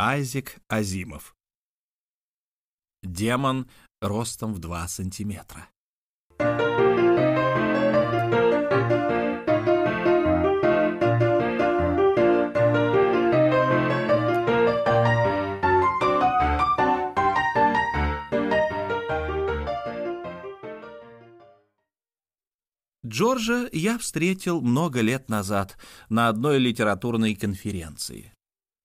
Айзек Азимов. Демон ростом в 2 сантиметра. Джорджа я встретил много лет назад на одной литературной конференции.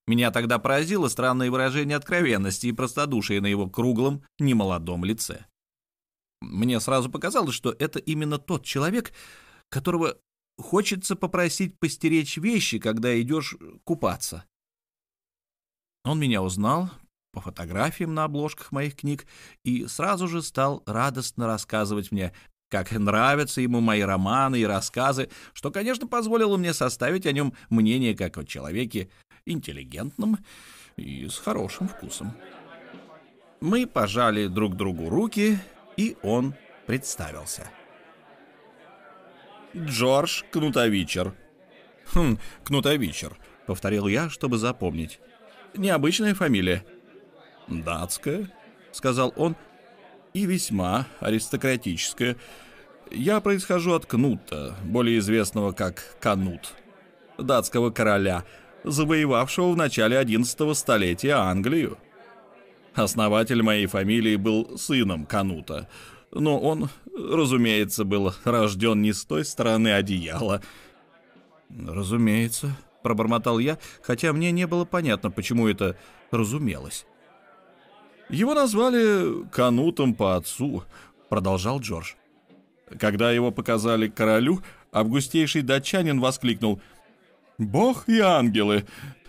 Меня тогда поразило странное выражение откровенности и простодушия на его круглом, немолодом лице. Мне сразу показалось, что это именно тот человек, которого хочется попросить постеречь вещи, когда идешь купаться. Он меня узнал по фотографиям на обложках моих книг и сразу же стал радостно рассказывать мне, как нравятся ему мои романы и рассказы, что, конечно, позволило мне составить о нем мнение как о человеке интеллигентном и с хорошим вкусом. Мы пожали друг другу руки, и он представился. «Джордж Кнутовичер». «Хм, Кнутовичер», — повторил я, чтобы запомнить. «Необычная фамилия». «Датская», — сказал он, — «и весьма аристократическая. Я происхожу от Кнута, более известного как Канут, датского короля, завоевавшего в начале XI столетия Англию. Основатель моей фамилии был сыном Канута, но он, разумеется, был рожден не с той стороны одеяла. «Разумеется», — пробормотал я, хотя мне не было понятно, почему это разумелось. «Его назвали Канутом по отцу», — продолжал Джордж. Когда его показали королю, августейший датчанин воскликнул «Бог и ангелы,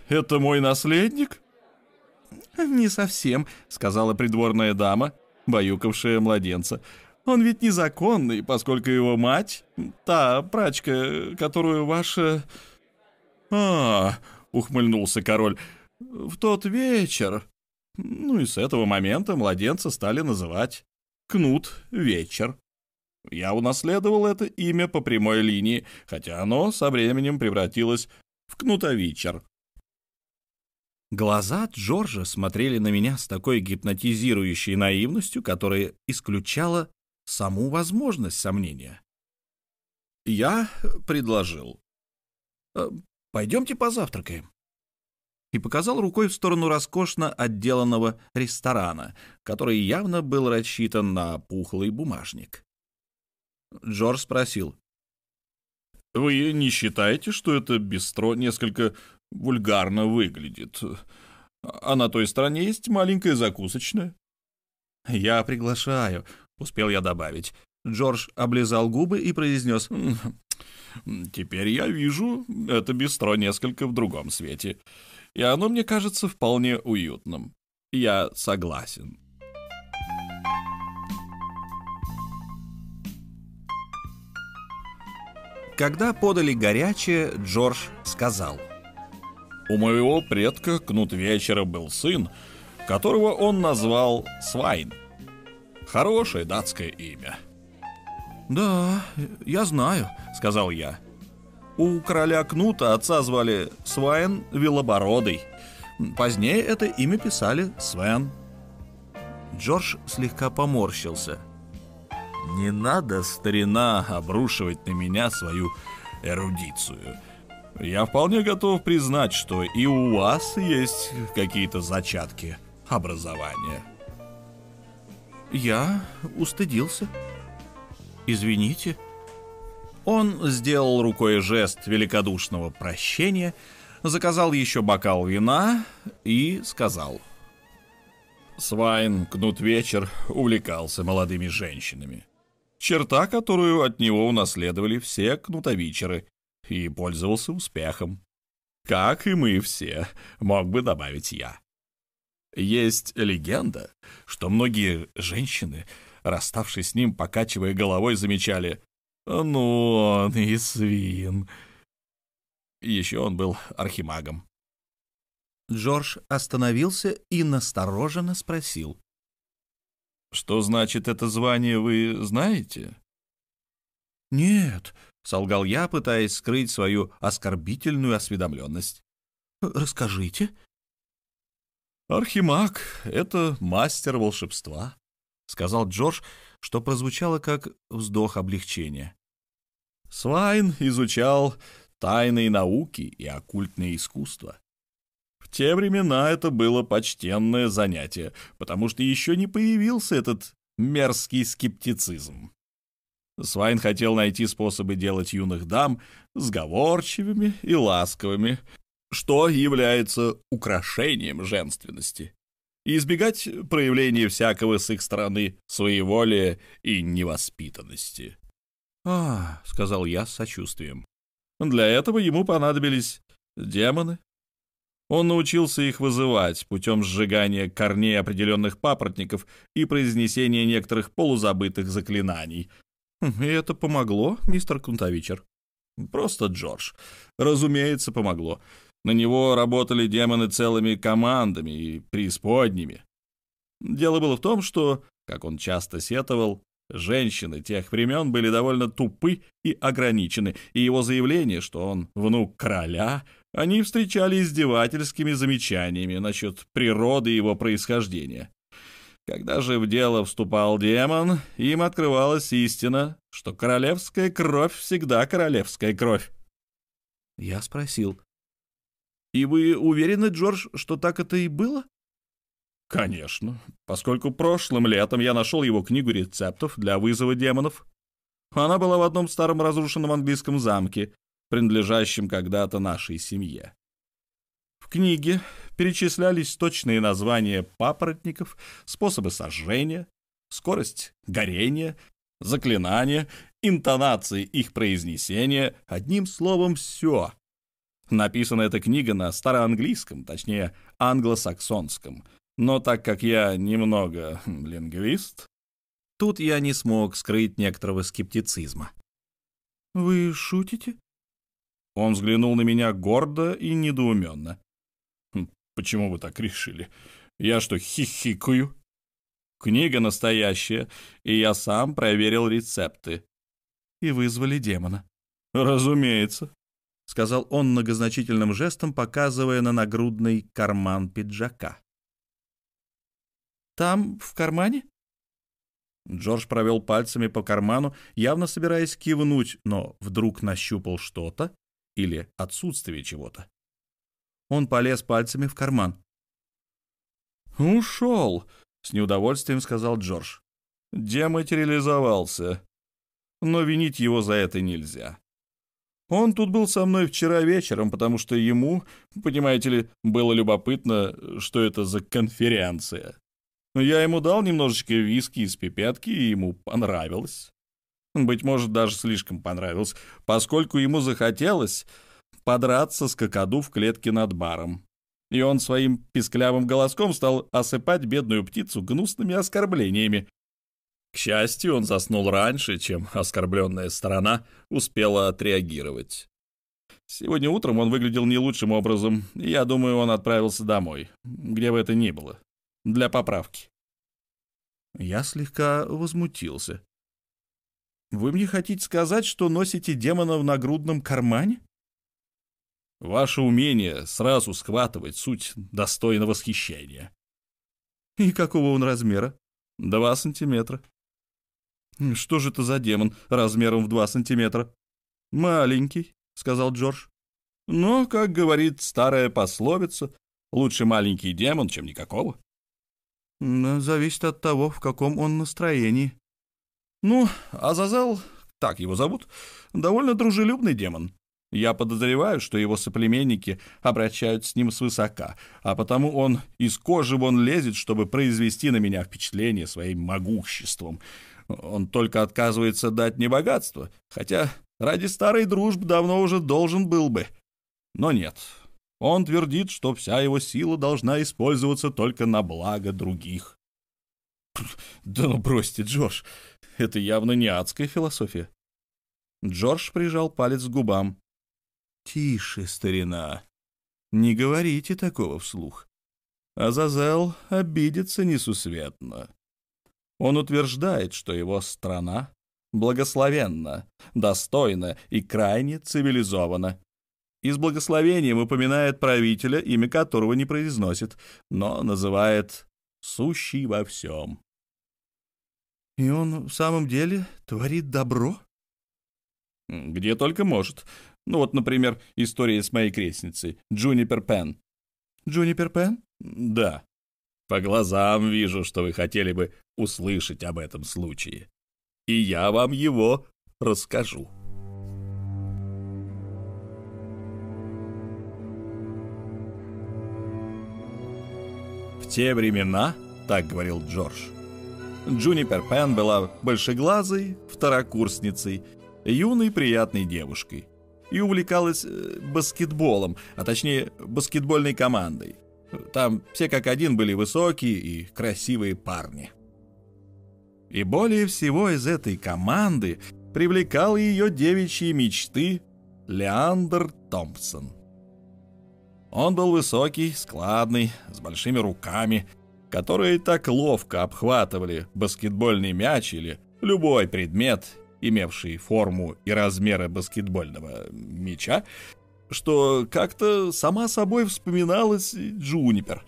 это мой наследник?» «Не совсем», — сказала придворная дама, баюкавшая младенца. «Он ведь незаконный, поскольку его мать, та прачка, которую ваша...» «А, — ухмыльнулся король, — в тот вечер...» Ну и с этого момента младенца стали называть Кнут Вечер. Я унаследовал это имя по прямой линии, хотя оно со временем превратилось в Кнутовичер. Глаза Джорджа смотрели на меня с такой гипнотизирующей наивностью, которая исключала саму возможность сомнения. Я предложил. «Э, «Пойдемте позавтракаем» и показал рукой в сторону роскошно отделанного ресторана, который явно был рассчитан на пухлый бумажник. Джордж спросил. «Вы не считаете, что это бистро несколько вульгарно выглядит? А на той стороне есть маленькая закусочная?» «Я приглашаю», — успел я добавить. Джордж облизал губы и произнес. «Теперь я вижу это бистро несколько в другом свете, и оно мне кажется вполне уютным. Я согласен». Когда подали горячее, Джордж сказал. «У моего предка Кнут Вечера был сын, которого он назвал Свайн. Хорошее датское имя». «Да, я знаю», — сказал я. «У короля Кнута отца звали Свайн Велобородый. Позднее это имя писали Свен». Джордж слегка поморщился — не надо, старина, обрушивать на меня свою эрудицию. Я вполне готов признать, что и у вас есть какие-то зачатки образования. Я устыдился. Извините. Он сделал рукой жест великодушного прощения, заказал еще бокал вина и сказал. Свайн Кнут Вечер увлекался молодыми женщинами черта, которую от него унаследовали все кнутовичеры, и пользовался успехом. Как и мы все, мог бы добавить я. Есть легенда, что многие женщины, расставшись с ним, покачивая головой, замечали «Ну, он и свин». Еще он был архимагом. Джордж остановился и настороженно спросил. Что значит это звание, вы знаете? Нет, солгал я, пытаясь скрыть свою оскорбительную осведомленность. Расскажите. «Архимаг — это мастер волшебства», — сказал Джордж, что прозвучало как вздох облегчения. Свайн изучал тайные науки и оккультные искусства. Те времена это было почтенное занятие, потому что еще не появился этот мерзкий скептицизм. Свайн хотел найти способы делать юных дам сговорчивыми и ласковыми, что является украшением женственности, и избегать проявления всякого с их стороны своеволия и невоспитанности. «А, — сказал я с сочувствием, — для этого ему понадобились демоны. Он научился их вызывать путем сжигания корней определенных папоротников и произнесения некоторых полузабытых заклинаний. И это помогло, мистер Кунтовичер. Просто Джордж. Разумеется, помогло. На него работали демоны целыми командами и преисподними. Дело было в том, что, как он часто сетовал, женщины тех времен были довольно тупы и ограничены, и его заявление, что он внук короля, они встречали издевательскими замечаниями насчет природы его происхождения. Когда же в дело вступал демон, им открывалась истина, что королевская кровь всегда королевская кровь. Я спросил, и вы уверены, Джордж, что так это и было? Конечно, поскольку прошлым летом я нашел его книгу рецептов для вызова демонов. Она была в одном старом разрушенном английском замке, принадлежащем когда-то нашей семье. В книге перечислялись точные названия папоротников, способы сожжения, скорость горения, заклинания, интонации их произнесения, одним словом, все, Написана эта книга на староанглийском, точнее, англосаксонском. Но так как я немного лингвист, тут я не смог скрыть некоторого скептицизма. «Вы шутите?» Он взглянул на меня гордо и недоуменно. «Хм, «Почему вы так решили? Я что, хихикаю?» «Книга настоящая, и я сам проверил рецепты». «И вызвали демона». «Разумеется», — сказал он многозначительным жестом, показывая на нагрудный карман пиджака. «Там, в кармане?» Джордж провел пальцами по карману, явно собираясь кивнуть, но вдруг нащупал что-то или отсутствие чего-то. Он полез пальцами в карман. «Ушел», — с неудовольствием сказал Джордж. «Дематериализовался. Но винить его за это нельзя. Он тут был со мной вчера вечером, потому что ему, понимаете ли, было любопытно, что это за конференция. Я ему дал немножечко виски из пипетки, и ему понравилось. Быть может, даже слишком понравилось, поскольку ему захотелось подраться с какаду в клетке над баром. И он своим писклявым голоском стал осыпать бедную птицу гнусными оскорблениями, к счастью, он заснул раньше, чем оскорбленная сторона успела отреагировать. Сегодня утром он выглядел не лучшим образом, и я думаю, он отправился домой, где бы это ни было, для поправки. Я слегка возмутился. «Вы мне хотите сказать, что носите демона в нагрудном кармане?» «Ваше умение сразу схватывать суть достойно восхищения». «И какого он размера?» «Два сантиметра». «Что же это за демон размером в два сантиметра?» «Маленький», — сказал Джордж. «Но, как говорит старая пословица, лучше маленький демон, чем никакого». «Зависит от того, в каком он настроении». «Ну, Азазел, так его зовут, довольно дружелюбный демон. Я подозреваю, что его соплеменники обращаются с ним свысока, а потому он из кожи вон лезет, чтобы произвести на меня впечатление своим могуществом. Он только отказывается дать мне богатство, хотя ради старой дружбы давно уже должен был бы. Но нет, он твердит, что вся его сила должна использоваться только на благо других. Да ну бросьте, Джордж, это явно не адская философия. Джордж прижал палец к губам. «Тише, старина. Не говорите такого вслух. Азазел обидится несусветно. Он утверждает, что его страна благословенна, достойна и крайне цивилизована. и с благословением упоминает правителя, имя которого не произносит, но называет «сущий во всем». «И он в самом деле творит добро?» «Где только может. Ну вот, например, история с моей крестницей, Джунипер Пен». «Джунипер Пен?» «Да. По глазам вижу, что вы хотели бы услышать об этом случае. И я вам его расскажу». В те времена, так говорил Джордж, Джунипер Пен была большеглазой второкурсницей, юной приятной девушкой и увлекалась э, баскетболом, а точнее баскетбольной командой. Там все как один были высокие и красивые парни. И более всего из этой команды привлекал ее девичьи мечты Леандр Томпсон. Он был высокий, складный, с большими руками, которые так ловко обхватывали баскетбольный мяч или любой предмет, имевший форму и размеры баскетбольного мяча, что как-то сама собой вспоминалась Джунипер.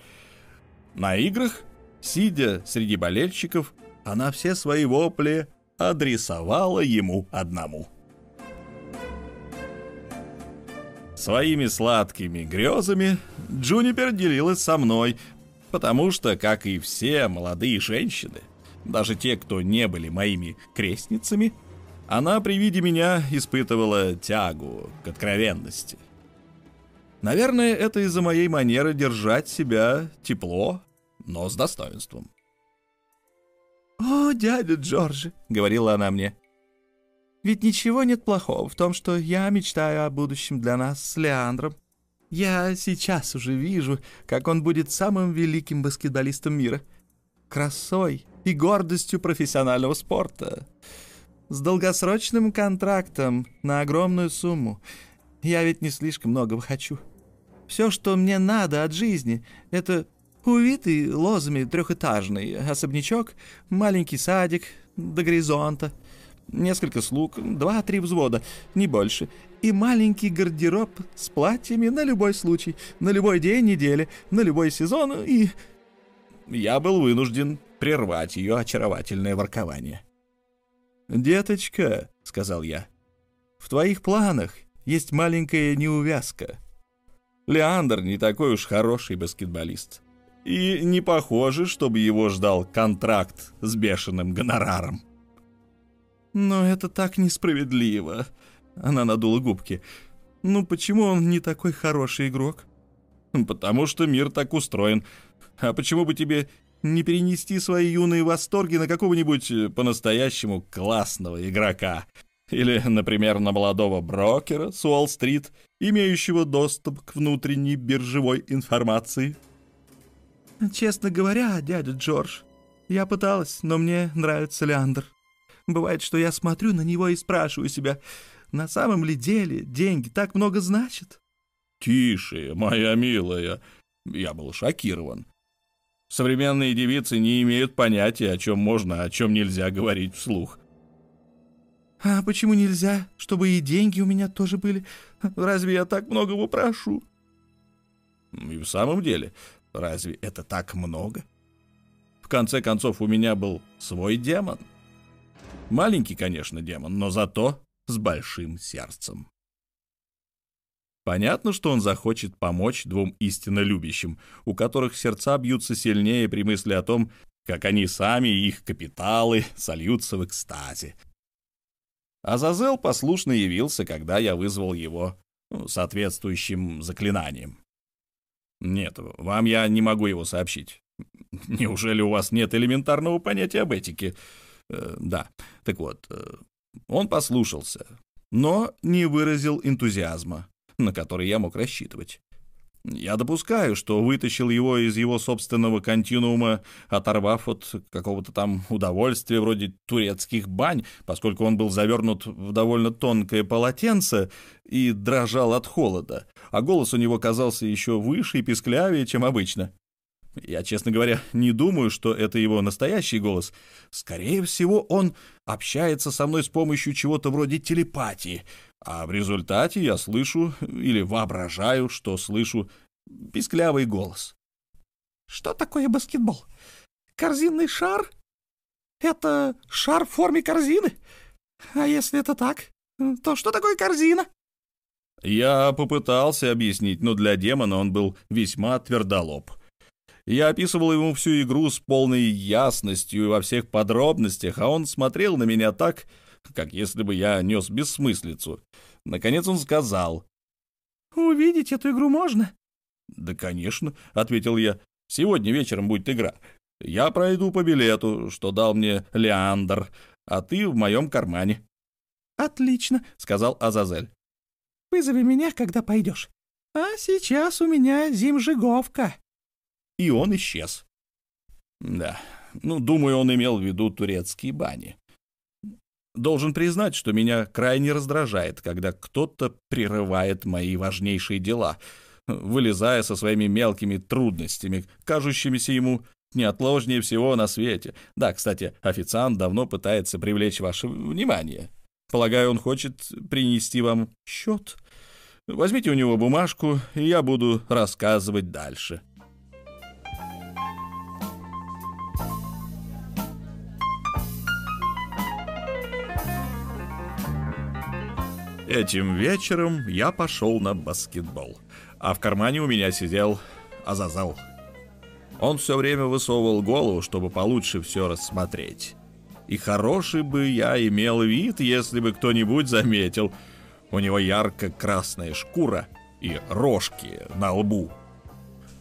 На играх, сидя среди болельщиков, она все свои вопли адресовала ему одному — Своими сладкими грезами Джунипер делилась со мной, потому что, как и все молодые женщины, даже те, кто не были моими крестницами, она при виде меня испытывала тягу к откровенности. Наверное, это из-за моей манеры держать себя тепло, но с достоинством. «О, дядя Джорджи», — говорила она мне, ведь ничего нет плохого в том, что я мечтаю о будущем для нас с Леандром. Я сейчас уже вижу, как он будет самым великим баскетболистом мира. Красой и гордостью профессионального спорта. С долгосрочным контрактом на огромную сумму. Я ведь не слишком многого хочу. Все, что мне надо от жизни, это увитый лозами трехэтажный особнячок, маленький садик до горизонта — несколько слуг, два-три взвода, не больше, и маленький гардероб с платьями на любой случай, на любой день недели, на любой сезон, и... Я был вынужден прервать ее очаровательное воркование. «Деточка», — сказал я, — «в твоих планах есть маленькая неувязка. Леандр не такой уж хороший баскетболист. И не похоже, чтобы его ждал контракт с бешеным гонораром. «Но это так несправедливо!» Она надула губки. «Ну почему он не такой хороший игрок?» «Потому что мир так устроен. А почему бы тебе не перенести свои юные восторги на какого-нибудь э, по-настоящему классного игрока? Или, например, на молодого брокера с Уолл-стрит, имеющего доступ к внутренней биржевой информации?» «Честно говоря, дядя Джордж, я пыталась, но мне нравится Леандр». Бывает, что я смотрю на него и спрашиваю себя, на самом ли деле деньги так много значат? «Тише, моя милая!» Я был шокирован. Современные девицы не имеют понятия, о чем можно, о чем нельзя говорить вслух. «А почему нельзя, чтобы и деньги у меня тоже были? Разве я так многого прошу?» «И в самом деле, разве это так много?» В конце концов, у меня был свой демон — Маленький, конечно, демон, но зато с большим сердцем. Понятно, что он захочет помочь двум истинно любящим, у которых сердца бьются сильнее при мысли о том, как они сами и их капиталы сольются в экстазе. Азазел послушно явился, когда я вызвал его ну, соответствующим заклинанием. Нет, вам я не могу его сообщить. Неужели у вас нет элементарного понятия об этике? Э, да, так вот, э, он послушался, но не выразил энтузиазма, на который я мог рассчитывать. Я допускаю, что вытащил его из его собственного континуума, оторвав от какого-то там удовольствия вроде турецких бань, поскольку он был завернут в довольно тонкое полотенце и дрожал от холода, а голос у него казался еще выше и песклявее, чем обычно. Я, честно говоря, не думаю, что это его настоящий голос. Скорее всего, он общается со мной с помощью чего-то вроде телепатии, а в результате я слышу или воображаю, что слышу писклявый голос. «Что такое баскетбол? Корзинный шар? Это шар в форме корзины? А если это так, то что такое корзина?» Я попытался объяснить, но для демона он был весьма твердолоб. Я описывал ему всю игру с полной ясностью и во всех подробностях, а он смотрел на меня так, как если бы я нес бессмыслицу. Наконец он сказал. «Увидеть эту игру можно?» «Да, конечно», — ответил я. «Сегодня вечером будет игра. Я пройду по билету, что дал мне Леандр, а ты в моем кармане». «Отлично», — сказал Азазель. «Вызови меня, когда пойдешь. А сейчас у меня зимжиговка» и он исчез. Да, ну, думаю, он имел в виду турецкие бани. Должен признать, что меня крайне раздражает, когда кто-то прерывает мои важнейшие дела, вылезая со своими мелкими трудностями, кажущимися ему неотложнее всего на свете. Да, кстати, официант давно пытается привлечь ваше внимание. Полагаю, он хочет принести вам счет. Возьмите у него бумажку, и я буду рассказывать дальше. Этим вечером я пошел на баскетбол, а в кармане у меня сидел Азазал. Он все время высовывал голову, чтобы получше все рассмотреть. И хороший бы я имел вид, если бы кто-нибудь заметил. У него ярко-красная шкура и рожки на лбу.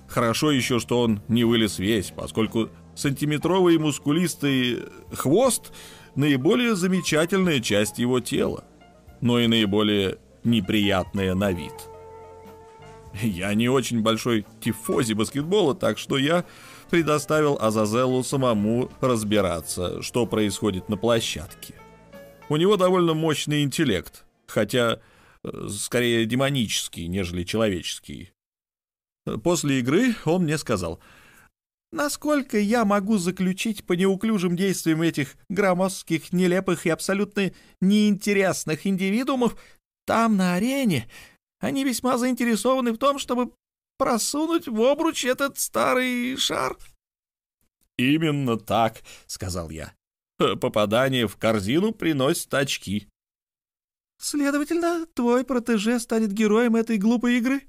Хорошо еще, что он не вылез весь, поскольку сантиметровый мускулистый хвост — наиболее замечательная часть его тела но и наиболее неприятные на вид. Я не очень большой тифози баскетбола, так что я предоставил Азазелу самому разбираться, что происходит на площадке. У него довольно мощный интеллект, хотя э, скорее демонический, нежели человеческий. После игры он мне сказал — Насколько я могу заключить по неуклюжим действиям этих громоздких, нелепых и абсолютно неинтересных индивидуумов, там, на арене, они весьма заинтересованы в том, чтобы просунуть в обруч этот старый шар? «Именно так», — сказал я. «Попадание в корзину приносит очки». «Следовательно, твой протеже станет героем этой глупой игры,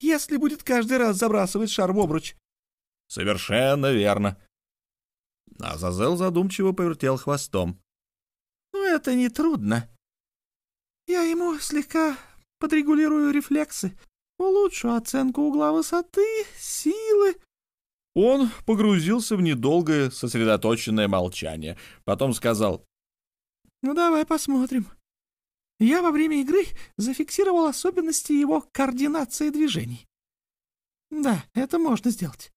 если будет каждый раз забрасывать шар в обруч. Совершенно верно. Азазел задумчиво повертел хвостом. Ну, это не трудно. Я ему слегка подрегулирую рефлексы, улучшу оценку угла высоты, силы. Он погрузился в недолгое сосредоточенное молчание. Потом сказал. «Ну, давай посмотрим. Я во время игры зафиксировал особенности его координации движений. Да, это можно сделать.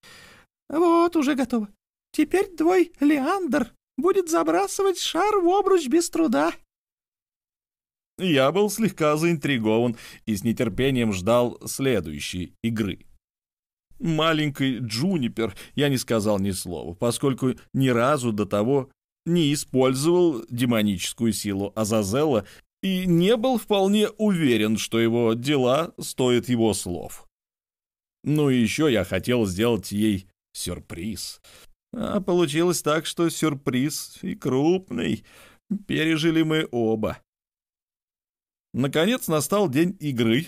Вот, уже готово. Теперь твой Леандр будет забрасывать шар в обруч без труда. Я был слегка заинтригован и с нетерпением ждал следующей игры. Маленький Джунипер я не сказал ни слова, поскольку ни разу до того не использовал демоническую силу Азазела и не был вполне уверен, что его дела стоят его слов. Ну и еще я хотел сделать ей сюрприз. А получилось так, что сюрприз и крупный. Пережили мы оба. Наконец настал день игры.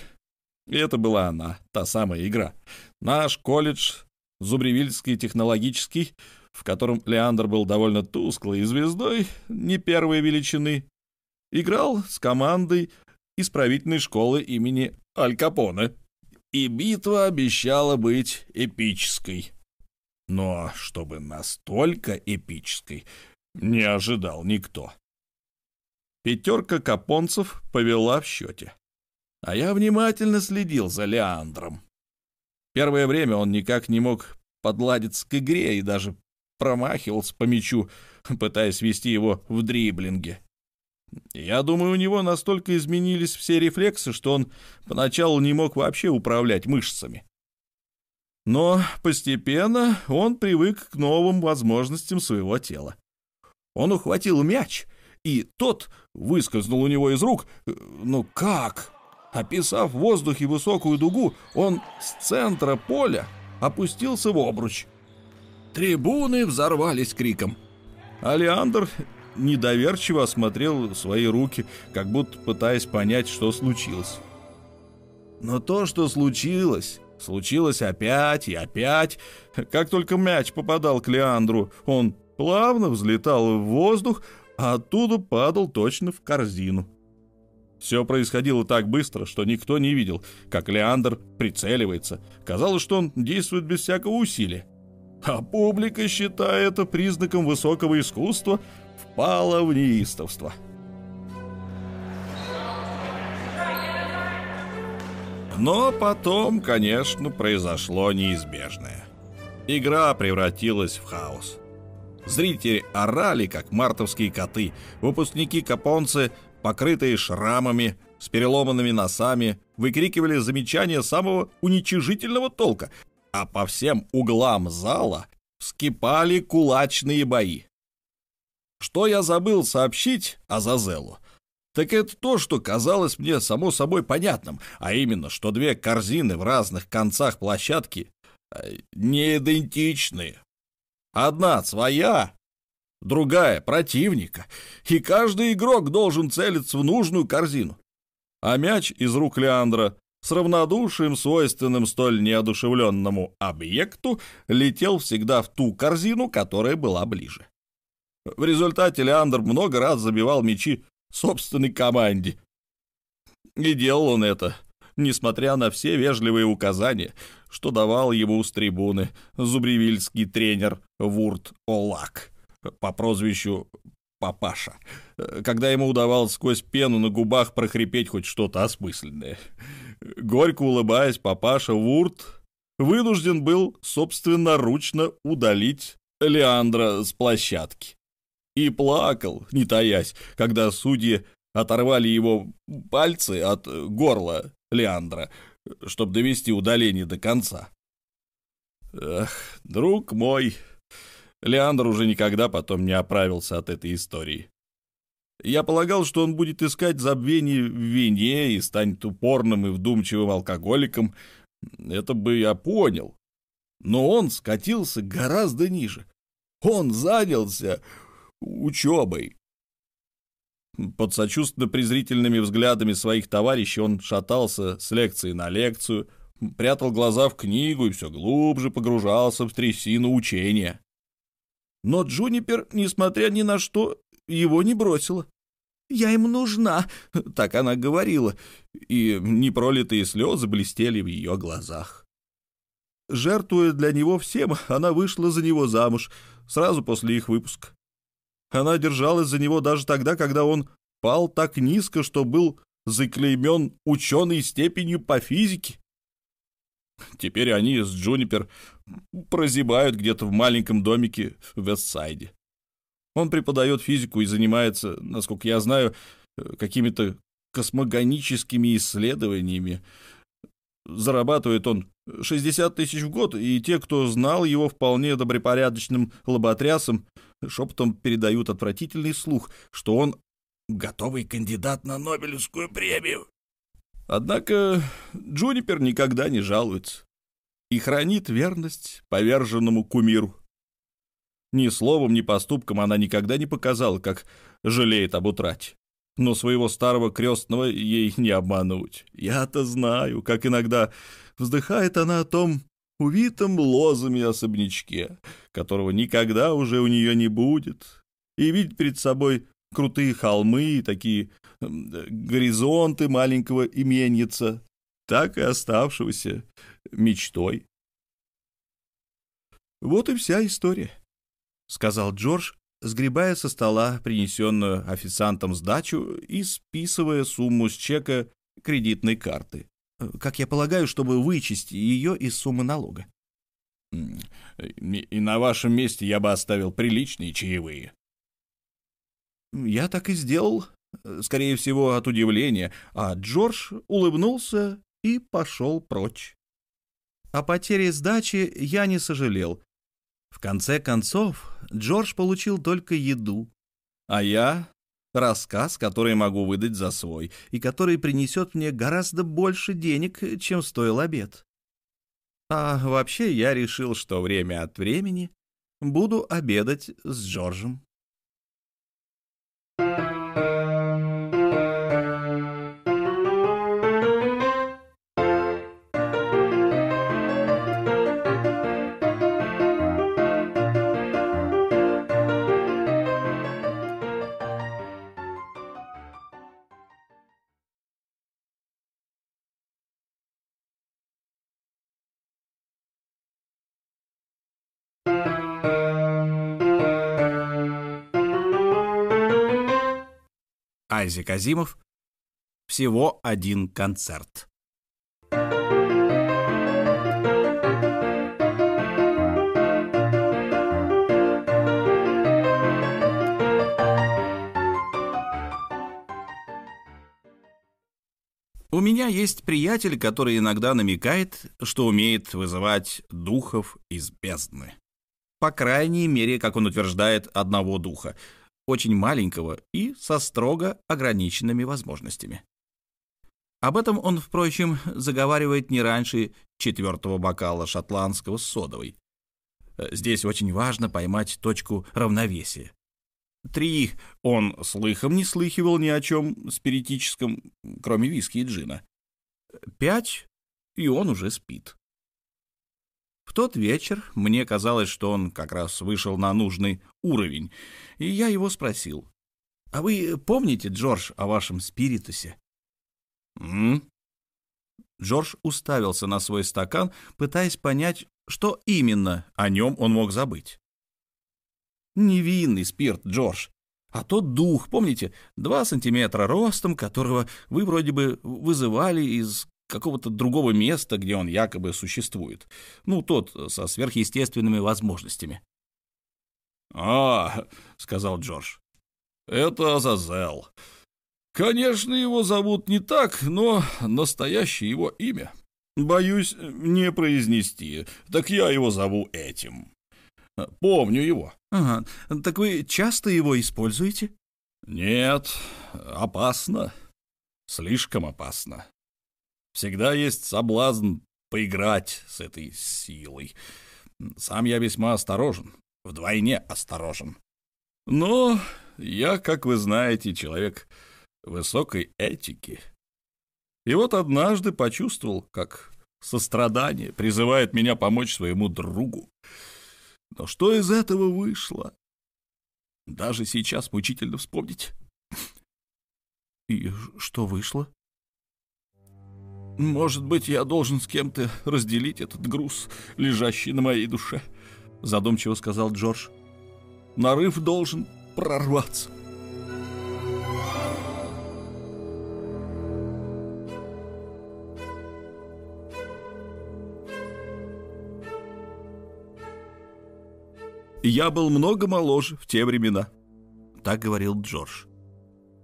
И это была она, та самая игра. Наш колледж, Зубревильский технологический, в котором Леандр был довольно тусклой звездой, не первой величины, играл с командой исправительной школы имени Аль Капоне. И битва обещала быть эпической. Но чтобы настолько эпической, не ожидал никто. Пятерка капонцев повела в счете. А я внимательно следил за Леандром. Первое время он никак не мог подладиться к игре и даже промахивался по мячу, пытаясь вести его в дриблинге. Я думаю, у него настолько изменились все рефлексы, что он поначалу не мог вообще управлять мышцами. Но постепенно он привык к новым возможностям своего тела. Он ухватил мяч, и тот выскользнул у него из рук. Ну как? Описав в воздухе высокую дугу, он с центра поля опустился в обруч. Трибуны взорвались криком. Алиандр недоверчиво осмотрел свои руки, как будто пытаясь понять, что случилось. Но то, что случилось, случилось опять и опять. Как только мяч попадал к Леандру, он плавно взлетал в воздух, а оттуда падал точно в корзину. Все происходило так быстро, что никто не видел, как Леандр прицеливается. Казалось, что он действует без всякого усилия. А публика, считая это признаком высокого искусства, впала в неистовство. Но потом, конечно, произошло неизбежное. Игра превратилась в хаос. Зрители орали, как мартовские коты. Выпускники Капонцы, покрытые шрамами, с переломанными носами, выкрикивали замечания самого уничижительного толка, а по всем углам зала вскипали кулачные бои. Что я забыл сообщить Азазелу? Так это то, что казалось мне само собой понятным, а именно, что две корзины в разных концах площадки э, не идентичны. Одна своя, другая противника, и каждый игрок должен целиться в нужную корзину. А мяч из рук Леандра с равнодушием, свойственным столь неодушевленному объекту, летел всегда в ту корзину, которая была ближе. В результате Леандр много раз забивал мячи собственной команде. И делал он это, несмотря на все вежливые указания, что давал ему с трибуны зубревильский тренер Вурт Олак по прозвищу Папаша, когда ему удавалось сквозь пену на губах прохрипеть хоть что-то осмысленное. Горько улыбаясь, Папаша Вурт вынужден был собственноручно удалить Леандра с площадки. И плакал, не таясь, когда судьи оторвали его пальцы от горла Леандра, чтобы довести удаление до конца. Эх, друг мой, Леандр уже никогда потом не оправился от этой истории. Я полагал, что он будет искать забвение в вине и станет упорным и вдумчивым алкоголиком. Это бы я понял. Но он скатился гораздо ниже. Он занялся учебой. Под сочувственно-презрительными взглядами своих товарищей он шатался с лекции на лекцию, прятал глаза в книгу и все глубже погружался в трясину учения. Но Джунипер, несмотря ни на что, его не бросила. «Я им нужна», — так она говорила, и непролитые слезы блестели в ее глазах. Жертвуя для него всем, она вышла за него замуж сразу после их выпуска. Она держалась за него даже тогда, когда он пал так низко, что был заклеймен ученой степенью по физике. Теперь они с Джунипер прозябают где-то в маленьком домике в Вестсайде. Он преподает физику и занимается, насколько я знаю, какими-то космогоническими исследованиями. Зарабатывает он 60 тысяч в год, и те, кто знал его вполне добропорядочным лоботрясом, шепотом передают отвратительный слух, что он готовый кандидат на Нобелевскую премию. Однако Джунипер никогда не жалуется и хранит верность поверженному кумиру. Ни словом, ни поступком она никогда не показала, как жалеет об утрате. Но своего старого крестного ей не обмануть. Я-то знаю, как иногда вздыхает она о том увитом лозами особнячке, которого никогда уже у нее не будет, и видит перед собой крутые холмы, такие горизонты маленького именьица, так и оставшегося мечтой. Вот и вся история, — сказал Джордж, сгребая со стола принесенную официантом сдачу и списывая сумму с чека кредитной карты. Как я полагаю, чтобы вычесть ее из суммы налога. И на вашем месте я бы оставил приличные чаевые. Я так и сделал, скорее всего, от удивления, а Джордж улыбнулся и пошел прочь. О потере сдачи я не сожалел. В конце концов, Джордж получил только еду, а я — рассказ, который могу выдать за свой, и который принесет мне гораздо больше денег, чем стоил обед. А вообще я решил, что время от времени буду обедать с Джорджем. Айзек Азимов. Всего один концерт. У меня есть приятель, который иногда намекает, что умеет вызывать духов из бездны. По крайней мере, как он утверждает, одного духа — очень маленького и со строго ограниченными возможностями. Об этом он, впрочем, заговаривает не раньше четвертого бокала шотландского с содовой. Здесь очень важно поймать точку равновесия. Три он слыхом не слыхивал ни о чем спиритическом, кроме виски и джина. Пять, и он уже спит. В тот вечер мне казалось, что он как раз вышел на нужный уровень, и я его спросил. «А вы помните, Джордж, о вашем спиритусе?» «М?», Джордж уставился на свой стакан, пытаясь понять, что именно о нем он мог забыть. «Невинный спирт, Джордж. А тот дух, помните, два сантиметра ростом, которого вы вроде бы вызывали из какого-то другого места, где он якобы существует. Ну, тот со сверхъестественными возможностями. «А, — сказал Джордж, — это Азазел. Конечно, его зовут не так, но настоящее его имя. Боюсь не произнести, так я его зову этим. Помню его». «Ага, так вы часто его используете?» «Нет, опасно. Слишком опасно. Всегда есть соблазн поиграть с этой силой. Сам я весьма осторожен, вдвойне осторожен. Но я, как вы знаете, человек высокой этики. И вот однажды почувствовал, как сострадание призывает меня помочь своему другу. Но что из этого вышло? Даже сейчас мучительно вспомнить. И что вышло? Может быть, я должен с кем-то разделить этот груз, лежащий на моей душе, задумчиво сказал Джордж. Нарыв должен прорваться. Я был много моложе в те времена, так говорил Джордж.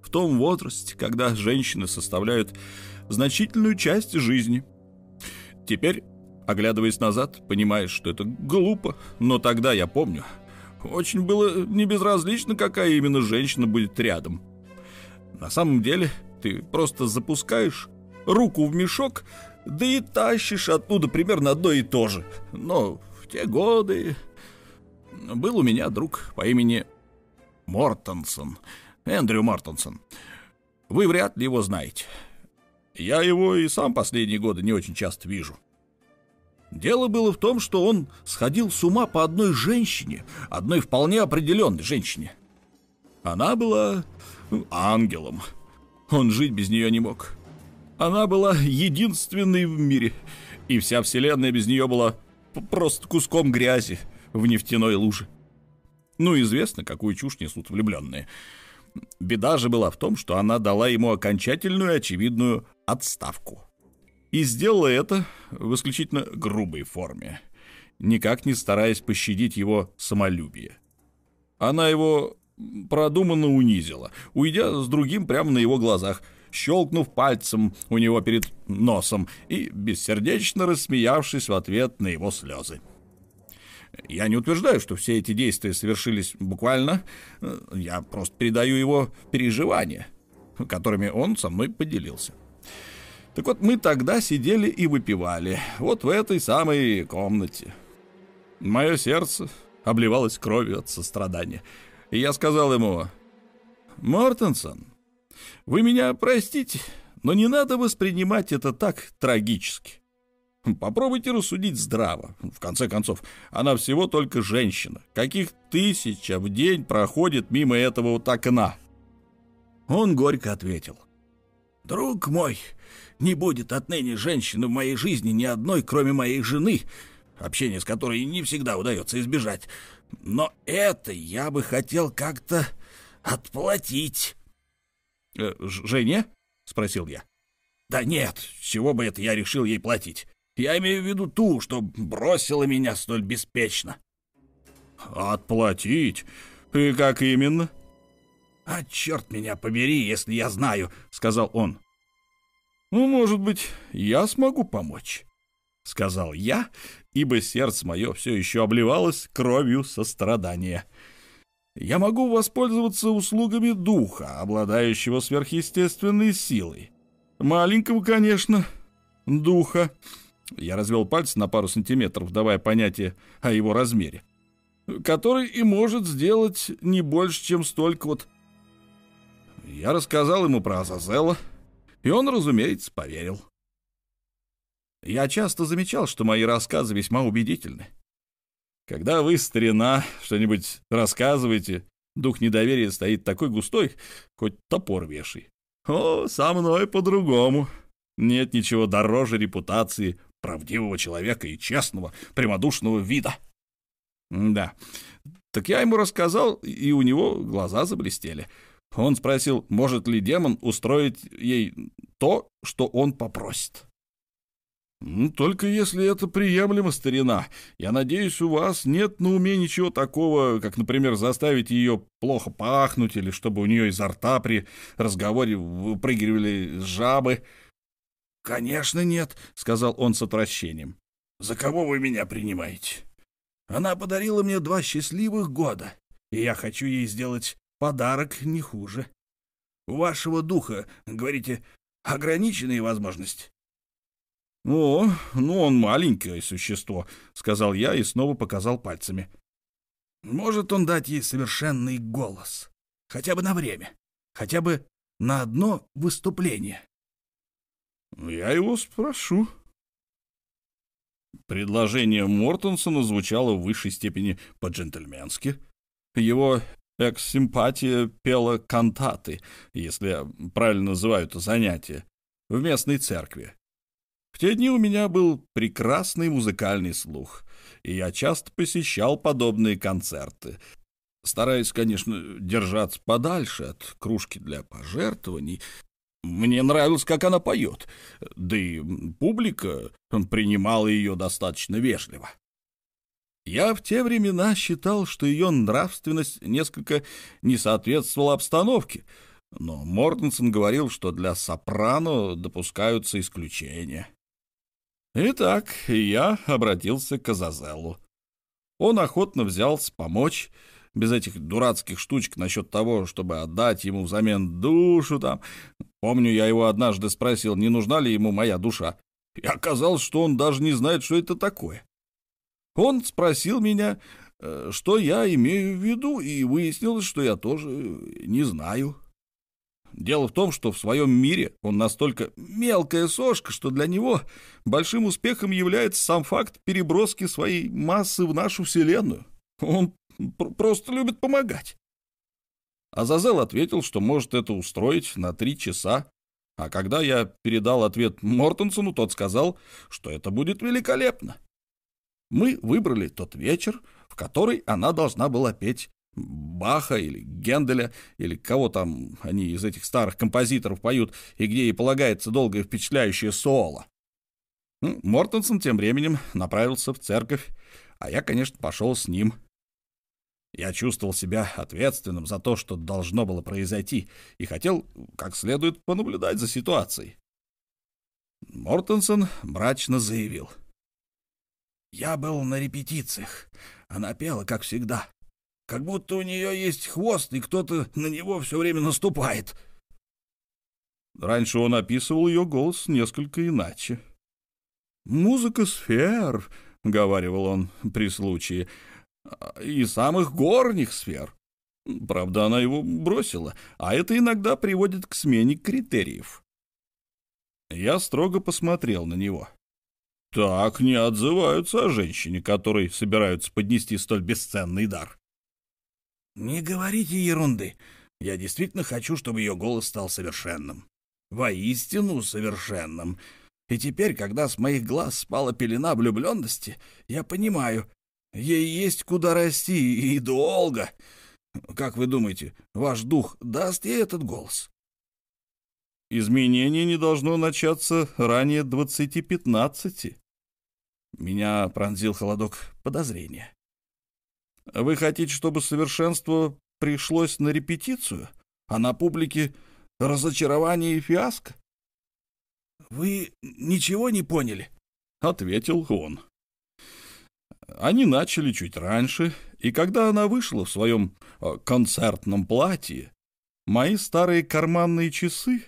В том возрасте, когда женщины составляют значительную часть жизни. Теперь, оглядываясь назад, понимаешь, что это глупо, но тогда я помню. Очень было не безразлично, какая именно женщина будет рядом. На самом деле, ты просто запускаешь руку в мешок, да и тащишь оттуда примерно одно и то же. Но в те годы был у меня друг по имени Мортонсон, Эндрю Мортонсон. Вы вряд ли его знаете. Я его и сам последние годы не очень часто вижу. Дело было в том, что он сходил с ума по одной женщине, одной вполне определенной женщине. Она была ну, ангелом. Он жить без нее не мог. Она была единственной в мире, и вся вселенная без нее была просто куском грязи в нефтяной луже. Ну, известно, какую чушь несут влюбленные. Беда же была в том, что она дала ему окончательную очевидную отставку. И сделала это в исключительно грубой форме, никак не стараясь пощадить его самолюбие. Она его продуманно унизила, уйдя с другим прямо на его глазах, щелкнув пальцем у него перед носом и бессердечно рассмеявшись в ответ на его слезы. Я не утверждаю, что все эти действия совершились буквально, я просто передаю его переживания, которыми он со мной поделился. Так вот, мы тогда сидели и выпивали, вот в этой самой комнате. Мое сердце обливалось кровью от сострадания. И я сказал ему, «Мортенсон, вы меня простите, но не надо воспринимать это так трагически. Попробуйте рассудить здраво. В конце концов, она всего только женщина. Каких тысяча в день проходит мимо этого вот окна?» Он горько ответил. «Друг мой, не будет отныне женщины в моей жизни ни одной, кроме моей жены, общение с которой не всегда удается избежать. Но это я бы хотел как-то отплатить». «Э, «Жене?» — спросил я. «Да нет, с чего бы это я решил ей платить? Я имею в виду ту, что бросила меня столь беспечно. Отплатить? И как именно? А черт меня побери, если я знаю, сказал он. Ну, может быть, я смогу помочь, сказал я, ибо сердце мое все еще обливалось кровью сострадания. Я могу воспользоваться услугами духа, обладающего сверхъестественной силой. Маленького, конечно, духа, я развел пальцы на пару сантиметров, давая понятие о его размере. Который и может сделать не больше, чем столько вот. Я рассказал ему про Азазела, и он, разумеется, поверил. Я часто замечал, что мои рассказы весьма убедительны. Когда вы, старина, что-нибудь рассказываете, дух недоверия стоит такой густой, хоть топор вешай. О, со мной по-другому. Нет ничего дороже репутации правдивого человека и честного, прямодушного вида. Да, так я ему рассказал, и у него глаза заблестели. Он спросил, может ли демон устроить ей то, что он попросит. «Ну, «Только если это приемлемо, старина. Я надеюсь, у вас нет на уме ничего такого, как, например, заставить ее плохо пахнуть или чтобы у нее изо рта при разговоре выпрыгивали жабы». «Конечно нет», — сказал он с отвращением. «За кого вы меня принимаете? Она подарила мне два счастливых года, и я хочу ей сделать подарок не хуже. У вашего духа, говорите, ограниченные возможности». «О, ну он маленькое существо», — сказал я и снова показал пальцами. «Может он дать ей совершенный голос, хотя бы на время, хотя бы на одно выступление?» Я его спрошу. Предложение Мортенсона звучало в высшей степени по-джентльменски. Его экс-симпатия пела кантаты, если правильно называю это занятие, в местной церкви. В те дни у меня был прекрасный музыкальный слух, и я часто посещал подобные концерты, стараясь, конечно, держаться подальше от кружки для пожертвований, мне нравилось, как она поет, да и публика принимала ее достаточно вежливо. Я в те времена считал, что ее нравственность несколько не соответствовала обстановке, но Мортенсон говорил, что для сопрано допускаются исключения. Итак, я обратился к Азазеллу. Он охотно взялся помочь, без этих дурацких штучек насчет того, чтобы отдать ему взамен душу там. Помню, я его однажды спросил, не нужна ли ему моя душа. И оказалось, что он даже не знает, что это такое. Он спросил меня, э, что я имею в виду, и выяснилось, что я тоже не знаю. Дело в том, что в своем мире он настолько мелкая сошка, что для него большим успехом является сам факт переброски своей массы в нашу Вселенную. Он Просто любит помогать. Азазел ответил, что может это устроить на три часа, а когда я передал ответ Мортенсону, тот сказал, что это будет великолепно. Мы выбрали тот вечер, в который она должна была петь Баха или Генделя, или кого там они из этих старых композиторов поют, и где ей полагается долгое впечатляющее соло. Ну, Мортенсон тем временем направился в церковь, а я, конечно, пошел с ним — Я чувствовал себя ответственным за то, что должно было произойти, и хотел как следует понаблюдать за ситуацией. Мортенсон мрачно заявил. «Я был на репетициях. Она пела, как всегда. Как будто у нее есть хвост, и кто-то на него все время наступает». Раньше он описывал ее голос несколько иначе. «Музыка сфер», — говаривал он при случае, — «и самых горних сфер». Правда, она его бросила, а это иногда приводит к смене критериев. Я строго посмотрел на него. Так не отзываются о женщине, которой собираются поднести столь бесценный дар. «Не говорите ерунды. Я действительно хочу, чтобы ее голос стал совершенным. Воистину совершенным. И теперь, когда с моих глаз спала пелена влюбленности, я понимаю, ей есть куда расти и долго. Как вы думаете, ваш дух даст ей этот голос?» Изменение не должно начаться ранее двадцати пятнадцати. Меня пронзил холодок подозрения. Вы хотите, чтобы совершенство пришлось на репетицию, а на публике разочарование и фиаско? Вы ничего не поняли? Ответил он. Они начали чуть раньше, и когда она вышла в своем э, концертном платье, мои старые карманные часы,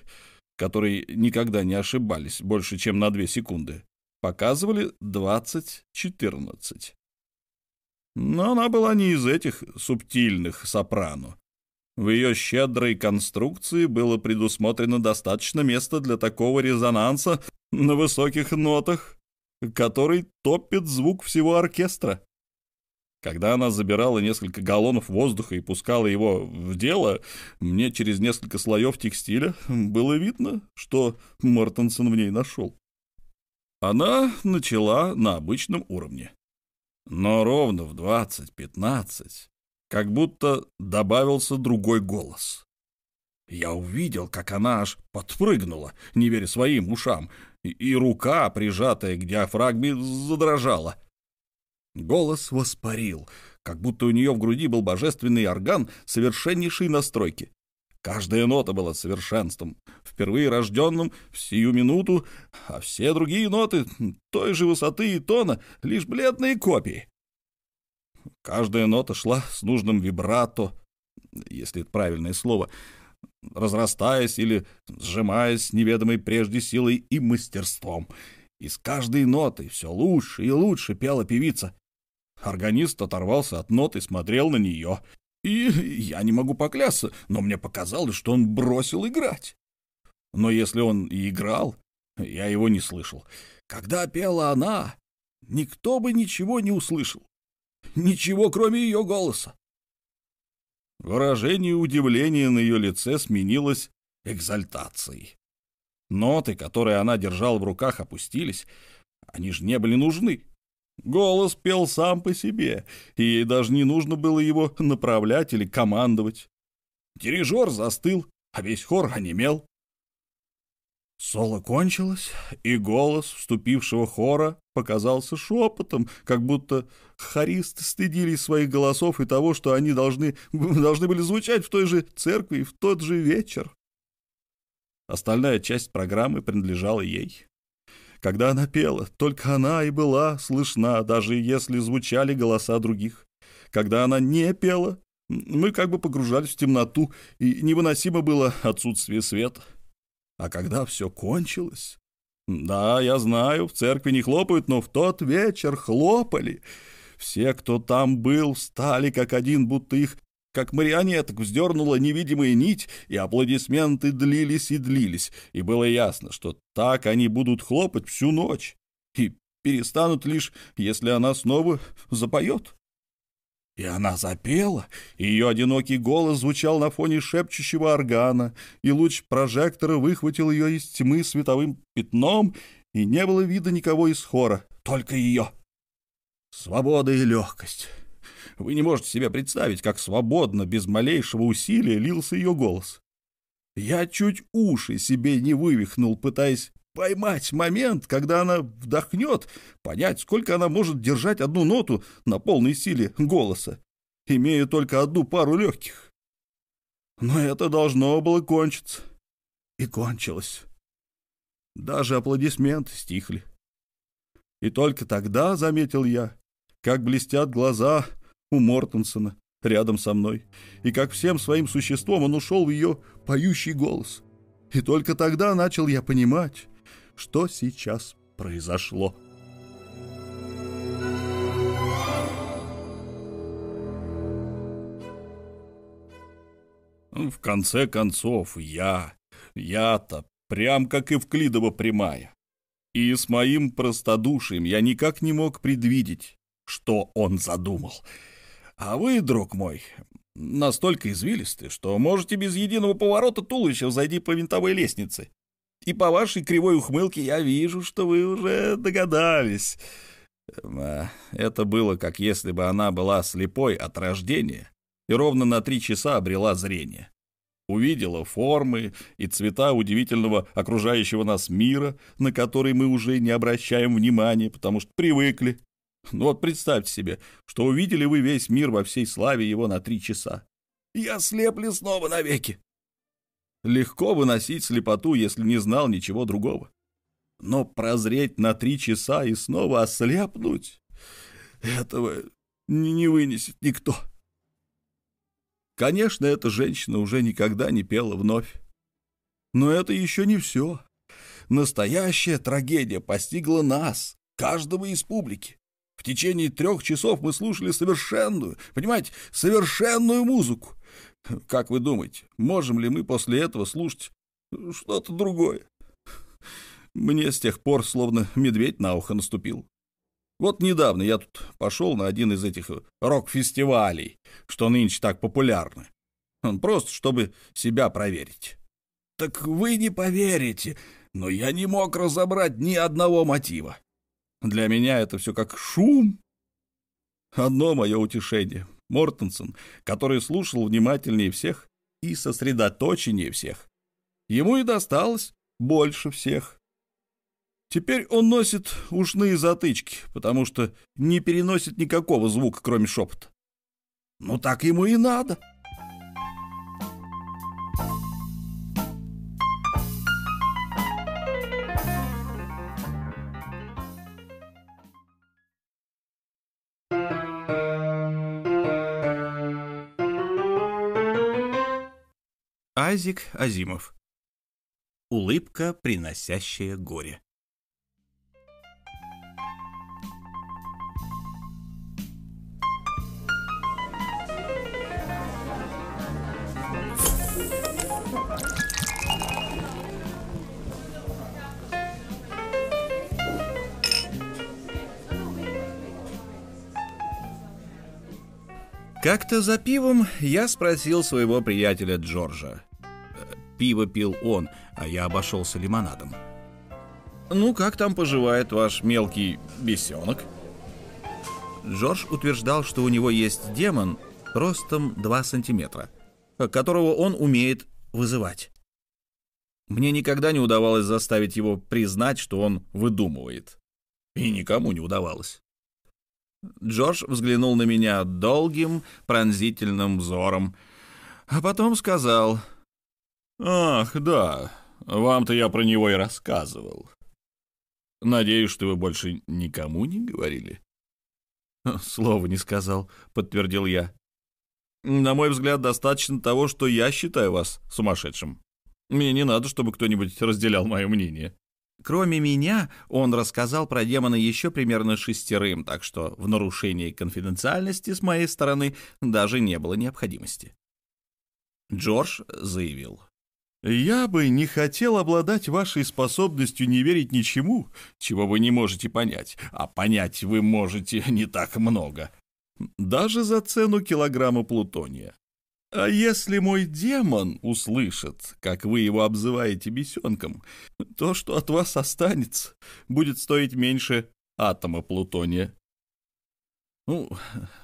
которые никогда не ошибались больше, чем на две секунды, показывали 20-14. Но она была не из этих субтильных сопрано. В ее щедрой конструкции было предусмотрено достаточно места для такого резонанса на высоких нотах, который топит звук всего оркестра. Когда она забирала несколько галлонов воздуха и пускала его в дело, мне через несколько слоев текстиля было видно, что Мортенсон в ней нашел. Она начала на обычном уровне. Но ровно в 20-15 как будто добавился другой голос. Я увидел, как она аж подпрыгнула, не веря своим ушам, и, и рука, прижатая к диафрагме, задрожала. Голос воспарил, как будто у нее в груди был божественный орган совершеннейшей настройки. Каждая нота была совершенством, впервые рожденным в сию минуту, а все другие ноты той же высоты и тона — лишь бледные копии. Каждая нота шла с нужным вибрато, если это правильное слово, разрастаясь или сжимаясь неведомой прежде силой и мастерством. И с каждой нотой все лучше и лучше пела певица. Органист оторвался от нот и смотрел на нее, и я не могу поклясться, но мне показалось, что он бросил играть. Но если он и играл, я его не слышал. Когда пела она, никто бы ничего не услышал. Ничего, кроме ее голоса. Выражение удивления на ее лице сменилось экзальтацией. Ноты, которые она держала в руках, опустились. Они же не были нужны. Голос пел сам по себе, и ей даже не нужно было его направлять или командовать. Дирижер застыл, а весь хор онемел. Соло кончилось, и голос вступившего хора показался шепотом, как будто хористы стыдились своих голосов и того, что они должны, должны были звучать в той же церкви в тот же вечер. Остальная часть программы принадлежала ей. Когда она пела, только она и была слышна, даже если звучали голоса других. Когда она не пела, мы как бы погружались в темноту, и невыносимо было отсутствие света. А когда все кончилось... Да, я знаю, в церкви не хлопают, но в тот вечер хлопали. Все, кто там был, встали как один, будто их как марионеток вздернула невидимая нить, и аплодисменты длились и длились, и было ясно, что так они будут хлопать всю ночь, и перестанут лишь, если она снова запоет. И она запела, и ее одинокий голос звучал на фоне шепчущего органа, и луч прожектора выхватил ее из тьмы световым пятном, и не было вида никого из хора, только ее. Свобода и легкость. Вы не можете себе представить, как свободно, без малейшего усилия лился ее голос. Я чуть уши себе не вывихнул, пытаясь поймать момент, когда она вдохнет, понять, сколько она может держать одну ноту на полной силе голоса. имея только одну пару легких. Но это должно было кончиться. И кончилось. Даже аплодисменты стихли. И только тогда заметил я, как блестят глаза у Мортенсона рядом со мной, и как всем своим существом он ушел в ее поющий голос. И только тогда начал я понимать, что сейчас произошло. В конце концов, я, я-то прям как Евклидова прямая. И с моим простодушием я никак не мог предвидеть, что он задумал. А вы, друг мой, настолько извилисты, что можете без единого поворота туловища зайти по винтовой лестнице. И по вашей кривой ухмылке я вижу, что вы уже догадались. А, это было, как если бы она была слепой от рождения и ровно на три часа обрела зрение. Увидела формы и цвета удивительного окружающего нас мира, на который мы уже не обращаем внимания, потому что привыкли. Ну вот представьте себе, что увидели вы весь мир во всей славе его на три часа. Я слепли снова навеки. Легко выносить слепоту, если не знал ничего другого. Но прозреть на три часа и снова ослепнуть — этого не, не вынесет никто. Конечно, эта женщина уже никогда не пела вновь. Но это еще не все. Настоящая трагедия постигла нас, каждого из публики. В течение трех часов мы слушали совершенную, понимаете, совершенную музыку. Как вы думаете, можем ли мы после этого слушать что-то другое? Мне с тех пор словно медведь на ухо наступил. Вот недавно я тут пошел на один из этих рок-фестивалей, что нынче так популярны. Просто чтобы себя проверить. Так вы не поверите, но я не мог разобрать ни одного мотива. Для меня это все как шум. Одно мое утешение. Мортенсон, который слушал внимательнее всех и сосредоточеннее всех. Ему и досталось больше всех. Теперь он носит ушные затычки, потому что не переносит никакого звука, кроме шепота. Ну так ему и надо. Азик Азимов. Улыбка, приносящая горе. Как-то за пивом я спросил своего приятеля Джорджа. Пиво пил он, а я обошелся лимонадом. «Ну, как там поживает ваш мелкий бесенок?» Джордж утверждал, что у него есть демон ростом 2 сантиметра, которого он умеет вызывать. Мне никогда не удавалось заставить его признать, что он выдумывает. И никому не удавалось. Джордж взглянул на меня долгим, пронзительным взором, а потом сказал, «Ах, да, вам-то я про него и рассказывал. Надеюсь, что вы больше никому не говорили?» «Слова не сказал», — подтвердил я. «На мой взгляд, достаточно того, что я считаю вас сумасшедшим. Мне не надо, чтобы кто-нибудь разделял мое мнение». Кроме меня, он рассказал про демона еще примерно шестерым, так что в нарушении конфиденциальности с моей стороны даже не было необходимости. Джордж заявил. «Я бы не хотел обладать вашей способностью не верить ничему, чего вы не можете понять, а понять вы можете не так много, даже за цену килограмма плутония. А если мой демон услышит, как вы его обзываете бесенком, то, что от вас останется, будет стоить меньше атома плутония. «Ну,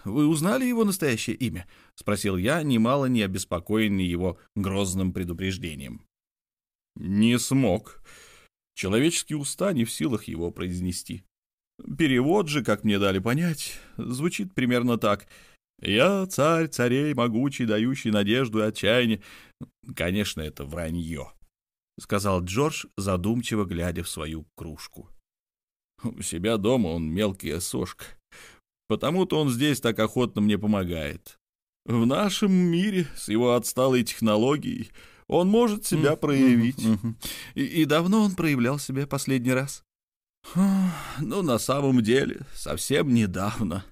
вы узнали его настоящее имя?» — спросил я, немало не обеспокоенный его грозным предупреждением. «Не смог. Человеческие уста не в силах его произнести. Перевод же, как мне дали понять, звучит примерно так — Я царь царей, могучий, дающий надежду и отчаяние. Конечно, это вранье, — сказал Джордж, задумчиво глядя в свою кружку. У себя дома он мелкий сошка. Потому-то он здесь так охотно мне помогает. В нашем мире с его отсталой технологией он может себя проявить. И, и давно он проявлял себя последний раз? Ну, на самом деле, совсем недавно.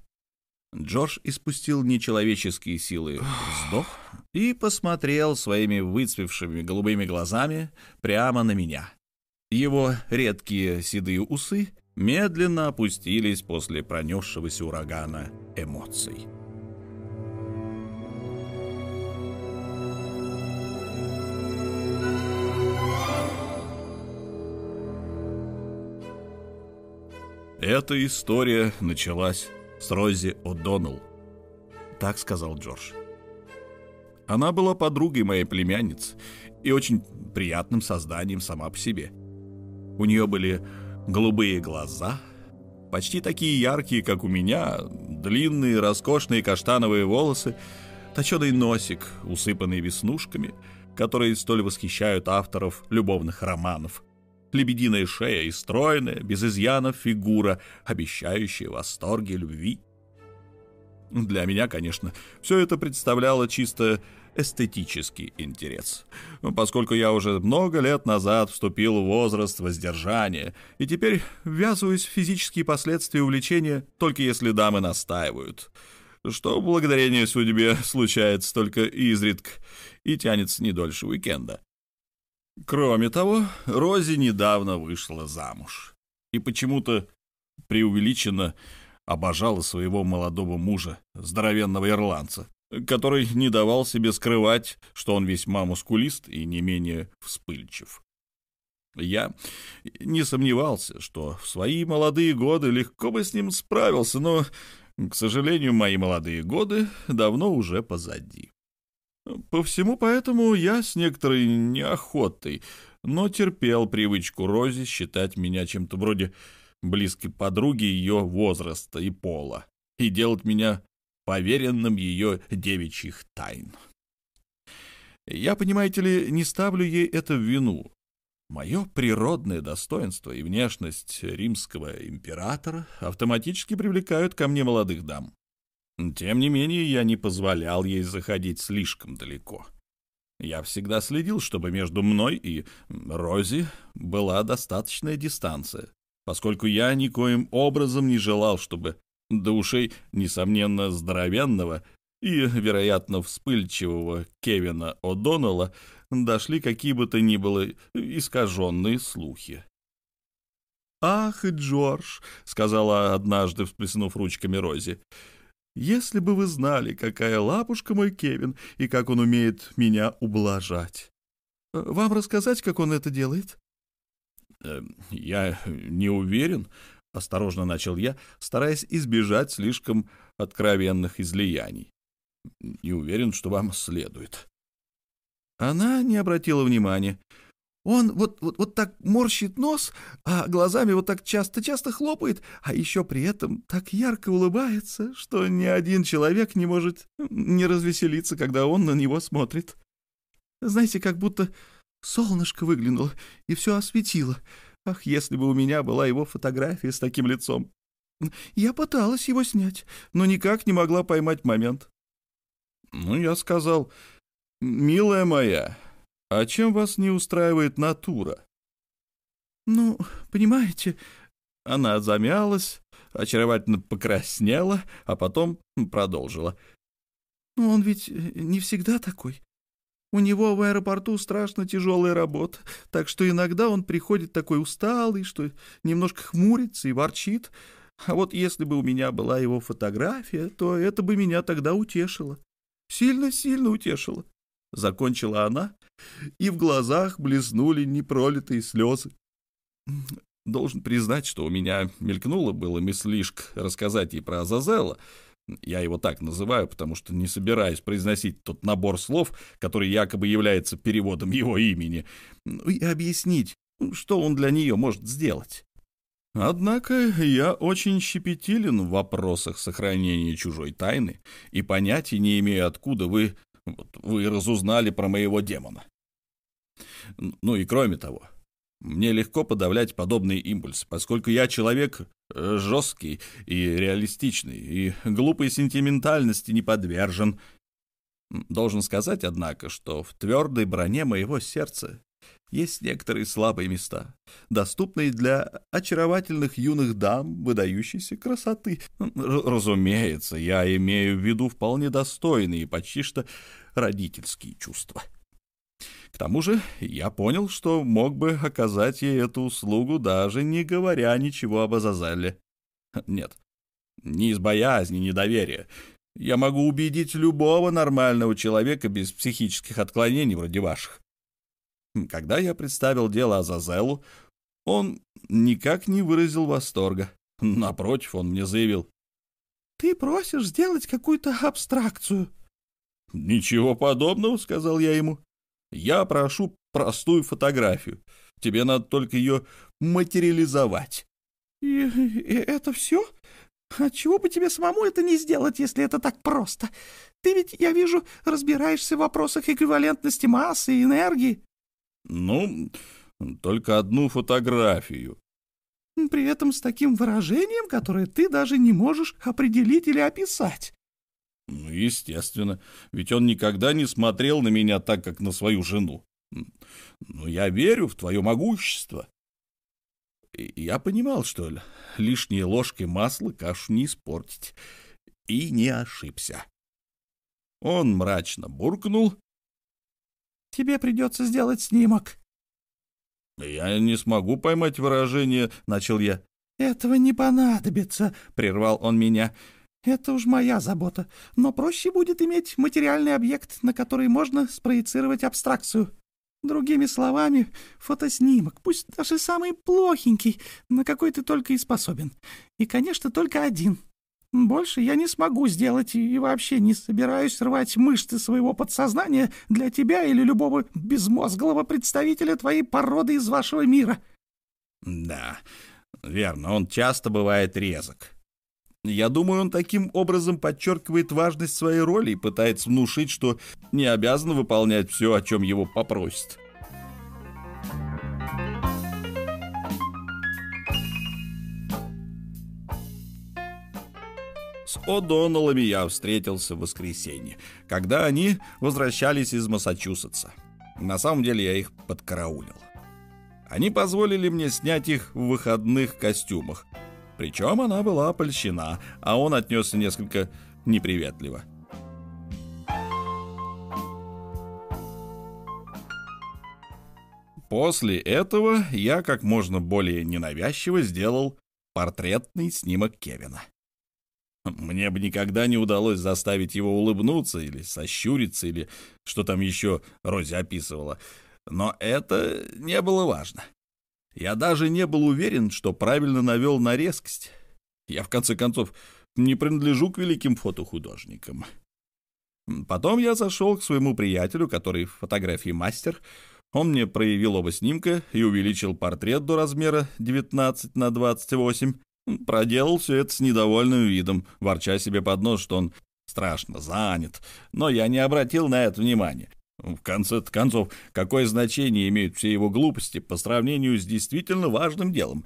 Джордж испустил нечеловеческие силы вздох и посмотрел своими выцвевшими голубыми глазами прямо на меня. Его редкие седые усы медленно опустились после пронесшегося урагана эмоций. Эта история началась с Рози О'Доннелл. Так сказал Джордж. Она была подругой моей племянницы и очень приятным созданием сама по себе. У нее были голубые глаза, почти такие яркие, как у меня, длинные роскошные каштановые волосы, точеный носик, усыпанный веснушками, которые столь восхищают авторов любовных романов, лебединая шея и стройная, без изъянов фигура, обещающая восторги любви. Для меня, конечно, все это представляло чисто эстетический интерес, поскольку я уже много лет назад вступил в возраст воздержания и теперь ввязываюсь в физические последствия увлечения только если дамы настаивают, что благодарение судьбе случается только изредка и тянется не дольше уикенда. Кроме того, Рози недавно вышла замуж и почему-то преувеличенно обожала своего молодого мужа, здоровенного ирландца, который не давал себе скрывать, что он весьма мускулист и не менее вспыльчив. Я не сомневался, что в свои молодые годы легко бы с ним справился, но, к сожалению, мои молодые годы давно уже позади. По всему поэтому я с некоторой неохотой, но терпел привычку Рози считать меня чем-то вроде близкой подруги ее возраста и пола и делать меня поверенным ее девичьих тайн. Я, понимаете ли, не ставлю ей это в вину. Мое природное достоинство и внешность римского императора автоматически привлекают ко мне молодых дам. Тем не менее, я не позволял ей заходить слишком далеко. Я всегда следил, чтобы между мной и Рози была достаточная дистанция, поскольку я никоим образом не желал, чтобы до ушей, несомненно, здоровенного и, вероятно, вспыльчивого Кевина О'Доннелла дошли какие бы то ни было искаженные слухи. «Ах, Джордж!» — сказала однажды, всплеснув ручками Рози — если бы вы знали, какая лапушка мой Кевин и как он умеет меня ублажать. Э, вам рассказать, как он это делает? Э, я не уверен, — осторожно начал я, стараясь избежать слишком откровенных излияний. Не уверен, что вам следует. Она не обратила внимания. Он вот, вот, вот так морщит нос, а глазами вот так часто-часто хлопает, а еще при этом так ярко улыбается, что ни один человек не может не развеселиться, когда он на него смотрит. Знаете, как будто солнышко выглянуло и все осветило. Ах, если бы у меня была его фотография с таким лицом. Я пыталась его снять, но никак не могла поймать момент. Ну, я сказал, «Милая моя, «А чем вас не устраивает натура?» «Ну, понимаете...» Она замялась, очаровательно покраснела, а потом продолжила. «Ну, он ведь не всегда такой. У него в аэропорту страшно тяжелая работа, так что иногда он приходит такой усталый, что немножко хмурится и ворчит. А вот если бы у меня была его фотография, то это бы меня тогда утешило. Сильно-сильно утешило. Закончила она, и в глазах блеснули непролитые слезы. Должен признать, что у меня мелькнуло было мыслишка рассказать ей про Азазела. Я его так называю, потому что не собираюсь произносить тот набор слов, который якобы является переводом его имени, ну и объяснить, что он для нее может сделать. Однако я очень щепетилен в вопросах сохранения чужой тайны и понятия не имею, откуда вы, вот, вы разузнали про моего демона. Ну и кроме того, мне легко подавлять подобные импульсы, поскольку я человек э, жесткий и реалистичный, и глупой сентиментальности не подвержен. Должен сказать, однако, что в твердой броне моего сердца есть некоторые слабые места, доступные для очаровательных юных дам выдающейся красоты. Разумеется, я имею в виду вполне достойные, почти что родительские чувства. К тому же я понял, что мог бы оказать ей эту услугу, даже не говоря ничего об Азазеле. Нет, не из боязни, не доверия. Я могу убедить любого нормального человека без психических отклонений вроде ваших. Когда я представил дело Азазелу, он никак не выразил восторга. Напротив, он мне заявил. «Ты просишь сделать какую-то абстракцию». «Ничего подобного», — сказал я ему. «Я прошу простую фотографию. Тебе надо только ее материализовать». «И, и это все? А чего бы тебе самому это не сделать, если это так просто? Ты ведь, я вижу, разбираешься в вопросах эквивалентности массы и энергии». Ну, только одну фотографию. При этом с таким выражением, которое ты даже не можешь определить или описать. Ну, естественно, ведь он никогда не смотрел на меня так, как на свою жену. Но я верю в твое могущество. И я понимал, что лишней ложкой масла кашу не испортить. И не ошибся. Он мрачно буркнул Тебе придется сделать снимок». «Я не смогу поймать выражение», — начал я. «Этого не понадобится», — прервал он меня. «Это уж моя забота. Но проще будет иметь материальный объект, на который можно спроецировать абстракцию. Другими словами, фотоснимок, пусть даже самый плохенький, на какой ты только и способен. И, конечно, только один». Больше я не смогу сделать и вообще не собираюсь рвать мышцы своего подсознания для тебя или любого безмозглого представителя твоей породы из вашего мира. Да, верно, он часто бывает резок. Я думаю, он таким образом подчеркивает важность своей роли и пытается внушить, что не обязан выполнять все, о чем его попросят. С О'Доннеллами я встретился в воскресенье, когда они возвращались из Массачусетса. На самом деле я их подкараулил. Они позволили мне снять их в выходных костюмах. Причем она была польщена, а он отнесся несколько неприветливо. После этого я как можно более ненавязчиво сделал портретный снимок Кевина. Мне бы никогда не удалось заставить его улыбнуться или сощуриться, или что там еще Рози описывала. Но это не было важно. Я даже не был уверен, что правильно навел на резкость. Я, в конце концов, не принадлежу к великим фотохудожникам. Потом я зашел к своему приятелю, который фотографии мастер. Он мне проявил оба снимка и увеличил портрет до размера 19 на 28. Проделал все это с недовольным видом, ворча себе под нос, что он страшно занят. Но я не обратил на это внимания. В конце концов, какое значение имеют все его глупости по сравнению с действительно важным делом,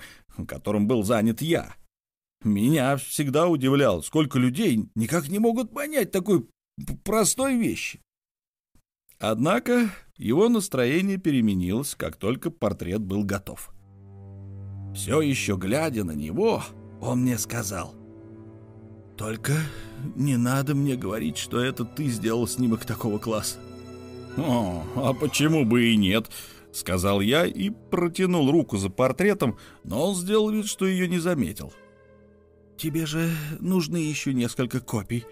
которым был занят я? Меня всегда удивляло, сколько людей никак не могут понять такой простой вещи. Однако его настроение переменилось, как только портрет был готов. Все еще глядя на него, он мне сказал. «Только не надо мне говорить, что это ты сделал снимок такого класса». «О, а почему бы и нет?» — сказал я и протянул руку за портретом, но он сделал вид, что ее не заметил. «Тебе же нужны еще несколько копий».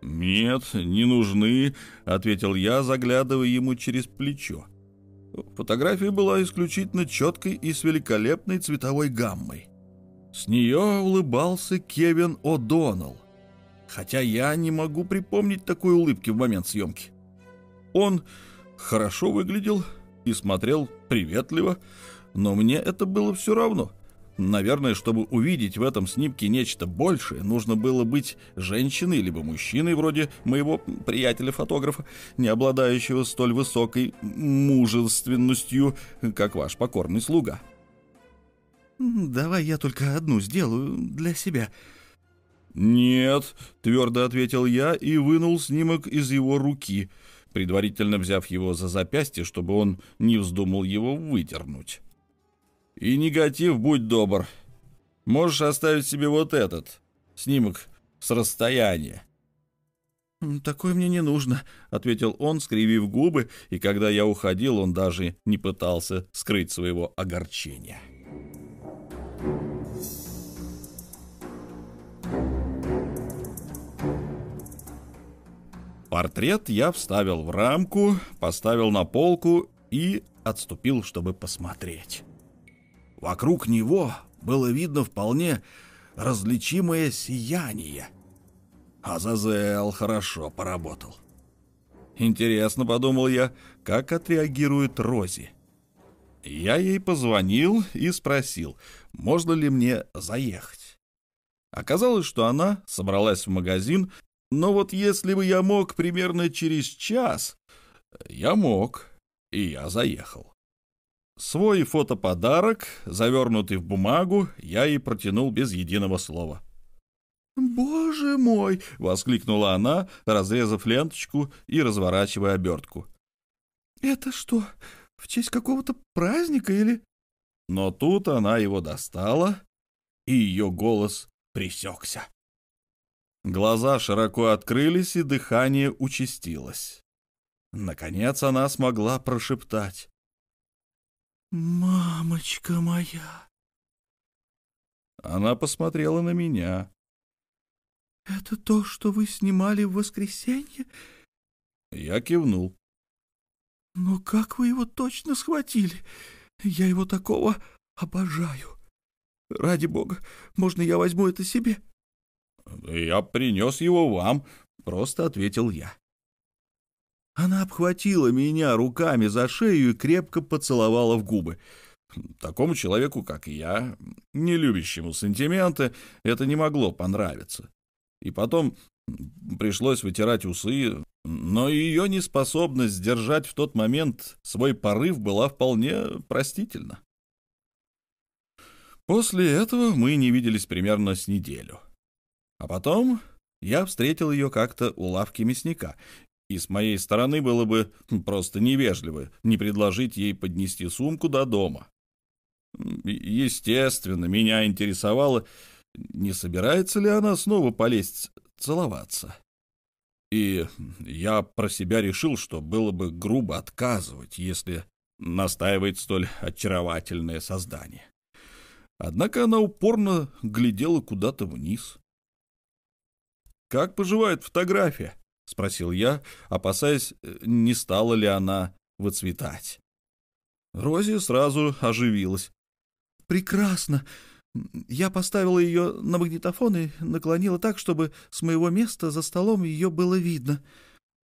«Нет, не нужны», — ответил я, заглядывая ему через плечо. Фотография была исключительно четкой и с великолепной цветовой гаммой. С нее улыбался Кевин О'Доннелл, хотя я не могу припомнить такой улыбки в момент съемки. Он хорошо выглядел и смотрел приветливо, но мне это было все равно. Наверное, чтобы увидеть в этом снимке нечто большее, нужно было быть женщиной либо мужчиной вроде моего приятеля-фотографа, не обладающего столь высокой мужественностью, как ваш покорный слуга. «Давай я только одну сделаю для себя». «Нет», — твердо ответил я и вынул снимок из его руки, предварительно взяв его за запястье, чтобы он не вздумал его выдернуть. И негатив, будь добр. Можешь оставить себе вот этот снимок с расстояния. «Такое мне не нужно», — ответил он, скривив губы, и когда я уходил, он даже не пытался скрыть своего огорчения. Портрет я вставил в рамку, поставил на полку и отступил, чтобы посмотреть. Вокруг него было видно вполне различимое сияние. Азазел хорошо поработал. Интересно, подумал я, как отреагирует Рози. Я ей позвонил и спросил, можно ли мне заехать. Оказалось, что она собралась в магазин, но вот если бы я мог примерно через час, я мог, и я заехал. Свой фотоподарок, завернутый в бумагу, я ей протянул без единого слова. «Боже мой!» — воскликнула она, разрезав ленточку и разворачивая обертку. «Это что, в честь какого-то праздника или...» Но тут она его достала, и ее голос пресекся. Глаза широко открылись, и дыхание участилось. Наконец она смогла прошептать. «Мамочка моя!» Она посмотрела на меня. «Это то, что вы снимали в воскресенье?» Я кивнул. «Но как вы его точно схватили? Я его такого обожаю. Ради бога, можно я возьму это себе?» «Я принес его вам», — просто ответил я. Она обхватила меня руками за шею и крепко поцеловала в губы. Такому человеку, как я, не любящему сантименты, это не могло понравиться. И потом пришлось вытирать усы, но ее неспособность сдержать в тот момент свой порыв была вполне простительна. После этого мы не виделись примерно с неделю. А потом я встретил ее как-то у лавки мясника и с моей стороны было бы просто невежливо не предложить ей поднести сумку до дома. Естественно, меня интересовало, не собирается ли она снова полезть целоваться. И я про себя решил, что было бы грубо отказывать, если настаивает столь очаровательное создание. Однако она упорно глядела куда-то вниз. «Как поживает фотография?» — спросил я, опасаясь, э, не стала ли она выцветать. Рози сразу оживилась. «Прекрасно. Я поставила ее на магнитофон и наклонила так, чтобы с моего места за столом ее было видно.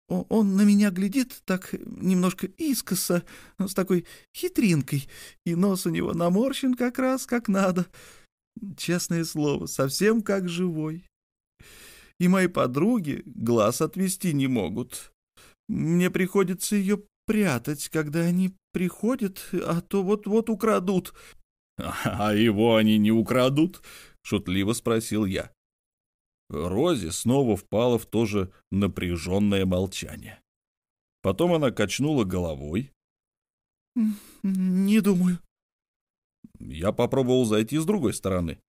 Он на меня глядит так немножко искоса, с такой хитринкой, и нос у него наморщен как раз как надо. Честное слово, совсем как живой и мои подруги глаз отвести не могут. Мне приходится ее прятать, когда они приходят, а то вот-вот украдут». «А его они не украдут?» — шутливо спросил я. Рози снова впала в то же напряженное молчание. Потом она качнула головой. «Не думаю». Я попробовал зайти с другой стороны.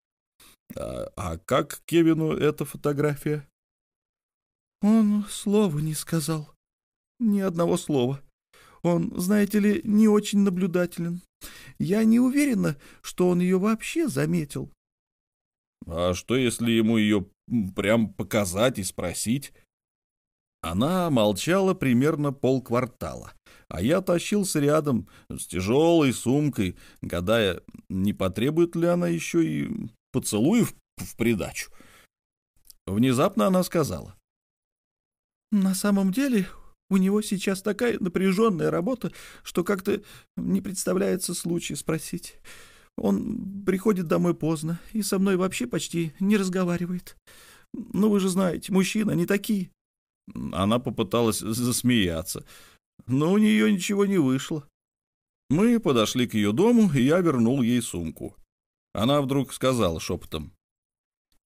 А, а как Кевину эта фотография? Он слова не сказал. Ни одного слова. Он, знаете ли, не очень наблюдателен. Я не уверена, что он ее вообще заметил. А что, если ему ее прям показать и спросить? Она молчала примерно полквартала, а я тащился рядом с тяжелой сумкой, гадая, не потребует ли она еще и поцелуев в придачу. Внезапно она сказала. «На самом деле у него сейчас такая напряженная работа, что как-то не представляется случай спросить. Он приходит домой поздно и со мной вообще почти не разговаривает. Ну, вы же знаете, мужчины, они такие. Она попыталась засмеяться, но у нее ничего не вышло. Мы подошли к ее дому, и я вернул ей сумку. Она вдруг сказала шепотом.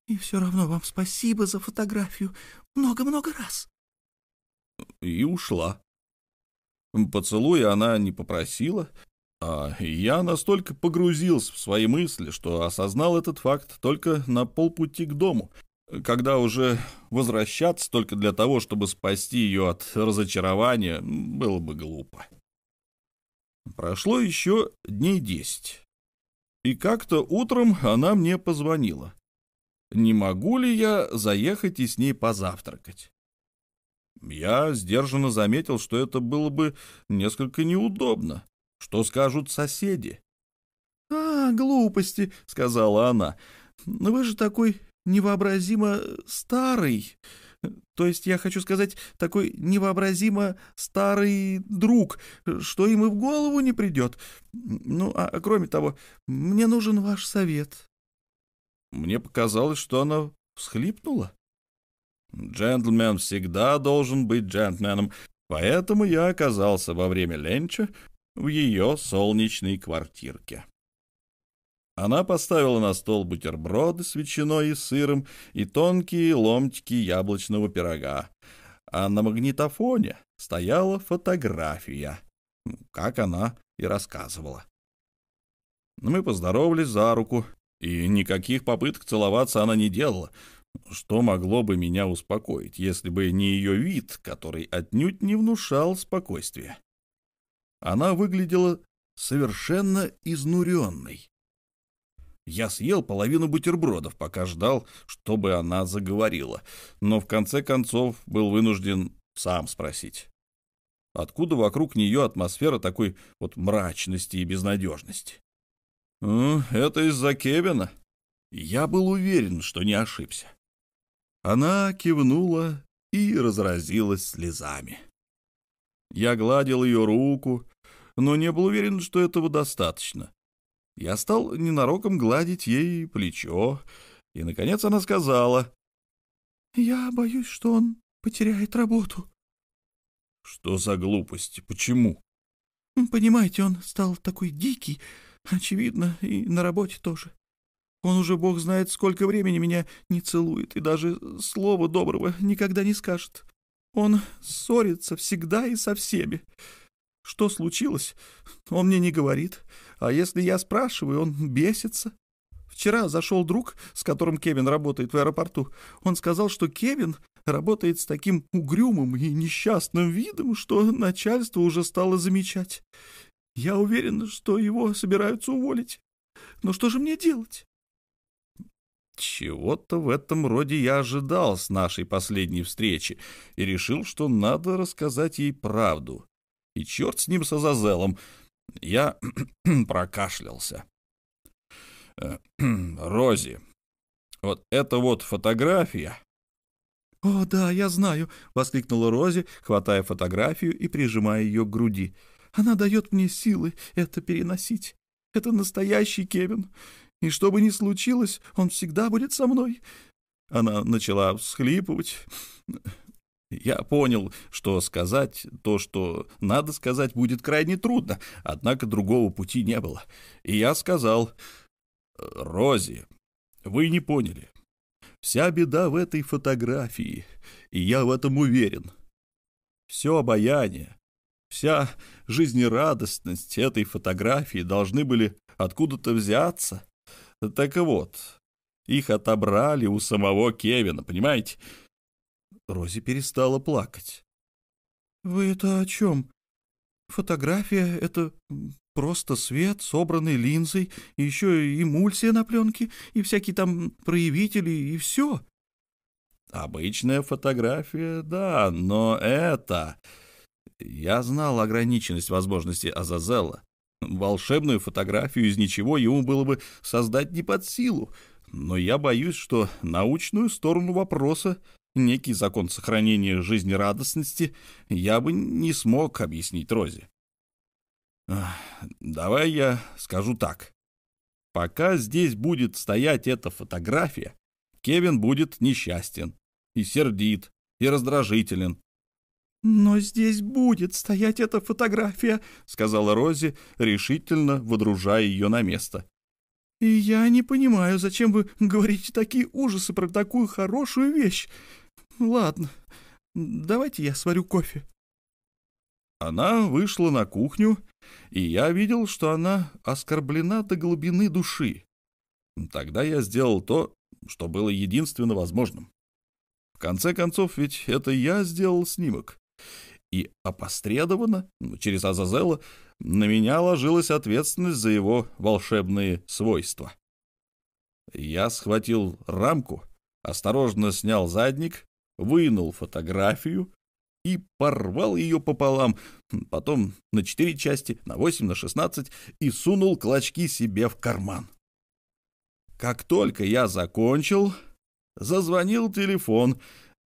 «И все равно вам спасибо за фотографию много-много раз». И ушла. Поцелуя она не попросила, а я настолько погрузился в свои мысли, что осознал этот факт только на полпути к дому, когда уже возвращаться только для того, чтобы спасти ее от разочарования, было бы глупо. Прошло еще дней десять. И как-то утром она мне позвонила. Не могу ли я заехать и с ней позавтракать? Я сдержанно заметил, что это было бы несколько неудобно. Что скажут соседи? «А, глупости», — сказала она. «Вы же такой невообразимо старый. То есть я хочу сказать, такой невообразимо старый друг, что им и в голову не придет. Ну, а, а кроме того, мне нужен ваш совет». Мне показалось, что она всхлипнула. Джентльмен всегда должен быть джентльменом, поэтому я оказался во время ленча в ее солнечной квартирке. Она поставила на стол бутерброды с ветчиной и сыром и тонкие ломтики яблочного пирога, а на магнитофоне стояла фотография, как она и рассказывала. Мы поздоровались за руку, и никаких попыток целоваться она не делала, что могло бы меня успокоить, если бы не ее вид, который отнюдь не внушал спокойствия. Она выглядела совершенно изнуренной. Я съел половину бутербродов, пока ждал, чтобы она заговорила, но в конце концов был вынужден сам спросить. Откуда вокруг нее атмосфера такой вот мрачности и безнадежности? «Это из-за Кевина?» Я был уверен, что не ошибся. Она кивнула и разразилась слезами. Я гладил ее руку, но не был уверен, что этого достаточно. Я стал ненароком гладить ей плечо, и, наконец, она сказала. «Я боюсь, что он потеряет работу». «Что за глупости? Почему?» «Понимаете, он стал такой дикий, очевидно, и на работе тоже. Он уже, бог знает, сколько времени меня не целует и даже слова доброго никогда не скажет. Он ссорится всегда и со всеми. Что случилось? Он мне не говорит. А если я спрашиваю, он бесится. Вчера зашел друг, с которым Кевин работает в аэропорту. Он сказал, что Кевин работает с таким угрюмым и несчастным видом, что начальство уже стало замечать. Я уверен, что его собираются уволить. Но что же мне делать? Чего-то в этом роде я ожидал с нашей последней встречи и решил, что надо рассказать ей правду. И черт с ним с Азазелом. Я прокашлялся. Э, Рози, вот это вот фотография. «О, да, я знаю!» — воскликнула Рози, хватая фотографию и прижимая ее к груди. «Она дает мне силы это переносить. Это настоящий Кевин. И что бы ни случилось, он всегда будет со мной. Она начала всхлипывать. Я понял, что сказать то, что надо сказать, будет крайне трудно, однако другого пути не было. И я сказал, «Рози, вы не поняли. Вся беда в этой фотографии, и я в этом уверен. Все обаяние, вся жизнерадостность этой фотографии должны были откуда-то взяться, так вот, их отобрали у самого Кевина, понимаете? Рози перестала плакать. «Вы это о чем? Фотография — это просто свет, собранный линзой, и еще эмульсия на пленке, и всякие там проявители, и все». «Обычная фотография, да, но это...» Я знал ограниченность возможностей Азазела, Волшебную фотографию из ничего ему было бы создать не под силу, но я боюсь, что научную сторону вопроса, некий закон сохранения жизнерадостности, я бы не смог объяснить Розе. Давай я скажу так. Пока здесь будет стоять эта фотография, Кевин будет несчастен и сердит, и раздражителен. «Но здесь будет стоять эта фотография», — сказала Рози, решительно водружая ее на место. «И я не понимаю, зачем вы говорите такие ужасы про такую хорошую вещь. Ладно, давайте я сварю кофе». Она вышла на кухню, и я видел, что она оскорблена до глубины души. Тогда я сделал то, что было единственно возможным. В конце концов, ведь это я сделал снимок. И опосредованно, ну, через Азазела, на меня ложилась ответственность за его волшебные свойства. Я схватил рамку, осторожно снял задник, вынул фотографию и порвал ее пополам, потом на четыре части, на восемь, на шестнадцать, и сунул клочки себе в карман. Как только я закончил, зазвонил телефон,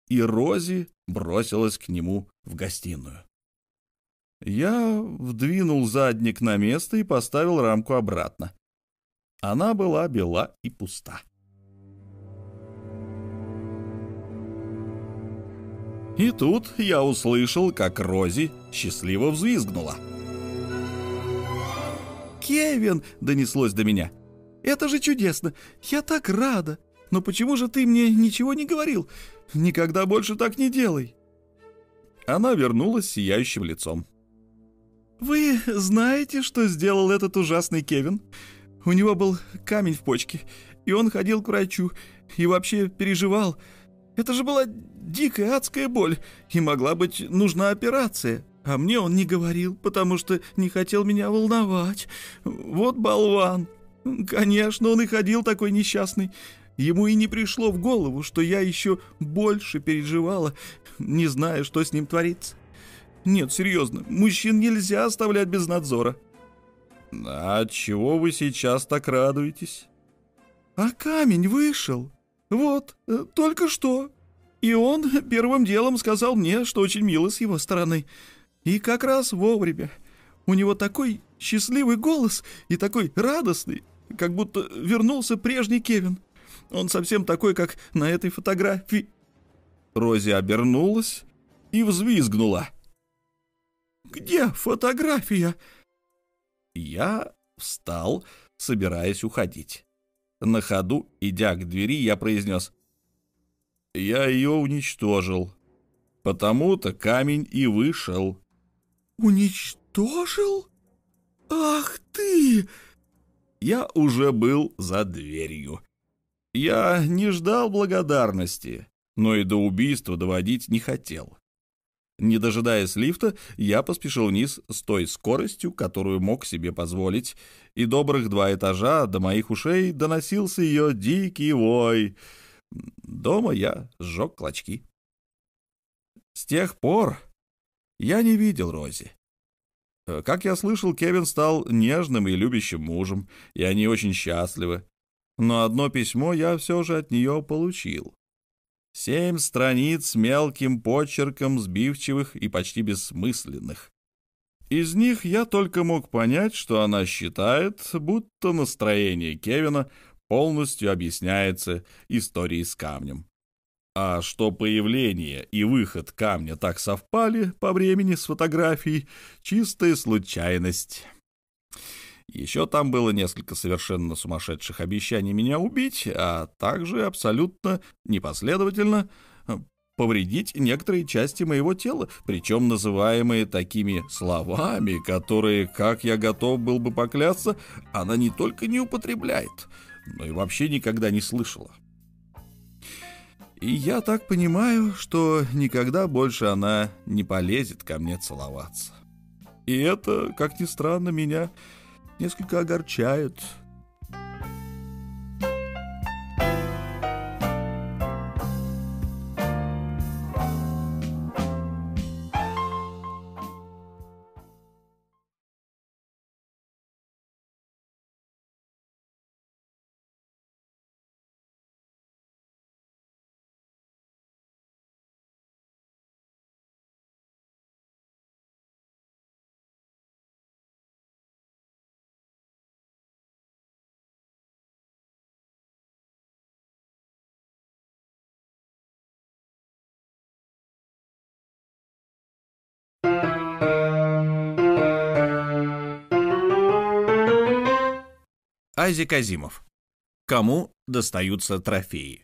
и Рози бросилась к нему в гостиную. Я вдвинул задник на место и поставил рамку обратно. Она была бела и пуста. И тут я услышал, как Рози счастливо взвизгнула. «Кевин!» — донеслось до меня. «Это же чудесно! Я так рада! Но почему же ты мне ничего не говорил? Никогда больше так не делай!» Она вернулась сияющим лицом. «Вы знаете, что сделал этот ужасный Кевин? У него был камень в почке, и он ходил к врачу, и вообще переживал. Это же была дикая адская боль, и могла быть нужна операция. А мне он не говорил, потому что не хотел меня волновать. Вот болван. Конечно, он и ходил такой несчастный. Ему и не пришло в голову, что я еще больше переживала, не зная, что с ним творится. Нет, серьезно, мужчин нельзя оставлять без надзора. А чего вы сейчас так радуетесь? А камень вышел. Вот, э, только что. И он первым делом сказал мне, что очень мило с его стороны. И как раз вовремя. У него такой счастливый голос и такой радостный, как будто вернулся прежний Кевин. Он совсем такой, как на этой фотографии. Рози обернулась и взвизгнула. «Где фотография?» Я встал, собираясь уходить. На ходу, идя к двери, я произнес. «Я ее уничтожил. Потому-то камень и вышел». «Уничтожил? Ах ты!» Я уже был за дверью. Я не ждал благодарности, но и до убийства доводить не хотел. Не дожидаясь лифта, я поспешил вниз с той скоростью, которую мог себе позволить, и добрых два этажа до моих ушей доносился ее дикий вой. Дома я сжег клочки. С тех пор я не видел Рози. Как я слышал, Кевин стал нежным и любящим мужем, и они очень счастливы но одно письмо я все же от нее получил. Семь страниц мелким почерком сбивчивых и почти бессмысленных. Из них я только мог понять, что она считает, будто настроение Кевина полностью объясняется историей с камнем. А что появление и выход камня так совпали по времени с фотографией — чистая случайность. Еще там было несколько совершенно сумасшедших обещаний меня убить, а также абсолютно непоследовательно э, повредить некоторые части моего тела, причем называемые такими словами, которые, как я готов был бы поклясться, она не только не употребляет, но и вообще никогда не слышала. И я так понимаю, что никогда больше она не полезет ко мне целоваться. И это, как ни странно, меня несколько огорчает. Айзек Азимов. Кому достаются трофеи?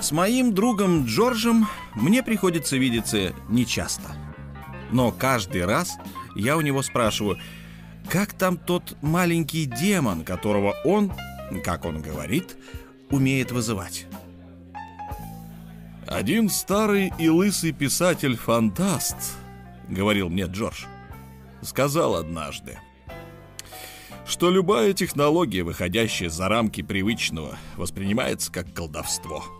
С моим другом Джорджем мне приходится видеться нечасто. Но каждый раз я у него спрашиваю, как там тот маленький демон, которого он, как он говорит, умеет вызывать. «Один старый и лысый писатель-фантаст», — говорил мне Джордж, — сказал однажды, что любая технология, выходящая за рамки привычного, воспринимается как колдовство —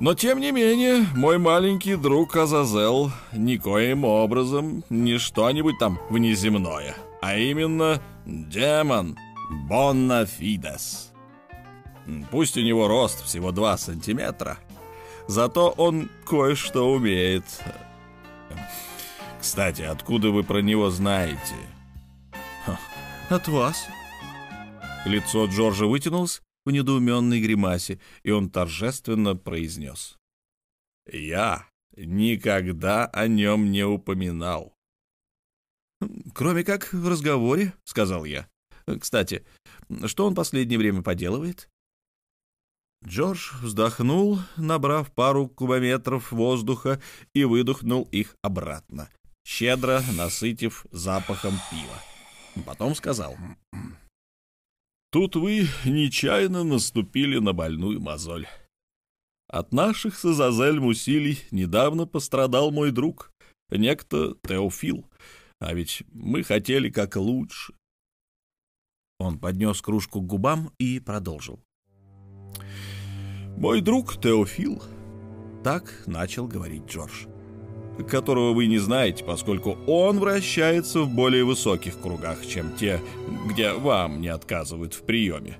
но тем не менее, мой маленький друг Азазел никоим образом не что-нибудь там внеземное, а именно демон Бонна Фидес. Пусть у него рост всего 2 сантиметра, зато он кое-что умеет. Кстати, откуда вы про него знаете? От вас. Лицо Джорджа вытянулось, в недоуменной гримасе, и он торжественно произнес. «Я никогда о нем не упоминал». «Кроме как в разговоре», — сказал я. «Кстати, что он последнее время поделывает?» Джордж вздохнул, набрав пару кубометров воздуха и выдохнул их обратно, щедро насытив запахом пива. Потом сказал. Тут вы нечаянно наступили на больную мозоль. От наших с Азазелем усилий недавно пострадал мой друг, некто Теофил, а ведь мы хотели как лучше. Он поднес кружку к губам и продолжил. «Мой друг Теофил», — так начал говорить Джордж, — которого вы не знаете, поскольку он вращается в более высоких кругах, чем те, где вам не отказывают в приеме.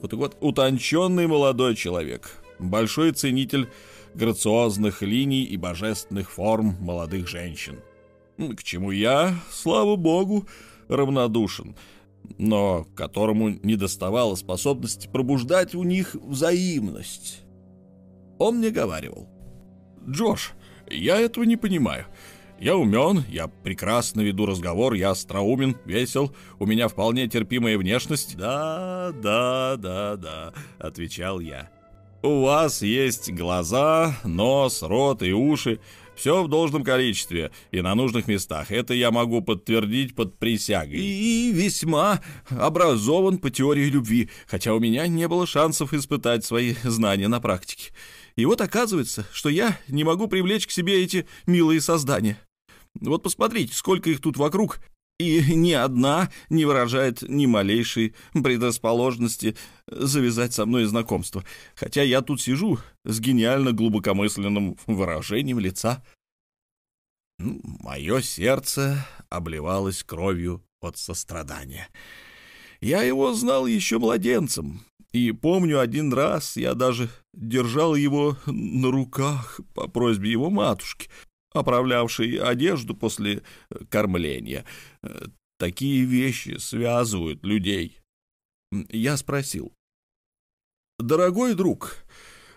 Вот, вот утонченный молодой человек, большой ценитель грациозных линий и божественных форм молодых женщин. К чему я, слава богу, равнодушен, но которому недоставало способности пробуждать у них взаимность. Он мне говаривал. «Джош, я этого не понимаю. Я умен, я прекрасно веду разговор, я остроумен, весел, у меня вполне терпимая внешность. Да, да, да, да, отвечал я. У вас есть глаза, нос, рот и уши, все в должном количестве и на нужных местах. Это я могу подтвердить под присягой. И весьма образован по теории любви, хотя у меня не было шансов испытать свои знания на практике. И вот оказывается, что я не могу привлечь к себе эти милые создания. Вот посмотрите, сколько их тут вокруг, и ни одна не выражает ни малейшей предрасположенности завязать со мной знакомство, хотя я тут сижу с гениально глубокомысленным выражением лица. Ну, мое сердце обливалось кровью от сострадания. Я его знал еще младенцем, и помню, один раз я даже держал его на руках по просьбе его матушки, оправлявшей одежду после э, кормления. Э, такие вещи связывают людей. Я спросил. «Дорогой друг,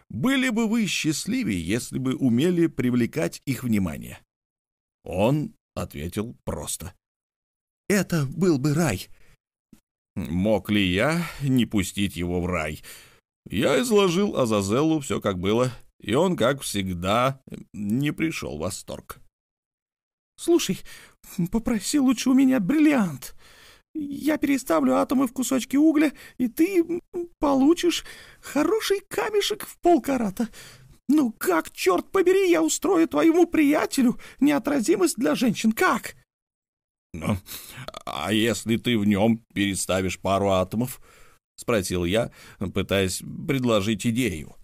были бы вы счастливее, если бы умели привлекать их внимание?» Он ответил просто. «Это был бы рай. Мог ли я не пустить его в рай? Я изложил Азазелу все как было, и он, как всегда, не пришел в восторг. «Слушай, попроси лучше у меня бриллиант. Я переставлю атомы в кусочки угля, и ты получишь хороший камешек в полкарата. Ну как, черт побери, я устрою твоему приятелю неотразимость для женщин? Как?» «Ну, а если ты в нем переставишь пару атомов?» — спросил я, пытаясь предложить идею.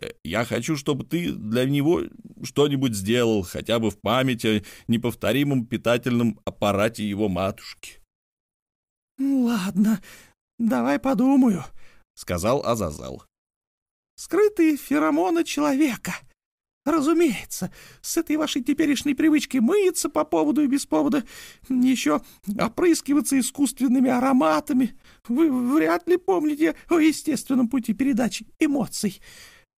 «Э, «Я хочу, чтобы ты для него что-нибудь сделал, хотя бы в память о неповторимом питательном аппарате его матушки». «Ладно, давай подумаю», — сказал Азазел. «Скрытые феромоны человека. Разумеется, с этой вашей теперешней привычкой мыться по поводу и без повода, еще опрыскиваться искусственными ароматами. Вы вряд ли помните о естественном пути передачи эмоций.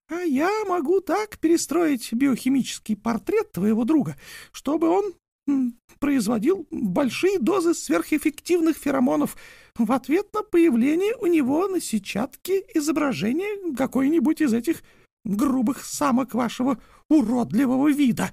А я могу так перестроить биохимический портрет твоего друга, чтобы он производил большие дозы сверхэффективных феромонов в ответ на появление у него на сетчатке изображения какой-нибудь из этих грубых самок вашего уродливого вида.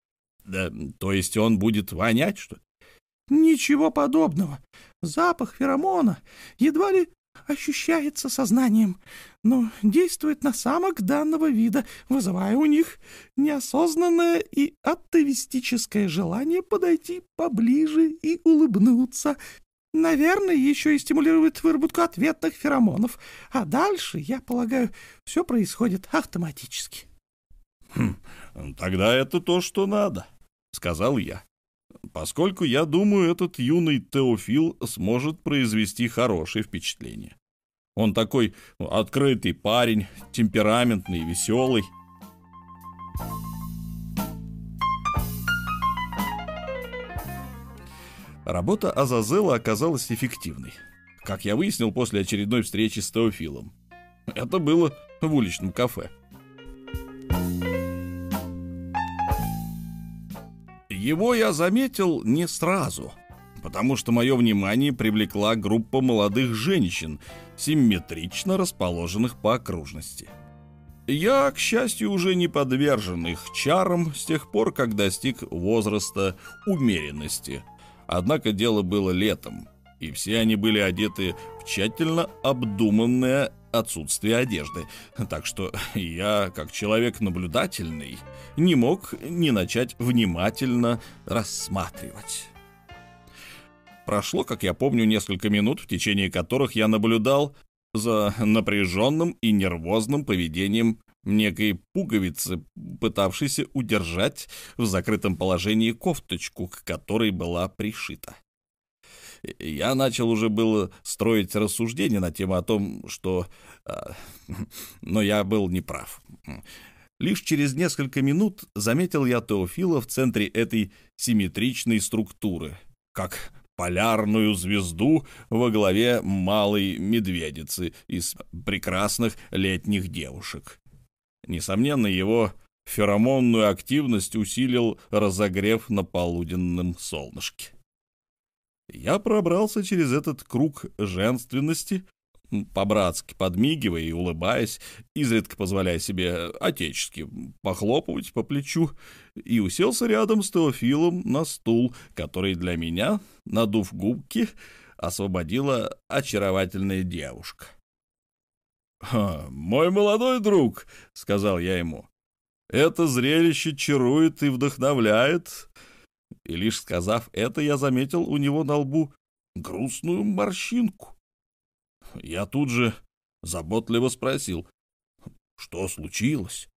— Да, то есть он будет вонять, что ли? — Ничего подобного. Запах феромона едва ли ощущается сознанием, но действует на самок данного вида, вызывая у них неосознанное и атовистическое желание подойти поближе и улыбнуться. Наверное, еще и стимулирует выработку ответных феромонов. А дальше, я полагаю, все происходит автоматически. Хм, тогда это то, что надо, сказал я. Поскольку я думаю, этот юный Теофил сможет произвести хорошее впечатление. Он такой открытый парень, темпераментный, веселый. Работа Азазела оказалась эффективной, как я выяснил после очередной встречи с Теофилом. Это было в уличном кафе. Его я заметил не сразу, потому что мое внимание привлекла группа молодых женщин, симметрично расположенных по окружности. Я, к счастью, уже не подвержен их чарам с тех пор, как достиг возраста умеренности. Однако дело было летом, и все они были одеты в тщательно обдуманное отсутствие одежды. Так что я, как человек наблюдательный, не мог не начать внимательно рассматривать. Прошло, как я помню, несколько минут, в течение которых я наблюдал за напряженным и нервозным поведением некой пуговицы, пытавшейся удержать в закрытом положении кофточку, к которой была пришита. Я начал уже было строить рассуждения на тему о том, что... А, но я был неправ. Лишь через несколько минут заметил я Теофила в центре этой симметричной структуры, как полярную звезду во главе малой медведицы из прекрасных летних девушек. Несомненно, его феромонную активность усилил разогрев на полуденном солнышке. Я пробрался через этот круг женственности, по-братски подмигивая и улыбаясь, изредка позволяя себе отечески похлопывать по плечу, и уселся рядом с Теофилом на стул, который для меня, надув губки, освободила очаровательная девушка. «Мой молодой друг», — сказал я ему, — «это зрелище чарует и вдохновляет». И лишь сказав это, я заметил у него на лбу грустную морщинку. Я тут же заботливо спросил, что случилось?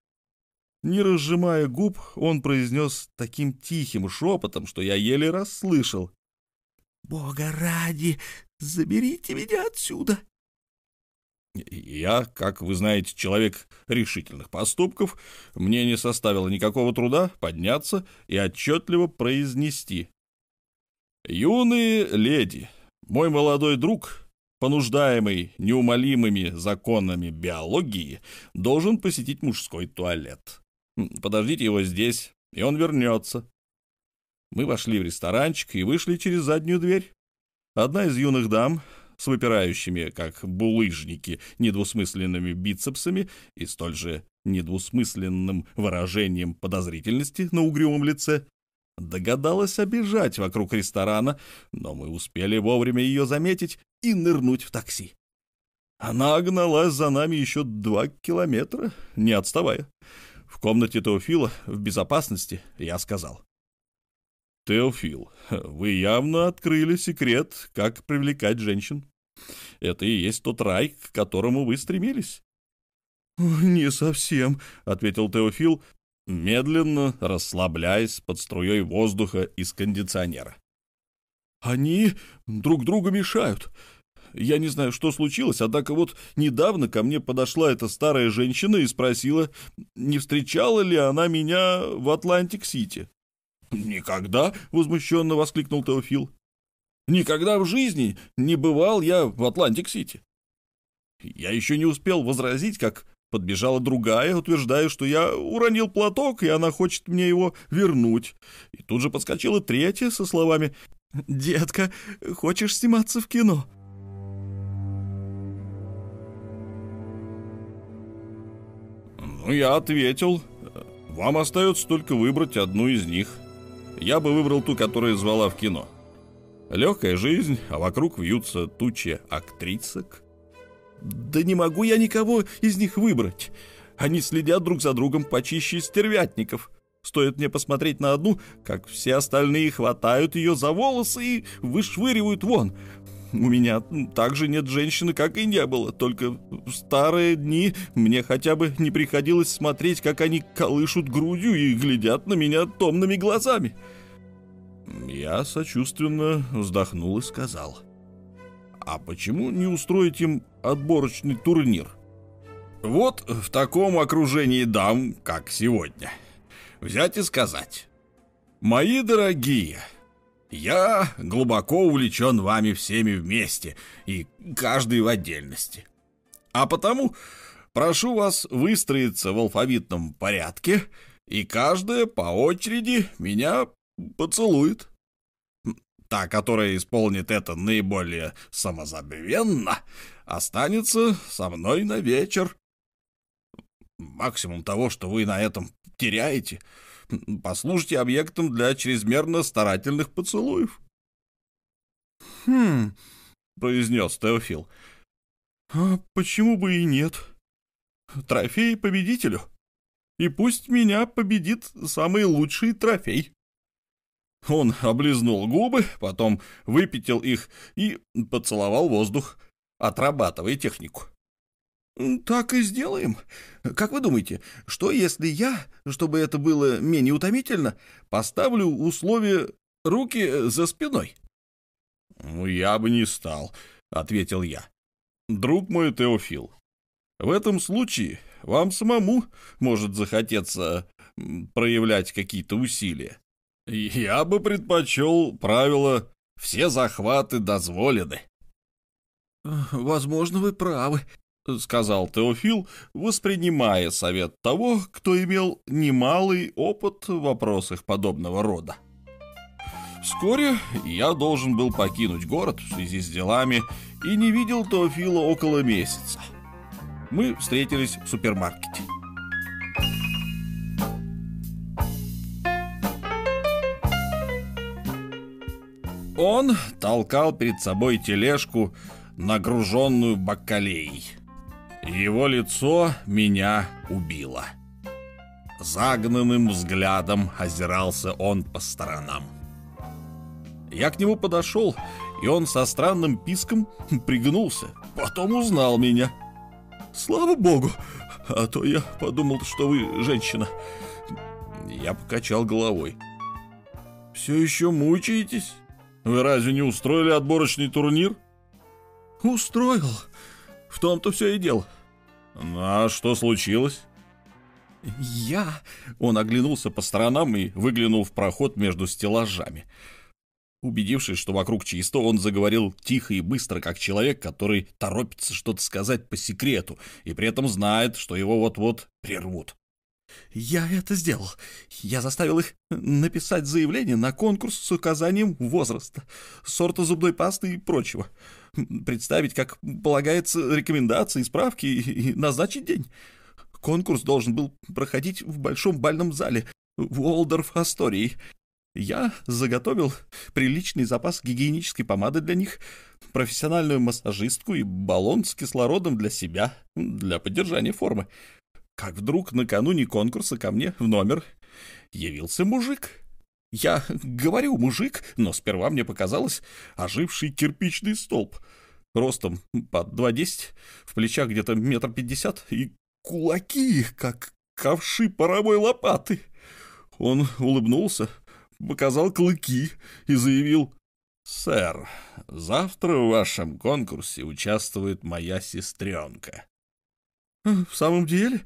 Не разжимая губ, он произнес таким тихим шепотом, что я еле расслышал. «Бога ради, заберите меня отсюда!» Я, как вы знаете, человек решительных поступков, мне не составило никакого труда подняться и отчетливо произнести. «Юные леди, мой молодой друг, понуждаемый неумолимыми законами биологии, должен посетить мужской туалет. Подождите его здесь, и он вернется». Мы вошли в ресторанчик и вышли через заднюю дверь. Одна из юных дам с выпирающими, как булыжники, недвусмысленными бицепсами и столь же недвусмысленным выражением подозрительности на угрюмом лице, догадалась обижать вокруг ресторана, но мы успели вовремя ее заметить и нырнуть в такси. Она гналась за нами еще два километра, не отставая. В комнате Теофила в безопасности я сказал. «Теофил, вы явно открыли секрет, как привлекать женщин. Это и есть тот рай, к которому вы стремились». «Не совсем», — ответил Теофил, медленно расслабляясь под струей воздуха из кондиционера. «Они друг другу мешают. Я не знаю, что случилось, однако вот недавно ко мне подошла эта старая женщина и спросила, не встречала ли она меня в Атлантик-Сити. «Никогда!» — возмущенно воскликнул Теофил. «Никогда в жизни не бывал я в Атлантик-Сити». Я еще не успел возразить, как подбежала другая, утверждая, что я уронил платок, и она хочет мне его вернуть. И тут же подскочила третья со словами «Детка, хочешь сниматься в кино?» Ну, я ответил. Вам остается только выбрать одну из них. Я бы выбрал ту, которая звала в кино. Легкая жизнь, а вокруг вьются тучи актрисок. Да не могу я никого из них выбрать. Они следят друг за другом почище стервятников. Стоит мне посмотреть на одну, как все остальные хватают ее за волосы и вышвыривают вон. У меня также нет женщины, как и не было, только в старые дни мне хотя бы не приходилось смотреть, как они колышут грудью и глядят на меня томными глазами. Я сочувственно вздохнул и сказал, «А почему не устроить им отборочный турнир?» Вот в таком окружении дам, как сегодня. Взять и сказать. «Мои дорогие, я глубоко увлечен вами всеми вместе, и каждый в отдельности. А потому прошу вас выстроиться в алфавитном порядке, и каждая по очереди меня поцелует. Та, которая исполнит это наиболее самозабвенно, останется со мной на вечер. Максимум того, что вы на этом теряете — послужите объектом для чрезмерно старательных поцелуев. «Хм...» — произнес Теофил. «А почему бы и нет? Трофей победителю. И пусть меня победит самый лучший трофей». Он облизнул губы, потом выпятил их и поцеловал воздух, отрабатывая технику. «Так и сделаем. Как вы думаете, что если я, чтобы это было менее утомительно, поставлю условие руки за спиной?» «Ну, я бы не стал», — ответил я. «Друг мой Теофил, в этом случае вам самому может захотеться проявлять какие-то усилия. Я бы предпочел правило «все захваты дозволены». «Возможно, вы правы», — сказал Теофил, воспринимая совет того, кто имел немалый опыт в вопросах подобного рода. Вскоре я должен был покинуть город в связи с делами и не видел Теофила около месяца. Мы встретились в супермаркете. Он толкал перед собой тележку, нагруженную бакалеей. Его лицо меня убило. Загнанным взглядом озирался он по сторонам. Я к нему подошел, и он со странным писком пригнулся. Потом узнал меня. «Слава богу! А то я подумал, что вы женщина». Я покачал головой. «Все еще мучаетесь? Вы разве не устроили отборочный турнир?» «Устроил. В том-то все и дело. Ну, а что случилось? Я... Он оглянулся по сторонам и выглянул в проход между стеллажами. Убедившись, что вокруг чисто, он заговорил тихо и быстро, как человек, который торопится что-то сказать по секрету и при этом знает, что его вот-вот прервут. «Я это сделал. Я заставил их написать заявление на конкурс с указанием возраста, сорта зубной пасты и прочего представить, как полагается, рекомендации, справки и назначить день. Конкурс должен был проходить в большом бальном зале в Уолдорф-Астории. Я заготовил приличный запас гигиенической помады для них, профессиональную массажистку и баллон с кислородом для себя, для поддержания формы. Как вдруг накануне конкурса ко мне в номер явился мужик. Я говорю мужик, но сперва мне показалось оживший кирпичный столб. Ростом под 2,10, в плечах где-то метр пятьдесят и кулаки, как ковши паровой лопаты. Он улыбнулся, показал клыки и заявил Сэр, завтра в вашем конкурсе участвует моя сестренка. В самом деле,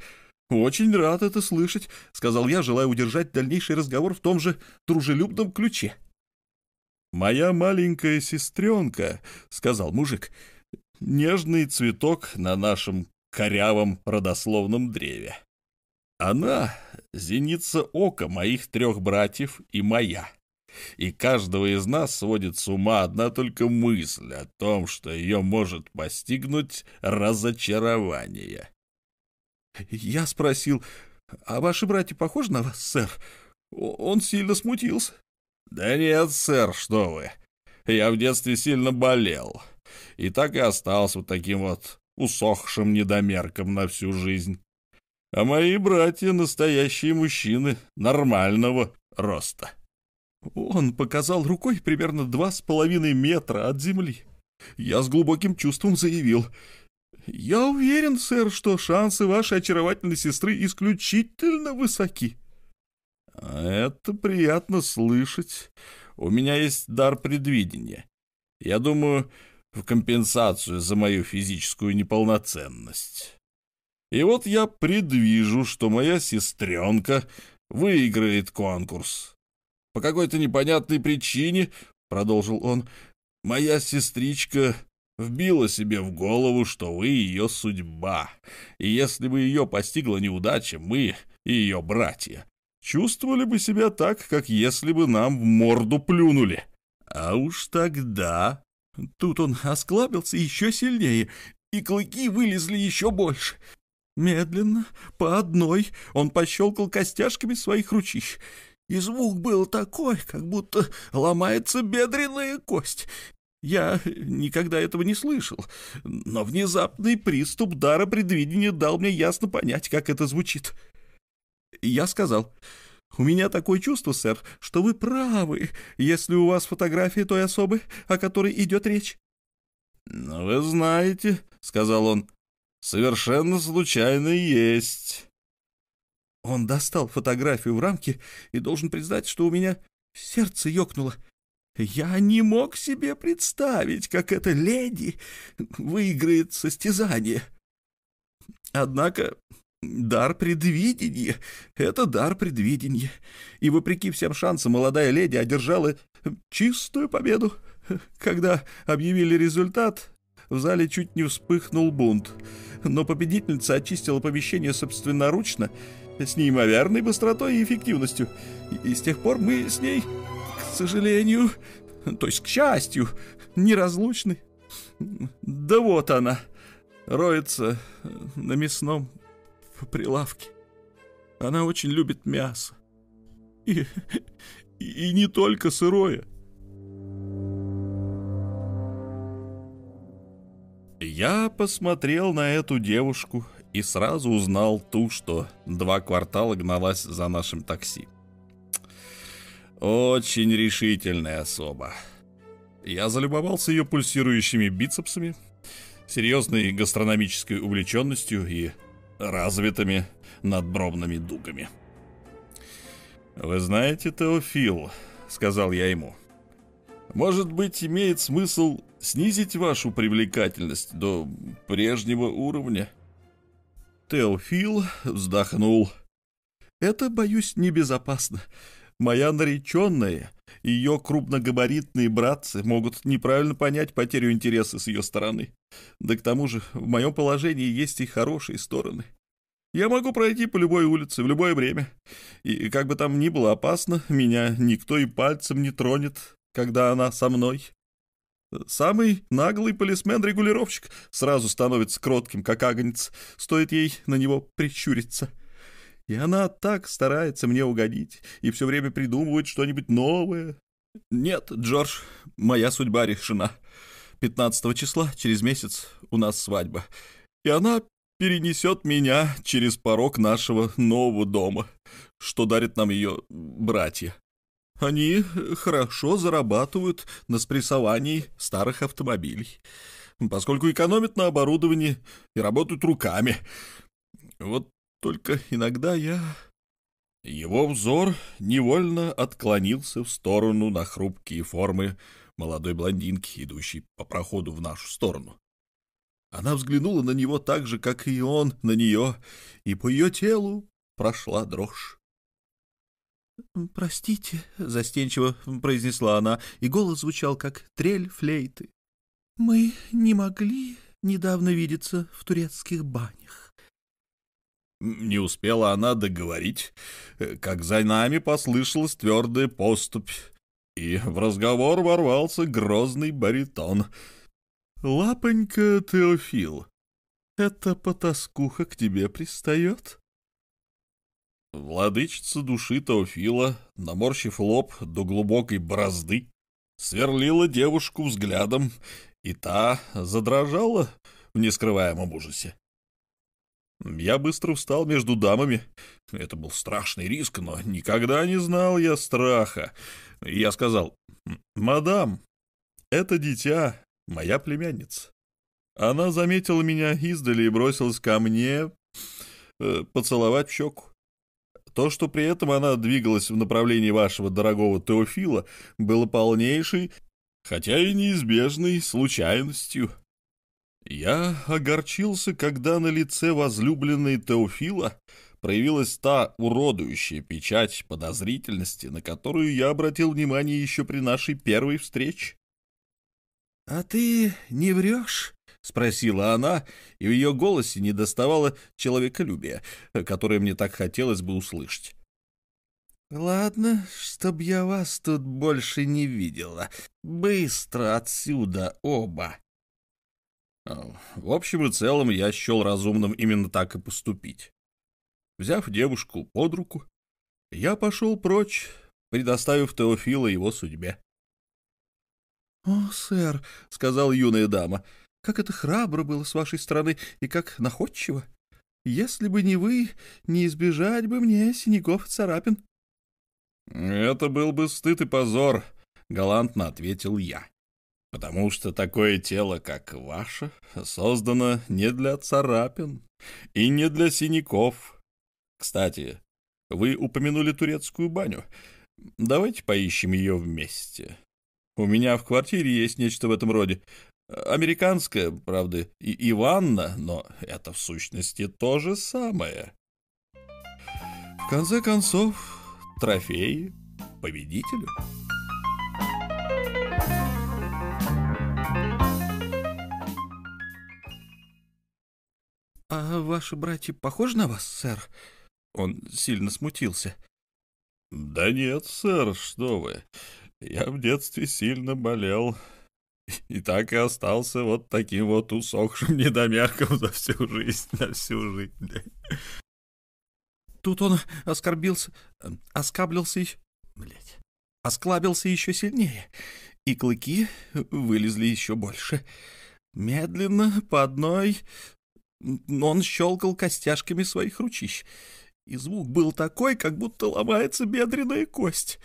очень рад это слышать, сказал я, желая удержать дальнейший разговор в том же дружелюбном ключе. Моя маленькая сестренка, сказал мужик, нежный цветок на нашем корявом родословном древе. Она — зеница ока моих трех братьев и моя. И каждого из нас сводит с ума одна только мысль о том, что ее может постигнуть разочарование. Я спросил, а ваши братья похожи на вас, сэр? Он сильно смутился. Да нет, сэр, что вы. Я в детстве сильно болел. И так и остался вот таким вот усохшим недомерком на всю жизнь. А мои братья — настоящие мужчины нормального роста. Он показал рукой примерно два с половиной метра от земли. Я с глубоким чувством заявил. «Я уверен, сэр, что шансы вашей очаровательной сестры исключительно высоки». «Это приятно слышать. У меня есть дар предвидения. Я думаю, в компенсацию за мою физическую неполноценность. И вот я предвижу, что моя сестренка выиграет конкурс. По какой-то непонятной причине, — продолжил он, — моя сестричка вбила себе в голову, что вы ее судьба, и если бы ее постигла неудача, мы и ее братья чувствовали бы себя так, как если бы нам в морду плюнули. А уж тогда Тут он осклабился еще сильнее, и клыки вылезли еще больше. Медленно, по одной, он пощелкал костяшками своих ручищ. И звук был такой, как будто ломается бедренная кость. Я никогда этого не слышал, но внезапный приступ дара предвидения дал мне ясно понять, как это звучит. Я сказал... «У меня такое чувство, сэр, что вы правы, если у вас фотография той особы, о которой идет речь». «Но вы знаете», — сказал он, — «совершенно случайно есть». Он достал фотографию в рамке и должен признать, что у меня сердце ёкнуло. Я не мог себе представить, как эта леди выиграет состязание. Однако Дар предвидения — это дар предвидения. И вопреки всем шансам молодая леди одержала чистую победу. Когда объявили результат, в зале чуть не вспыхнул бунт. Но победительница очистила помещение собственноручно, с неимоверной быстротой и эффективностью. И с тех пор мы с ней, сожалению, то есть к счастью, неразлучны. Да вот она, роется на мясном прилавке. Она очень любит мясо. И, и не только сырое. Я посмотрел на эту девушку и сразу узнал ту, что два квартала гналась за нашим такси. Очень решительная особа. Я залюбовался ее пульсирующими бицепсами, серьезной гастрономической увлеченностью и развитыми надбровными дугами. «Вы знаете, Теофил», — сказал я ему, — «может быть, имеет смысл снизить вашу привлекательность до прежнего уровня?» Теофил вздохнул. «Это, боюсь, небезопасно. Моя нареченная ее крупногабаритные братцы могут неправильно понять потерю интереса с ее стороны. Да к тому же в моем положении есть и хорошие стороны. Я могу пройти по любой улице в любое время. И как бы там ни было опасно, меня никто и пальцем не тронет, когда она со мной. Самый наглый полисмен-регулировщик сразу становится кротким, как агнец, стоит ей на него прищуриться. И она так старается мне угодить и все время придумывает что-нибудь новое. Нет, Джордж, моя судьба решена. 15 числа, через месяц, у нас свадьба. И она перенесет меня через порог нашего нового дома, что дарят нам ее братья. Они хорошо зарабатывают на спрессовании старых автомобилей, поскольку экономят на оборудовании и работают руками. Вот только иногда я... Его взор невольно отклонился в сторону на хрупкие формы молодой блондинки, идущей по проходу в нашу сторону. Она взглянула на него так же, как и он на нее, и по ее телу прошла дрожь. «Простите», — застенчиво произнесла она, и голос звучал, как трель флейты. «Мы не могли недавно видеться в турецких банях». Не успела она договорить, как за нами послышалась твердая поступь, и в разговор ворвался грозный баритон. «Лапонька Теофил, эта потаскуха к тебе пристает?» Владычица души Теофила, наморщив лоб до глубокой борозды, сверлила девушку взглядом, и та задрожала в нескрываемом ужасе. Я быстро встал между дамами. Это был страшный риск, но никогда не знал я страха. Я сказал, «Мадам, это дитя, моя племянница». Она заметила меня издали и бросилась ко мне э, поцеловать щеку. То, что при этом она двигалась в направлении вашего дорогого Теофила, было полнейшей, хотя и неизбежной случайностью. Я огорчился, когда на лице возлюбленной Теофила проявилась та уродующая печать подозрительности, на которую я обратил внимание еще при нашей первой встрече. — А ты не врешь? — спросила она, и в ее голосе не доставало человеколюбия, которое мне так хотелось бы услышать. — Ладно, чтоб я вас тут больше не видела. Быстро отсюда оба. В общем и целом, я счел разумным именно так и поступить. Взяв девушку под руку, я пошел прочь, предоставив Теофила его судьбе. — О, сэр, — сказала юная дама, — как это храбро было с вашей стороны и как находчиво. Если бы не вы, не избежать бы мне синяков и царапин. — Это был бы стыд и позор, — галантно ответил я потому что такое тело, как ваше, создано не для царапин и не для синяков. Кстати, вы упомянули турецкую баню. Давайте поищем ее вместе. У меня в квартире есть нечто в этом роде. Американская, правда, и, и ванна, но это в сущности то же самое. В конце концов, трофеи победителю. «А ваши братья похожи на вас, сэр?» Он сильно смутился. «Да нет, сэр, что вы. Я в детстве сильно болел, и так и остался вот таким вот усохшим недомерком за всю жизнь, на всю жизнь». Тут он оскорбился, оскаблился еще... Блядь. Осклабился еще сильнее, и клыки вылезли еще больше. Медленно, по одной, он щелкал костяшками своих ручищ, и звук был такой, как будто ломается бедренная кость.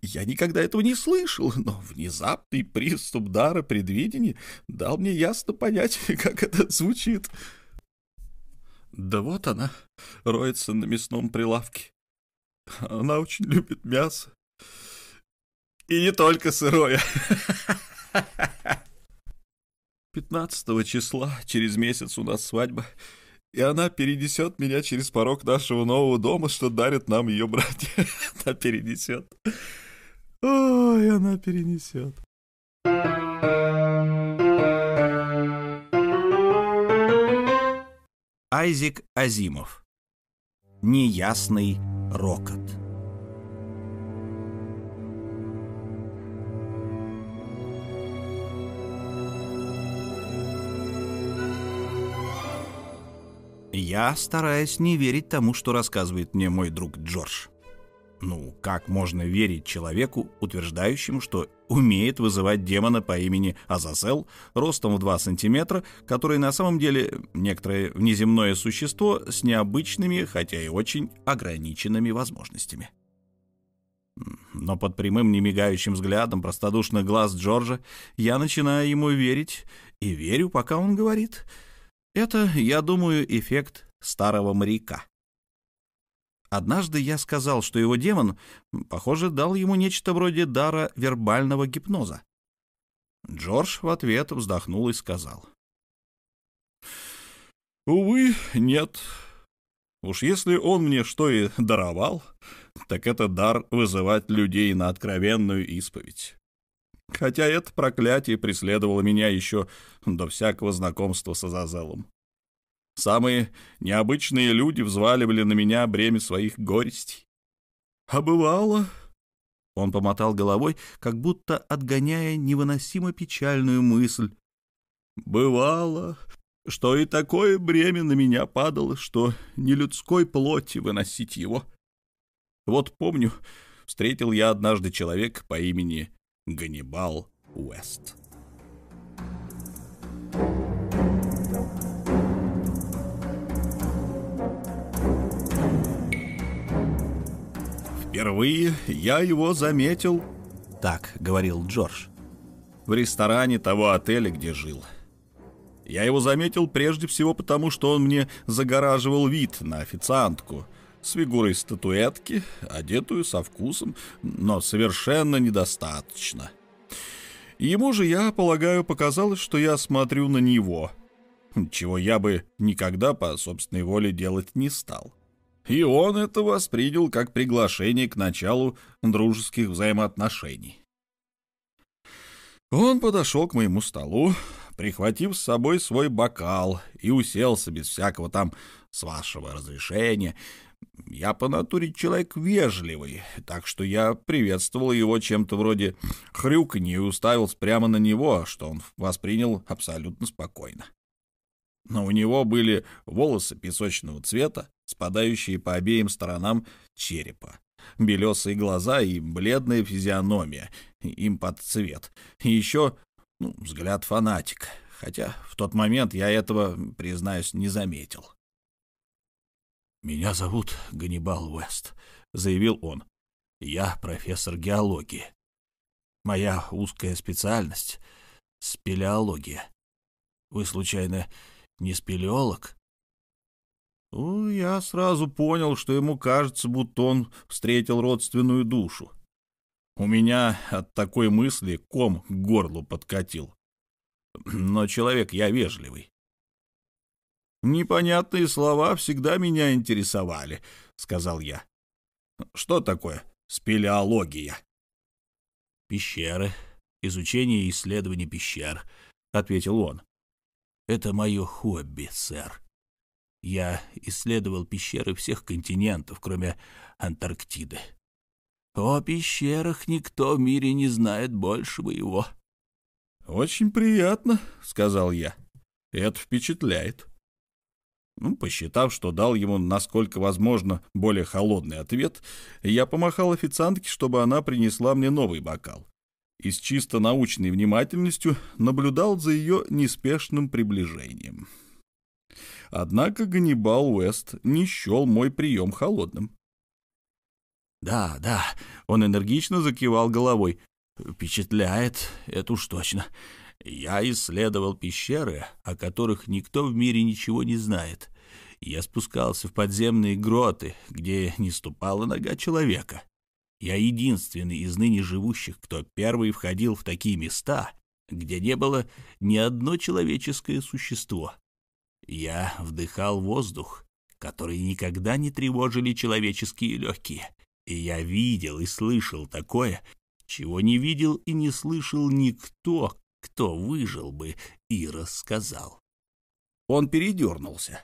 Я никогда этого не слышал, но внезапный приступ дара предвидения дал мне ясно понять, как это звучит. Да вот она роется на мясном прилавке. Она очень любит мясо. И не только сырое. 15 числа, через месяц у нас свадьба, и она перенесет меня через порог нашего нового дома, что дарят нам ее братья. Она перенесет. Ой, она перенесет. Айзек Азимов. Неясный рокот. Я стараюсь не верить тому, что рассказывает мне мой друг Джордж. Ну, как можно верить человеку, утверждающему, что умеет вызывать демона по имени Азазел, ростом в 2 сантиметра, который на самом деле некоторое внеземное существо с необычными, хотя и очень ограниченными возможностями? Но под прямым немигающим взглядом простодушных глаз Джорджа я начинаю ему верить и верю, пока он говорит — это, я думаю, эффект старого моряка. Однажды я сказал, что его демон, похоже, дал ему нечто вроде дара вербального гипноза. Джордж в ответ вздохнул и сказал. «Увы, нет. Уж если он мне что и даровал, так это дар вызывать людей на откровенную исповедь. Хотя это проклятие преследовало меня еще до всякого знакомства с Азазелом. Самые необычные люди взваливали на меня бремя своих горестей. А бывало... Он помотал головой, как будто отгоняя невыносимо печальную мысль. «Бывало, что и такое бремя на меня падало, что не людской плоти выносить его. Вот помню, встретил я однажды человека по имени Ганнибал Уэст». Впервые я его заметил, так говорил Джордж, в ресторане того отеля, где жил. Я его заметил прежде всего потому, что он мне загораживал вид на официантку с фигурой статуэтки, одетую со вкусом, но совершенно недостаточно. Ему же, я полагаю, показалось, что я смотрю на него, чего я бы никогда по собственной воле делать не стал. — и он это воспринял как приглашение к началу дружеских взаимоотношений. Он подошел к моему столу, прихватив с собой свой бокал, и уселся без всякого там «с вашего разрешения». Я по натуре человек вежливый, так что я приветствовал его чем-то вроде хрюканья и уставился прямо на него, что он воспринял абсолютно спокойно. Но у него были волосы песочного цвета, спадающие по обеим сторонам черепа, белесые глаза и бледная физиономия, им под цвет, и еще ну, взгляд фанатика, хотя в тот момент я этого, признаюсь, не заметил. «Меня зовут Ганнибал Уэст», — заявил он. «Я профессор геологии. Моя узкая специальность — спелеология. Вы, случайно, не спелеолог?» Ну, я сразу понял, что ему кажется, будто он встретил родственную душу. У меня от такой мысли ком к горлу подкатил. Но человек я вежливый. «Непонятные слова всегда меня интересовали», — сказал я. «Что такое спелеология?» «Пещеры, изучение и исследование пещер», — ответил он. «Это мое хобби, сэр. Я исследовал пещеры всех континентов, кроме Антарктиды. О пещерах никто в мире не знает больше моего. «Очень приятно», — сказал я. «Это впечатляет». Ну, посчитав, что дал ему, насколько возможно, более холодный ответ, я помахал официантке, чтобы она принесла мне новый бокал. И с чисто научной внимательностью наблюдал за ее неспешным приближением. Однако Ганнибал Уэст не счел мой прием холодным. «Да, да», — он энергично закивал головой. «Впечатляет, это уж точно. Я исследовал пещеры, о которых никто в мире ничего не знает. Я спускался в подземные гроты, где не ступала нога человека. Я единственный из ныне живущих, кто первый входил в такие места, где не было ни одно человеческое существо. Я вдыхал воздух, который никогда не тревожили человеческие легкие, и я видел и слышал такое, чего не видел и не слышал никто, кто выжил бы и рассказал. Он передернулся.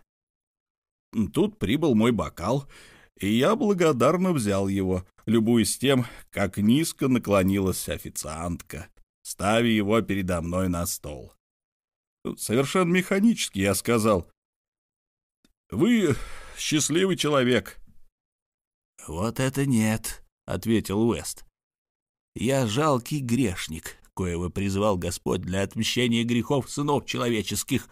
Тут прибыл мой бокал, и я благодарно взял его, любуясь тем, как низко наклонилась официантка, ставя его передо мной на стол. Совершенно механически я сказал. «Вы счастливый человек». «Вот это нет», — ответил Уэст. «Я жалкий грешник, коего призвал Господь для отмщения грехов сынов человеческих».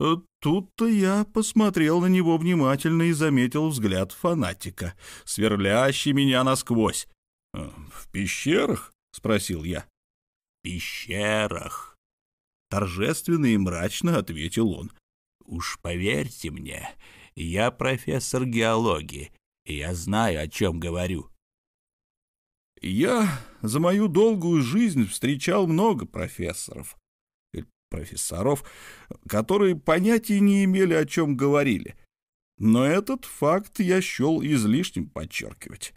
Э, тут-то я посмотрел на него внимательно и заметил взгляд фанатика, сверлящий меня насквозь. «Э, «В пещерах?» — спросил я. «В пещерах», Торжественно и мрачно ответил он. «Уж поверьте мне, я профессор геологии и я знаю, о чем говорю. Я за мою долгую жизнь встречал много профессоров, профессоров, которые понятия не имели, о чем говорили. Но этот факт я счел излишним подчеркивать.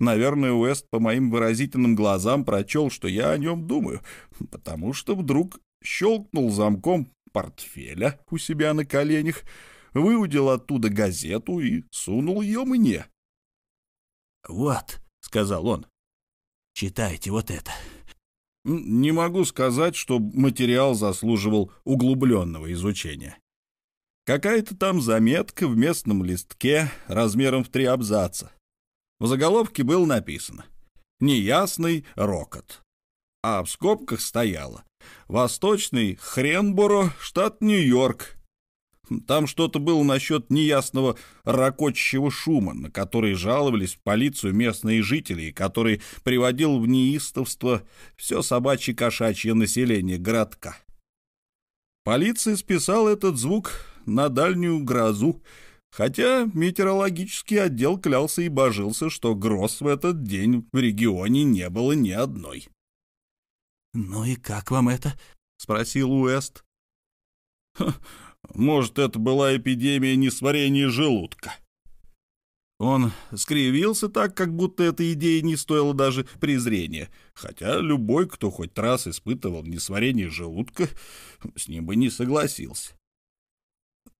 Наверное, Уэст по моим выразительным глазам прочел, что я о нем думаю, потому что вдруг щелкнул замком портфеля у себя на коленях, выудил оттуда газету и сунул ее мне. «Вот», — сказал он, — «читайте вот это». Не могу сказать, что материал заслуживал углубленного изучения. Какая-то там заметка в местном листке размером в три абзаца. В заголовке было написано «Неясный рокот», а в скобках стояло «Восточный Хренборо, штат Нью-Йорк». Там что-то было насчет неясного ракочущего шума, на который жаловались в полицию местные жители, который приводил в неистовство все собачье кошачье население городка. Полиция списала этот звук на дальнюю грозу, хотя метеорологический отдел клялся и божился, что гроз в этот день в регионе не было ни одной. «Ну и как вам это?» — спросил Уэст. «Может, это была эпидемия несварения желудка?» Он скривился так, как будто эта идея не стоила даже презрения, хотя любой, кто хоть раз испытывал несварение желудка, с ним бы не согласился.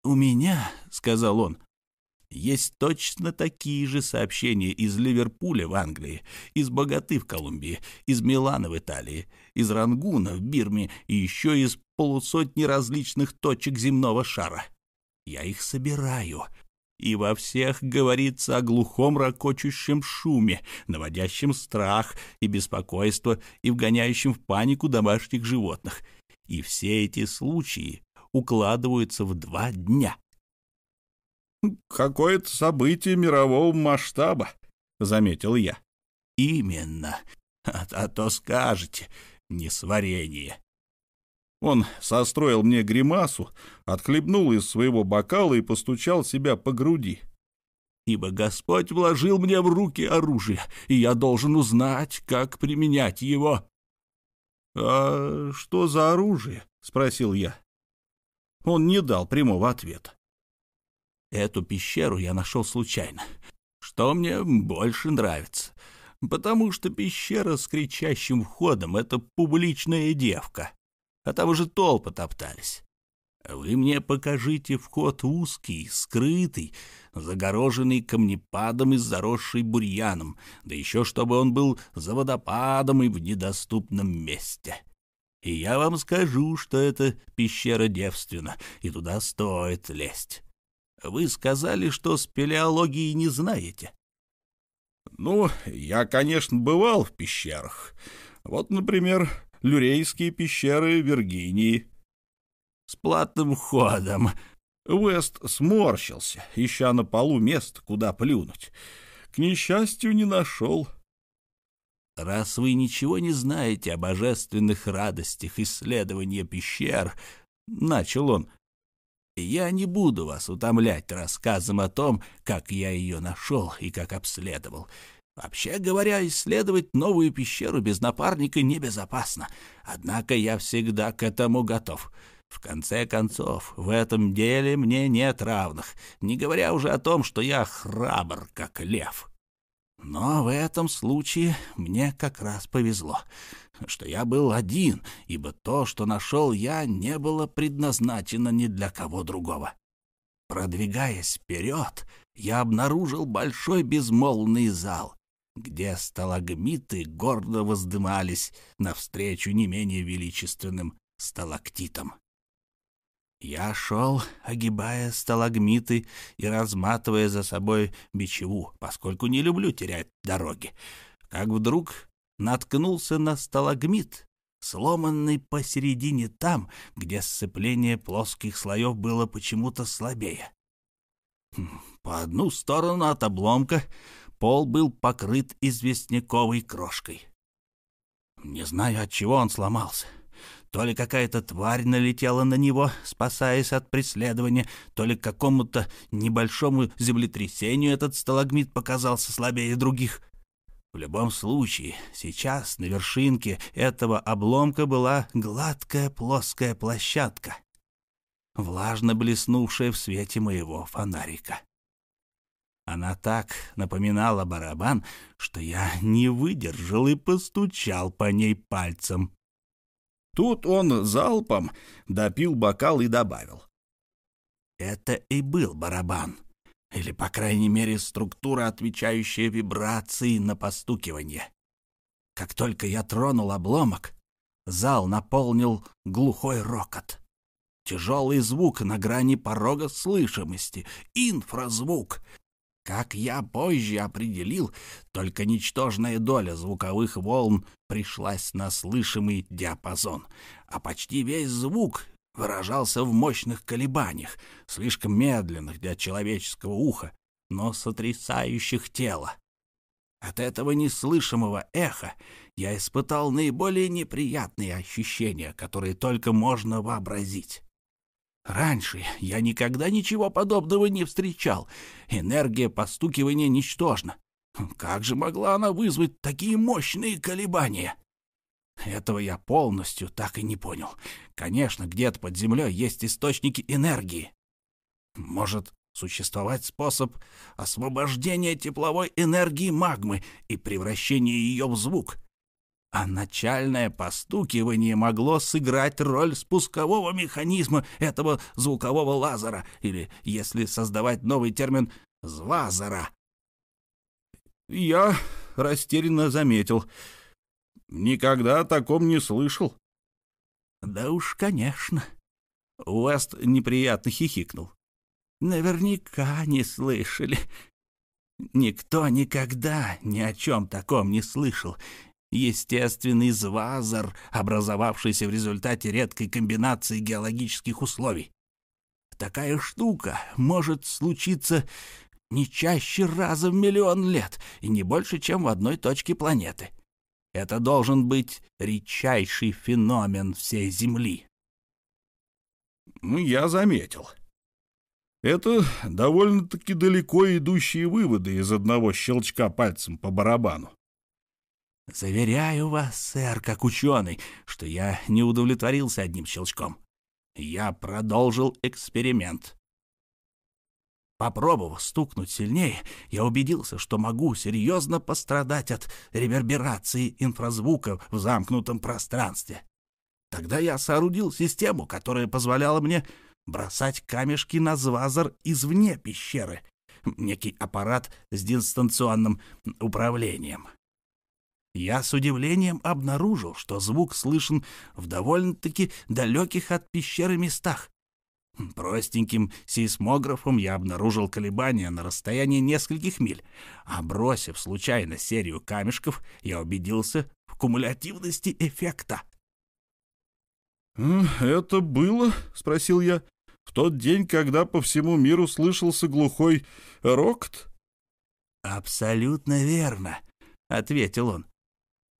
«У меня, — сказал он, — есть точно такие же сообщения из Ливерпуля в Англии, из Богаты в Колумбии, из Милана в Италии, из Рангуна в Бирме и еще из полусотни различных точек земного шара. Я их собираю, и во всех говорится о глухом ракочущем шуме, наводящем страх и беспокойство и вгоняющем в панику домашних животных. И все эти случаи укладываются в два дня. «Какое-то событие мирового масштаба», — заметил я. «Именно. А, а то скажете, несварение». Он состроил мне гримасу, отхлебнул из своего бокала и постучал себя по груди. «Ибо Господь вложил мне в руки оружие, и я должен узнать, как применять его». «А что за оружие?» — спросил я. Он не дал прямого ответа. Эту пещеру я нашел случайно. Что мне больше нравится? Потому что пещера с кричащим входом — это публичная девка. А там уже толпы топтались. Вы мне покажите вход узкий, скрытый, загороженный камнепадом и заросший бурьяном, да еще чтобы он был за водопадом и в недоступном месте. И я вам скажу, что это пещера девственна, и туда стоит лезть. Вы сказали, что спелеологии не знаете. Ну, я, конечно, бывал в пещерах. Вот, например, Люрейские пещеры Виргинии. С платным ходом. Уэст сморщился, ища на полу место, куда плюнуть. К несчастью, не нашел. «Раз вы ничего не знаете о божественных радостях исследования пещер», — начал он, — «я не буду вас утомлять рассказом о том, как я ее нашел и как обследовал. Вообще говоря, исследовать новую пещеру без напарника небезопасно, однако я всегда к этому готов». В конце концов, в этом деле мне нет равных, не говоря уже о том, что я храбр, как лев. Но в этом случае мне как раз повезло, что я был один, ибо то, что нашел я, не было предназначено ни для кого другого. Продвигаясь вперед, я обнаружил большой безмолвный зал, где сталагмиты гордо воздымались навстречу не менее величественным сталактитам. Я шел, огибая сталагмиты и разматывая за собой бичеву, поскольку не люблю терять дороги. Как вдруг наткнулся на сталагмит, сломанный посередине там, где сцепление плоских слоев было почему-то слабее. Хм, по одну сторону от обломка пол был покрыт известняковой крошкой. Не знаю, от чего он сломался — То ли какая-то тварь налетела на него, спасаясь от преследования, то ли какому-то небольшому землетрясению этот сталагмит показался слабее других. В любом случае, сейчас на вершинке этого обломка была гладкая плоская площадка, влажно блеснувшая в свете моего фонарика. Она так напоминала барабан, что я не выдержал и постучал по ней пальцем. Тут он залпом допил бокал и добавил. Это и был барабан. Или, по крайней мере, структура, отвечающая вибрации на постукивание. Как только я тронул обломок, зал наполнил глухой рокот. Тяжелый звук на грани порога слышимости, инфразвук, как я позже определил, только ничтожная доля звуковых волн пришлась на слышимый диапазон, а почти весь звук выражался в мощных колебаниях, слишком медленных для человеческого уха, но сотрясающих тело. От этого неслышимого эха я испытал наиболее неприятные ощущения, которые только можно вообразить. Раньше я никогда ничего подобного не встречал. Энергия постукивания ничтожна. Как же могла она вызвать такие мощные колебания? Этого я полностью так и не понял. Конечно, где-то под землей есть источники энергии. Может существовать способ освобождения тепловой энергии магмы и превращения ее в звук а начальное постукивание могло сыграть роль спускового механизма этого звукового лазера, или, если создавать новый термин, звазера. Я растерянно заметил. Никогда о таком не слышал. Да уж, конечно. Уэст неприятно хихикнул. Наверняка не слышали. Никто никогда ни о чем таком не слышал, естественный звазар, образовавшийся в результате редкой комбинации геологических условий. Такая штука может случиться не чаще раза в миллион лет и не больше, чем в одной точке планеты. Это должен быть редчайший феномен всей Земли. Ну, я заметил. Это довольно-таки далеко идущие выводы из одного щелчка пальцем по барабану. Заверяю вас, сэр, как ученый, что я не удовлетворился одним щелчком. Я продолжил эксперимент. Попробовав стукнуть сильнее, я убедился, что могу серьезно пострадать от реверберации инфразвука в замкнутом пространстве. Тогда я соорудил систему, которая позволяла мне бросать камешки на звазар извне пещеры, некий аппарат с дистанционным управлением я с удивлением обнаружил, что звук слышен в довольно-таки далеких от пещеры местах. Простеньким сейсмографом я обнаружил колебания на расстоянии нескольких миль, а бросив случайно серию камешков, я убедился в кумулятивности эффекта. «Это было?» — спросил я. «В тот день, когда по всему миру слышался глухой рокот?» «Абсолютно верно», — ответил он.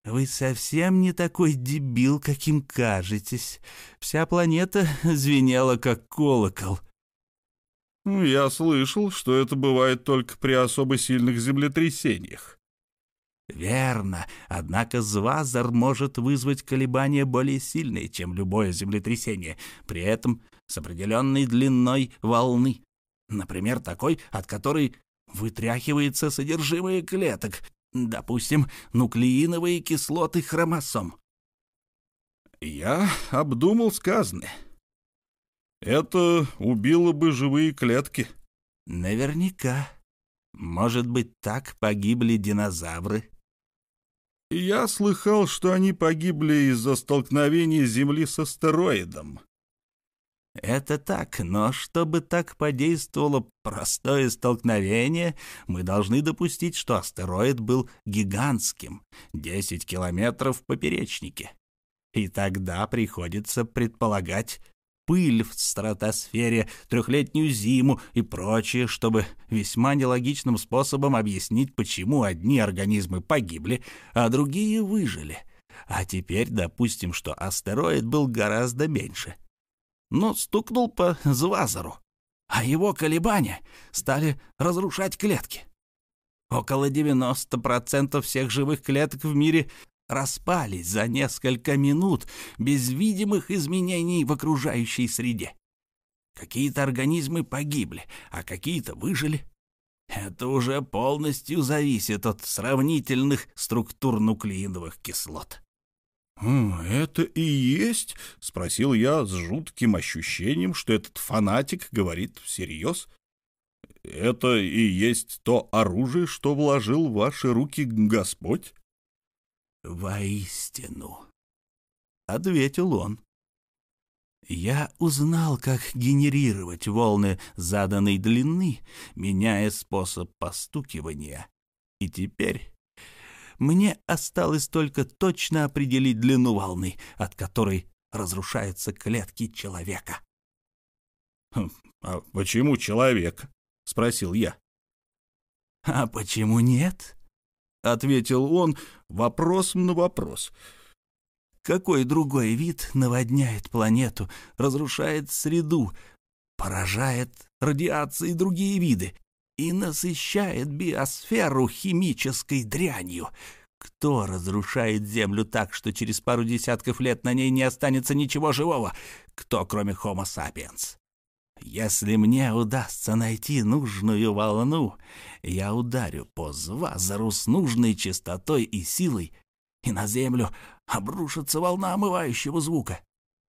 Вы совсем не такой дебил, каким кажетесь. Вся планета звенела, как колокол. Я слышал, что это бывает только при особо сильных землетрясениях. Верно, однако звазар может вызвать колебания более сильные, чем любое землетрясение, при этом с определенной длиной волны. Например, такой, от которой вытряхивается содержимое клеток, Допустим, нуклеиновые кислоты хромосом. Я обдумал сказанное. Это убило бы живые клетки. Наверняка. Может быть, так погибли динозавры? Я слыхал, что они погибли из-за столкновения Земли с астероидом. Это так, но чтобы так подействовало простое столкновение, мы должны допустить, что астероид был гигантским, 10 километров в поперечнике. И тогда приходится предполагать пыль в стратосфере, трехлетнюю зиму и прочее, чтобы весьма нелогичным способом объяснить, почему одни организмы погибли, а другие выжили — А теперь допустим, что астероид был гораздо меньше. Но стукнул по Звазару, а его колебания стали разрушать клетки. Около 90% всех живых клеток в мире распались за несколько минут без видимых изменений в окружающей среде. Какие-то организмы погибли, а какие-то выжили. Это уже полностью зависит от сравнительных структур нуклеиновых кислот. «Это и есть?» — спросил я с жутким ощущением, что этот фанатик говорит всерьез. «Это и есть то оружие, что вложил в ваши руки Господь?» «Воистину», — ответил он. Я узнал, как генерировать волны заданной длины, меняя способ постукивания. И теперь мне осталось только точно определить длину волны, от которой разрушаются клетки человека. «Хм, «А почему человек?» — спросил я. «А почему нет?» — ответил он вопросом на вопрос — какой другой вид наводняет планету, разрушает среду, поражает радиацией другие виды и насыщает биосферу химической дрянью? Кто разрушает Землю так, что через пару десятков лет на ней не останется ничего живого? Кто, кроме Homo sapiens? Если мне удастся найти нужную волну, я ударю по Звазару с нужной частотой и силой, и на Землю обрушится волна омывающего звука.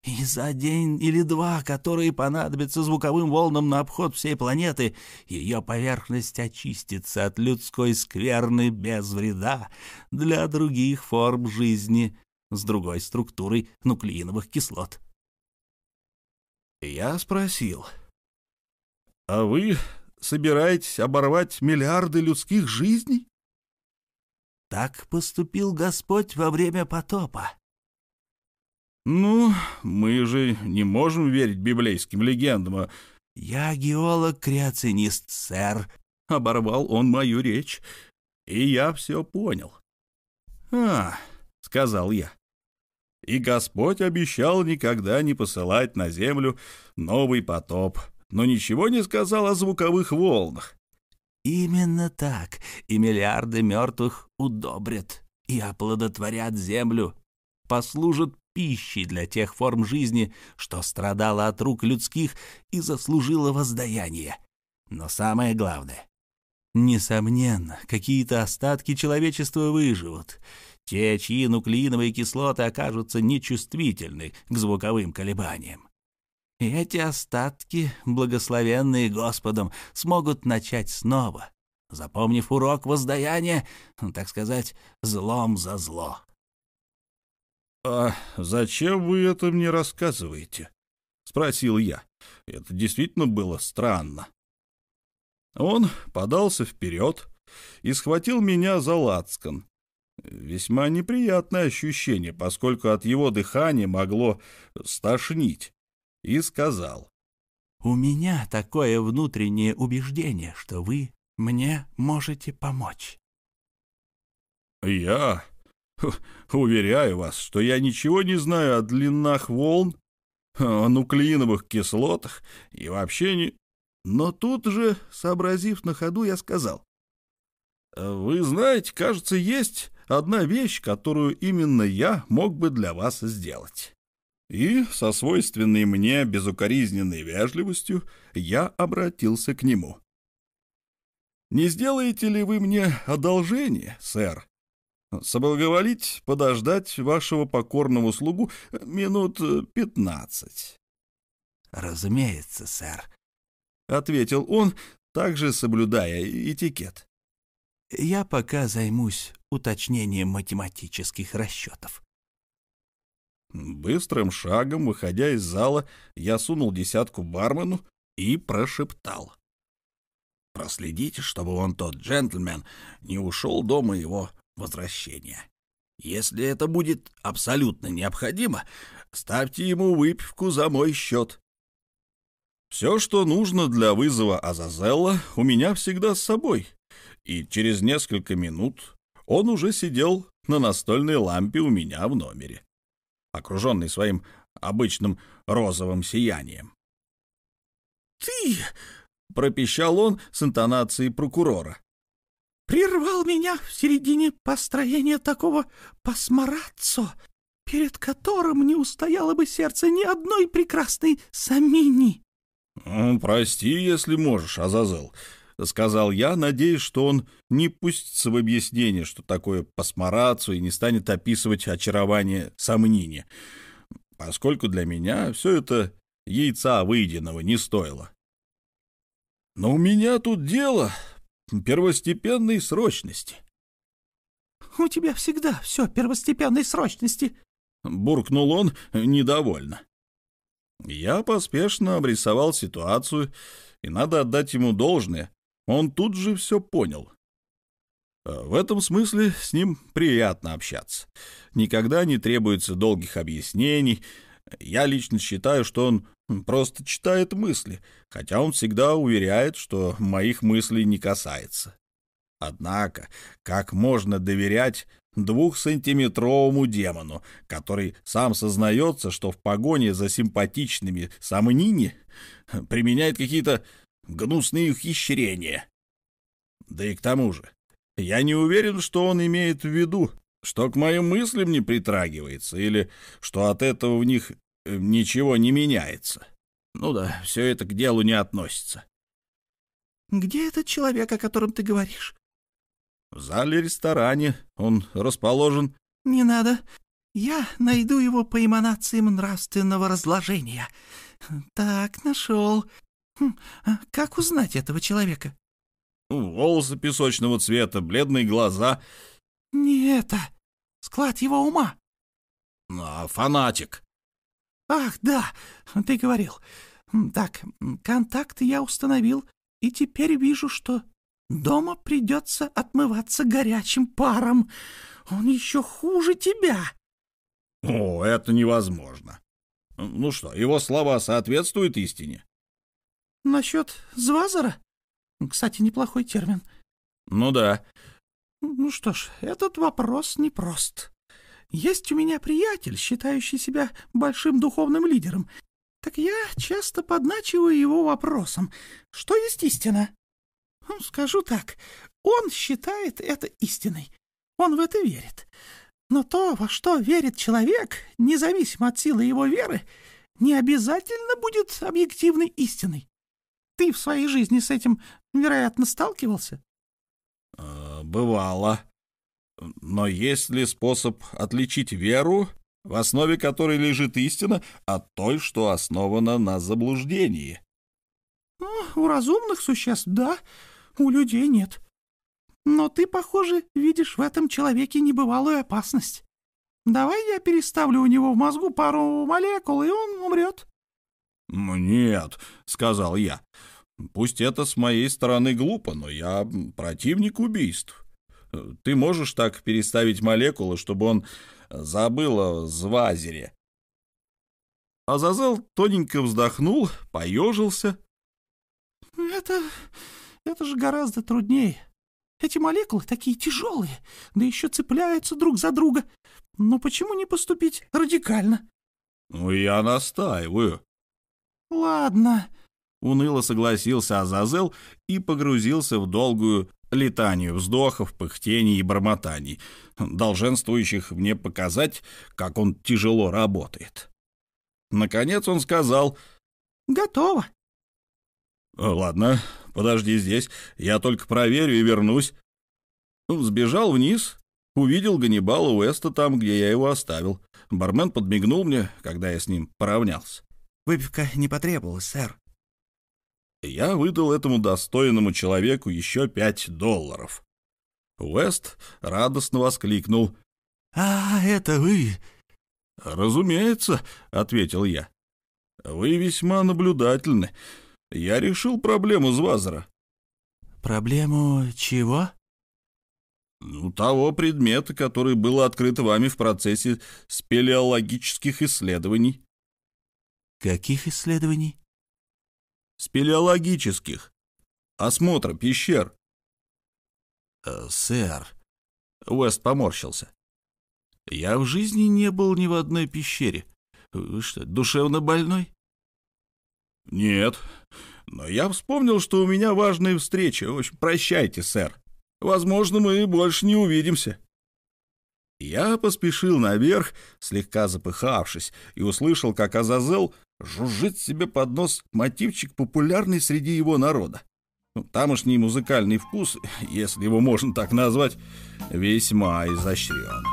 И за день или два, которые понадобятся звуковым волнам на обход всей планеты, ее поверхность очистится от людской скверны без вреда для других форм жизни с другой структурой нуклеиновых кислот. Я спросил, «А вы собираетесь оборвать миллиарды людских жизней?» Так поступил Господь во время потопа. «Ну, мы же не можем верить библейским легендам, а...» «Я геолог-креационист, сэр», — оборвал он мою речь, и я все понял. «А», — сказал я, — «и Господь обещал никогда не посылать на землю новый потоп, но ничего не сказал о звуковых волнах. Именно так, и миллиарды мертвых удобрят и оплодотворят землю, послужат пищей для тех форм жизни, что страдала от рук людских и заслужила воздаяние. Но самое главное, несомненно, какие-то остатки человечества выживут, те, чьи нуклеиновые кислоты окажутся нечувствительны к звуковым колебаниям. И эти остатки, благословенные Господом, смогут начать снова, запомнив урок воздаяния, так сказать, злом за зло. «А зачем вы это мне рассказываете?» — спросил я. Это действительно было странно. Он подался вперед и схватил меня за лацкан. Весьма неприятное ощущение, поскольку от его дыхания могло стошнить и сказал. «У меня такое внутреннее убеждение, что вы мне можете помочь». «Я? Уверяю вас, что я ничего не знаю о длинах волн, о нуклеиновых кислотах и вообще не...» Но тут же, сообразив на ходу, я сказал. «Вы знаете, кажется, есть одна вещь, которую именно я мог бы для вас сделать». И со свойственной мне безукоризненной вежливостью я обратился к нему. «Не сделаете ли вы мне одолжение, сэр? Соблаговолить подождать вашего покорного слугу минут пятнадцать?» «Разумеется, сэр», — ответил он, также соблюдая этикет. «Я пока займусь уточнением математических расчетов». Быстрым шагом, выходя из зала, я сунул десятку бармену и прошептал. «Проследите, чтобы он, тот джентльмен, не ушел до моего возвращения. Если это будет абсолютно необходимо, ставьте ему выпивку за мой счет. Все, что нужно для вызова Азазелла, у меня всегда с собой, и через несколько минут он уже сидел на настольной лампе у меня в номере, окруженный своим обычным розовым сиянием. «Ты!» — пропищал он с интонацией прокурора. «Прервал меня в середине построения такого пасмараццо, перед которым не устояло бы сердце ни одной прекрасной Самини». «Прости, если можешь, Азазел», — сказал я, надеясь, что он не пустится в объяснение, что такое пасмарацу, и не станет описывать очарование Самнини, поскольку для меня все это яйца выеденного не стоило. Но у меня тут дело первостепенной срочности. — У тебя всегда все первостепенной срочности, — буркнул он недовольно. Я поспешно обрисовал ситуацию, и надо отдать ему должное. Он тут же все понял. В этом смысле с ним приятно общаться. Никогда не требуется долгих объяснений. Я лично считаю, что он просто читает мысли, хотя он всегда уверяет, что моих мыслей не касается. Однако, как можно доверять двухсантиметровому демону, который сам сознается, что в погоне за симпатичными самнини применяет какие-то гнусные ухищрения. Да и к тому же, я не уверен, что он имеет в виду, что к моим мыслям не притрагивается, или что от этого в них ничего не меняется. Ну да, все это к делу не относится. «Где этот человек, о котором ты говоришь?» В зале-ресторане. Он расположен... Не надо. Я найду его по эманациям нравственного разложения. Так, нашел. Хм, а как узнать этого человека? Волосы песочного цвета, бледные глаза. Не это. Склад его ума. А, фанатик. Ах, да, ты говорил. Так, контакт я установил, и теперь вижу, что Дома придется отмываться горячим паром. Он еще хуже тебя. О, это невозможно. Ну что, его слова соответствуют истине? Насчет Звазара? Кстати, неплохой термин. Ну да. Ну что ж, этот вопрос непрост. Есть у меня приятель, считающий себя большим духовным лидером. Так я часто подначиваю его вопросом, что есть истина? Ну, скажу так, он считает это истиной. Он в это верит. Но то, во что верит человек, независимо от силы его веры, не обязательно будет объективной истиной. Ты в своей жизни с этим, вероятно, сталкивался? Э, бывало. Но есть ли способ отличить веру, в основе которой лежит истина, от той, что основана на заблуждении? У разумных существ — да, у людей нет. Но ты, похоже, видишь в этом человеке небывалую опасность. Давай я переставлю у него в мозгу пару молекул, и он умрет. «Ну, «Нет», — сказал я. «Пусть это с моей стороны глупо, но я противник убийств. Ты можешь так переставить молекулы, чтобы он забыл о Звазере?» Азазел тоненько вздохнул, поежился. «Это это же гораздо труднее. Эти молекулы такие тяжелые, да еще цепляются друг за друга. Но почему не поступить радикально? Ну, я настаиваю. Ладно. Уныло согласился Азазел и погрузился в долгую летанию вздохов, пыхтений и бормотаний, долженствующих мне показать, как он тяжело работает. Наконец он сказал «Готово». «Ладно, подожди здесь, я только проверю и вернусь». Ну, сбежал вниз, увидел Ганнибала Уэста там, где я его оставил. Бармен подмигнул мне, когда я с ним поравнялся. «Выпивка не потребовалась, сэр». Я выдал этому достойному человеку еще пять долларов. Уэст радостно воскликнул. «А, это вы?» «Разумеется», — ответил я. «Вы весьма наблюдательны. Я решил проблему Звазера. Проблему чего? Ну, того предмета, который был открыт вами в процессе спелеологических исследований. Каких исследований? Спелеологических. Осмотра пещер. Э, сэр. Уэст поморщился. Я в жизни не был ни в одной пещере. Вы что, душевно больной? Нет, но я вспомнил, что у меня важная встреча. В общем, прощайте, сэр. Возможно, мы больше не увидимся. Я поспешил наверх, слегка запыхавшись, и услышал, как Азазел жужжит себе под нос мотивчик, популярный среди его народа. Ну, тамошний музыкальный вкус, если его можно так назвать, весьма изощрен.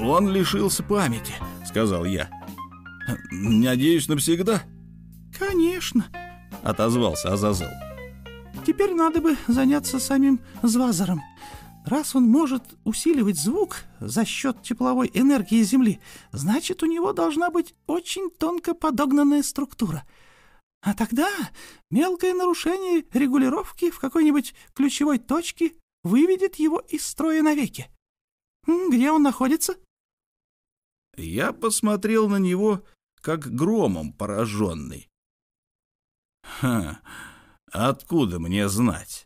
«Он лишился памяти», — сказал я. «Надеюсь, навсегда?» «Конечно», — отозвался Азазел. «Теперь надо бы заняться самим Звазером. Раз он может усиливать звук за счет тепловой энергии Земли, значит, у него должна быть очень тонко подогнанная структура. А тогда мелкое нарушение регулировки в какой-нибудь ключевой точке выведет его из строя навеки. Где он находится?» Я посмотрел на него, как громом пораженный. «Ха, откуда мне знать?»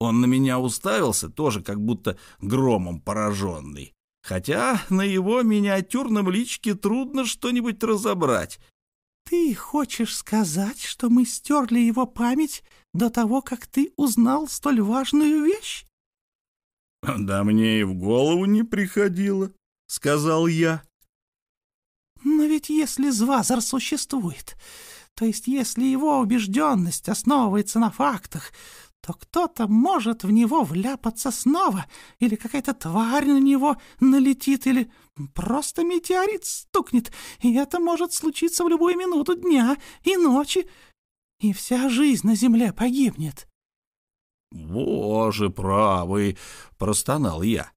Он на меня уставился, тоже как будто громом пораженный. Хотя на его миниатюрном личке трудно что-нибудь разобрать. «Ты хочешь сказать, что мы стерли его память до того, как ты узнал столь важную вещь?» «Да мне и в голову не приходило», — сказал я. «Но ведь если Звазар существует, то есть если его убежденность основывается на фактах, то кто-то может в него вляпаться снова, или какая-то тварь на него налетит, или просто метеорит стукнет, и это может случиться в любую минуту дня и ночи, и вся жизнь на земле погибнет. «Боже правый!» — простонал я.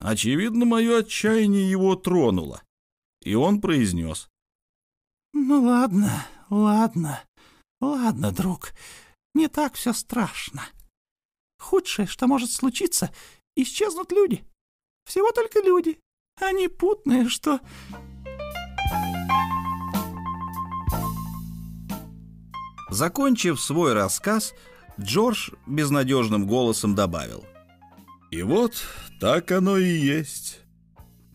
Очевидно, мое отчаяние его тронуло, и он произнес. «Ну ладно, ладно, ладно, друг, не так все страшно. Худшее, что может случиться, исчезнут люди. Всего только люди. Они путные, что... Закончив свой рассказ, Джордж безнадежным голосом добавил. «И вот так оно и есть.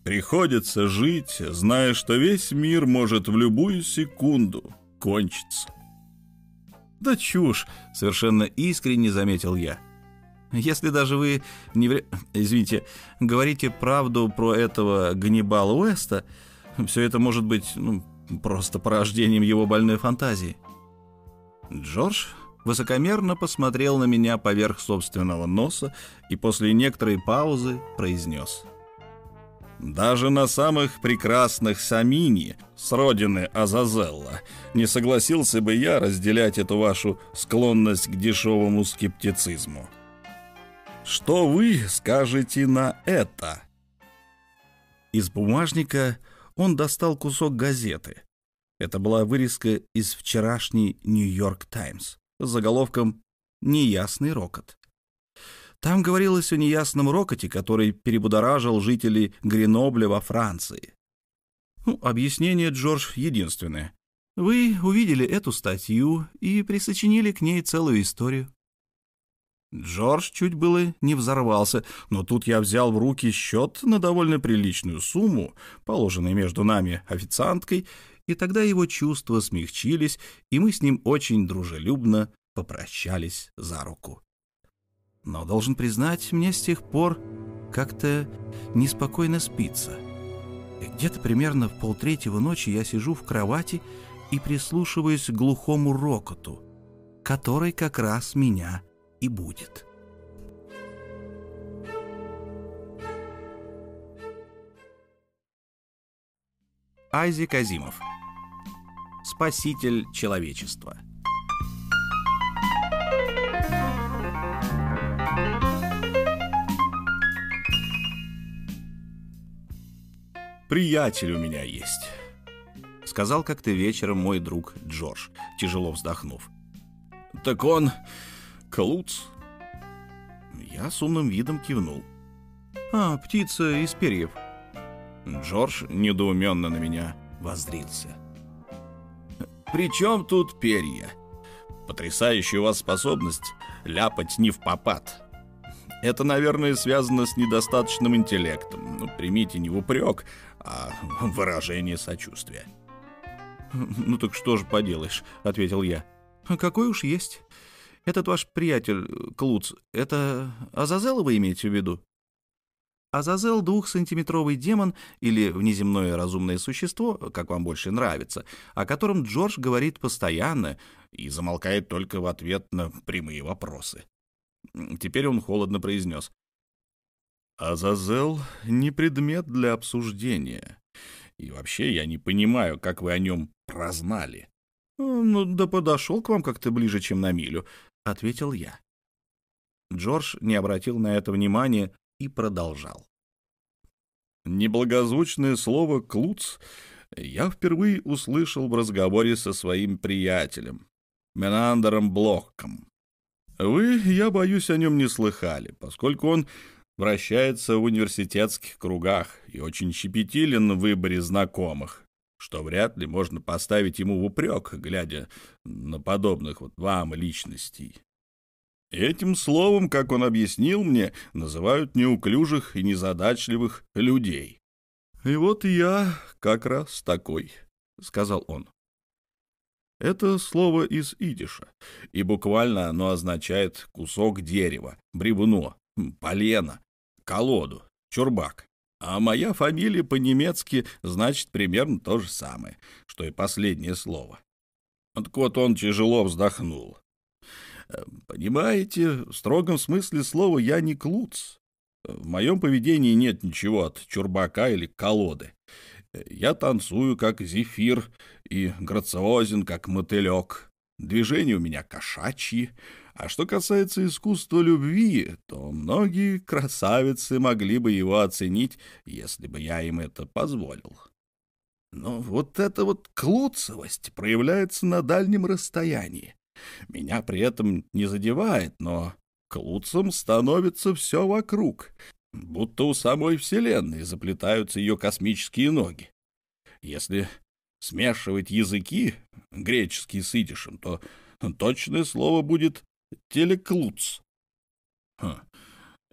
Приходится жить, зная, что весь мир может в любую секунду кончиться. «Да чушь!» — совершенно искренне заметил я. «Если даже вы не... Вре... Извините, говорите правду про этого Ганнибала Уэста, все это может быть ну, просто порождением его больной фантазии». Джордж высокомерно посмотрел на меня поверх собственного носа и после некоторой паузы произнес — даже на самых прекрасных Самини с родины Азазелла не согласился бы я разделять эту вашу склонность к дешевому скептицизму. Что вы скажете на это?» Из бумажника он достал кусок газеты. Это была вырезка из вчерашней «Нью-Йорк Таймс» с заголовком «Неясный рокот». Там говорилось о неясном рокоте, который перебудоражил жителей Гренобля во Франции. Ну, объяснение, Джордж, единственное. Вы увидели эту статью и присочинили к ней целую историю. Джордж чуть было не взорвался, но тут я взял в руки счет на довольно приличную сумму, положенный между нами официанткой, и тогда его чувства смягчились, и мы с ним очень дружелюбно попрощались за руку. Но, должен признать, мне с тех пор как-то неспокойно спится. Где-то примерно в полтретьего ночи я сижу в кровати и прислушиваюсь к глухому рокоту, который как раз меня и будет. Айзек Азимов Спаситель человечества – приятель у меня есть», — сказал как-то вечером мой друг Джордж, тяжело вздохнув. «Так он Клуц?» Я с умным видом кивнул. «А, птица из перьев». Джордж недоуменно на меня воздрился. «При чем тут перья? Потрясающая у вас способность ляпать не в попад. Это, наверное, связано с недостаточным интеллектом. Ну, примите не в упрек, а выражение сочувствия. «Ну так что же поделаешь», — ответил я. «Какой уж есть. Этот ваш приятель, Клуц, это Азазела вы имеете в виду?» Азазел — двухсантиметровый демон или внеземное разумное существо, как вам больше нравится, о котором Джордж говорит постоянно и замолкает только в ответ на прямые вопросы. Теперь он холодно произнес. «Азазел — не предмет для обсуждения. И вообще я не понимаю, как вы о нем прознали». «Ну, да подошел к вам как-то ближе, чем на милю», — ответил я. Джордж не обратил на это внимания и продолжал. Неблагозвучное слово «клуц» я впервые услышал в разговоре со своим приятелем, Менандером Блокком. Вы, я боюсь, о нем не слыхали, поскольку он вращается в университетских кругах и очень щепетилен в выборе знакомых, что вряд ли можно поставить ему в упрек, глядя на подобных вот вам личностей. Этим словом, как он объяснил мне, называют неуклюжих и незадачливых людей. И вот я как раз такой, — сказал он. Это слово из идиша, и буквально оно означает кусок дерева, бревно, полено, колоду, чурбак. А моя фамилия по-немецки значит примерно то же самое, что и последнее слово. Так вот он тяжело вздохнул. Понимаете, в строгом смысле слова я не клуц. В моем поведении нет ничего от чурбака или колоды. Я танцую, как зефир, и грациозен, как мотылек. Движения у меня кошачьи. А что касается искусства любви, то многие красавицы могли бы его оценить, если бы я им это позволил. Но вот эта вот клуцевость проявляется на дальнем расстоянии. Меня при этом не задевает, но клуцем становится все вокруг, будто у самой Вселенной заплетаются ее космические ноги. Если смешивать языки, греческий с идишем, то точное слово будет телеклуц. Хм.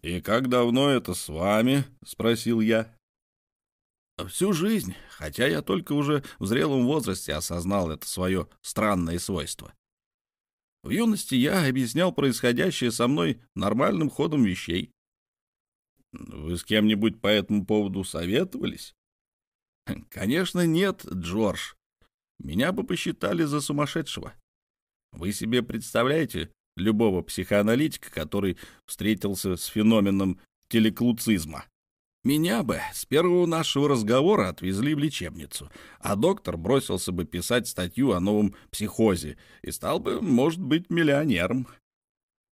«И как давно это с вами?» — спросил я. «Всю жизнь, хотя я только уже в зрелом возрасте осознал это свое странное свойство. В юности я объяснял происходящее со мной нормальным ходом вещей. Вы с кем-нибудь по этому поводу советовались? Конечно, нет, Джордж. Меня бы посчитали за сумасшедшего. Вы себе представляете любого психоаналитика, который встретился с феноменом телеклуцизма? Меня бы с первого нашего разговора отвезли в лечебницу, а доктор бросился бы писать статью о новом психозе и стал бы, может быть, миллионером.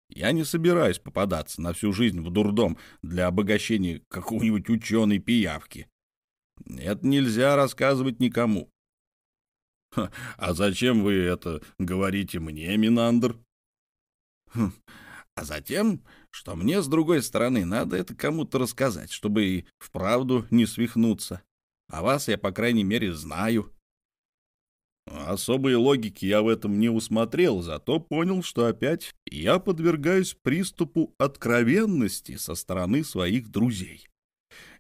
Я не собираюсь попадаться на всю жизнь в дурдом для обогащения какого-нибудь ученой-пиявки. Это нельзя рассказывать никому. — А зачем вы это говорите мне, Минандр? Хм, — А затем, что мне, с другой стороны, надо это кому-то рассказать, чтобы и вправду не свихнуться. А вас я, по крайней мере, знаю. Особой логики я в этом не усмотрел, зато понял, что опять я подвергаюсь приступу откровенности со стороны своих друзей.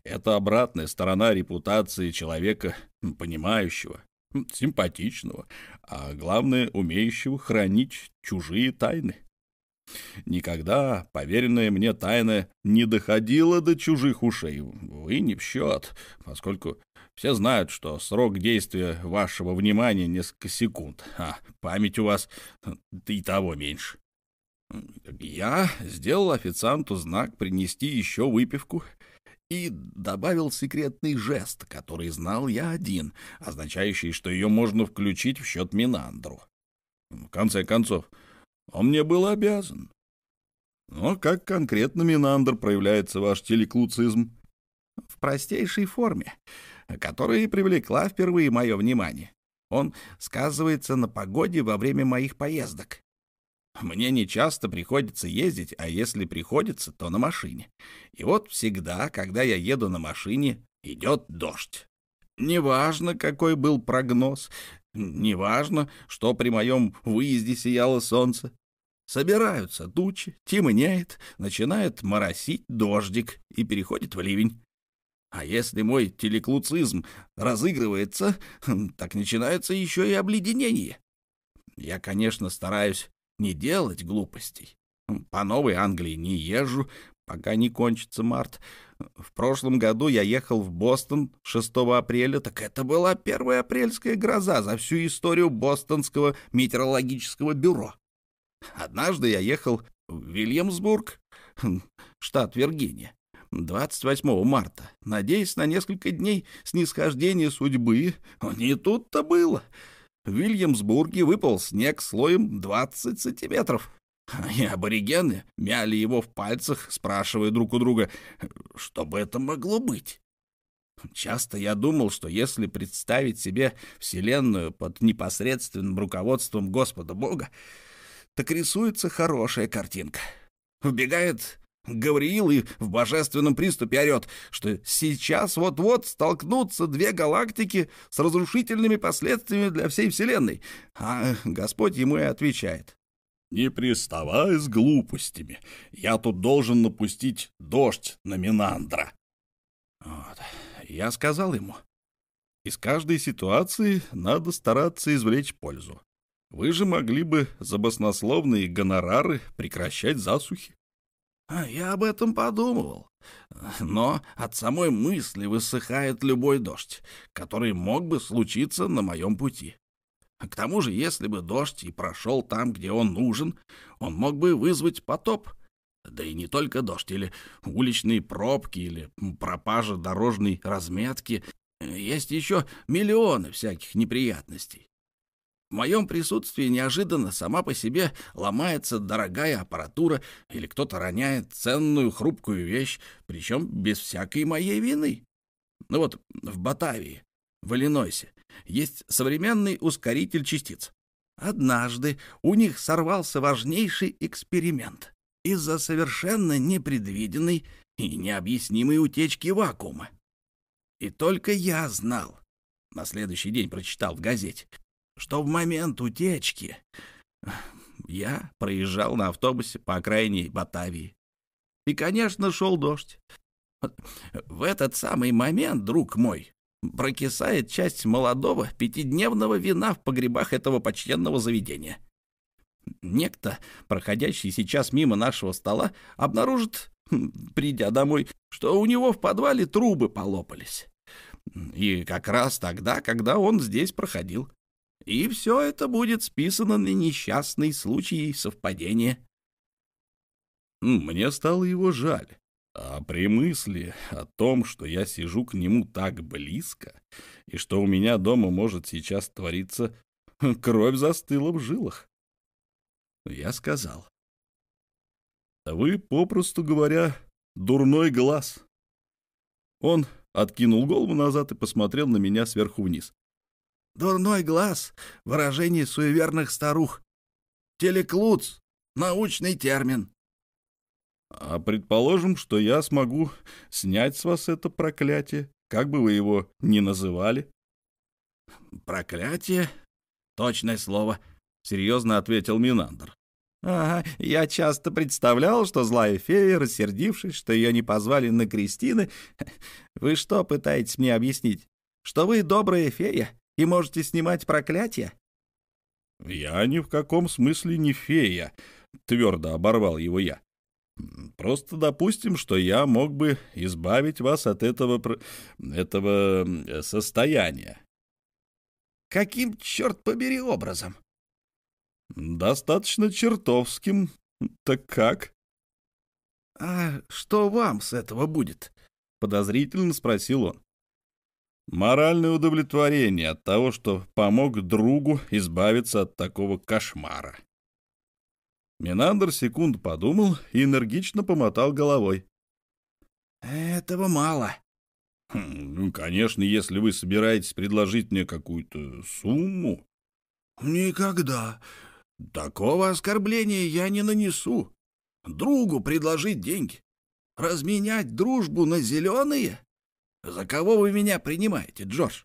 Это обратная сторона репутации человека понимающего, симпатичного, а главное, умеющего хранить чужие тайны. Никогда поверенная мне тайна не доходила до чужих ушей. Вы не в счет, поскольку все знают, что срок действия вашего внимания несколько секунд, а память у вас и того меньше. Я сделал официанту знак принести еще выпивку и добавил секретный жест, который знал я один, означающий, что ее можно включить в счет Минандру. В конце концов, он мне был обязан. Но как конкретно, Минандр, проявляется ваш телеклуцизм? В простейшей форме, которая и привлекла впервые мое внимание. Он сказывается на погоде во время моих поездок. Мне не часто приходится ездить, а если приходится, то на машине. И вот всегда, когда я еду на машине, идет дождь. Неважно, какой был прогноз, неважно, что при моем выезде сияло солнце. Собираются тучи, темнеет, начинает моросить дождик и переходит в ливень. А если мой телеклуцизм разыгрывается, так начинается еще и обледенение. Я, конечно, стараюсь не делать глупостей. По Новой Англии не езжу, пока не кончится март. В прошлом году я ехал в Бостон 6 апреля, так это была первая апрельская гроза за всю историю Бостонского метеорологического бюро. Однажды я ехал в Вильямсбург, штат Виргиния, 28 марта, надеясь на несколько дней снисхождения судьбы. Не тут-то было. В Вильямсбурге выпал снег слоем 20 сантиметров. И аборигены мяли его в пальцах, спрашивая друг у друга, что бы это могло быть. Часто я думал, что если представить себе Вселенную под непосредственным руководством Господа Бога, так рисуется хорошая картинка. Вбегает Гавриил и в божественном приступе орет, что сейчас вот-вот столкнутся две галактики с разрушительными последствиями для всей Вселенной. А Господь ему и отвечает. «Не приставай с глупостями. Я тут должен напустить дождь на Минандра». Вот. Я сказал ему, из каждой ситуации надо стараться извлечь пользу. Вы же могли бы за баснословные гонорары прекращать засухи. А я об этом подумывал. Но от самой мысли высыхает любой дождь, который мог бы случиться на моем пути. К тому же, если бы дождь и прошел там, где он нужен, он мог бы вызвать потоп. Да и не только дождь, или уличные пробки, или пропажа дорожной разметки. Есть еще миллионы всяких неприятностей. В моем присутствии неожиданно сама по себе ломается дорогая аппаратура или кто-то роняет ценную хрупкую вещь, причем без всякой моей вины. Ну вот в Батавии, в Иллинойсе, есть современный ускоритель частиц. Однажды у них сорвался важнейший эксперимент из-за совершенно непредвиденной и необъяснимой утечки вакуума. И только я знал, на следующий день прочитал в газете, что в момент утечки я проезжал на автобусе по окраине Батавии. И, конечно, шел дождь. В этот самый момент, друг мой, прокисает часть молодого пятидневного вина в погребах этого почтенного заведения. Некто, проходящий сейчас мимо нашего стола, обнаружит, придя домой, что у него в подвале трубы полопались. И как раз тогда, когда он здесь проходил и все это будет списано на несчастный случай совпадения. Мне стало его жаль. А при мысли о том, что я сижу к нему так близко, и что у меня дома может сейчас твориться, кровь застыла в жилах. Я сказал. Вы, попросту говоря, дурной глаз. Он откинул голову назад и посмотрел на меня сверху вниз. Дурной глаз — выражение суеверных старух. Телеклуц — научный термин. А предположим, что я смогу снять с вас это проклятие, как бы вы его ни называли. Проклятие? Точное слово, — серьезно ответил Минандр. Ага, я часто представлял, что злая фея, рассердившись, что ее не позвали на крестины... Вы что пытаетесь мне объяснить? Что вы добрая фея, и можете снимать проклятия?» «Я ни в каком смысле не фея», — твердо оборвал его я. «Просто допустим, что я мог бы избавить вас от этого... этого состояния». «Каким, черт побери, образом?» «Достаточно чертовским. Так как?» «А что вам с этого будет?» — подозрительно спросил он. Моральное удовлетворение от того, что помог другу избавиться от такого кошмара. Минандр секунд подумал и энергично помотал головой. «Этого мало». Хм, «Ну, конечно, если вы собираетесь предложить мне какую-то сумму». «Никогда. Такого оскорбления я не нанесу. Другу предложить деньги. Разменять дружбу на зеленые?» За кого вы меня принимаете, Джордж?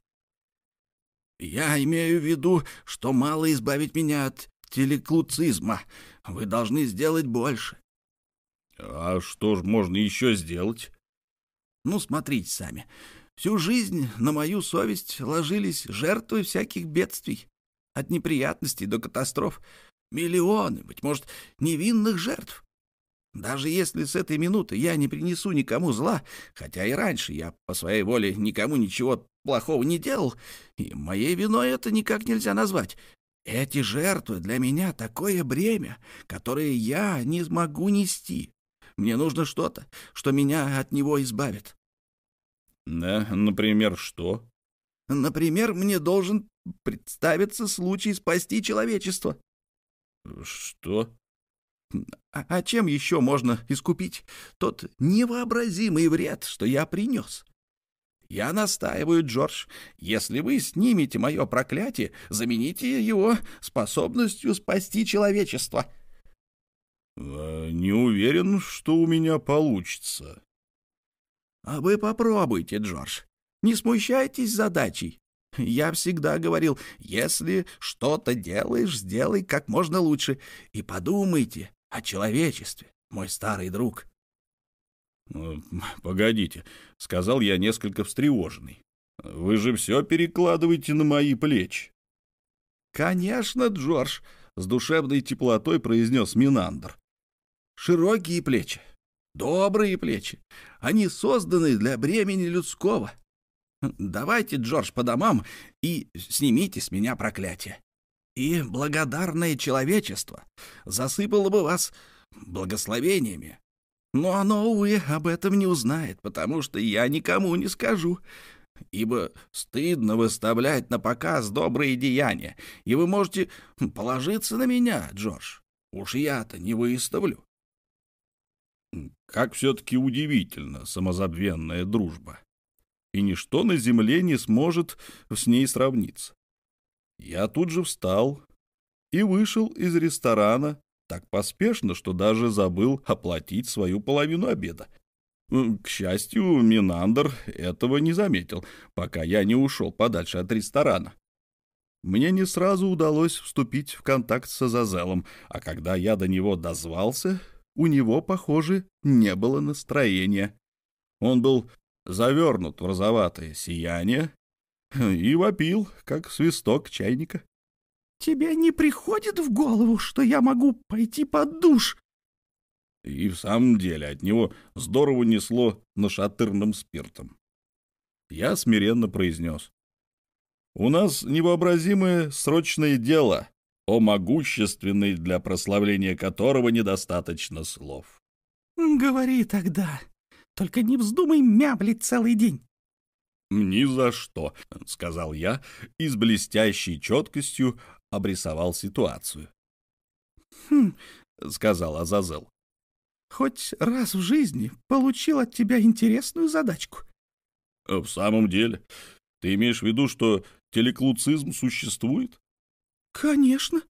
Я имею в виду, что мало избавить меня от телеклуцизма. Вы должны сделать больше. А что ж можно еще сделать? Ну, смотрите сами. Всю жизнь на мою совесть ложились жертвы всяких бедствий. От неприятностей до катастроф. Миллионы, быть может, невинных жертв. Даже если с этой минуты я не принесу никому зла, хотя и раньше я по своей воле никому ничего плохого не делал, и моей виной это никак нельзя назвать, эти жертвы для меня такое бремя, которое я не смогу нести. Мне нужно что-то, что меня от него избавит. Да, например, что? Например, мне должен представиться случай спасти человечество. Что? А, а чем еще можно искупить тот невообразимый вред, что я принес? Я настаиваю, Джордж, если вы снимете мое проклятие, замените его способностью спасти человечество. А, не уверен, что у меня получится. А вы попробуйте, Джордж. Не смущайтесь задачей. Я всегда говорил, если что-то делаешь, сделай как можно лучше. И подумайте о человечестве, мой старый друг. Э, «Погодите», — сказал я несколько встревоженный. «Вы же все перекладываете на мои плечи». «Конечно, Джордж», — с душевной теплотой произнес Минандр. «Широкие плечи, добрые плечи. Они созданы для бремени людского. Давайте, Джордж, по домам и снимите с меня проклятие. И благодарное человечество засыпало бы вас благословениями, но оно, увы, об этом не узнает, потому что я никому не скажу. Ибо стыдно выставлять на показ добрые деяния, и вы можете положиться на меня, Джордж. Уж я-то не выставлю. Как все-таки удивительно самозабвенная дружба. И ничто на земле не сможет с ней сравниться. Я тут же встал и вышел из ресторана, так поспешно, что даже забыл оплатить свою половину обеда. К счастью, Минандр этого не заметил, пока я не ушел подальше от ресторана. Мне не сразу удалось вступить в контакт с Азазелом, а когда я до него дозвался, у него, похоже, не было настроения. Он был завернут в розоватое сияние и вопил, как свисток чайника. Тебе не приходит в голову, что я могу пойти под душ?» И в самом деле от него здорово несло нашатырным спиртом. Я смиренно произнес. «У нас невообразимое срочное дело, о могущественной для прославления которого недостаточно слов». «Говори тогда, только не вздумай мяблить целый день». «Ни за что», — сказал я и с блестящей четкостью обрисовал ситуацию. «Хм», — сказал Азазел. «Хоть раз в жизни получил от тебя интересную задачку». «В самом деле? Ты имеешь в виду, что телеклуцизм существует?» «Конечно.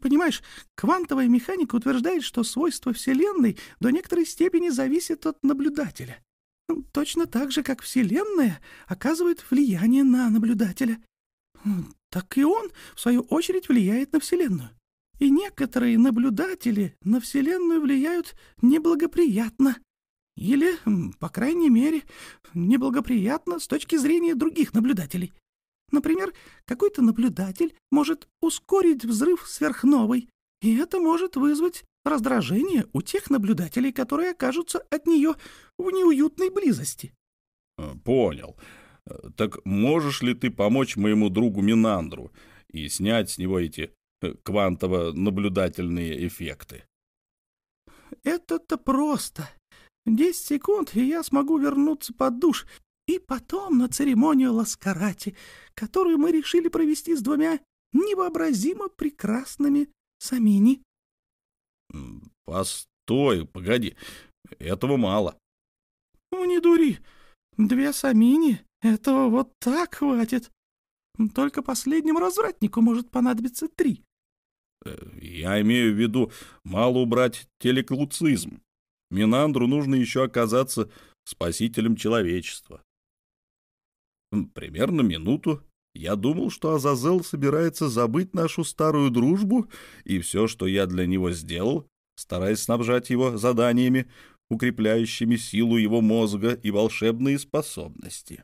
Понимаешь, квантовая механика утверждает, что свойства Вселенной до некоторой степени зависят от наблюдателя. Точно так же, как Вселенная оказывает влияние на наблюдателя так и он, в свою очередь, влияет на Вселенную. И некоторые наблюдатели на Вселенную влияют неблагоприятно. Или, по крайней мере, неблагоприятно с точки зрения других наблюдателей. Например, какой-то наблюдатель может ускорить взрыв сверхновой, и это может вызвать раздражение у тех наблюдателей, которые окажутся от нее в неуютной близости. «Понял. Так можешь ли ты помочь моему другу Минандру и снять с него эти э, квантово-наблюдательные эффекты? Это-то просто. Десять секунд, и я смогу вернуться под душ, и потом на церемонию Ласкарати, которую мы решили провести с двумя невообразимо прекрасными Самини. Постой, погоди, этого мало. Ну, не дури, две Самини этого вот так хватит. Только последнему развратнику может понадобиться три. Э, я имею в виду мало убрать телеклуцизм. Минандру нужно еще оказаться спасителем человечества. Примерно минуту, Я думал, что Азазел собирается забыть нашу старую дружбу и все, что я для него сделал, стараясь снабжать его заданиями, укрепляющими силу его мозга и волшебные способности.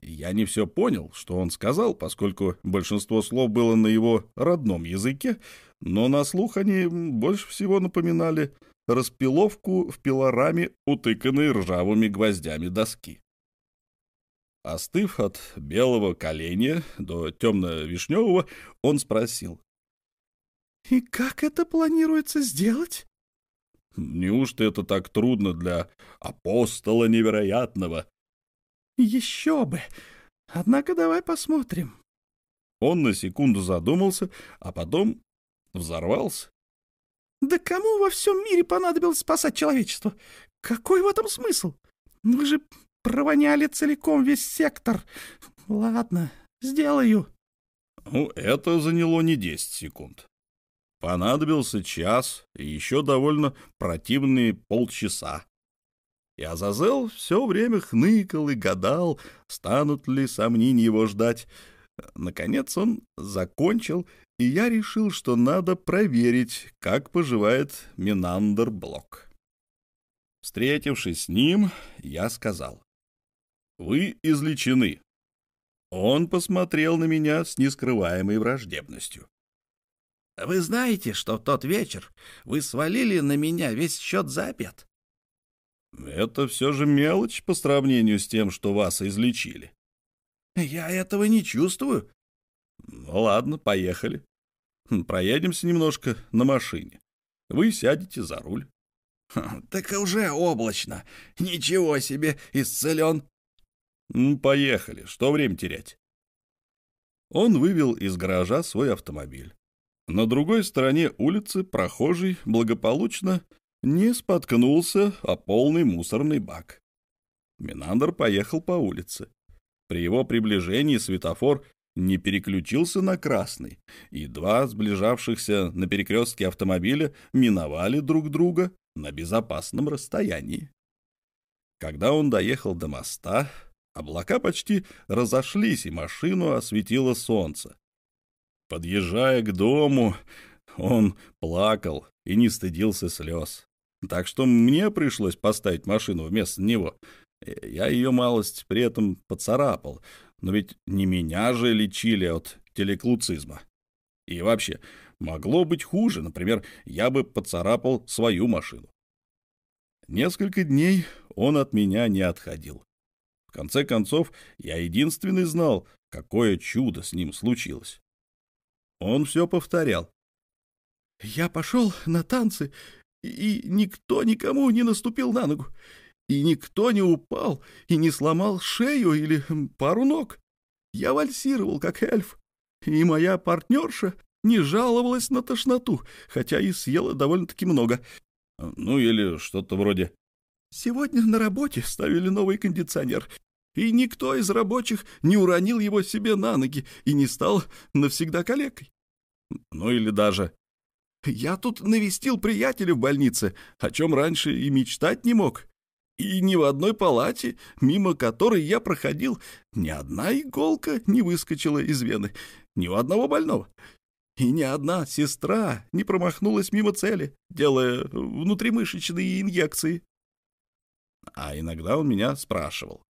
Я не все понял, что он сказал, поскольку большинство слов было на его родном языке, но на слух они больше всего напоминали распиловку в пилораме, утыканной ржавыми гвоздями доски. Остыв от белого коленя до темно-вишневого, он спросил. «И как это планируется сделать?» «Неужто это так трудно для апостола невероятного?» «Еще бы! Однако давай посмотрим». Он на секунду задумался, а потом взорвался. «Да кому во всем мире понадобилось спасать человечество? Какой в этом смысл? Вы же провоняли целиком весь сектор. Ладно, сделаю». Ну, это заняло не десять секунд. Понадобился час и еще довольно противные полчаса. И Азазел все время хныкал и гадал, станут ли сомнения его ждать. Наконец он закончил, и я решил, что надо проверить, как поживает Минандер Блок. Встретившись с ним, я сказал, «Вы излечены». Он посмотрел на меня с нескрываемой враждебностью. «Вы знаете, что в тот вечер вы свалили на меня весь счет за обед?» Это все же мелочь по сравнению с тем, что вас излечили. Я этого не чувствую. Ну ладно, поехали. Хм, проедемся немножко на машине. Вы сядете за руль. Так уже облачно. Ничего себе, исцелен. Поехали, что время терять? Он вывел из гаража свой автомобиль. На другой стороне улицы прохожий благополучно не споткнулся о полный мусорный бак. Минандр поехал по улице. При его приближении светофор не переключился на красный, и два сближавшихся на перекрестке автомобиля миновали друг друга на безопасном расстоянии. Когда он доехал до моста, облака почти разошлись, и машину осветило солнце. Подъезжая к дому, он плакал и не стыдился слез. Так что мне пришлось поставить машину вместо него. Я ее малость при этом поцарапал. Но ведь не меня же лечили от телеклуцизма. И вообще, могло быть хуже. Например, я бы поцарапал свою машину. Несколько дней он от меня не отходил. В конце концов, я единственный знал, какое чудо с ним случилось. Он все повторял. «Я пошел на танцы и никто никому не наступил на ногу, и никто не упал и не сломал шею или пару ног. Я вальсировал, как эльф, и моя партнерша не жаловалась на тошноту, хотя и съела довольно-таки много. Ну, или что-то вроде «Сегодня на работе ставили новый кондиционер, и никто из рабочих не уронил его себе на ноги и не стал навсегда калекой». Ну, или даже я тут навестил приятеля в больнице, о чем раньше и мечтать не мог. И ни в одной палате, мимо которой я проходил, ни одна иголка не выскочила из вены, ни у одного больного. И ни одна сестра не промахнулась мимо цели, делая внутримышечные инъекции. А иногда он меня спрашивал.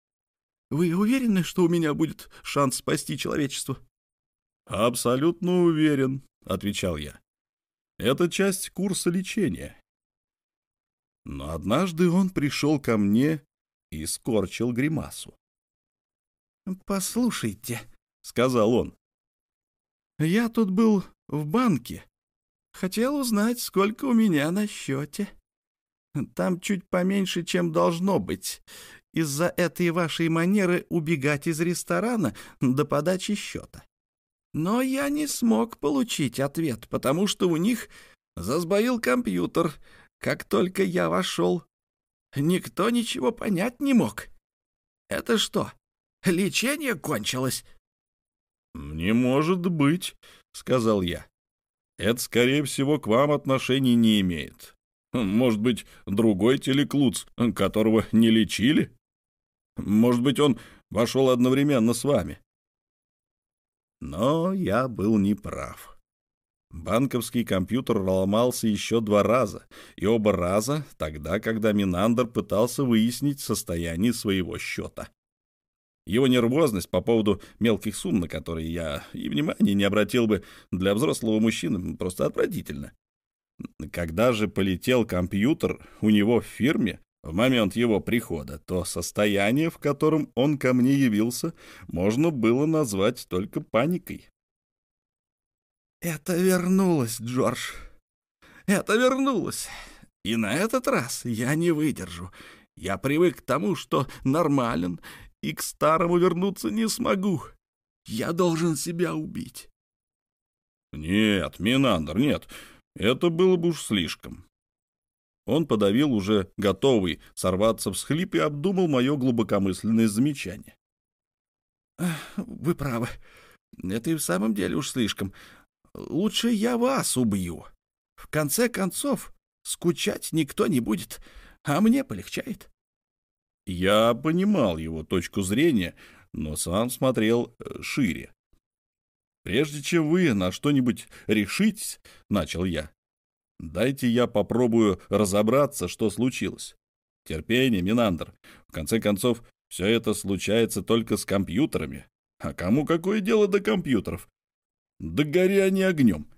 «Вы уверены, что у меня будет шанс спасти человечество?» «Абсолютно уверен», — отвечал я. Это часть курса лечения. Но однажды он пришел ко мне и скорчил гримасу. «Послушайте», — сказал он, — «я тут был в банке. Хотел узнать, сколько у меня на счете. Там чуть поменьше, чем должно быть. Из-за этой вашей манеры убегать из ресторана до подачи счета. Но я не смог получить ответ, потому что у них засбоил компьютер, как только я вошел. Никто ничего понять не мог. Это что, лечение кончилось? «Не может быть», — сказал я. «Это, скорее всего, к вам отношений не имеет. Может быть, другой телеклуц, которого не лечили? Может быть, он вошел одновременно с вами. Но я был неправ. Банковский компьютер ломался еще два раза, и оба раза тогда, когда Минандер пытался выяснить состояние своего счета. Его нервозность по поводу мелких сумм, на которые я и внимания не обратил бы для взрослого мужчины, просто отвратительно. Когда же полетел компьютер у него в фирме в момент его прихода, то состояние, в котором он ко мне явился, можно было назвать только паникой. «Это вернулось, Джордж. Это вернулось. И на этот раз я не выдержу. Я привык к тому, что нормален, и к старому вернуться не смогу. Я должен себя убить». «Нет, Минандр, нет. Это было бы уж слишком. Он подавил уже готовый сорваться в схлип и обдумал мое глубокомысленное замечание. «Вы правы. Это и в самом деле уж слишком. Лучше я вас убью. В конце концов, скучать никто не будет, а мне полегчает». Я понимал его точку зрения, но сам смотрел э, шире. «Прежде чем вы на что-нибудь решитесь, — начал я, — дайте я попробую разобраться, что случилось. Терпение, Минандр. В конце концов, все это случается только с компьютерами. А кому какое дело до компьютеров? Да горя не огнем.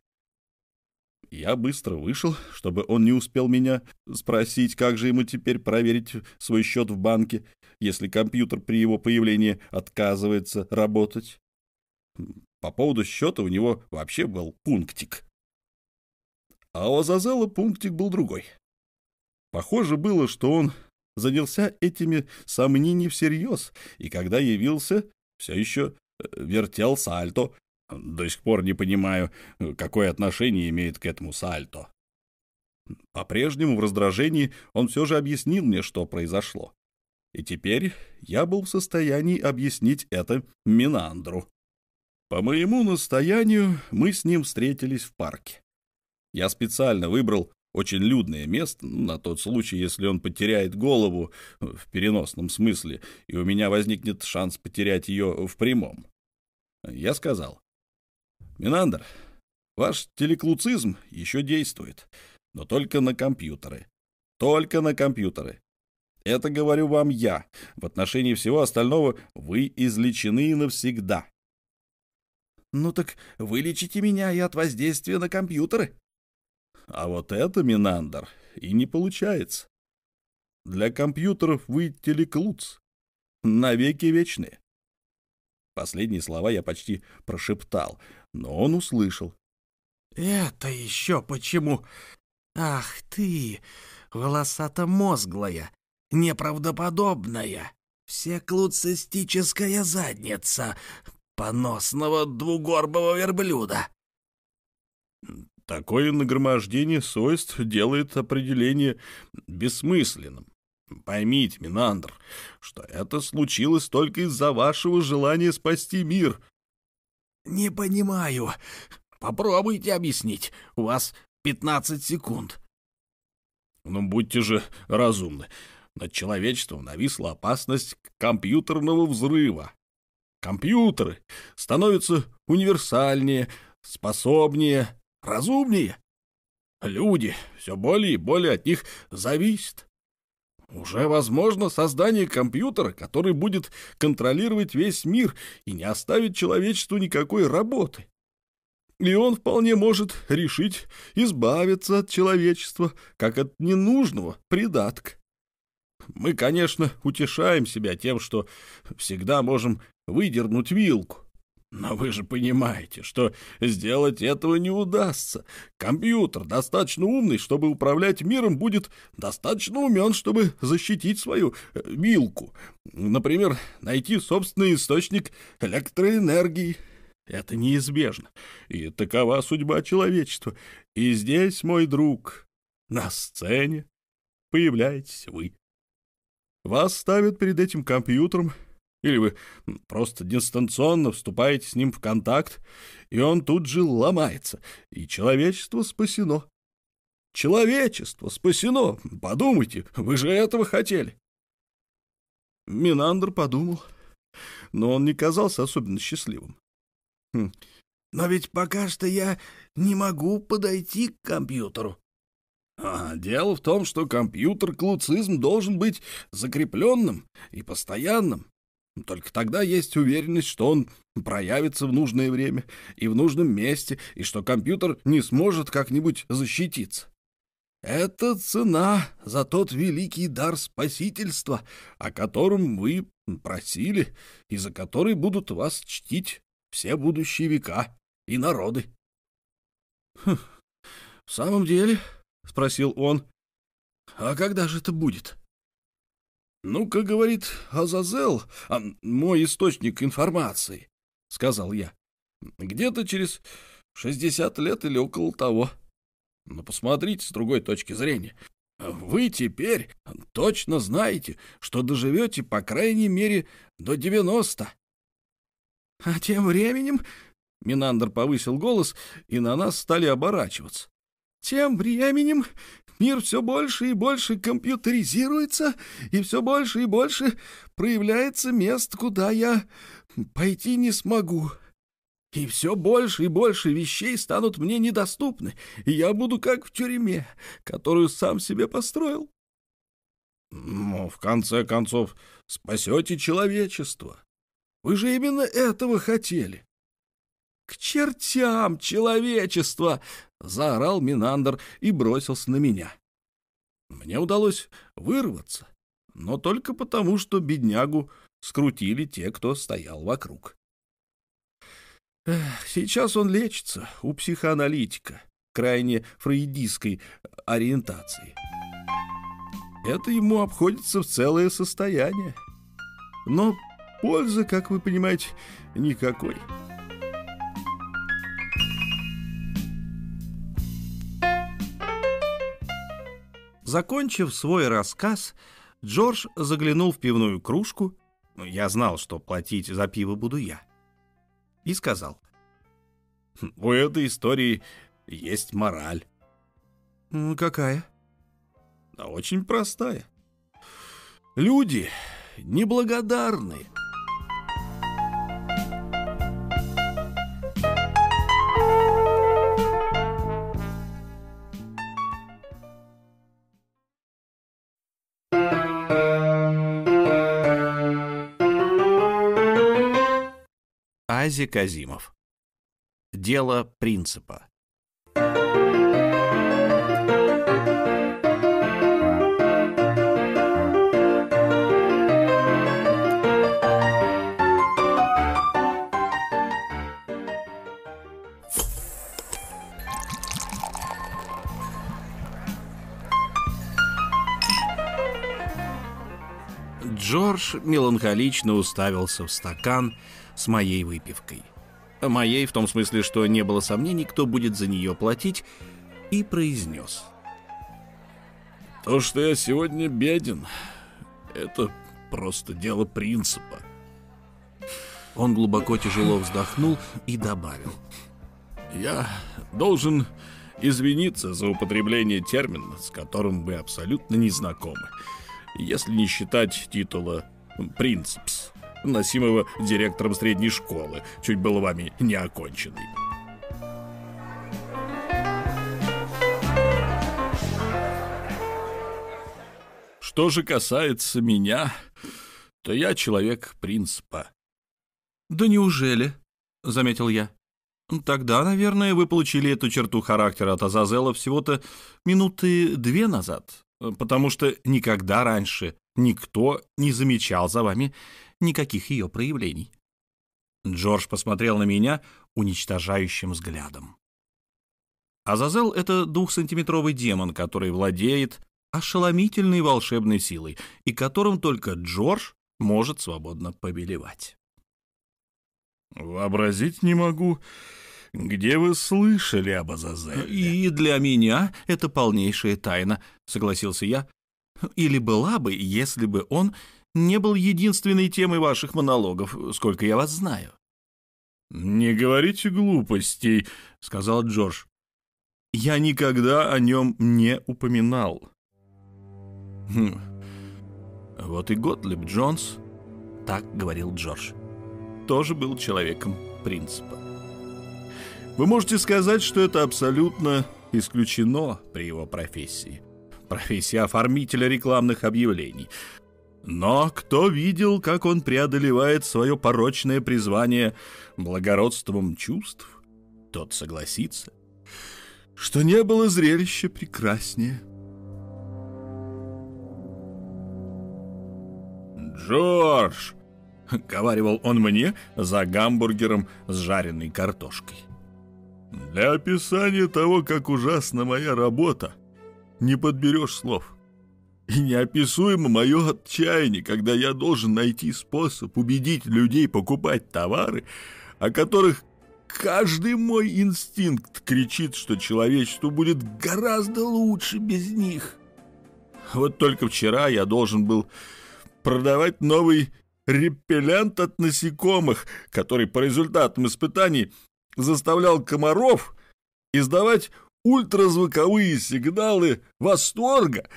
Я быстро вышел, чтобы он не успел меня спросить, как же ему теперь проверить свой счет в банке, если компьютер при его появлении отказывается работать. По поводу счета у него вообще был пунктик. А у Азазела пунктик был другой. Похоже было, что он занялся этими сомнениями всерьез, и когда явился, все еще э, вертел сальто. До сих пор не понимаю, какое отношение имеет к этому сальто. По-прежнему в раздражении он все же объяснил мне, что произошло. И теперь я был в состоянии объяснить это Минандру. По моему настоянию мы с ним встретились в парке. Я специально выбрал очень людное место, ну, на тот случай, если он потеряет голову в переносном смысле, и у меня возникнет шанс потерять ее в прямом. Я сказал, «Минандр, ваш телеклуцизм еще действует, но только на компьютеры. Только на компьютеры. Это говорю вам я. В отношении всего остального вы излечены навсегда. «Ну так вылечите меня и от воздействия на компьютеры». А вот это, Минандр, и не получается. Для компьютеров вы телеклуц. Навеки вечные. Последние слова я почти прошептал, но он услышал. «Это еще почему? Ах ты, волосато-мозглая, неправдоподобная, всеклуцистическая задница, поносного двугорбого верблюда. Такое нагромождение свойств делает определение бессмысленным. Поймите, Минандр, что это случилось только из-за вашего желания спасти мир. Не понимаю. Попробуйте объяснить. У вас пятнадцать секунд. Ну, будьте же разумны. Над человечеством нависла опасность компьютерного взрыва. Компьютеры становятся универсальнее, способнее, разумнее. Люди все более и более от них зависят. Уже возможно создание компьютера, который будет контролировать весь мир и не оставит человечеству никакой работы. И он вполне может решить избавиться от человечества, как от ненужного придатка. Мы, конечно, утешаем себя тем, что всегда можем выдернуть вилку. Но вы же понимаете, что сделать этого не удастся. Компьютер достаточно умный, чтобы управлять миром, будет достаточно умен, чтобы защитить свою э, вилку. Например, найти собственный источник электроэнергии. Это неизбежно, и такова судьба человечества. И здесь, мой друг, на сцене появляетесь вы. Вас ставят перед этим компьютером, или вы просто дистанционно вступаете с ним в контакт, и он тут же ломается, и человечество спасено. Человечество спасено! Подумайте, вы же этого хотели. Минандр подумал, но он не казался особенно счастливым. Хм. «Но ведь пока что я не могу подойти к компьютеру». А, дело в том, что компьютер-клуцизм должен быть закрепленным и постоянным. Только тогда есть уверенность, что он проявится в нужное время и в нужном месте, и что компьютер не сможет как-нибудь защититься. Это цена за тот великий дар спасительства, о котором вы просили, и за который будут вас чтить все будущие века и народы. Хм, — В самом деле, — спросил он, — а когда же это будет? — Ну-ка, говорит Азазел, мой источник информации, — сказал я. — Где-то через шестьдесят лет или около того. — но посмотрите с другой точки зрения. Вы теперь точно знаете, что доживете по крайней мере до 90. А тем временем Минандр повысил голос, и на нас стали оборачиваться. Тем временем мир все больше и больше компьютеризируется, и все больше и больше проявляется мест, куда я пойти не смогу. И все больше и больше вещей станут мне недоступны, и я буду как в тюрьме, которую сам себе построил. Ну, в конце концов, спасете человечество. Вы же именно этого хотели. «К чертям человечество!» — заорал Минандр и бросился на меня. Мне удалось вырваться, но только потому, что беднягу скрутили те, кто стоял вокруг. Сейчас он лечится у психоаналитика крайне фрейдистской ориентации. Это ему обходится в целое состояние. Но пользы, как вы понимаете, никакой. Закончив свой рассказ, Джордж заглянул в пивную кружку. Я знал, что платить за пиво буду я и сказал. «У этой истории есть мораль». «Какая?» «Да очень простая. Люди неблагодарные». Ази Казимов. Дело принципа. Джордж меланхолично уставился в стакан, с моей выпивкой. Моей в том смысле, что не было сомнений, кто будет за нее платить, и произнес. «То, что я сегодня беден, это просто дело принципа». Он глубоко тяжело вздохнул и добавил. «Я должен извиниться за употребление термина, с которым вы абсолютно не знакомы, если не считать титула «принципс» носимого директором средней школы, чуть было вами не оконченный. Что же касается меня, то я человек принципа. «Да неужели?» — заметил я. «Тогда, наверное, вы получили эту черту характера от Азазела всего-то минуты две назад, потому что никогда раньше никто не замечал за вами никаких ее проявлений. Джордж посмотрел на меня уничтожающим взглядом. Азазел — это двухсантиметровый демон, который владеет ошеломительной волшебной силой и которым только Джордж может свободно повелевать. «Вообразить не могу, где вы слышали об Азазеле?» «И для меня это полнейшая тайна», — согласился я. «Или была бы, если бы он не был единственной темой ваших монологов, сколько я вас знаю». «Не говорите глупостей», — сказал Джордж. «Я никогда о нем не упоминал». Хм. Вот и Готлиб Джонс, так говорил Джордж, тоже был человеком принципа. Вы можете сказать, что это абсолютно исключено при его профессии. Профессия оформителя рекламных объявлений. Но кто видел, как он преодолевает свое порочное призвание благородством чувств, тот согласится, что не было зрелища прекраснее. «Джордж!» — говаривал он мне за гамбургером с жареной картошкой. «Для описания того, как ужасна моя работа, не подберешь слов. И неописуемо мое отчаяние, когда я должен найти способ убедить людей покупать товары, о которых каждый мой инстинкт кричит, что человечеству будет гораздо лучше без них. Вот только вчера я должен был продавать новый репеллент от насекомых, который по результатам испытаний заставлял комаров издавать ультразвуковые сигналы восторга,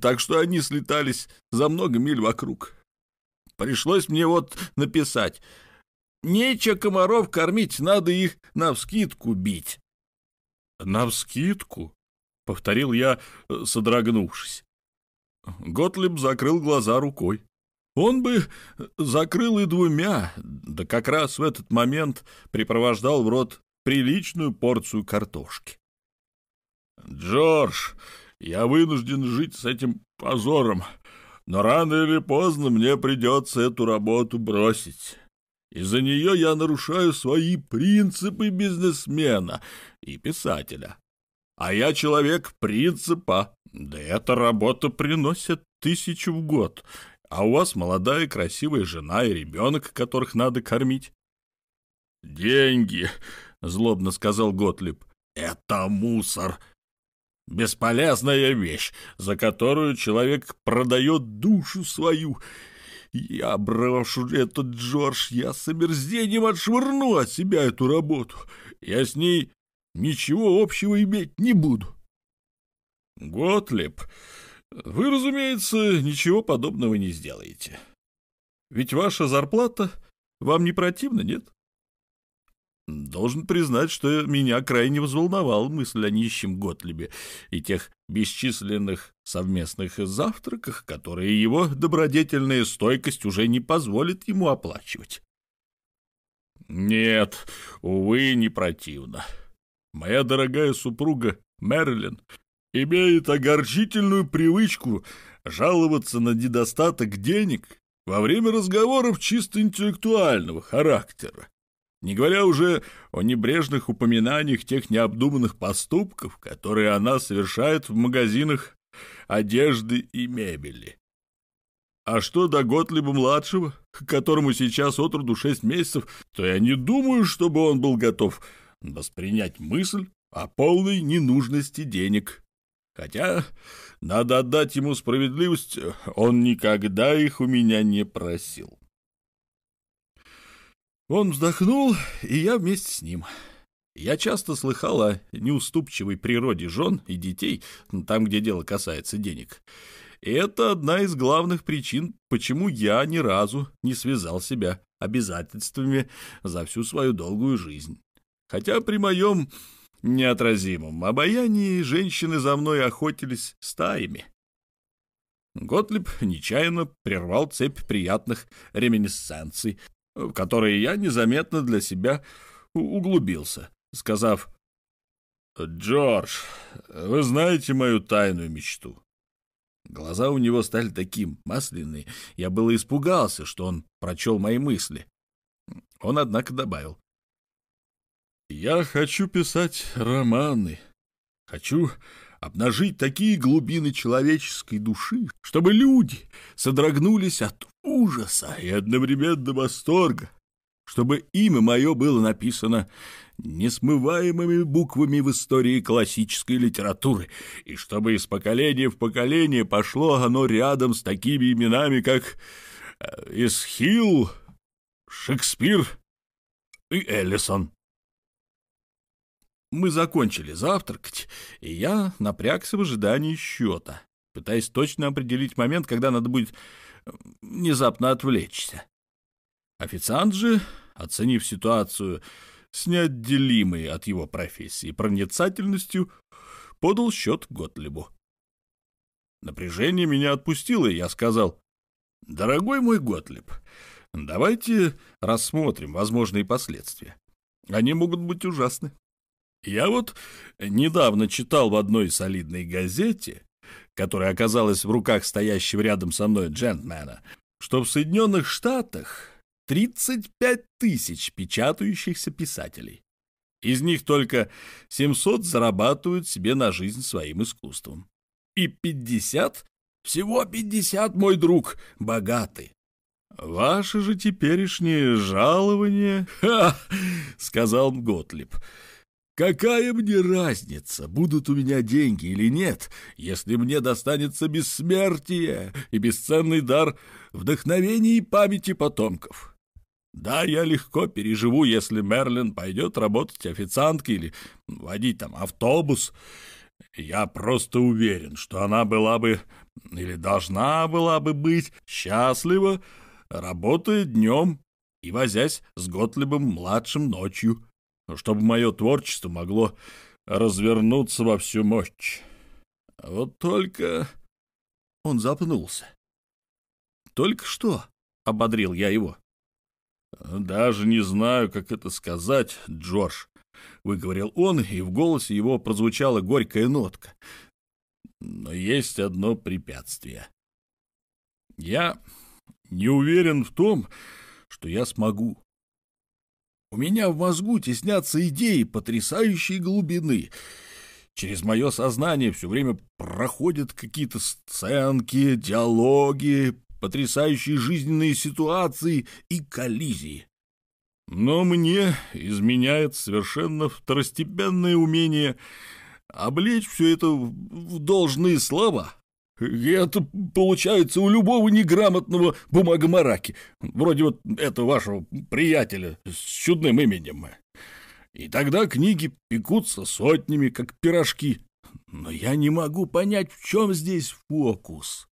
так что они слетались за много миль вокруг. Пришлось мне вот написать. Нечего комаров кормить, надо их навскидку бить. «Навскидку?» — повторил я, содрогнувшись. Готлиб закрыл глаза рукой. Он бы закрыл и двумя, да как раз в этот момент припровождал в рот приличную порцию картошки. «Джордж, я вынужден жить с этим позором, но рано или поздно мне придется эту работу бросить. Из-за нее я нарушаю свои принципы бизнесмена и писателя. А я человек принципа, да эта работа приносит тысячу в год, а у вас молодая красивая жена и ребенок, которых надо кормить. «Деньги», — злобно сказал Готлиб, — «это мусор. Бесполезная вещь, за которую человек продает душу свою. Я брошу этот Джордж, я с омерзением отшвырну от себя эту работу. Я с ней ничего общего иметь не буду». Готлиб вы, разумеется, ничего подобного не сделаете. Ведь ваша зарплата вам не противна, нет? Должен признать, что меня крайне взволновала мысль о нищем Готлибе и тех бесчисленных совместных завтраках, которые его добродетельная стойкость уже не позволит ему оплачивать. Нет, увы, не противно. Моя дорогая супруга Мерлин имеет огорчительную привычку жаловаться на недостаток денег во время разговоров чисто интеллектуального характера, не говоря уже о небрежных упоминаниях тех необдуманных поступков, которые она совершает в магазинах одежды и мебели. А что до Готлиба-младшего, которому сейчас от роду шесть месяцев, то я не думаю, чтобы он был готов воспринять мысль о полной ненужности денег. Хотя, надо отдать ему справедливость, он никогда их у меня не просил. Он вздохнул, и я вместе с ним. Я часто слыхал о неуступчивой природе жен и детей, там, где дело касается денег. И это одна из главных причин, почему я ни разу не связал себя обязательствами за всю свою долгую жизнь. Хотя при моем неотразимом обаянии женщины за мной охотились стаями. Готлиб нечаянно прервал цепь приятных реминесценций, в которые я незаметно для себя углубился, сказав «Джордж, вы знаете мою тайную мечту?» Глаза у него стали таким масляные, я было испугался, что он прочел мои мысли. Он, однако, добавил я хочу писать романы. Хочу обнажить такие глубины человеческой души, чтобы люди содрогнулись от ужаса и одновременно восторга, чтобы имя мое было написано несмываемыми буквами в истории классической литературы, и чтобы из поколения в поколение пошло оно рядом с такими именами, как э, Шекспир и Эллисон. Мы закончили завтракать, и я напрягся в ожидании счета, пытаясь точно определить момент, когда надо будет э, внезапно отвлечься. Официант же, оценив ситуацию, с неотделимой от его профессии проницательностью подал счет Готлибу. Напряжение меня отпустило, и я сказал, «Дорогой мой Готлиб, давайте рассмотрим возможные последствия. Они могут быть ужасны. Я вот недавно читал в одной солидной газете, которая оказалась в руках стоящего рядом со мной джентльмена, что в Соединенных Штатах 35 тысяч печатающихся писателей. Из них только 700 зарабатывают себе на жизнь своим искусством. И 50, всего 50, мой друг, богаты. Ваше же теперешнее жалование, ха, сказал Готлиб, Какая мне разница, будут у меня деньги или нет, если мне достанется бессмертие и бесценный дар вдохновения и памяти потомков? Да, я легко переживу, если Мерлин пойдет работать официанткой или водить там автобус. Я просто уверен, что она была бы или должна была бы быть счастлива, работая днем и возясь с Готлибом-младшим ночью чтобы мое творчество могло развернуться во всю мощь. Вот только... Он запнулся. «Только что?» — ободрил я его. «Даже не знаю, как это сказать, Джордж», — выговорил он, и в голосе его прозвучала горькая нотка. «Но есть одно препятствие. Я не уверен в том, что я смогу. У меня в мозгу теснятся идеи потрясающей глубины. Через мое сознание все время проходят какие-то сценки, диалоги, потрясающие жизненные ситуации и коллизии. Но мне изменяет совершенно второстепенное умение облечь все это в должные слова. Это получается у любого неграмотного бумагомараки, вроде вот этого вашего приятеля с чудным именем. И тогда книги пекутся сотнями, как пирожки. Но я не могу понять, в чем здесь фокус.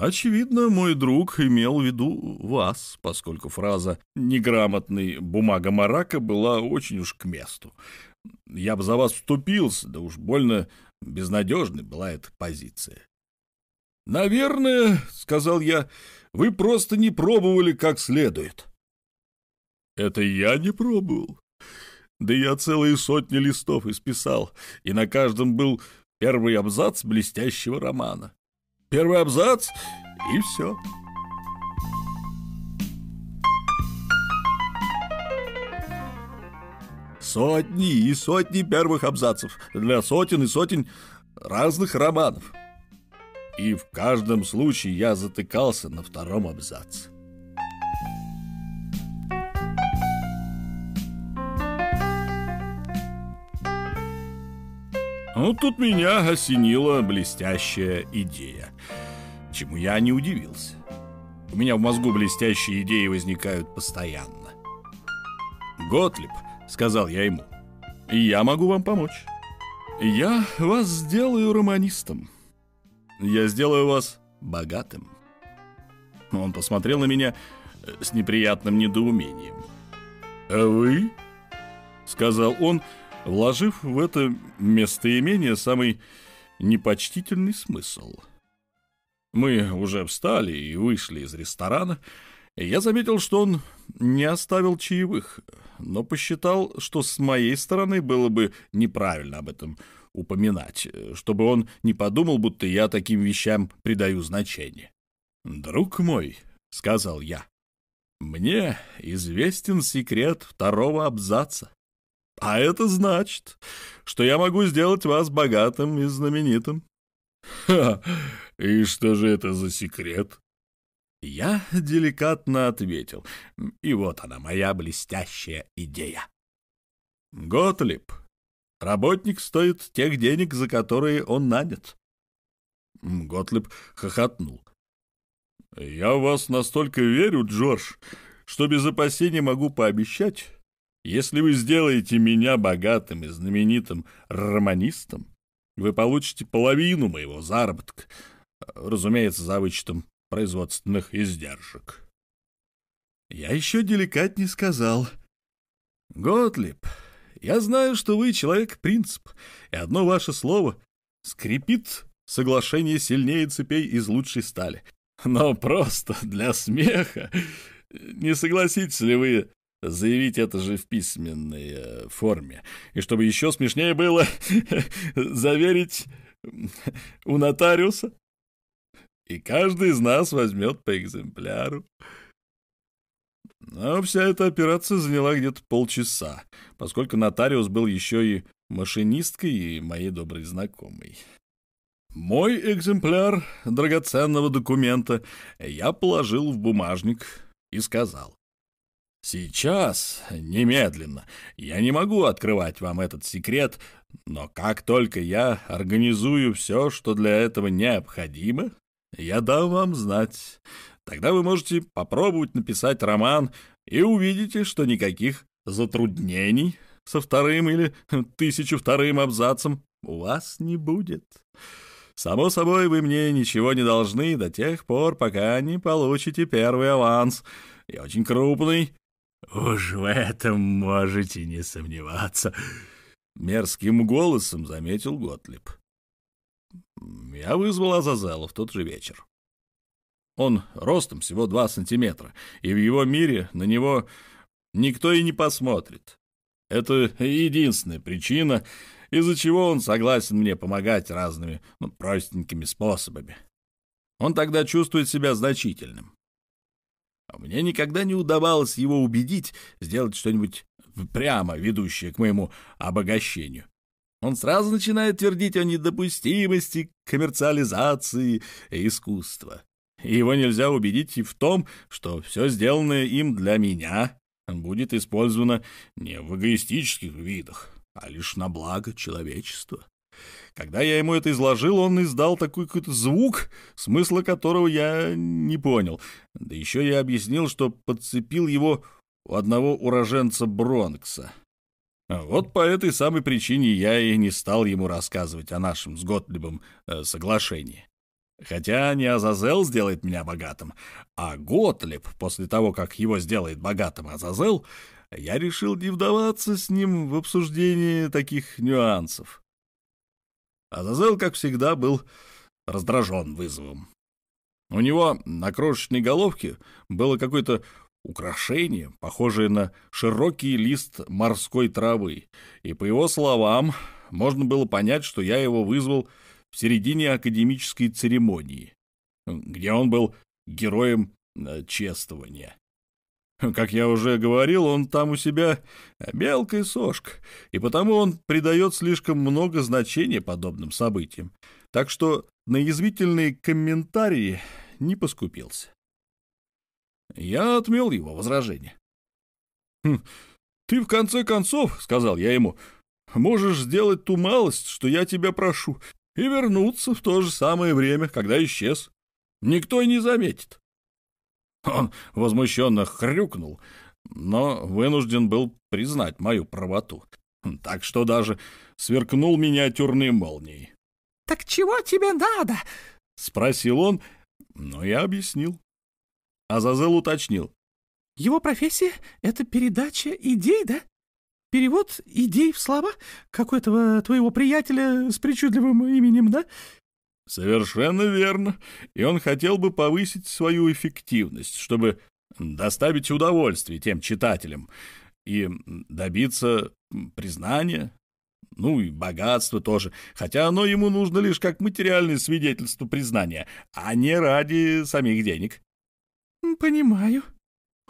Очевидно, мой друг имел в виду вас, поскольку фраза «неграмотный бумага-марака» была очень уж к месту. Я бы за вас вступился, да уж больно Безнадежной была эта позиция. «Наверное, — сказал я, — вы просто не пробовали как следует». «Это я не пробовал. Да я целые сотни листов исписал, и на каждом был первый абзац блестящего романа. Первый абзац — и все». Сотни и сотни первых абзацев для сотен и сотен разных романов. И в каждом случае я затыкался на втором абзаце. Ну, тут меня осенила блестящая идея, чему я не удивился. У меня в мозгу блестящие идеи возникают постоянно. Готлиб — сказал я ему. «Я могу вам помочь. Я вас сделаю романистом. Я сделаю вас богатым». Он посмотрел на меня э, с неприятным недоумением. «А вы?» — сказал он, вложив в это местоимение самый непочтительный смысл. Мы уже встали и вышли из ресторана, я заметил, что он не оставил чаевых, но посчитал, что с моей стороны было бы неправильно об этом упоминать, чтобы он не подумал, будто я таким вещам придаю значение. «Друг мой», — сказал я, — «мне известен секрет второго абзаца. А это значит, что я могу сделать вас богатым и знаменитым». «Ха! И что же это за секрет?» Я деликатно ответил. И вот она, моя блестящая идея. Готлиб. Работник стоит тех денег, за которые он нанят. Готлиб хохотнул. «Я в вас настолько верю, Джордж, что без опасения могу пообещать, если вы сделаете меня богатым и знаменитым романистом, вы получите половину моего заработка, разумеется, за вычетом производственных издержек. Я еще деликатнее сказал. Готлиб, я знаю, что вы человек-принцип, и одно ваше слово скрипит соглашение сильнее цепей из лучшей стали. Но просто для смеха не согласитесь ли вы заявить это же в письменной э, форме? И чтобы еще смешнее было, заверить у нотариуса? И каждый из нас возьмет по экземпляру. Но вся эта операция заняла где-то полчаса, поскольку нотариус был еще и машинисткой и моей доброй знакомой. Мой экземпляр драгоценного документа я положил в бумажник и сказал. Сейчас, немедленно, я не могу открывать вам этот секрет, но как только я организую все, что для этого необходимо, я дам вам знать. Тогда вы можете попробовать написать роман и увидите, что никаких затруднений со вторым или тысячу вторым абзацем у вас не будет. Само собой, вы мне ничего не должны до тех пор, пока не получите первый аванс, и очень крупный. Уж в этом можете не сомневаться. Мерзким голосом заметил Готлиб. Я вызвал Азазела в тот же вечер. Он ростом всего два сантиметра, и в его мире на него никто и не посмотрит. Это единственная причина, из-за чего он согласен мне помогать разными ну, простенькими способами. Он тогда чувствует себя значительным. А мне никогда не удавалось его убедить сделать что-нибудь прямо ведущее к моему обогащению. Он сразу начинает твердить о недопустимости коммерциализации искусства. И его нельзя убедить и в том, что все сделанное им для меня будет использовано не в эгоистических видах, а лишь на благо человечества. Когда я ему это изложил, он издал такой какой-то звук, смысла которого я не понял. Да еще я объяснил, что подцепил его у одного уроженца Бронкса. Вот по этой самой причине я и не стал ему рассказывать о нашем с Готлибом э, соглашении. Хотя не Азазел сделает меня богатым, а Готлиб, после того, как его сделает богатым Азазел, я решил не вдаваться с ним в обсуждение таких нюансов. Азазел, как всегда, был раздражен вызовом. У него на крошечной головке было какое-то украшение, похожее на широкий лист морской травы, и, по его словам, можно было понять, что я его вызвал в середине академической церемонии, где он был героем э, чествования. Как я уже говорил, он там у себя мелкая сошка, и потому он придает слишком много значения подобным событиям. Так что на язвительные комментарии не поскупился. Я отмел его возражение. «Хм, «Ты, в конце концов, — сказал я ему, — можешь сделать ту малость, что я тебя прошу, и вернуться в то же самое время, когда исчез. Никто и не заметит. Он возмущенно хрюкнул, но вынужден был признать мою правоту. Так что даже сверкнул миниатюрной молнией. «Так чего тебе надо?» — спросил он, но я объяснил. Азазел уточнил. «Его профессия — это передача идей, да? Перевод идей в слова, как у этого твоего приятеля с причудливым именем, да? Совершенно верно. И он хотел бы повысить свою эффективность, чтобы доставить удовольствие тем читателям и добиться признания, ну и богатства тоже, хотя оно ему нужно лишь как материальное свидетельство признания, а не ради самих денег. Понимаю.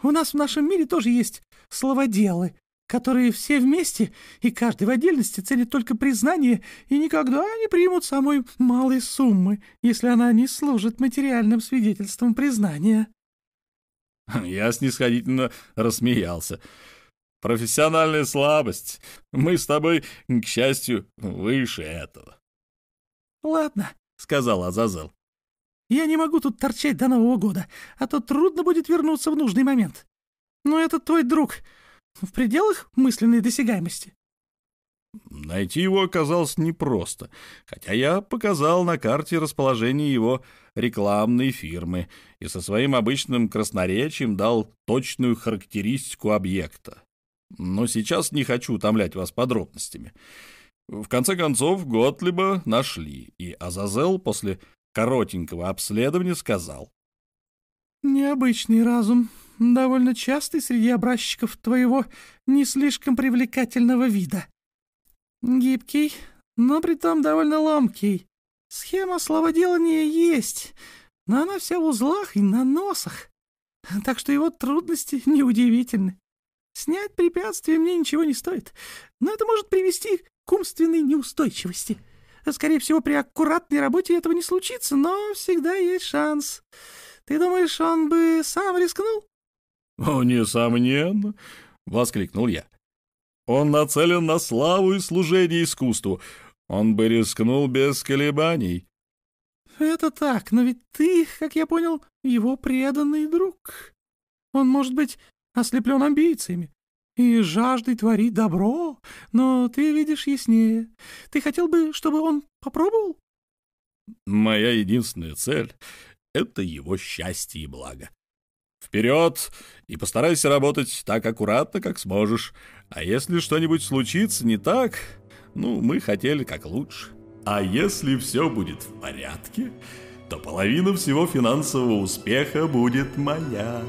У нас в нашем мире тоже есть словоделы, которые все вместе и каждый в отдельности ценит только признание и никогда не примут самой малой суммы, если она не служит материальным свидетельством признания. Я снисходительно рассмеялся. Профессиональная слабость. Мы с тобой, к счастью, выше этого.Ладно, — сказал Азазел. Я не могу тут торчать до Нового года, а то трудно будет вернуться в нужный момент. Но этот твой друг в пределах мысленной досягаемости. Найти его оказалось непросто, хотя я показал на карте расположение его рекламной фирмы и со своим обычным красноречием дал точную характеристику объекта. Но сейчас не хочу утомлять вас подробностями. В конце концов, Готлиба нашли, и Азазел после коротенького обследования сказал. «Необычный разум, довольно частый среди образчиков твоего не слишком привлекательного вида. Гибкий, но при том довольно ломкий. Схема словоделания есть, но она вся в узлах и на носах, так что его трудности неудивительны. Снять препятствие мне ничего не стоит, но это может привести к умственной неустойчивости. Скорее всего, при аккуратной работе этого не случится, но всегда есть шанс. Ты думаешь, он бы сам рискнул? — О, несомненно, — воскликнул я. Он нацелен на славу и служение искусству. Он бы рискнул без колебаний. — Это так, но ведь ты, как я понял, его преданный друг. Он, может быть, ослеплен амбициями и жаждой творить добро, но ты видишь яснее. Ты хотел бы, чтобы он попробовал? — Моя единственная цель — это его счастье и благо. Вперед и постарайся работать так аккуратно, как сможешь. А если что-нибудь случится не так, ну, мы хотели как лучше. А если все будет в порядке, то половина всего финансового успеха будет моя.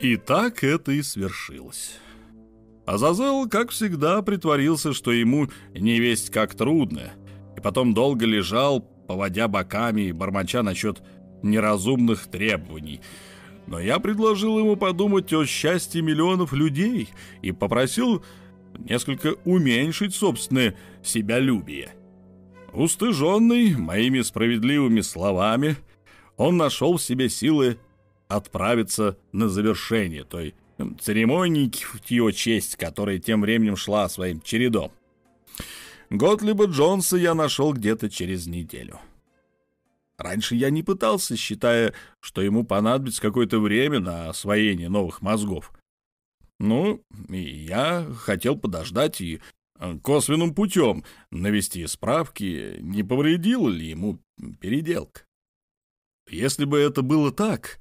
И так это и свершилось. Азазел, как всегда, притворился, что ему не весть как трудно, и потом долго лежал, поводя боками и бормоча насчет неразумных требований. Но я предложил ему подумать о счастье миллионов людей и попросил несколько уменьшить собственное себялюбие. Устыженный моими справедливыми словами, он нашел в себе силы отправиться на завершение той церемонии в ее честь, которая тем временем шла своим чередом. Готлиба Джонса я нашел где-то через неделю. Раньше я не пытался, считая, что ему понадобится какое-то время на освоение новых мозгов. Ну, и я хотел подождать и э, косвенным путем навести справки, не повредила ли ему переделка. Если бы это было так,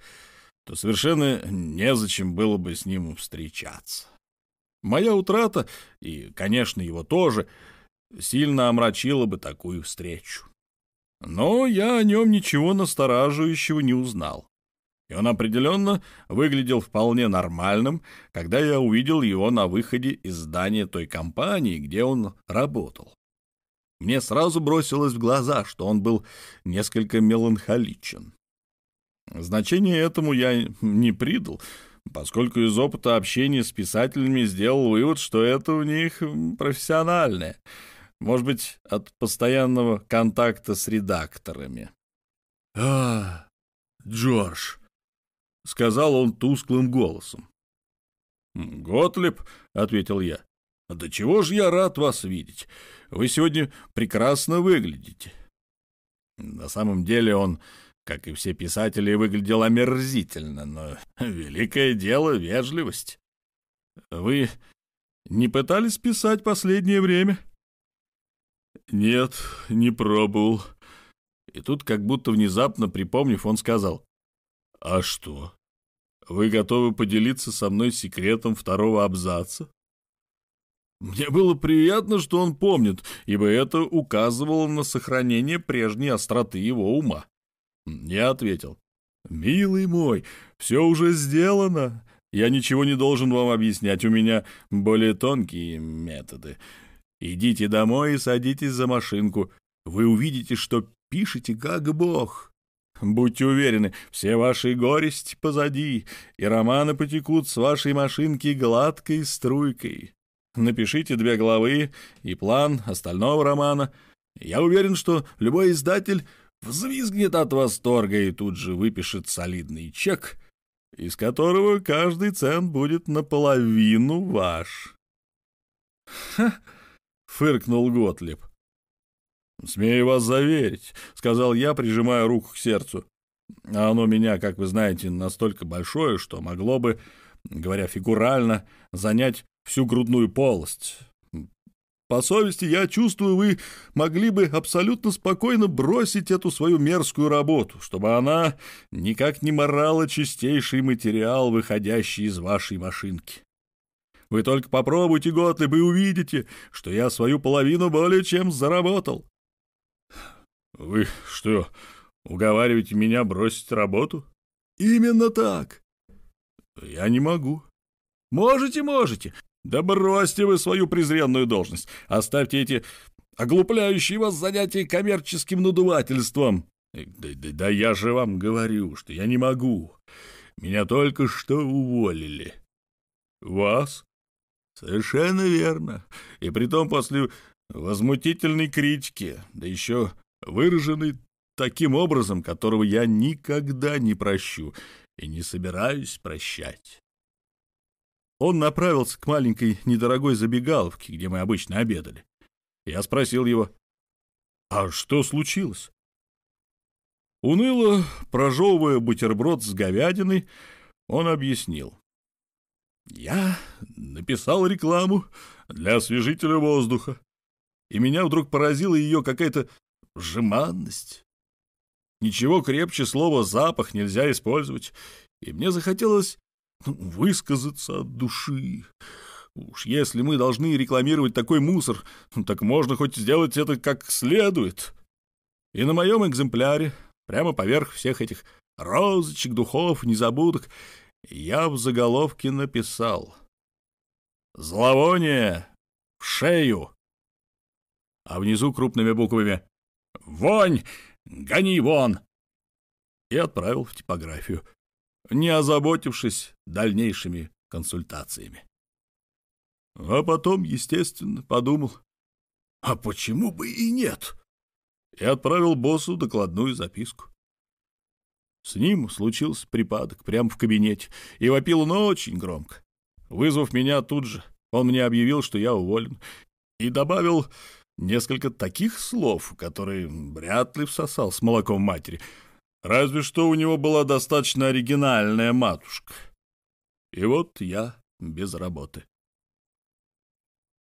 то совершенно незачем было бы с ним встречаться. Моя утрата, и, конечно, его тоже, сильно омрачила бы такую встречу. Но я о нем ничего настораживающего не узнал. И он определенно выглядел вполне нормальным, когда я увидел его на выходе из здания той компании, где он работал. Мне сразу бросилось в глаза, что он был несколько меланхоличен. Значение этому я не придал, поскольку из опыта общения с писателями сделал вывод, что это у них профессиональное, может быть, от постоянного контакта с редакторами. — А, Джордж, — сказал он тусклым голосом. — Готлиб, — ответил я, — да чего ж я рад вас видеть. Вы сегодня прекрасно выглядите. На самом деле он как и все писатели, выглядел омерзительно, но великое дело — вежливость. Вы не пытались писать последнее время? Нет, не пробовал. И тут, как будто внезапно припомнив, он сказал, «А что? Вы готовы поделиться со мной секретом второго абзаца?» Мне было приятно, что он помнит, ибо это указывало на сохранение прежней остроты его ума. Я ответил. «Милый мой, все уже сделано. Я ничего не должен вам объяснять, у меня более тонкие методы. Идите домой и садитесь за машинку. Вы увидите, что пишете как бог. Будьте уверены, все ваши горести позади, и романы потекут с вашей машинки гладкой струйкой. Напишите две главы и план остального романа. Я уверен, что любой издатель взвизгнет от восторга и тут же выпишет солидный чек, из которого каждый цент будет наполовину ваш. «Ха!» — фыркнул Готлиб. «Смею вас заверить», — сказал я, прижимая руку к сердцу. А оно меня, как вы знаете, настолько большое, что могло бы, говоря фигурально, занять всю грудную полость. По совести, я чувствую, вы могли бы абсолютно спокойно бросить эту свою мерзкую работу, чтобы она никак не морала чистейший материал, выходящий из вашей машинки. Вы только попробуйте, Готлиб, и увидите, что я свою половину более чем заработал. Вы что, уговариваете меня бросить работу? Именно так. Я не могу. Можете, можете. Да бросьте вы свою презренную должность. Оставьте эти оглупляющие вас занятия коммерческим надувательством. Да, да, да я же вам говорю, что я не могу. Меня только что уволили. Вас? Совершенно верно. И притом после возмутительной критики, да еще выраженной таким образом, которого я никогда не прощу и не собираюсь прощать. Он направился к маленькой недорогой забегаловке, где мы обычно обедали. Я спросил его, «А что случилось?» Уныло, прожевывая бутерброд с говядиной, он объяснил. «Я написал рекламу для освежителя воздуха, и меня вдруг поразила ее какая-то жеманность. Ничего крепче слова «запах» нельзя использовать, и мне захотелось высказаться от души. Уж если мы должны рекламировать такой мусор, ну, так можно хоть сделать это как следует. И на моем экземпляре, прямо поверх всех этих розочек, духов, незабудок, я в заголовке написал «Зловоние в шею», а внизу крупными буквами «Вонь! Гони вон!» и отправил в типографию не озаботившись дальнейшими консультациями. А потом, естественно, подумал, а почему бы и нет? И отправил боссу докладную записку. С ним случился припадок прямо в кабинете, и вопил он очень громко. Вызвав меня тут же, он мне объявил, что я уволен, и добавил несколько таких слов, которые вряд ли всосал с молоком матери — Разве что у него была достаточно оригинальная матушка. И вот я без работы.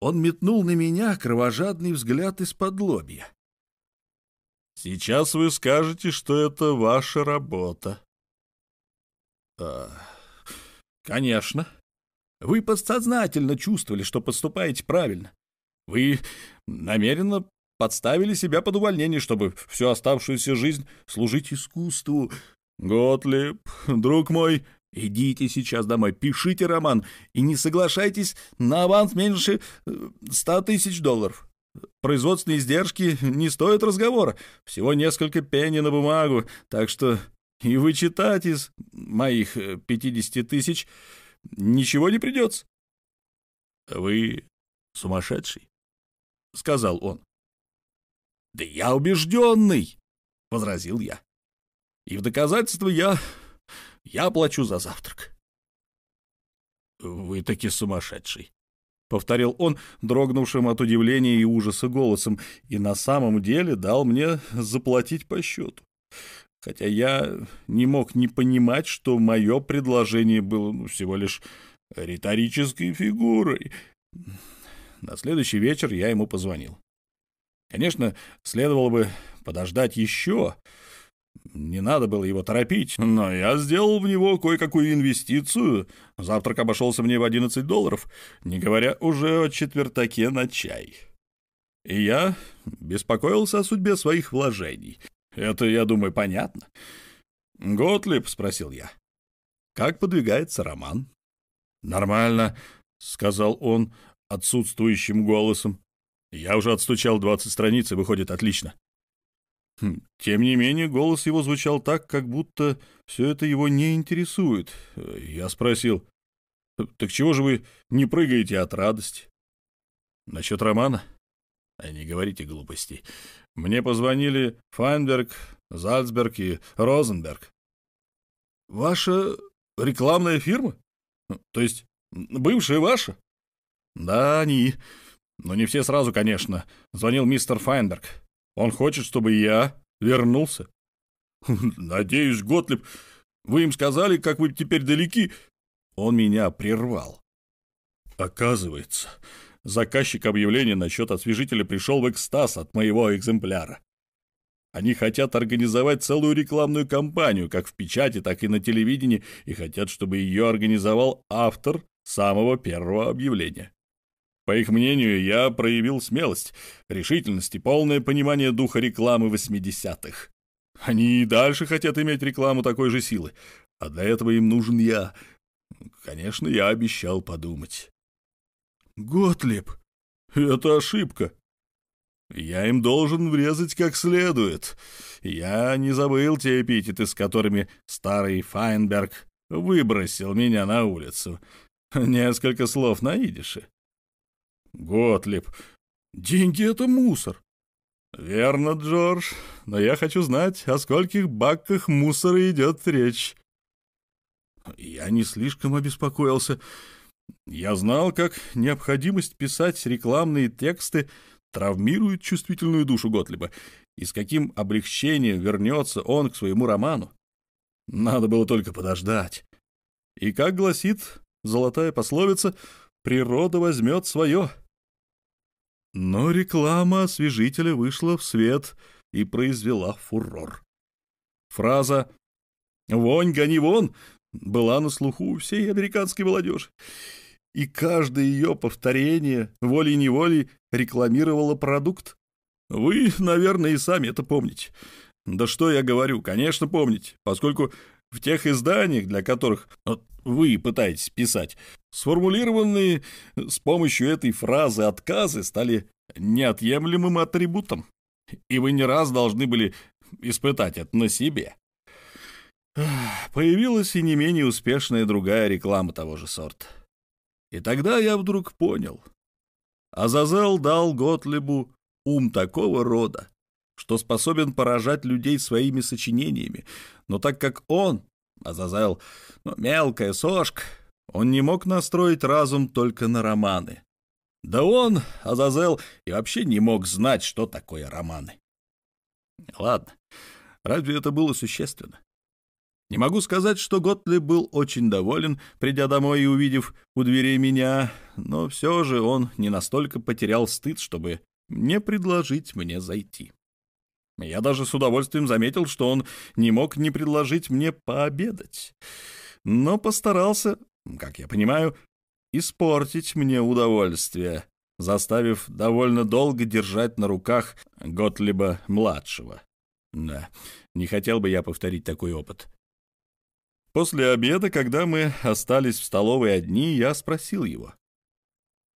Он метнул на меня кровожадный взгляд из-под лобья. Сейчас вы скажете, что это ваша работа. А, конечно. Вы подсознательно чувствовали, что поступаете правильно. Вы намеренно подставили себя под увольнение, чтобы всю оставшуюся жизнь служить искусству. Готлиб, друг мой, идите сейчас домой, пишите роман и не соглашайтесь на аванс меньше э, ста тысяч долларов. Производственные издержки не стоят разговора, всего несколько пенни на бумагу, так что и вычитать из моих э, пятидесяти тысяч ничего не придется. — Вы сумасшедший, — сказал он. «Да я убежденный!» — возразил я. «И в доказательство я... я плачу за завтрак». «Вы таки сумасшедший», — повторил он, дрогнувшим от удивления и ужаса голосом, и на самом деле дал мне заплатить по счету. Хотя я не мог не понимать, что мое предложение было ну, всего лишь риторической фигурой. На следующий вечер я ему позвонил. Конечно, следовало бы подождать еще. Не надо было его торопить, но я сделал в него кое-какую инвестицию. Завтрак обошелся мне в 11 долларов, не говоря уже о четвертаке на чай. И я беспокоился о судьбе своих вложений. Это, я думаю, понятно. «Готлиб?» — спросил я. «Как подвигается роман?» «Нормально», — сказал он отсутствующим голосом. Я уже отстучал 20 страниц, и выходит отлично. Хм, тем не менее, голос его звучал так, как будто все это его не интересует. Я спросил, «Так чего же вы не прыгаете от радости?» «Насчет романа?» «Не говорите глупостей. Мне позвонили Файнберг, Зальцберг и Розенберг». «Ваша рекламная фирма? То есть бывшая ваша?» «Да, они. Но не все сразу, конечно. Звонил мистер Файнберг. Он хочет, чтобы я вернулся. Надеюсь, Готлиб, вы им сказали, как вы теперь далеки? Он меня прервал. Оказывается, заказчик объявления насчет освежителя пришел в экстаз от моего экземпляра. Они хотят организовать целую рекламную кампанию, как в печати, так и на телевидении, и хотят, чтобы ее организовал автор самого первого объявления. По их мнению, я проявил смелость, решительность и полное понимание духа рекламы 80-х. Они и дальше хотят иметь рекламу такой же силы, а для этого им нужен я. Конечно, я обещал подумать. Готлеб, это ошибка. Я им должен врезать как следует. Я не забыл те эпитеты, с которыми старый Файнберг выбросил меня на улицу. Несколько слов на идише. Готлиб, деньги — это мусор. Верно, Джордж, но я хочу знать, о скольких баках мусора идет речь. Я не слишком обеспокоился. Я знал, как необходимость писать рекламные тексты травмирует чувствительную душу Готлиба, и с каким облегчением вернется он к своему роману. Надо было только подождать. И, как гласит золотая пословица, природа возьмет свое. Но реклама освежителя вышла в свет и произвела фурор. Фраза «Вонь, гони вон!» была на слуху у всей американской молодежи и каждое ее повторение волей-неволей рекламировало продукт. Вы, наверное, и сами это помните. Да что я говорю, конечно, помните, поскольку в тех изданиях, для которых вы пытаетесь писать, сформулированные с помощью этой фразы отказы стали неотъемлемым атрибутом, и вы не раз должны были испытать это на себе. Появилась и не менее успешная другая реклама того же сорта. И тогда я вдруг понял. Азазел дал Готлебу ум такого рода, что способен поражать людей своими сочинениями, но так как он, Азазел, ну, мелкая сошка, он не мог настроить разум только на романы. Да он, Азазел, и вообще не мог знать, что такое романы. Ладно, разве это было существенно? Не могу сказать, что Готли был очень доволен, придя домой и увидев у дверей меня, но все же он не настолько потерял стыд, чтобы не предложить мне зайти. Я даже с удовольствием заметил, что он не мог не предложить мне пообедать, но постарался, как я понимаю, испортить мне удовольствие, заставив довольно долго держать на руках Готлиба-младшего. Да, не хотел бы я повторить такой опыт. После обеда, когда мы остались в столовой одни, я спросил его.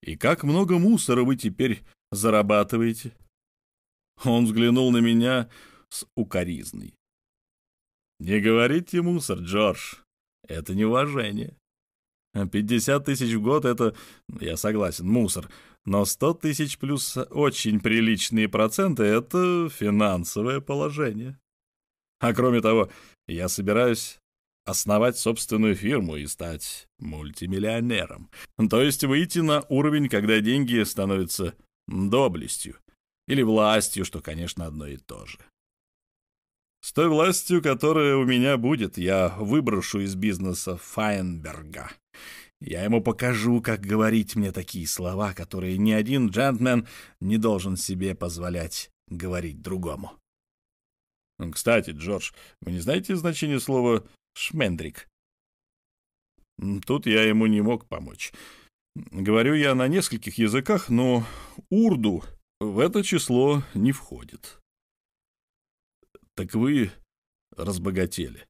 «И как много мусора вы теперь зарабатываете?» Он взглянул на меня с укоризной. «Не говорите мусор, Джордж. Это неуважение. Пятьдесят тысяч в год — это, я согласен, мусор. Но сто тысяч плюс очень приличные проценты — это финансовое положение. А кроме того, я собираюсь основать собственную фирму и стать мультимиллионером. То есть выйти на уровень, когда деньги становятся доблестью или властью, что, конечно, одно и то же. С той властью, которая у меня будет, я выброшу из бизнеса Файнберга. Я ему покажу, как говорить мне такие слова, которые ни один джентльмен не должен себе позволять говорить другому. Кстати, Джордж, вы не знаете значение слова Шмендрик. Тут я ему не мог помочь. Говорю я на нескольких языках, но урду в это число не входит. Так вы разбогатели.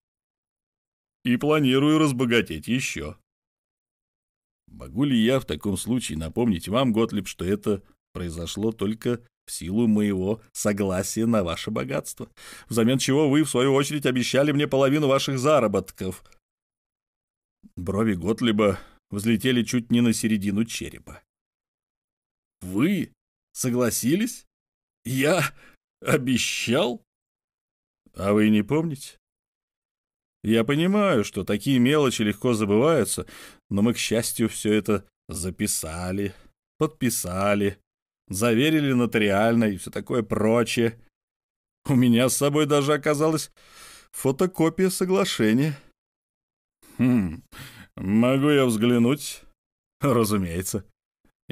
И планирую разбогатеть еще. Могу ли я в таком случае напомнить вам, Готлиб, что это произошло только в силу моего согласия на ваше богатство, взамен чего вы, в свою очередь, обещали мне половину ваших заработков». Брови Готлиба взлетели чуть не на середину черепа. «Вы согласились? Я обещал? А вы не помните?» Я понимаю, что такие мелочи легко забываются, но мы, к счастью, все это записали, подписали, заверили нотариально и все такое прочее. У меня с собой даже оказалась фотокопия соглашения. Хм, могу я взглянуть? Разумеется.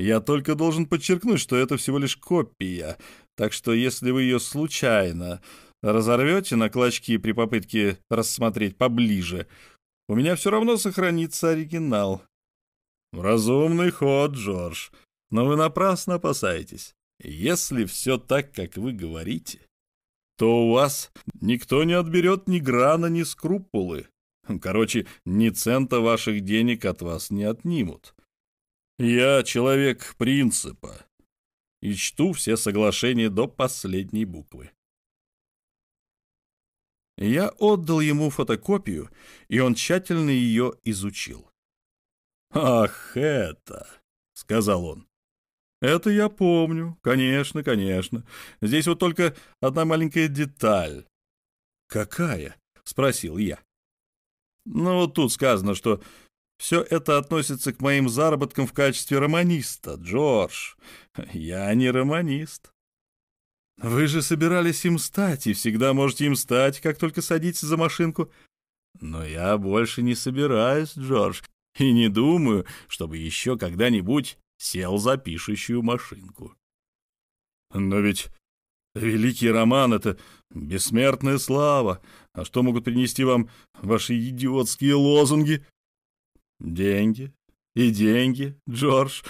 Я только должен подчеркнуть, что это всего лишь копия, так что если вы ее случайно разорвете на клочки при попытке рассмотреть поближе, у меня все равно сохранится оригинал. Разумный ход, Джордж, но вы напрасно опасаетесь. Если все так, как вы говорите, то у вас никто не отберет ни грана, ни скрупулы. Короче, ни цента ваших денег от вас не отнимут. Я человек принципа и чту все соглашения до последней буквы. Я отдал ему фотокопию, и он тщательно ее изучил. «Ах, это!» — сказал он. «Это я помню. Конечно, конечно. Здесь вот только одна маленькая деталь». «Какая?» — спросил я. «Ну, вот тут сказано, что все это относится к моим заработкам в качестве романиста, Джордж. Я не романист. Вы же собирались им стать, и всегда можете им стать, как только садитесь за машинку. Но я больше не собираюсь, Джордж, и не думаю, чтобы еще когда-нибудь сел за пишущую машинку. Но ведь великий роман — это бессмертная слава. А что могут принести вам ваши идиотские лозунги? Деньги. И деньги, Джордж.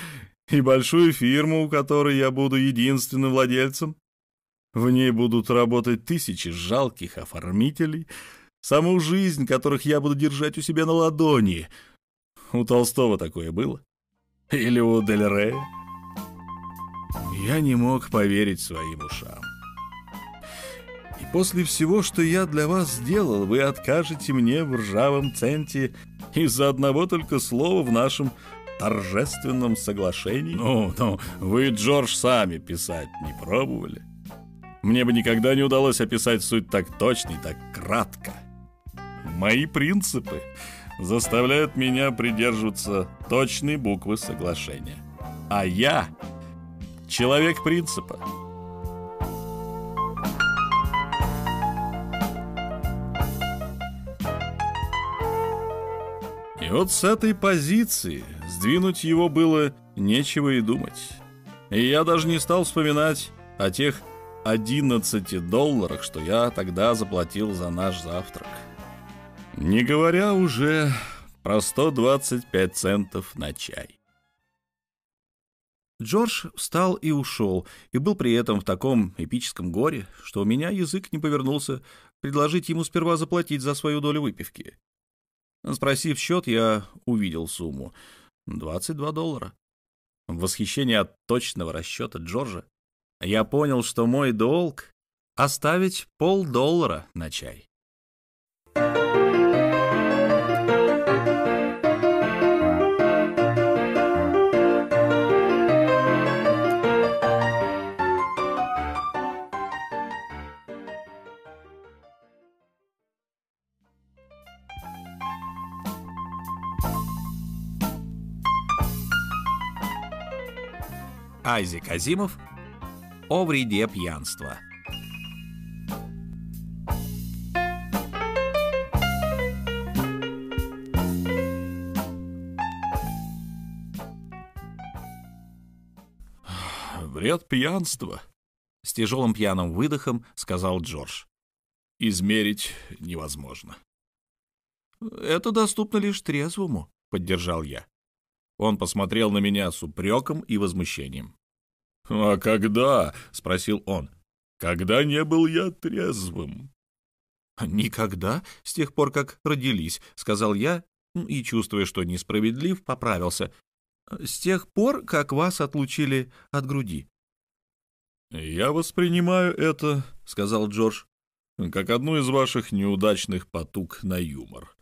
И большую фирму, у которой я буду единственным владельцем. В ней будут работать тысячи жалких оформителей, саму жизнь которых я буду держать у себя на ладони. У Толстого такое было? Или у Дель Рея? Я не мог поверить своим ушам. После всего, что я для вас сделал, вы откажете мне в ржавом центе из-за одного только слова в нашем торжественном соглашении? Ну, ну, вы, Джордж, сами писать не пробовали. Мне бы никогда не удалось описать суть так точно и так кратко. Мои принципы заставляют меня придерживаться точной буквы соглашения. А я человек принципа. Вот с этой позиции сдвинуть его было нечего и думать. И я даже не стал вспоминать о тех 11 долларах, что я тогда заплатил за наш завтрак. Не говоря уже про 125 центов на чай. Джордж встал и ушел, и был при этом в таком эпическом горе, что у меня язык не повернулся предложить ему сперва заплатить за свою долю выпивки. Спросив счет, я увидел сумму — 22 доллара. В восхищении от точного расчета Джорджа я понял, что мой долг — оставить полдоллара на чай. Айзек Азимов о вреде пьянства. «Вред пьянства», — с тяжелым пьяным выдохом сказал Джордж. «Измерить невозможно». «Это доступно лишь трезвому», — поддержал я. Он посмотрел на меня с упреком и возмущением. «А когда?» — спросил он. «Когда не был я трезвым?» «Никогда, с тех пор, как родились», — сказал я, и, чувствуя, что несправедлив, поправился. «С тех пор, как вас отлучили от груди». «Я воспринимаю это», — сказал Джордж, — «как одну из ваших неудачных потуг на юмор».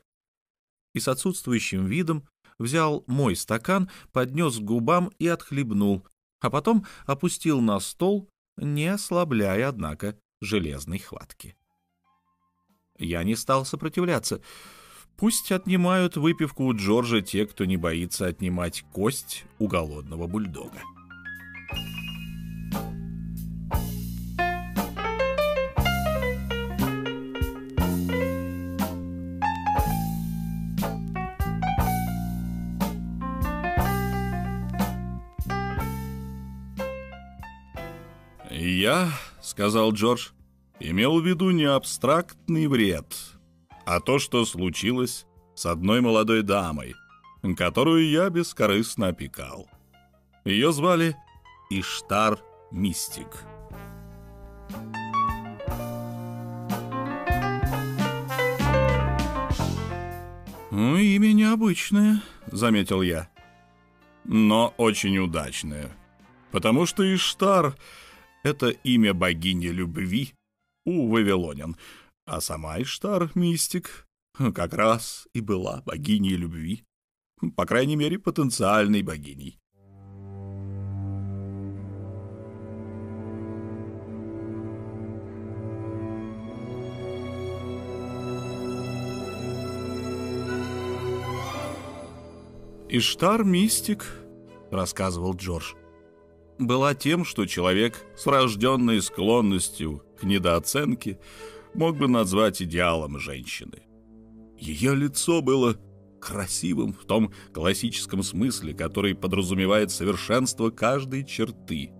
И с отсутствующим видом взял мой стакан, поднес к губам и отхлебнул, а потом опустил на стол, не ослабляя, однако, железной хватки. Я не стал сопротивляться. Пусть отнимают выпивку у Джорджа те, кто не боится отнимать кость у голодного бульдога. «Я, — сказал Джордж, — имел в виду не абстрактный вред, а то, что случилось с одной молодой дамой, которую я бескорыстно опекал. Ее звали Иштар Мистик». «Ну, имя необычное», — заметил я. «Но очень удачное, потому что Иштар — это имя богини любви у вавилонян, а сама Иштар — мистик, как раз и была богиней любви, по крайней мере, потенциальной богиней. «Иштар — мистик», — рассказывал Джордж, — «была тем, что человек с врожденной склонностью к недооценке мог бы назвать идеалом женщины. Ее лицо было красивым в том классическом смысле, который подразумевает совершенство каждой черты,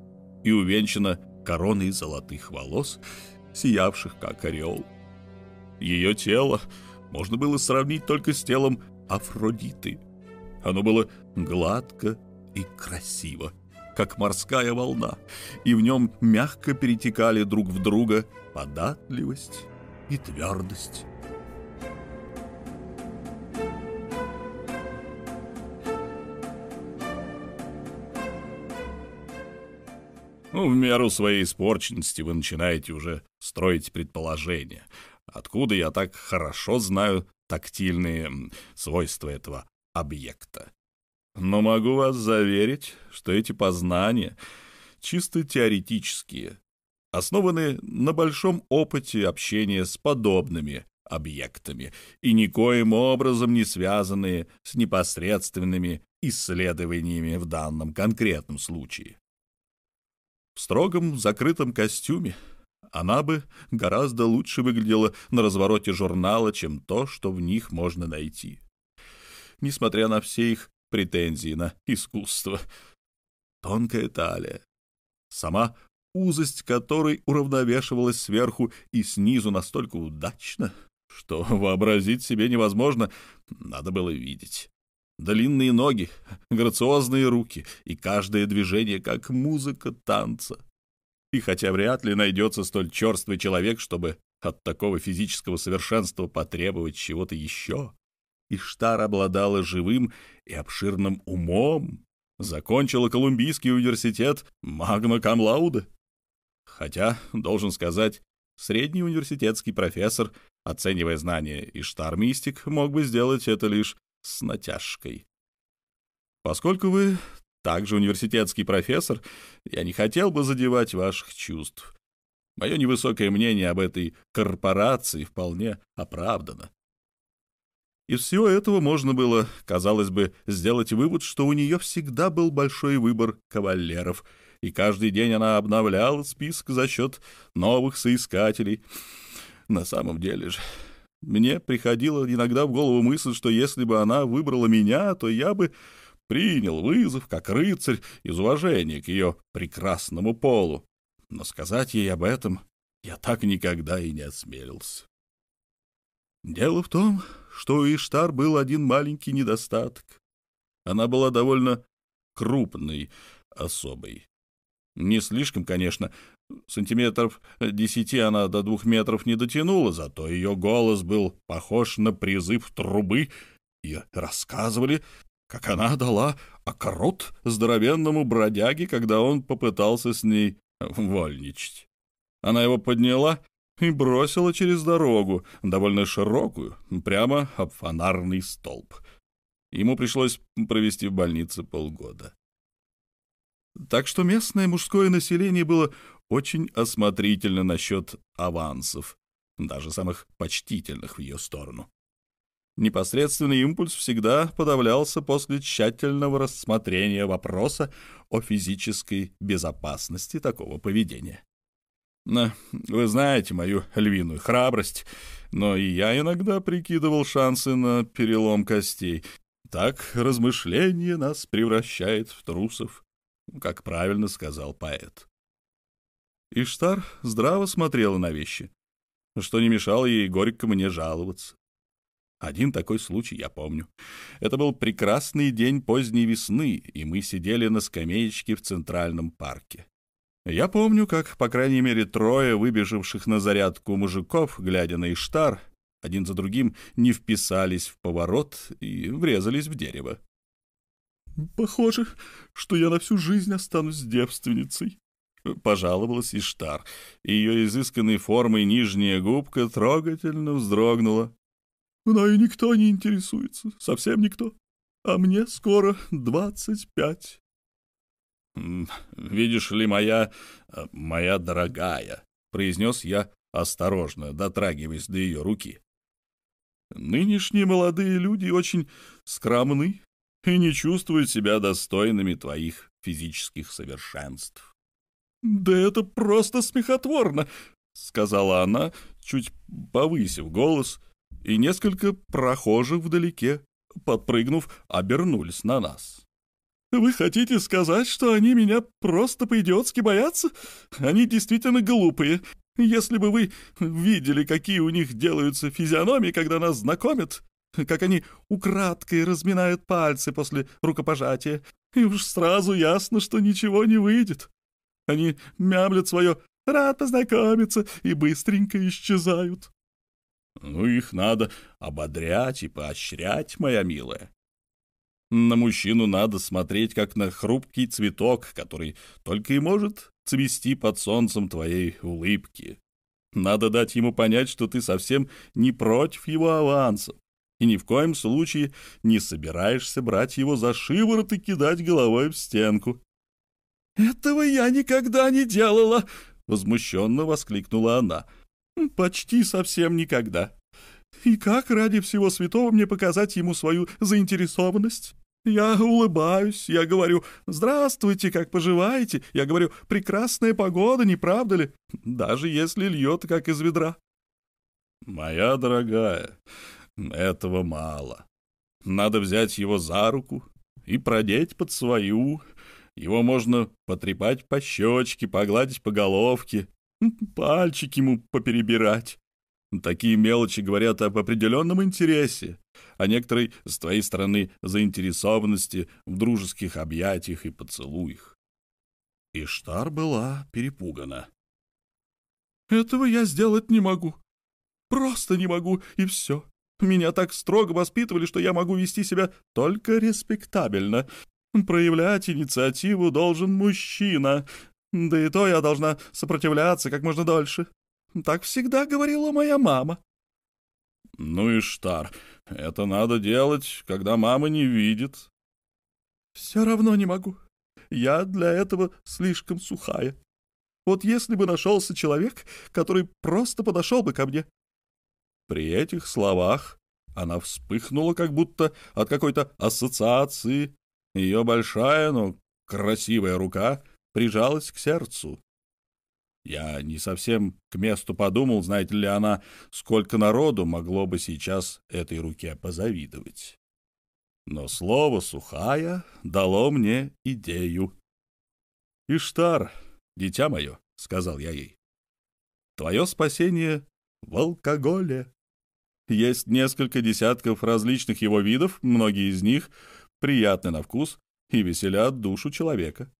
и увенчано короной золотых волос, сиявших как орел. Ее тело можно было сравнить только с телом Афродиты — оно было гладко и красиво, как морская волна, и в нем мягко перетекали друг в друга податливость и твердость. Ну, в меру своей испорченности вы начинаете уже строить предположения. Откуда я так хорошо знаю тактильные свойства этого объекта. Но могу вас заверить, что эти познания чисто теоретические, основаны на большом опыте общения с подобными объектами и никоим образом не связанные с непосредственными исследованиями в данном конкретном случае. В строгом закрытом костюме она бы гораздо лучше выглядела на развороте журнала, чем то, что в них можно найти несмотря на все их претензии на искусство. Тонкая талия, сама узость которой уравновешивалась сверху и снизу настолько удачно, что вообразить себе невозможно, надо было видеть. Длинные ноги, грациозные руки и каждое движение как музыка танца. И хотя вряд ли найдется столь черствый человек, чтобы от такого физического совершенства потребовать чего-то еще, Иштар обладала живым и обширным умом, закончила Колумбийский университет магна кам лауде. Хотя, должен сказать, средний университетский профессор, оценивая знания Иштар-мистик, мог бы сделать это лишь с натяжкой. Поскольку вы также университетский профессор, я не хотел бы задевать ваших чувств. Мое невысокое мнение об этой корпорации вполне оправдано. Из всего этого можно было, казалось бы, сделать вывод, что у нее всегда был большой выбор кавалеров, и каждый день она обновляла список за счет новых соискателей. На самом деле же, мне приходила иногда в голову мысль, что если бы она выбрала меня, то я бы принял вызов как рыцарь из уважения к ее прекрасному полу. Но сказать ей об этом я так никогда и не осмелился. Дело в том, что у Иштар был один маленький недостаток. Она была довольно крупной особой. Не слишком, конечно. Сантиметров десяти она до двух метров не дотянула, зато ее голос был похож на призыв трубы, и рассказывали, как она дала окорот здоровенному бродяге, когда он попытался с ней вольничать. Она его подняла и бросила через дорогу, довольно широкую, прямо об фонарный столб. Ему пришлось провести в больнице полгода. Так что местное мужское население было очень осмотрительно насчет авансов, даже самых почтительных в ее сторону. Непосредственный импульс всегда подавлялся после тщательного рассмотрения вопроса о физической безопасности такого поведения. Вы знаете мою львиную храбрость, но и я иногда прикидывал шансы на перелом костей. Так размышление нас превращает в трусов, как правильно сказал поэт. Иштар здраво смотрела на вещи, что не мешало ей горько мне жаловаться. Один такой случай я помню. Это был прекрасный день поздней весны, и мы сидели на скамеечке в Центральном парке. Я помню, как, по крайней мере, трое выбежавших на зарядку мужиков, глядя на Иштар, один за другим не вписались в поворот и врезались в дерево. «Похоже, что я на всю жизнь останусь девственницей», — пожаловалась Иштар. Ее изысканной формой нижняя губка трогательно вздрогнула. «Мною никто не интересуется, совсем никто. А мне скоро двадцать пять». «Видишь ли, моя... моя дорогая», — произнес я осторожно, дотрагиваясь до ее руки. «Нынешние молодые люди очень скромны и не чувствуют себя достойными твоих физических совершенств». «Да это просто смехотворно», — сказала она, чуть повысив голос, и несколько прохожих вдалеке, подпрыгнув, обернулись на нас. «Вы хотите сказать, что они меня просто по-идиотски боятся? Они действительно глупые. Если бы вы видели, какие у них делаются физиономии, когда нас знакомят, как они украдкой разминают пальцы после рукопожатия, и уж сразу ясно, что ничего не выйдет. Они мямлят свое «рад познакомиться» и быстренько исчезают. Ну, их надо ободрять и поощрять, моя милая. На мужчину надо смотреть, как на хрупкий цветок, который только и может цвести под солнцем твоей улыбки. Надо дать ему понять, что ты совсем не против его авансов и ни в коем случае не собираешься брать его за шиворот и кидать головой в стенку. «Этого я никогда не делала!» — возмущенно воскликнула она. «Почти совсем никогда. И как ради всего святого мне показать ему свою заинтересованность? Я улыбаюсь, я говорю «Здравствуйте, как поживаете?» Я говорю «Прекрасная погода, не правда ли?» Даже если льет, как из ведра. «Моя дорогая, этого мало. Надо взять его за руку и продеть под свою. Его можно потрепать по щечке, погладить по головке, пальчики ему поперебирать. Такие мелочи говорят об определенном интересе, о некоторой, с твоей стороны, заинтересованности в дружеских объятиях и поцелуях. Иштар была перепугана. «Этого я сделать не могу. Просто не могу, и все. Меня так строго воспитывали, что я могу вести себя только респектабельно. Проявлять инициативу должен мужчина, да и то я должна сопротивляться как можно дольше. Так всегда говорила моя мама. Ну и штар, это надо делать, когда мама не видит. Все равно не могу. Я для этого слишком сухая. Вот если бы нашелся человек, который просто подошел бы ко мне. При этих словах она вспыхнула, как будто от какой-то ассоциации. Ее большая, но красивая рука прижалась к сердцу. Я не совсем к месту подумал, знаете ли она, сколько народу могло бы сейчас этой руке позавидовать. Но слово «сухая» дало мне идею. «Иштар, дитя мое», — сказал я ей, — «твое спасение в алкоголе. Есть несколько десятков различных его видов, многие из них приятны на вкус и веселят душу человека.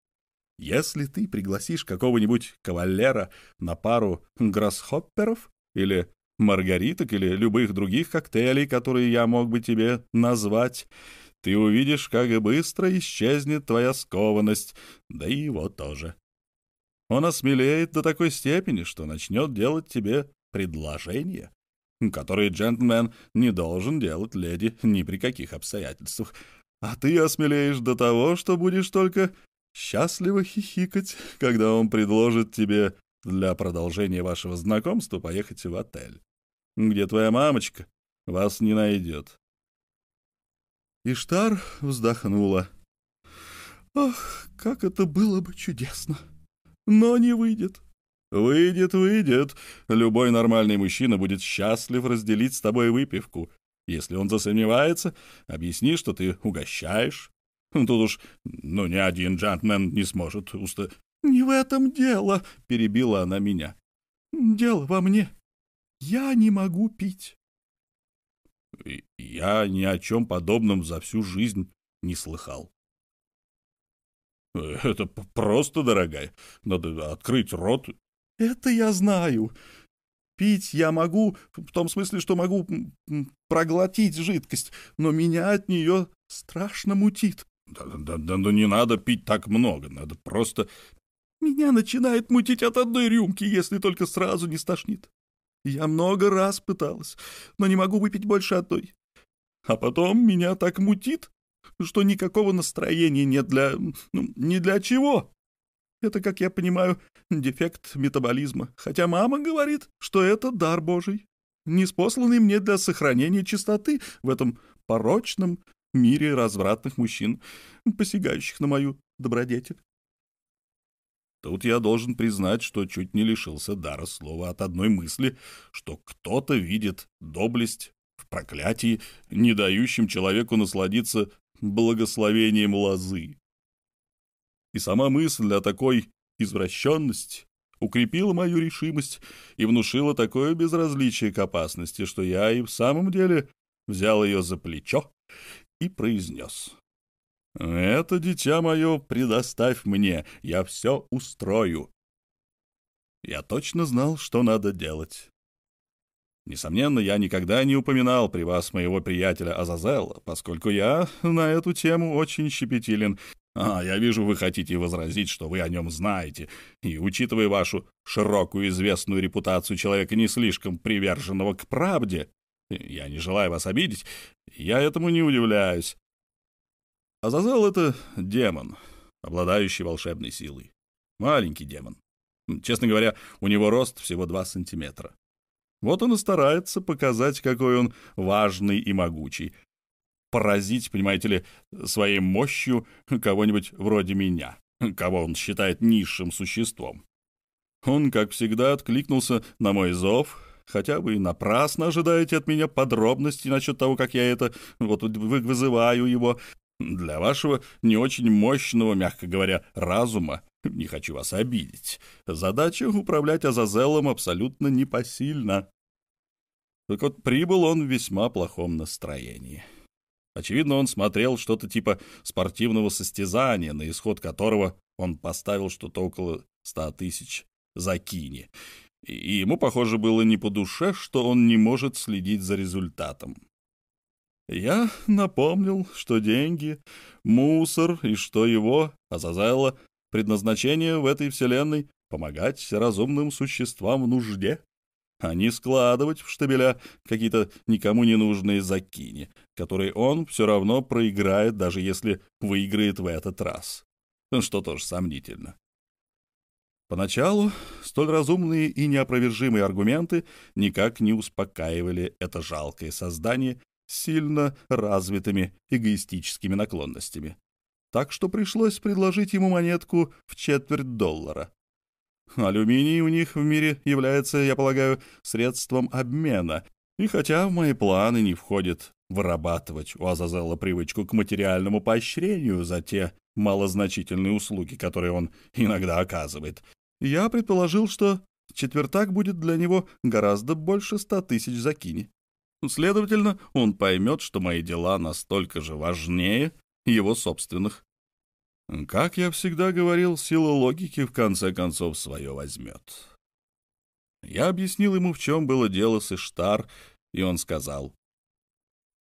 Если ты пригласишь какого-нибудь кавалера на пару гроссхопперов или маргариток или любых других коктейлей, которые я мог бы тебе назвать, ты увидишь, как быстро исчезнет твоя скованность, да и его тоже. Он осмелеет до такой степени, что начнет делать тебе предложения, которые джентльмен не должен делать леди ни при каких обстоятельствах. А ты осмелеешь до того, что будешь только счастливо хихикать, когда он предложит тебе для продолжения вашего знакомства поехать в отель, где твоя мамочка вас не найдет. Иштар вздохнула. «Ах, как это было бы чудесно! Но не выйдет!» «Выйдет, выйдет. Любой нормальный мужчина будет счастлив разделить с тобой выпивку. Если он засомневается, объясни, что ты угощаешь, Тут уж, ну, ни один джентльмен не сможет уста... «Не в этом дело», — перебила она меня. «Дело во мне. Я не могу пить». Я ни о чем подобном за всю жизнь не слыхал. «Это просто, дорогая. Надо открыть рот». «Это я знаю. Пить я могу, в том смысле, что могу проглотить жидкость, но меня от нее страшно мутит». Да, да, да, да не надо пить так много, надо просто... Меня начинает мутить от одной рюмки, если только сразу не стошнит. Я много раз пыталась, но не могу выпить больше одной. А потом меня так мутит, что никакого настроения нет для... Ну, ни для чего. Это, как я понимаю, дефект метаболизма. Хотя мама говорит, что это дар Божий, неспосланный мне для сохранения чистоты в этом порочном мире развратных мужчин, посягающих на мою добродетель. Тут я должен признать, что чуть не лишился дара слова от одной мысли, что кто-то видит доблесть в проклятии, не дающем человеку насладиться благословением лозы. И сама мысль о такой извращенности укрепила мою решимость и внушила такое безразличие к опасности, что я и в самом деле взял ее за плечо и произнес. «Это, дитя мое, предоставь мне, я все устрою». Я точно знал, что надо делать. Несомненно, я никогда не упоминал при вас моего приятеля Азазела, поскольку я на эту тему очень щепетилен. А, я вижу, вы хотите возразить, что вы о нем знаете, и, учитывая вашу широкую известную репутацию человека не слишком приверженного к правде, я не желаю вас обидеть, я этому не удивляюсь. Азазел — это демон, обладающий волшебной силой. Маленький демон. Честно говоря, у него рост всего два сантиметра. Вот он и старается показать, какой он важный и могучий. Поразить, понимаете ли, своей мощью кого-нибудь вроде меня, кого он считает низшим существом. Он, как всегда, откликнулся на мой зов, хотя вы напрасно ожидаете от меня подробностей насчет того, как я это вот вызываю его. Для вашего не очень мощного, мягко говоря, разума не хочу вас обидеть. Задача управлять Азазелом абсолютно непосильна. Так вот, прибыл он в весьма плохом настроении. Очевидно, он смотрел что-то типа спортивного состязания, на исход которого он поставил что-то около ста тысяч за кини. И ему, похоже, было не по душе, что он не может следить за результатом. Я напомнил, что деньги — мусор, и что его, Азазела, Предназначение в этой вселенной — помогать разумным существам в нужде, а не складывать в штабеля какие-то никому не нужные закини, которые он все равно проиграет, даже если выиграет в этот раз. Что тоже сомнительно. Поначалу столь разумные и неопровержимые аргументы никак не успокаивали это жалкое создание с сильно развитыми эгоистическими наклонностями так что пришлось предложить ему монетку в четверть доллара. Алюминий у них в мире является, я полагаю, средством обмена, и хотя в мои планы не входит вырабатывать у Азазела привычку к материальному поощрению за те малозначительные услуги, которые он иногда оказывает, я предположил, что четвертак будет для него гораздо больше ста тысяч закини. Следовательно, он поймет, что мои дела настолько же важнее, его собственных. Как я всегда говорил, сила логики в конце концов свое возьмет. Я объяснил ему, в чем было дело с Иштар, и он сказал.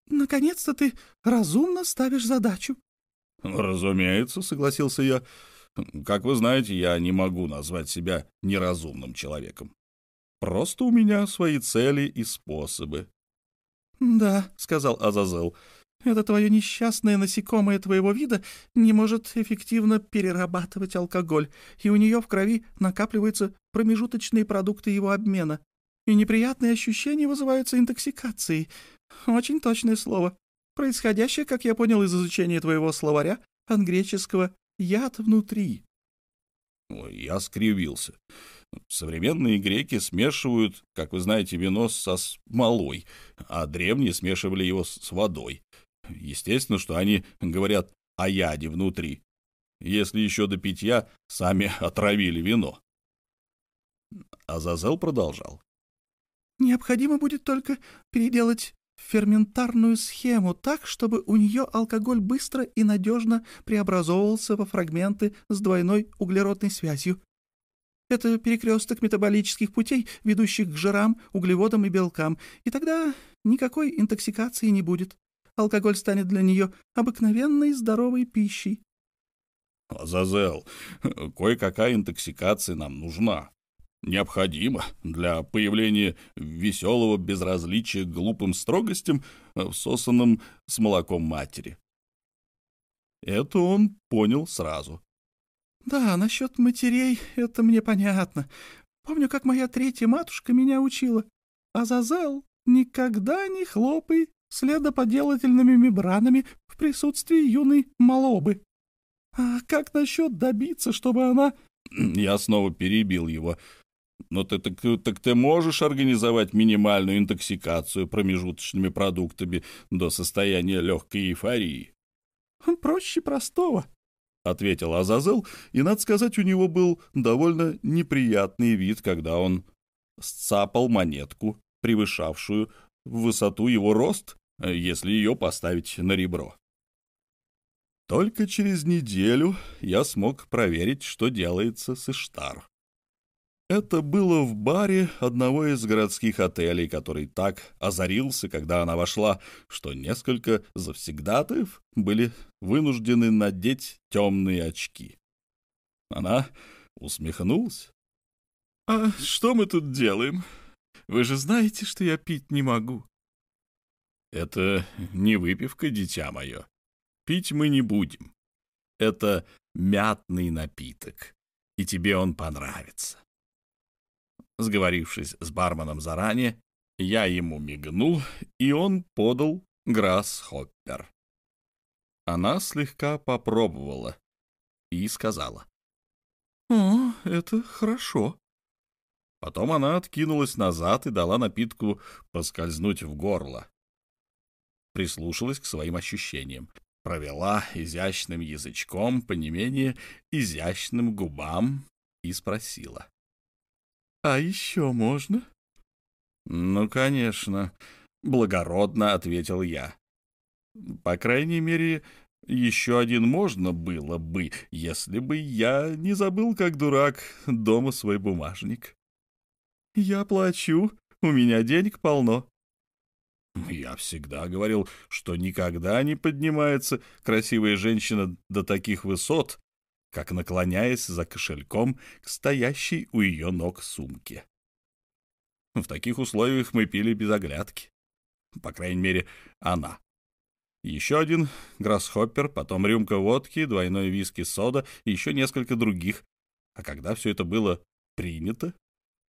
«Наконец-то ты разумно ставишь задачу». «Разумеется», — согласился я. «Как вы знаете, я не могу назвать себя неразумным человеком. Просто у меня свои цели и способы». «Да», — сказал Азазел, это твое несчастное насекомое твоего вида не может эффективно перерабатывать алкоголь, и у нее в крови накапливаются промежуточные продукты его обмена. И неприятные ощущения вызываются интоксикацией. Очень точное слово. Происходящее, как я понял из изучения твоего словаря, от греческого «яд внутри». Я скривился. Современные греки смешивают, как вы знаете, вино со смолой, а древние смешивали его с водой. Естественно, что они говорят о яде внутри. если еще до питья сами отравили вино. Азазел продолжал. «Необходимо будет только переделать ферментарную схему так, чтобы у нее алкоголь быстро и надежно преобразовывался во фрагменты с двойной углеродной связью. Это перекресток метаболических путей, ведущих к жирам, углеводам и белкам, и тогда никакой интоксикации не будет. Алкоголь станет для нее обыкновенной здоровой пищей. Азазел, кое-какая интоксикация нам нужна. Необходима для появления веселого безразличия к глупым строгостям, всосанным с молоком матери. Это он понял сразу. «Да, насчет матерей это мне понятно. Помню, как моя третья матушка меня учила. Азазел, никогда не хлопай следоподелательными мембранами в присутствии юной малобы. А как насчет добиться, чтобы она...» Я снова перебил его. «Но ты, так, так ты можешь организовать минимальную интоксикацию промежуточными продуктами до состояния легкой эйфории?» «Проще простого», — ответил Азазел, и, надо сказать, у него был довольно неприятный вид, когда он сцапал монетку, превышавшую в высоту его рост, если ее поставить на ребро. Только через неделю я смог проверить, что делается с Иштар. Это было в баре одного из городских отелей, который так озарился, когда она вошла, что несколько завсегдатаев были вынуждены надеть темные очки. Она усмехнулась. «А что мы тут делаем? Вы же знаете, что я пить не могу». «Это не выпивка, дитя мое. Пить мы не будем. Это мятный напиток, и тебе он понравится». Сговорившись с барменом заранее, я ему мигнул, и он подал грасс-хоппер. Она слегка попробовала и сказала. «О, это хорошо». Потом она откинулась назад и дала напитку поскользнуть в горло. Прислушалась к своим ощущениям. Провела изящным язычком по не менее изящным губам и спросила. «А еще можно?» «Ну, конечно», — благородно ответил я. «По крайней мере, еще один можно было бы, если бы я не забыл, как дурак, дома свой бумажник». «Я плачу, у меня денег полно». Я всегда говорил, что никогда не поднимается красивая женщина до таких высот, как наклоняясь за кошельком к стоящей у ее ног сумке. В таких условиях мы пили без оглядки. По крайней мере, она. Еще один гроссхоппер, потом рюмка водки, двойной виски сода и еще несколько других. А когда все это было принято,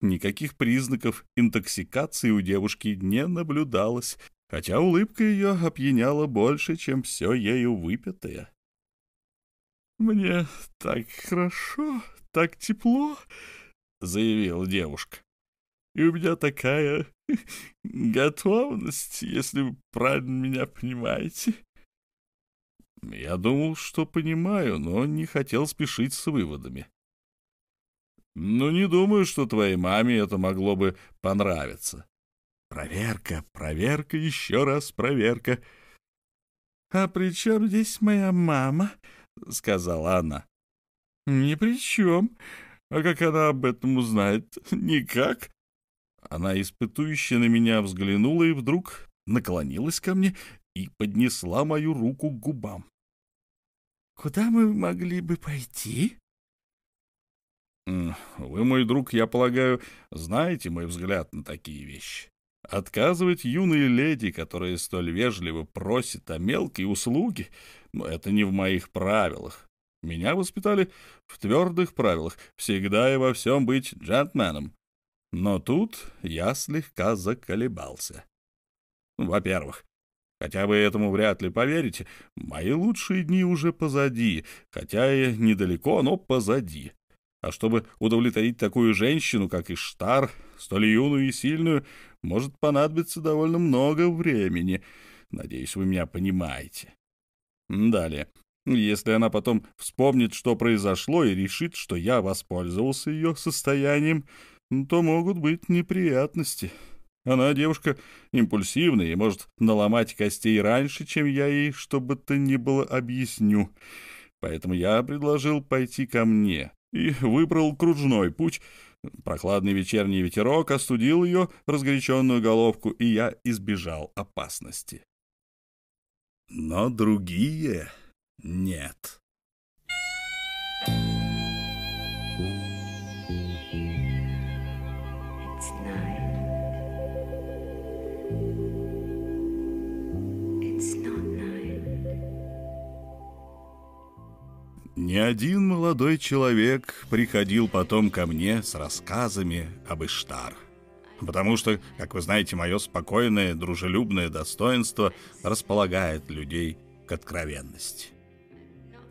никаких признаков интоксикации у девушки не наблюдалось, хотя улыбка ее опьяняла больше, чем все ею выпитое. «Мне так хорошо, так тепло», — заявила девушка. «И у меня такая готовность, если вы правильно меня понимаете». Я думал, что понимаю, но не хотел спешить с выводами. «Ну, не думаю, что твоей маме это могло бы понравиться». «Проверка, проверка, еще раз проверка». «А при чем здесь моя мама?» — сказала она. «Ни при чем. А как она об этом узнает? Никак». Она испытующе на меня взглянула и вдруг наклонилась ко мне и поднесла мою руку к губам. «Куда мы могли бы пойти?» «Вы, мой друг, я полагаю, знаете мой взгляд на такие вещи. Отказывать юной леди, которая столь вежливо просит о мелкой услуге, но это не в моих правилах. Меня воспитали в твердых правилах, всегда и во всем быть джентльменом. Но тут я слегка заколебался. Во-первых, хотя вы этому вряд ли поверите, мои лучшие дни уже позади, хотя и недалеко, но позади. А чтобы удовлетворить такую женщину, как Иштар, столь юную и сильную, может понадобиться довольно много времени. Надеюсь, вы меня понимаете. Далее. Если она потом вспомнит, что произошло, и решит, что я воспользовался ее состоянием, то могут быть неприятности. Она девушка импульсивная и может наломать костей раньше, чем я ей что бы то ни было объясню. Поэтому я предложил пойти ко мне и выбрал кружной путь. Прохладный вечерний ветерок остудил ее разгоряченную головку, и я избежал опасности. Но другие нет. Ни один молодой человек приходил потом ко мне с рассказами об Иштар. Потому что, как вы знаете, мое спокойное, дружелюбное достоинство располагает людей к откровенности.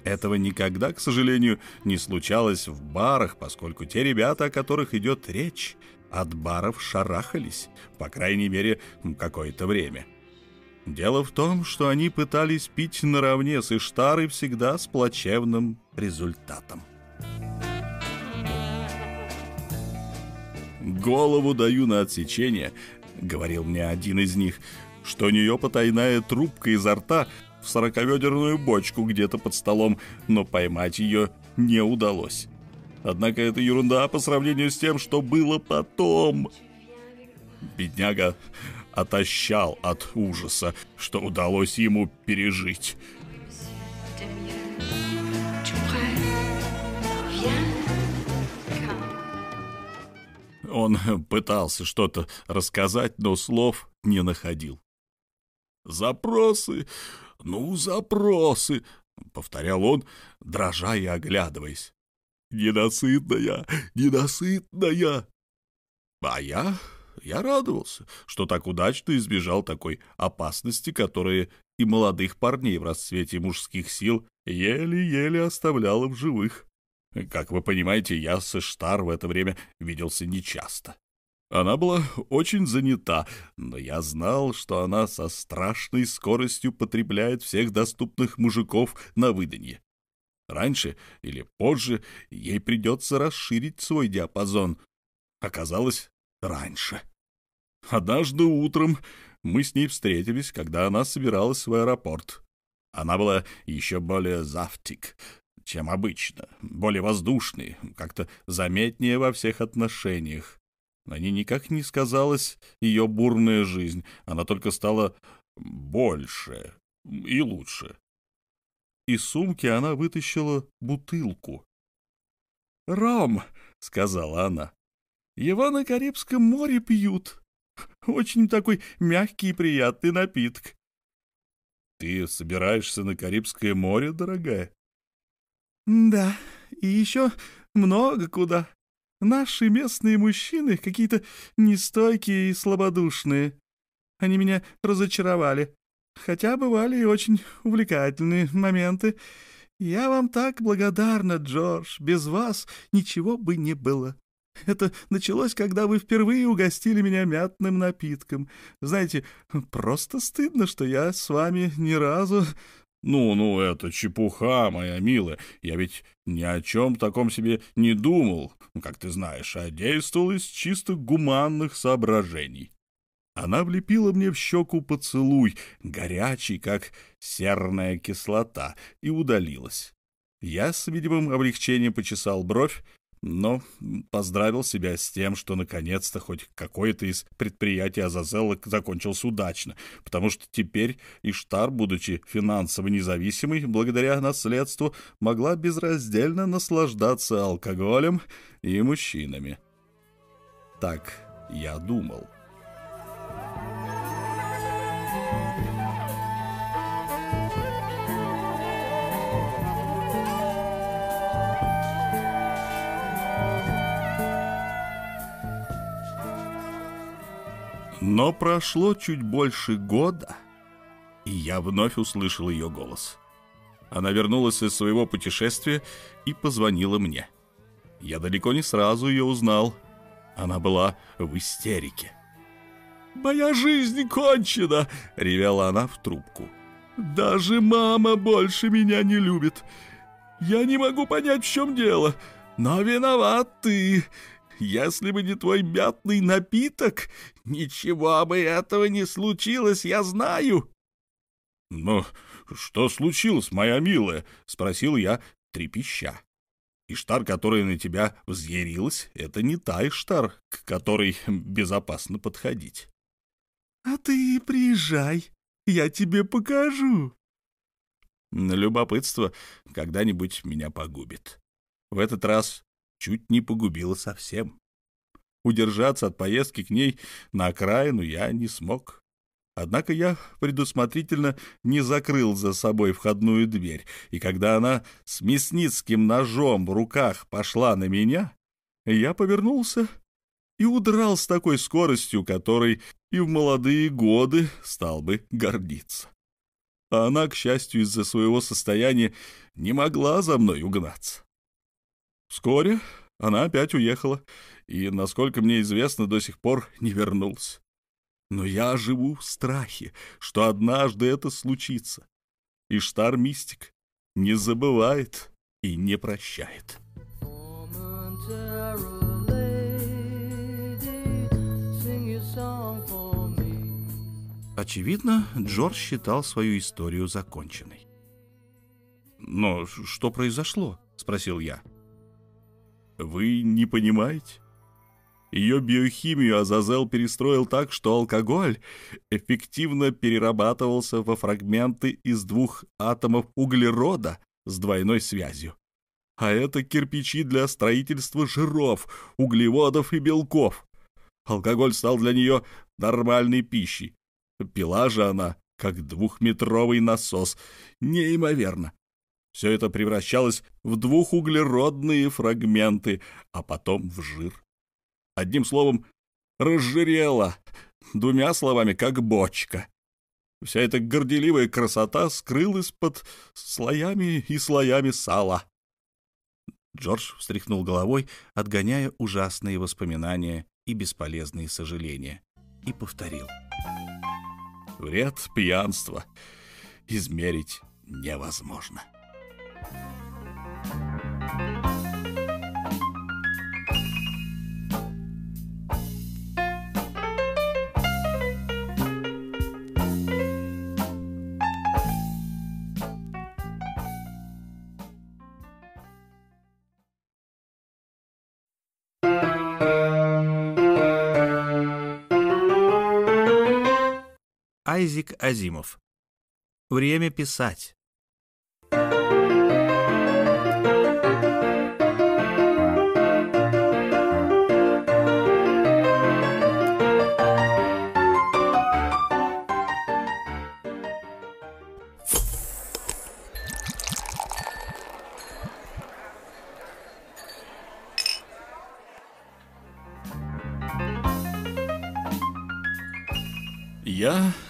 Этого никогда, к сожалению, не случалось в барах, поскольку те ребята, о которых идет речь, от баров шарахались, по крайней мере, какое-то время. Дело в том, что они пытались пить наравне с Иштарой всегда с плачевным результатом. «Голову даю на отсечение», — говорил мне один из них, — «что у нее потайная трубка изо рта в сороковедерную бочку где-то под столом, но поймать ее не удалось. Однако это ерунда по сравнению с тем, что было потом. Бедняга отощал от ужаса, что удалось ему пережить. Он пытался что-то рассказать, но слов не находил. «Запросы! «Ну, запросы!» — повторял он, дрожа и оглядываясь. «Ненасытная! Ненасытная!» А я... я радовался, что так удачно избежал такой опасности, которая и молодых парней в расцвете мужских сил еле-еле оставляла в живых. Как вы понимаете, я с Эштар в это время виделся нечасто. Она была очень занята, но я знал, что она со страшной скоростью потребляет всех доступных мужиков на выданье. Раньше или позже ей придется расширить свой диапазон. Оказалось, раньше. Однажды утром мы с ней встретились, когда она собиралась в аэропорт. Она была еще более завтик, чем обычно, более воздушной, как-то заметнее во всех отношениях. На ней никак не сказалась ее бурная жизнь, она только стала больше и лучше. Из сумки она вытащила бутылку. «Ром», — сказала она, — «его на Карибском море пьют. Очень такой мягкий и приятный напиток». «Ты собираешься на Карибское море, дорогая?» «Да, и еще много куда. Наши местные мужчины какие-то нестойкие и слабодушные. Они меня разочаровали. Хотя бывали и очень увлекательные моменты. Я вам так благодарна, Джордж. Без вас ничего бы не было. Это началось, когда вы впервые угостили меня мятным напитком. Знаете, просто стыдно, что я с вами ни разу «Ну-ну, это чепуха, моя милая. Я ведь ни о чем таком себе не думал, как ты знаешь, а действовал из чисто гуманных соображений». Она влепила мне в щеку поцелуй, горячий, как серная кислота, и удалилась. Я с видимым облегчением почесал бровь, но поздравил себя с тем, что наконец-то хоть какое-то из предприятий Азазелла закончился удачно, потому что теперь Иштар, будучи финансово независимой, благодаря наследству, могла безраздельно наслаждаться алкоголем и мужчинами. Так я думал. Но прошло чуть больше года, и я вновь услышал ее голос. Она вернулась из своего путешествия и позвонила мне. Я далеко не сразу ее узнал. Она была в истерике. «Моя жизнь кончена!» — ревела она в трубку. Даже мама больше меня не любит. Я не могу понять, в чем дело, но виноват ты. Если бы не твой мятный напиток, ничего бы этого не случилось, я знаю. — Но что случилось, моя милая? — спросил я, трепеща. Иштар, которая на тебя взъярилась, это не та Иштар, к которой безопасно подходить. — А ты приезжай, я тебе покажу. Любопытство когда-нибудь меня погубит. В этот раз чуть не погубило совсем. Удержаться от поездки к ней на окраину я не смог. Однако я предусмотрительно не закрыл за собой входную дверь, и когда она с мясницким ножом в руках пошла на меня, я повернулся и удрал с такой скоростью, которой и в молодые годы стал бы гордиться. А она, к счастью, из-за своего состояния не могла за мной угнаться. Вскоре она опять уехала, и, насколько мне известно, до сих пор не вернулась. Но я живу в страхе, что однажды это случится. И Штар-мистик не забывает и не прощает. Очевидно, Джордж считал свою историю законченной. «Но что произошло?» — спросил я. Вы не понимаете? Ее биохимию Азазел перестроил так, что алкоголь эффективно перерабатывался во фрагменты из двух атомов углерода с двойной связью. А это кирпичи для строительства жиров, углеводов и белков. Алкоголь стал для нее нормальной пищей. Пила же она, как двухметровый насос. Неимоверно. Все это превращалось в двухуглеродные фрагменты, а потом в жир. Одним словом, разжирело, двумя словами, как бочка. Вся эта горделивая красота скрылась под слоями и слоями сала. Джордж встряхнул головой, отгоняя ужасные воспоминания и бесполезные сожаления, и повторил. «Вред пьянства измерить невозможно». Айзик Азимов. Время писать.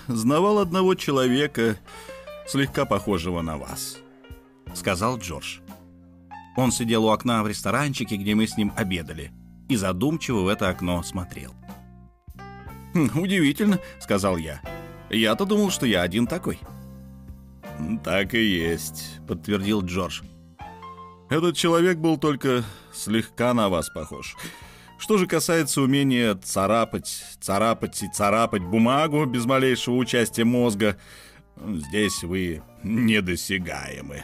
Знавал одного человека, слегка похожего на вас», — сказал Джордж. Он сидел у окна в ресторанчике, где мы с ним обедали, и задумчиво в это окно смотрел. «Хм, «Удивительно», — сказал я. «Я-то думал, что я один такой». «Так и есть», — подтвердил Джордж. «Этот человек был только слегка на вас похож. Что же касается умения царапать, царапать и царапать бумагу без малейшего участия мозга, здесь вы недосягаемы.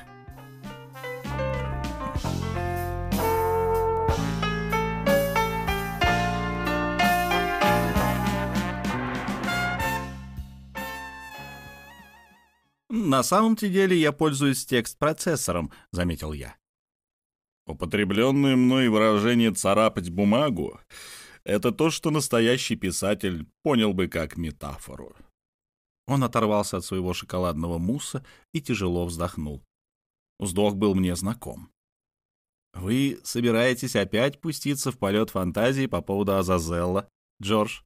«На самом-то деле я пользуюсь текст-процессором», — заметил я. Употребленное мной выражение «царапать бумагу» — это то, что настоящий писатель понял бы как метафору. Он оторвался от своего шоколадного мусса и тяжело вздохнул. Вздох был мне знаком. «Вы собираетесь опять пуститься в полет фантазии по поводу Азазелла, Джордж?»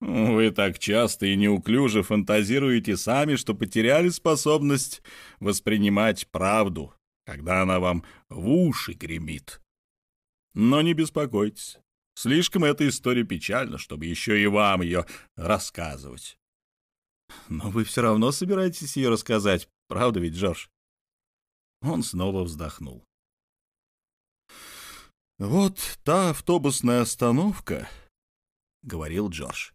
«Вы так часто и неуклюже фантазируете сами, что потеряли способность воспринимать правду когда она вам в уши гремит. Но не беспокойтесь, слишком эта история печальна, чтобы еще и вам ее рассказывать. Но вы все равно собираетесь ее рассказать, Правда ведь, Джордж?» Он снова вздохнул. «Вот та автобусная остановка», — говорил Джордж,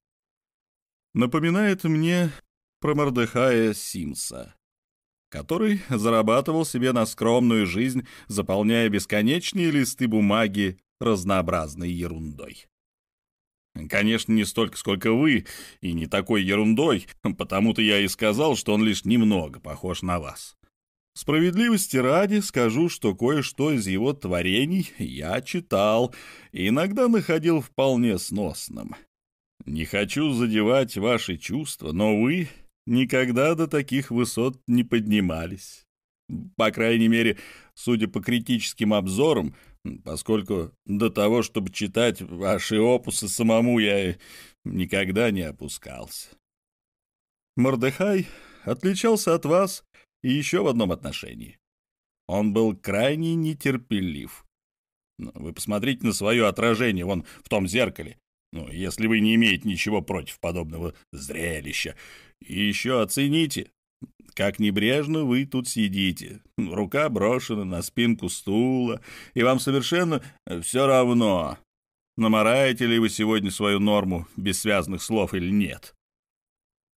— «напоминает мне про Мордехая Симса, который зарабатывал себе на скромную жизнь, заполняя бесконечные листы бумаги разнообразной ерундой. Конечно, не столько, сколько вы, и не такой ерундой, потому-то я и сказал, что он лишь немного похож на вас. Справедливости ради скажу, что кое-что из его творений я читал и иногда находил вполне сносным. Не хочу задевать ваши чувства, но вы никогда до таких высот не поднимались. По крайней мере, судя по критическим обзорам, поскольку до того, чтобы читать ваши опусы самому, я никогда не опускался. Мордехай отличался от вас и еще в одном отношении. Он был крайне нетерпелив. Ну, вы посмотрите на свое отражение вон в том зеркале. Ну, если вы не имеете ничего против подобного зрелища. И еще оцените, как небрежно вы тут сидите. Рука брошена на спинку стула, и вам совершенно все равно, намораете ли вы сегодня свою норму без связанных слов или нет.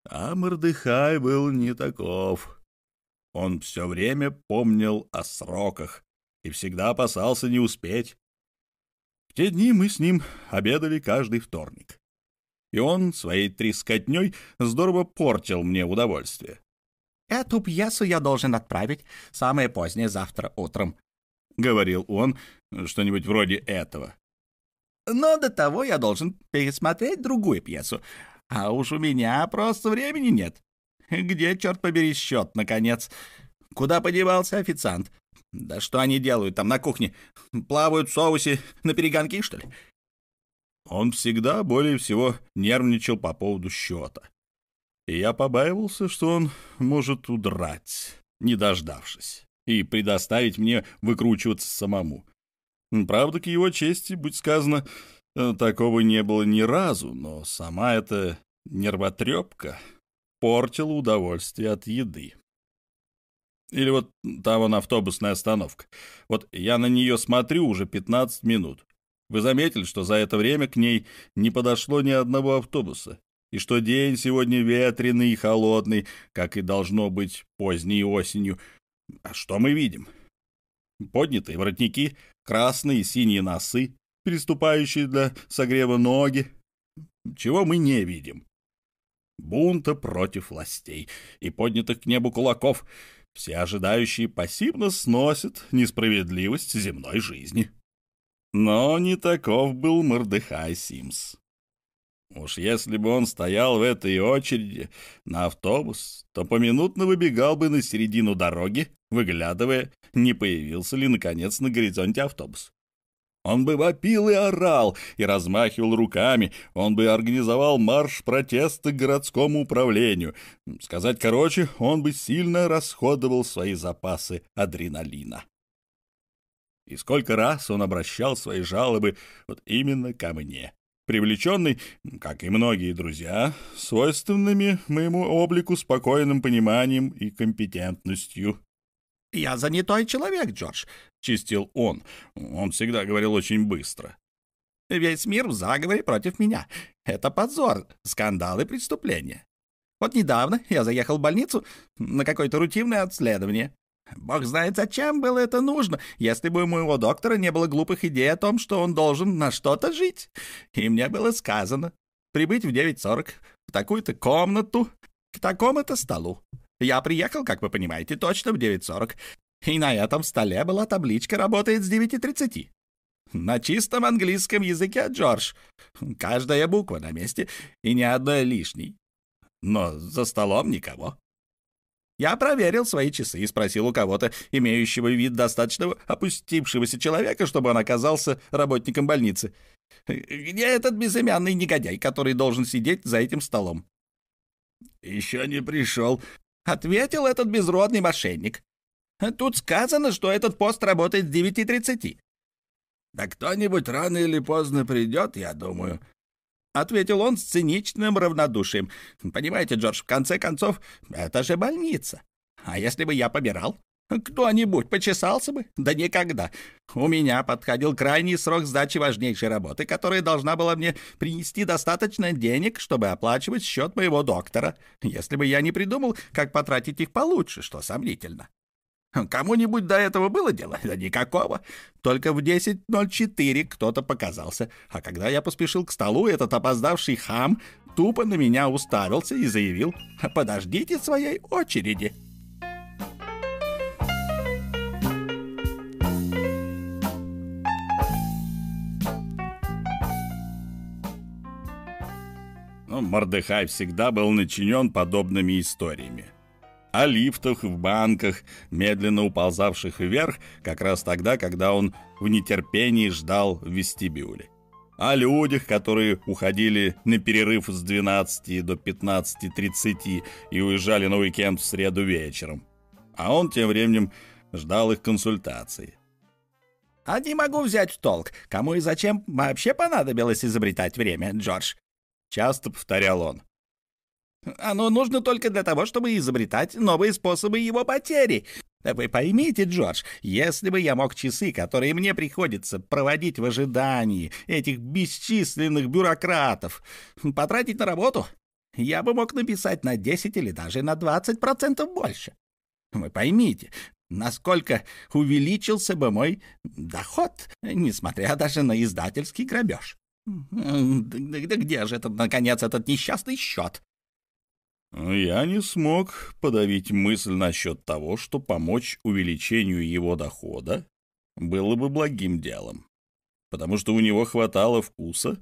А Мордыхай был не таков. Он все время помнил о сроках и всегда опасался не успеть. В те дни мы с ним обедали каждый вторник. И он своей трескотней здорово портил мне удовольствие. «Эту пьесу я должен отправить самое позднее завтра утром», — говорил он, что-нибудь вроде этого. «Но до того я должен пересмотреть другую пьесу, а уж у меня просто времени нет. Где, черт побери, счет, наконец? Куда подевался официант? Да что они делают там на кухне? Плавают в соусе на перегонки, что ли? Он всегда более всего нервничал по поводу счета. И я побаивался, что он может удрать, не дождавшись, и предоставить мне выкручиваться самому. Правда, к его чести, будь сказано, э, такого не было ни разу, но сама эта нервотрепка портил удовольствие от еды. Или вот та вон автобусная остановка. Вот я на нее смотрю уже 15 минут. Вы заметили, что за это время к ней не подошло ни одного автобуса, и что день сегодня ветреный и холодный, как и должно быть поздней осенью. А что мы видим? Поднятые воротники, красные и синие носы, переступающие для согрева ноги. Чего мы не видим? бунта против властей и поднятых к небу кулаков. Все ожидающие пассивно сносят несправедливость земной жизни. Но не таков был Мордыхай Симс. Уж если бы он стоял в этой очереди на автобус, то поминутно выбегал бы на середину дороги, выглядывая, не появился ли, наконец, на горизонте автобус. Он бы вопил и орал, и размахивал руками, он бы организовал марш протеста к городскому управлению. Сказать короче, он бы сильно расходовал свои запасы адреналина. И сколько раз он обращал свои жалобы вот именно ко мне, привлеченный, как и многие друзья, свойственными моему облику спокойным пониманием и компетентностью. «Я занятой человек, Джордж», — чистил он. Он всегда говорил очень быстро. «Весь мир в заговоре против меня. Это позор, скандал и преступление. Вот недавно я заехал в больницу на какое-то рутинное обследование. Бог знает, зачем было это нужно, если бы у моего доктора не было глупых идей о том, что он должен на что-то жить. И мне было сказано прибыть в 9.40 в такую-то комнату к такому-то столу. Я приехал, как вы понимаете, точно в 9.40, и на этом столе была табличка «Работает с 9.30». На чистом английском языке, Джордж. Каждая буква на месте и ни одной лишней. Но за столом никого. Я проверил свои часы и спросил у кого-то, имеющего вид достаточно опустившегося человека, чтобы он оказался работником больницы. Где этот безымянный негодяй, который должен сидеть за этим столом? «Еще не пришел», — ответил этот безродный мошенник. «Тут сказано, что этот пост работает с 9.30». «Да кто-нибудь рано или поздно придет, я думаю», — ответил он с циничным равнодушием. «Понимаете, Джордж, в конце концов, это же больница. А если бы я побирал? Кто-нибудь почесался бы? Да никогда. У меня подходил крайний срок сдачи важнейшей работы, которая должна была мне принести достаточно денег, чтобы оплачивать счет моего доктора, если бы я не придумал, как потратить их получше, что сомнительно. Кому-нибудь до этого было дело? Да никакого. Только в 10.04 кто-то показался. А когда я поспешил к столу, этот опоздавший хам тупо на меня уставился и заявил «Подождите своей очереди». Мордыхай всегда был начинен подобными историями. О лифтах в банках, медленно уползавших вверх, как раз тогда, когда он в нетерпении ждал в вестибюле. О людях, которые уходили на перерыв с 12 до 15.30 и уезжали на уикенд в среду вечером. А он тем временем ждал их консультации. «А не могу взять в толк, кому и зачем вообще понадобилось изобретать время, Джордж?» Часто повторял он. «Оно нужно только для того, чтобы изобретать новые способы его потери. Вы поймите, Джордж, если бы я мог часы, которые мне приходится проводить в ожидании этих бесчисленных бюрократов, потратить на работу, я бы мог написать на 10 или даже на 20% больше. Вы поймите, насколько увеличился бы мой доход, несмотря даже на издательский грабеж. Где же этот, наконец, этот несчастный счет? Я не смог подавить мысль насчет того, что помочь увеличению его дохода было бы благим делом, потому что у него хватало вкуса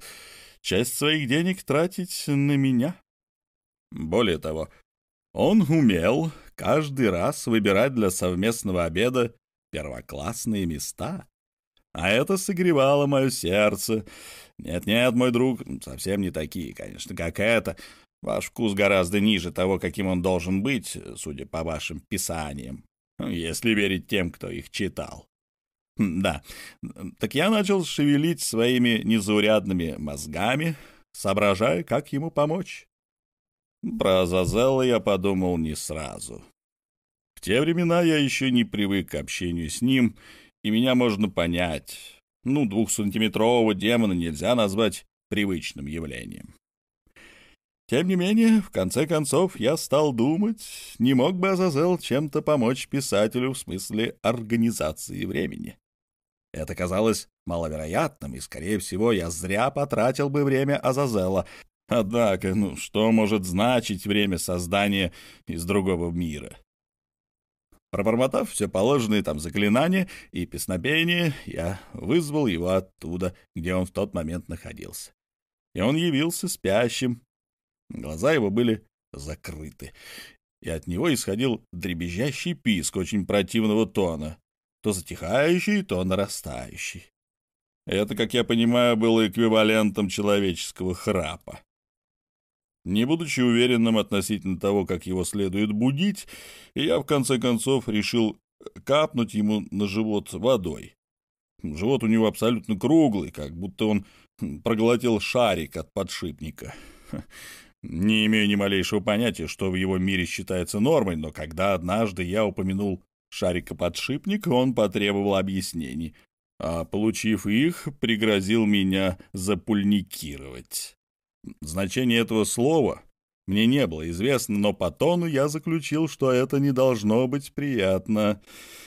часть своих денег тратить на меня. Более того, он умел каждый раз выбирать для совместного обеда первоклассные места, а это согревало мое сердце. Нет-нет, мой друг, совсем не такие, конечно, как это. Ваш вкус гораздо ниже того, каким он должен быть, судя по вашим писаниям, если верить тем, кто их читал. Да, так я начал шевелить своими незаурядными мозгами, соображая, как ему помочь. Про Азазела я подумал не сразу. В те времена я еще не привык к общению с ним и меня можно понять. Ну, двухсантиметрового демона нельзя назвать привычным явлением. Тем не менее, в конце концов, я стал думать, не мог бы Азазел чем-то помочь писателю в смысле организации времени. Это казалось маловероятным, и, скорее всего, я зря потратил бы время Азазела. Однако, ну, что может значить время создания из другого мира? Пробормотав все положенные там заклинания и песнопения, я вызвал его оттуда, где он в тот момент находился. И он явился спящим. Глаза его были закрыты, и от него исходил дребезжащий писк очень противного тона, то затихающий, то нарастающий. Это, как я понимаю, было эквивалентом человеческого храпа. Не будучи уверенным относительно того, как его следует будить, я в конце концов решил капнуть ему на живот водой. Живот у него абсолютно круглый, как будто он проглотил шарик от подшипника. Не имею ни малейшего понятия, что в его мире считается нормой, но когда однажды я упомянул шарика-подшипника, он потребовал объяснений, а, получив их, пригрозил меня запульникировать. Значение этого слова мне не было известно, но по тону я заключил, что это не должно быть приятно.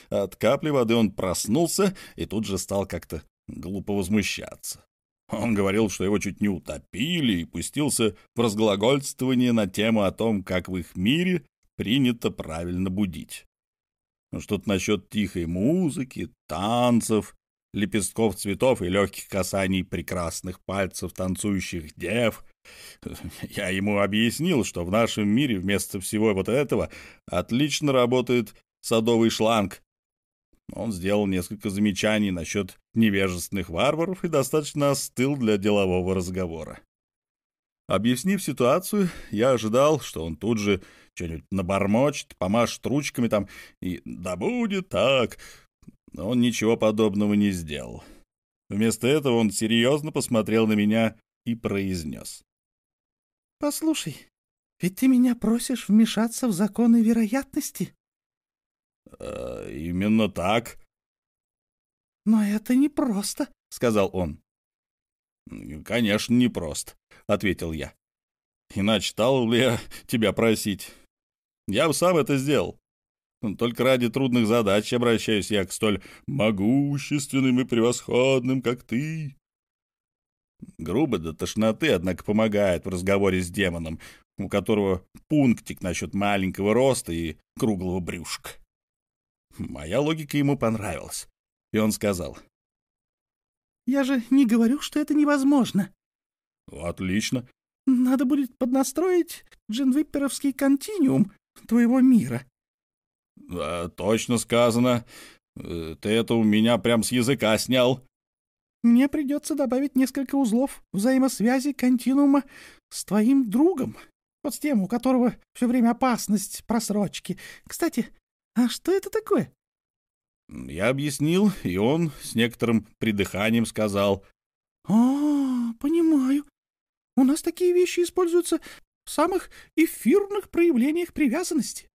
От капли воды он проснулся и тут же стал как-то глупо возмущаться. Он говорил, что его чуть не утопили, и пустился в разглагольствование на тему о том, как в их мире принято правильно будить. Что-то насчет тихой музыки, танцев, лепестков цветов и легких касаний прекрасных пальцев танцующих дев. Я ему объяснил, что в нашем мире вместо всего вот этого отлично работает садовый шланг. Он сделал несколько замечаний насчет невежественных варваров и достаточно остыл для делового разговора. Объяснив ситуацию, я ожидал, что он тут же что-нибудь набормочет, помашет ручками там и «да будет так», но он ничего подобного не сделал. Вместо этого он серьезно посмотрел на меня и произнес. «Послушай, ведь ты меня просишь вмешаться в законы вероятности. Э, именно так. Но это непросто, сказал он. Конечно, непросто, ответил я. Иначе стал ли я тебя просить? Я бы сам это сделал. Только ради трудных задач обращаюсь я к столь могущественным и превосходным, как ты. Грубо до тошноты, однако помогает в разговоре с демоном, у которого пунктик насчет маленького роста и круглого брюшка. Моя логика ему понравилась, и он сказал. «Я же не говорю, что это невозможно». «Отлично». «Надо будет поднастроить джинвипперовский континуум твоего мира». А, «Точно сказано. Э, ты это у меня прям с языка снял». «Мне придется добавить несколько узлов взаимосвязи континуума с твоим другом, вот с тем, у которого все время опасность просрочки. Кстати, а что это такое?» Я объяснил, и он с некоторым придыханием сказал. «А, понимаю. У нас такие вещи используются в самых эфирных проявлениях привязанности.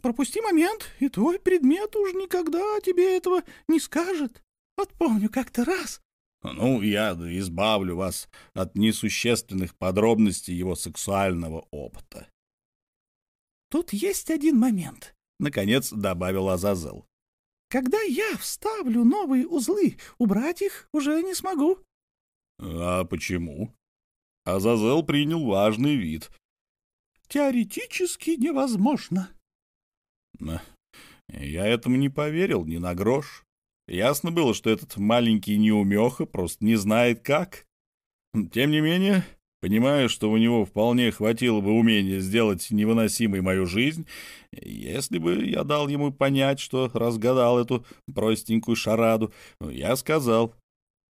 Пропусти момент, и твой предмет уж никогда тебе этого не скажет. Вот помню как-то раз. Ну, я избавлю вас от несущественных подробностей его сексуального опыта. Тут есть один момент, — наконец добавил Азазел. Когда я вставлю новые узлы, убрать их уже не смогу. А почему? Азазел принял важный вид. Теоретически невозможно. Я этому не поверил ни на грош. Ясно было, что этот маленький неумеха просто не знает как. Тем не менее, понимая, что у него вполне хватило бы умения сделать невыносимой мою жизнь, если бы я дал ему понять, что разгадал эту простенькую шараду, я сказал,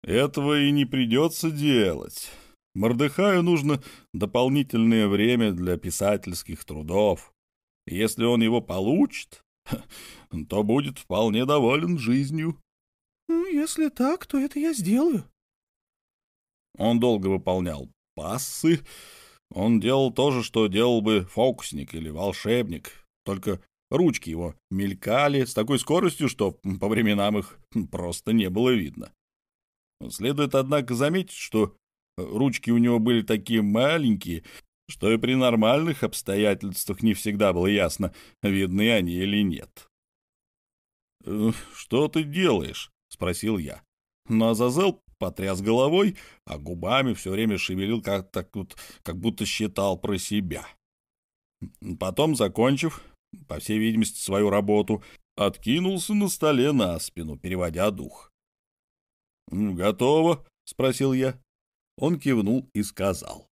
этого и не придется делать. Мордыхаю нужно дополнительное время для писательских трудов. Если он его получит, то будет вполне доволен жизнью. Ну, если так, то это я сделаю. Он долго выполнял пассы. Он делал то же, что делал бы фокусник или волшебник, только ручки его мелькали с такой скоростью, что по временам их просто не было видно. Следует, однако, заметить, что ручки у него были такие маленькие, что и при нормальных обстоятельствах не всегда было ясно, видны они или нет. «Э, «Что ты делаешь?» — спросил я. Но Азазел потряс головой, а губами все время шевелил, как, так вот, как будто считал про себя. Потом, закончив, по всей видимости, свою работу, откинулся на столе на спину, переводя дух. «Готово?» — спросил я. Он кивнул и сказал.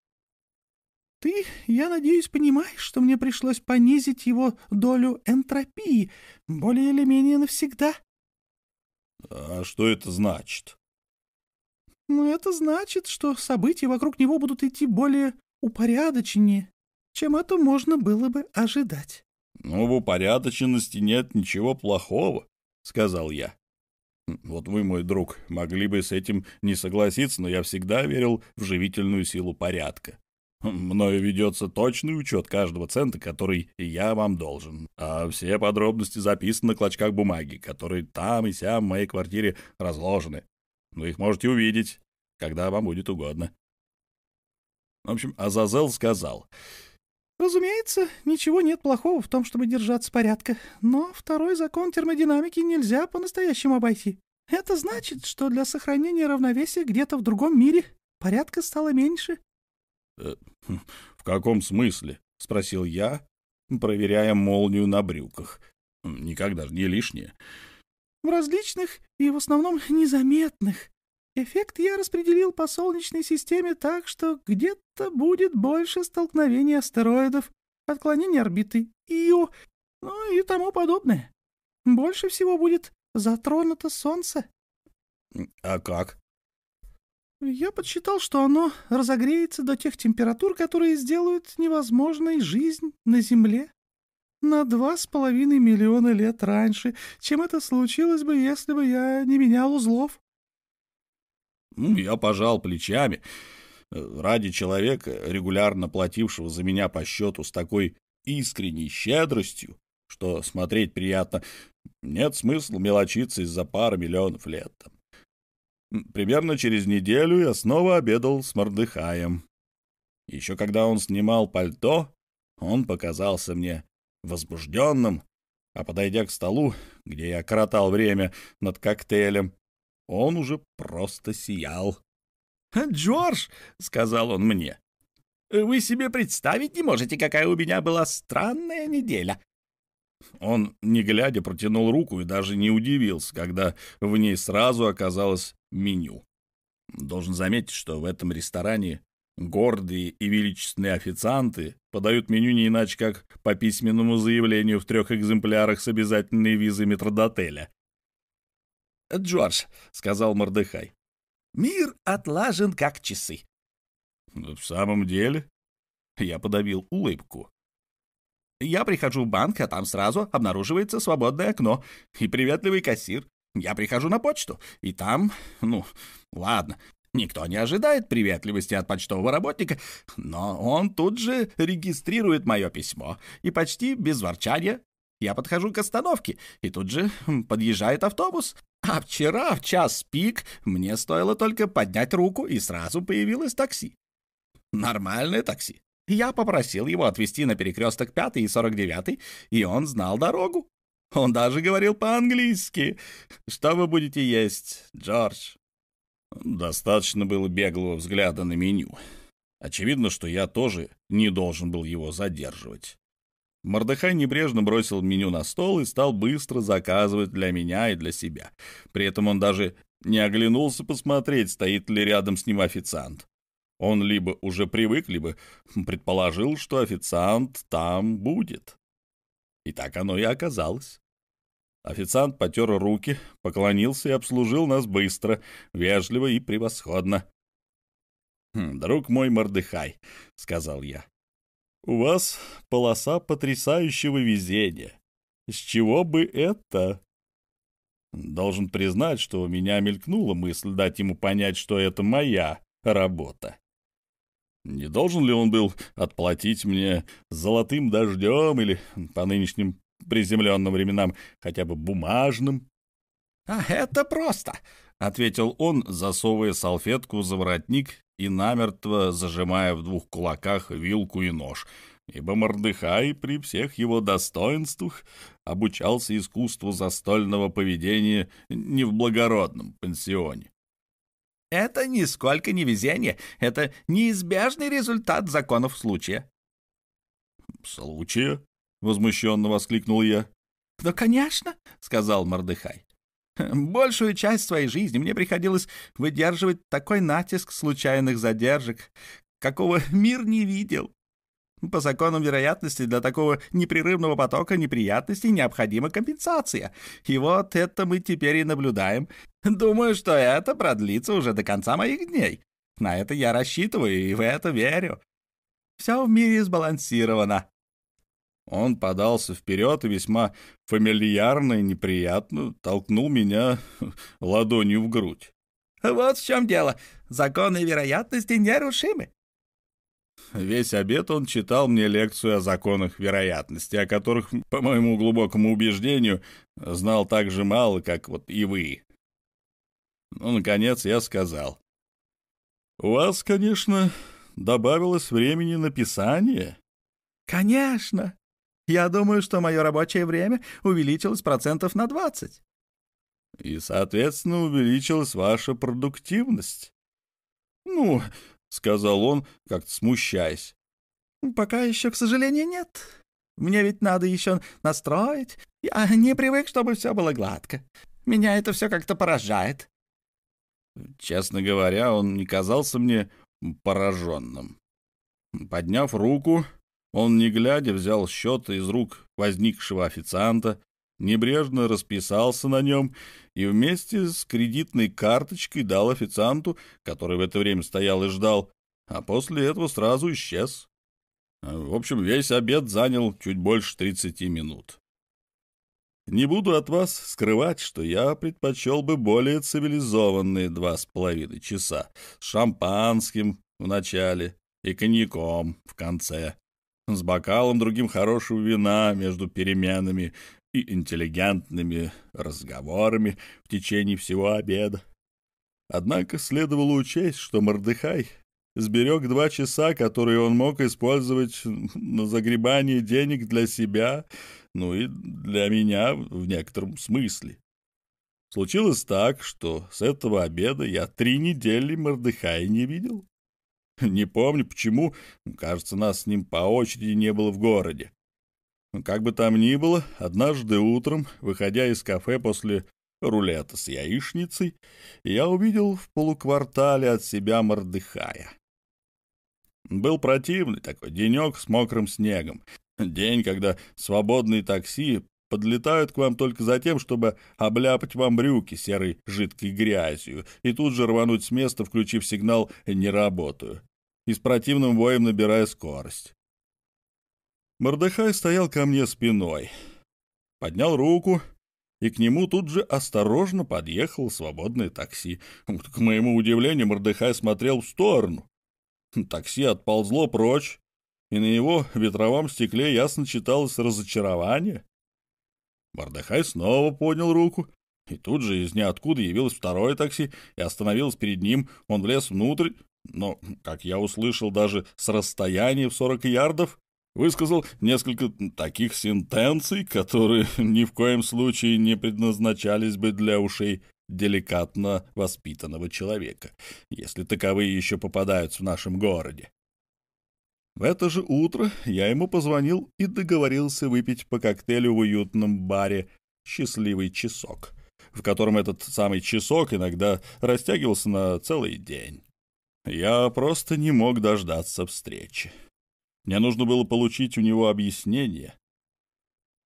Ты, я надеюсь, понимаешь, что мне пришлось понизить его долю энтропии более или менее навсегда. — А что это значит? — Ну, это значит, что события вокруг него будут идти более упорядоченнее, чем это можно было бы ожидать. — Ну, в упорядоченности нет ничего плохого, — сказал я. Вот вы, мой друг, могли бы с этим не согласиться, но я всегда верил в живительную силу порядка. Мною ведется точный учет каждого цента, который я вам должен, а все подробности записаны на клочках бумаги, которые там и сям в моей квартире разложены. Вы их можете увидеть, когда вам будет угодно. В общем, Азазел сказал... Разумеется, ничего нет плохого в том, чтобы держаться порядка, но второй закон термодинамики нельзя по-настоящему обойти. Это значит, что для сохранения равновесия где-то в другом мире порядка стало меньше, Э, «В каком смысле?» — спросил я, проверяя молнию на брюках. «Никогда же не лишнее». «В различных и в основном незаметных. Эффект я распределил по Солнечной системе так, что где-то будет больше столкновений астероидов, отклонений орбиты Ио, ну и тому подобное. Больше всего будет затронуто Солнце». «А как?» Я подсчитал, что оно разогреется до тех температур, которые сделают невозможной жизнь на Земле на два с половиной миллиона лет раньше, чем это случилось бы, если бы я не менял узлов. Ну, я пожал плечами. Ради человека, регулярно платившего за меня по счету с такой искренней щедростью, что смотреть приятно, нет смысла мелочиться из-за пары миллионов лет. Примерно через неделю я снова обедал с Мордыхаем. Еще когда он снимал пальто, он показался мне возбужденным, а подойдя к столу, где я коротал время над коктейлем, он уже просто сиял. «Джордж», — сказал он мне, — «вы себе представить не можете, какая у меня была странная неделя». Он, не глядя, протянул руку и даже не удивился, когда в ней сразу оказалось меню. Должен заметить, что в этом ресторане гордые и величественные официанты подают меню не иначе, как по письменному заявлению в трех экземплярах с обязательной визой метродотеля. «Джордж», — сказал Мордыхай, — «мир отлажен как часы». «В самом деле?» Я подавил улыбку. Я прихожу в банк, а там сразу обнаруживается свободное окно и приветливый кассир. Я прихожу на почту, и там, ну, ладно, никто не ожидает приветливости от почтового работника, но он тут же регистрирует мое письмо, и почти без ворчания я подхожу к остановке, и тут же подъезжает автобус. А вчера в час пик мне стоило только поднять руку, и сразу появилось такси. Нормальное такси. Я попросил его отвезти на перекресток 5 и 49, и он знал дорогу. Он даже говорил по-английски. Что вы будете есть, Джордж? Достаточно было беглого взгляда на меню. Очевидно, что я тоже не должен был его задерживать. Мордыхай небрежно бросил меню на стол и стал быстро заказывать для меня и для себя. При этом он даже не оглянулся посмотреть, стоит ли рядом с ним официант. Он либо уже привык, либо предположил, что официант там будет. И так оно и оказалось. Официант потер руки, поклонился и обслужил нас быстро, вежливо и превосходно. «Хм, «Друг мой Мордыхай», — сказал я, — «у вас полоса потрясающего везения. С чего бы это?» Должен признать, что у меня мелькнула мысль дать ему понять, что это моя работа. Не должен ли он был отплатить мне золотым дождем или, по нынешним приземленным временам, хотя бы бумажным? — А это просто, — ответил он, засовывая салфетку за воротник и намертво зажимая в двух кулаках вилку и нож, ибо Мордыхай при всех его достоинствах обучался искусству застольного поведения не в благородном пансионе. Это нисколько не везение, это неизбежный результат законов случая. «Случая?» — возмущенно воскликнул я. «Да, конечно», — сказал Мордыхай. «Большую часть своей жизни мне приходилось выдерживать такой натиск случайных задержек, какого мир не видел. По законам вероятности для такого непрерывного потока неприятностей необходима компенсация. И вот это мы теперь и наблюдаем. Думаю, что это продлится уже до конца моих дней. На это я рассчитываю и в это верю. Все в мире сбалансировано. Он подался вперед и весьма фамильярно и неприятно толкнул меня ладонью в грудь. «Вот в чем дело. Законы вероятности нерушимы. Весь обед он читал мне лекцию о законах вероятности, о которых, по моему глубокому убеждению, знал так же мало, как вот и вы. Ну, наконец, я сказал. «У вас, конечно, добавилось времени на писание?» «Конечно. Я думаю, что мое рабочее время увеличилось процентов на 20. «И, соответственно, увеличилась ваша продуктивность?» «Ну, — сказал он, как-то смущаясь. «Пока еще, к сожалению, нет. Мне ведь надо еще настроить. Я не привык, чтобы все было гладко. Меня это все как-то поражает». Честно говоря, он не казался мне пораженным. Подняв руку, он, не глядя, взял счет из рук возникшего официанта, небрежно расписался на нем и вместе с кредитной карточкой дал официанту, который в это время стоял и ждал, а после этого сразу исчез. В общем, весь обед занял чуть больше 30 минут. Не буду от вас скрывать, что я предпочел бы более цивилизованные два с половиной часа с шампанским в начале и коньяком в конце. С бокалом другим хорошего вина между переменами и интеллигентными разговорами в течение всего обеда. Однако следовало учесть, что Мордыхай сберег два часа, которые он мог использовать на загребание денег для себя, ну и для меня в некотором смысле. Случилось так, что с этого обеда я три недели Мордыхая не видел. Не помню почему, кажется, нас с ним по очереди не было в городе. Как бы там ни было, однажды утром, выходя из кафе после рулета с яичницей, я увидел в полуквартале от себя Мордыхая. Был противный такой денек с мокрым снегом. День, когда свободные такси подлетают к вам только за тем, чтобы обляпать вам брюки серой жидкой грязью и тут же рвануть с места, включив сигнал «не работаю» и с противным воем набирая скорость. Мордыхай стоял ко мне спиной, поднял руку, и к нему тут же осторожно подъехало свободное такси. К моему удивлению, Мордыхай смотрел в сторону. Такси отползло прочь, и на его ветровом стекле ясно читалось разочарование. Мордыхай снова поднял руку, и тут же из ниоткуда явилось второе такси и остановилось перед ним. Он влез внутрь, но, как я услышал, даже с расстояния в 40 ярдов, высказал несколько таких сентенций, которые ни в коем случае не предназначались бы для ушей деликатно воспитанного человека, если таковые еще попадаются в нашем городе. В это же утро я ему позвонил и договорился выпить по коктейлю в уютном баре «Счастливый часок», в котором этот самый часок иногда растягивался на целый день. Я просто не мог дождаться встречи. Мне нужно было получить у него объяснение.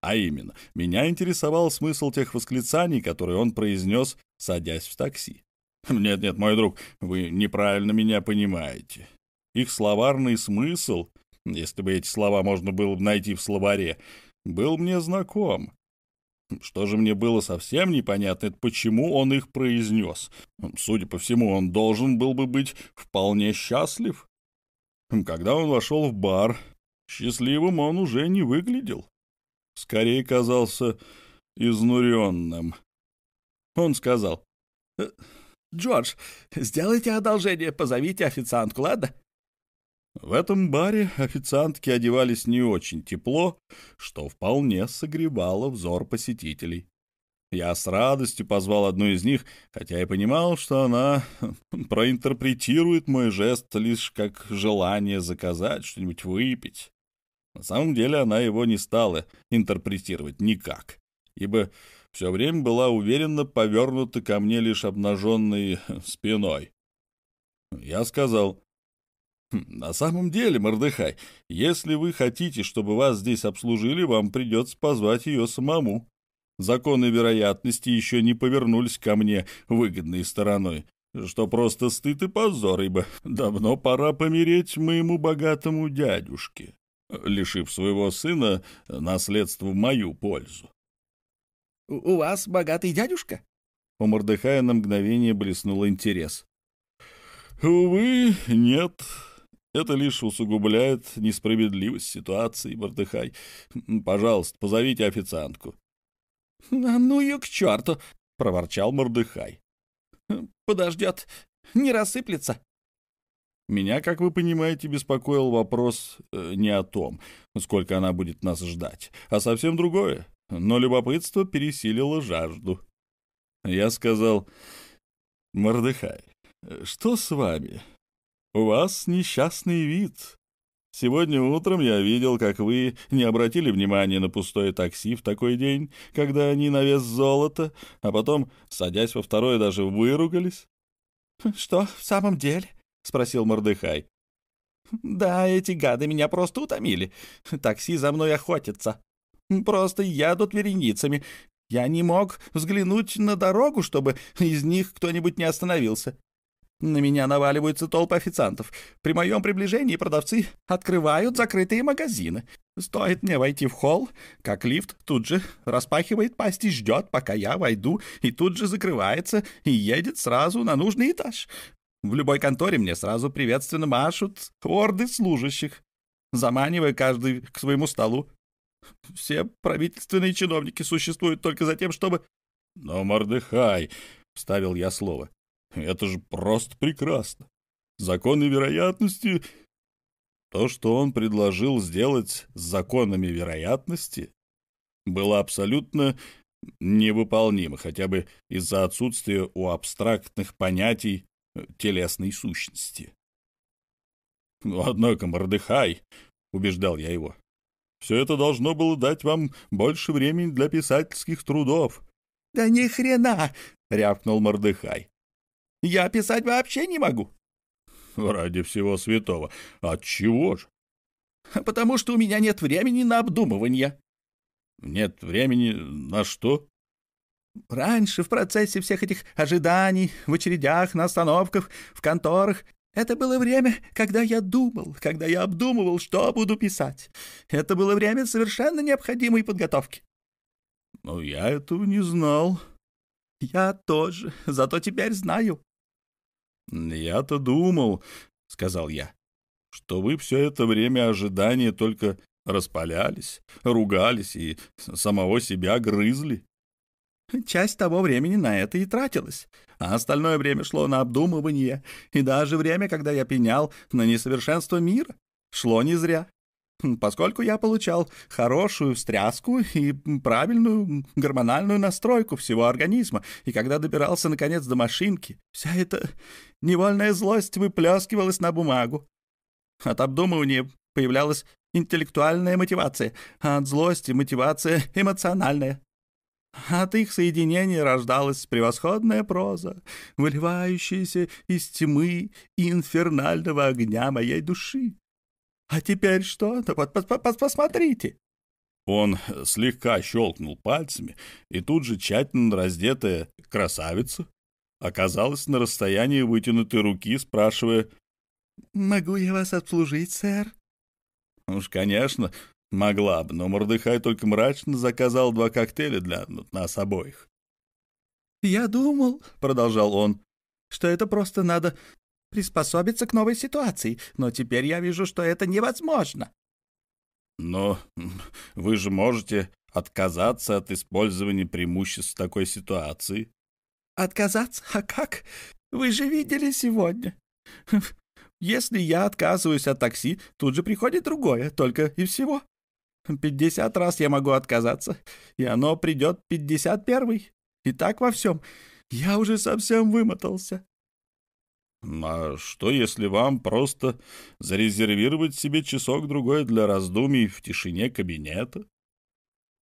А именно, меня интересовал смысл тех восклицаний, которые он произнес, садясь в такси. Нет-нет, мой друг, вы неправильно меня понимаете. Их словарный смысл, если бы эти слова можно было найти в словаре, был мне знаком. Что же мне было совсем непонятно, это почему он их произнес. Судя по всему, он должен был бы быть вполне счастлив. Когда он вошел в бар, счастливым он уже не выглядел. Скорее казался изнуренным. Он сказал, «Э, «Джордж, сделайте одолжение, позовите официантку, ладно?» В этом баре официантки одевались не очень тепло, что вполне согревало взор посетителей. Я с радостью позвал одну из них, хотя и понимал, что она проинтерпретирует мой жест лишь как желание заказать что-нибудь выпить. На самом деле она его не стала интерпретировать никак, ибо все время была уверенно повернута ко мне лишь обнаженной спиной. Я сказал, «Хм, «На самом деле, Мордыхай, если вы хотите, чтобы вас здесь обслужили, вам придется позвать ее самому. Законы вероятности еще не повернулись ко мне выгодной стороной, что просто стыд и позор, ибо давно пора помереть моему богатому дядюшке, лишив своего сына наследства в мою пользу». «У вас богатый дядюшка?» У Мордыхая на мгновение блеснул интерес. «Увы, нет», это лишь усугубляет несправедливость ситуации, Мордыхай. Пожалуйста, позовите официантку. — Ну ее к черту! — проворчал Мордыхай. — Подождет, не рассыплется. Меня, как вы понимаете, беспокоил вопрос э, не о том, сколько она будет нас ждать, а совсем другое. Но любопытство пересилило жажду. Я сказал, «Мордыхай, что с вами? У вас несчастный вид. Сегодня утром я видел, как вы не обратили внимания на пустое такси в такой день, когда они на вес золота, а потом, садясь во второе, даже выругались. — Что, в самом деле? — спросил Мордыхай. — Да, эти гады меня просто утомили. Такси за мной охотятся. Просто едут вереницами. Я не мог взглянуть на дорогу, чтобы из них кто-нибудь не остановился. На меня наваливаются толпы официантов. При моем приближении продавцы открывают закрытые магазины. Стоит мне войти в холл, как лифт тут же распахивает пасть и ждет, пока я войду, и тут же закрывается и едет сразу на нужный этаж. В любой конторе мне сразу приветственно машут орды служащих. заманивая каждый к своему столу. Все правительственные чиновники существуют только за тем, чтобы... — Но, Мордыхай, — вставил я слово, — это же просто прекрасно. Законы вероятности... То, что он предложил сделать с законами вероятности, было абсолютно невыполнимо, хотя бы из-за отсутствия у абстрактных понятий э, телесной сущности. «Ну, однако, Мордыхай», — убеждал я его, — «все это должно было дать вам больше времени для писательских трудов». «Да ни хрена!» — рявкнул Мордыхай. «Я писать вообще не могу». «Ради всего святого. Отчего же?» «Потому что у меня нет времени на обдумывание». «Нет времени на что?» Раньше, в процессе всех этих ожиданий, в очередях, на остановках, в конторах, это было время, когда я думал, когда я обдумывал, что буду писать. Это было время совершенно необходимой подготовки. Но я этого не знал. Я тоже, зато теперь знаю. Я-то думал, — сказал я, — что вы все это время ожидания только распалялись, ругались и самого себя грызли. Часть того времени на это и тратилась, а остальное время шло на обдумывание, и даже время, когда я пенял на несовершенство мира, шло не зря, поскольку я получал хорошую встряску и правильную гормональную настройку всего организма, и когда добирался, наконец, до машинки, вся эта невольная злость выплескивалась на бумагу. От обдумывания появлялась интеллектуальная мотивация, а от злости мотивация эмоциональная. От их соединения рождалась превосходная проза, выливающаяся из тьмы и инфернального огня моей души. А теперь что? Да посмотрите. Он слегка щелкнул пальцами, и тут же тщательно раздетая красавица оказалась на расстоянии вытянутой руки, спрашивая «Могу я вас обслужить, сэр?» Уж, конечно, Могла бы, но Мордыхай только мрачно заказал два коктейля для нас обоих. «Я думал», — продолжал он, — «что это просто надо приспособиться к новой ситуации, но теперь я вижу, что это невозможно». «Но вы же можете отказаться от использования преимуществ такой ситуации». «Отказаться? А как? Вы же видели сегодня. Если я отказываюсь от такси, тут же приходит другое, только и всего. Пятьдесят раз я могу отказаться, и оно придет пятьдесят первый. И так во всем. Я уже совсем вымотался. А что, если вам просто зарезервировать себе часок-другой для раздумий в тишине кабинета?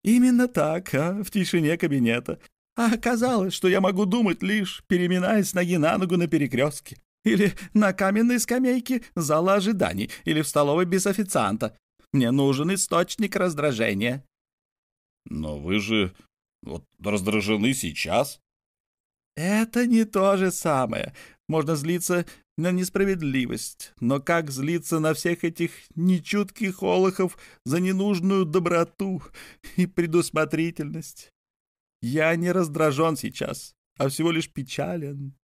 Именно так, а, в тишине кабинета. А оказалось, что я могу думать лишь, переминаясь ноги на ногу на перекрестке. Или на каменной скамейке зала ожиданий, или в столовой без официанта, мне нужен источник раздражения. Но вы же вот раздражены сейчас. Это не то же самое. Можно злиться на несправедливость, но как злиться на всех этих нечутких олохов за ненужную доброту и предусмотрительность? Я не раздражен сейчас, а всего лишь печален.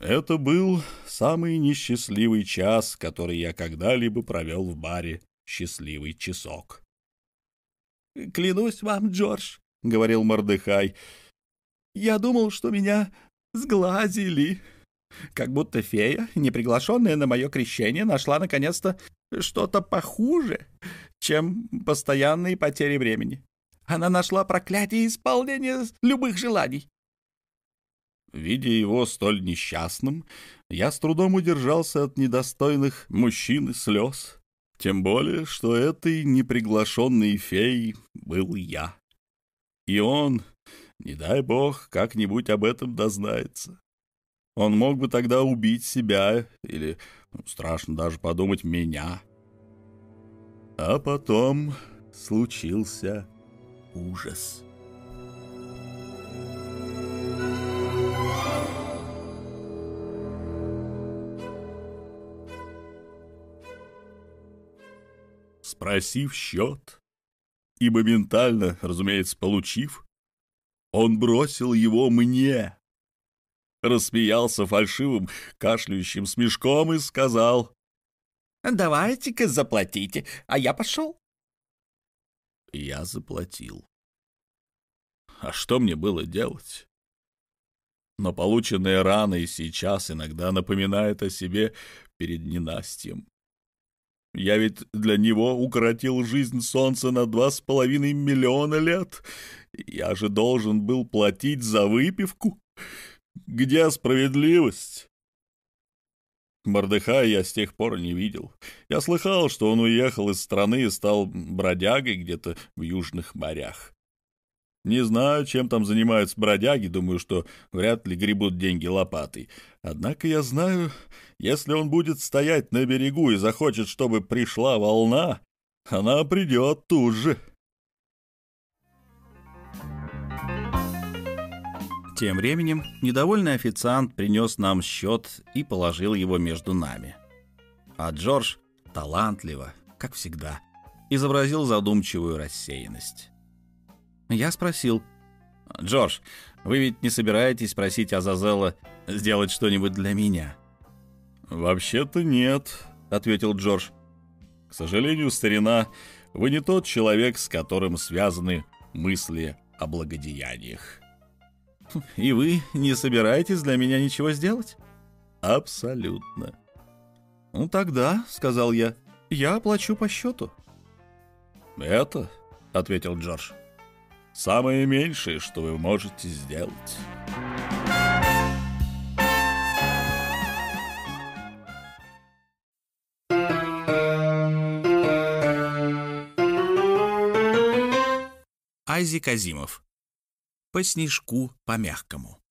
Это был самый несчастливый час, который я когда-либо провел в баре счастливый часок. «Клянусь вам, Джордж», — говорил Мордыхай, — «я думал, что меня сглазили. Как будто фея, не приглашенная на мое крещение, нашла наконец-то что-то похуже, чем постоянные потери времени. Она нашла проклятие исполнения любых желаний. Видя его столь несчастным, я с трудом удержался от недостойных мужчин слез. Тем более, что этой неприглашенной феей был я. И он, не дай бог, как-нибудь об этом дознается. Он мог бы тогда убить себя или, ну, страшно даже подумать, меня. А потом случился ужас. спросив счет, и моментально, разумеется, получив, он бросил его мне. Рассмеялся фальшивым, кашляющим смешком и сказал, Давайте-ка заплатите, а я пошел. Я заплатил. А что мне было делать? Но полученные раны и сейчас иногда напоминают о себе перед ненастьем. Я ведь для него укоротил жизнь солнца на два с половиной миллиона лет. Я же должен был платить за выпивку. Где справедливость? Мордыхая я с тех пор не видел. Я слыхал, что он уехал из страны и стал бродягой где-то в южных морях. Не знаю, чем там занимаются бродяги, думаю, что вряд ли гребут деньги лопатой. Однако я знаю, если он будет стоять на берегу и захочет, чтобы пришла волна, она придет тут же. Тем временем недовольный официант принес нам счет и положил его между нами. А Джордж талантливо, как всегда, изобразил задумчивую рассеянность. Я спросил, «Джордж, вы ведь не собираетесь просить Азазела сделать что-нибудь для меня?» «Вообще-то нет», — ответил Джордж. «К сожалению, старина, вы не тот человек, с которым связаны мысли о благодеяниях». И вы не собираетесь для меня ничего сделать? Абсолютно. Ну тогда, сказал я, я оплачу по счету. Это, ответил Джордж, самое меньшее, что вы можете сделать. Айзи Казимов по снежку по-мягкому.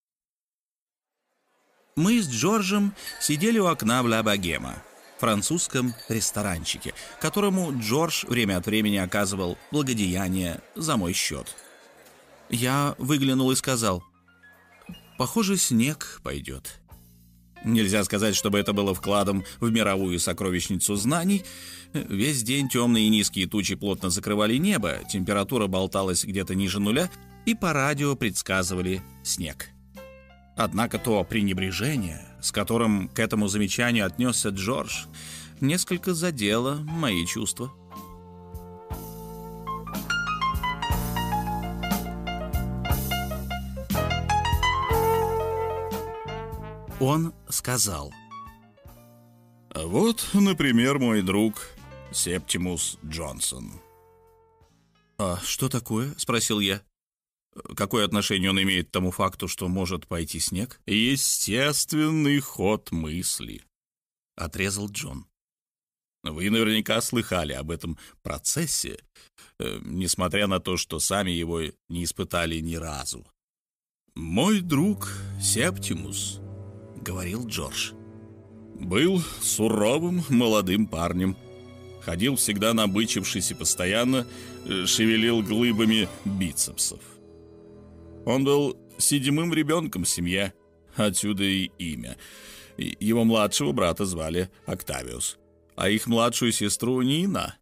Мы с Джорджем сидели у окна в Ла Богема, французском ресторанчике, которому Джордж время от времени оказывал благодеяние за мой счет. Я выглянул и сказал, «Похоже, снег пойдет». Нельзя сказать, чтобы это было вкладом в мировую сокровищницу знаний. Весь день темные и низкие тучи плотно закрывали небо, температура болталась где-то ниже нуля, и по радио предсказывали снег. Однако то пренебрежение, с которым к этому замечанию отнесся Джордж, несколько задело мои чувства. Он сказал. «Вот, например, мой друг Септимус Джонсон». «А что такое?» — спросил я. Какое отношение он имеет к тому факту, что может пойти снег? Естественный ход мысли, отрезал Джон. Вы наверняка слыхали об этом процессе, э, несмотря на то, что сами его не испытали ни разу. Мой друг Септимус, говорил Джордж, был суровым молодым парнем. Ходил всегда набычившись и постоянно э, шевелил глыбами бицепсов. Он был седьмым ребенком в семье, отсюда и имя. Его младшего брата звали Октавиус, а их младшую сестру Нина.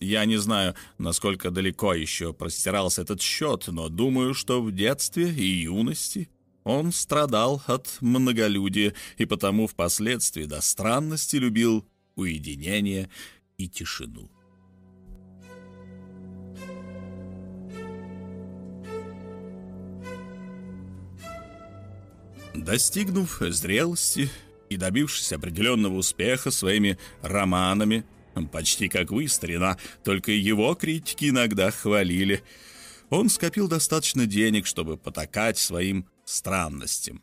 Я не знаю, насколько далеко еще простирался этот счет, но думаю, что в детстве и юности он страдал от многолюдия и потому впоследствии до странности любил уединение и тишину. Достигнув зрелости и добившись определенного успеха своими романами, почти как вы, старина, только его критики иногда хвалили, он скопил достаточно денег, чтобы потакать своим странностям.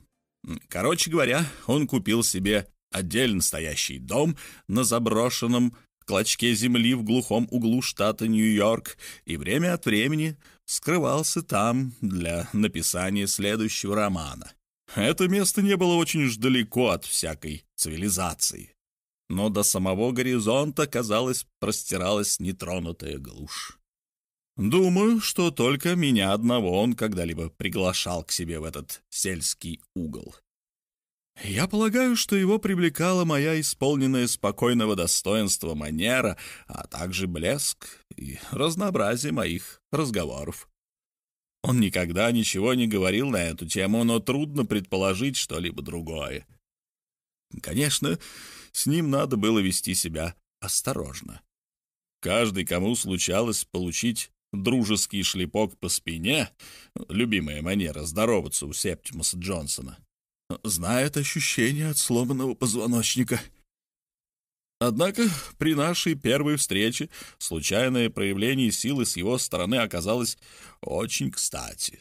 Короче говоря, он купил себе отдельно стоящий дом на заброшенном клочке земли в глухом углу штата Нью-Йорк и время от времени скрывался там для написания следующего романа. Это место не было очень уж далеко от всякой цивилизации. Но до самого горизонта, казалось, простиралась нетронутая глушь. Думаю, что только меня одного он когда-либо приглашал к себе в этот сельский угол. Я полагаю, что его привлекала моя исполненная спокойного достоинства манера, а также блеск и разнообразие моих разговоров. Он никогда ничего не говорил на эту тему, но трудно предположить что-либо другое. Конечно, с ним надо было вести себя осторожно. Каждый, кому случалось получить дружеский шлепок по спине, любимая манера здороваться у Септимуса Джонсона, знает ощущение от сломанного позвоночника. Однако при нашей первой встрече случайное проявление силы с его стороны оказалось очень кстати.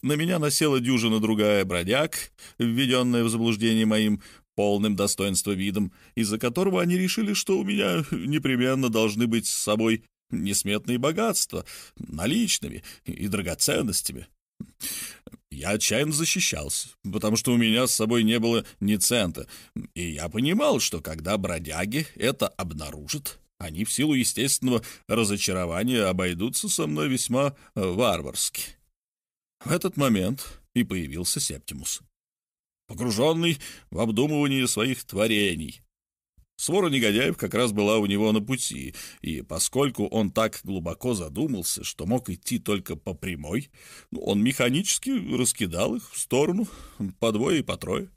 На меня насела дюжина другая бродяг, введенная в заблуждение моим полным достоинства видом, из-за которого они решили, что у меня непременно должны быть с собой несметные богатства, наличными и драгоценностями. Я отчаянно защищался, потому что у меня с собой не было ни цента, и я понимал, что когда бродяги это обнаружат, они в силу естественного разочарования обойдутся со мной весьма варварски. В этот момент и появился Септимус погруженный в обдумывание своих творений. Свора негодяев как раз была у него на пути, и поскольку он так глубоко задумался, что мог идти только по прямой, ну, он механически раскидал их в сторону по двое и по трое.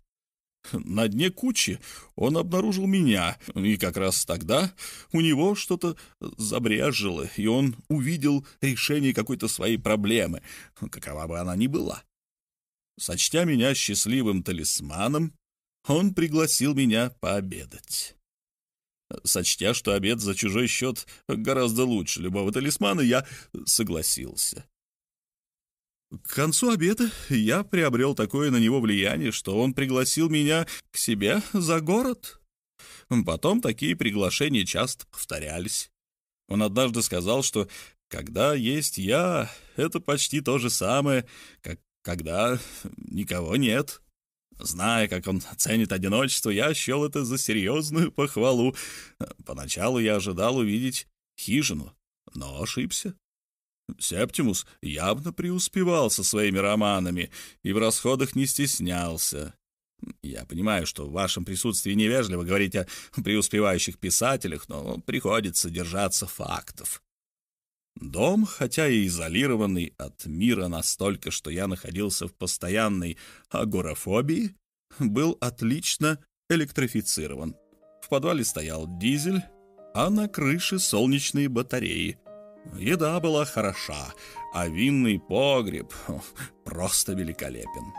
На дне кучи он обнаружил меня, и как раз тогда у него что-то забряжило, и он увидел решение какой-то своей проблемы, какова бы она ни была. Сочтя меня счастливым талисманом, он пригласил меня пообедать. Сочтя, что обед за чужой счет гораздо лучше любого талисмана, я согласился. К концу обеда я приобрел такое на него влияние, что он пригласил меня к себе за город. Потом такие приглашения часто повторялись. Он однажды сказал, что когда есть я, это почти то же самое, как когда никого нет. Зная, как он ценит одиночество, я счел это за серьезную похвалу. Поначалу я ожидал увидеть хижину, но ошибся. Септимус явно преуспевал со своими романами и в расходах не стеснялся. Я понимаю, что в вашем присутствии невежливо говорить о преуспевающих писателях, но приходится держаться фактов. Дом, хотя и изолированный от мира настолько, что я находился в постоянной агорафобии, был отлично электрифицирован. В подвале стоял дизель, а на крыше солнечные батареи. Еда была хороша, а винный погреб просто великолепен.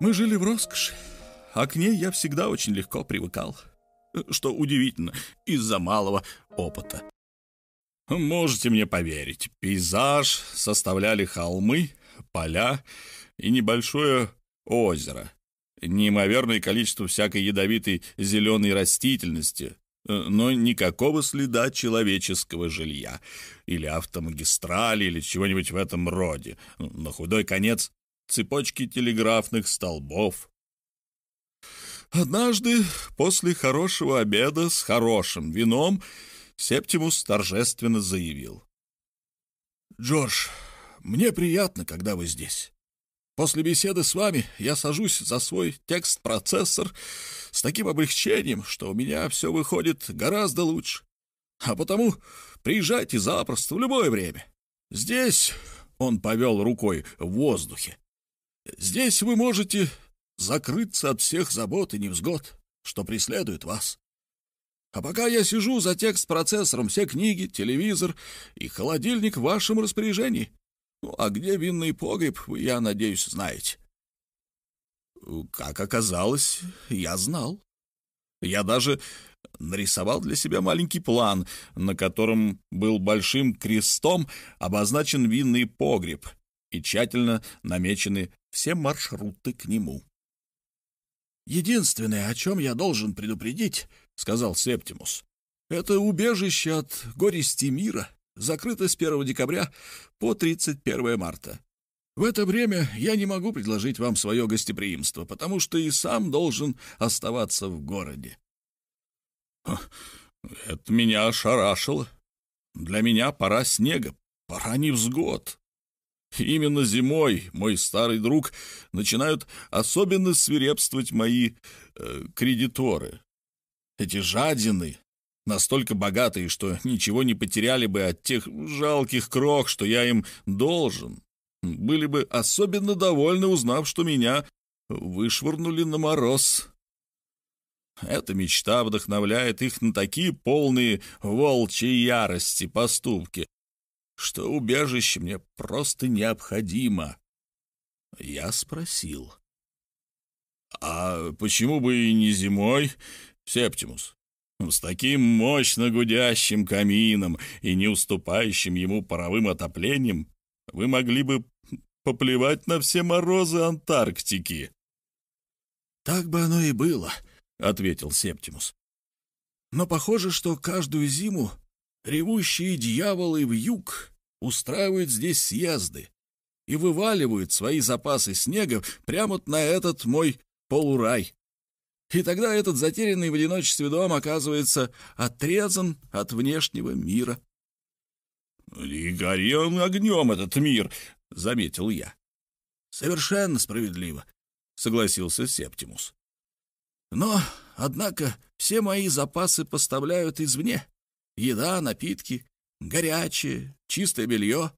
Мы жили в роскоши, а к ней я всегда очень легко привыкал. Что удивительно, из-за малого опыта. Можете мне поверить, пейзаж составляли холмы, поля и небольшое озеро. Неимоверное количество всякой ядовитой зеленой растительности, но никакого следа человеческого жилья или автомагистрали или чего-нибудь в этом роде. На худой конец цепочки телеграфных столбов. Однажды после хорошего обеда с хорошим вином Септимус торжественно заявил. «Джордж, мне приятно, когда вы здесь. После беседы с вами я сажусь за свой текст-процессор с таким облегчением, что у меня все выходит гораздо лучше. А потому приезжайте запросто, в любое время. Здесь...» — он повел рукой в воздухе. «Здесь вы можете закрыться от всех забот и невзгод, что преследует вас. А пока я сижу за текст-процессором, все книги, телевизор и холодильник в вашем распоряжении. Ну, а где винный погреб, вы, я надеюсь, знаете. Как оказалось, я знал. Я даже нарисовал для себя маленький план, на котором был большим крестом обозначен винный погреб и тщательно намечены все маршруты к нему. Единственное, о чем я должен предупредить, — сказал Септимус, — это убежище от горести мира, закрыто с 1 декабря по 31 марта. В это время я не могу предложить вам свое гостеприимство, потому что и сам должен оставаться в городе. Это меня ошарашило. Для меня пора снега, пора невзгод. Именно зимой, мой старый друг, начинают особенно свирепствовать мои э, кредиторы. Эти жадины, настолько богатые, что ничего не потеряли бы от тех жалких крох, что я им должен, были бы особенно довольны, узнав, что меня вышвырнули на мороз. Эта мечта вдохновляет их на такие полные волчьей ярости поступки, что убежище мне просто необходимо. Я спросил. «А почему бы и не зимой, Септимус? С таким мощно гудящим камином и не уступающим ему паровым отоплением вы могли бы поплевать на все морозы Антарктики». «Так бы оно и было», — ответил Септимус. «Но похоже, что каждую зиму ревущие дьяволы в юг устраивают здесь съезды и вываливают свои запасы снега прямо на этот мой полурай. И тогда этот затерянный в одиночестве дом оказывается отрезан от внешнего мира. «И гори он огнем, этот мир!» — заметил я. «Совершенно справедливо», — согласился Септимус. «Но, однако, все мои запасы поставляют извне. Еда, напитки, горячее, чистое белье.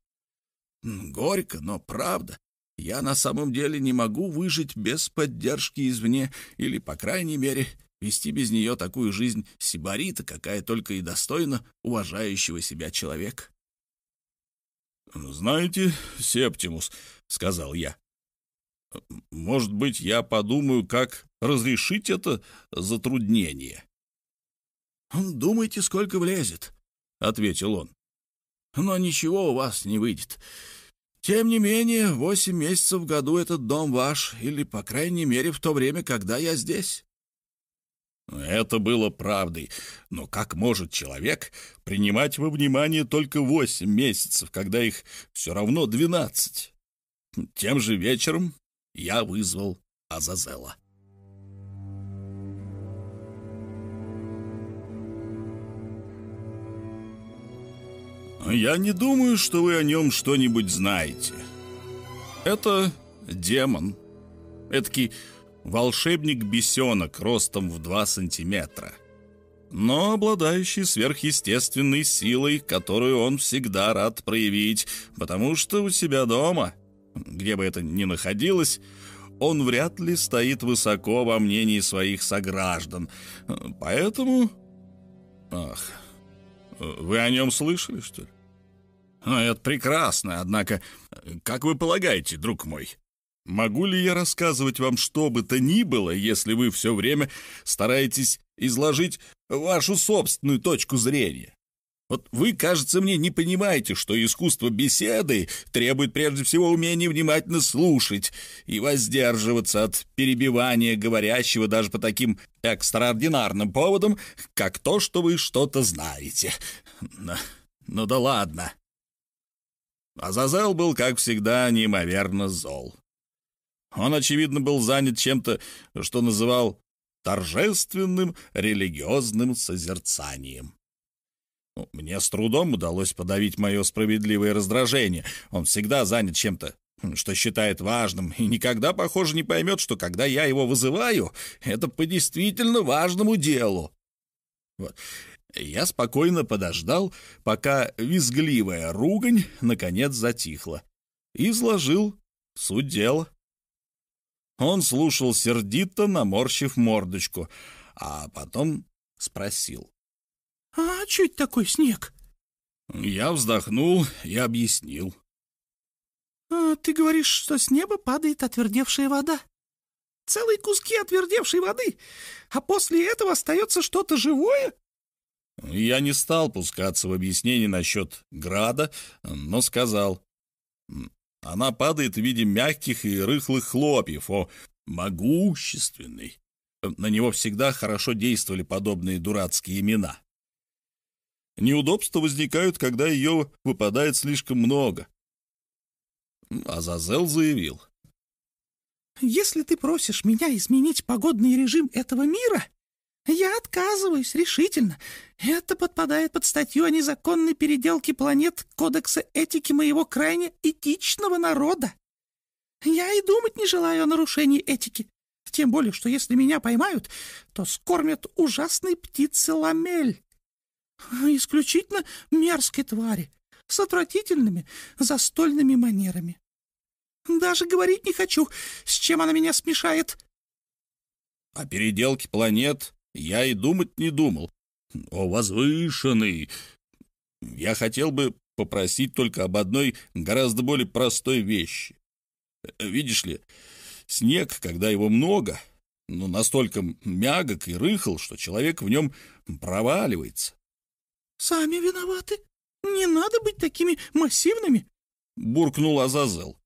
Горько, но правда. Я на самом деле не могу выжить без поддержки извне, или, по крайней мере, вести без нее такую жизнь сибарита, какая только и достойна уважающего себя человека. «Знаете, Септимус», — сказал я, — «может быть, я подумаю, как разрешить это затруднение». «Думайте, сколько влезет», — ответил он. «Но ничего у вас не выйдет. Тем не менее, восемь месяцев в году этот дом ваш, или, по крайней мере, в то время, когда я здесь». Это было правдой, но как может человек принимать во внимание только восемь месяцев, когда их все равно двенадцать? Тем же вечером я вызвал Азазела. Я не думаю, что вы о нем что-нибудь знаете. Это демон. Эдакий волшебник-бесенок ростом в два сантиметра. Но обладающий сверхъестественной силой, которую он всегда рад проявить, потому что у себя дома, где бы это ни находилось, он вряд ли стоит высоко во мнении своих сограждан. Поэтому... Ах, вы о нем слышали, что ли? Ну, это прекрасно, однако, как вы полагаете, друг мой, могу ли я рассказывать вам что бы то ни было, если вы все время стараетесь изложить вашу собственную точку зрения? Вот вы, кажется мне, не понимаете, что искусство беседы требует прежде всего умения внимательно слушать и воздерживаться от перебивания говорящего даже по таким экстраординарным поводам, как то, что вы что-то знаете. Ну, ну да ладно. Азазел был, как всегда, неимоверно зол. Он, очевидно, был занят чем-то, что называл торжественным религиозным созерцанием. Ну, мне с трудом удалось подавить мое справедливое раздражение. Он всегда занят чем-то, что считает важным, и никогда, похоже, не поймет, что когда я его вызываю, это по действительно важному делу. Вот. Я спокойно подождал, пока визгливая ругань наконец затихла, и изложил суть дела. Он слушал сердито, наморщив мордочку, а потом спросил. «А что это такой снег?» Я вздохнул и объяснил. А, «Ты говоришь, что с неба падает отвердевшая вода. Целые куски отвердевшей воды, а после этого остается что-то живое?» Я не стал пускаться в объяснение насчет града, но сказал. Она падает в виде мягких и рыхлых хлопьев, о, могущественный. На него всегда хорошо действовали подобные дурацкие имена. Неудобства возникают, когда ее выпадает слишком много. Азазел заявил. «Если ты просишь меня изменить погодный режим этого мира, я отказываюсь решительно. Это подпадает под статью о незаконной переделке планет Кодекса этики моего крайне этичного народа. Я и думать не желаю о нарушении этики. Тем более, что если меня поймают, то скормят ужасной птицы ламель. Исключительно мерзкой твари, с отвратительными застольными манерами. Даже говорить не хочу, с чем она меня смешает. — О переделке планет я и думать не думал. О, возвышенный! Я хотел бы попросить только об одной гораздо более простой вещи. Видишь ли, снег, когда его много, ну, настолько мягок и рыхл, что человек в нем проваливается. — Сами виноваты. Не надо быть такими массивными, — буркнул Азазел.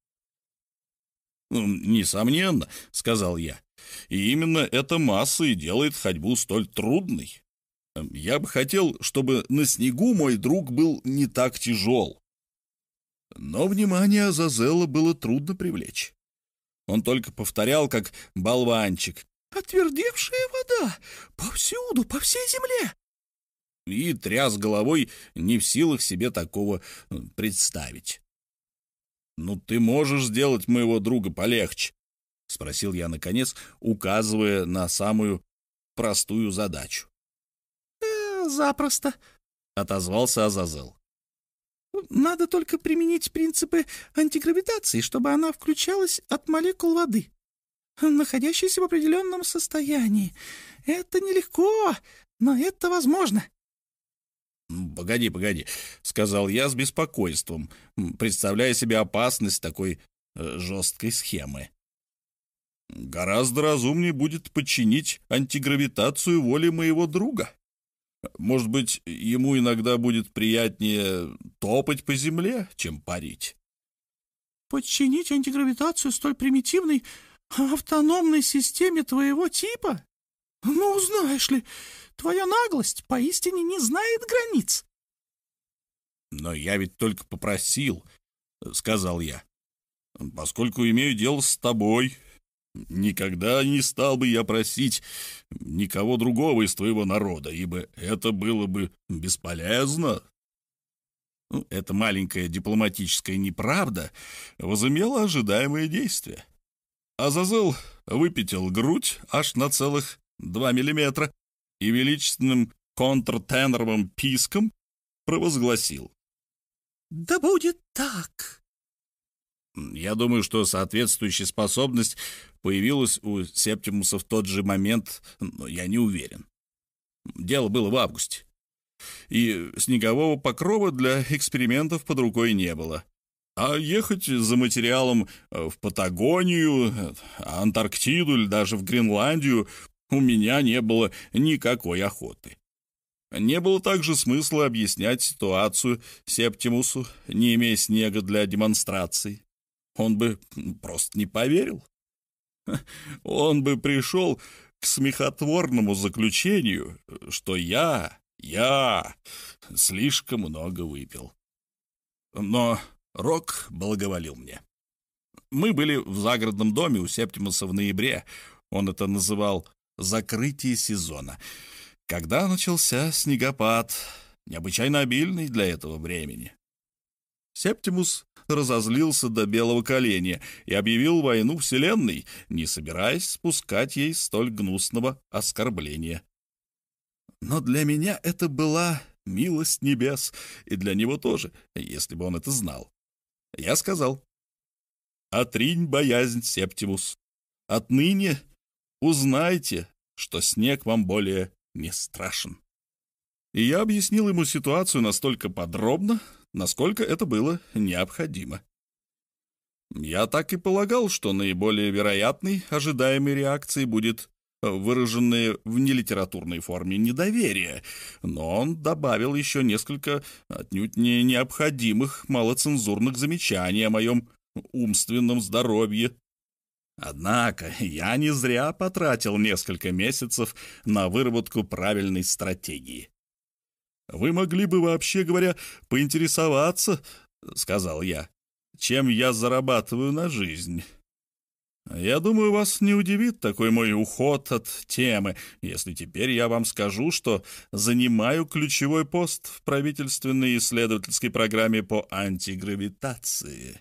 «Ну, «Несомненно», — сказал я, — «и именно эта масса и делает ходьбу столь трудной. Я бы хотел, чтобы на снегу мой друг был не так тяжел». Но внимание Азазела было трудно привлечь. Он только повторял, как болванчик. «Отвердевшая вода! Повсюду, по всей земле!» И тряс головой, не в силах себе такого э, представить. «Ну, ты можешь сделать моего друга полегче?» — спросил я, наконец, указывая на самую простую задачу. «Э, «Запросто», — отозвался Азазел. Надо только применить принципы антигравитации, чтобы она включалась от молекул воды, находящейся в определенном состоянии. Это нелегко, но это возможно. «Погоди, погоди», — сказал я с беспокойством, представляя себе опасность такой э, жесткой схемы. «Гораздо разумнее будет подчинить антигравитацию воле моего друга». Может быть, ему иногда будет приятнее топать по земле, чем парить? Подчинить антигравитацию столь примитивной автономной системе твоего типа? Ну, знаешь ли, твоя наглость поистине не знает границ. Но я ведь только попросил, — сказал я, — поскольку имею дело с тобой, Никогда не стал бы я просить никого другого из твоего народа, ибо это было бы бесполезно. Ну, эта маленькая дипломатическая неправда возымела ожидаемое действие. Азазел выпятил грудь аж на целых два миллиметра и величественным контртеноровым писком провозгласил. «Да будет так!» Я думаю, что соответствующая способность появилась у Септимуса в тот же момент, но я не уверен. Дело было в августе. И снегового покрова для экспериментов под рукой не было. А ехать за материалом в Патагонию, Антарктиду или даже в Гренландию у меня не было никакой охоты. Не было также смысла объяснять ситуацию Септимусу, не имея снега для демонстраций. Он бы просто не поверил. Он бы пришел к смехотворному заключению, что я, я слишком много выпил. Но Рок благоволил мне. Мы были в загородном доме у Септимуса в ноябре. Он это называл «закрытие сезона», когда начался снегопад, необычайно обильный для этого времени. Септимус разозлился до белого коленя и объявил войну Вселенной, не собираясь спускать ей столь гнусного оскорбления. Но для меня это была милость небес, и для него тоже, если бы он это знал. Я сказал, «Отринь боязнь, Септимус. Отныне узнайте, что снег вам более не страшен». И я объяснил ему ситуацию настолько подробно, насколько это было необходимо. Я так и полагал, что наиболее вероятной ожидаемой реакцией будет выраженное в нелитературной форме недоверие, но он добавил еще несколько отнюдь не необходимых малоцензурных замечаний о моем умственном здоровье. Однако я не зря потратил несколько месяцев на выработку правильной стратегии. Вы могли бы, вообще говоря, поинтересоваться, — сказал я, — чем я зарабатываю на жизнь. Я думаю, вас не удивит такой мой уход от темы, если теперь я вам скажу, что занимаю ключевой пост в правительственной исследовательской программе по антигравитации.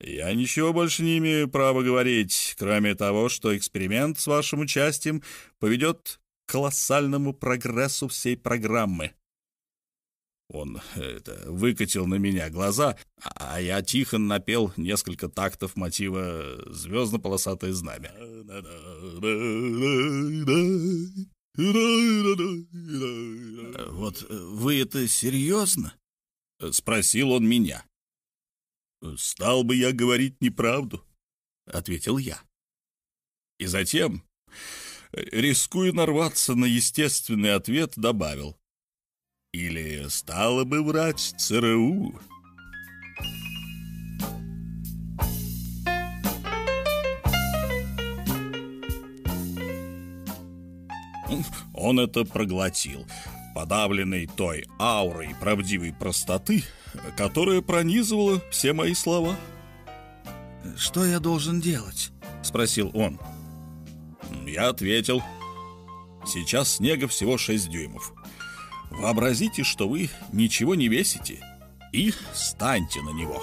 Я ничего больше не имею права говорить, кроме того, что эксперимент с вашим участием поведет колоссальному прогрессу всей программы. Он это, выкатил на меня глаза, а я тихо напел несколько тактов мотива «Звездно-полосатое знамя». «Вот вы это серьезно?» — спросил он меня. «Стал бы я говорить неправду», — ответил я. И затем, рискуя нарваться на естественный ответ, добавил. «Или стало бы врать ЦРУ?» Он это проглотил, подавленный той аурой правдивой простоты, которая пронизывала все мои слова. «Что я должен делать?» — спросил он. Я ответил. «Сейчас снега всего 6 дюймов. Вообразите, что вы ничего не весите, и станьте на него».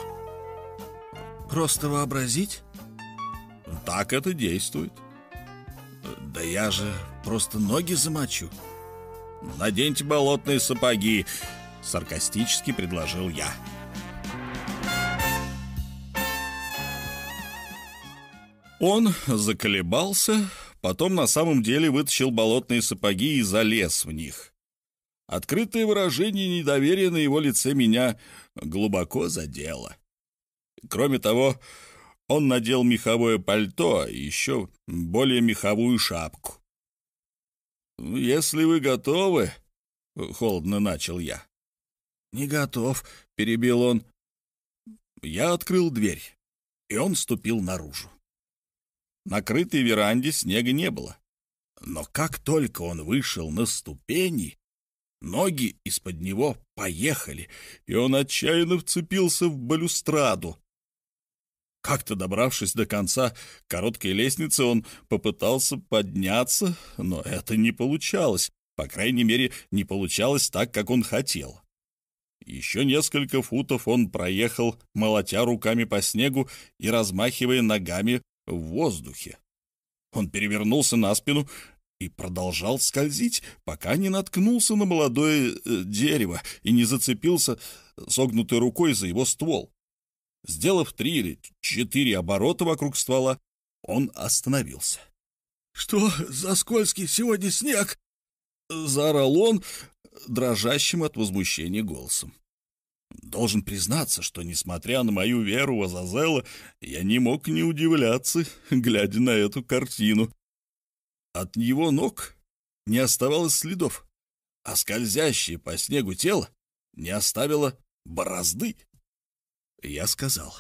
«Просто вообразить?» «Так это действует». «Да я же просто ноги замочу». «Наденьте болотные сапоги», — саркастически предложил я. Он заколебался, потом на самом деле вытащил болотные сапоги и залез в них. Открытое выражение недоверия на его лице меня глубоко задело. Кроме того, он надел меховое пальто и еще более меховую шапку. «Если вы готовы...» — холодно начал я. «Не готов», — перебил он. Я открыл дверь, и он ступил наружу. На крытой веранде снега не было. Но как только он вышел на ступени, ноги из-под него поехали, и он отчаянно вцепился в балюстраду. Как-то добравшись до конца короткой лестницы, он попытался подняться, но это не получалось. По крайней мере, не получалось так, как он хотел. Еще несколько футов он проехал, молотя руками по снегу и размахивая ногами в воздухе. Он перевернулся на спину и продолжал скользить, пока не наткнулся на молодое э, дерево и не зацепился согнутой рукой за его ствол. Сделав три или четыре оборота вокруг ствола, он остановился. «Что за скользкий сегодня снег?» — заорал он, дрожащим от возмущения голосом. Должен признаться, что, несмотря на мою веру в Азазела, я не мог не удивляться, глядя на эту картину. От его ног не оставалось следов, а скользящее по снегу тело не оставило борозды. Я сказал.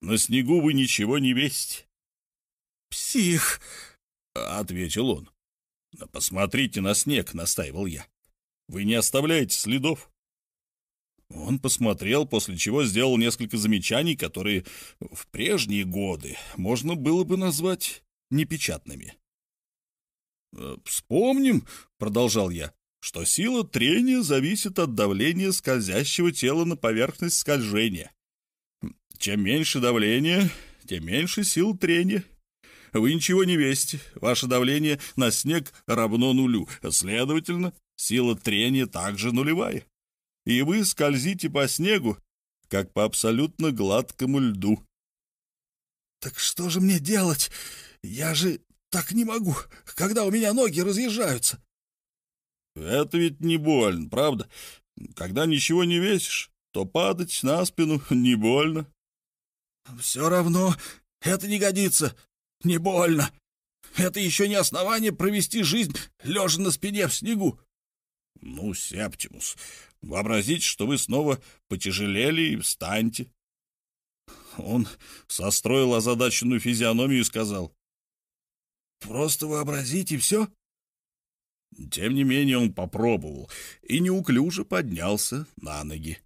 «На снегу вы ничего не весите». «Псих!» — ответил он. «Посмотрите на снег», — настаивал я. «Вы не оставляете следов». Он посмотрел, после чего сделал несколько замечаний, которые в прежние годы можно было бы назвать непечатными. «Вспомним», — продолжал я, что сила трения зависит от давления скользящего тела на поверхность скольжения. Чем меньше давление, тем меньше сил трения. Вы ничего не весите, ваше давление на снег равно нулю, следовательно, сила трения также нулевая. И вы скользите по снегу, как по абсолютно гладкому льду. «Так что же мне делать? Я же так не могу, когда у меня ноги разъезжаются». Это ведь не больно, правда? Когда ничего не весишь, то падать на спину не больно. Все равно это не годится. Не больно. Это еще не основание провести жизнь, лежа на спине в снегу. Ну, Септимус, вообразите, что вы снова потяжелели и встаньте. Он состроил озадаченную физиономию и сказал. Просто вообразите, все. Тем не менее он попробовал и неуклюже поднялся на ноги.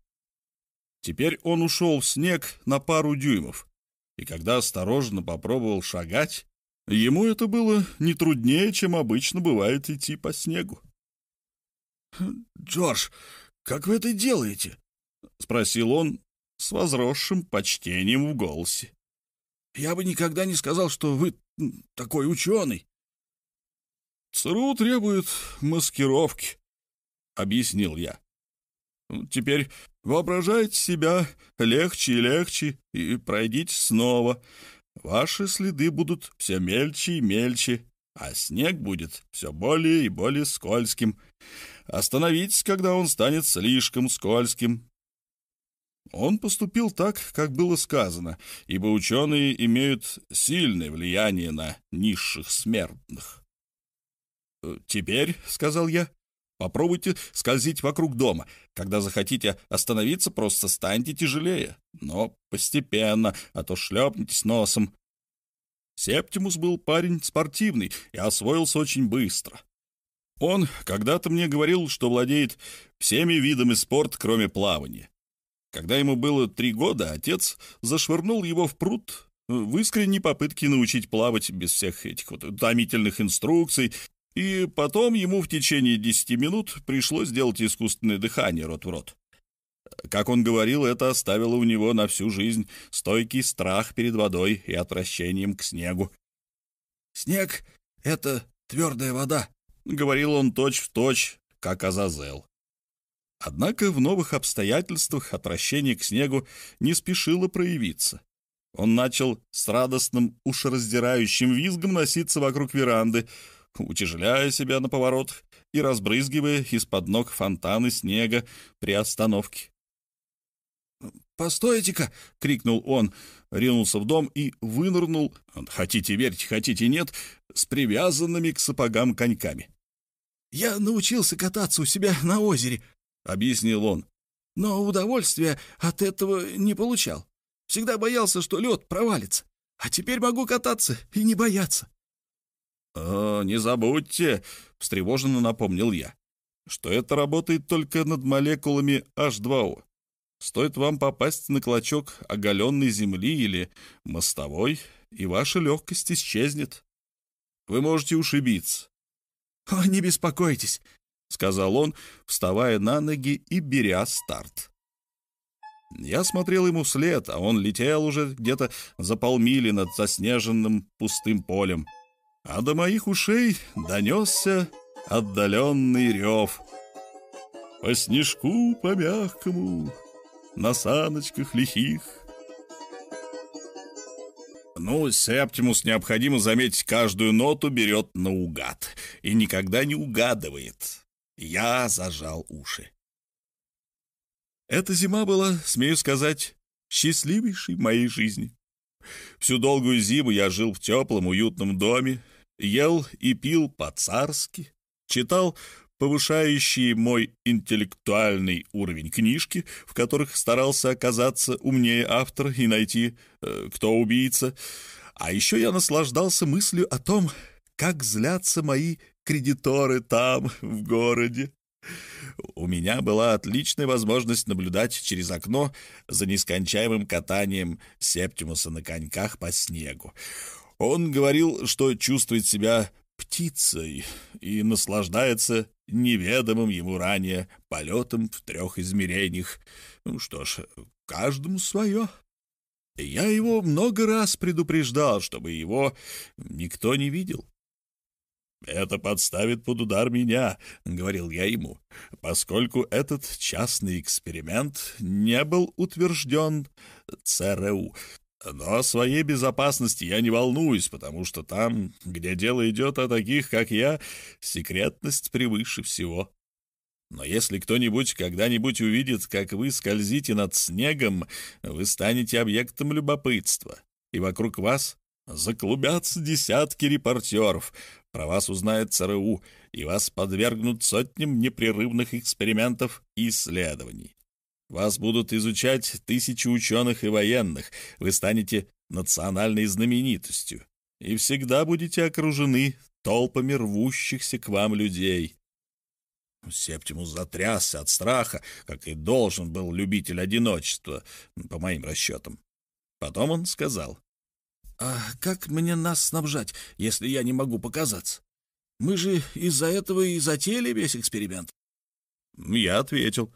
Теперь он ушел в снег на пару дюймов, и когда осторожно попробовал шагать, ему это было не труднее, чем обычно бывает идти по снегу. «Джордж, как вы это делаете?» — спросил он с возросшим почтением в голосе. «Я бы никогда не сказал, что вы такой ученый». «ЦРУ требует маскировки», — объяснил я. «Теперь воображайте себя легче и легче и пройдите снова. Ваши следы будут все мельче и мельче, а снег будет все более и более скользким. Остановитесь, когда он станет слишком скользким. Он поступил так, как было сказано, ибо ученые имеют сильное влияние на низших смертных. «Э, «Теперь, — сказал я, — попробуйте скользить вокруг дома. Когда захотите остановиться, просто станьте тяжелее, но постепенно, а то шлепнетесь носом. Септимус был парень спортивный и освоился очень быстро. Он когда-то мне говорил, что владеет всеми видами спорта, кроме плавания. Когда ему было три года, отец зашвырнул его в пруд в искренней попытке научить плавать без всех этих вот утомительных инструкций, и потом ему в течение десяти минут пришлось сделать искусственное дыхание рот в рот. Как он говорил, это оставило у него на всю жизнь стойкий страх перед водой и отвращением к снегу. «Снег — это твердая вода», — говорил он точь-в-точь, точь, как Азазел. Однако в новых обстоятельствах отвращение к снегу не спешило проявиться. Он начал с радостным ушераздирающим визгом носиться вокруг веранды, утяжеляя себя на поворотах и разбрызгивая из-под ног фонтаны снега при остановке. «Постойте-ка!» — крикнул он, ринулся в дом и вынырнул, хотите верьте, хотите нет, с привязанными к сапогам коньками. «Я научился кататься у себя на озере», — объяснил он, «но удовольствия от этого не получал. Всегда боялся, что лед провалится, а теперь могу кататься и не бояться». «О, не забудьте», — встревоженно напомнил я, «что это работает только над молекулами H2O. Стоит вам попасть на клочок оголенной земли или мостовой, и ваша легкость исчезнет. Вы можете ушибиться. — О, не беспокойтесь, — сказал он, вставая на ноги и беря старт. Я смотрел ему вслед, а он летел уже где-то за полмили над заснеженным пустым полем. А до моих ушей донесся отдаленный рев. По снежку, по мягкому, на саночках лихих. Ну, Септимус необходимо заметить, каждую ноту берет наугад и никогда не угадывает. Я зажал уши. Эта зима была, смею сказать, счастливейшей моей жизни. Всю долгую зиму я жил в теплом, уютном доме, ел и пил по-царски, читал повышающие мой интеллектуальный уровень книжки, в которых старался оказаться умнее автора и найти, э, кто убийца. А еще я наслаждался мыслью о том, как злятся мои кредиторы там, в городе. У меня была отличная возможность наблюдать через окно за нескончаемым катанием Септимуса на коньках по снегу. Он говорил, что чувствует себя птицей и наслаждается неведомым ему ранее полетом в трех измерениях. Ну что ж, каждому свое. Я его много раз предупреждал, чтобы его никто не видел. «Это подставит под удар меня», — говорил я ему, поскольку этот частный эксперимент не был утвержден ЦРУ, но о своей безопасности я не волнуюсь, потому что там, где дело идет о таких, как я, секретность превыше всего. Но если кто-нибудь когда-нибудь увидит, как вы скользите над снегом, вы станете объектом любопытства, и вокруг вас заклубятся десятки репортеров, про вас узнает ЦРУ, и вас подвергнут сотням непрерывных экспериментов и исследований. Вас будут изучать тысячи ученых и военных, вы станете национальной знаменитостью и всегда будете окружены толпами рвущихся к вам людей. Септимус затрясся от страха, как и должен был любитель одиночества, по моим расчетам. Потом он сказал, «А как мне нас снабжать, если я не могу показаться? Мы же из-за этого и затеяли весь эксперимент». Я ответил,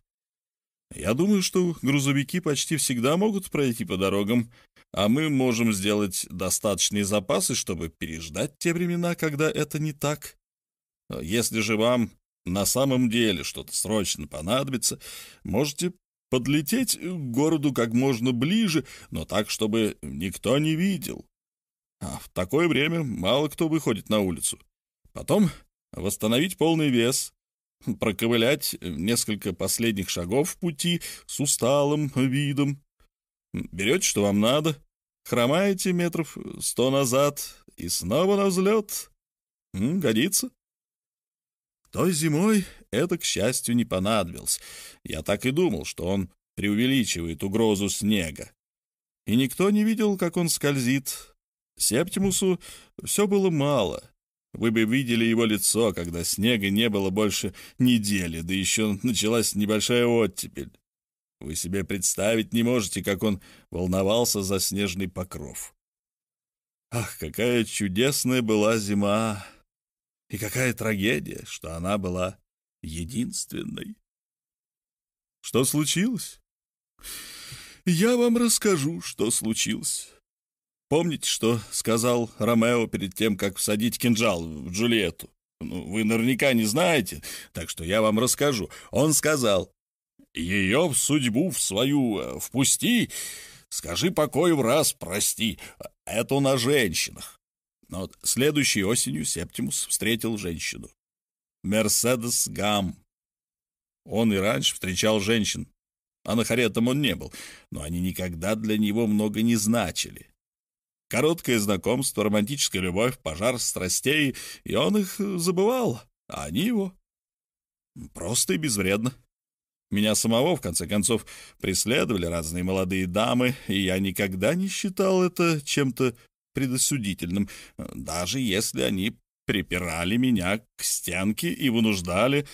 я думаю, что грузовики почти всегда могут пройти по дорогам, а мы можем сделать достаточные запасы, чтобы переждать те времена, когда это не так. Если же вам на самом деле что-то срочно понадобится, можете подлететь к городу как можно ближе, но так, чтобы никто не видел. А в такое время мало кто выходит на улицу, Потом восстановить полный вес, проковылять несколько последних шагов в пути с усталым видом. Берете, что вам надо, хромаете метров сто назад и снова на взлет. Годится. Той зимой это, к счастью, не понадобилось. Я так и думал, что он преувеличивает угрозу снега. И никто не видел, как он скользит. Септимусу все было мало. Вы бы видели его лицо, когда снега не было больше недели, да еще началась небольшая оттепель. Вы себе представить не можете, как он волновался за снежный покров. Ах, какая чудесная была зима! И какая трагедия, что она была единственной. Что случилось? Я вам расскажу, что случилось. Помните, что сказал Ромео перед тем, как всадить кинжал в Джульетту? Ну, вы наверняка не знаете, так что я вам расскажу. Он сказал, «Ее в судьбу в свою э, впусти, скажи покой в раз, прости, это на женщинах». Но следующей осенью Септимус встретил женщину. Мерседес Гам. Он и раньше встречал женщин, а на Анахаретом он не был, но они никогда для него много не значили. Короткое знакомство, романтическая любовь, пожар страстей, и он их забывал, а они его. Просто и безвредно. Меня самого, в конце концов, преследовали разные молодые дамы, и я никогда не считал это чем-то предосудительным, даже если они припирали меня к стенке и вынуждали...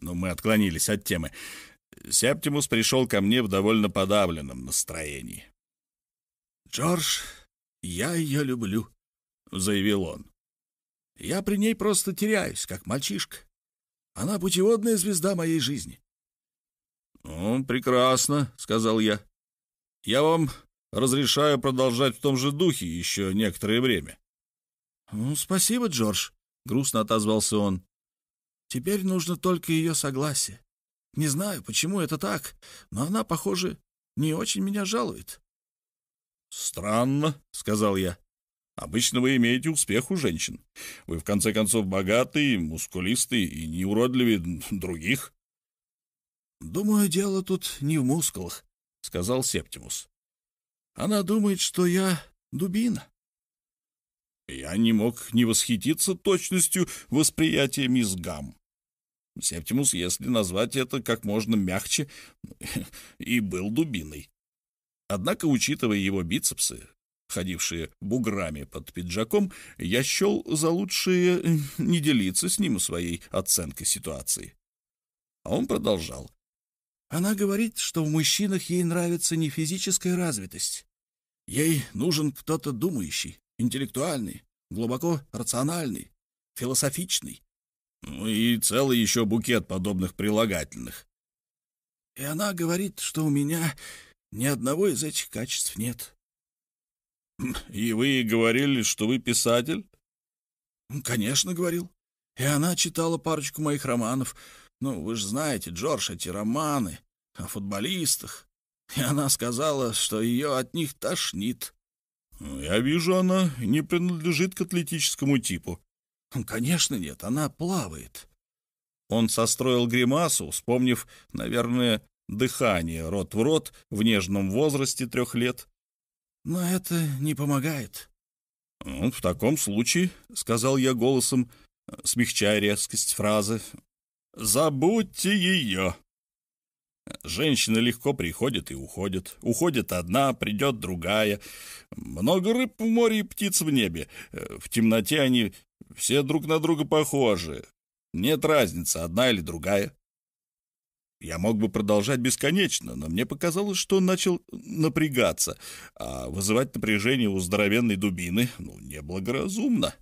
Но мы отклонились от темы. Септимус пришел ко мне в довольно подавленном настроении. «Джордж, я ее люблю», — заявил он. «Я при ней просто теряюсь, как мальчишка. Она путеводная звезда моей жизни». «Ну, прекрасно», — сказал я. «Я вам разрешаю продолжать в том же духе еще некоторое время». «Ну, спасибо, Джордж», — грустно отозвался он. «Теперь нужно только ее согласие. Не знаю, почему это так, но она, похоже, не очень меня жалует. «Странно», — сказал я. «Обычно вы имеете успех у женщин. Вы, в конце концов, богатый, мускулистый и не уродливее других». «Думаю, дело тут не в мускулах», — сказал Септимус. «Она думает, что я дубина». Я не мог не восхититься точностью восприятия мисс Гам. Септимус, если назвать это как можно мягче, и был дубиной. Однако, учитывая его бицепсы, ходившие буграми под пиджаком, я счел за лучшее э, не делиться с ним своей оценкой ситуации. А он продолжал. Она говорит, что в мужчинах ей нравится не физическая развитость. Ей нужен кто-то думающий, интеллектуальный, глубоко рациональный, философичный. Ну и целый еще букет подобных прилагательных. И она говорит, что у меня ни одного из этих качеств нет. И вы говорили, что вы писатель? Конечно, говорил. И она читала парочку моих романов. Ну, вы же знаете, Джордж, эти романы о футболистах. И она сказала, что ее от них тошнит. Я вижу, она не принадлежит к атлетическому типу. «Конечно нет, она плавает». Он состроил гримасу, вспомнив, наверное, дыхание рот в рот в нежном возрасте трех лет. «Но это не помогает». «Ну, «В таком случае», — сказал я голосом, смягчая резкость фразы, — «забудьте ее». Женщины легко приходят и уходят. Уходит одна, придет другая. Много рыб в море и птиц в небе. В темноте они все друг на друга похожи. Нет разницы, одна или другая. Я мог бы продолжать бесконечно, но мне показалось, что он начал напрягаться, а вызывать напряжение у здоровенной дубины, ну, неблагоразумно.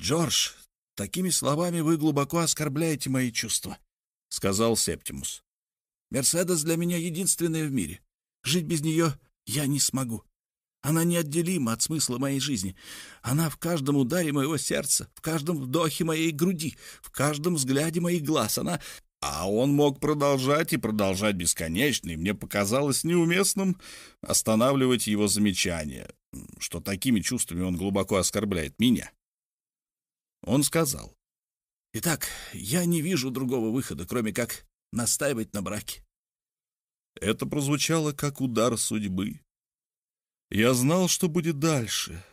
«Джордж, такими словами вы глубоко оскорбляете мои чувства», — сказал Септимус. «Мерседес для меня единственная в мире. Жить без нее я не смогу. Она неотделима от смысла моей жизни. Она в каждом ударе моего сердца, в каждом вдохе моей груди, в каждом взгляде моих глаз. Она... А он мог продолжать и продолжать бесконечно, и мне показалось неуместным останавливать его замечания, что такими чувствами он глубоко оскорбляет меня. Он сказал, «Итак, я не вижу другого выхода, кроме как настаивать на браке». Это прозвучало как удар судьбы. Я знал, что будет дальше.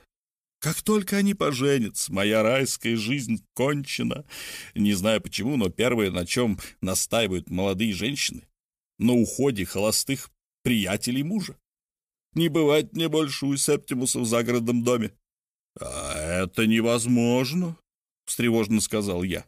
Как только они поженятся, моя райская жизнь кончена. Не знаю почему, но первое, на чем настаивают молодые женщины, на уходе холостых приятелей мужа. Не бывать мне больше у Септимуса в загородном доме. — А это невозможно, — встревоженно сказал я.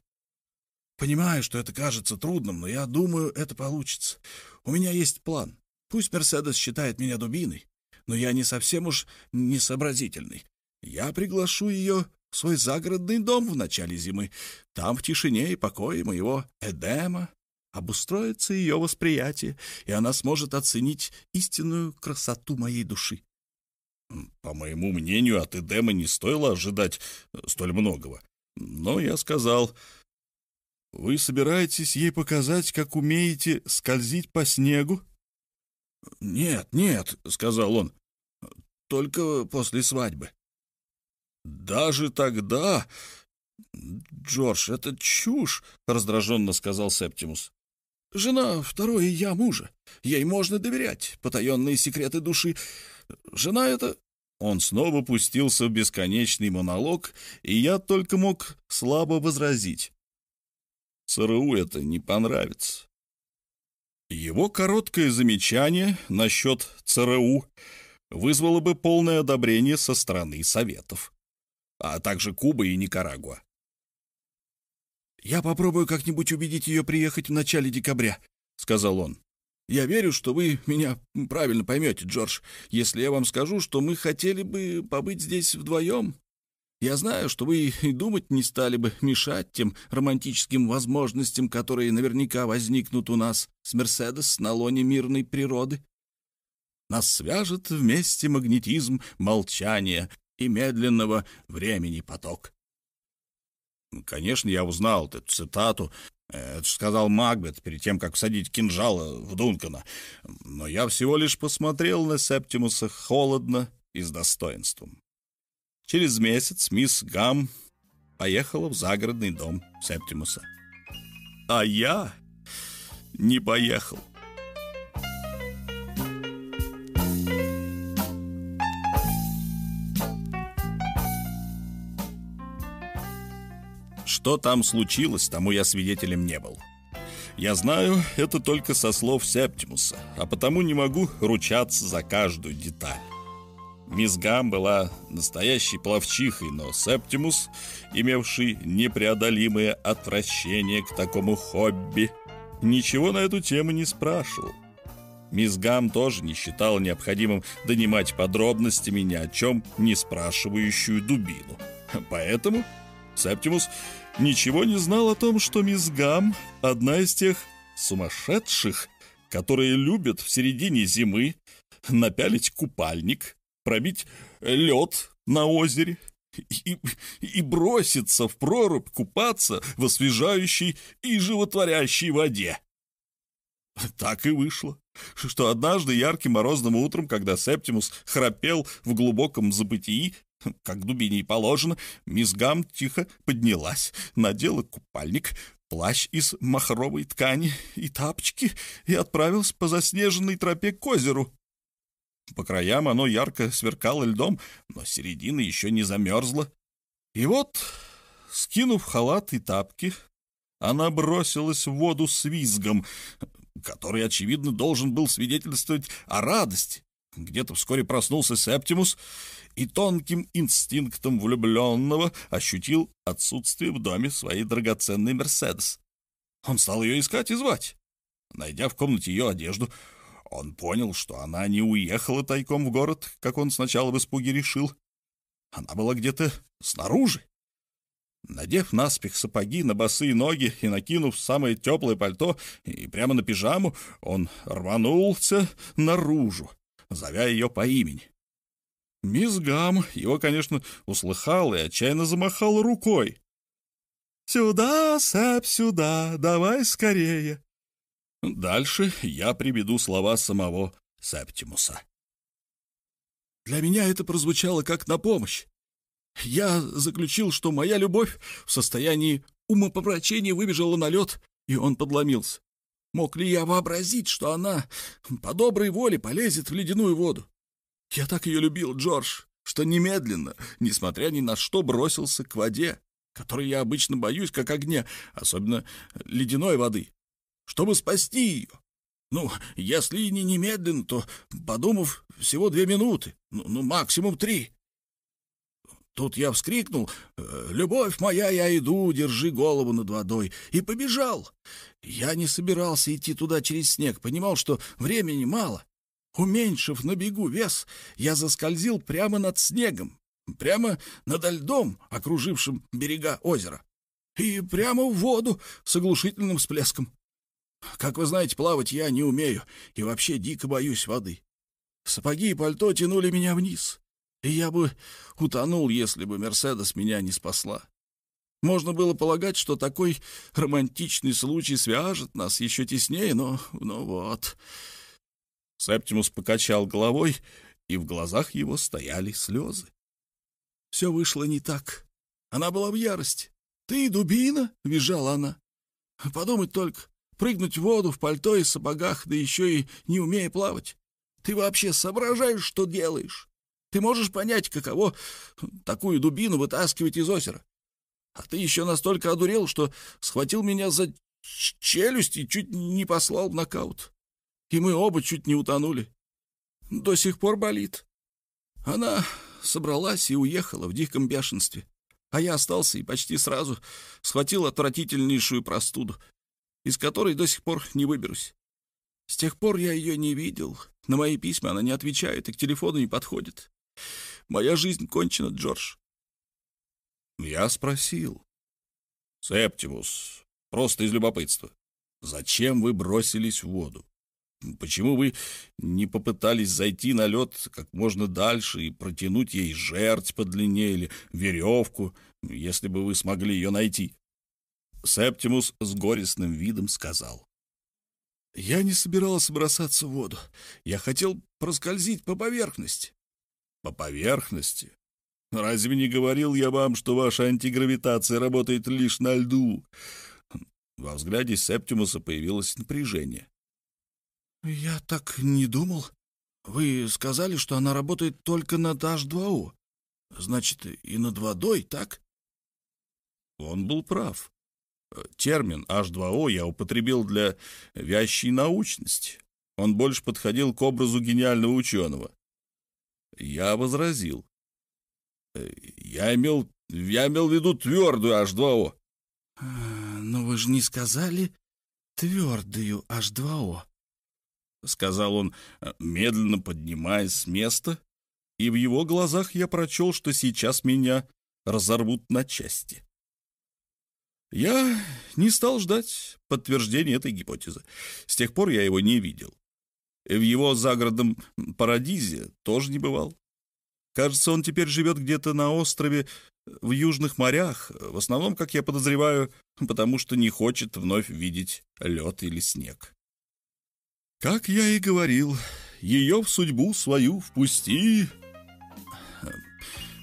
— Понимаю, что это кажется трудным, но я думаю, это получится. У меня есть план. Пусть Мерседес считает меня дубиной, но я не совсем уж несообразительный. Я приглашу ее в свой загородный дом в начале зимы. Там в тишине и покое моего Эдема обустроится ее восприятие, и она сможет оценить истинную красоту моей души. По моему мнению, от Эдема не стоило ожидать столь многого. Но я сказал, «Вы собираетесь ей показать, как умеете скользить по снегу?» «Нет, нет», — сказал он, — «только после свадьбы». «Даже тогда...» «Джордж, это чушь», — раздраженно сказал Септимус. «Жена — второе я мужа. Ей можно доверять. Потаенные секреты души. Жена — это...» Он снова пустился в бесконечный монолог, и я только мог слабо возразить. ЦРУ это не понравится. Его короткое замечание насчет ЦРУ вызвало бы полное одобрение со стороны Советов, а также Кубы и Никарагуа. «Я попробую как-нибудь убедить ее приехать в начале декабря», — сказал он. Я верю, что вы меня правильно поймете, Джордж, если я вам скажу, что мы хотели бы побыть здесь вдвоем. Я знаю, что вы и думать не стали бы мешать тем романтическим возможностям, которые наверняка возникнут у нас с Мерседес на лоне мирной природы. Нас свяжет вместе магнетизм молчания и медленного времени поток. Конечно, я узнал эту цитату это сказал Макбет перед тем, как всадить кинжал в Дункана. Но я всего лишь посмотрел на Септимуса холодно и с достоинством. Через месяц мисс Гам поехала в загородный дом Септимуса. А я не поехал. Что там случилось, тому я свидетелем не был. Я знаю это только со слов Септимуса, а потому не могу ручаться за каждую деталь. Мисс Гам была настоящей пловчихой, но Септимус, имевший непреодолимое отвращение к такому хобби, ничего на эту тему не спрашивал. Мисс Гам тоже не считала необходимым донимать подробностями ни о чем не спрашивающую дубину. Поэтому Септимус ничего не знал о том, что мисс Гам — одна из тех сумасшедших, которые любят в середине зимы напялить купальник, пробить лед на озере и, и броситься в прорубь купаться в освежающей и животворящей воде. Так и вышло, что однажды ярким морозным утром, когда Септимус храпел в глубоком забытии, как дубине и положено, мисс Гам тихо поднялась, надела купальник, плащ из махровой ткани и тапочки и отправилась по заснеженной тропе к озеру. По краям оно ярко сверкало льдом, но середина еще не замерзла. И вот, скинув халат и тапки, она бросилась в воду с визгом, который, очевидно, должен был свидетельствовать о радости. Где-то вскоре проснулся Септимус и тонким инстинктом влюбленного ощутил отсутствие в доме своей драгоценной «Мерседес». Он стал ее искать и звать. Найдя в комнате ее одежду, он понял, что она не уехала тайком в город, как он сначала в испуге решил. Она была где-то снаружи. Надев наспех сапоги на босые ноги и накинув самое теплое пальто и прямо на пижаму, он рванулся наружу, зовя ее по имени. Мисс Гам его, конечно, услыхал и отчаянно замахал рукой. «Сюда, Сэп, сюда, давай скорее!» Дальше я приведу слова самого Септимуса. Для меня это прозвучало как на помощь. Я заключил, что моя любовь в состоянии умопомрачения выбежала на лед, и он подломился. Мог ли я вообразить, что она по доброй воле полезет в ледяную воду? Я так ее любил, Джордж, что немедленно, несмотря ни на что, бросился к воде, которой я обычно боюсь, как огня, особенно ледяной воды, чтобы спасти ее. Ну, если не немедленно, то, подумав, всего две минуты, ну, ну максимум три. Тут я вскрикнул «Э, «Любовь моя, я иду, держи голову над водой!» и побежал. Я не собирался идти туда через снег, понимал, что времени мало. Уменьшив на бегу вес, я заскользил прямо над снегом, прямо над льдом, окружившим берега озера, и прямо в воду с оглушительным всплеском. Как вы знаете, плавать я не умею и вообще дико боюсь воды. Сапоги и пальто тянули меня вниз, и я бы утонул, если бы Мерседес меня не спасла. Можно было полагать, что такой романтичный случай свяжет нас еще теснее, но, ну вот. Септимус покачал головой, и в глазах его стояли слезы. Все вышло не так. Она была в ярости. «Ты дубина?» — визжала она. «Подумать только, прыгнуть в воду в пальто и сапогах, да еще и не умея плавать. Ты вообще соображаешь, что делаешь? Ты можешь понять, каково такую дубину вытаскивать из озера? А ты еще настолько одурел, что схватил меня за челюсть и чуть не послал в нокаут. И мы оба чуть не утонули. До сих пор болит. Она собралась и уехала в диком бешенстве. А я остался и почти сразу схватил отвратительнейшую простуду, из которой до сих пор не выберусь. С тех пор я ее не видел. На мои письма она не отвечает и к телефону не подходит. Моя жизнь кончена, Джордж. Я спросил. Септимус, просто из любопытства. Зачем вы бросились в воду? Почему вы не попытались зайти на лед как можно дальше и протянуть ей жерть подлиннее или веревку, если бы вы смогли ее найти? Септимус с горестным видом сказал. «Я не собирался бросаться в воду. Я хотел проскользить по поверхности». «По поверхности? Разве не говорил я вам, что ваша антигравитация работает лишь на льду?» Во взгляде Септимуса появилось напряжение. «Я так не думал. Вы сказали, что она работает только над H2O. Значит, и над водой, так?» Он был прав. Термин H2O я употребил для вящей научности. Он больше подходил к образу гениального ученого. Я возразил. Э, я имел, я имел в виду твердую H2O. А, «Но вы же не сказали твердую H2O», — сказал он, медленно поднимаясь с места, и в его глазах я прочел, что сейчас меня разорвут на части. Я не стал ждать подтверждения этой гипотезы. С тех пор я его не видел. В его загородном парадизе тоже не бывал. Кажется, он теперь живет где-то на острове в южных морях, в основном, как я подозреваю, потому что не хочет вновь видеть лед или снег. Как я и говорил, ее в судьбу свою впусти,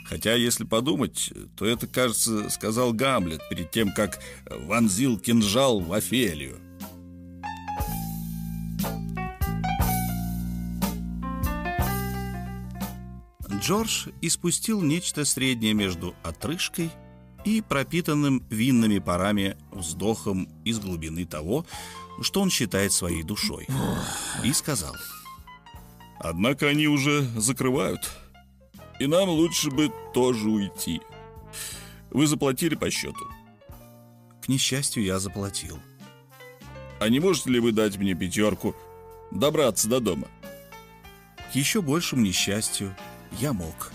Хотя, если подумать, то это, кажется, сказал Гамлет перед тем, как вонзил кинжал в Офелию. Джордж испустил нечто среднее между отрыжкой и пропитанным винными парами вздохом из глубины того, что он считает своей душой, и сказал. «Однако они уже закрывают и нам лучше бы тоже уйти. Вы заплатили по счету?» «К несчастью, я заплатил». «А не можете ли вы дать мне пятерку добраться до дома?» «К еще большему несчастью я мог».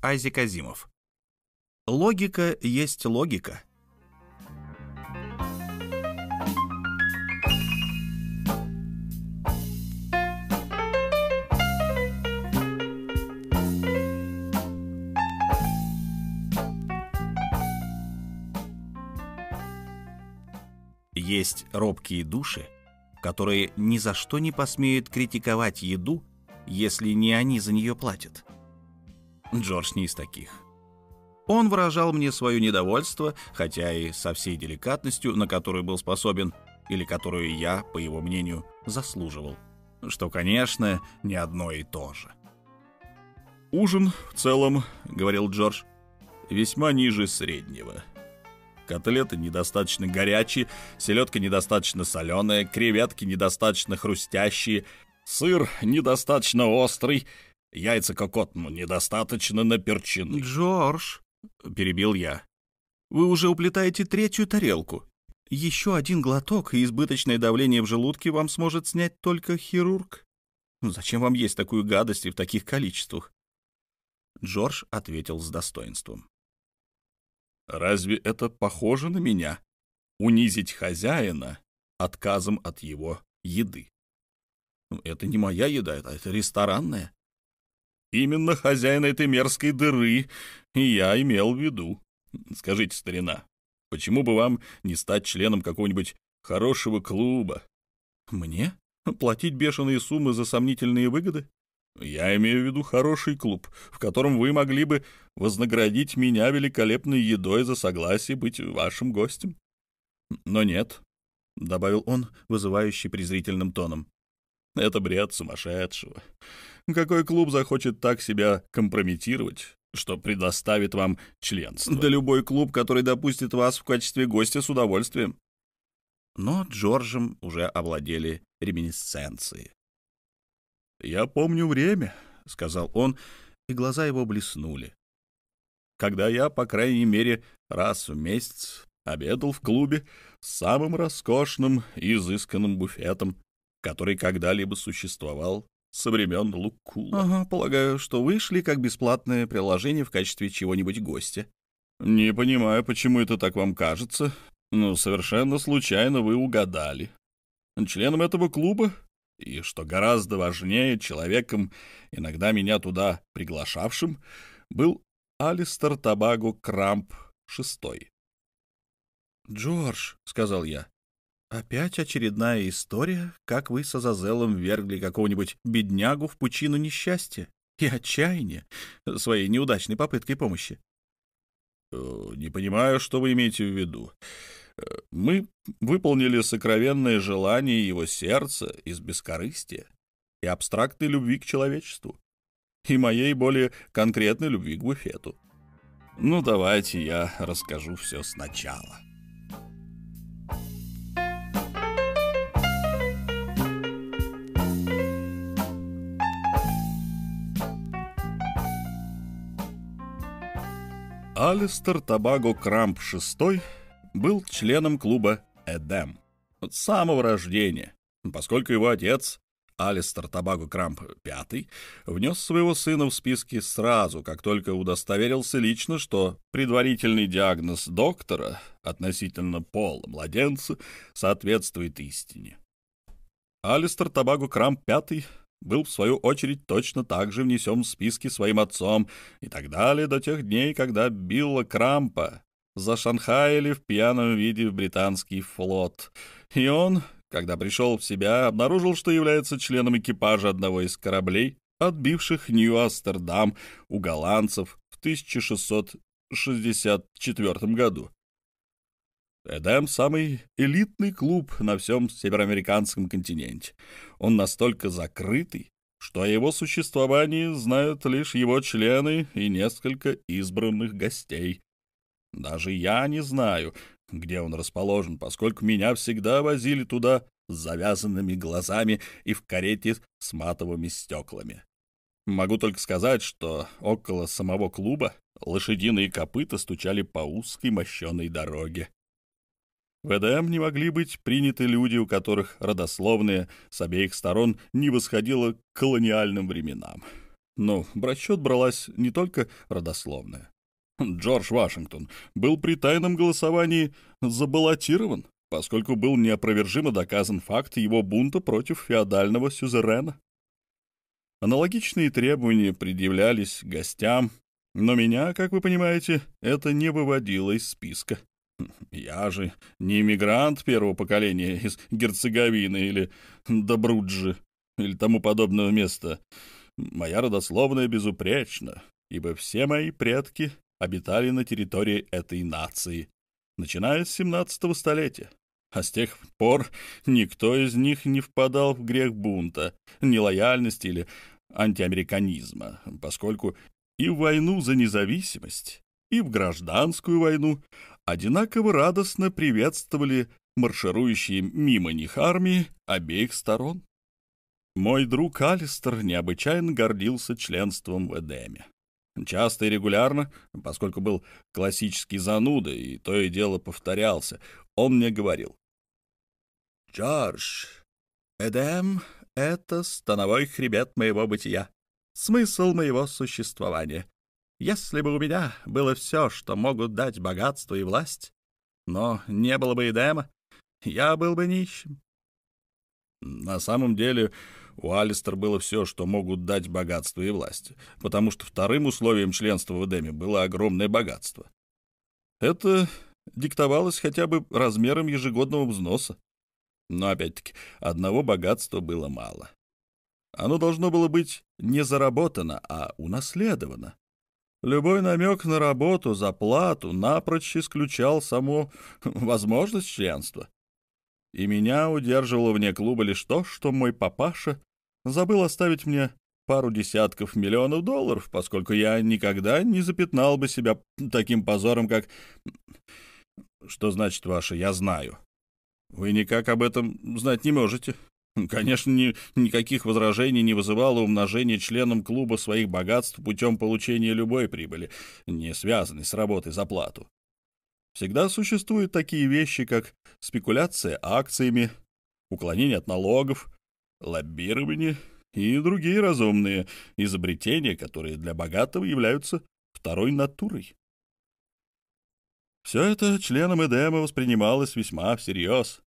Айзек Азимов. Логика есть логика. Есть робкие души, которые ни за что не посмеют критиковать еду, если не они за нее платят. Джордж не из таких. Он выражал мне свое недовольство, хотя и со всей деликатностью, на которую был способен, или которую я, по его мнению, заслуживал. Что, конечно, не одно и то же. «Ужин в целом, — говорил Джордж, — весьма ниже среднего. Котлеты недостаточно горячие, селедка недостаточно соленая, креветки недостаточно хрустящие, сыр недостаточно острый, яйца кокотну недостаточно наперчены». «Джордж, — перебил я, — вы уже уплетаете третью тарелку. Еще один глоток, и избыточное давление в желудке вам сможет снять только хирург. Зачем вам есть такую гадость и в таких количествах? Джордж ответил с достоинством. «Разве это похоже на меня? Унизить хозяина отказом от его еды?» «Это не моя еда, это ресторанная». «Именно хозяина этой мерзкой дыры я имел в виду. Скажите, старина, Почему бы вам не стать членом какого-нибудь хорошего клуба? Мне? Платить бешеные суммы за сомнительные выгоды? Я имею в виду хороший клуб, в котором вы могли бы вознаградить меня великолепной едой за согласие быть вашим гостем. Но нет, — добавил он, вызывающий презрительным тоном. Это бред сумасшедшего. Какой клуб захочет так себя компрометировать? что предоставит вам членство. Да любой клуб, который допустит вас в качестве гостя с удовольствием. Но Джорджем уже овладели реминисценции. «Я помню время», — сказал он, и глаза его блеснули. «Когда я, по крайней мере, раз в месяц обедал в клубе с самым роскошным и изысканным буфетом, который когда-либо существовал со времен Лукула. Ага, полагаю, что вышли как бесплатное приложение в качестве чего-нибудь гостя. Не понимаю, почему это так вам кажется. Ну, совершенно случайно вы угадали. Членом этого клуба, и, что гораздо важнее, человеком, иногда меня туда приглашавшим, был Алистер Табаго Крамп VI. «Джордж», — сказал я, Опять очередная история, как вы с Азазелом вергли какого-нибудь беднягу в пучину несчастья и отчаяния своей неудачной попыткой помощи. Э, не понимаю, что вы имеете в виду. Э, мы выполнили сокровенное желание его сердца из бескорыстия и абстрактной любви к человечеству, и моей более конкретной любви к буфету. Ну, давайте я расскажу все сначала. Алистер Табаго Крамп VI был членом клуба «Эдем» с самого рождения, поскольку его отец, Алистер Табаго Крамп V, внес своего сына в списки сразу, как только удостоверился лично, что предварительный диагноз доктора относительно пола младенца соответствует истине. Алистер Табаго Крамп V был, в свою очередь, точно так же внесен в списки своим отцом и так далее до тех дней, когда Билла Крампа зашанхаяли в пьяном виде в британский флот. И он, когда пришел в себя, обнаружил, что является членом экипажа одного из кораблей, отбивших Нью-Астердам у голландцев в 1664 году. Эдем — самый элитный клуб на всем североамериканском континенте. Он настолько закрытый, что о его существовании знают лишь его члены и несколько избранных гостей. Даже я не знаю, где он расположен, поскольку меня всегда возили туда с завязанными глазами и в карете с матовыми стеклами. Могу только сказать, что около самого клуба лошадиные копыта стучали по узкой мощеной дороге. В ЭДМ не могли быть приняты люди, у которых родословные с обеих сторон не восходило к колониальным временам. Но в расчет бралась не только родословная. Джордж Вашингтон был при тайном голосовании забаллотирован, поскольку был неопровержимо доказан факт его бунта против феодального сюзерена. Аналогичные требования предъявлялись гостям, но меня, как вы понимаете, это не выводило из списка. Я же не иммигрант первого поколения из Герцеговины или Добруджи или тому подобного места. Моя родословная безупречна, ибо все мои предки обитали на территории этой нации, начиная с 17 столетия. А с тех пор никто из них не впадал в грех бунта, нелояльности или антиамериканизма, поскольку и в войну за независимость, и в гражданскую войну одинаково радостно приветствовали марширующие мимо них армии обеих сторон. Мой друг Алистер необычайно гордился членством в Эдеме. Часто и регулярно, поскольку был классический зануда и то и дело повторялся, он мне говорил. «Джордж, Эдем — это становой хребет моего бытия, смысл моего существования. Если бы у меня было все, что могут дать богатство и власть, но не было бы Эдема, я был бы нищим». На самом деле у Алистер было все, что могут дать богатство и власть, потому что вторым условием членства в Эдеме было огромное богатство. Это диктовалось хотя бы размером ежегодного взноса. Но, опять-таки, одного богатства было мало. Оно должно было быть не заработано, а унаследовано. Любой намек на работу, заплату напрочь исключал саму возможность членства. И меня удерживало вне клуба лишь то, что мой папаша забыл оставить мне пару десятков миллионов долларов, поскольку я никогда не запятнал бы себя таким позором, как... Что значит ваше «я знаю»? Вы никак об этом знать не можете. Конечно, ни, никаких возражений не вызывало умножение членам клуба своих богатств путем получения любой прибыли, не связанной с работой за плату. Всегда существуют такие вещи, как спекуляция акциями, уклонение от налогов, лоббирование и другие разумные изобретения, которые для богатого являются второй натурой. Все это членом Эдема воспринималось весьма всерьез.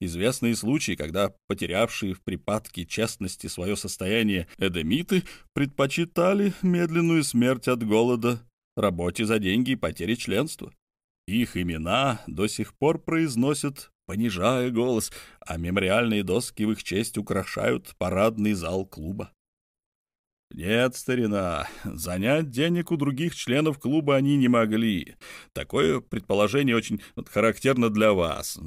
Известные случаи, когда потерявшие в припадке честности свое состояние эдемиты предпочитали медленную смерть от голода работе за деньги и потере членства. Их имена до сих пор произносят понижая голос, а мемориальные доски в их честь украшают парадный зал клуба. Нет, старина, занять денег у других членов клуба они не могли. Такое предположение очень характерно для вас.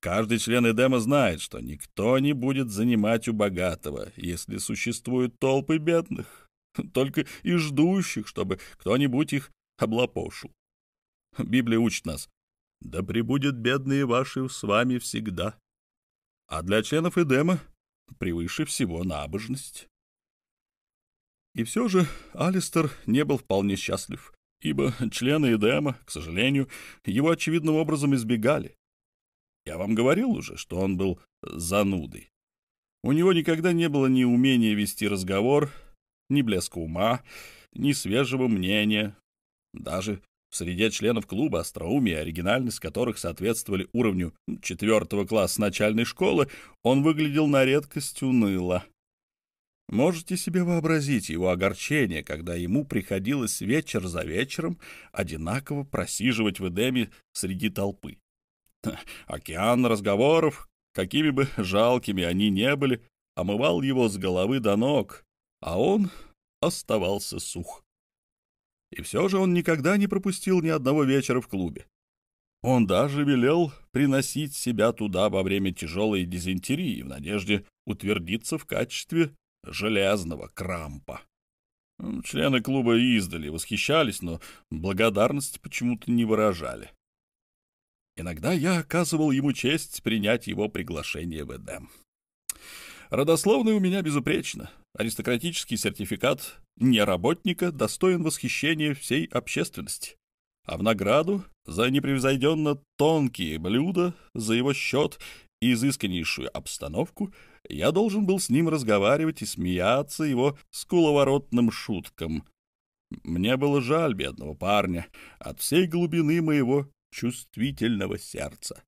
Каждый член Эдема знает, что никто не будет занимать у богатого, если существуют толпы бедных, только и ждущих, чтобы кто-нибудь их облапошил. Библия учит нас, да пребудет бедные ваши с вами всегда. А для членов Эдема превыше всего набожность. И все же Алистер не был вполне счастлив, ибо члены Эдема, к сожалению, его очевидным образом избегали. Я вам говорил уже, что он был занудой. У него никогда не было ни умения вести разговор, ни блеска ума, ни свежего мнения. Даже в среде членов клуба остроумие оригинальность которых соответствовали уровню четвертого класса начальной школы, он выглядел на редкость уныло. Можете себе вообразить его огорчение, когда ему приходилось вечер за вечером одинаково просиживать в Эдеме среди толпы. Океан разговоров, какими бы жалкими они не были, омывал его с головы до ног, а он оставался сух. И все же он никогда не пропустил ни одного вечера в клубе. Он даже велел приносить себя туда во время тяжелой дизентерии в надежде утвердиться в качестве железного крампа. Члены клуба издали восхищались, но благодарности почему-то не выражали. Иногда я оказывал ему честь принять его приглашение в Эдем. Родословная у меня безупречна. Аристократический сертификат неработника достоин восхищения всей общественности. А в награду за непревзойденно тонкие блюда, за его счет и изысканнейшую обстановку я должен был с ним разговаривать и смеяться его скуловоротным шуткам. Мне было жаль бедного парня от всей глубины моего чувствительного сердца.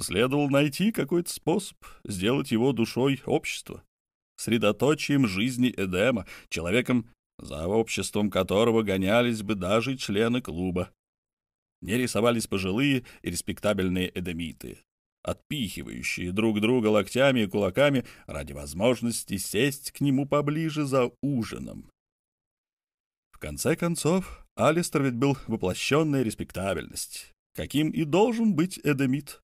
Следовало найти какой-то способ сделать его душой общества, средоточием жизни Эдема, человеком, за обществом которого гонялись бы даже члены клуба. Мне рисовались пожилые и респектабельные эдемиты, отпихивающие друг друга локтями и кулаками ради возможности сесть к нему поближе за ужином. В конце концов, Алистер ведь был воплощенная респектабельность, каким и должен быть эдемит.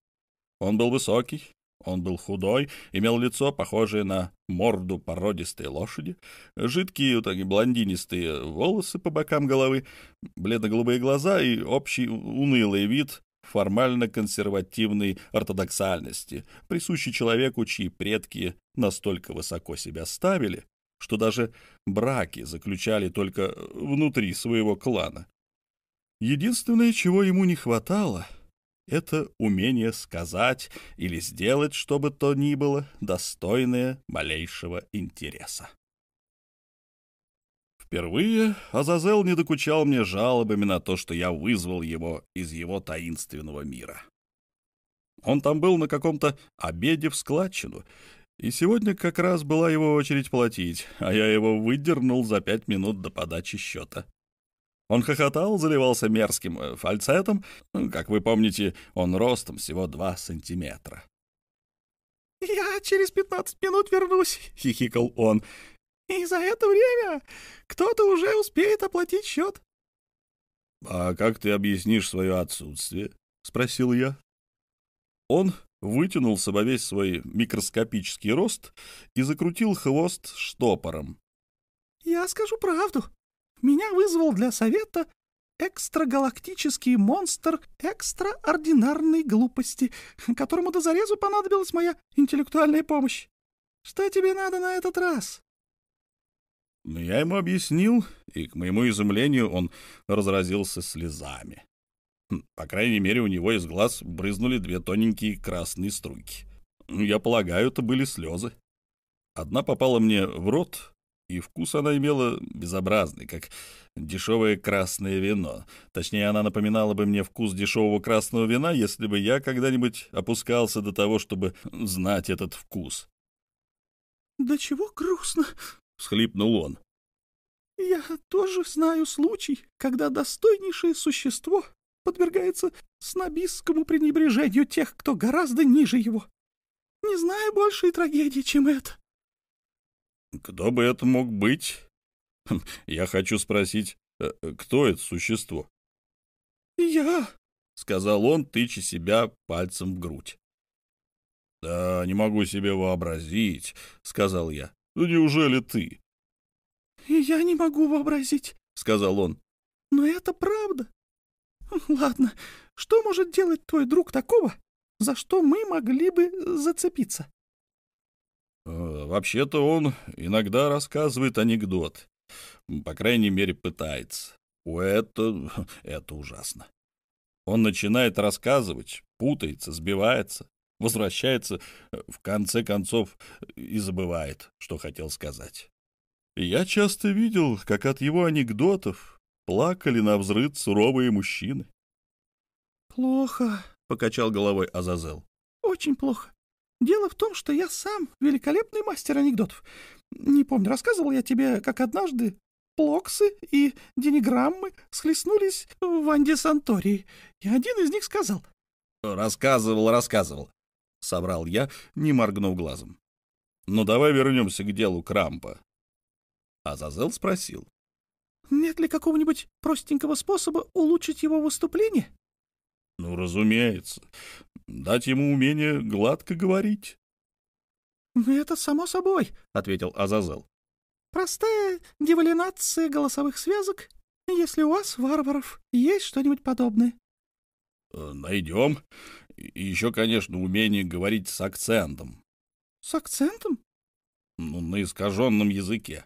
Он был высокий, он был худой, имел лицо, похожее на морду породистой лошади, жидкие, вот такие блондинистые волосы по бокам головы, бледно-голубые глаза и общий унылый вид формально консервативной ортодоксальности, присущий человеку, чьи предки настолько высоко себя ставили, что даже браки заключали только внутри своего клана. Единственное, чего ему не хватало — это умение сказать или сделать, что бы то ни было, достойное малейшего интереса. Впервые Азазел не докучал мне жалобами на то, что я вызвал его из его таинственного мира. Он там был на каком-то обеде в складчину, и сегодня как раз была его очередь платить, а я его выдернул за пять минут до подачи счета. Он хохотал, заливался мерзким э, фальцетом. Как вы помните, он ростом всего два сантиметра. «Я через пятнадцать минут вернусь», — хихикал он. «И за это время кто-то уже успеет оплатить счет». «А как ты объяснишь свое отсутствие?» — спросил я. Он вытянулся во весь свой микроскопический рост и закрутил хвост штопором. «Я скажу правду», меня вызвал для совета экстрагалактический монстр экстраординарной глупости, которому до зарезу понадобилась моя интеллектуальная помощь. Что тебе надо на этот раз?» Ну, Я ему объяснил, и, к моему изумлению, он разразился слезами. Хм, по крайней мере, у него из глаз брызнули две тоненькие красные струйки. Я полагаю, это были слезы. Одна попала мне в рот, и вкус она имела безобразный, как дешевое красное вино. Точнее, она напоминала бы мне вкус дешевого красного вина, если бы я когда-нибудь опускался до того, чтобы знать этот вкус. «Да чего грустно!» — всхлипнул он. «Я тоже знаю случай, когда достойнейшее существо подвергается снобистскому пренебрежению тех, кто гораздо ниже его. Не знаю большей трагедии, чем это. Кто бы это мог быть? Хм, я хочу спросить, э, кто это существо? Я, — сказал он, тыча себя пальцем в грудь. «Да, не могу себе вообразить», — сказал я. «Ну, неужели ты?» «Я не могу вообразить», — сказал он. «Но это правда. Ладно, что может делать твой друг такого, за что мы могли бы зацепиться?» Э, вообще-то он иногда рассказывает анекдот. По крайней мере, пытается. У это... это ужасно. Он начинает рассказывать, путается, сбивается, возвращается, в конце концов и забывает, что хотел сказать. Я часто видел, как от его анекдотов плакали на взрыв суровые мужчины. «Плохо», — покачал головой Азазел. «Очень плохо. Дело в том, что я сам великолепный мастер анекдотов. Не помню, рассказывал я тебе, как однажды плоксы и дениграммы схлестнулись в Анде Сантории, и один из них сказал. «Рассказывал, рассказывал», — соврал я, не моргнув глазом. «Ну, давай вернемся к делу Крампа». Азазел спросил. «Нет ли какого-нибудь простенького способа улучшить его выступление?» Ну, разумеется. Дать ему умение гладко говорить. «Это само собой», — ответил Азазел. «Простая девалинация голосовых связок, если у вас, варваров, есть что-нибудь подобное». Э, «Найдем. И еще, конечно, умение говорить с акцентом». «С акцентом?» «Ну, на искаженном языке.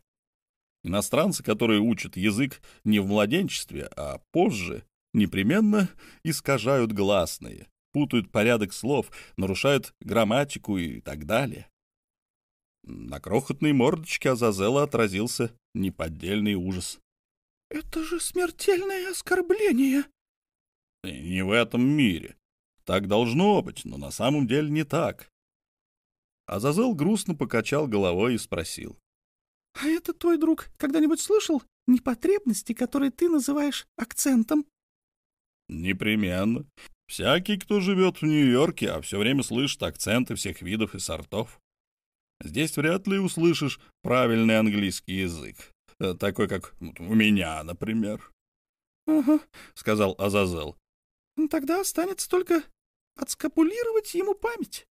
Иностранцы, которые учат язык не в младенчестве, а позже, непременно искажают гласные, путают порядок слов, нарушают грамматику и так далее. На крохотной мордочке Азазела отразился неподдельный ужас. — Это же смертельное оскорбление! — Не в этом мире. Так должно быть, но на самом деле не так. Азазел грустно покачал головой и спросил. — А это твой друг когда-нибудь слышал непотребности, которые ты называешь акцентом? Непременно. Всякий, кто живет в Нью-Йорке, а все время слышит акценты всех видов и сортов. Здесь вряд ли услышишь правильный английский язык, э, такой, как у меня, например. — Ага, — сказал Азазел. — Тогда останется только отскапулировать ему память.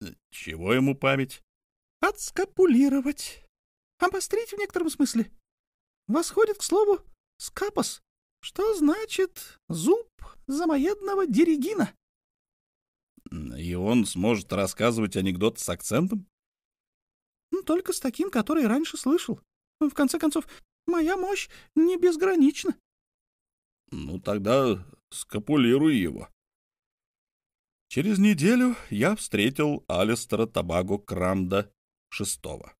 Э, — Чего ему память? — Отскапулировать. Обострить в некотором смысле. Восходит к слову «скапос», что значит «зуб замоедного диригина». — И он сможет рассказывать анекдот с акцентом? Ну, только с таким, который раньше слышал. В конце концов, моя мощь не безгранична. Ну, тогда скапулируй его. Через неделю я встретил Алистера Табаго Крамда VI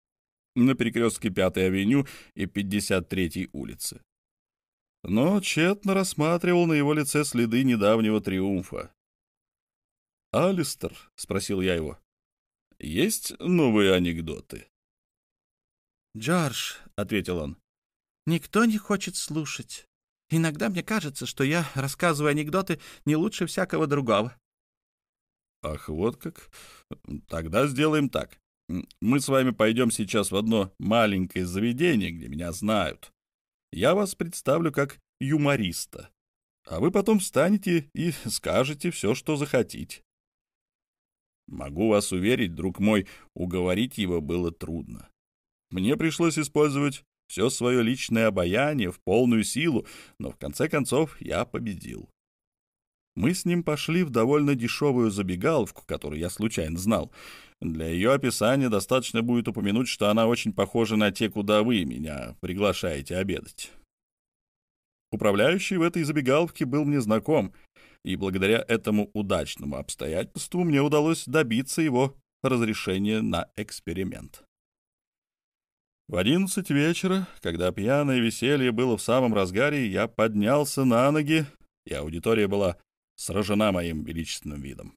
на перекрестке 5-й авеню и 53-й улицы. Но тщетно рассматривал на его лице следы недавнего триумфа. «Алистер», — спросил я его, есть новые анекдоты?» «Джордж», — ответил он, — «никто не хочет слушать. Иногда мне кажется, что я рассказываю анекдоты не лучше всякого другого». «Ах, вот как. Тогда сделаем так. Мы с вами пойдем сейчас в одно маленькое заведение, где меня знают. Я вас представлю как юмориста, а вы потом встанете и скажете все, что захотите. Могу вас уверить, друг мой, уговорить его было трудно. Мне пришлось использовать все свое личное обаяние в полную силу, но в конце концов я победил. Мы с ним пошли в довольно дешевую забегаловку, которую я случайно знал. Для ее описания достаточно будет упомянуть, что она очень похожа на те, куда вы меня приглашаете обедать. Управляющий в этой забегаловке был мне знаком — и благодаря этому удачному обстоятельству мне удалось добиться его разрешения на эксперимент. В одиннадцать вечера, когда пьяное веселье было в самом разгаре, я поднялся на ноги, и аудитория была сражена моим величественным видом.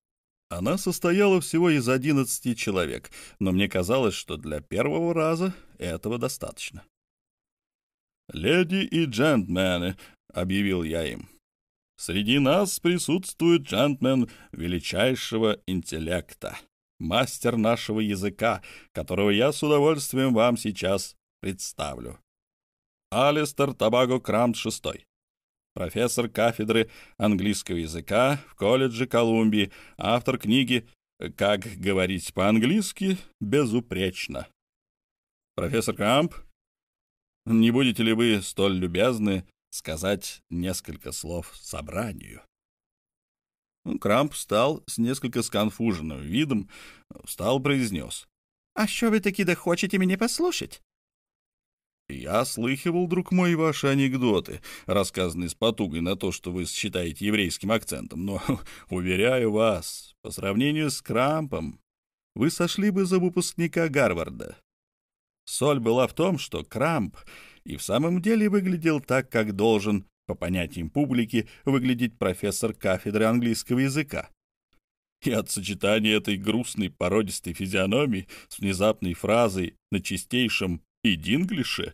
Она состояла всего из одиннадцати человек, но мне казалось, что для первого раза этого достаточно. «Леди и джентльмены», — объявил я им, — Среди нас присутствует джентльмен величайшего интеллекта, мастер нашего языка, которого я с удовольствием вам сейчас представлю. Алистер Табаго Крамт VI, профессор кафедры английского языка в колледже Колумбии, автор книги «Как говорить по-английски безупречно». Профессор Крамп, не будете ли вы столь любезны сказать несколько слов собранию. Ну, Крамп встал с несколько сконфуженным видом, встал, произнес. «А что вы таки да хотите меня послушать?» «Я слыхивал, друг мой, ваши анекдоты, рассказанные с потугой на то, что вы считаете еврейским акцентом, но, уверяю вас, по сравнению с Крампом, вы сошли бы за выпускника Гарварда. Соль была в том, что Крамп и в самом деле выглядел так, как должен, по понятиям публики, выглядеть профессор кафедры английского языка. И от сочетания этой грустной породистой физиономии с внезапной фразой на чистейшем «идинглише»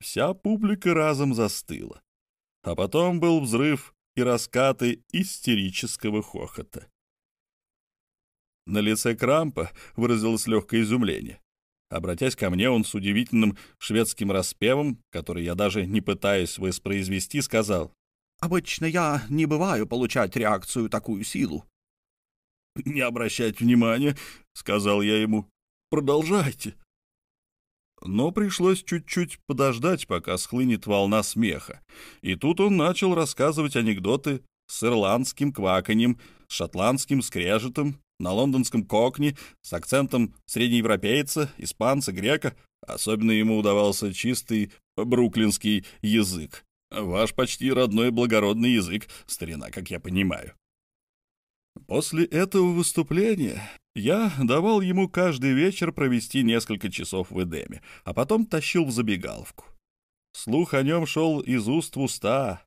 вся публика разом застыла. А потом был взрыв и раскаты истерического хохота. На лице Крампа выразилось легкое изумление. Обратясь ко мне, он с удивительным шведским распевом, который я даже не пытаюсь воспроизвести, сказал, «Обычно я не бываю получать реакцию такую силу». «Не обращать внимания», — сказал я ему, — «продолжайте». Но пришлось чуть-чуть подождать, пока схлынет волна смеха. И тут он начал рассказывать анекдоты с ирландским кваканьем, с шотландским скрежетом на лондонском кокне с акцентом среднеевропейца, испанца, грека. Особенно ему удавался чистый бруклинский язык. Ваш почти родной благородный язык, старина, как я понимаю. После этого выступления я давал ему каждый вечер провести несколько часов в Эдеме, а потом тащил в забегаловку. Слух о нем шел из уст в уста,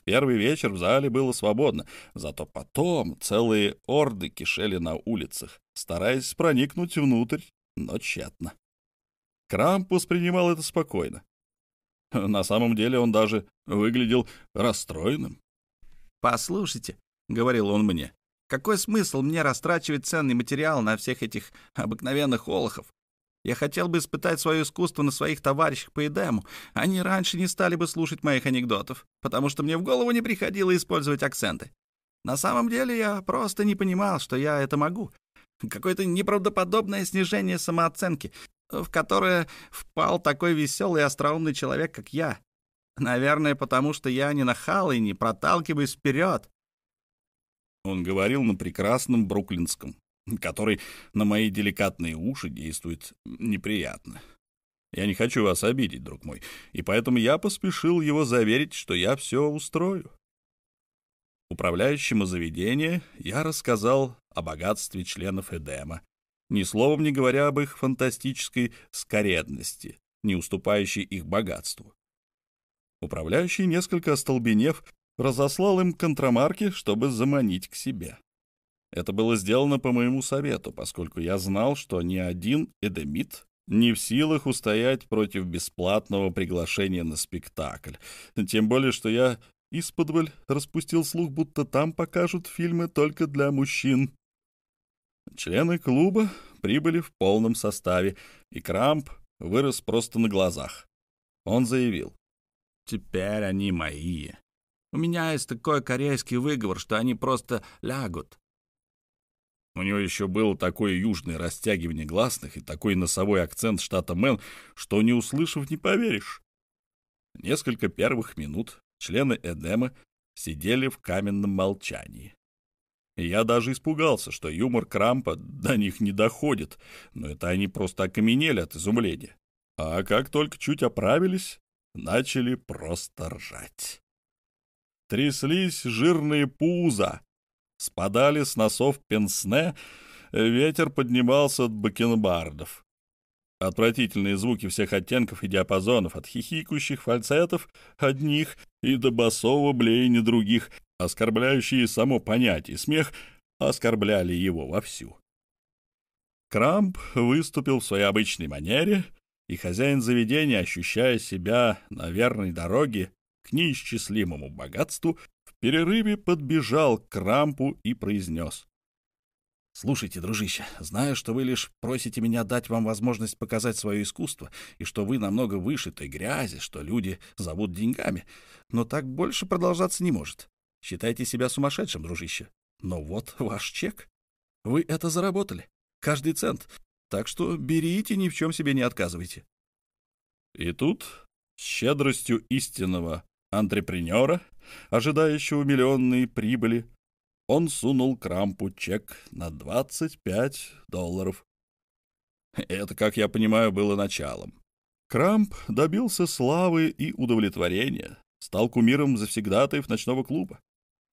в первый вечер в зале было свободно, зато потом целые орды кишели на улицах, стараясь проникнуть внутрь, но тщетно. Крамп воспринимал это спокойно. На самом деле он даже выглядел расстроенным. «Послушайте», — говорил он мне, — «какой смысл мне растрачивать ценный материал на всех этих обыкновенных олохов? Я хотел бы испытать свое искусство на своих товарищах по Эдему. Они раньше не стали бы слушать моих анекдотов, потому что мне в голову не приходило использовать акценты. На самом деле я просто не понимал, что я это могу. Какое-то неправдоподобное снижение самооценки, в которое впал такой веселый и остроумный человек, как я. Наверное, потому что я не нахал и не проталкиваюсь вперед. Он говорил на прекрасном бруклинском, который на мои деликатные уши действует неприятно. Я не хочу вас обидеть, друг мой, и поэтому я поспешил его заверить, что я все устрою. Управляющему заведения я рассказал о богатстве членов Эдема, ни словом не говоря об их фантастической скоредности, не уступающей их богатству. Управляющий, несколько остолбенев, разослал им контрамарки, чтобы заманить к себе. Это было сделано по моему совету, поскольку я знал, что ни один эдемит не в силах устоять против бесплатного приглашения на спектакль. Тем более, что я исподволь распустил слух, будто там покажут фильмы только для мужчин. Члены клуба прибыли в полном составе, и Крамп вырос просто на глазах. Он заявил. «Теперь они мои. У меня есть такой корейский выговор, что они просто лягут. У него еще было такое южное растягивание гласных и такой носовой акцент штата Мэн, что, не услышав, не поверишь. Несколько первых минут члены Эдема сидели в каменном молчании. Я даже испугался, что юмор Крампа до них не доходит, но это они просто окаменели от изумления. А как только чуть оправились, начали просто ржать. Тряслись жирные пузо, Спадали с носов пенсне, ветер поднимался от бакенбардов. Отвратительные звуки всех оттенков и диапазонов, от хихикающих фальцетов одних и до басового блеяния других, оскорбляющие само понятие смех, оскорбляли его вовсю. Крамп выступил в своей обычной манере, и хозяин заведения, ощущая себя на верной дороге к неисчислимому богатству, перерыве подбежал к Крампу и произнес. «Слушайте, дружище, знаю, что вы лишь просите меня дать вам возможность показать свое искусство, и что вы намного выше той грязи, что люди зовут деньгами, но так больше продолжаться не может. Считайте себя сумасшедшим, дружище. Но вот ваш чек. Вы это заработали. Каждый цент. Так что берите, ни в чем себе не отказывайте». И тут, с щедростью истинного антрепренера, ожидающего миллионные прибыли, он сунул Крампу чек на 25 долларов. Это, как я понимаю, было началом. Крамп добился славы и удовлетворения, стал кумиром завсегдатаев ночного клуба,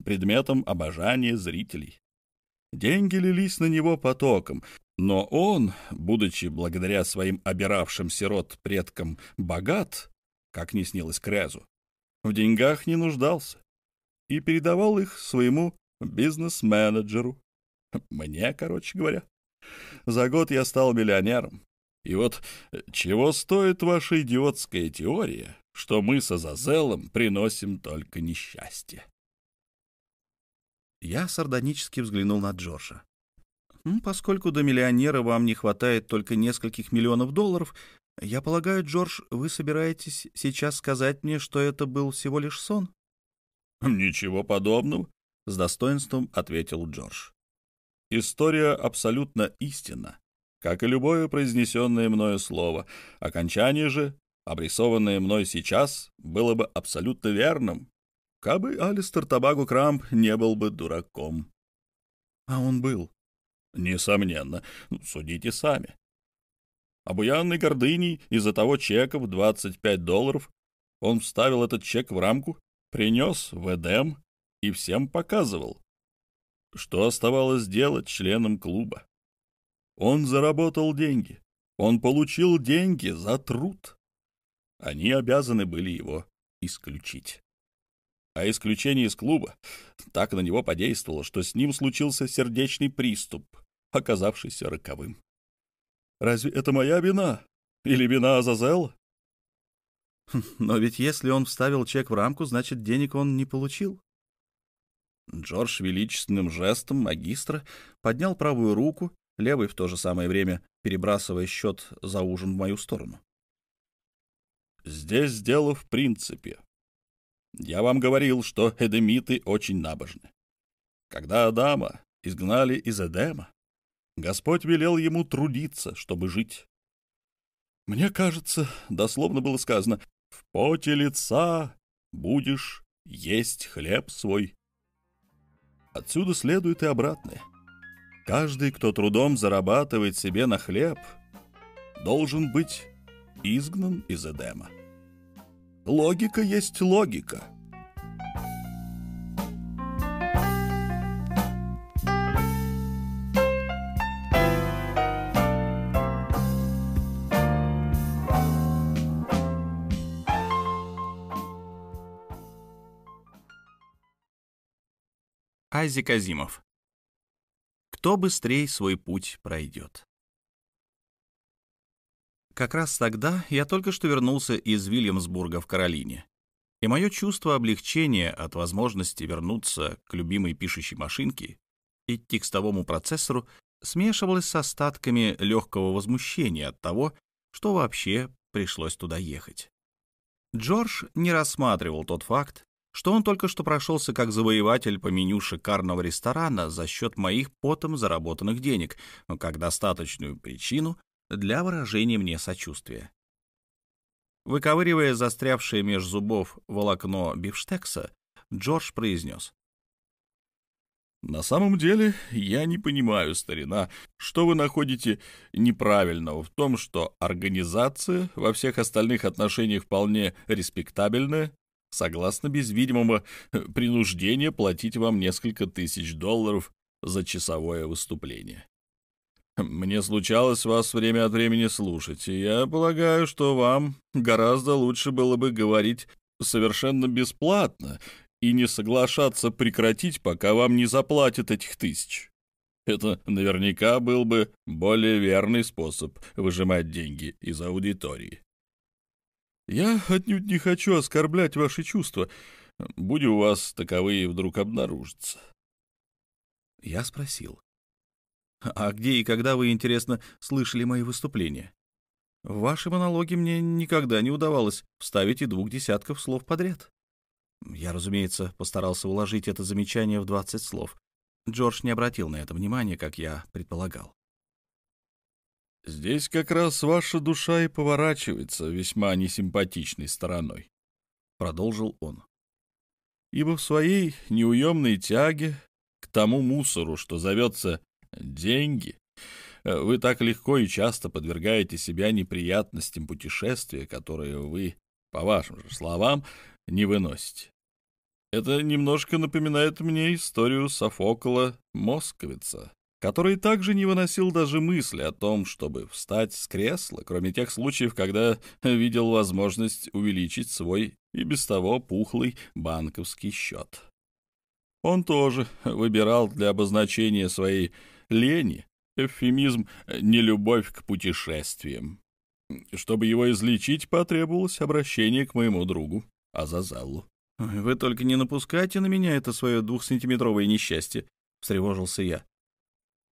предметом обожания зрителей. Деньги лились на него потоком, но он, будучи благодаря своим обиравшим сирот предкам богат, как не снилось Крезу, в деньгах не нуждался и передавал их своему бизнес-менеджеру. Мне, короче говоря. За год я стал миллионером. И вот чего стоит ваша идиотская теория, что мы с Азазелом приносим только несчастье? Я сардонически взглянул на Джорджа. «Поскольку до миллионера вам не хватает только нескольких миллионов долларов, я полагаю, Джордж, вы собираетесь сейчас сказать мне, что это был всего лишь сон?» «Ничего подобного», — с достоинством ответил Джордж. «История абсолютно истинна, как и любое произнесенное мною слово. Окончание же, обрисованное мной сейчас, было бы абсолютно верным, кабы Алистер Табагу Крамп не был бы дураком». «А он был?» «Несомненно. Судите сами. Обуянный гордыней из-за того чека в 25 долларов он вставил этот чек в рамку принес в Эдем и всем показывал. Что оставалось делать членам клуба? Он заработал деньги. Он получил деньги за труд. Они обязаны были его исключить. А исключение из клуба так на него подействовало, что с ним случился сердечный приступ, оказавшийся роковым. Разве это моя вина? Или вина Азазела? Но ведь если он вставил чек в рамку, значит, денег он не получил. Джордж величественным жестом магистра поднял правую руку, левой в то же самое время перебрасывая счет за ужин в мою сторону. «Здесь дело в принципе. Я вам говорил, что эдемиты очень набожны. Когда Адама изгнали из Эдема, Господь велел ему трудиться, чтобы жить. Мне кажется, дословно было сказано, «В поте лица будешь есть хлеб свой». Отсюда следует и обратное. Каждый, кто трудом зарабатывает себе на хлеб, должен быть изгнан из Эдема. Логика есть логика — Айзек Азимов. Кто быстрее свой путь пройдет? Как раз тогда я только что вернулся из Вильямсбурга в Каролине, и мое чувство облегчения от возможности вернуться к любимой пишущей машинке и текстовому процессору смешивалось с остатками легкого возмущения от того, что вообще пришлось туда ехать. Джордж не рассматривал тот факт, что он только что прошелся как завоеватель по меню шикарного ресторана за счет моих потом заработанных денег, как достаточную причину для выражения мне сочувствия. Выковыривая застрявшее меж зубов волокно бифштекса, Джордж произнес. «На самом деле, я не понимаю, старина, что вы находите неправильного в том, что организация во всех остальных отношениях вполне респектабельная, согласно без видимого принуждения платить вам несколько тысяч долларов за часовое выступление. Мне случалось вас время от времени слушать, и я полагаю, что вам гораздо лучше было бы говорить совершенно бесплатно и не соглашаться прекратить, пока вам не заплатят этих тысяч. Это наверняка был бы более верный способ выжимать деньги из аудитории. Я отнюдь не хочу оскорблять ваши чувства, будь у вас таковые вдруг обнаружатся. Я спросил. А где и когда вы, интересно, слышали мои выступления? В ваши монологи мне никогда не удавалось вставить и двух десятков слов подряд. Я, разумеется, постарался уложить это замечание в двадцать слов. Джордж не обратил на это внимания, как я предполагал. Здесь как раз ваша душа и поворачивается весьма несимпатичной стороной, — продолжил он. Ибо в своей неуемной тяге к тому мусору, что зовется деньги, вы так легко и часто подвергаете себя неприятностям путешествия, которые вы, по вашим же словам, не выносите. Это немножко напоминает мне историю Софокла Московица, который также не выносил даже мысли о том, чтобы встать с кресла, кроме тех случаев, когда видел возможность увеличить свой и без того пухлый банковский счет. Он тоже выбирал для обозначения своей лени эвфемизм «нелюбовь к путешествиям». Чтобы его излечить, потребовалось обращение к моему другу Азазалу. «Вы только не напускайте на меня это свое двухсантиметровое несчастье», — встревожился я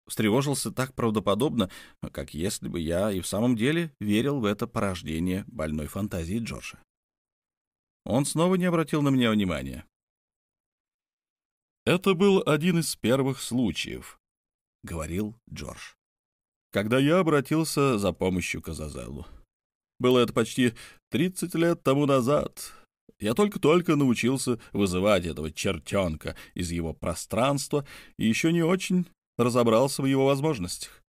встревожился так правдоподобно, как если бы я и в самом деле верил в это порождение больной фантазии Джорджа. Он снова не обратил на меня внимания. «Это был один из первых случаев», — говорил Джордж, «когда я обратился за помощью к Азазелу. Было это почти 30 лет тому назад. Я только-только научился вызывать этого чертенка из его пространства и еще не очень разобрался в его возможностях.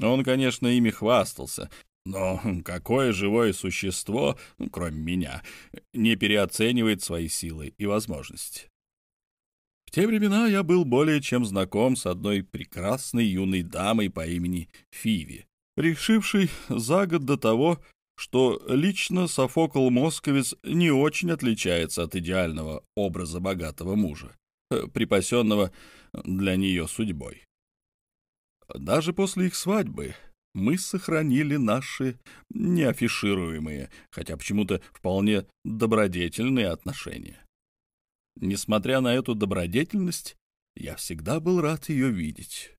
Он, конечно, ими хвастался, но какое живое существо, ну, кроме меня, не переоценивает свои силы и возможности? В те времена я был более чем знаком с одной прекрасной юной дамой по имени Фиви, решившей за год до того, что лично Софокл Московец не очень отличается от идеального образа богатого мужа, э, припасенного для нее судьбой. Даже после их свадьбы мы сохранили наши неафишируемые, хотя почему-то вполне добродетельные отношения. Несмотря на эту добродетельность, я всегда был рад ее видеть.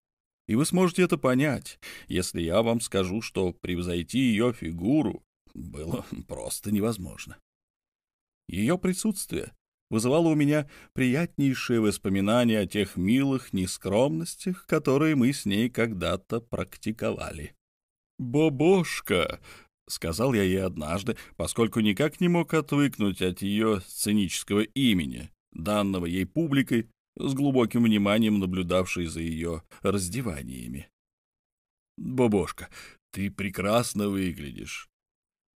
И вы сможете это понять, если я вам скажу, что превзойти ее фигуру было просто невозможно. Ее присутствие вызывало у меня приятнейшие воспоминания о тех милых нескромностях, которые мы с ней когда-то практиковали. «Бобошка!» — сказал я ей однажды, поскольку никак не мог отвыкнуть от ее сценического имени, данного ей публикой, с глубоким вниманием наблюдавшей за ее раздеваниями. «Бобошка, ты прекрасно выглядишь.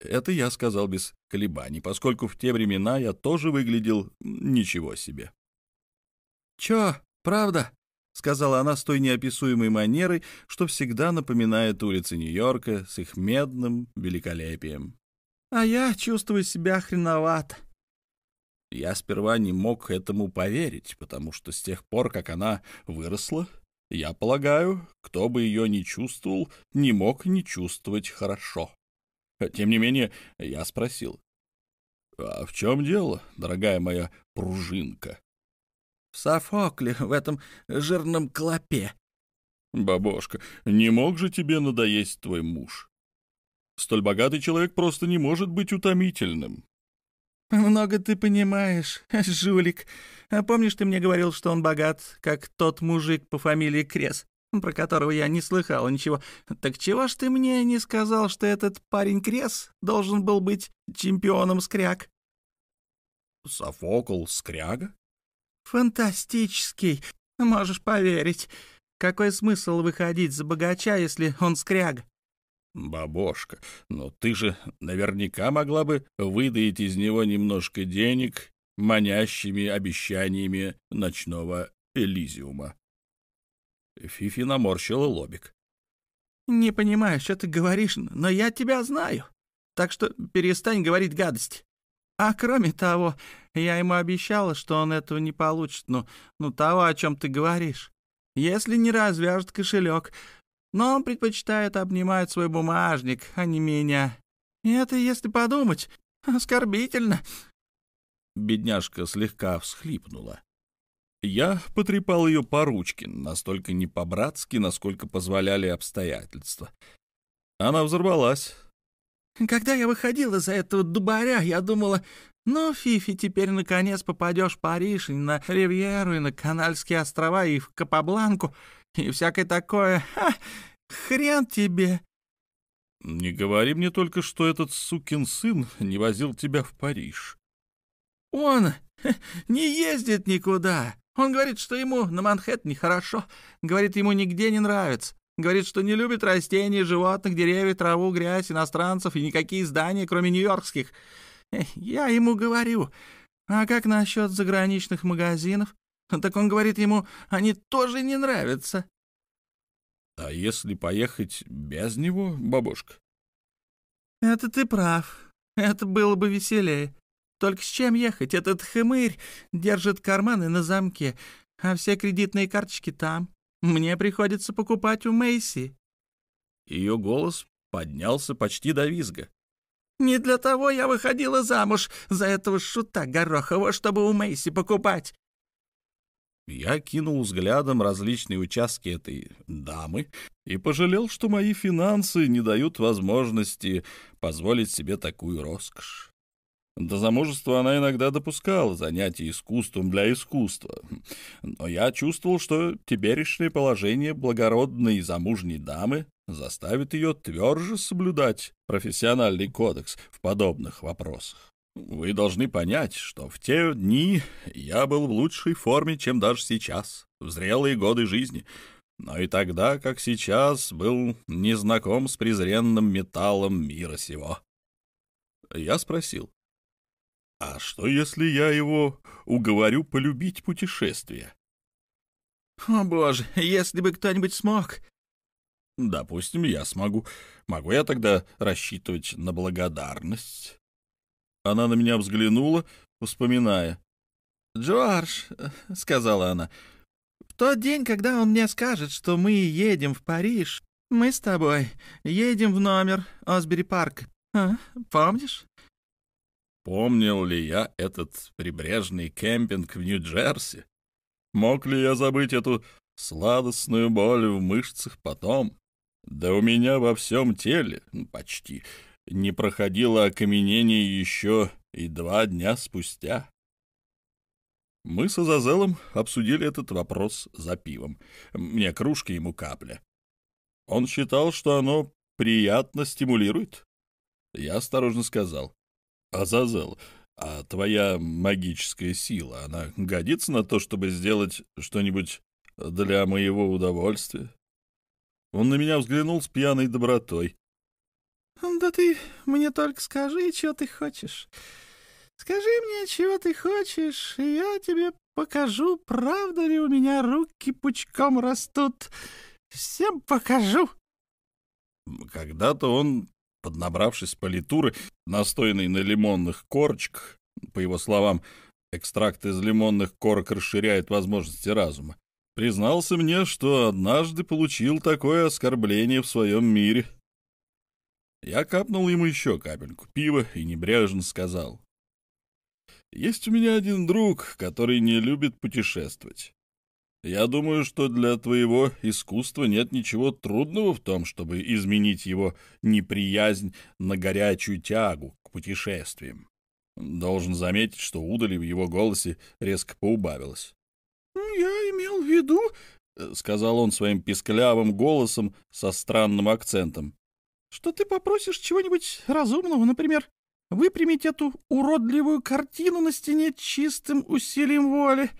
Это я сказал без колебаний, поскольку в те времена я тоже выглядел ничего себе. «Чё, правда?» — сказала она с той неописуемой манерой, что всегда напоминает улицы Нью-Йорка с их медным великолепием. «А я чувствую себя хреновато». Я сперва не мог этому поверить, потому что с тех пор, как она выросла, я полагаю, кто бы ее не чувствовал, не мог не чувствовать хорошо. Тем не менее, я спросил. «А в чем дело, дорогая моя пружинка?» «В Софокле, в этом жирном клопе». «Бабушка, не мог же тебе надоесть твой муж? Столь богатый человек просто не может быть утомительным». «Много ты понимаешь, жулик. А помнишь, ты мне говорил, что он богат, как тот мужик по фамилии Крес?» Про которого я не слыхал ничего. Так чего ж ты мне не сказал, что этот парень Крес должен был быть чемпионом скряг? Софокл скряга? Фантастический, можешь поверить. Какой смысл выходить за богача, если он скряг? Бабошка, но ты же наверняка могла бы выдаить из него немножко денег манящими обещаниями ночного Элизиума. Фифи наморщила лобик. «Не понимаю, что ты говоришь, но я тебя знаю. Так что перестань говорить гадость. А кроме того, я ему обещала, что он этого не получит, ну, ну того, о чем ты говоришь. Если не развяжет кошелек. Но он предпочитает обнимать свой бумажник, а не меня. И это, если подумать, оскорбительно». Бедняжка слегка всхлипнула. Я потрепал ее по ручке, настолько не по-братски, насколько позволяли обстоятельства. Она взорвалась. «Когда я выходила за этого дубаря, я думала, ну, Фифи, теперь наконец попадешь в Париж, и на Ривьеру, и на Канальские острова, и в Капабланку, и всякое такое. Ха, хрен тебе!» «Не говори мне только, что этот сукин сын не возил тебя в Париж». «Он не ездит никуда. Он говорит, что ему на Манхэттене хорошо. Говорит, ему нигде не нравится. Говорит, что не любит растения, животных, деревья, траву, грязь, иностранцев и никакие здания, кроме нью-йоркских. Я ему говорю, а как насчет заграничных магазинов? Так он говорит ему, они тоже не нравятся. А если поехать без него, бабушка? Это ты прав. Это было бы веселее. Только с чем ехать? Этот хмырь держит карманы на замке, а все кредитные карточки там. Мне приходится покупать у Мэйси». Ее голос поднялся почти до визга. «Не для того я выходила замуж за этого шута Горохова, чтобы у Мэйси покупать». Я кинул взглядом различные участки этой дамы и пожалел, что мои финансы не дают возможности позволить себе такую роскошь. До замужества она иногда допускала занятия искусством для искусства, но я чувствовал, что теперешнее положение благородной замужней дамы заставит ее тверже соблюдать профессиональный кодекс в подобных вопросах. Вы должны понять, что в те дни я был в лучшей форме, чем даже сейчас, в зрелые годы жизни, но и тогда, как сейчас, был незнаком с презренным металлом мира сего. Я спросил, а что, если я его уговорю полюбить путешествие? О, боже, если бы кто-нибудь смог. Допустим, я смогу. Могу я тогда рассчитывать на благодарность? Она на меня взглянула, вспоминая. «Джордж», — сказала она, — «в тот день, когда он мне скажет, что мы едем в Париж, мы с тобой едем в номер Осбери Парк. А, помнишь? Помнил ли я этот прибрежный кемпинг в Нью-Джерси? Мог ли я забыть эту сладостную боль в мышцах потом? Да у меня во всем теле, почти, не проходило окаменение еще и два дня спустя. Мы с Азазелом обсудили этот вопрос за пивом. Мне кружка, ему капля. Он считал, что оно приятно стимулирует. Я осторожно сказал. «Азазел, а твоя магическая сила, она годится на то, чтобы сделать что-нибудь для моего удовольствия?» Он на меня взглянул с пьяной добротой. «Да ты мне только скажи, чего ты хочешь. Скажи мне, чего ты хочешь, и я тебе покажу, правда ли у меня руки пучком растут. Всем покажу». Когда-то он, поднабравшись политуры, настойной на лимонных корочках, по его словам, экстракт из лимонных корок расширяет возможности разума, признался мне, что однажды получил такое оскорбление в своем мире. Я капнул ему еще капельку пива и небрежно сказал. «Есть у меня один друг, который не любит путешествовать. Я думаю, что для твоего искусства нет ничего трудного в том, чтобы изменить его неприязнь на горячую тягу к путешествиям. Должен заметить, что удали в его голосе резко поубавилось. «Я имел в виду...» — сказал он своим писклявым голосом со странным акцентом. «Что ты попросишь чего-нибудь разумного, например, выпрямить эту уродливую картину на стене чистым усилием воли,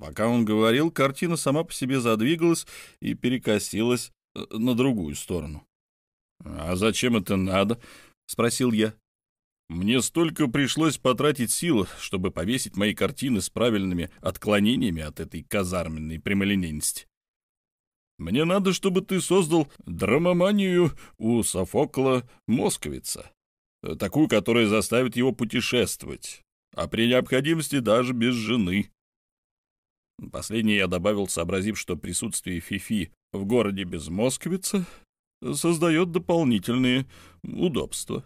Пока он говорил, картина сама по себе задвигалась и перекосилась э, на другую сторону. «А зачем это надо?» — спросил я. «Мне столько пришлось потратить сил, чтобы повесить мои картины с правильными отклонениями от этой казарменной прямолинейности. Мне надо, чтобы ты создал драмоманию у Софокла Московица, такую, которая заставит его путешествовать, а при необходимости даже без жены». Последнее я добавил, сообразив, что присутствие Фифи в городе без Москвица создает дополнительные удобства.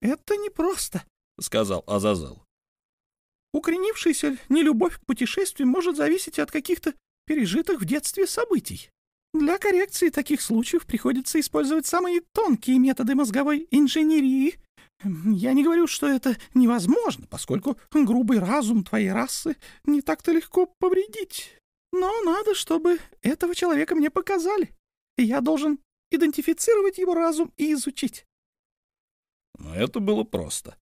«Это непросто», — сказал Азазел. «Укоренившаяся нелюбовь к путешествию может зависеть от каких-то пережитых в детстве событий. Для коррекции таких случаев приходится использовать самые тонкие методы мозговой инженерии, я не говорю, что это невозможно, поскольку грубый разум твоей расы не так-то легко повредить. Но надо, чтобы этого человека мне показали. Я должен идентифицировать его разум и изучить. Но это было просто.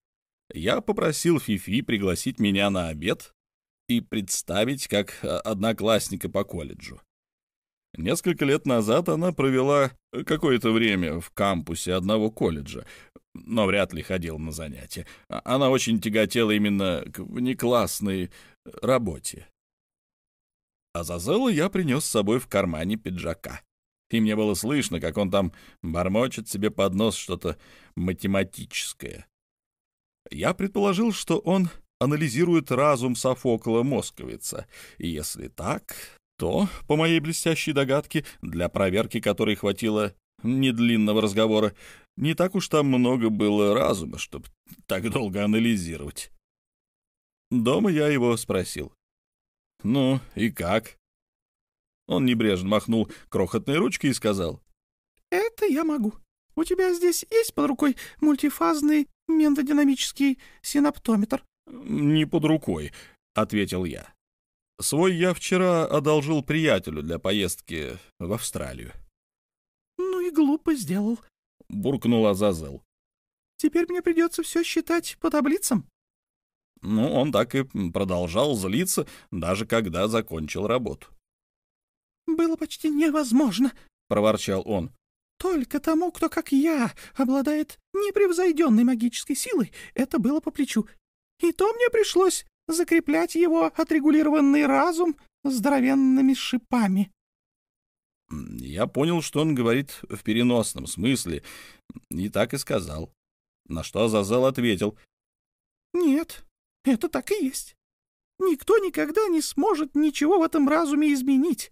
Я попросил Фифи пригласить меня на обед и представить как а, одноклассника по колледжу. Несколько лет назад она провела какое-то время в кампусе одного колледжа, но вряд ли ходила на занятия. А, она очень тяготела именно к внеклассной работе. А Зазела я принес с собой в кармане пиджака. И мне было слышно, как он там бормочет себе под нос что-то математическое. Я предположил, что он анализирует разум Софокла Московица. И если так, то, по моей блестящей догадке, для проверки которой хватило недлинного разговора, не так уж там много было разума, чтобы так долго анализировать. Дома я его спросил. «Ну, и как?» Он небрежно махнул крохотной ручкой и сказал. «Это я могу. У тебя здесь есть под рукой мультифазный ментодинамический синаптометр?» «Не под рукой», — ответил я. Свой я вчера одолжил приятелю для поездки в Австралию. «Ну и глупо сделал», — буркнула Азазел. «Теперь мне придется все считать по таблицам». Ну, он так и продолжал злиться, даже когда закончил работу. «Было почти невозможно», — проворчал он. «Только тому, кто, как я, обладает непревзойденной магической силой, это было по плечу. И то мне пришлось закреплять его отрегулированный разум здоровенными шипами. Я понял, что он говорит в переносном смысле, и так и сказал. На что Азазел ответил. «Нет, это так и есть. Никто никогда не сможет ничего в этом разуме изменить.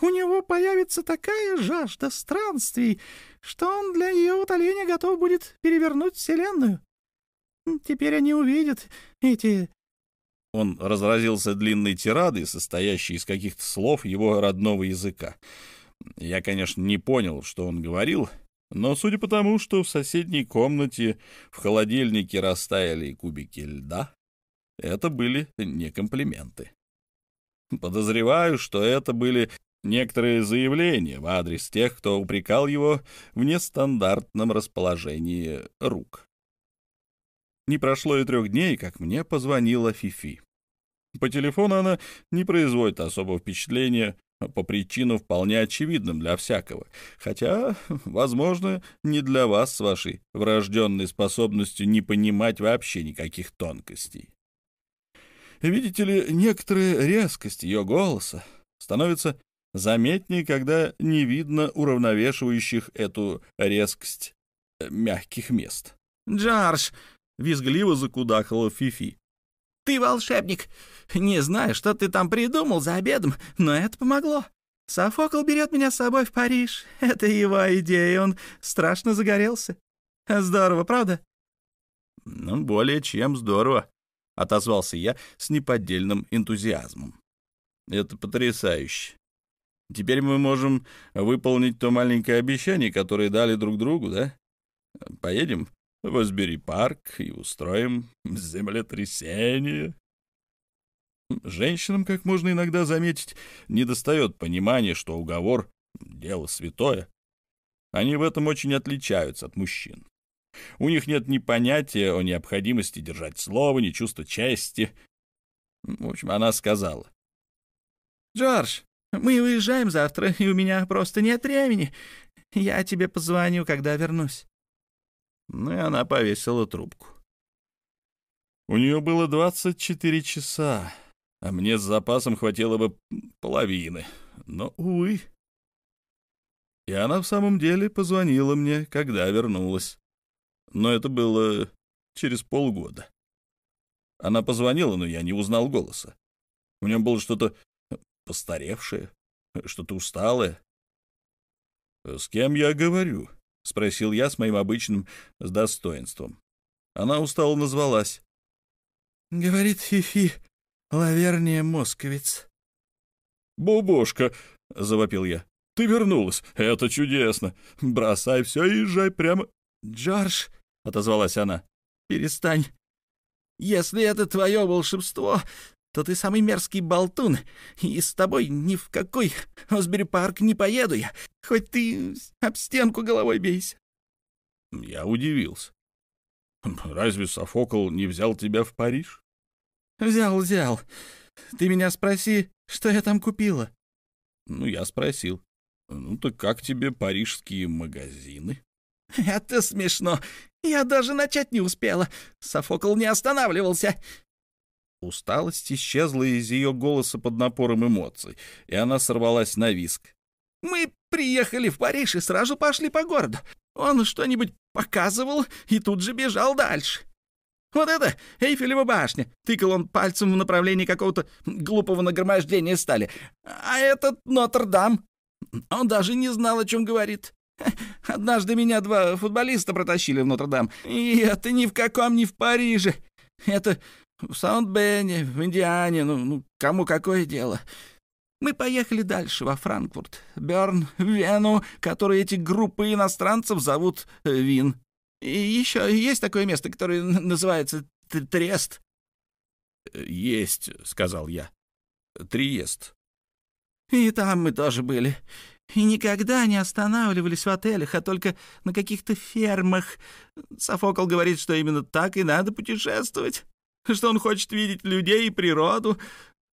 У него появится такая жажда странствий, что он для ее утоления готов будет перевернуть Вселенную. Теперь они увидят эти он разразился длинной тирадой, состоящей из каких-то слов его родного языка. Я, конечно, не понял, что он говорил, но судя по тому, что в соседней комнате в холодильнике растаяли кубики льда, это были не комплименты. Подозреваю, что это были некоторые заявления в адрес тех, кто упрекал его в нестандартном расположении рук. Не прошло и трех дней, как мне позвонила Фифи. По телефону она не производит особого впечатления по причинам вполне очевидным для всякого, хотя, возможно, не для вас с вашей врожденной способностью не понимать вообще никаких тонкостей. Видите ли, некоторая резкость ее голоса становится заметнее, когда не видно уравновешивающих эту резкость э, мягких мест. «Джордж!» — визгливо закудахала Фифи. Ты волшебник. Не знаю, что ты там придумал за обедом, но это помогло. Софокл берет меня с собой в Париж. Это его идея, он страшно загорелся. Здорово, правда? Ну, более чем здорово, — отозвался я с неподдельным энтузиазмом. Это потрясающе. Теперь мы можем выполнить то маленькое обещание, которое дали друг другу, да? Поедем Возбери парк и устроим землетрясение. Женщинам, как можно иногда заметить, недостает понимания, что уговор — дело святое. Они в этом очень отличаются от мужчин. У них нет ни понятия о необходимости держать слово, ни чувства чести. В общем, она сказала. «Джордж, мы уезжаем завтра, и у меня просто нет времени. Я тебе позвоню, когда вернусь». Ну и она повесила трубку. У нее было 24 часа, а мне с запасом хватило бы половины. Но, увы. И она в самом деле позвонила мне, когда вернулась. Но это было через полгода. Она позвонила, но я не узнал голоса. В нем было что-то постаревшее, что-то усталое. «С кем я говорю?» — спросил я с моим обычным с достоинством. Она устало назвалась. — Говорит Фифи, лаверния московец. — Бубушка, — завопил я, — ты вернулась. Это чудесно. Бросай все и езжай прямо. — Джордж, — отозвалась она, — перестань. Если это твое волшебство, то ты самый мерзкий болтун, и с тобой ни в какой Осбери-парк не поеду я, хоть ты об стенку головой бейся. Я удивился. Разве Софокл не взял тебя в Париж? Взял, взял. Ты меня спроси, что я там купила. Ну, я спросил. Ну, так как тебе парижские магазины? Это смешно. Я даже начать не успела. Софокл не останавливался. Усталость исчезла из ее голоса под напором эмоций, и она сорвалась на виск. «Мы приехали в Париж и сразу пошли по городу. Он что-нибудь показывал и тут же бежал дальше. Вот это Эйфелева башня!» — тыкал он пальцем в направлении какого-то глупого нагромождения стали. «А этот Нотр-Дам!» Он даже не знал, о чем говорит. Однажды меня два футболиста протащили в Нотр-Дам, и это ни в каком не в Париже. Это в Саунд-Бене, в Индиане, ну, ну, кому какое дело. Мы поехали дальше, во Франкфурт, Берн, Вену, которые эти группы иностранцев зовут э, Вин. И еще есть такое место, которое называется Трест. «Есть», — сказал я. «Триест». «И там мы тоже были. И никогда не останавливались в отелях, а только на каких-то фермах. Софокл говорит, что именно так и надо путешествовать что он хочет видеть людей и природу.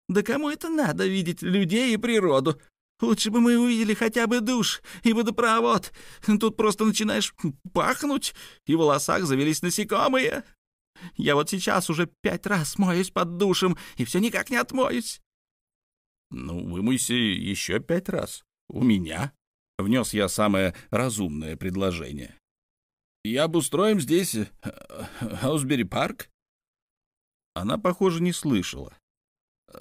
Да кому это надо, видеть людей и природу? Лучше бы мы увидели хотя бы душ и водопровод. Тут просто начинаешь пахнуть, и в волосах завелись насекомые. Я вот сейчас уже пять раз моюсь под душем, и все никак не отмоюсь. Ну, вымойся еще пять раз. У меня. Внес я самое разумное предложение. И обустроим здесь э, Аусбери парк. Она, похоже, не слышала.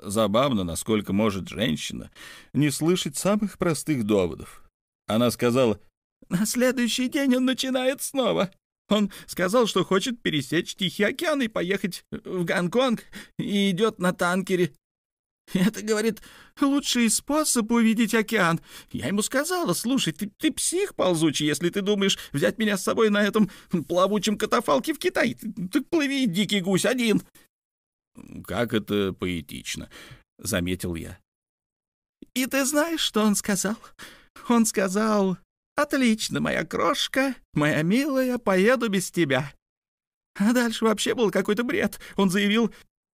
Забавно, насколько может женщина не слышать самых простых доводов. Она сказала, «На следующий день он начинает снова. Он сказал, что хочет пересечь Тихий океан и поехать в Гонконг, и идет на танкере. Это, говорит, лучший способ увидеть океан. Я ему сказала, слушай, ты, ты псих ползучий, если ты думаешь взять меня с собой на этом плавучем катафалке в Китай. Ты, ты плыви, дикий гусь, один. Как это поэтично, — заметил я. И ты знаешь, что он сказал? Он сказал, отлично, моя крошка, моя милая, поеду без тебя. А дальше вообще был какой-то бред. Он заявил,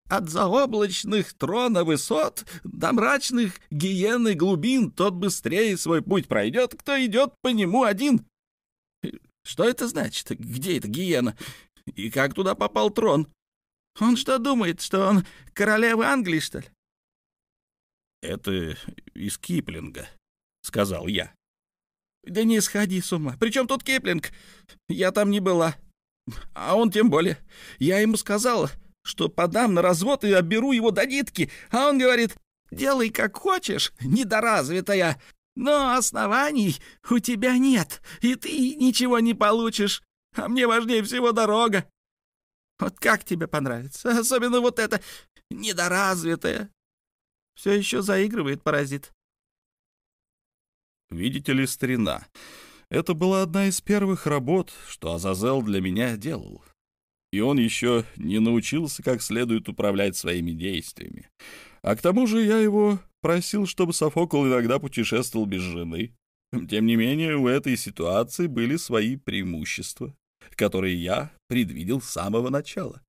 от заоблачных трона высот до мрачных гиены глубин тот быстрее свой путь пройдет, кто идет по нему один. Что это значит? Где эта гиена? И как туда попал трон? Он что думает, что он королева Англии, что ли? Это из Киплинга, сказал я. Да не сходи с ума. Причем тут Киплинг? Я там не была. А он тем более. Я ему сказала, что подам на развод и оберу его до нитки, а он говорит, делай как хочешь, недоразвитая, но оснований у тебя нет, и ты ничего не получишь, а мне важнее всего дорога. Вот как тебе понравится, особенно вот это недоразвитое. Все еще заигрывает паразит. Видите ли, старина, это была одна из первых работ, что Азазел для меня делал и он еще не научился как следует управлять своими действиями. А к тому же я его просил, чтобы Софокл иногда путешествовал без жены. Тем не менее, у этой ситуации были свои преимущества, которые я предвидел с самого начала.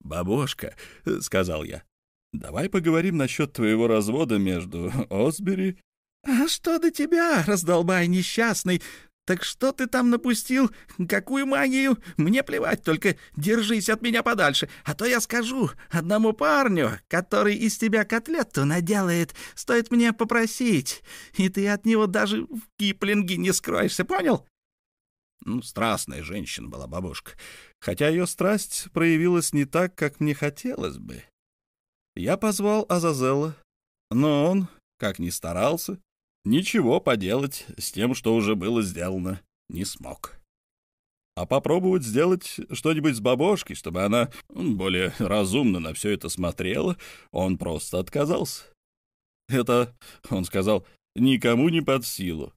«Бабушка», — сказал я, — «давай поговорим насчет твоего развода между Осбери...» «А что до тебя, раздолбай несчастный? Так что ты там напустил? Какую магию? Мне плевать, только держись от меня подальше, а то я скажу одному парню, который из тебя котлету наделает, стоит мне попросить, и ты от него даже в киплинге не скроешься, понял?» Ну, страстная женщина была бабушка, хотя ее страсть проявилась не так, как мне хотелось бы. Я позвал Азазела, но он, как ни старался, ничего поделать с тем, что уже было сделано, не смог. А попробовать сделать что-нибудь с бабушкой, чтобы она более разумно на все это смотрела, он просто отказался. Это, он сказал, никому не под силу.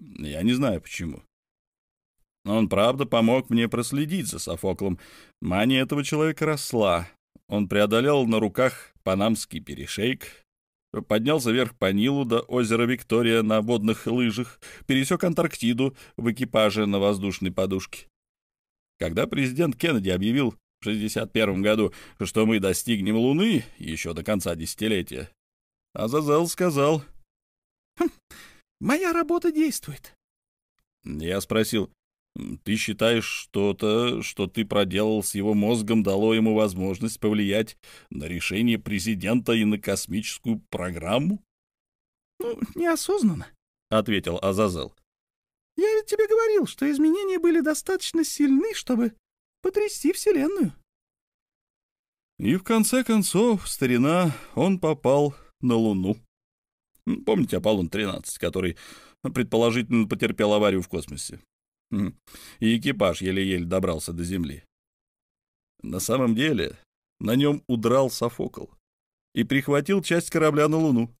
Я не знаю почему. Он, правда, помог мне проследить за Софоклом. Мания этого человека росла. Он преодолел на руках Панамский перешейк, поднялся вверх по Нилу до озера Виктория на водных лыжах, пересек Антарктиду в экипаже на воздушной подушке. Когда президент Кеннеди объявил в 1961 году, что мы достигнем Луны еще до конца десятилетия, Азазел сказал... «Хм, «Моя работа действует». Я спросил, ты считаешь, что-то, что ты проделал с его мозгом, дало ему возможность повлиять на решение президента и на космическую программу? — Ну, неосознанно, — ответил Азазел. — Я ведь тебе говорил, что изменения были достаточно сильны, чтобы потрясти Вселенную. И в конце концов, старина, он попал на Луну. Помните Аполлон-13, который предположительно потерпел аварию в космосе? И экипаж еле-еле добрался до земли. На самом деле на нем удрал Софокл и прихватил часть корабля на Луну,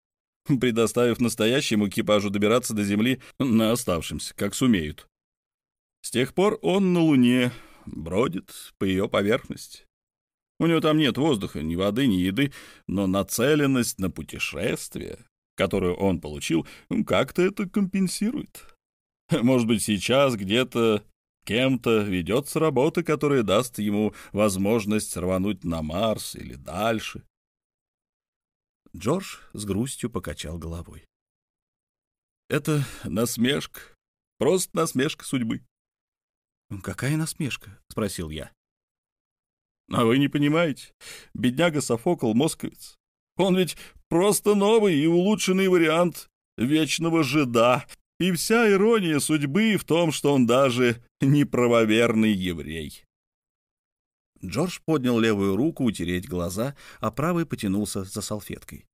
предоставив настоящему экипажу добираться до Земли на оставшемся, как сумеют. С тех пор он на Луне бродит по ее поверхности. У него там нет воздуха, ни воды, ни еды, но нацеленность на путешествие, которую он получил, как-то это компенсирует. Может быть, сейчас где-то кем-то ведется работа, которая даст ему возможность рвануть на Марс или дальше. Джордж с грустью покачал головой. Это насмешка, просто насмешка судьбы. «Какая насмешка?» — спросил я. «А вы не понимаете, бедняга Софокл московец. Он ведь просто новый и улучшенный вариант вечного жида, и вся ирония судьбы в том, что он даже не правоверный еврей. Джордж поднял левую руку утереть глаза, а правый потянулся за салфеткой.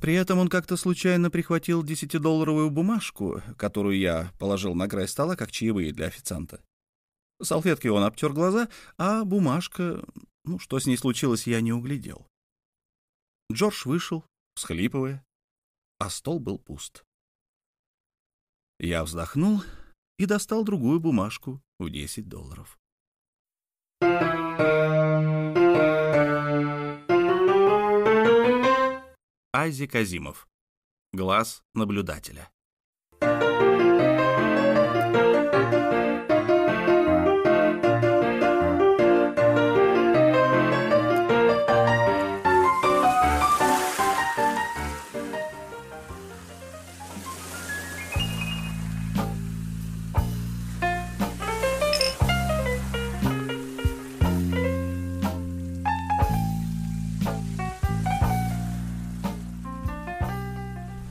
При этом он как-то случайно прихватил десятидолларовую бумажку, которую я положил на край стола как чаевые для официанта. Салфеткой он обтер глаза, а бумажка... Ну, что с ней случилось, я не углядел. Джордж вышел, всхлипывая, а стол был пуст. Я вздохнул и достал другую бумажку в 10 долларов. Айзи Казимов. Глаз наблюдателя.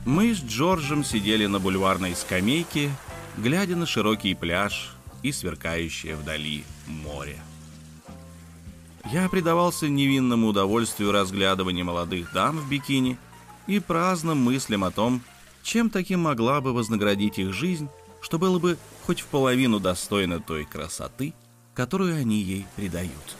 Мы с Джорджем сидели на бульварной скамейке, глядя на широкий пляж и сверкающее вдали море. Я предавался невинному удовольствию разглядывания молодых дам в бикини и праздным мыслям о том, чем таким могла бы вознаградить их жизнь, что было бы хоть в половину достойно той красоты, которую они ей придают.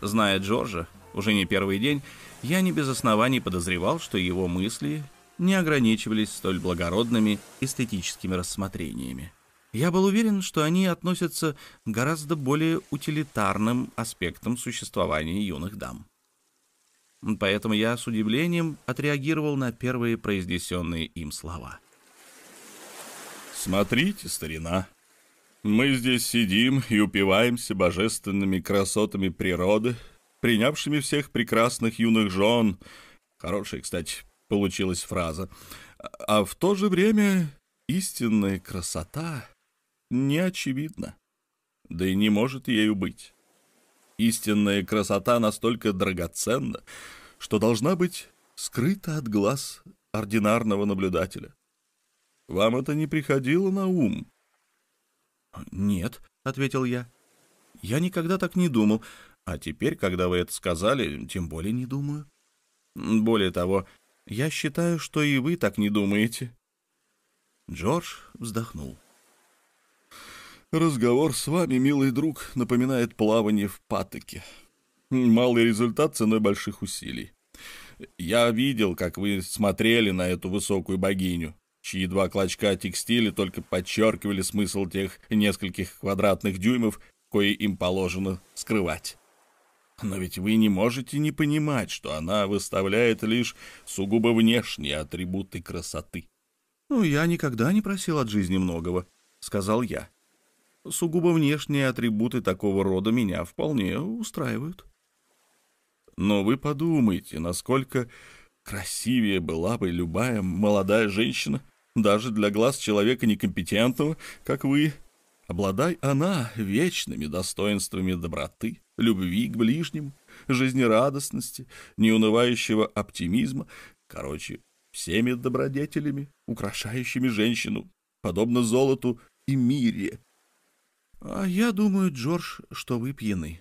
Зная Джорджа, уже не первый день, я не без оснований подозревал, что его мысли не ограничивались столь благородными эстетическими рассмотрениями. Я был уверен, что они относятся к гораздо более утилитарным аспектам существования юных дам. Поэтому я с удивлением отреагировал на первые произнесенные им слова. «Смотрите, старина, мы здесь сидим и упиваемся божественными красотами природы, принявшими всех прекрасных юных жен. Хорошая, кстати, получилась фраза. А в то же время истинная красота не очевидна, да и не может ею быть. Истинная красота настолько драгоценна, что должна быть скрыта от глаз ординарного наблюдателя. Вам это не приходило на ум? «Нет», — ответил я. «Я никогда так не думал, а теперь, когда вы это сказали, тем более не думаю. Более того, я считаю, что и вы так не думаете». Джордж вздохнул. «Разговор с вами, милый друг, напоминает плавание в патоке. Малый результат ценой больших усилий. Я видел, как вы смотрели на эту высокую богиню, чьи два клочка текстиля только подчеркивали смысл тех нескольких квадратных дюймов, кое им положено скрывать. Но ведь вы не можете не понимать, что она выставляет лишь сугубо внешние атрибуты красоты. «Ну, я никогда не просил от жизни многого», — сказал я. «Сугубо внешние атрибуты такого рода меня вполне устраивают». «Но вы подумайте, насколько красивее была бы любая молодая женщина, даже для глаз человека некомпетентного, как вы, обладай она вечными достоинствами доброты, любви к ближним, жизнерадостности, неунывающего оптимизма, короче, всеми добродетелями, украшающими женщину, подобно золоту и мире. А я думаю, Джордж, что вы пьяны.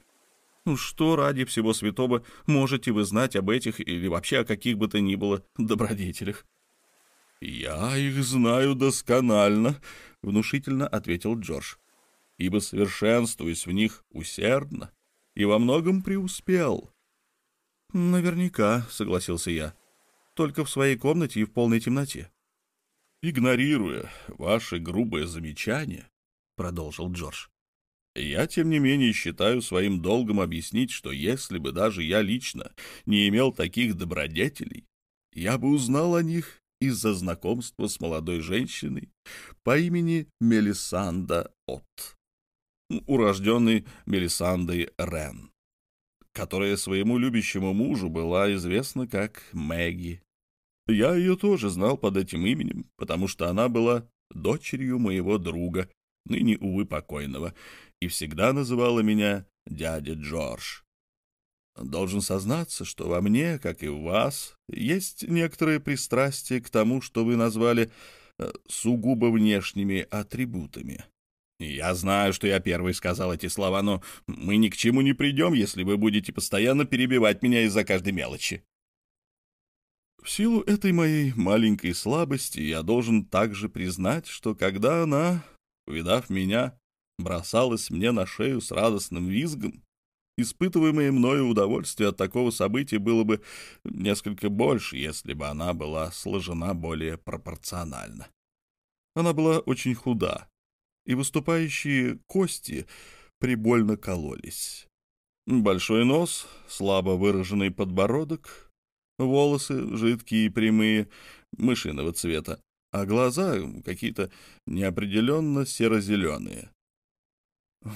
Ну что ради всего святого можете вы знать об этих или вообще о каких бы то ни было добродетелях? «Я их знаю досконально», — внушительно ответил Джордж, «ибо совершенствуюсь в них усердно и во многом преуспел». «Наверняка», — согласился я, — «только в своей комнате и в полной темноте». «Игнорируя ваши грубые замечания», — продолжил Джордж, «я, тем не менее, считаю своим долгом объяснить, что если бы даже я лично не имел таких добродетелей, я бы узнал о них из-за знакомства с молодой женщиной по имени Мелисанда Отт урожденной Мелисандой Рен, которая своему любящему мужу была известна как Мэгги. Я ее тоже знал под этим именем, потому что она была дочерью моего друга, ныне, увы, покойного, и всегда называла меня дядя Джордж. Должен сознаться, что во мне, как и в вас, есть некоторое пристрастие к тому, что вы назвали э, сугубо внешними атрибутами. Я знаю, что я первый сказал эти слова, но мы ни к чему не придем, если вы будете постоянно перебивать меня из-за каждой мелочи. В силу этой моей маленькой слабости я должен также признать, что когда она, увидав меня, бросалась мне на шею с радостным визгом, испытываемое мною удовольствие от такого события было бы несколько больше, если бы она была сложена более пропорционально. Она была очень худа, и выступающие кости прибольно кололись. Большой нос, слабо выраженный подбородок, волосы жидкие и прямые, мышиного цвета, а глаза какие-то неопределенно серо-зеленые.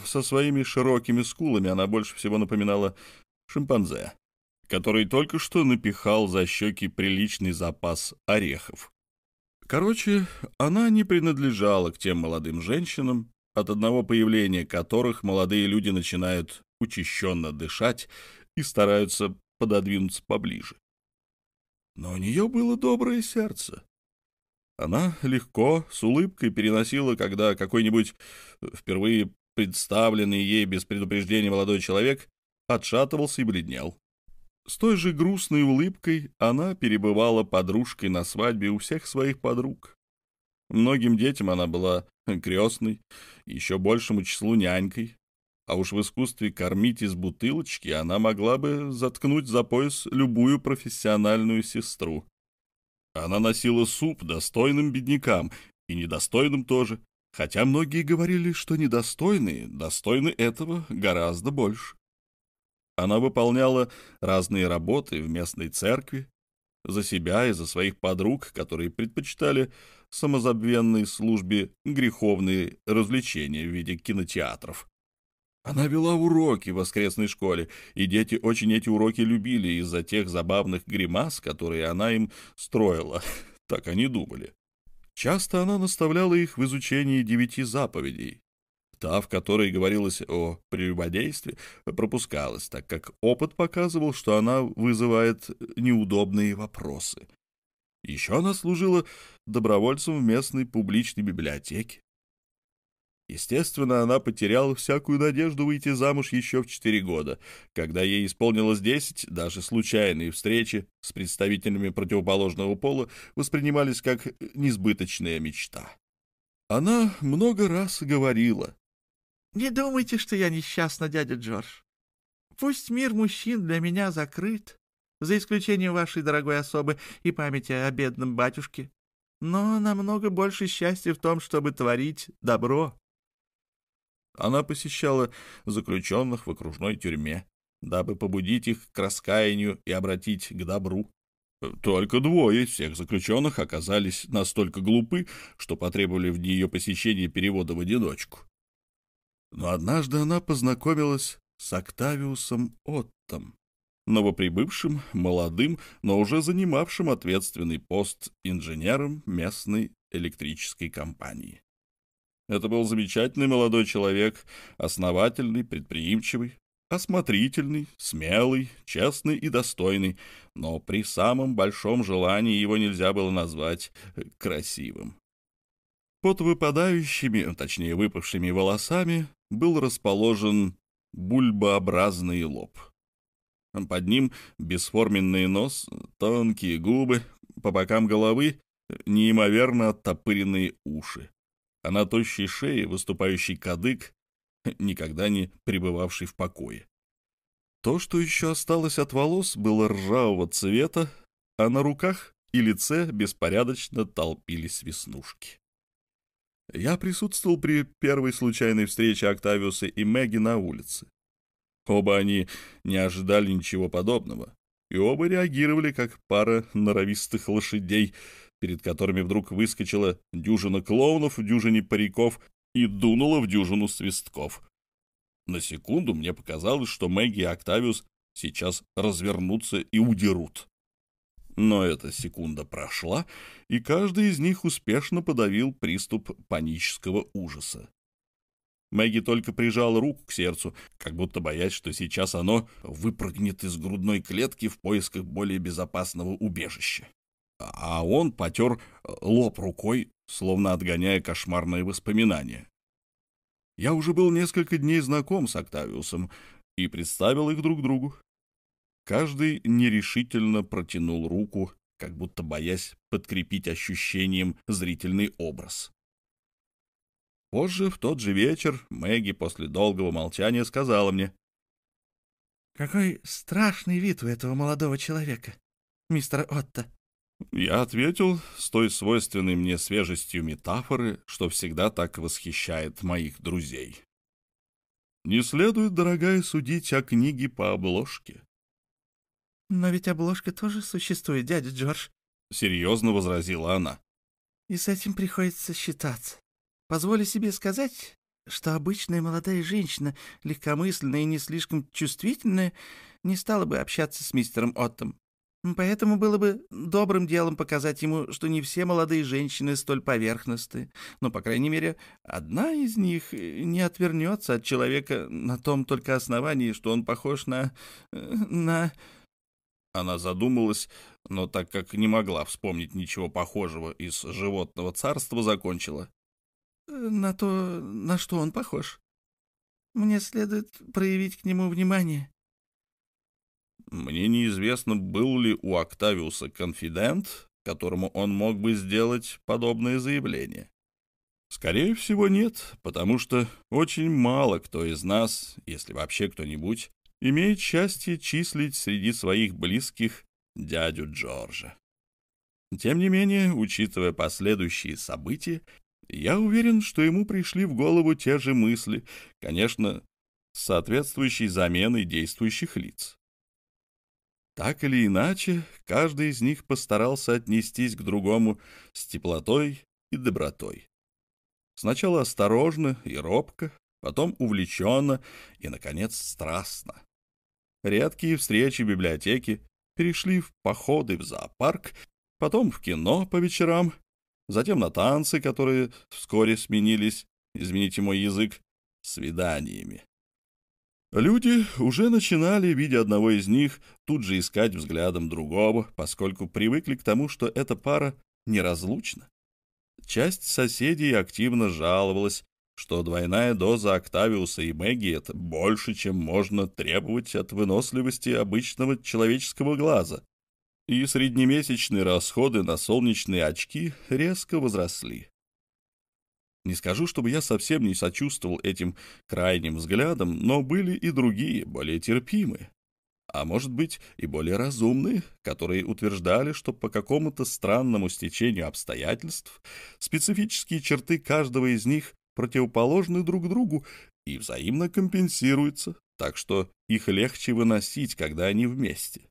Со своими широкими скулами она больше всего напоминала шимпанзе, который только что напихал за щеки приличный запас орехов. Короче, она не принадлежала к тем молодым женщинам, от одного появления которых молодые люди начинают учащенно дышать и стараются пододвинуться поближе. Но у нее было доброе сердце. Она легко, с улыбкой переносила, когда какой-нибудь впервые представленный ей без предупреждения молодой человек отшатывался и бледнел. С той же грустной улыбкой она перебывала подружкой на свадьбе у всех своих подруг. Многим детям она была крестной, еще большему числу нянькой, а уж в искусстве кормить из бутылочки она могла бы заткнуть за пояс любую профессиональную сестру. Она носила суп достойным беднякам и недостойным тоже, хотя многие говорили, что недостойные достойны этого гораздо больше. Она выполняла разные работы в местной церкви, за себя и за своих подруг, которые предпочитали самозабвенной службе греховные развлечения в виде кинотеатров. Она вела уроки в воскресной школе, и дети очень эти уроки любили из-за тех забавных гримас, которые она им строила, так они думали. Часто она наставляла их в изучении девяти заповедей. Та, в которой говорилось о прелюбодействе, пропускалась, так как опыт показывал, что она вызывает неудобные вопросы. Еще она служила добровольцем в местной публичной библиотеке. Естественно, она потеряла всякую надежду выйти замуж еще в четыре года. Когда ей исполнилось десять, даже случайные встречи с представителями противоположного пола воспринимались как несбыточная мечта. Она много раз говорила. «Не думайте, что я несчастна, дядя Джордж. Пусть мир мужчин для меня закрыт, за исключением вашей дорогой особы и памяти о бедном батюшке. Но намного больше счастья в том, чтобы творить добро». Она посещала заключенных в окружной тюрьме, дабы побудить их к раскаянию и обратить к добру. Только двое из всех заключенных оказались настолько глупы, что потребовали в нее посещения перевода в одиночку. Но однажды она познакомилась с Октавиусом Оттом, новоприбывшим, молодым, но уже занимавшим ответственный пост инженером местной электрической компании. Это был замечательный молодой человек, основательный, предприимчивый, осмотрительный, смелый, честный и достойный, но при самом большом желании его нельзя было назвать красивым. Под выпадающими, точнее выпавшими волосами был расположен бульбообразный лоб. Под ним бесформенный нос, тонкие губы, по бокам головы неимоверно оттопыренные уши а на тощей шее выступающий кадык, никогда не пребывавший в покое. То, что еще осталось от волос, было ржавого цвета, а на руках и лице беспорядочно толпились веснушки. Я присутствовал при первой случайной встрече Октавиуса и Мэгги на улице. Оба они не ожидали ничего подобного, и оба реагировали как пара норовистых лошадей — перед которыми вдруг выскочила дюжина клоунов в дюжине париков и дунула в дюжину свистков. На секунду мне показалось, что Мэгги и Октавиус сейчас развернутся и удерут. Но эта секунда прошла, и каждый из них успешно подавил приступ панического ужаса. Мэгги только прижал руку к сердцу, как будто боясь, что сейчас оно выпрыгнет из грудной клетки в поисках более безопасного убежища а он потер э, лоб рукой, словно отгоняя кошмарные воспоминания. Я уже был несколько дней знаком с Октавиусом и представил их друг другу. Каждый нерешительно протянул руку, как будто боясь подкрепить ощущением зрительный образ. Позже, в тот же вечер, Мэгги после долгого молчания сказала мне. «Какой страшный вид у этого молодого человека, мистер Отто». Я ответил с той свойственной мне свежестью метафоры, что всегда так восхищает моих друзей. Не следует, дорогая, судить о книге по обложке. «Но ведь обложка тоже существует, дядя Джордж», — серьезно возразила она. «И с этим приходится считаться. Позволю себе сказать, что обычная молодая женщина, легкомысленная и не слишком чувствительная, не стала бы общаться с мистером Оттом. Поэтому было бы добрым делом показать ему, что не все молодые женщины столь поверхностны, но, по крайней мере, одна из них не отвернется от человека на том только основании, что он похож на... на... Она задумалась, но так как не могла вспомнить ничего похожего из животного царства, закончила. «На то, на что он похож. Мне следует проявить к нему внимание». Мне неизвестно, был ли у Октавиуса конфидент, которому он мог бы сделать подобное заявление. Скорее всего, нет, потому что очень мало кто из нас, если вообще кто-нибудь, имеет счастье числить среди своих близких дядю Джорджа. Тем не менее, учитывая последующие события, я уверен, что ему пришли в голову те же мысли, конечно, с соответствующей заменой действующих лиц. Так или иначе, каждый из них постарался отнестись к другому с теплотой и добротой. Сначала осторожно и робко, потом увлеченно и, наконец, страстно. Редкие встречи в библиотеке перешли в походы в зоопарк, потом в кино по вечерам, затем на танцы, которые вскоре сменились, извините мой язык, свиданиями. Люди уже начинали, видя одного из них, тут же искать взглядом другого, поскольку привыкли к тому, что эта пара неразлучна. Часть соседей активно жаловалась, что двойная доза Октавиуса и Мэгги — это больше, чем можно требовать от выносливости обычного человеческого глаза. И среднемесячные расходы на солнечные очки резко возросли. Не скажу, чтобы я совсем не сочувствовал этим крайним взглядам, но были и другие, более терпимые. А может быть, и более разумные, которые утверждали, что по какому-то странному стечению обстоятельств специфические черты каждого из них противоположны друг другу и взаимно компенсируются, так что их легче выносить, когда они вместе.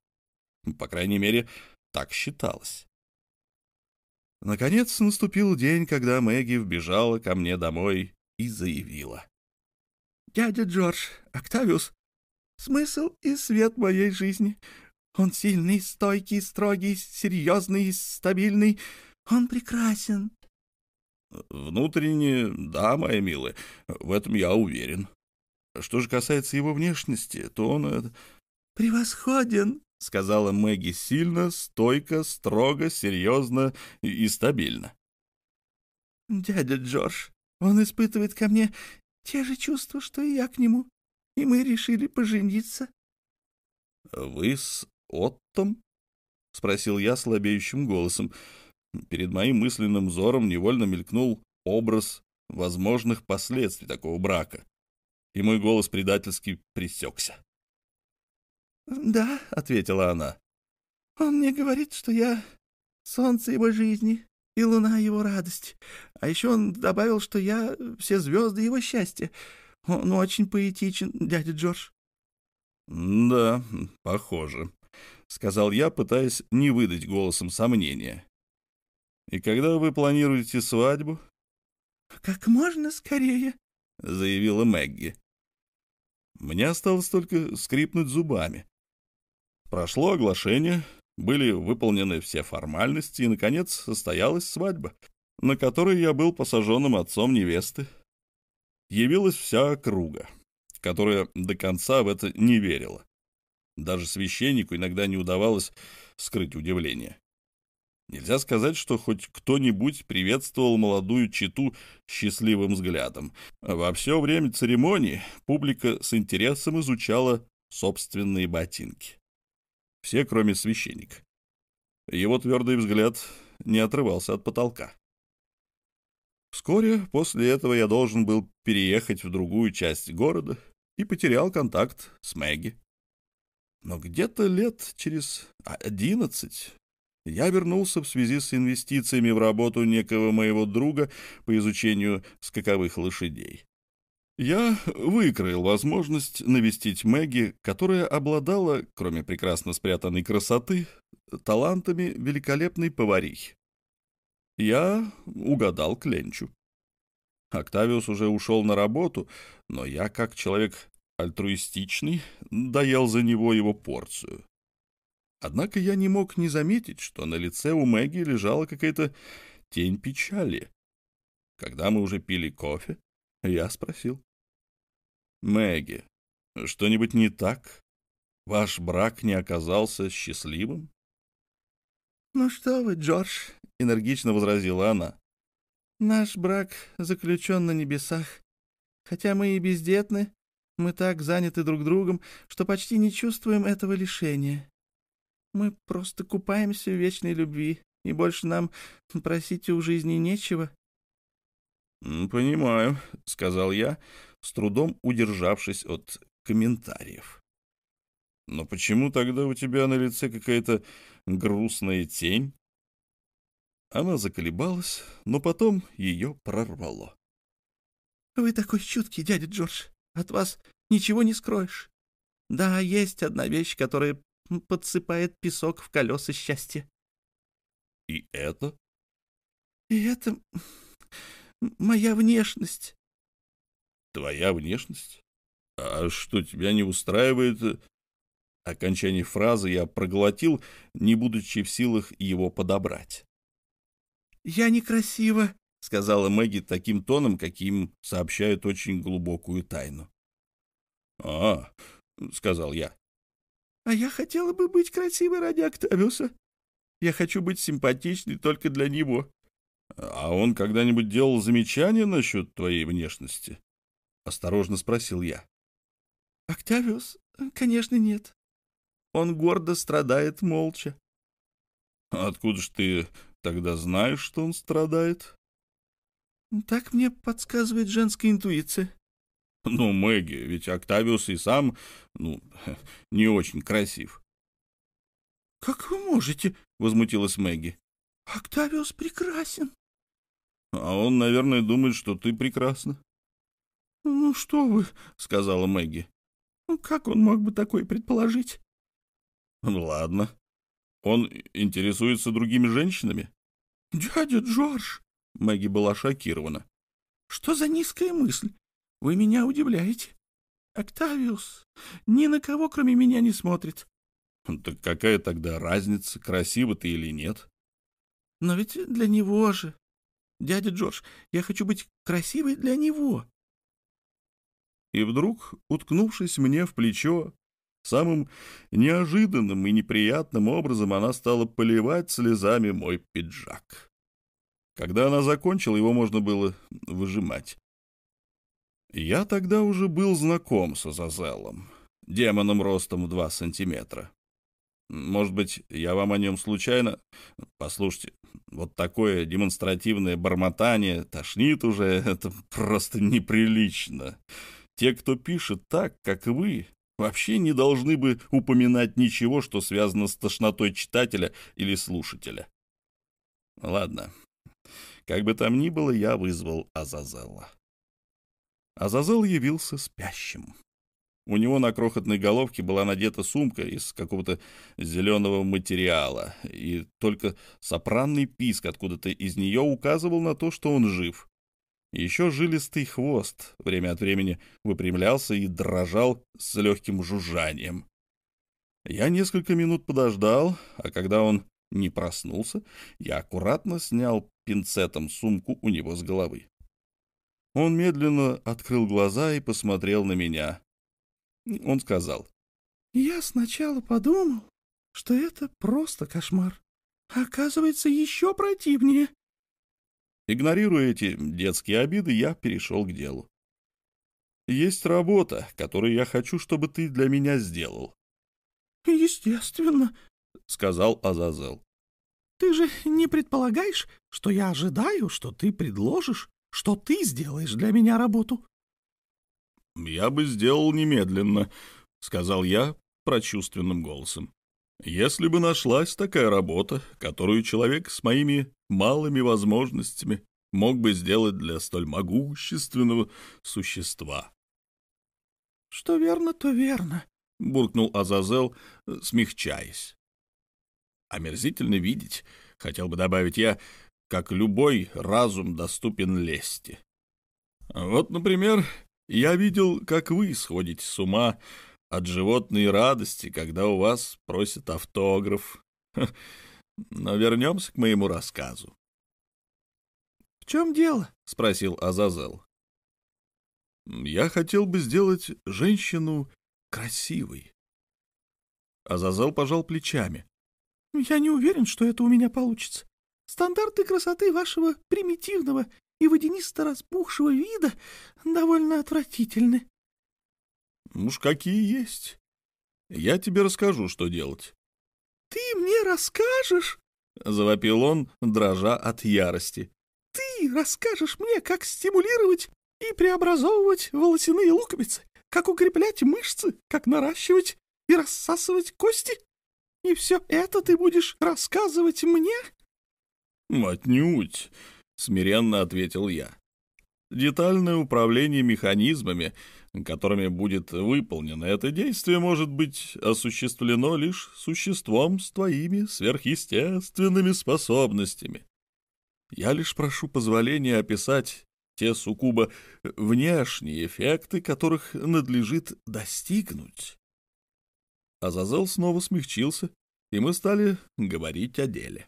По крайней мере, так считалось. Наконец наступил день, когда Мэгги вбежала ко мне домой и заявила. «Дядя Джордж, Октавиус, смысл и свет моей жизни. Он сильный, стойкий, строгий, серьезный, стабильный. Он прекрасен. Внутренне, да, моя милая, в этом я уверен. Что же касается его внешности, то он... Э, превосходен, — сказала Мэгги сильно, стойко, строго, серьезно и стабильно. «Дядя Джордж, он испытывает ко мне те же чувства, что и я к нему, и мы решили пожениться». «Вы с Оттом?» — спросил я слабеющим голосом. Перед моим мысленным взором невольно мелькнул образ возможных последствий такого брака, и мой голос предательски пресекся. «Да», — ответила она. «Он мне говорит, что я солнце его жизни и луна его радость. А еще он добавил, что я все звезды его счастья. Он очень поэтичен, дядя Джордж». «Да, похоже», — сказал я, пытаясь не выдать голосом сомнения. «И когда вы планируете свадьбу?» «Как можно скорее», — заявила Мэгги. Мне осталось только скрипнуть зубами. Прошло оглашение, были выполнены все формальности, и, наконец, состоялась свадьба, на которой я был посаженным отцом невесты. Явилась вся округа, которая до конца в это не верила. Даже священнику иногда не удавалось скрыть удивление. Нельзя сказать, что хоть кто-нибудь приветствовал молодую читу счастливым взглядом. Во все время церемонии публика с интересом изучала собственные ботинки. Все, кроме священника. Его твердый взгляд не отрывался от потолка. Вскоре после этого я должен был переехать в другую часть города и потерял контакт с Мэгги. Но где-то лет через одиннадцать я вернулся в связи с инвестициями в работу некого моего друга по изучению скаковых лошадей. Я выкроил возможность навестить Мэгги, которая обладала, кроме прекрасно спрятанной красоты, талантами великолепной поварихи. Я угадал Кленчу. Октавиус уже ушел на работу, но я, как человек альтруистичный, доел за него его порцию. Однако я не мог не заметить, что на лице у Мэгги лежала какая-то тень печали. Когда мы уже пили кофе, я спросил. «Мэгги, что-нибудь не так? Ваш брак не оказался счастливым?» «Ну что вы, Джордж», — энергично возразила она. «Наш брак заключен на небесах. Хотя мы и бездетны, мы так заняты друг другом, что почти не чувствуем этого лишения. Мы просто купаемся в вечной любви, и больше нам просить у жизни нечего». «Понимаю», — сказал я, с трудом удержавшись от комментариев. «Но почему тогда у тебя на лице какая-то грустная тень?» Она заколебалась, но потом ее прорвало. «Вы такой чуткий, дядя Джордж. От вас ничего не скроешь. Да, есть одна вещь, которая подсыпает песок в колеса счастья». «И это?» «И это моя внешность». «Твоя внешность? А что, тебя не устраивает?» Окончание фразы я проглотил, не будучи в силах его подобрать. «Я некрасива», — сказала Мэгги таким тоном, каким сообщают очень глубокую тайну. «А, — сказал я. «А я хотела бы быть красивой ради Октавиуса. Я хочу быть симпатичной только для него». «А он когда-нибудь делал замечания насчет твоей внешности?» — осторожно спросил я. «Октавиус? Конечно, нет. Он гордо страдает молча». «Откуда ж ты тогда знаешь, что он страдает?» «Так мне подсказывает женская интуиция». «Ну, Мэгги, ведь Октавиус и сам, ну, не очень красив». «Как вы можете?» — возмутилась Мэгги. «Октавиус прекрасен». «А он, наверное, думает, что ты прекрасна». «Ну что вы», — сказала Мэгги. «Ну, «Как он мог бы такое предположить?» «Ладно. Он интересуется другими женщинами?» «Дядя Джордж!» — Мэгги была шокирована. «Что за низкая мысль? Вы меня удивляете. Октавиус ни на кого, кроме меня, не смотрит». «Так какая тогда разница, красива ты или нет?» «Но ведь для него же. Дядя Джордж, я хочу быть красивой для него». И вдруг, уткнувшись мне в плечо, самым неожиданным и неприятным образом она стала поливать слезами мой пиджак. Когда она закончила, его можно было выжимать. Я тогда уже был знаком с Азазелом, демоном ростом в два сантиметра. Может быть, я вам о нем случайно... Послушайте, вот такое демонстративное бормотание тошнит уже, это просто неприлично. Те, кто пишет так, как вы, вообще не должны бы упоминать ничего, что связано с тошнотой читателя или слушателя. Ладно, как бы там ни было, я вызвал Азазела. Азазел явился спящим. У него на крохотной головке была надета сумка из какого-то зеленого материала, и только сопранный писк откуда-то из нее указывал на то, что он жив. Еще жилистый хвост время от времени выпрямлялся и дрожал с легким жужжанием. Я несколько минут подождал, а когда он не проснулся, я аккуратно снял пинцетом сумку у него с головы. Он медленно открыл глаза и посмотрел на меня. Он сказал. «Я сначала подумал, что это просто кошмар. А оказывается, еще противнее. Игнорируя эти детские обиды, я перешел к делу. «Есть работа, которую я хочу, чтобы ты для меня сделал». «Естественно», — сказал Азазел. «Ты же не предполагаешь, что я ожидаю, что ты предложишь что ты сделаешь для меня работу». «Я бы сделал немедленно», — сказал я прочувственным голосом. «Если бы нашлась такая работа, которую человек с моими малыми возможностями мог бы сделать для столь могущественного существа». «Что верно, то верно», — буркнул Азазел, смягчаясь. «Омерзительно видеть, хотел бы добавить я, как любой разум доступен лести. Вот, например, я видел, как вы сходите с ума от животной радости, когда у вас просят автограф. Но вернемся к моему рассказу. — В чем дело? — спросил Азазел. — Я хотел бы сделать женщину красивой. Азазел пожал плечами. — Я не уверен, что это у меня получится. Стандарты красоты вашего примитивного и водянисто распухшего вида довольно отвратительны. — Уж какие есть. Я тебе расскажу, что делать. — Ты мне расскажешь? — завопил он, дрожа от ярости. — Ты расскажешь мне, как стимулировать и преобразовывать волосяные луковицы, как укреплять мышцы, как наращивать и рассасывать кости? И все это ты будешь рассказывать мне? — Отнюдь, — смиренно ответил я. Детальное управление механизмами, которыми будет выполнено это действие, может быть осуществлено лишь существом с твоими сверхъестественными способностями. Я лишь прошу позволения описать те суккубо внешние эффекты, которых надлежит достигнуть. Азазел снова смягчился, и мы стали говорить о деле.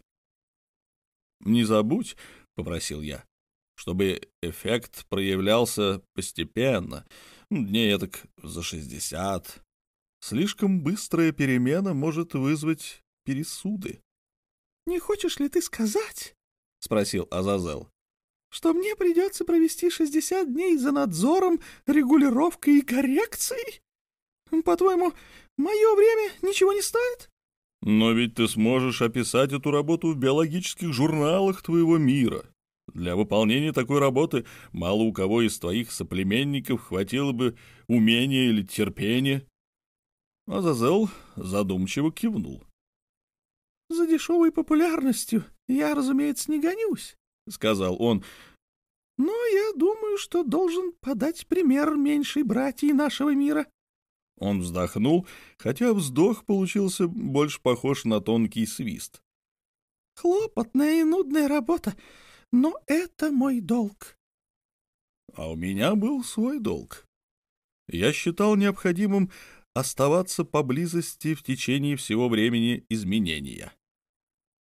«Не забудь», — попросил я, — «чтобы эффект проявлялся постепенно, дней так за шестьдесят. Слишком быстрая перемена может вызвать пересуды». «Не хочешь ли ты сказать?» — спросил Азазел. «Что мне придется провести шестьдесят дней за надзором, регулировкой и коррекцией? По-твоему, мое время ничего не стоит?» Но ведь ты сможешь описать эту работу в биологических журналах твоего мира. Для выполнения такой работы мало у кого из твоих соплеменников хватило бы умения или терпения. Азазел задумчиво кивнул. — За дешевой популярностью я, разумеется, не гонюсь, — сказал он. — Но я думаю, что должен подать пример меньшей братьи нашего мира. Он вздохнул, хотя вздох получился больше похож на тонкий свист. «Хлопотная и нудная работа, но это мой долг». А у меня был свой долг. Я считал необходимым оставаться поблизости в течение всего времени изменения.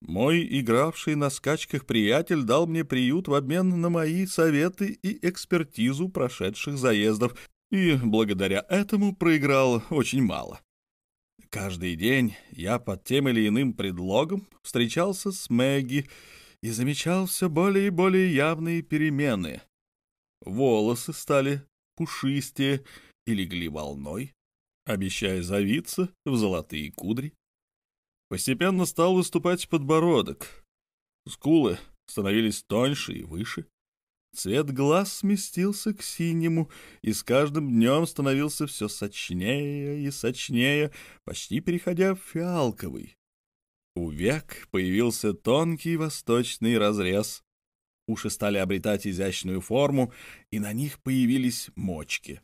Мой игравший на скачках приятель дал мне приют в обмен на мои советы и экспертизу прошедших заездов, и благодаря этому проиграл очень мало. Каждый день я под тем или иным предлогом встречался с Мэгги и замечал все более и более явные перемены. Волосы стали пушистее и легли волной, обещая завиться в золотые кудри. Постепенно стал выступать подбородок. Скулы становились тоньше и выше. Цвет глаз сместился к синему и с каждым днем становился все сочнее и сочнее, почти переходя в фиалковый. У век появился тонкий восточный разрез. Уши стали обретать изящную форму, и на них появились мочки.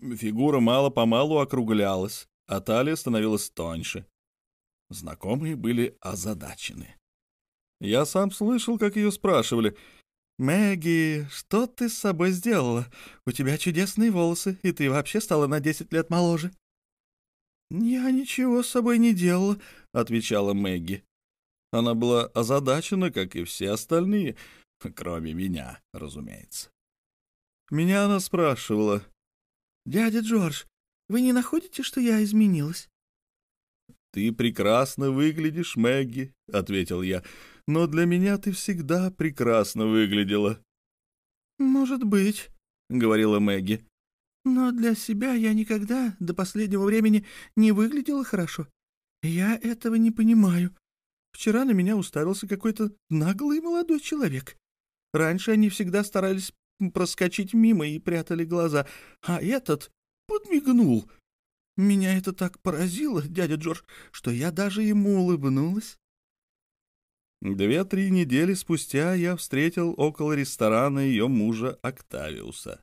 Фигура мало-помалу округлялась, а талия становилась тоньше. Знакомые были озадачены. Я сам слышал, как ее спрашивали — «Мэгги, что ты с собой сделала? У тебя чудесные волосы, и ты вообще стала на десять лет моложе». «Я ничего с собой не делала», — отвечала Мэгги. Она была озадачена, как и все остальные, кроме меня, разумеется. Меня она спрашивала. «Дядя Джордж, вы не находите, что я изменилась?» «Ты прекрасно выглядишь, Мэгги», — ответил я но для меня ты всегда прекрасно выглядела». «Может быть», — говорила Мэгги. «Но для себя я никогда до последнего времени не выглядела хорошо. Я этого не понимаю. Вчера на меня уставился какой-то наглый молодой человек. Раньше они всегда старались проскочить мимо и прятали глаза, а этот подмигнул. Меня это так поразило, дядя Джордж, что я даже ему улыбнулась. Две-три недели спустя я встретил около ресторана ее мужа Октавиуса.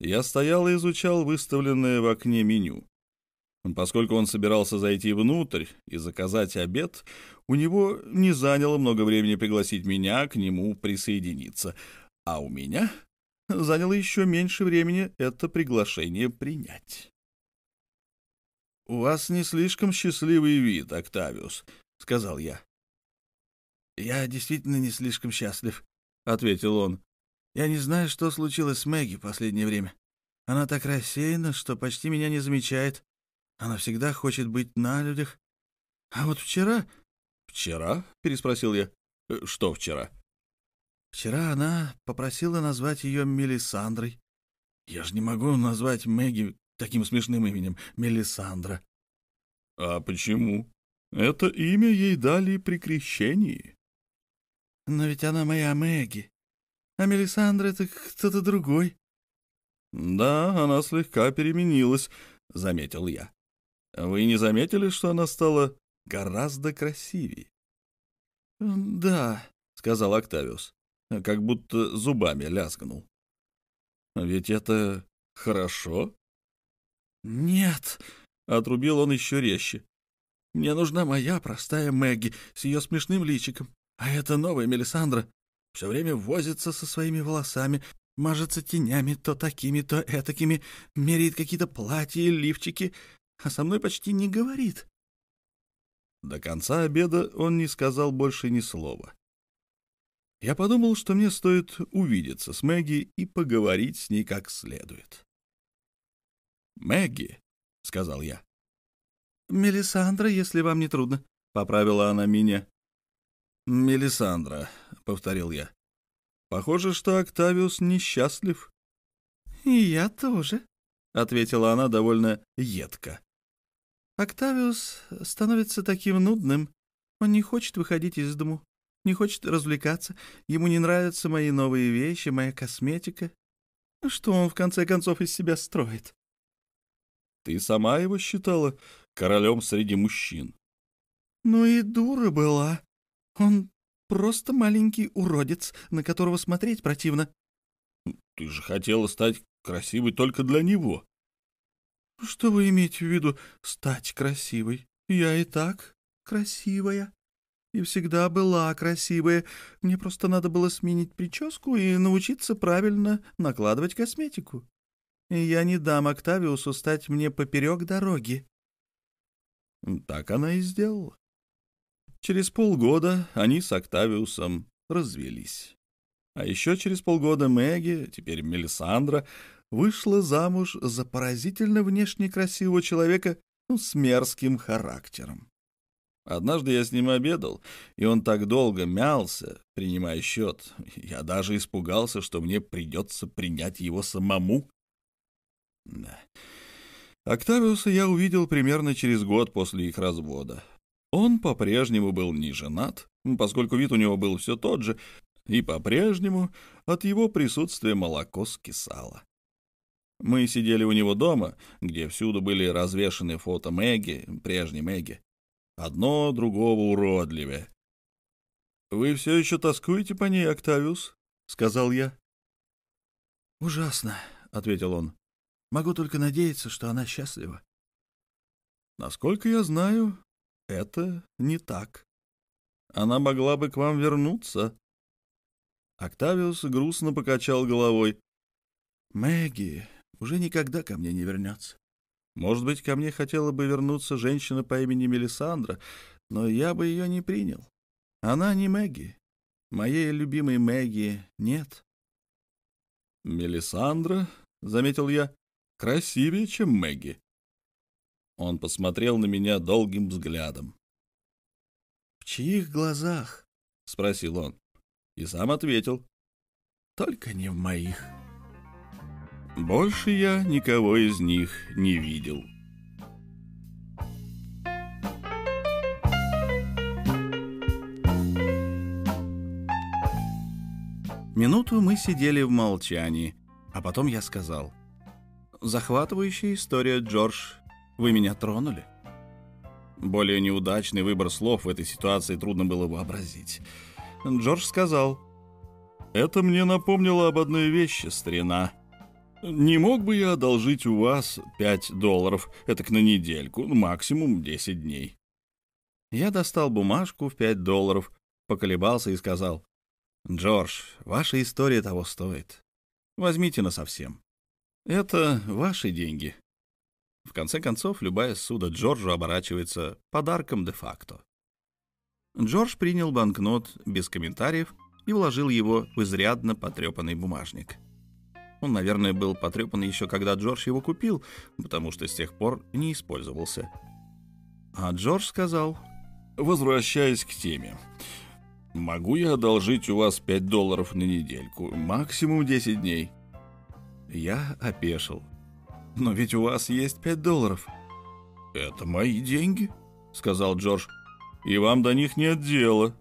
Я стоял и изучал выставленное в окне меню. Поскольку он собирался зайти внутрь и заказать обед, у него не заняло много времени пригласить меня к нему присоединиться, а у меня заняло еще меньше времени это приглашение принять. «У вас не слишком счастливый вид, Октавиус», — сказал я. «Я действительно не слишком счастлив», — ответил он. «Я не знаю, что случилось с Мэгги в последнее время. Она так рассеяна, что почти меня не замечает. Она всегда хочет быть на людях. А вот вчера...» «Вчера?» — переспросил я. «Э, «Что вчера?» «Вчера она попросила назвать ее Мелисандрой. Я же не могу назвать Мэгги таким смешным именем — Мелисандра». «А почему? Это имя ей дали при крещении». «Но ведь она моя Мэгги. А Мелисандра — это кто-то другой». «Да, она слегка переменилась», — заметил я. «Вы не заметили, что она стала гораздо красивее?» «Да», — сказал Октавиус, как будто зубами лязгнул. «Ведь это хорошо?» «Нет», — отрубил он еще резче. «Мне нужна моя простая Мэгги с ее смешным личиком. А эта новая Мелисандра все время возится со своими волосами, мажется тенями то такими, то этакими, меряет какие-то платья и лифчики, а со мной почти не говорит». До конца обеда он не сказал больше ни слова. Я подумал, что мне стоит увидеться с Мэгги и поговорить с ней как следует. «Мэгги», — сказал я. «Мелисандра, если вам не трудно», — поправила она меня. «Мелисандра», — повторил я. «Похоже, что Октавиус несчастлив». «И я тоже», — ответила она довольно едко. «Октавиус становится таким нудным. Он не хочет выходить из дому, не хочет развлекаться. Ему не нравятся мои новые вещи, моя косметика. Что он, в конце концов, из себя строит?» Ты сама его считала королем среди мужчин. Ну и дура была. Он просто маленький уродец, на которого смотреть противно. Ты же хотела стать красивой только для него. Что вы имеете в виду стать красивой? Я и так красивая. И всегда была красивая. Мне просто надо было сменить прическу и научиться правильно накладывать косметику и я не дам Октавиусу стать мне поперек дороги». Так она и сделала. Через полгода они с Октавиусом развелись. А еще через полгода Мэгги, теперь Мелисандра, вышла замуж за поразительно внешне красивого человека ну, с мерзким характером. Однажды я с ним обедал, и он так долго мялся, принимая счет. Я даже испугался, что мне придется принять его самому. Да. Октавиуса я увидел примерно через год после их развода. Он по-прежнему был не женат, поскольку вид у него был все тот же, и по-прежнему от его присутствия молоко скисало. Мы сидели у него дома, где всюду были развешаны фото Мэгги, прежней Мэгги. Одно другого уродливее. «Вы все еще тоскуете по ней, Октавиус?» — сказал я. «Ужасно», — ответил он. Могу только надеяться, что она счастлива. Насколько я знаю, это не так. Она могла бы к вам вернуться. Октавиус грустно покачал головой. Мэгги уже никогда ко мне не вернется. Может быть, ко мне хотела бы вернуться женщина по имени Мелисандра, но я бы ее не принял. Она не Мэгги. Моей любимой Мэгги нет. «Мелисандра», — заметил я, красивее, чем Мэгги. Он посмотрел на меня долгим взглядом. «В чьих глазах?» — спросил он. И сам ответил. «Только не в моих». Больше я никого из них не видел. Минуту мы сидели в молчании, а потом я сказал. «Захватывающая история, Джордж. Вы меня тронули?» Более неудачный выбор слов в этой ситуации трудно было вообразить. Джордж сказал. «Это мне напомнило об одной вещи, старина. Не мог бы я одолжить у вас пять долларов, это к на недельку, максимум десять дней?» Я достал бумажку в пять долларов, поколебался и сказал. «Джордж, ваша история того стоит. Возьмите на совсем. Это ваши деньги». В конце концов, любая суда Джорджу оборачивается подарком де-факто. Джордж принял банкнот без комментариев и вложил его в изрядно потрепанный бумажник. Он, наверное, был потрепан еще когда Джордж его купил, потому что с тех пор не использовался. А Джордж сказал, Возвращаясь к теме. Могу я одолжить у вас 5 долларов на недельку, максимум 10 дней? Я опешил. Но ведь у вас есть 5 долларов. Это мои деньги, сказал Джордж. И вам до них нет дела.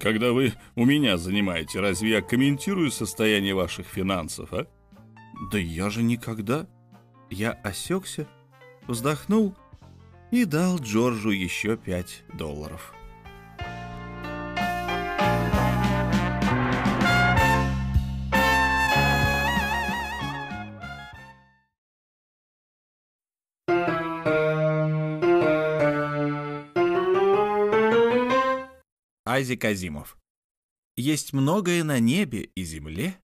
Когда вы у меня занимаете, разве я комментирую состояние ваших финансов, а? Да я же никогда. Я осекся, вздохнул и дал Джорджу еще пять долларов. Айзек Азимов. Есть многое на небе и земле,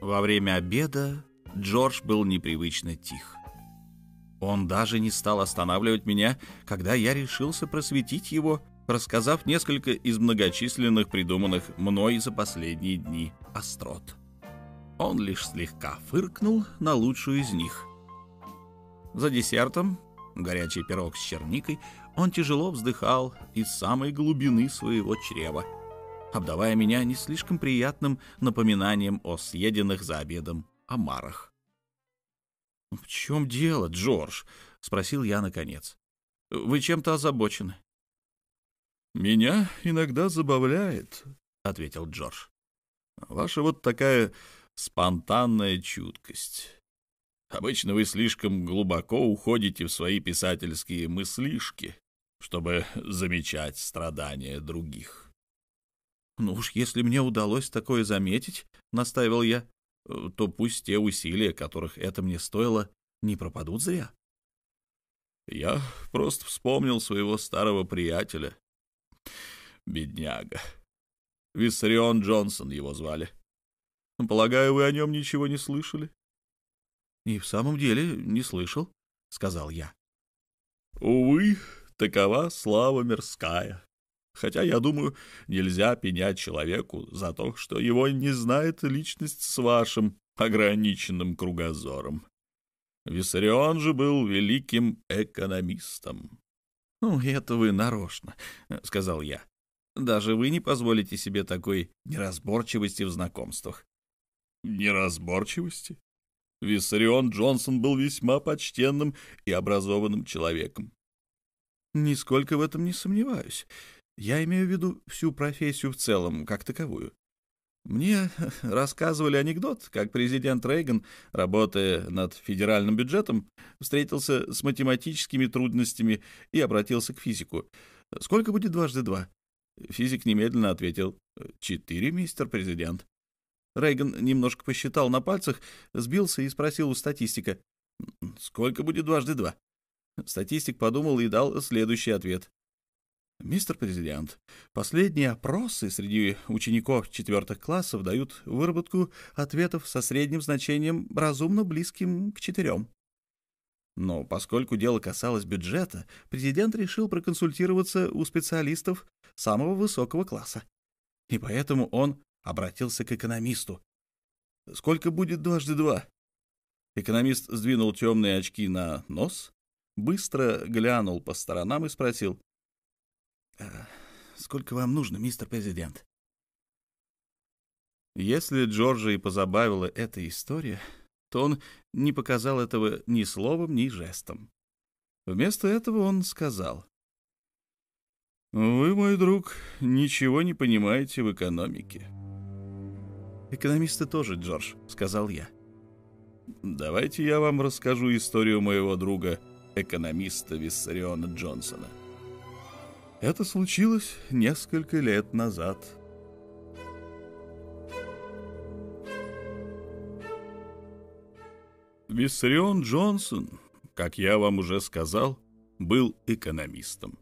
Во время обеда Джордж был непривычно тих. Он даже не стал останавливать меня, когда я решился просветить его, рассказав несколько из многочисленных придуманных мной за последние дни острот. Он лишь слегка фыркнул на лучшую из них. За десертом, горячий пирог с черникой, он тяжело вздыхал из самой глубины своего чрева — обдавая меня не слишком приятным напоминанием о съеденных за обедом омарах. «В чем дело, Джордж?» — спросил я наконец. «Вы чем-то озабочены?» «Меня иногда забавляет», — ответил Джордж. «Ваша вот такая спонтанная чуткость. Обычно вы слишком глубоко уходите в свои писательские мыслишки, чтобы замечать страдания других». «Ну уж если мне удалось такое заметить, — настаивал я, — то пусть те усилия, которых это мне стоило, не пропадут зря». Я просто вспомнил своего старого приятеля. Бедняга. Виссарион Джонсон его звали. Полагаю, вы о нем ничего не слышали? — И в самом деле не слышал, — сказал я. — Увы, такова слава мирская. Хотя, я думаю, нельзя пенять человеку за то, что его не знает личность с вашим ограниченным кругозором. Виссарион же был великим экономистом. — Ну, это вы нарочно, — сказал я. Даже вы не позволите себе такой неразборчивости в знакомствах. — Неразборчивости? Виссарион Джонсон был весьма почтенным и образованным человеком. — Нисколько в этом не сомневаюсь. Я имею в виду всю профессию в целом, как таковую. Мне рассказывали анекдот, как президент Рейган, работая над федеральным бюджетом, встретился с математическими трудностями и обратился к физику. «Сколько будет дважды два?» Физик немедленно ответил «Четыре, мистер президент». Рейган немножко посчитал на пальцах, сбился и спросил у статистика «Сколько будет дважды два?» Статистик подумал и дал следующий ответ Мистер президент, последние опросы среди учеников четвертых классов дают выработку ответов со средним значением разумно близким к четырем. Но поскольку дело касалось бюджета, президент решил проконсультироваться у специалистов самого высокого класса. И поэтому он обратился к экономисту. «Сколько будет дважды два?» Экономист сдвинул темные очки на нос, быстро глянул по сторонам и спросил, «Сколько вам нужно, мистер президент?» Если Джорджа и позабавила эта история, то он не показал этого ни словом, ни жестом. Вместо этого он сказал, «Вы, мой друг, ничего не понимаете в экономике». «Экономисты тоже, Джордж», — сказал я. «Давайте я вам расскажу историю моего друга, экономиста Виссариона Джонсона. Это случилось несколько лет назад». Виссарион Джонсон, как я вам уже сказал, был экономистом,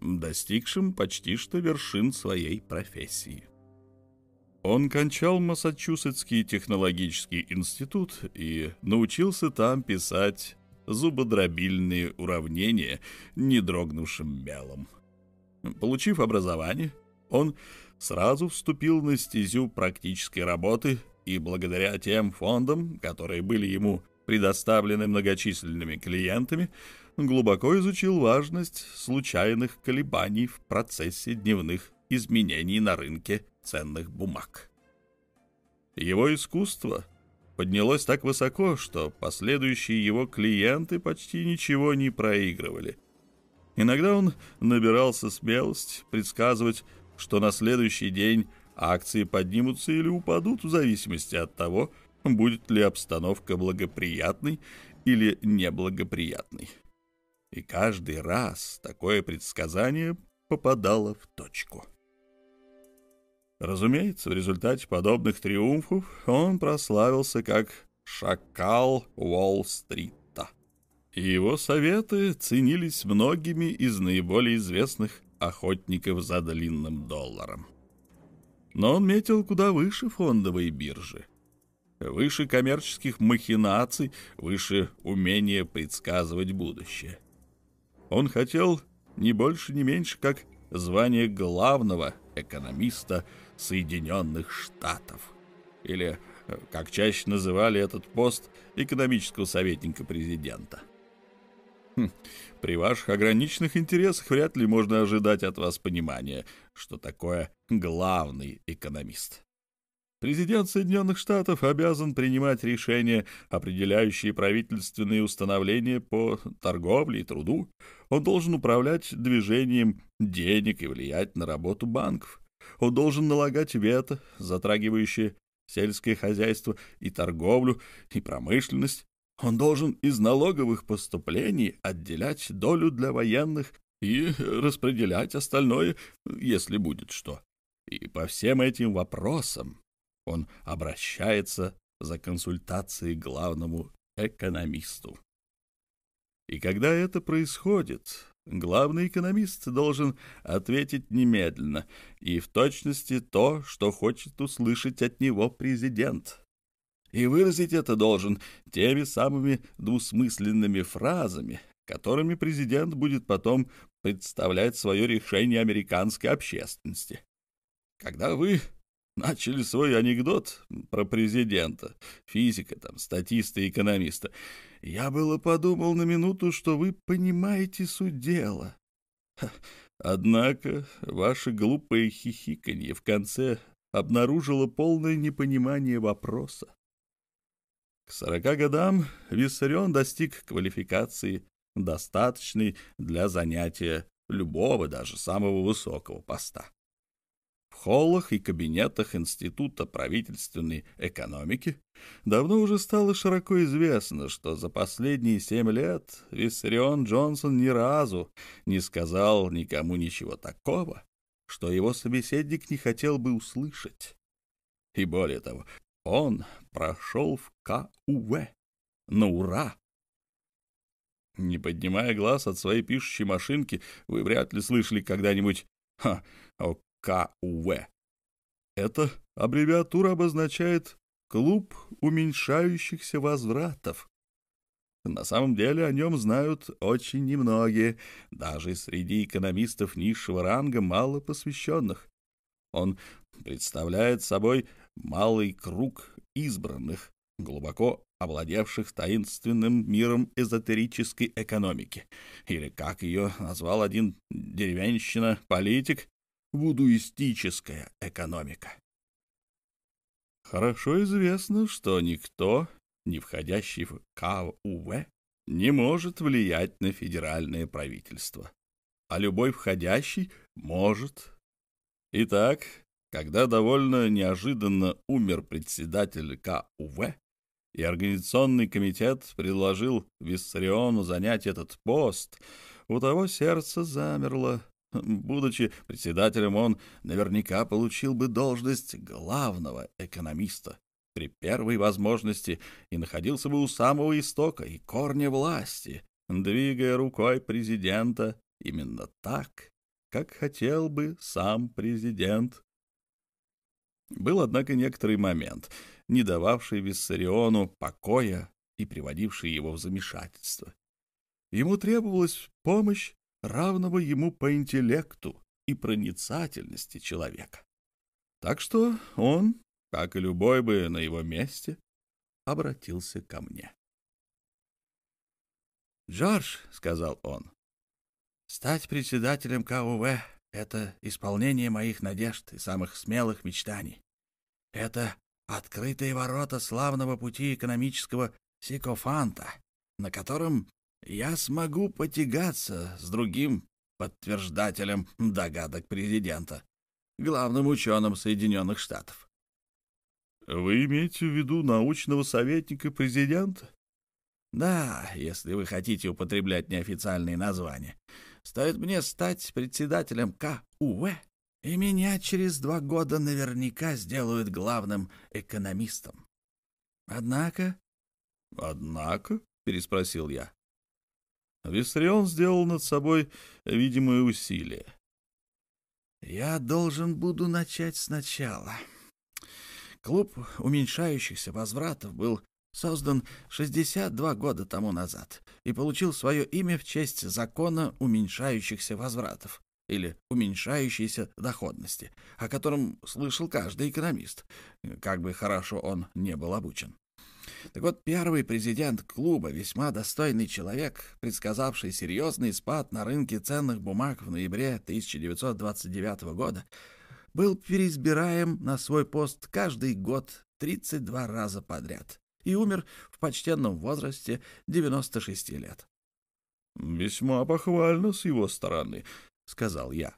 достигшим почти что вершин своей профессии. Он кончал Массачусетский технологический институт и научился там писать зубодробильные уравнения не дрогнувшим мелом. Получив образование, он сразу вступил на стезю практической работы и благодаря тем фондам, которые были ему предоставленный многочисленными клиентами, глубоко изучил важность случайных колебаний в процессе дневных изменений на рынке ценных бумаг. Его искусство поднялось так высоко, что последующие его клиенты почти ничего не проигрывали. Иногда он набирался смелость предсказывать, что на следующий день акции поднимутся или упадут в зависимости от того, будет ли обстановка благоприятной или неблагоприятной. И каждый раз такое предсказание попадало в точку. Разумеется, в результате подобных триумфов он прославился как «шакал Уолл-стрита». И его советы ценились многими из наиболее известных охотников за длинным долларом. Но он метил куда выше фондовой биржи выше коммерческих махинаций, выше умения предсказывать будущее. Он хотел не больше, не меньше, как звание главного экономиста Соединенных Штатов. Или, как чаще называли этот пост, экономического советника президента. Хм, при ваших ограниченных интересах вряд ли можно ожидать от вас понимания, что такое главный экономист. Президент Соединенных Штатов обязан принимать решения, определяющие правительственные установления по торговле и труду. Он должен управлять движением денег и влиять на работу банков. Он должен налагать вето, затрагивающее сельское хозяйство и торговлю, и промышленность. Он должен из налоговых поступлений отделять долю для военных и распределять остальное, если будет что. И по всем этим вопросам он обращается за консультацией главному экономисту. И когда это происходит, главный экономист должен ответить немедленно и в точности то, что хочет услышать от него президент. И выразить это должен теми самыми двусмысленными фразами, которыми президент будет потом представлять свое решение американской общественности. Когда вы начали свой анекдот про президента, физика, там, статиста и экономиста, я было подумал на минуту, что вы понимаете суть дела. Однако ваше глупое хихиканье в конце обнаружило полное непонимание вопроса. К сорока годам Виссарион достиг квалификации, достаточной для занятия любого, даже самого высокого поста холлах и кабинетах Института правительственной экономики давно уже стало широко известно, что за последние семь лет Виссарион Джонсон ни разу не сказал никому ничего такого, что его собеседник не хотел бы услышать. И более того, он прошел в КУВ на ура. Не поднимая глаз от своей пишущей машинки, вы вряд ли слышали когда-нибудь о КУВ. Эта аббревиатура обозначает «Клуб уменьшающихся возвратов». На самом деле о нем знают очень немногие, даже среди экономистов низшего ранга мало посвященных. Он представляет собой малый круг избранных, глубоко овладевших таинственным миром эзотерической экономики, или, как ее назвал один деревенщина-политик, вудуистическая экономика. Хорошо известно, что никто, не входящий в КУВ, не может влиять на федеральное правительство, а любой входящий может. Итак, когда довольно неожиданно умер председатель КУВ, и Организационный комитет предложил Виссариону занять этот пост, у того сердце замерло. Будучи председателем, он наверняка получил бы должность главного экономиста при первой возможности и находился бы у самого истока и корня власти, двигая рукой президента именно так, как хотел бы сам президент. Был, однако, некоторый момент, не дававший Виссариону покоя и приводивший его в замешательство. Ему требовалась помощь равного ему по интеллекту и проницательности человека. Так что он, как и любой бы на его месте, обратился ко мне. «Джордж», — сказал он, — «стать председателем КУВ — это исполнение моих надежд и самых смелых мечтаний. Это открытые ворота славного пути экономического сикофанта, на котором я смогу потягаться с другим подтверждателем догадок президента, главным ученым Соединенных Штатов. Вы имеете в виду научного советника президента? Да, если вы хотите употреблять неофициальные названия. Стоит мне стать председателем КУВ, и меня через два года наверняка сделают главным экономистом. Однако... — Однако? — переспросил я. Виссарион сделал над собой видимое усилие. «Я должен буду начать сначала. Клуб уменьшающихся возвратов был создан 62 года тому назад и получил свое имя в честь закона уменьшающихся возвратов или уменьшающейся доходности, о котором слышал каждый экономист, как бы хорошо он не был обучен. Так вот, первый президент клуба, весьма достойный человек, предсказавший серьезный спад на рынке ценных бумаг в ноябре 1929 года, был переизбираем на свой пост каждый год 32 раза подряд и умер в почтенном возрасте 96 лет. «Весьма похвально с его стороны», — сказал я.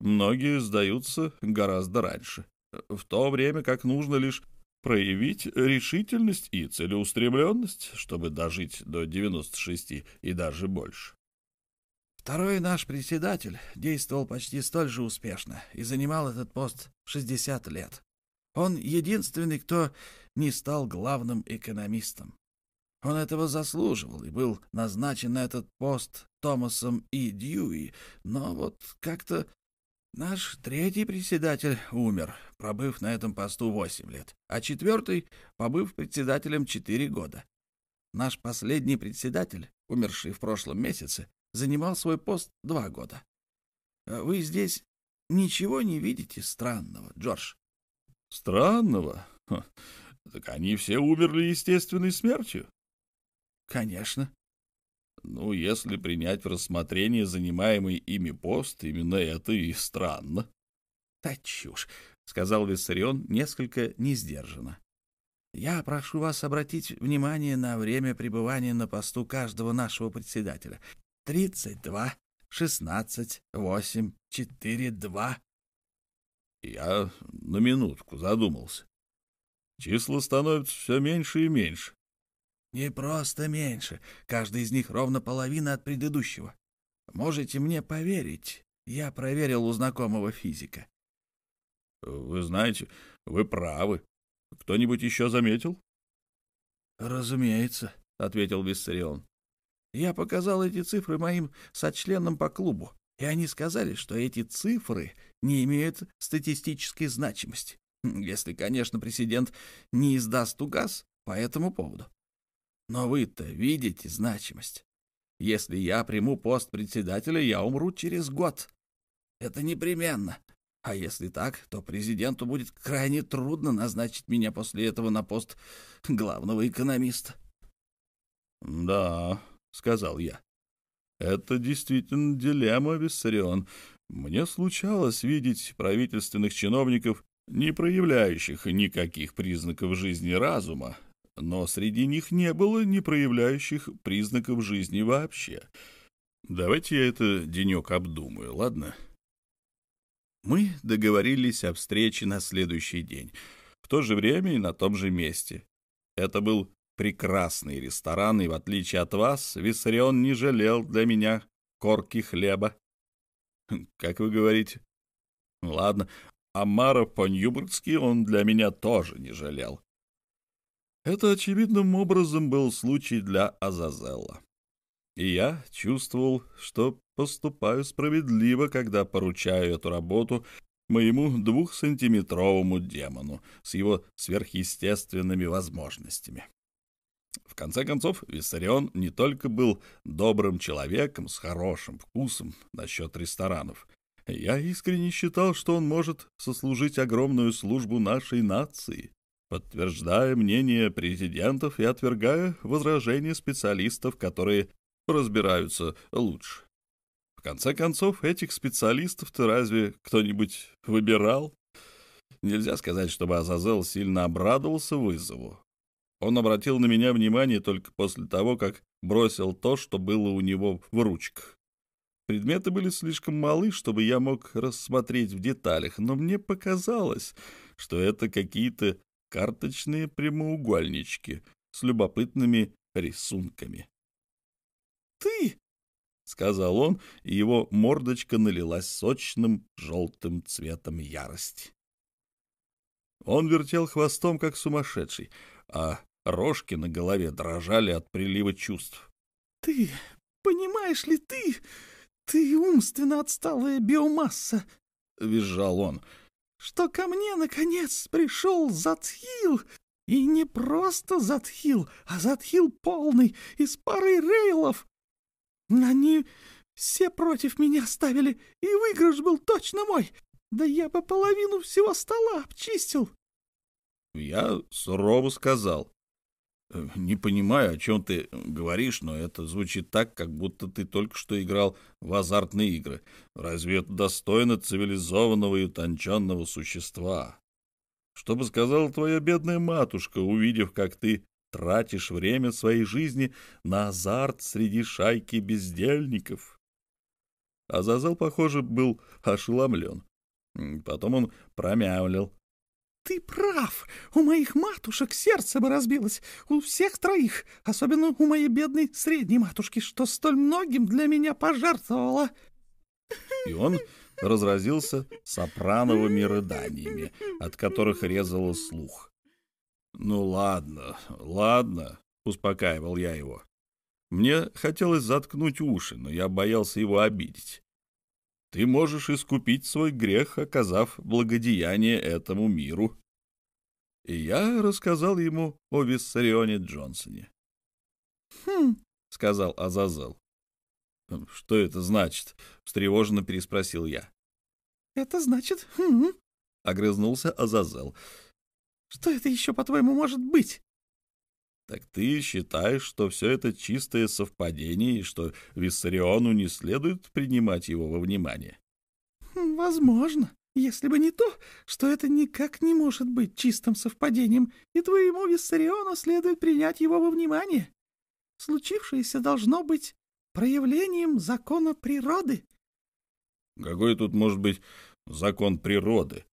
«Многие сдаются гораздо раньше, в то время как нужно лишь проявить решительность и целеустремленность, чтобы дожить до 96 и даже больше. Второй наш председатель действовал почти столь же успешно и занимал этот пост 60 лет. Он единственный, кто не стал главным экономистом. Он этого заслуживал и был назначен на этот пост Томасом И. Дьюи, но вот как-то Наш третий председатель умер, пробыв на этом посту восемь лет, а четвертый, побыв председателем четыре года. Наш последний председатель, умерший в прошлом месяце, занимал свой пост два года. А вы здесь ничего не видите странного, Джордж? Странного? Так они все умерли естественной смертью. Конечно. Ну, если принять в рассмотрение занимаемый ими пост, именно это и странно. — Да чушь, — сказал Виссарион несколько несдержанно. — Я прошу вас обратить внимание на время пребывания на посту каждого нашего председателя. Тридцать два, шестнадцать, восемь, четыре, два. Я на минутку задумался. Числа становятся все меньше и меньше. Не просто меньше. Каждый из них ровно половина от предыдущего. Можете мне поверить, я проверил у знакомого физика. Вы знаете, вы правы. Кто-нибудь еще заметил? Разумеется, ответил Виссарион. Я показал эти цифры моим сочленам по клубу, и они сказали, что эти цифры не имеют статистической значимости, если, конечно, президент не издаст указ по этому поводу. Но вы-то видите значимость. Если я приму пост председателя, я умру через год. Это непременно. А если так, то президенту будет крайне трудно назначить меня после этого на пост главного экономиста. — Да, — сказал я. — Это действительно дилемма, Виссарион. Мне случалось видеть правительственных чиновников, не проявляющих никаких признаков жизни разума, но среди них не было не проявляющих признаков жизни вообще. Давайте я это денек обдумаю, ладно? Мы договорились о встрече на следующий день, в то же время и на том же месте. Это был прекрасный ресторан, и в отличие от вас, Виссарион не жалел для меня корки хлеба. Как вы говорите? Ладно, Амара по-ньюбургски он для меня тоже не жалел. Это очевидным образом был случай для Азазелла. И я чувствовал, что поступаю справедливо, когда поручаю эту работу моему двухсантиметровому демону с его сверхъестественными возможностями. В конце концов, Виссарион не только был добрым человеком с хорошим вкусом насчет ресторанов. Я искренне считал, что он может сослужить огромную службу нашей нации, подтверждая мнение президентов и отвергая возражения специалистов, которые разбираются лучше. В конце концов, этих специалистов-то разве кто-нибудь выбирал? Нельзя сказать, чтобы Азазел сильно обрадовался вызову. Он обратил на меня внимание только после того, как бросил то, что было у него в ручках. Предметы были слишком малы, чтобы я мог рассмотреть в деталях, но мне показалось, что это какие-то карточные прямоугольнички с любопытными рисунками. «Ты!» — сказал он, и его мордочка налилась сочным желтым цветом ярости. Он вертел хвостом, как сумасшедший, а Рожки на голове дрожали от прилива чувств. «Ты, понимаешь ли ты, ты умственно отсталая биомасса!» — визжал он. «Что ко мне, наконец, пришел Затхил, и не просто Затхил, а Затхил полный, из пары рейлов. Они все против меня ставили, и выигрыш был точно мой. Да я бы половину всего стола обчистил». Я сурово сказал. Не понимаю, о чем ты говоришь, но это звучит так, как будто ты только что играл в азартные игры. Разве это достойно цивилизованного и утонченного существа? Что бы сказала твоя бедная матушка, увидев, как ты тратишь время своей жизни на азарт среди шайки бездельников? Азазел, похоже, был ошеломлен. Потом он промямлил. Ты прав. У моих матушек сердце бы разбилось. У всех троих. Особенно у моей бедной средней матушки, что столь многим для меня пожертвовала. И он разразился сопрановыми рыданиями, от которых резало слух. «Ну ладно, ладно», — успокаивал я его. Мне хотелось заткнуть уши, но я боялся его обидеть. Ты можешь искупить свой грех, оказав благодеяние этому миру. И я рассказал ему о Виссарионе Джонсоне. «Хм», — сказал Азазел. «Что это значит?» — встревоженно переспросил я. «Это значит «хм», — огрызнулся Азазел. «Что это еще, по-твоему, может быть?» Так ты считаешь, что все это чистое совпадение и что Виссариону не следует принимать его во внимание? Хм, возможно, если бы не то, что это никак не может быть чистым совпадением, и твоему Виссариону следует принять его во внимание. Случившееся должно быть проявлением закона природы. Какой тут может быть закон природы?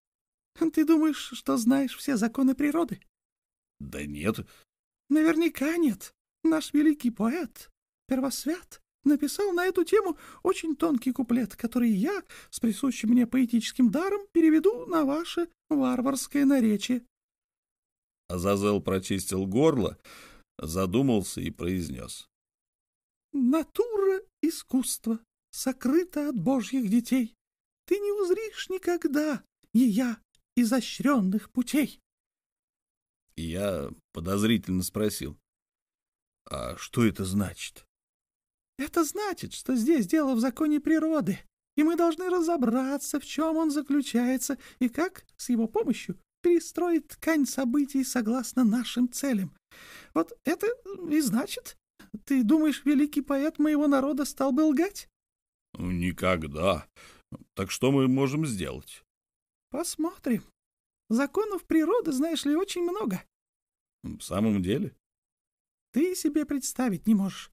Ты думаешь, что знаешь все законы природы? Да нет, Наверняка нет. Наш великий поэт, первосвят, написал на эту тему очень тонкий куплет, который я с присущим мне поэтическим даром переведу на ваше варварское наречие. Азазел прочистил горло, задумался и произнес. «Натура искусства сокрыта от божьих детей. Ты не узришь никогда ее изощренных путей. И я подозрительно спросил, «А что это значит?» «Это значит, что здесь дело в законе природы, и мы должны разобраться, в чем он заключается и как с его помощью перестроить ткань событий согласно нашим целям. Вот это и значит. Ты думаешь, великий поэт моего народа стал бы лгать?» «Никогда. Так что мы можем сделать?» «Посмотрим. Законов природы, знаешь ли, очень много. В самом деле? Ты себе представить не можешь.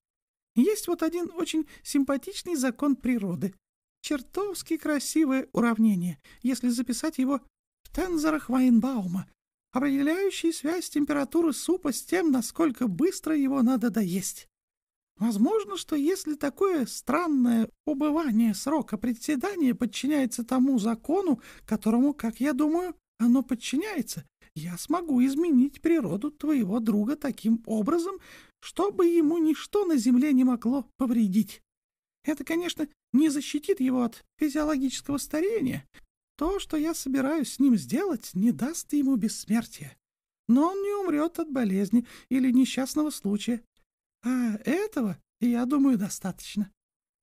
Есть вот один очень симпатичный закон природы. Чертовски красивое уравнение, если записать его в тензорах Вайнбаума, определяющий связь температуры супа с тем, насколько быстро его надо доесть. Возможно, что если такое странное убывание срока председания подчиняется тому закону, которому, как я думаю, оно подчиняется, я смогу изменить природу твоего друга таким образом, чтобы ему ничто на земле не могло повредить. Это, конечно, не защитит его от физиологического старения. То, что я собираюсь с ним сделать, не даст ему бессмертия. Но он не умрет от болезни или несчастного случая. А этого, я думаю, достаточно.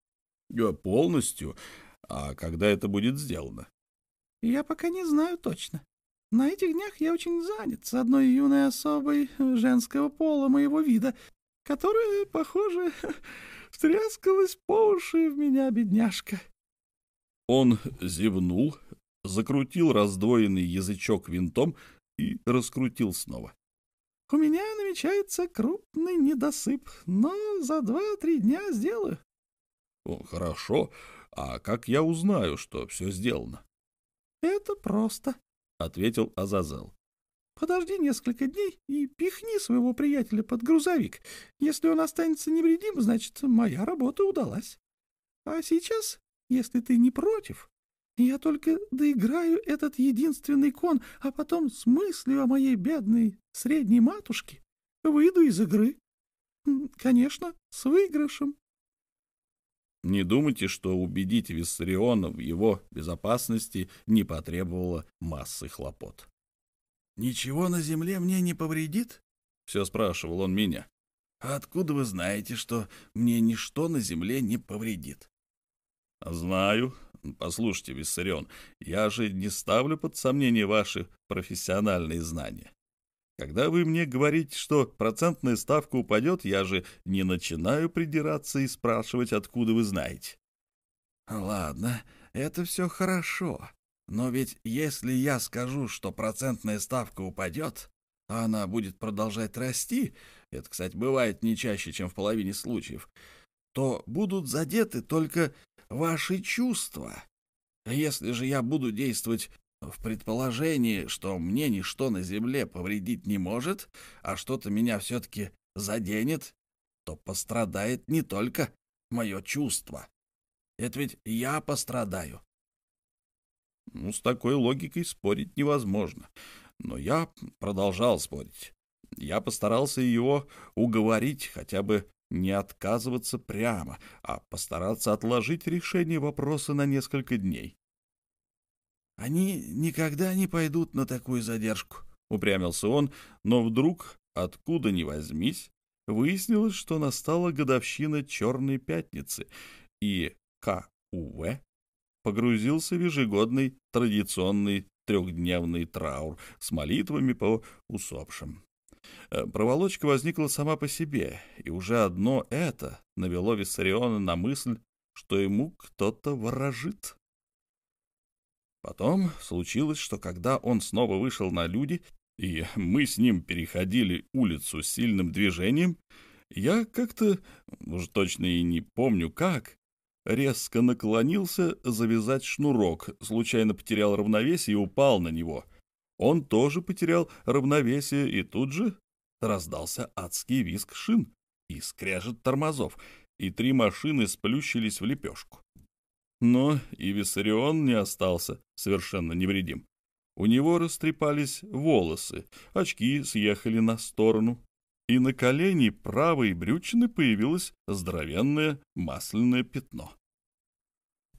— Полностью? А когда это будет сделано? — Я пока не знаю точно. На этих днях я очень занят с одной юной особой женского пола моего вида, которая, похоже, втрескалась по уши в меня, бедняжка. Он зевнул, закрутил раздвоенный язычок винтом и раскрутил снова. У меня намечается крупный недосып, но за два-три дня сделаю. — Хорошо. А как я узнаю, что все сделано? — Это просто, — ответил Азазел. — Подожди несколько дней и пихни своего приятеля под грузовик. Если он останется невредим, значит, моя работа удалась. А сейчас, если ты не против, я только доиграю этот единственный кон, а потом с мыслью о моей бедной средней матушке выйду из игры. Конечно, с выигрышем. Не думайте, что убедить Виссариона в его безопасности не потребовало массы хлопот. «Ничего на земле мне не повредит?» — все спрашивал он меня. «А откуда вы знаете, что мне ничто на земле не повредит?» «Знаю. Послушайте, Виссарион, я же не ставлю под сомнение ваши профессиональные знания. Когда вы мне говорите, что процентная ставка упадет, я же не начинаю придираться и спрашивать, откуда вы знаете». «Ладно, это все хорошо. Но ведь если я скажу, что процентная ставка упадет, а она будет продолжать расти, это, кстати, бывает не чаще, чем в половине случаев, то будут задеты только ваши чувства. Если же я буду действовать в предположении, что мне ничто на земле повредить не может, а что-то меня все-таки заденет, то пострадает не только мое чувство. Это ведь я пострадаю. Ну, с такой логикой спорить невозможно. Но я продолжал спорить. Я постарался его уговорить хотя бы не отказываться прямо, а постараться отложить решение вопроса на несколько дней. «Они никогда не пойдут на такую задержку», — упрямился он, но вдруг, откуда ни возьмись, выяснилось, что настала годовщина Черной Пятницы, и К.У.В. погрузился в ежегодный традиционный трехдневный траур с молитвами по усопшим. Э, проволочка возникла сама по себе, и уже одно это навело Виссариона на мысль, что ему кто-то ворожит. Потом случилось, что когда он снова вышел на люди, и мы с ним переходили улицу с сильным движением, я как-то, уж точно и не помню как, резко наклонился завязать шнурок, случайно потерял равновесие и упал на него. Он тоже потерял равновесие, и тут же раздался адский визг шин и скрежет тормозов, и три машины сплющились в лепешку. Но и Виссарион не остался совершенно невредим. У него растрепались волосы, очки съехали на сторону, и на колени правой брючины появилось здоровенное масляное пятно.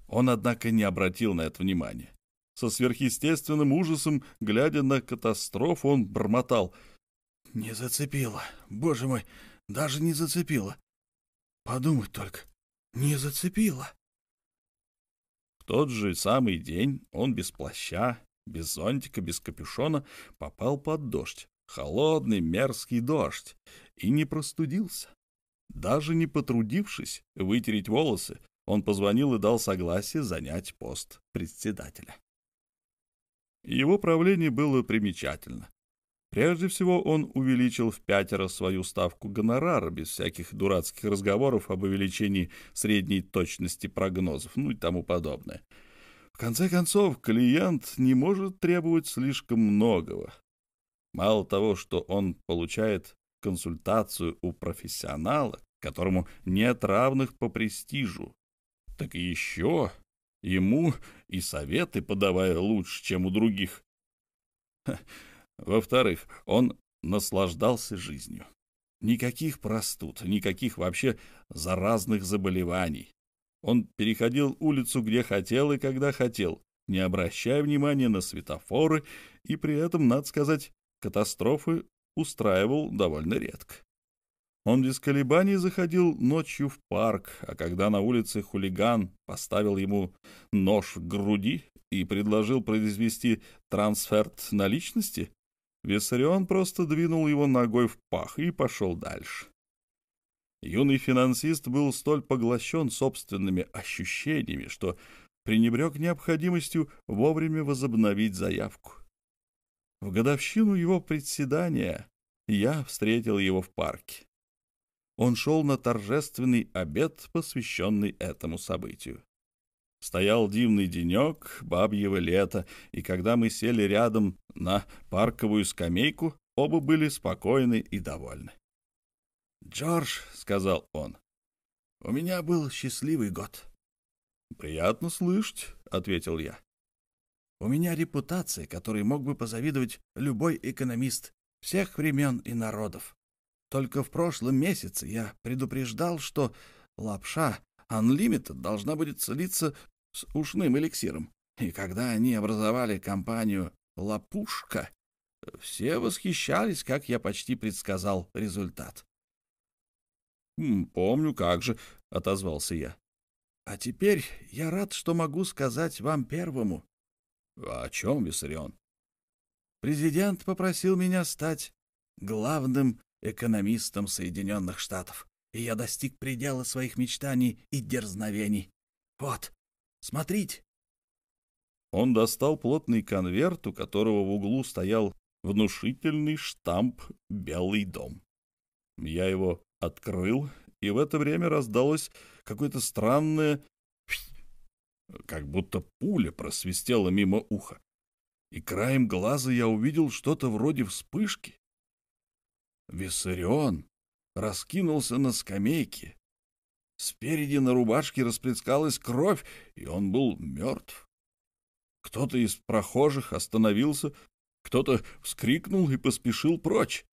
Он, однако, не обратил на это внимания. Со сверхъестественным ужасом, глядя на катастрофу, он бормотал — не зацепило. Боже мой, даже не зацепило. Подумать только, не зацепило. Тот же самый день он без плаща, без зонтика, без капюшона попал под дождь. Холодный, мерзкий дождь. И не простудился. Даже не потрудившись вытереть волосы, он позвонил и дал согласие занять пост председателя. Его правление было примечательно. Прежде всего, он увеличил в пятеро свою ставку гонорара без всяких дурацких разговоров об увеличении средней точности прогнозов, ну и тому подобное. В конце концов, клиент не может требовать слишком многого. Мало того, что он получает консультацию у профессионала, которому нет равных по престижу, так еще ему и советы подавая лучше, чем у других. Во-вторых, он наслаждался жизнью. Никаких простуд, никаких вообще заразных заболеваний. Он переходил улицу где хотел и когда хотел, не обращая внимания на светофоры, и при этом, надо сказать, катастрофы устраивал довольно редко. Он без колебаний заходил ночью в парк, а когда на улице хулиган поставил ему нож к груди и предложил произвести трансферт наличности, Виссарион просто двинул его ногой в пах и пошел дальше. Юный финансист был столь поглощен собственными ощущениями, что пренебрег необходимостью вовремя возобновить заявку. В годовщину его председания я встретил его в парке. Он шел на торжественный обед, посвященный этому событию. Стоял дивный денек, бабьего лета, и когда мы сели рядом на парковую скамейку, оба были спокойны и довольны. «Джордж», — сказал он, — «у меня был счастливый год». «Приятно слышать», — ответил я. «У меня репутация, которой мог бы позавидовать любой экономист всех времен и народов. Только в прошлом месяце я предупреждал, что лапша Unlimited должна будет слиться с ушным эликсиром. И когда они образовали компанию «Лапушка», все восхищались, как я почти предсказал результат. «Помню, как же», — отозвался я. «А теперь я рад, что могу сказать вам первому». «О чем, Виссарион?» «Президент попросил меня стать главным экономистом Соединенных Штатов, и я достиг предела своих мечтаний и дерзновений. Вот, смотрите». Он достал плотный конверт, у которого в углу стоял внушительный штамп «Белый дом». Я его открыл, и в это время раздалось какое-то странное... Как будто пуля просвистела мимо уха. И краем глаза я увидел что-то вроде вспышки. Виссарион раскинулся на скамейке. Спереди на рубашке расплескалась кровь, и он был мертв. Кто-то из прохожих остановился, кто-то вскрикнул и поспешил прочь.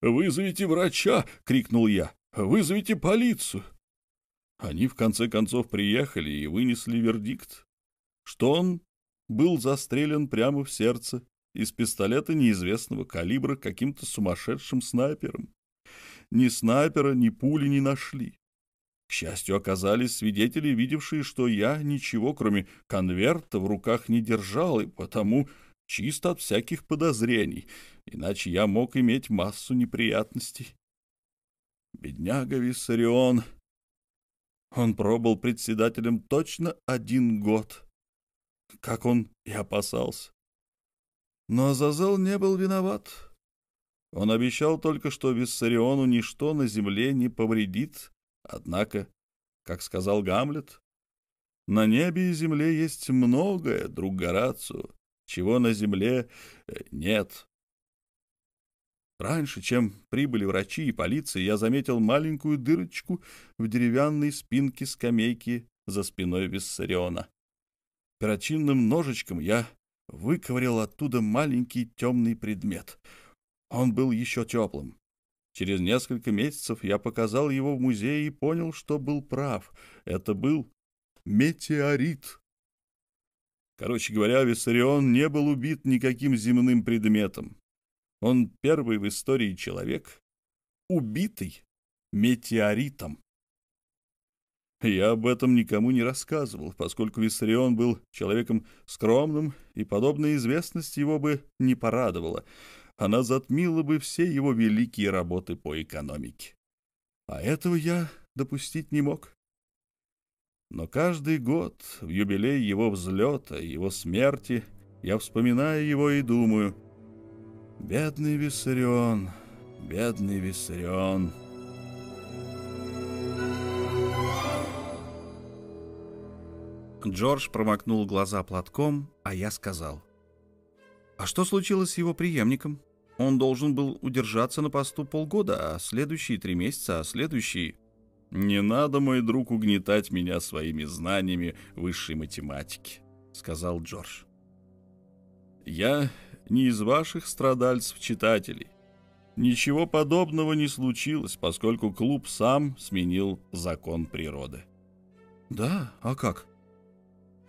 «Вызовите врача!» — крикнул я. «Вызовите полицию!» Они в конце концов приехали и вынесли вердикт, что он был застрелен прямо в сердце из пистолета неизвестного калибра каким-то сумасшедшим снайпером. Ни снайпера, ни пули не нашли. К счастью, оказались свидетели, видевшие, что я ничего, кроме конверта, в руках не держал, и потому чисто от всяких подозрений, иначе я мог иметь массу неприятностей. Бедняга Виссарион. Он пробыл председателем точно один год, как он и опасался. Но Азазел не был виноват. Он обещал только, что Виссариону ничто на земле не повредит, однако, как сказал Гамлет, на небе и земле есть многое, друг Горацио, чего на земле э, нет. Раньше, чем прибыли врачи и полиция, я заметил маленькую дырочку в деревянной спинке скамейки за спиной Виссариона. Перочинным ножичком я выковырял оттуда маленький темный предмет. Он был еще теплым. Через несколько месяцев я показал его в музее и понял, что был прав. Это был метеорит. Короче говоря, Виссарион не был убит никаким земным предметом. Он первый в истории человек, убитый метеоритом. Я об этом никому не рассказывал, поскольку Виссарион был человеком скромным, и подобная известность его бы не порадовала. Она затмила бы все его великие работы по экономике. А этого я допустить не мог. Но каждый год, в юбилей его взлета, его смерти, Я вспоминаю его и думаю, бедный Виссарион, бедный Виссарион. Джордж промокнул глаза платком, а я сказал. «А что случилось с его преемником? Он должен был удержаться на посту полгода, а следующие три месяца, а следующие...» «Не надо, мой друг, угнетать меня своими знаниями высшей математики», — сказал Джордж. «Я не из ваших страдальцев-читателей. Ничего подобного не случилось, поскольку клуб сам сменил закон природы». «Да? А как?»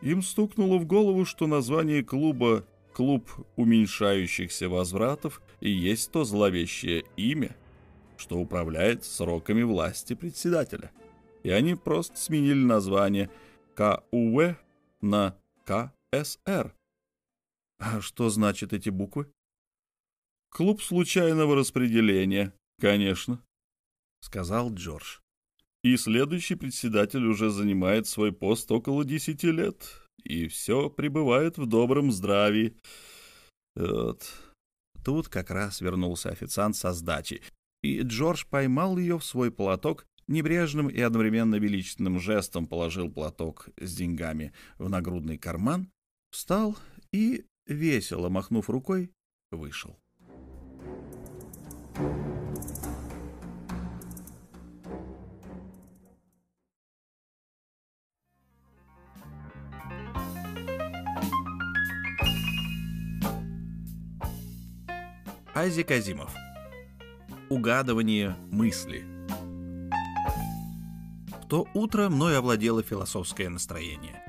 Им стукнуло в голову, что название клуба «Клуб уменьшающихся возвратов» и есть то зловещее имя, что управляет сроками власти председателя. И они просто сменили название КУВ на КСР. А что значит эти буквы? Клуб случайного распределения, конечно, сказал Джордж. И следующий председатель уже занимает свой пост около десяти лет, и все пребывает в добром здравии. Вот. Тут как раз вернулся официант со сдачи, и Джордж поймал ее в свой платок, небрежным и одновременно величественным жестом положил платок с деньгами в нагрудный карман, встал и, весело махнув рукой, вышел. Айзек Азимов. Угадывание мысли. В то утро мной овладело философское настроение.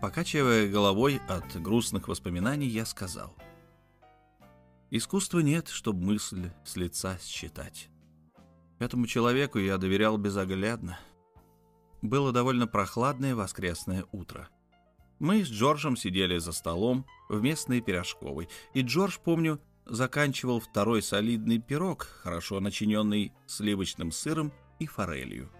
Покачивая головой от грустных воспоминаний, я сказал. Искусства нет, чтобы мысль с лица считать. Этому человеку я доверял безоглядно. Было довольно прохладное воскресное утро. Мы с Джорджем сидели за столом в местной пирожковой, и Джордж, помню, заканчивал второй солидный пирог, хорошо начиненный сливочным сыром и форелью.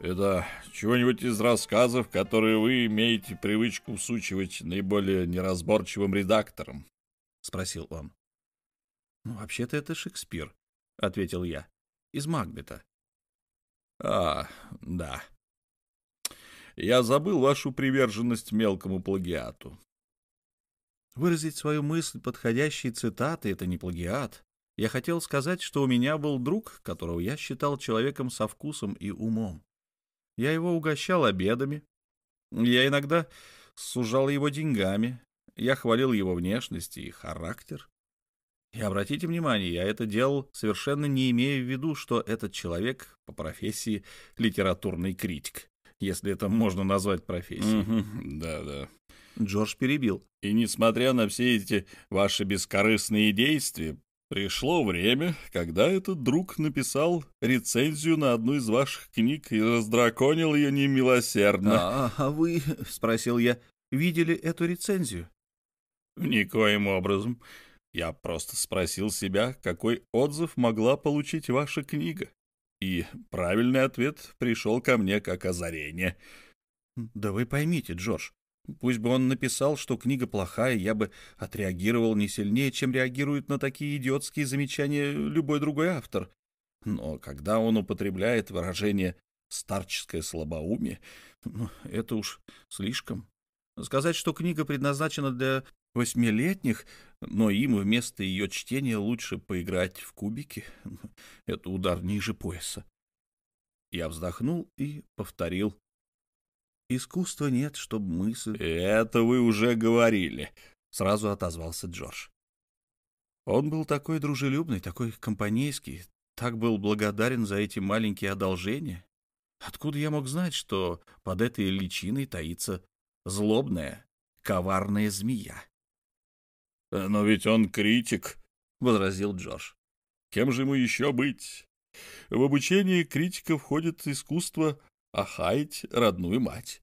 «Это чего-нибудь из рассказов, которые вы имеете привычку всучивать наиболее неразборчивым редакторам?» — спросил он. «Ну, вообще-то это Шекспир», — ответил я, — «из Макбета». «А, да. Я забыл вашу приверженность мелкому плагиату. Выразить свою мысль подходящей цитатой — это не плагиат. Я хотел сказать, что у меня был друг, которого я считал человеком со вкусом и умом. Я его угощал обедами. Я иногда сужал его деньгами. Я хвалил его внешность и характер. И обратите внимание, я это делал, совершенно не имея в виду, что этот человек по профессии литературный критик, если это можно назвать профессией. Да-да. Джордж перебил. И несмотря на все эти ваши бескорыстные действия, пришло время, когда этот друг написал рецензию на одну из ваших книг и раздраконил ее немилосердно. А, а вы, — спросил я, — видели эту рецензию? Никоим образом. Я просто спросил себя, какой отзыв могла получить ваша книга. И правильный ответ пришел ко мне как озарение. Да вы поймите, Джордж, Пусть бы он написал, что книга плохая, я бы отреагировал не сильнее, чем реагирует на такие идиотские замечания любой другой автор. Но когда он употребляет выражение «старческое слабоумие», ну, это уж слишком. Сказать, что книга предназначена для восьмилетних, но им вместо ее чтения лучше поиграть в кубики, это удар ниже пояса. Я вздохнул и повторил Искусства нет, чтобы мысль... «Это вы уже говорили», — сразу отозвался Джордж. Он был такой дружелюбный, такой компанейский, так был благодарен за эти маленькие одолжения. Откуда я мог знать, что под этой личиной таится злобная, коварная змея? «Но ведь он критик», — возразил Джордж. «Кем же ему еще быть? В обучение критика входит искусство охаять родную мать.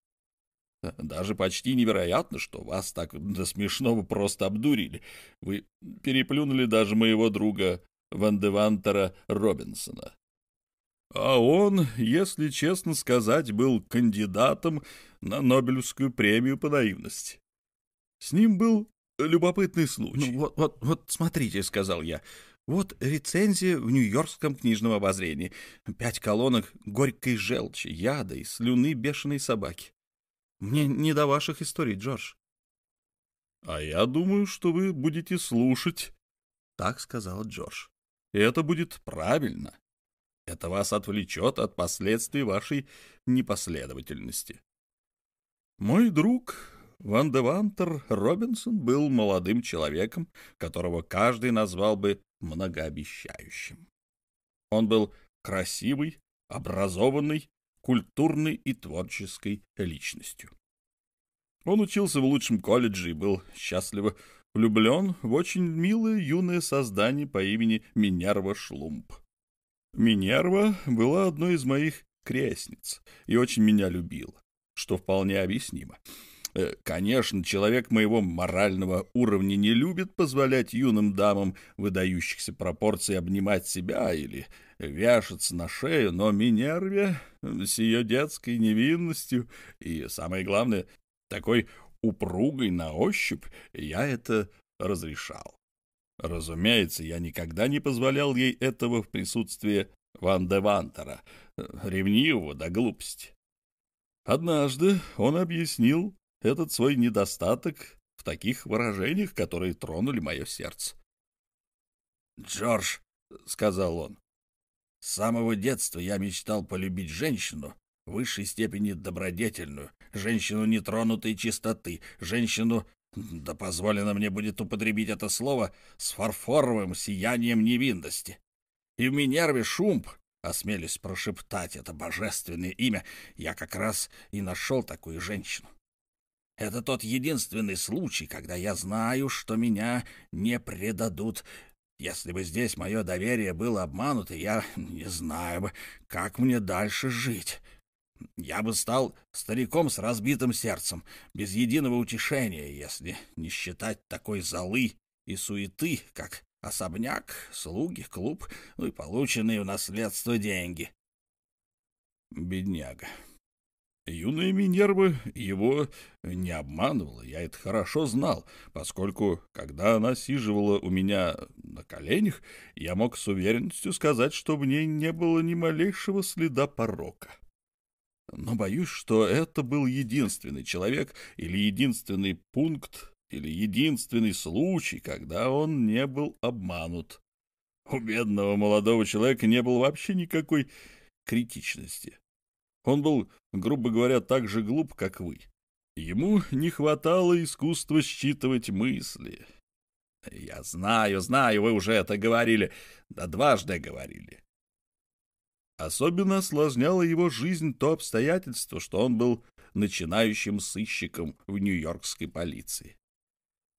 Даже почти невероятно, что вас так до смешного просто обдурили. Вы переплюнули даже моего друга Вандевантера Робинсона. А он, если честно сказать, был кандидатом на Нобелевскую премию по наивности. С ним был любопытный случай. Ну, вот, вот, вот смотрите, — сказал я. Вот рецензия в Нью-Йоркском книжном обозрении. Пять колонок горькой желчи, яда и слюны бешеной собаки. Мне не до ваших историй, Джордж. — А я думаю, что вы будете слушать, — так сказал Джордж. — это будет правильно. Это вас отвлечет от последствий вашей непоследовательности. Мой друг Ван де Вантер Робинсон был молодым человеком, которого каждый назвал бы многообещающим. Он был красивый, образованный, культурной и творческой личностью. Он учился в лучшем колледже и был счастливо влюблен в очень милое юное создание по имени Минерва Шлумп. Минерва была одной из моих крестниц и очень меня любила, что вполне объяснимо. Э, конечно, человек моего морального уровня не любит позволять юным дамам выдающихся пропорций обнимать себя или вяжется на шею, но Минерве с ее детской невинностью и, самое главное, такой упругой на ощупь я это разрешал. Разумеется, я никогда не позволял ей этого в присутствии Ван де Вантера, ревнивого до глупости. Однажды он объяснил этот свой недостаток в таких выражениях, которые тронули мое сердце. «Джордж», — сказал он, — «с самого детства я мечтал полюбить женщину, в высшей степени добродетельную, женщину нетронутой чистоты, женщину, да позволено мне будет употребить это слово, с фарфоровым сиянием невинности. И в Минерве Шумп, осмелюсь прошептать это божественное имя, я как раз и нашел такую женщину. Это тот единственный случай, когда я знаю, что меня не предадут. Если бы здесь мое доверие было обмануто, я не знаю бы, как мне дальше жить. Я бы стал стариком с разбитым сердцем, без единого утешения, если не считать такой золы и суеты, как особняк, слуги, клуб, ну и полученные в наследство деньги. Бедняга. Юная Минерва его не обманывала, я это хорошо знал, поскольку, когда она сиживала у меня на коленях, я мог с уверенностью сказать, что в ней не было ни малейшего следа порока. Но боюсь, что это был единственный человек или единственный пункт или единственный случай, когда он не был обманут. У бедного молодого человека не было вообще никакой критичности. Он был, грубо говоря, так же глуп, как вы. Ему не хватало искусства считывать мысли. Я знаю, знаю, вы уже это говорили, да дважды говорили. Особенно осложняло его жизнь то обстоятельство, что он был начинающим сыщиком в нью-йоркской полиции.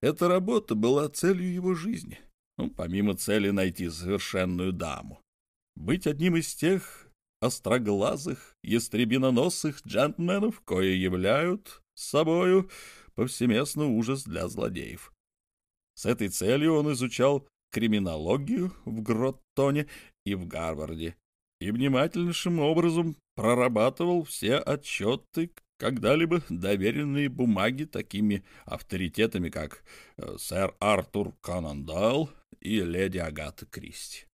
Эта работа была целью его жизни, ну, помимо цели найти совершенную даму. Быть одним из тех остроглазых, ястребиноносых джентльменов, кое являют собою повсеместный ужас для злодеев. С этой целью он изучал криминологию в Гроттоне и в Гарварде и внимательнейшим образом прорабатывал все отчеты, когда-либо доверенные бумаги такими авторитетами, как э, сэр Артур Конан и леди Агата Кристи.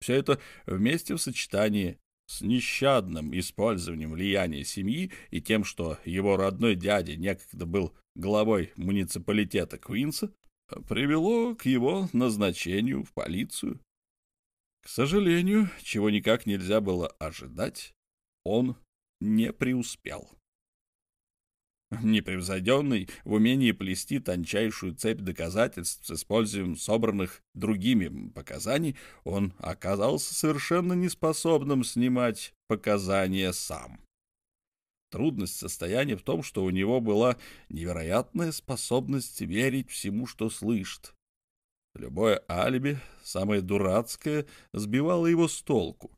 Все это вместе в сочетании с нещадным использованием влияния семьи и тем, что его родной дядя некогда был главой муниципалитета Квинса, привело к его назначению в полицию. К сожалению, чего никак нельзя было ожидать, он не преуспел непревзойденный в умении плести тончайшую цепь доказательств с использованием собранных другими показаний, он оказался совершенно неспособным снимать показания сам. Трудность состояния в том, что у него была невероятная способность верить всему, что слышит. Любое алиби, самое дурацкое, сбивало его с толку.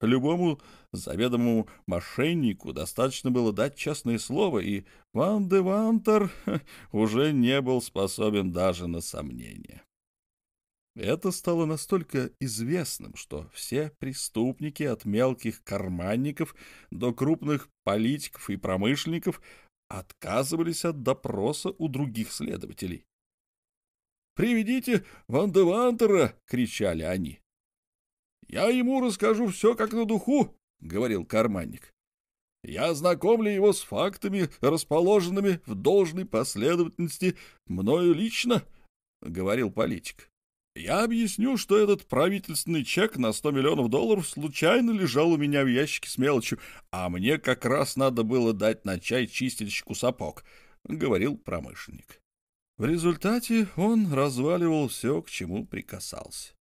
Любому заведомому мошеннику достаточно было дать честное слово, и Ван де Вантер уже не был способен даже на сомнение. Это стало настолько известным, что все преступники, от мелких карманников до крупных политиков и промышленников, отказывались от допроса у других следователей. приведите Ван де Вантера!» — кричали они. «Я ему расскажу все как на духу», — говорил карманник. «Я ознакомлю его с фактами, расположенными в должной последовательности мною лично», — говорил политик. «Я объясню, что этот правительственный чек на 100 миллионов долларов случайно лежал у меня в ящике с мелочью, а мне как раз надо было дать на чай чистильщику сапог», — говорил промышленник. В результате он разваливал все, к чему прикасался.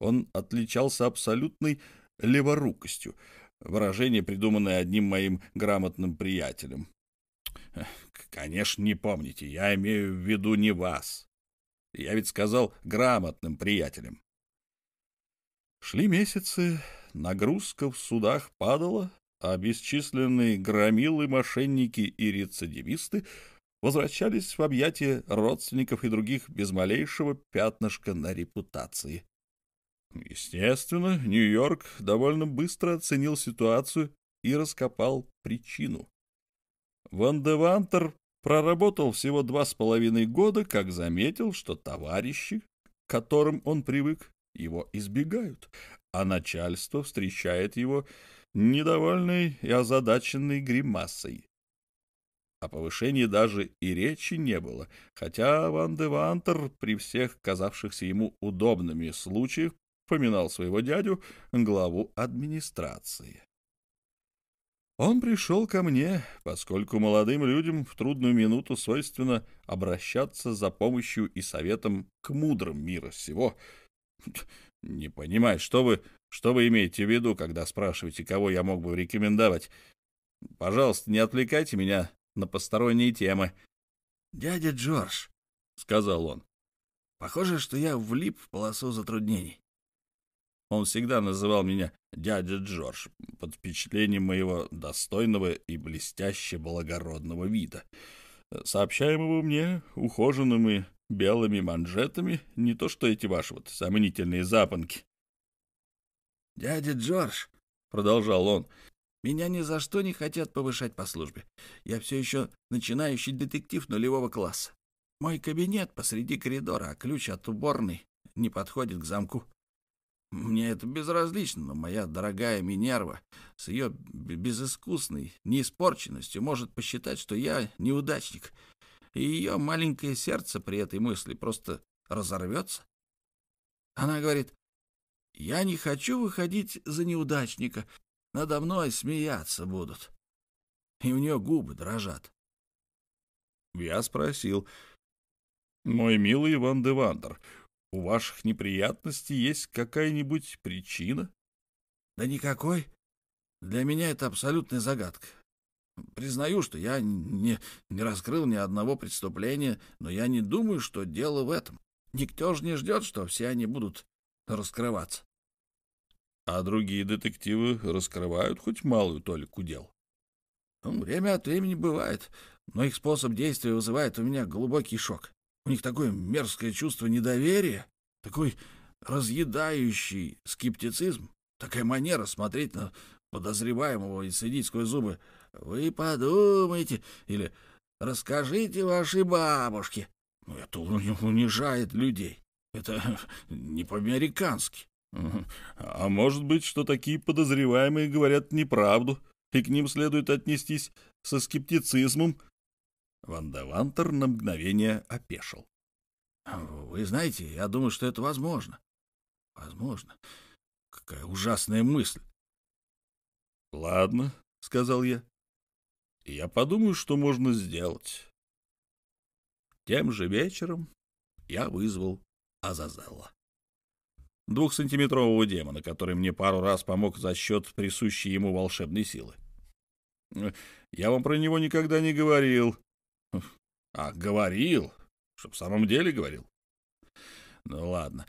Он отличался абсолютной леворукостью, выражение, придуманное одним моим грамотным приятелем. Конечно, не помните, я имею в виду не вас. Я ведь сказал грамотным приятелям. Шли месяцы, нагрузка в судах падала, а бесчисленные громилы, мошенники и рецидивисты возвращались в объятия родственников и других без малейшего пятнышка на репутации. Естественно, Нью-Йорк довольно быстро оценил ситуацию и раскопал причину. Ван де Вантер проработал всего два с половиной года, как заметил, что товарищи, к которым он привык, его избегают, а начальство встречает его недовольной и озадаченной гримасой. О повышении даже и речи не было, хотя Ван де Вантер при всех казавшихся ему удобными случаях поминал своего дядю, главу администрации. Он пришел ко мне, поскольку молодым людям в трудную минуту свойственно обращаться за помощью и советом к мудрым мира сего. Не понимаю, что вы, что вы имеете в виду, когда спрашиваете, кого я мог бы рекомендовать. Пожалуйста, не отвлекайте меня на посторонние темы. — Дядя Джордж, — сказал он, — похоже, что я влип в полосу затруднений. Он всегда называл меня дядя Джордж под впечатлением моего достойного и блестяще благородного вида, сообщаемого мне ухоженными белыми манжетами, не то что эти ваши вот сомнительные запонки. «Дядя Джордж», — продолжал он, — «меня ни за что не хотят повышать по службе. Я все еще начинающий детектив нулевого класса. Мой кабинет посреди коридора, а ключ от уборной не подходит к замку. Мне это безразлично, но моя дорогая Минерва с ее безыскусной неиспорченностью может посчитать, что я неудачник, и ее маленькое сердце при этой мысли просто разорвется. Она говорит, «Я не хочу выходить за неудачника, надо мной смеяться будут». И у нее губы дрожат. Я спросил, «Мой милый Иван де Вандер, у ваших неприятностей есть какая-нибудь причина? Да никакой. Для меня это абсолютная загадка. Признаю, что я не, не раскрыл ни одного преступления, но я не думаю, что дело в этом. Никто же не ждет, что все они будут раскрываться. А другие детективы раскрывают хоть малую толику дел? Ну, время от времени бывает, но их способ действия вызывает у меня глубокий шок. У них такое мерзкое чувство недоверия, такой разъедающий скептицизм, такая манера смотреть на подозреваемого и сидеть сквозь зубы. «Вы подумайте» или «Расскажите вашей бабушке». Ну, это унижает людей. Это не по-американски. А может быть, что такие подозреваемые говорят неправду, и к ним следует отнестись со скептицизмом, Вандавантер на мгновение опешил. «Вы знаете, я думаю, что это возможно». «Возможно. Какая ужасная мысль». «Ладно», — сказал я. «Я подумаю, что можно сделать». Тем же вечером я вызвал Азазелла. Двухсантиметрового демона, который мне пару раз помог за счет присущей ему волшебной силы. Я вам про него никогда не говорил, а, говорил. Что, в самом деле говорил? Ну, ладно.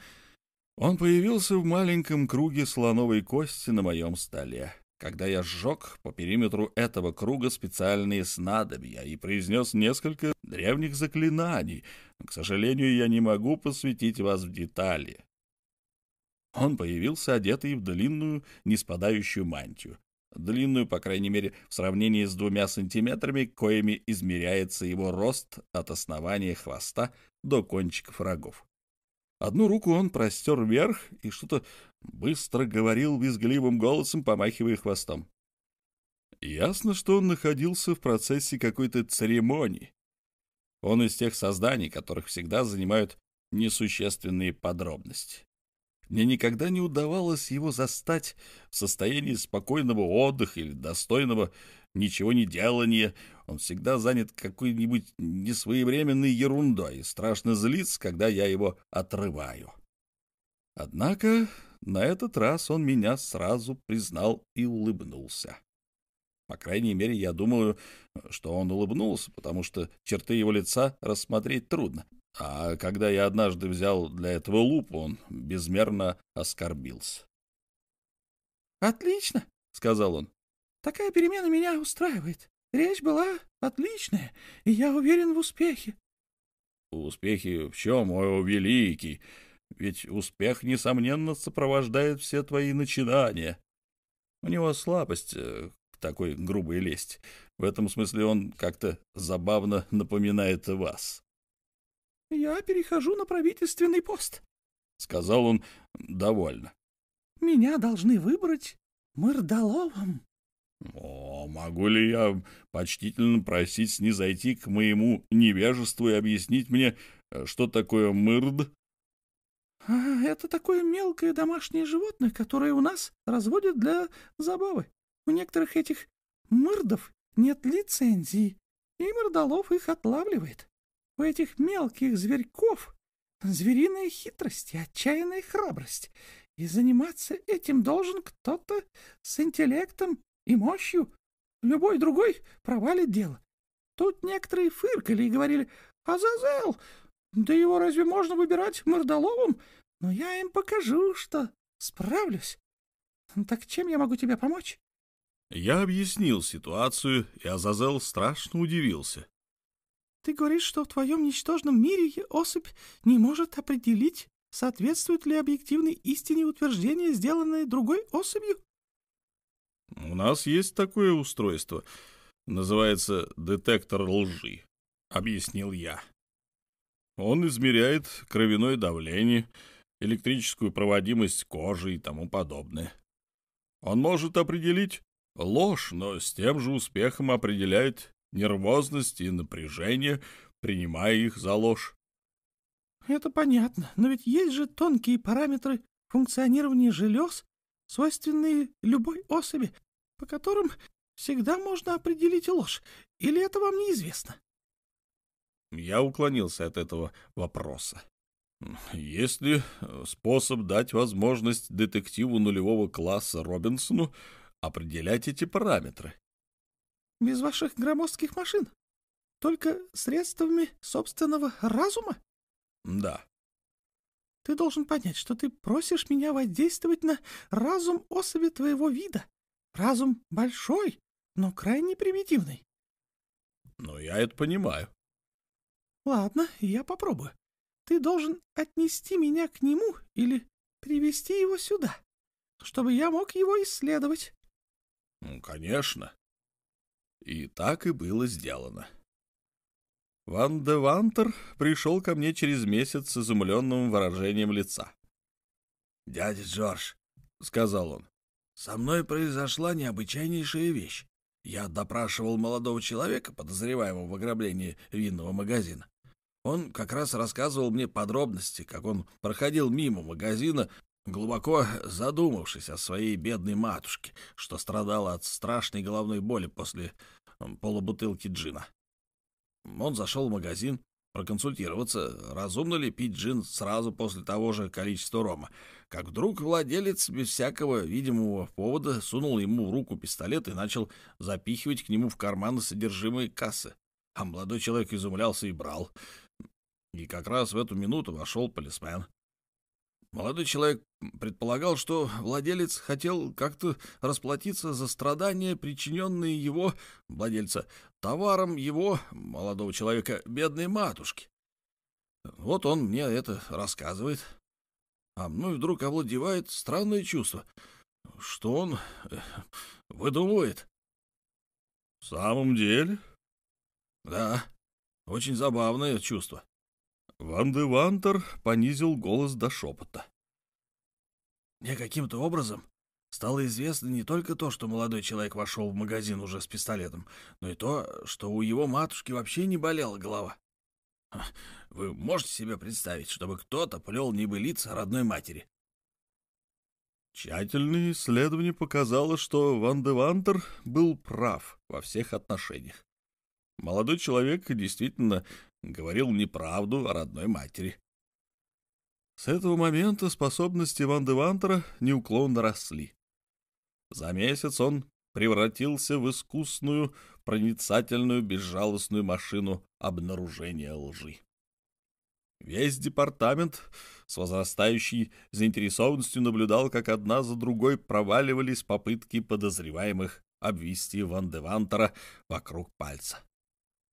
Он появился в маленьком круге слоновой кости на моем столе, когда я сжег по периметру этого круга специальные снадобья и произнес несколько древних заклинаний. к сожалению, я не могу посвятить вас в детали. Он появился одетый в длинную, неспадающую мантию, длинную, по крайней мере, в сравнении с двумя сантиметрами, коими измеряется его рост от основания хвоста до кончиков рогов. Одну руку он простер вверх и что-то быстро говорил визгливым голосом, помахивая хвостом. Ясно, что он находился в процессе какой-то церемонии. Он из тех созданий, которых всегда занимают несущественные подробности. Мне никогда не удавалось его застать в состоянии спокойного отдыха или достойного ничего не делания. Он всегда занят какой-нибудь несвоевременной ерундой и страшно злится, когда я его отрываю. Однако на этот раз он меня сразу признал и улыбнулся. По крайней мере, я думаю, что он улыбнулся, потому что черты его лица рассмотреть трудно. А когда я однажды взял для этого лупу, он безмерно оскорбился. «Отлично», — сказал он. «Такая перемена меня устраивает. Речь была отличная, и я уверен в успехе». «Успехи в чем, о великий? Ведь успех, несомненно, сопровождает все твои начинания. У него слабость э, такой грубой лесть. В этом смысле он как-то забавно напоминает вас. — Я перехожу на правительственный пост, — сказал он довольно. — Меня должны выбрать мордоловом. — О, могу ли я почтительно просить снизойти к моему невежеству и объяснить мне, что такое мырд? — А, это такое мелкое домашнее животное, которое у нас разводят для забавы. У некоторых этих мордов нет лицензии, и мордолов их отлавливает. У этих мелких зверьков звериная хитрость и отчаянная храбрость, и заниматься этим должен кто-то с интеллектом и мощью. Любой другой провалит дело. Тут некоторые фыркали и говорили «Азазел! Да его разве можно выбирать мордоловым? Но я им покажу, что справлюсь. Так чем я могу тебе помочь?» Я объяснил ситуацию, и Азазел страшно удивился. — Ты говоришь, что в твоем ничтожном мире особь не может определить, соответствует ли объективной истине утверждение, сделанное другой особью? — У нас есть такое устройство. Называется детектор лжи, — объяснил я. Он измеряет кровяное давление, электрическую проводимость кожи и тому подобное. Он может определить, Ложь, но с тем же успехом определяет нервозность и напряжение, принимая их за ложь. Это понятно, но ведь есть же тонкие параметры функционирования желез, свойственные любой особи, по которым всегда можно определить ложь. Или это вам неизвестно? Я уклонился от этого вопроса. Есть ли способ дать возможность детективу нулевого класса Робинсону определять эти параметры? Без ваших громоздких машин? Только средствами собственного разума? Да. Ты должен понять, что ты просишь меня воздействовать на разум особи твоего вида. Разум большой, но крайне примитивный. Ну, я это понимаю. Ладно, я попробую. Ты должен отнести меня к нему или привести его сюда, чтобы я мог его исследовать. Ну, конечно. И так и было сделано. Ван де Вантер пришел ко мне через месяц с изумленным выражением лица. «Дядя Джордж», — сказал он, — «со мной произошла необычайнейшая вещь. Я допрашивал молодого человека, подозреваемого в ограблении винного магазина. Он как раз рассказывал мне подробности, как он проходил мимо магазина глубоко задумавшись о своей бедной матушке, что страдала от страшной головной боли после полубутылки джина. Он зашел в магазин проконсультироваться, разумно ли пить джин сразу после того же количества рома, как вдруг владелец без всякого видимого повода сунул ему в руку пистолет и начал запихивать к нему в карманы содержимое кассы. А молодой человек изумлялся и брал. И как раз в эту минуту вошел полисмен. Молодой человек предполагал, что владелец хотел как-то расплатиться за страдания, причиненные его, владельца, товаром его, молодого человека, бедной матушки. Вот он мне это рассказывает. А мной вдруг овладевает странное чувство, что он э, выдумывает. — В самом деле? — Да, очень забавное чувство. Ван де Вантер понизил голос до шепота. «Мне каким-то образом стало известно не только то, что молодой человек вошел в магазин уже с пистолетом, но и то, что у его матушки вообще не болела голова. Вы можете себе представить, чтобы кто-то плел небылицы родной матери?» Тщательное исследование показало, что Ван де Вантер был прав во всех отношениях. Молодой человек действительно говорил неправду о родной матери. С этого момента способности Ван де Вантера неуклонно росли. За месяц он превратился в искусную, проницательную, безжалостную машину обнаружения лжи. Весь департамент с возрастающей заинтересованностью наблюдал, как одна за другой проваливались попытки подозреваемых обвести Ван де Вантера вокруг пальца.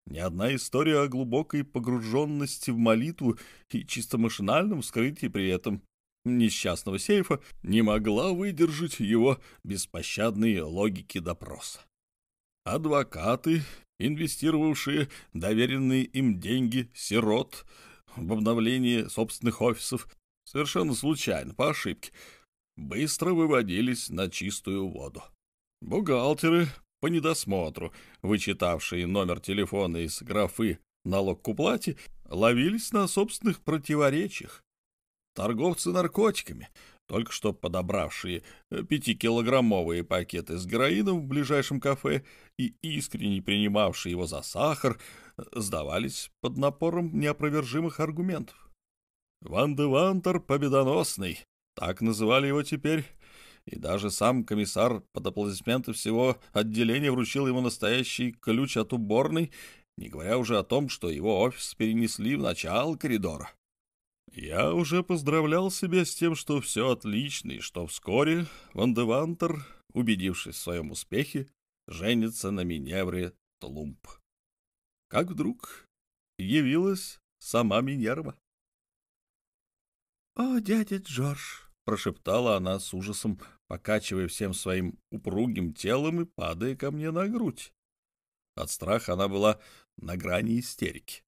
Ни одна история о глубокой погруженности в молитву и чисто машинальном вскрытии при этом несчастного сейфа не могла выдержать его беспощадной логики допроса. Адвокаты, инвестировавшие доверенные им деньги сирот в обновление собственных офисов, совершенно случайно, по ошибке, быстро выводились на чистую воду. Бухгалтеры, по недосмотру, вычитавшие номер телефона из графы «налог к уплате», ловились на собственных противоречиях. Торговцы наркотиками, только что подобравшие пятикилограммовые пакеты с героином в ближайшем кафе и искренне принимавшие его за сахар, сдавались под напором неопровержимых аргументов. Ван де Вантер победоносный, так называли его теперь, и даже сам комиссар под аплодисменты всего отделения вручил ему настоящий ключ от уборной, не говоря уже о том, что его офис перенесли в начало коридора. Я уже поздравлял себя с тем, что все отлично, и что вскоре Ван де Вантер, убедившись в своем успехе, женится на Миневре Тлумп. Как вдруг явилась сама Минерва. «О, дядя Джордж!» — прошептала она с ужасом, покачивая всем своим упругим телом и падая ко мне на грудь. От страха она была на грани истерики.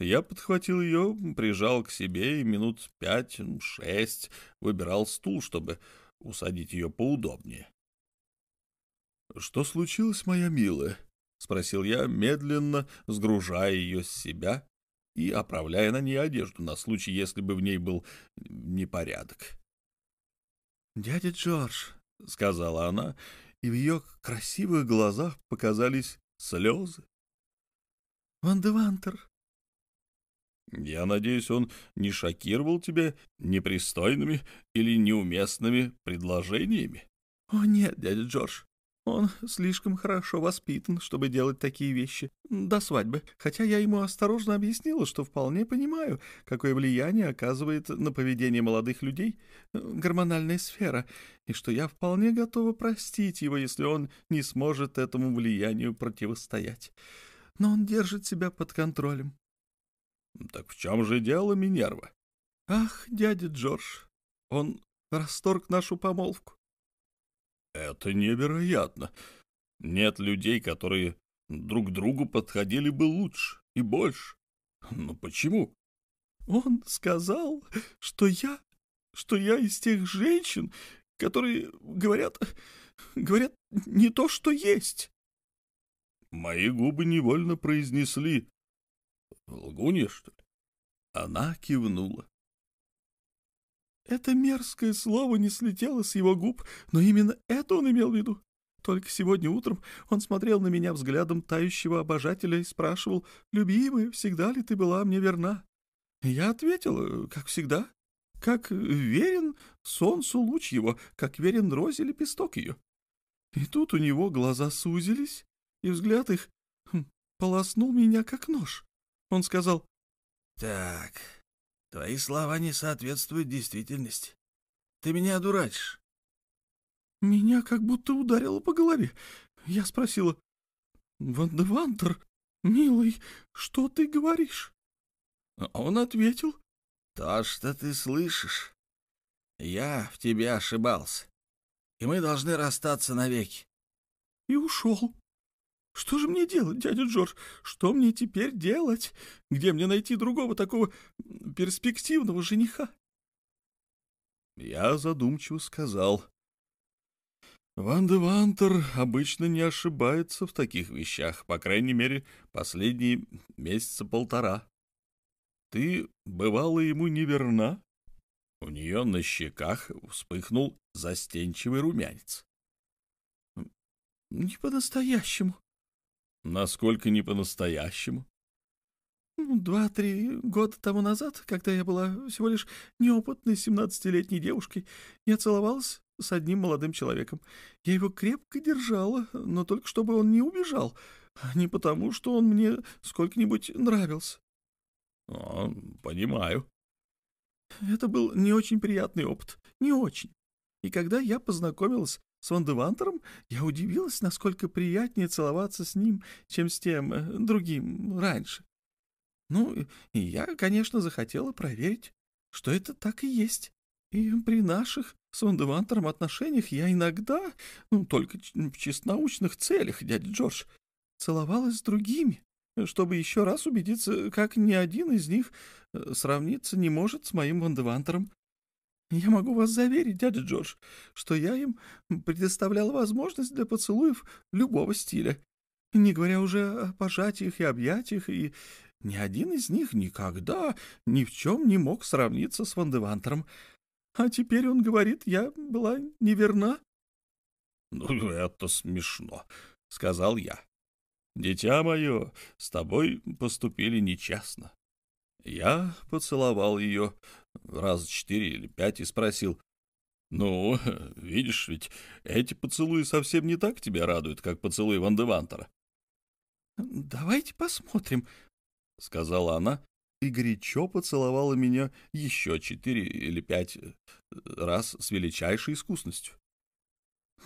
Я подхватил ее, прижал к себе и минут пять-шесть выбирал стул, чтобы усадить ее поудобнее. — Что случилось, моя милая? — спросил я, медленно сгружая ее с себя и оправляя на ней одежду на случай, если бы в ней был непорядок. «Дядя Джордж», — сказала она, и в ее красивых глазах показались слезы. «Ван де Вантер». «Я надеюсь, он не шокировал тебя непристойными или неуместными предложениями?» «О, нет, дядя Джордж, он слишком хорошо воспитан, чтобы делать такие вещи до свадьбы, хотя я ему осторожно объяснила, что вполне понимаю, какое влияние оказывает на поведение молодых людей э, гормональная сфера, и что я вполне готова простить его, если он не сможет этому влиянию противостоять. Но он держит себя под контролем. — Так в чем же дело, Минерва? — Ах, дядя Джордж, он расторг нашу помолвку. Это невероятно. Нет людей, которые друг другу подходили бы лучше и больше. Но почему? Он сказал, что я, что я из тех женщин, которые говорят, говорят не то, что есть. Мои губы невольно произнесли «Лгунья, что ли?» Она кивнула. Это мерзкое слово не слетело с его губ, но именно это он имел в виду. Только сегодня утром он смотрел на меня взглядом тающего обожателя и спрашивал, «Любимая, всегда ли ты была мне верна?» Я ответил, как всегда, как верен солнцу луч его, как верен розе лепесток ее. И тут у него глаза сузились, и взгляд их хм, полоснул меня, как нож. Он сказал, «Так, Твои слова не соответствуют действительности. Ты меня одурачишь. Меня как будто ударило по голове. Я спросила, «Вандевантер, милый, что ты говоришь?» Он ответил, «То, что ты слышишь. Я в тебе ошибался, и мы должны расстаться навеки». И ушел. Что же мне делать, дядя Джордж? Что мне теперь делать? Где мне найти другого такого перспективного жениха? Я задумчиво сказал. Ван де Вантер обычно не ошибается в таких вещах, по крайней мере, последние месяца полтора. Ты бывала ему неверна? У нее на щеках вспыхнул застенчивый румянец. Не по-настоящему. Насколько не по-настоящему? Ну, два-три года тому назад, когда я была всего лишь неопытной семнадцатилетней девушкой, я целовалась с одним молодым человеком. Я его крепко держала, но только чтобы он не убежал, а не потому, что он мне сколько-нибудь нравился. — А, понимаю. Это был не очень приятный опыт, не очень. И когда я познакомилась с Вандевантером, я удивилась, насколько приятнее целоваться с ним, чем с тем э, другим раньше. Ну, и я, конечно, захотела проверить, что это так и есть. И при наших с Вандевантером отношениях я иногда, ну, только в чисто научных целях, дядя Джордж, целовалась с другими, чтобы еще раз убедиться, как ни один из них э, сравниться не может с моим Вандевантером. Я могу вас заверить, дядя Джордж, что я им предоставлял возможность для поцелуев любого стиля, не говоря уже о пожатиях и объятиях, и ни один из них никогда ни в чем не мог сравниться с Вандевантером. А теперь он говорит, я была неверна. — Ну, это смешно, — сказал я. — Дитя мое, с тобой поступили нечестно. Я поцеловал ее раз четыре или пять и спросил, «Ну, видишь, ведь эти поцелуи совсем не так тебя радуют, как поцелуи Вандевантера». «Давайте посмотрим», — сказала она и горячо поцеловала меня еще четыре или пять э, раз с величайшей искусностью.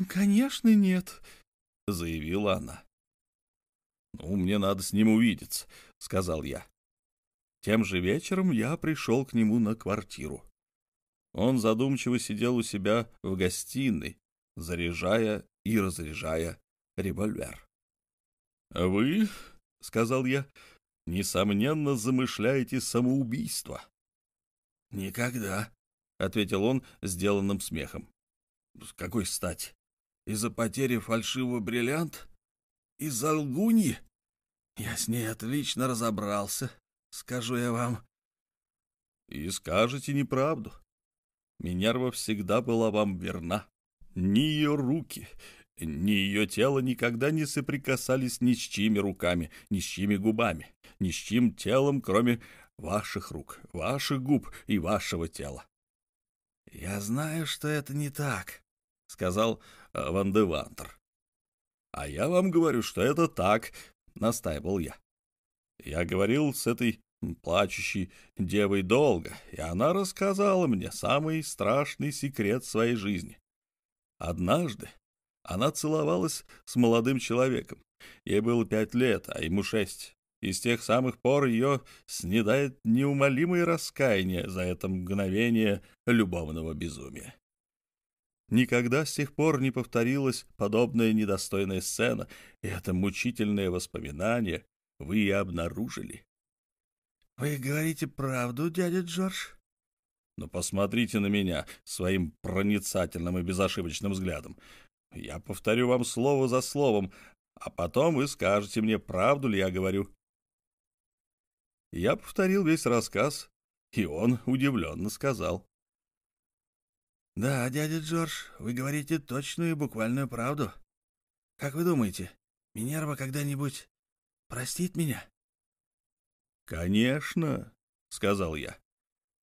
«Конечно нет», — заявила она. «Ну, мне надо с ним увидеться», — сказал я. Тем же вечером я пришел к нему на квартиру. Он задумчиво сидел у себя в гостиной, заряжая и разряжая револьвер. «Вы, — сказал я, — несомненно замышляете самоубийство». «Никогда», — ответил он сделанным смехом. «С какой стати? Из-за потери фальшивого бриллианта? Из-за лгуньи? Я с ней отлично разобрался скажу я вам. И скажете неправду. Минерва всегда была вам верна. Ни ее руки, ни ее тело никогда не соприкасались ни с чьими руками, ни с чьими губами, ни с чьим телом, кроме ваших рук, ваших губ и вашего тела. — Я знаю, что это не так, — сказал э, Ван де Вантер. — А я вам говорю, что это так, — настаивал я. Я говорил с этой плачущей девой долго, и она рассказала мне самый страшный секрет своей жизни. Однажды она целовалась с молодым человеком. Ей было пять лет, а ему шесть. И с тех самых пор ее снедает неумолимое раскаяние за это мгновение любовного безумия. Никогда с тех пор не повторилась подобная недостойная сцена, и это мучительное воспоминание вы и обнаружили. — Вы говорите правду, дядя Джордж? — Ну, посмотрите на меня своим проницательным и безошибочным взглядом. Я повторю вам слово за словом, а потом вы скажете мне, правду ли я говорю. Я повторил весь рассказ, и он удивленно сказал. — Да, дядя Джордж, вы говорите точную и буквальную правду. Как вы думаете, Минерва когда-нибудь простит меня? «Конечно», — сказал я.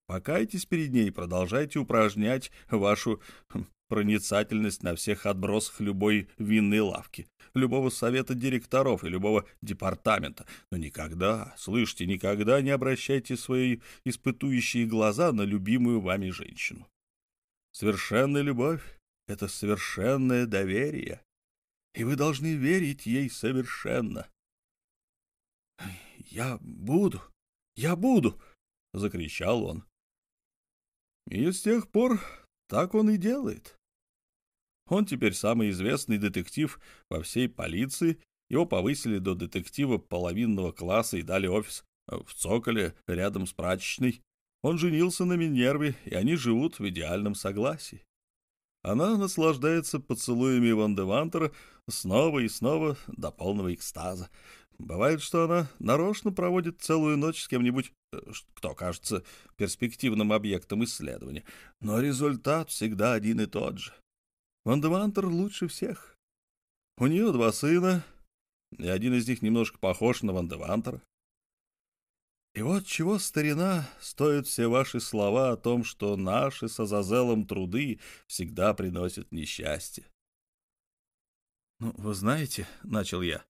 «Покайтесь перед ней, продолжайте упражнять вашу хм, проницательность на всех отбросах любой винной лавки, любого совета директоров и любого департамента. Но никогда, слышите, никогда не обращайте свои испытующие глаза на любимую вами женщину. Совершенная любовь — это совершенное доверие, и вы должны верить ей совершенно. «Я буду! Я буду!» — закричал он. И с тех пор так он и делает. Он теперь самый известный детектив во всей полиции Его повысили до детектива половинного класса и дали офис в Цоколе рядом с прачечной. Он женился на Минерве, и они живут в идеальном согласии. Она наслаждается поцелуями Ван де Вантера снова и снова до полного экстаза. Бывает, что она нарочно проводит целую ночь с кем-нибудь, э, кто кажется перспективным объектом исследования. Но результат всегда один и тот же. Ван де Вантер лучше всех. У нее два сына, и один из них немножко похож на Ван де Вантера. И вот чего, старина, стоят все ваши слова о том, что наши с Азазелом труды всегда приносят несчастье. «Ну, вы знаете, — начал я, —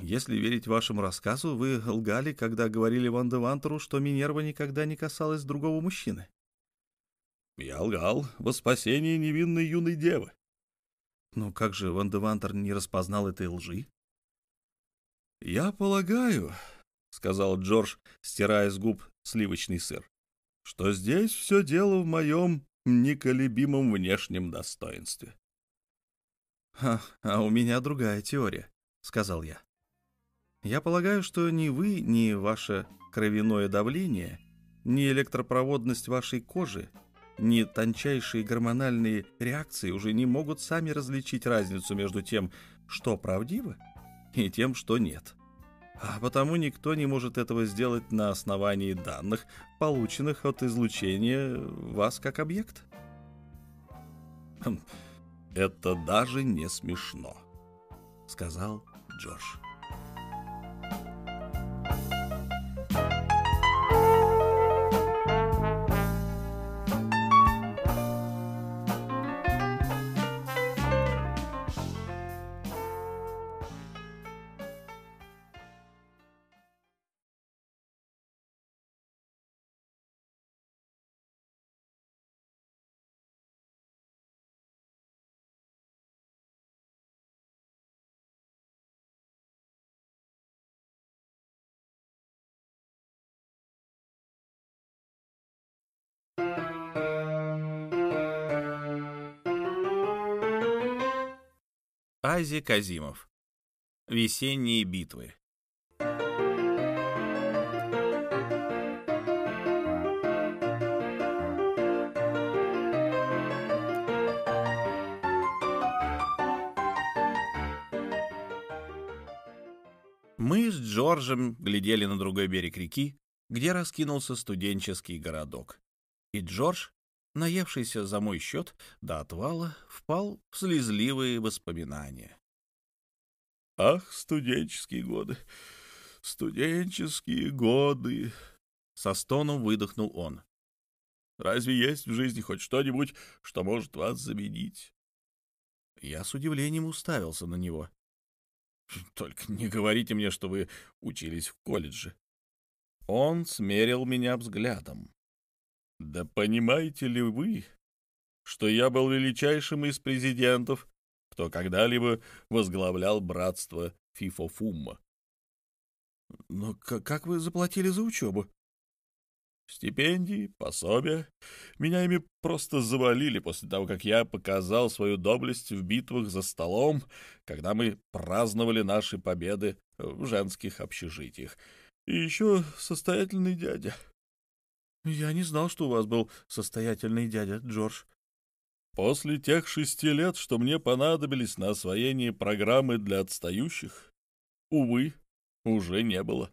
если верить вашему рассказу, вы лгали, когда говорили Ван де Вантеру, что Минерва никогда не касалась другого мужчины». «Я лгал во спасении невинной юной девы». «Ну как же Ван де Вантер не распознал этой лжи?» «Я полагаю, — сказал Джордж, стирая с губ сливочный сыр, — что здесь все дело в моем неколебимом внешнем достоинстве. «А, а у меня другая теория», — сказал я. «Я полагаю, что ни вы, ни ваше кровяное давление, ни электропроводность вашей кожи, ни тончайшие гормональные реакции уже не могут сами различить разницу между тем, что правдиво, и тем, что нет а потому никто не может этого сделать на основании данных, полученных от излучения вас как объект. Хм, «Это даже не смешно», — сказал Джордж. Ази Казимов. Весенние битвы. Мы с Джорджем глядели на другой берег реки, где раскинулся студенческий городок. И Джордж наевшийся за мой счет до отвала, впал в слезливые воспоминания. «Ах, студенческие годы! Студенческие годы!» Со стоном выдохнул он. «Разве есть в жизни хоть что-нибудь, что может вас заменить?» Я с удивлением уставился на него. «Только не говорите мне, что вы учились в колледже». Он смерил меня взглядом. Да понимаете ли вы, что я был величайшим из президентов, кто когда-либо возглавлял братство Фифофумма? Но как вы заплатили за учебу? Стипендии, пособия. Меня ими просто завалили после того, как я показал свою доблесть в битвах за столом, когда мы праздновали наши победы в женских общежитиях. И еще состоятельный дядя. «Я не знал, что у вас был состоятельный дядя Джордж». «После тех шести лет, что мне понадобились на освоение программы для отстающих, увы, уже не было.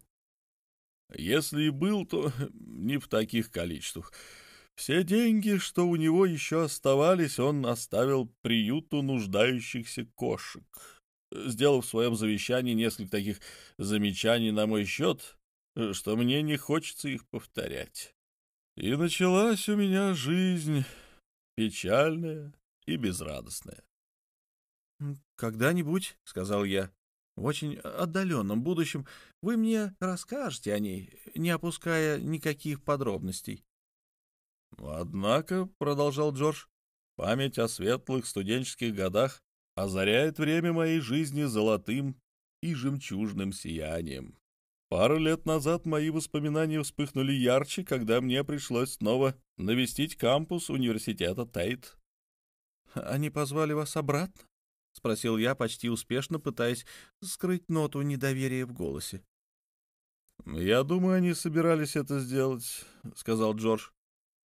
Если и был, то не в таких количествах. Все деньги, что у него еще оставались, он оставил приюту нуждающихся кошек, сделав в своем завещании несколько таких замечаний на мой счет, что мне не хочется их повторять. И началась у меня жизнь печальная и безрадостная. «Когда-нибудь, — сказал я, — в очень отдаленном будущем вы мне расскажете о ней, не опуская никаких подробностей». «Однако, — продолжал Джордж, — память о светлых студенческих годах озаряет время моей жизни золотым и жемчужным сиянием. Пару лет назад мои воспоминания вспыхнули ярче, когда мне пришлось снова навестить кампус университета Тейт. Они позвали вас обратно? спросил я, почти успешно пытаясь скрыть ноту недоверия в голосе. «Я думаю, они собирались это сделать», — сказал Джордж.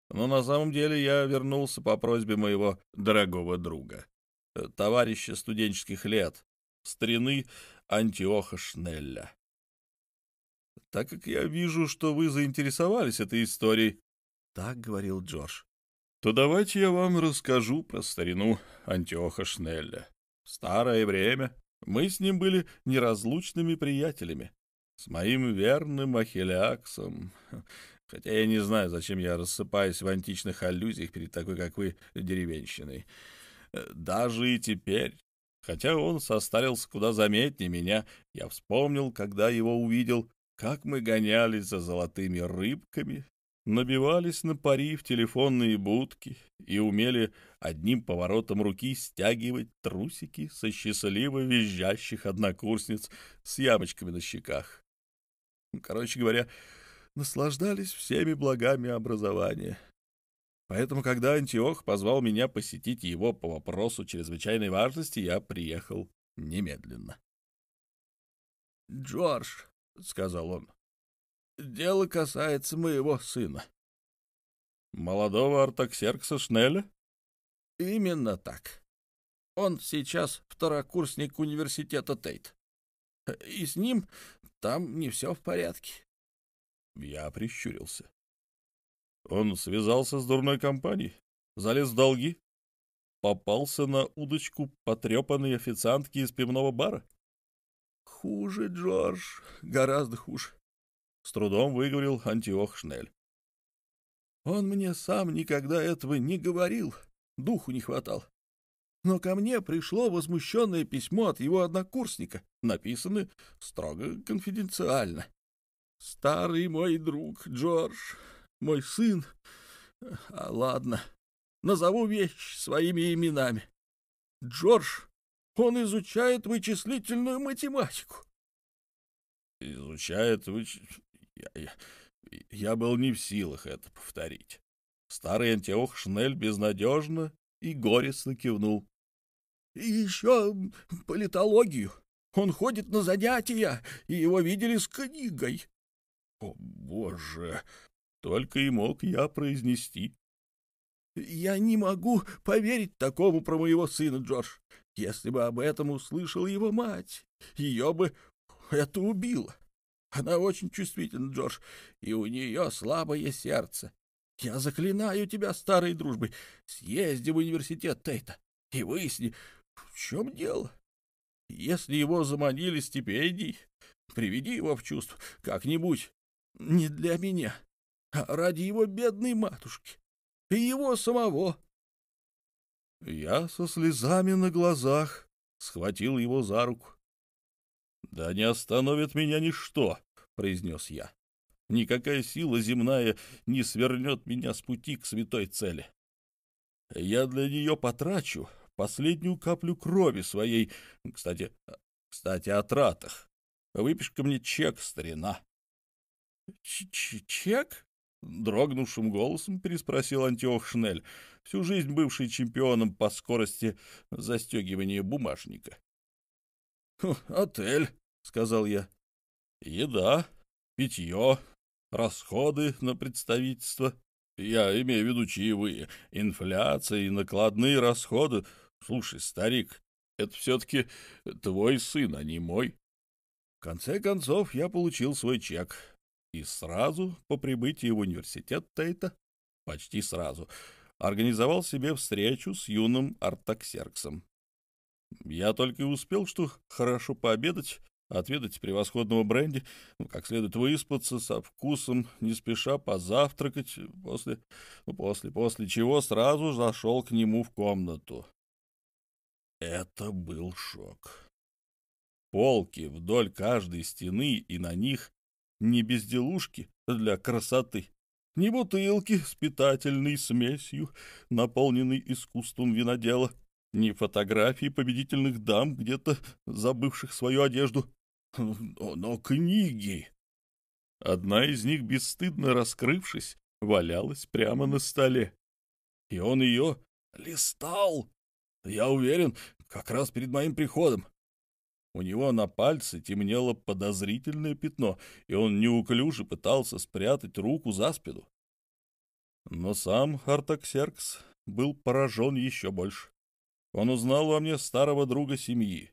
«Но на самом деле я вернулся по просьбе моего дорогого друга, товарища студенческих лет, старины Антиоха Шнелля. Так как я вижу, что вы заинтересовались этой историей, — так говорил Джордж, — то давайте я вам расскажу про старину Антиоха Шнелля. В старое время мы с ним были неразлучными приятелями. С моим верным Ахиллеаксом. Хотя я не знаю, зачем я рассыпаюсь в античных аллюзиях перед такой, как вы, деревенщиной. Даже и теперь, хотя он состарился куда заметнее меня, я вспомнил, когда его увидел, как мы гонялись за золотыми рыбками, набивались на пари в телефонные будки и умели одним поворотом руки стягивать трусики со счастливо визжащих однокурсниц с ямочками на щеках. Короче говоря, наслаждались всеми благами образования. Поэтому, когда Антиох позвал меня посетить его по вопросу чрезвычайной важности, я приехал немедленно. «Джордж», — сказал он. «Дело касается моего сына». «Молодого Артаксеркса Шнеля?» «Именно так. Он сейчас второкурсник университета Тейт. И с ним там не все в порядке». Я прищурился. Он связался с дурной компанией, залез в долги, попался на удочку потрепанной официантки из пивного бара. «Хуже, Джордж, гораздо хуже», — с трудом выговорил Антиох Шнель. «Он мне сам никогда этого не говорил, духу не хватал. Но ко мне пришло возмущенное письмо от его однокурсника, написанное строго конфиденциально. Старый мой друг Джордж, мой сын... А ладно, назову вещь своими именами. Джордж он изучает вычислительную математику. Изучает выч... Я, я, я был не в силах это повторить. Старый антиох Шнель безнадежно и горестно кивнул. — И еще политологию. Он ходит на занятия, и его видели с книгой. — О, боже! Только и мог я произнести. Я не могу поверить такому про моего сына, Джордж. Если бы об этом услышала его мать, ее бы это убило. Она очень чувствительна, Джордж, и у нее слабое сердце. Я заклинаю тебя старой дружбой. Съезди в университет Тейта и выясни, в чем дело. Если его заманили стипендий, приведи его в чувство как-нибудь. Не для меня, а ради его бедной матушки и его самого. Я со слезами на глазах схватил его за руку. «Да не остановит меня ничто», — произнес я. «Никакая сила земная не свернет меня с пути к святой цели. Я для нее потрачу последнюю каплю крови своей. Кстати, кстати, о тратах. Выпиши-ка мне чек, старина». Ч -ч «Чек?» — дрогнувшим голосом переспросил Антиох Шнель, всю жизнь бывший чемпионом по скорости застегивания бумажника. «Отель», — сказал я. «Еда, питье, расходы на представительство. Я имею в виду чаевые, инфляция и накладные расходы. Слушай, старик, это все-таки твой сын, а не мой». В конце концов, я получил свой чек и сразу по прибытии в университет Тейта, почти сразу, организовал себе встречу с юным Артаксерксом. Я только и успел, что хорошо пообедать, отведать превосходного бренди, ну, как следует выспаться со вкусом, не спеша позавтракать, после, ну, после, после чего сразу зашел к нему в комнату. Это был шок. Полки вдоль каждой стены и на них не безделушки для красоты, не бутылки с питательной смесью, наполненной искусством винодела, ни фотографии победительных дам, где-то забывших свою одежду, но книги. Одна из них, бесстыдно раскрывшись, валялась прямо на столе. И он ее листал. Я уверен, как раз перед моим приходом. У него на пальце темнело подозрительное пятно, и он неуклюже пытался спрятать руку за спину. Но сам Артаксеркс был поражен еще больше. Он узнал во мне старого друга семьи.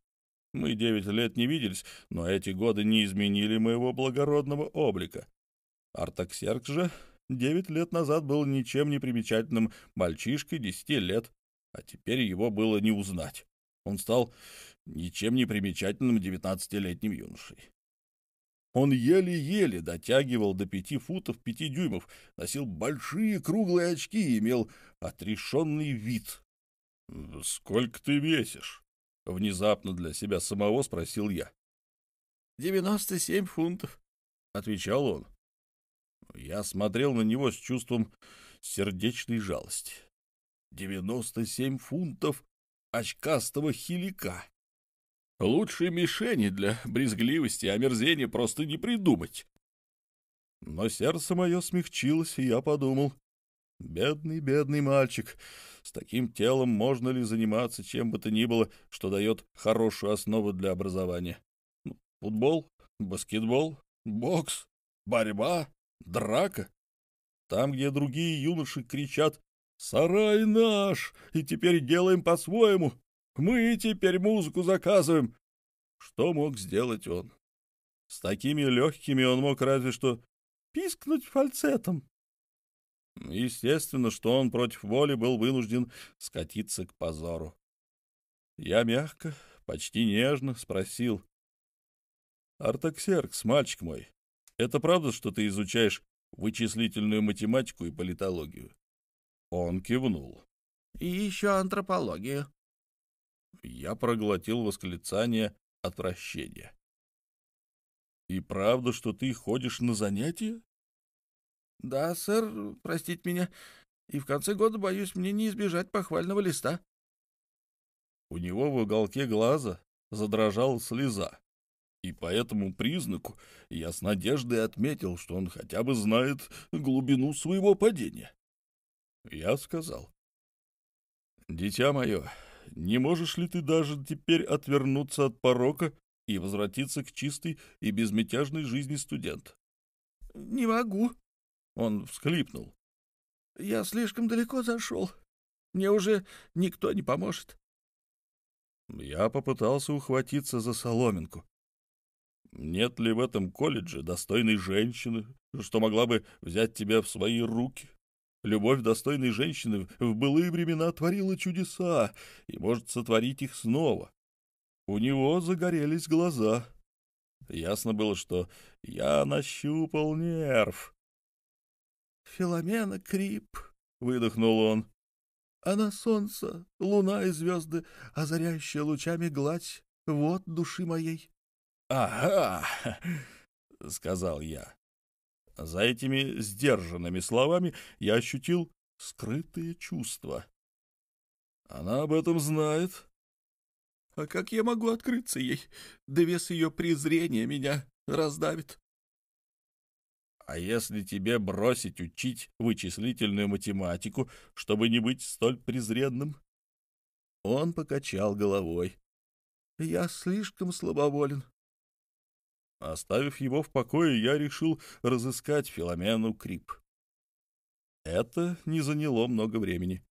Мы девять лет не виделись, но эти годы не изменили моего благородного облика. Артаксеркс же девять лет назад был ничем не примечательным мальчишкой десяти лет, а теперь его было не узнать. Он стал ничем не примечательным девятнадцатилетним юношей. Он еле-еле дотягивал до пяти футов пяти дюймов, носил большие круглые очки и имел отрешенный вид. — Сколько ты весишь? — внезапно для себя самого спросил я. — Девяносто семь фунтов, — отвечал он. Я смотрел на него с чувством сердечной жалости. Девяносто семь фунтов очкастого хилика. Лучшей мишени для брезгливости и омерзения просто не придумать. Но сердце мое смягчилось, и я подумал, бедный, бедный мальчик, с таким телом можно ли заниматься чем бы то ни было, что дает хорошую основу для образования? Ну, футбол, баскетбол, бокс, борьба, драка. Там, где другие юноши кричат «Сарай наш!» и теперь делаем по-своему, мы теперь музыку заказываем. Что мог сделать он? С такими легкими он мог разве что пискнуть фальцетом. Естественно, что он против воли был вынужден скатиться к позору. Я мягко, почти нежно спросил. — Артаксеркс, мальчик мой, это правда, что ты изучаешь вычислительную математику и политологию? Он кивнул. — И еще антропологию. Я проглотил восклицание отвращения. «И правда, что ты ходишь на занятия?» «Да, сэр, простите меня. И в конце года, боюсь, мне не избежать похвального листа». У него в уголке глаза задрожала слеза, и по этому признаку я с надеждой отметил, что он хотя бы знает глубину своего падения. Я сказал, «Дитя мое, не можешь ли ты даже теперь отвернуться от порока и возвратиться к чистой и безмятежной жизни студента? — Не могу. Он всхлипнул. — Я слишком далеко зашел. Мне уже никто не поможет. Я попытался ухватиться за соломинку. Нет ли в этом колледже достойной женщины, что могла бы взять тебя в свои руки? Любовь достойной женщины в былые времена творила чудеса и может сотворить их снова. У него загорелись глаза. Ясно было, что я нащупал нерв. «Филомена Крип», — выдохнул он. «А солнце, луна и звезды, озаряющая лучами гладь, вот души моей». «Ага», — сказал я. За этими сдержанными словами я ощутил скрытые чувства. Она об этом знает. А как я могу открыться ей? Да вес ее презрения меня раздавит. А если тебе бросить учить вычислительную математику, чтобы не быть столь презренным? Он покачал головой. Я слишком слабоволен. Оставив его в покое, я решил разыскать Филомену Крип. Это не заняло много времени.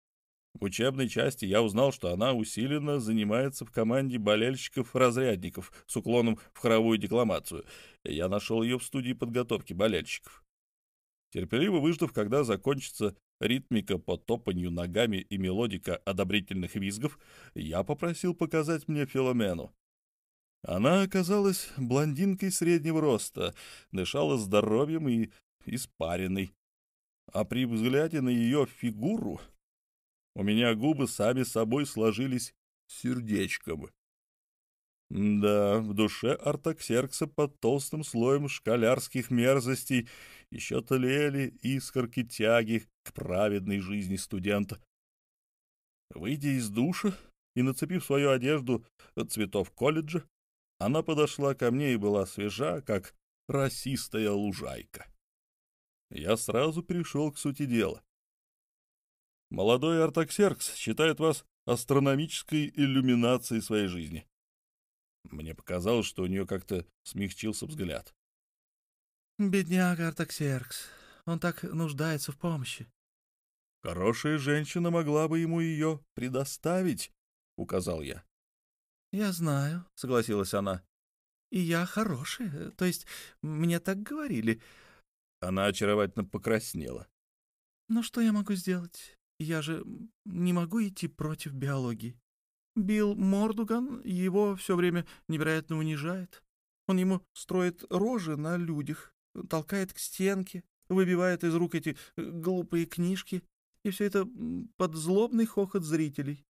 В учебной части я узнал, что она усиленно занимается в команде болельщиков-разрядников с уклоном в хоровую декламацию. Я нашел ее в студии подготовки болельщиков. Терпеливо выждав, когда закончится ритмика по топанью ногами и мелодика одобрительных визгов, я попросил показать мне Филомену. Она оказалась блондинкой среднего роста, дышала здоровьем и испаренной. А при взгляде на ее фигуру у меня губы сами собой сложились сердечком. Да, в душе Артаксеркса под толстым слоем школярских мерзостей еще тлели искорки тяги к праведной жизни студента. Выйдя из душа и нацепив свою одежду цветов колледжа, она подошла ко мне и была свежа, как расистая лужайка. Я сразу перешел к сути дела. Молодой Артаксеркс считает вас астрономической иллюминацией своей жизни. Мне показалось, что у нее как-то смягчился взгляд. «Бедняга Артаксеркс, он так нуждается в помощи». «Хорошая женщина могла бы ему ее предоставить», — указал я. «Я знаю», — согласилась она. «И я хорошая, то есть мне так говорили». Она очаровательно покраснела. «Но что я могу сделать? Я же не могу идти против биологии. Билл Мордуган его все время невероятно унижает. Он ему строит рожи на людях, толкает к стенке, выбивает из рук эти э, глупые книжки, и все это под злобный хохот зрителей.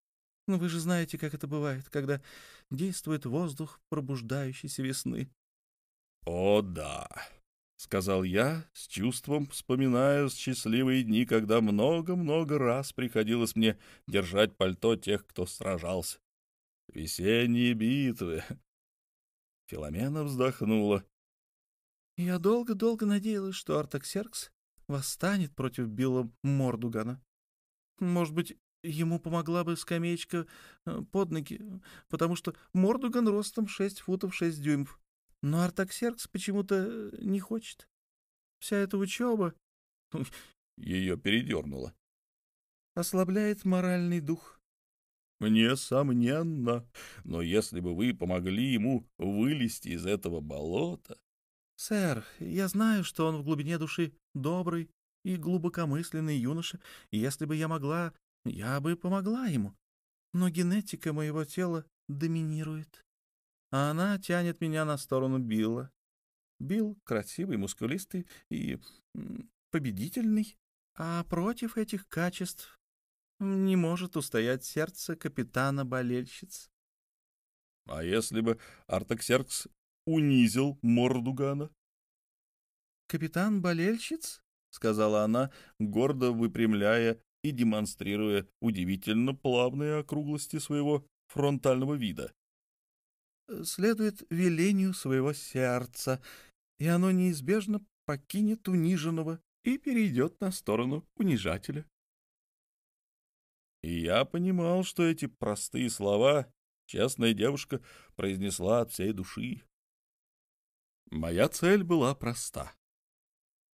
Ну, вы же знаете, как это бывает, когда действует воздух пробуждающейся весны. — О, да, — сказал я, с чувством вспоминая счастливые дни, когда много-много раз приходилось мне держать пальто тех, кто сражался. Весенние битвы. Филомена вздохнула. Я долго-долго надеялась, что Артаксеркс восстанет против Билла Мордугана. Может быть, ему помогла бы скамеечка э, под ноги, потому что Мордуган ростом шесть футов шесть дюймов. Но Артаксеркс почему-то не хочет. Вся эта учеба... Ее передернуло. Ослабляет моральный дух. Несомненно. Но если бы вы помогли ему вылезти из этого болота... Сэр, я знаю, что он в глубине души добрый и глубокомысленный юноша, и если бы я могла, я бы помогла ему. Но генетика моего тела доминирует а она тянет меня на сторону Билла. Билл красивый, мускулистый и победительный, а против этих качеств не может устоять сердце капитана-болельщиц. — А если бы Артаксеркс унизил Мордугана? — Капитан-болельщиц? — сказала она, гордо выпрямляя и демонстрируя удивительно плавные округлости своего фронтального вида следует велению своего сердца, и оно неизбежно покинет униженного и перейдет на сторону унижателя. И я понимал, что эти простые слова честная девушка произнесла от всей души. Моя цель была проста.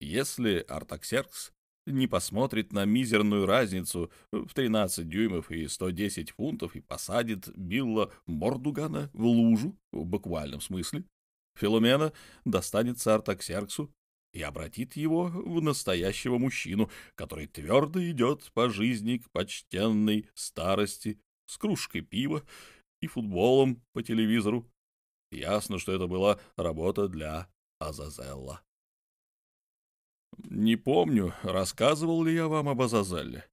Если Артаксеркс не посмотрит на мизерную разницу в 13 дюймов и 110 фунтов и посадит Билла Мордугана в лужу, в буквальном смысле, Филомена достанется Артаксерксу и обратит его в настоящего мужчину, который твердо идет по жизни к почтенной старости с кружкой пива и футболом по телевизору. Ясно, что это была работа для Азазелла. Не помню, рассказывал ли я вам об Азазелле.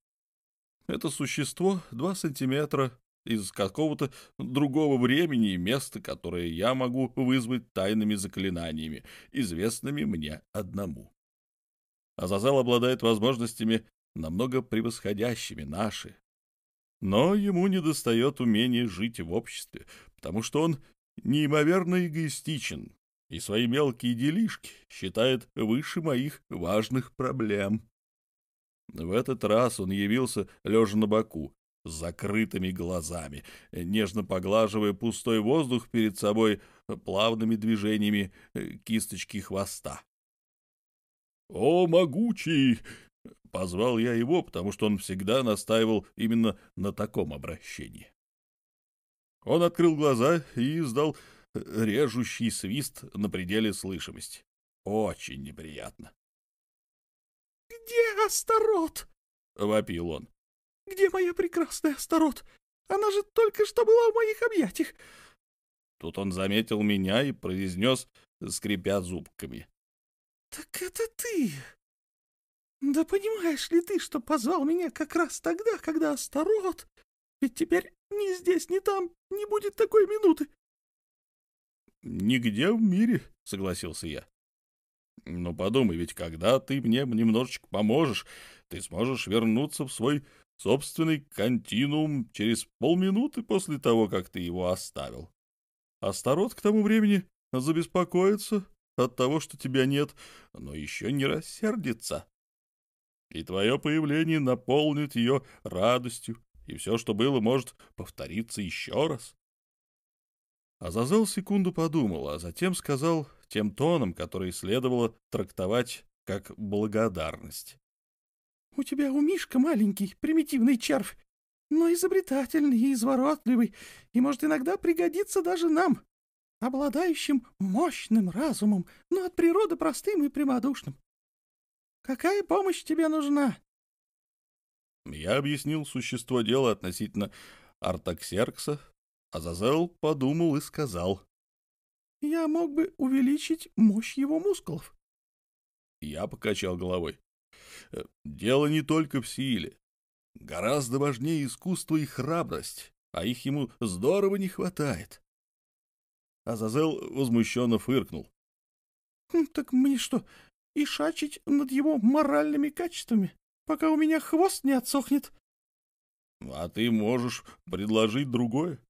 Это существо два сантиметра из какого-то другого времени и места, которое я могу вызвать тайными заклинаниями, известными мне одному. Азазел обладает возможностями, намного превосходящими наши. Но ему недостает умения жить в обществе, потому что он неимоверно эгоистичен и свои мелкие делишки считает выше моих важных проблем. В этот раз он явился лежа на боку, с закрытыми глазами, нежно поглаживая пустой воздух перед собой плавными движениями э, кисточки хвоста. «О, могучий!» — позвал я его, потому что он всегда настаивал именно на таком обращении. Он открыл глаза и издал режущий свист на пределе слышимости. Очень неприятно. «Где Астарот?» — вопил он. «Где моя прекрасная Астарот? Она же только что была в моих объятиях!» Тут он заметил меня и произнес, скрипя зубками. «Так это ты! Да понимаешь ли ты, что позвал меня как раз тогда, когда Астарот? Ведь теперь ни здесь, ни там не будет такой минуты. «Нигде в мире», — согласился я. «Но подумай, ведь когда ты мне немножечко поможешь, ты сможешь вернуться в свой собственный континуум через полминуты после того, как ты его оставил. Астарот к тому времени забеспокоится от того, что тебя нет, но еще не рассердится. И твое появление наполнит ее радостью и все, что было, может повториться еще раз. Азазел секунду подумал, а затем сказал тем тоном, который следовало трактовать как благодарность. «У тебя у Мишка маленький, примитивный червь, но изобретательный и изворотливый, и может иногда пригодиться даже нам, обладающим мощным разумом, но от природы простым и прямодушным. Какая помощь тебе нужна?» Я объяснил существо дела относительно Артаксеркса, Азазел подумал и сказал. «Я мог бы увеличить мощь его мускулов». Я покачал головой. «Э, «Дело не только в силе. Гораздо важнее искусство и храбрость, а их ему здорово не хватает». Азазел возмущенно фыркнул. «Хм, «Так мне что, и шачить над его моральными качествами, пока у меня хвост не отсохнет?» «А ты можешь предложить другое?»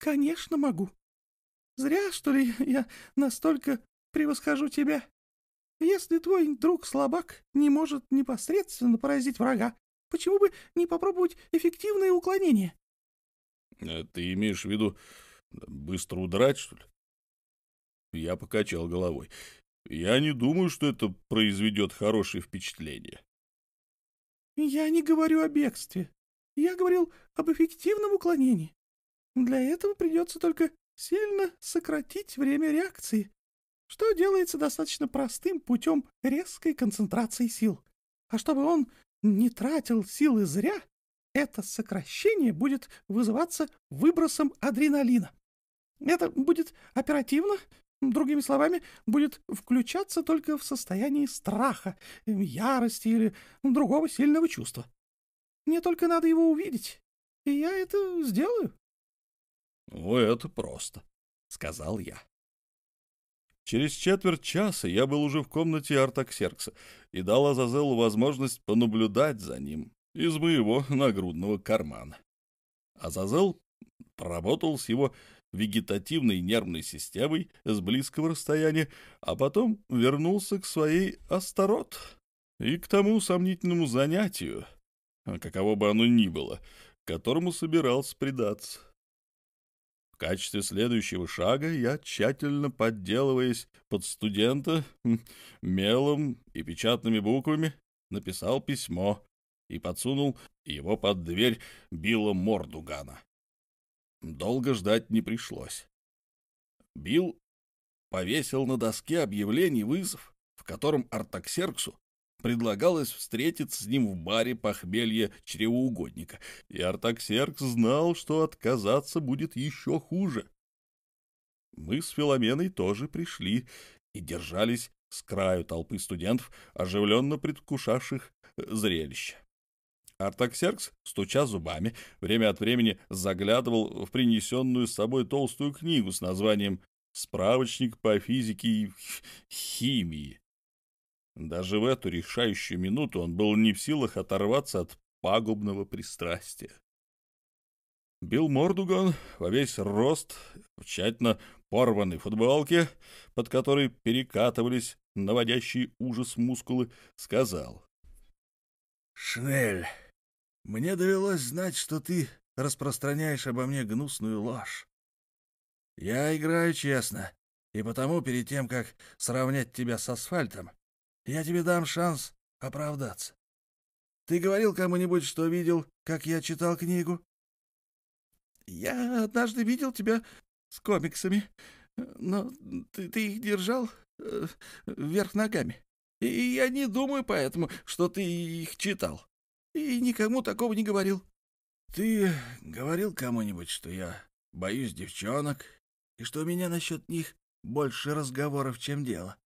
«Конечно могу. Зря, что ли, я настолько превосхожу тебя. Если твой друг слабак не может непосредственно поразить врага, почему бы не попробовать эффективное уклонение?» э, «Ты имеешь в виду быстро удрать, что ли?» Я покачал головой. «Я не думаю, что это произведет хорошее впечатление». «Я не говорю о бегстве. Я говорил об эффективном уклонении. Для этого придется только сильно сократить время реакции, что делается достаточно простым путем резкой концентрации сил. А чтобы он не тратил силы зря, это сокращение будет вызываться выбросом адреналина. Это будет оперативно, другими словами, будет включаться только в состоянии страха, ярости или другого сильного чувства. Мне только надо его увидеть, и я это сделаю. «Ну, это просто», — сказал я. Через четверть часа я был уже в комнате Артаксеркса и дал Азазелу возможность понаблюдать за ним из моего нагрудного кармана. Азазел поработал с его вегетативной нервной системой с близкого расстояния, а потом вернулся к своей Астарот и к тому сомнительному занятию, каково бы оно ни было, которому собирался предаться качестве следующего шага я, тщательно подделываясь под студента, мелом и печатными буквами, написал письмо и подсунул его под дверь Билла Мордугана. Долго ждать не пришлось. Билл повесил на доске объявлений вызов, в котором Артаксерксу предлагалось встретиться с ним в баре похмелья чревоугодника, и Артаксеркс знал, что отказаться будет еще хуже. Мы с Филоменой тоже пришли и держались с краю толпы студентов, оживленно предвкушавших э, зрелище. Артаксеркс, стуча зубами, время от времени заглядывал в принесенную с собой толстую книгу с названием «Справочник по физике и химии», даже в эту решающую минуту он был не в силах оторваться от пагубного пристрастия. Билл Мордуган во весь рост, в тщательно порванной футболке, под которой перекатывались наводящие ужас мускулы, сказал. «Шнель, мне довелось знать, что ты распространяешь обо мне гнусную ложь. Я играю честно, и потому перед тем, как сравнять тебя с асфальтом, я тебе дам шанс оправдаться. Ты говорил кому-нибудь, что видел, как я читал книгу? Я однажды видел тебя с комиксами, но ты, ты их держал э, вверх ногами. И я не думаю поэтому, что ты их читал. И никому такого не говорил. Ты говорил кому-нибудь, что я боюсь девчонок, и что у меня насчет них больше разговоров, чем дело?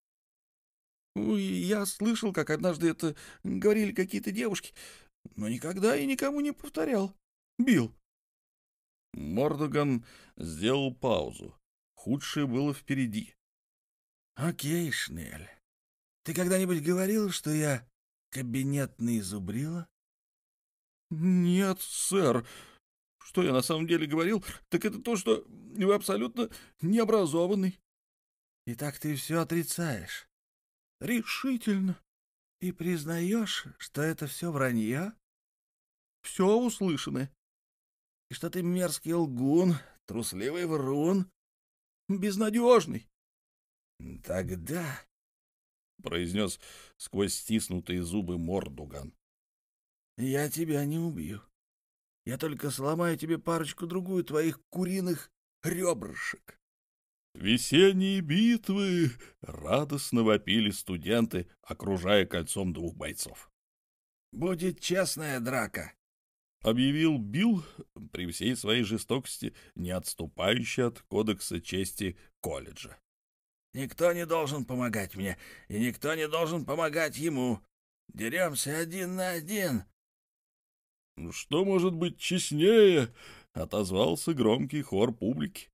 Я слышал, как однажды это говорили какие-то девушки, но никогда и никому не повторял. Бил. Мордоган сделал паузу. Худшее было впереди. «Окей, Шнель. Ты когда-нибудь говорил, что я кабинетный зубрила?» «Нет, сэр. Что я на самом деле говорил, так это то, что вы абсолютно необразованный». «И так ты все отрицаешь?» Решительно. И признаешь, что это все вранье? Все услышанное. и что ты мерзкий лгун, трусливый врун, безнадежный. Тогда, — произнес сквозь стиснутые зубы Мордуган, — я тебя не убью. Я только сломаю тебе парочку-другую твоих куриных ребрышек. Весенние битвы! Радостно вопили студенты, окружая кольцом двух бойцов. Будет честная драка, — объявил Билл при всей своей жестокости, не отступающий от кодекса чести колледжа. Никто не должен помогать мне, и никто не должен помогать ему. Деремся один на один. — Что может быть честнее? — отозвался громкий хор публики. —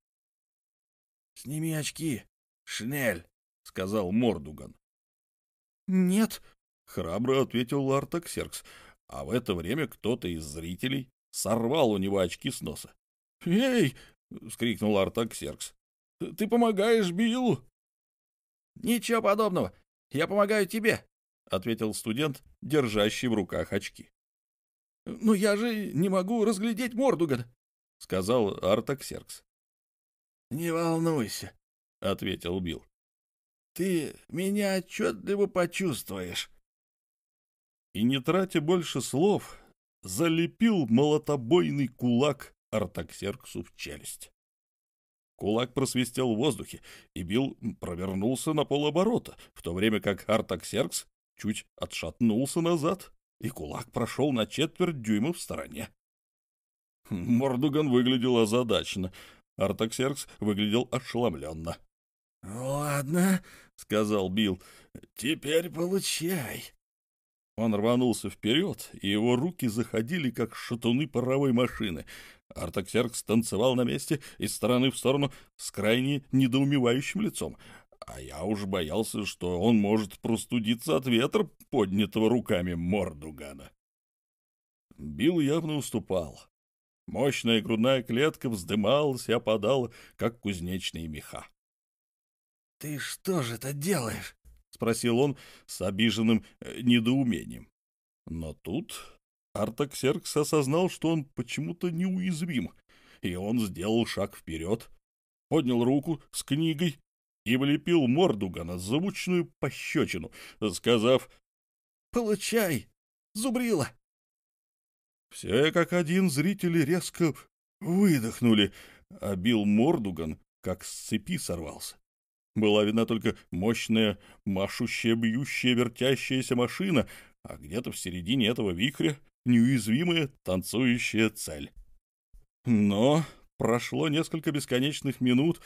Сними очки, Шнель, — сказал Мордуган. — Нет, — храбро ответил Артаксеркс, а в это время кто-то из зрителей сорвал у него очки с носа. — Эй! — вскрикнул Артаксеркс. — Ты помогаешь Биллу? — Ничего подобного. Я помогаю тебе, — ответил студент, держащий в руках очки. — Но я же не могу разглядеть Мордугана, — сказал Артаксеркс. — Не волнуйся, — ответил Билл. — Ты меня отчетливо почувствуешь. И, не тратя больше слов, залепил молотобойный кулак Артаксерксу в челюсть. Кулак просвистел в воздухе, и Билл провернулся на полоборота, в то время как Артаксеркс чуть отшатнулся назад, и кулак прошел на четверть дюйма в стороне. Мордуган выглядел озадаченно, Артаксеркс выглядел ошеломленно. — Ладно, — сказал Билл, — теперь получай. Он рванулся вперед, и его руки заходили, как шатуны паровой машины. Артаксеркс танцевал на месте из стороны в сторону с крайне недоумевающим лицом. А я уж боялся, что он может простудиться от ветра, поднятого руками Мордугана. Билл явно уступал. Мощная грудная клетка вздымалась и опадала, как кузнечные меха. — Ты что же это делаешь? — спросил он с обиженным э, недоумением. Но тут Артаксеркс осознал, что он почему-то неуязвим, и он сделал шаг вперед, поднял руку с книгой и влепил Мордугана звучную пощечину, сказав «Получай, зубрила!» Все как один зрители резко выдохнули, а Билл Мордуган как с цепи сорвался. Была видна только мощная, машущая, бьющая, вертящаяся машина, а где-то в середине этого вихря неуязвимая танцующая цель. Но прошло несколько бесконечных минут,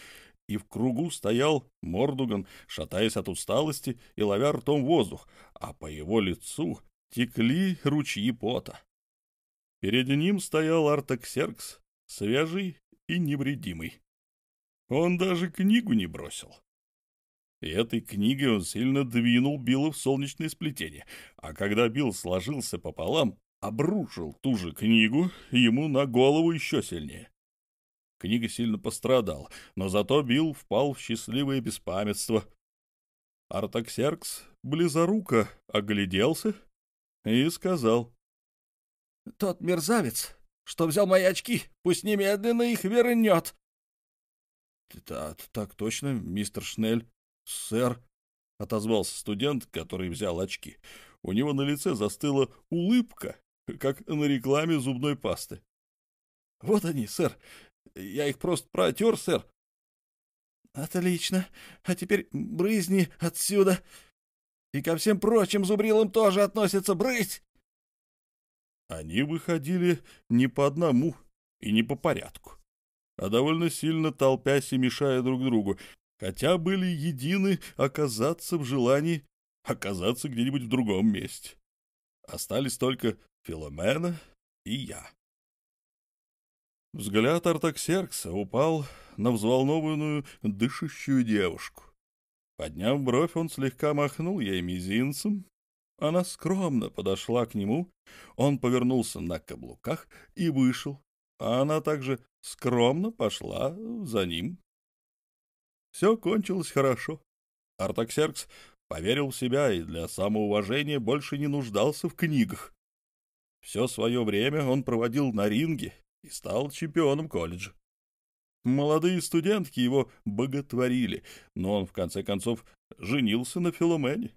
и в кругу стоял Мордуган, шатаясь от усталости и ловя ртом воздух, а по его лицу текли ручьи пота. Перед ним стоял Артаксеркс, свежий и невредимый. Он даже книгу не бросил. И этой книгой он сильно двинул Билла в солнечное сплетение, а когда Билл сложился пополам, обрушил ту же книгу ему на голову еще сильнее. Книга сильно пострадала, но зато Билл впал в счастливое беспамятство. Артаксеркс близоруко огляделся и сказал. — Тот мерзавец, что взял мои очки, пусть немедленно их вернет. — Так точно, мистер Шнель, сэр, — отозвался студент, который взял очки. У него на лице застыла улыбка, как на рекламе зубной пасты. — Вот они, сэр. Я их просто протер, сэр. — Отлично. А теперь брызни отсюда. И ко всем прочим зубрилам тоже относится брысь. Они выходили не по одному и не по порядку, а довольно сильно толпясь и мешая друг другу, хотя были едины оказаться в желании оказаться где-нибудь в другом месте. Остались только Филомена и я. Взгляд Артаксеркса упал на взволнованную, дышащую девушку. Подняв бровь, он слегка махнул ей мизинцем. Она скромно подошла к нему, он повернулся на каблуках и вышел, а она также скромно пошла за ним. Все кончилось хорошо. Артаксеркс поверил в себя и для самоуважения больше не нуждался в книгах. Все свое время он проводил на ринге и стал чемпионом колледжа. Молодые студентки его боготворили, но он, в конце концов, женился на Филомене.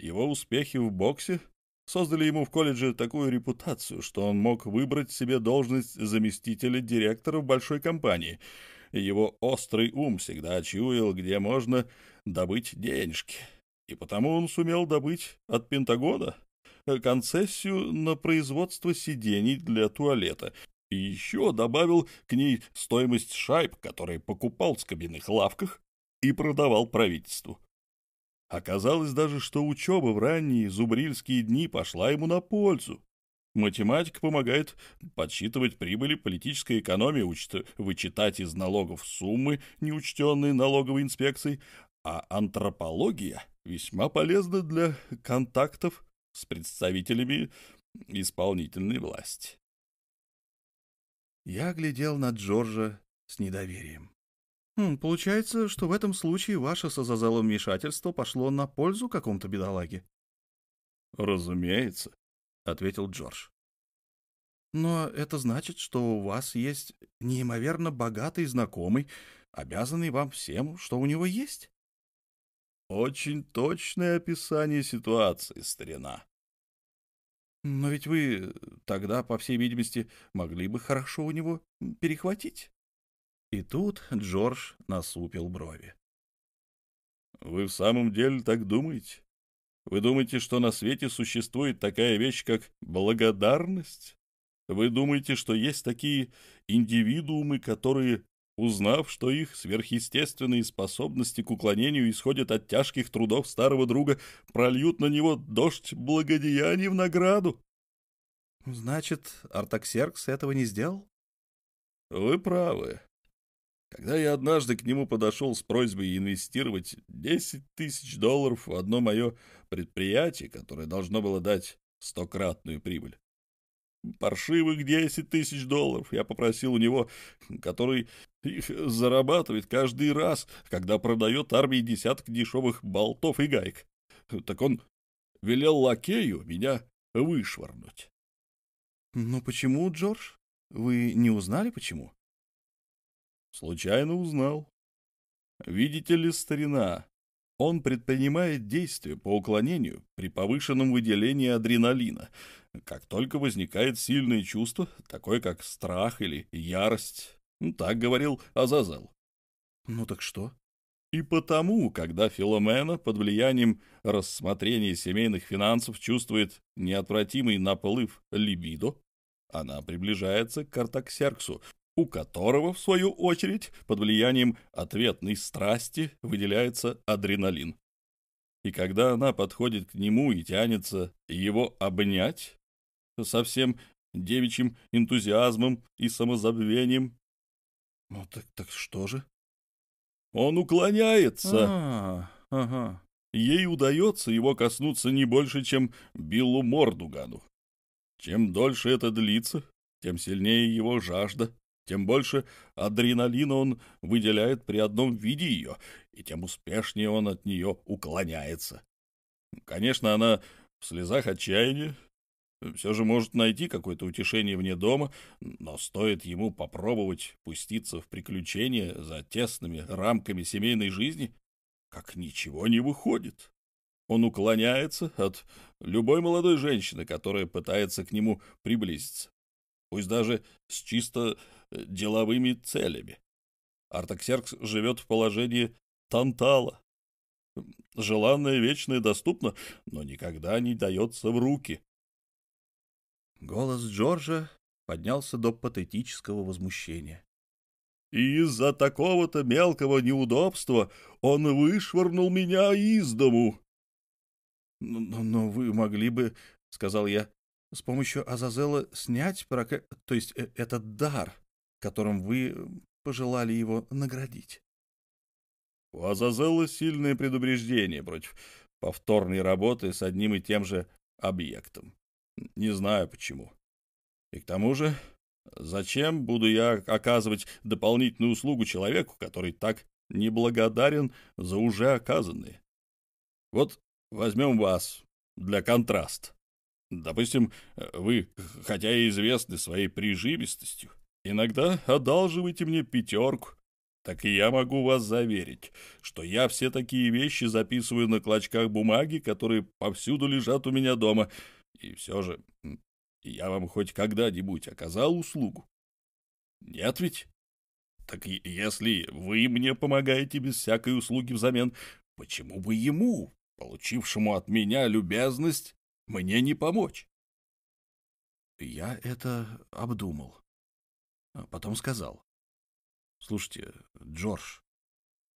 Его успехи в боксе создали ему в колледже такую репутацию, что он мог выбрать себе должность заместителя директора в большой компании. Его острый ум всегда чуял, где можно добыть денежки. И потому он сумел добыть от Пентагона концессию на производство сидений для туалета и еще добавил к ней стоимость шайб, которые покупал в кабинных лавках и продавал правительству. Оказалось даже, что учеба в ранние зубрильские дни пошла ему на пользу. Математика помогает подсчитывать прибыли, политическая экономия учит вычитать из налогов суммы, неучтенные налоговой инспекцией, а антропология весьма полезна для контактов с представителями исполнительной власти. Я глядел на Джорджа с недоверием. Хм, «Получается, что в этом случае ваше с Азазелом вмешательство пошло на пользу какому-то бедолаге?» «Разумеется», — ответил Джордж. «Но это значит, что у вас есть неимоверно богатый знакомый, обязанный вам всем, что у него есть?» «Очень точное описание ситуации, старина», но ведь вы тогда, по всей видимости, могли бы хорошо у него перехватить. И тут Джордж насупил брови. Вы в самом деле так думаете? Вы думаете, что на свете существует такая вещь, как благодарность? Вы думаете, что есть такие индивидуумы, которые узнав, что их сверхъестественные способности к уклонению исходят от тяжких трудов старого друга, прольют на него дождь благодеяний в награду. Значит, Артаксеркс этого не сделал? Вы правы. Когда я однажды к нему подошел с просьбой инвестировать 10 тысяч долларов в одно мое предприятие, которое должно было дать стократную прибыль, паршивых 10 тысяч долларов я попросил у него, который их зарабатывает каждый раз, когда продает армии десяток дешевых болтов и гаек. Так он велел лакею меня вышвырнуть. — Ну почему, Джордж? Вы не узнали, почему? — Случайно узнал. Видите ли, старина, он предпринимает действия по уклонению при повышенном выделении адреналина. Как только возникает сильное чувство, такое как страх или ярость. Ну, так говорил Азазел. Ну так что? И потому, когда Филомена под влиянием рассмотрения семейных финансов чувствует неотвратимый наплыв либидо, она приближается к Артаксерксу, у которого, в свою очередь, под влиянием ответной страсти выделяется адреналин. И когда она подходит к нему и тянется его обнять, со всем девичьим энтузиазмом и самозабвением. Ну так, так что же? Он уклоняется. А, ага. Ей удается его коснуться не больше, чем Биллу Мордугану. Чем дольше это длится, тем сильнее его жажда тем больше адреналина он выделяет при одном виде ее, и тем успешнее он от нее уклоняется. Конечно, она в слезах отчаяния все же может найти какое-то утешение вне дома, но стоит ему попробовать пуститься в приключения за тесными рамками семейной жизни, как ничего не выходит. Он уклоняется от любой молодой женщины, которая пытается к нему приблизиться пусть даже с чисто э, деловыми целями. Артаксеркс живет в положении Тантала. Желанное вечное доступно, но никогда не дается в руки. Голос Джорджа поднялся до патетического возмущения. И из-за такого-то мелкого неудобства он вышвырнул меня из дому. «Но, но вы могли бы, — сказал я, с помощью Азазела снять прока... то есть э, этот дар, которым вы пожелали его наградить. У Азазела сильное предубеждение против повторной работы с одним и тем же объектом. Не знаю почему. И к тому же, зачем буду я оказывать дополнительную услугу человеку, который так неблагодарен за уже оказанные? Вот возьмем вас для контраста. Допустим, вы, хотя и известны своей прижимистостью, иногда одалживаете мне пятерку, так и я могу вас заверить, что я все такие вещи записываю на клочках бумаги, которые повсюду лежат у меня дома, и все же я вам хоть когда-нибудь оказал услугу? Нет ведь? Так если вы мне помогаете без всякой услуги взамен, почему бы ему, получившему от меня любезность, мне не помочь? Я это обдумал. А потом сказал. Слушайте, Джордж,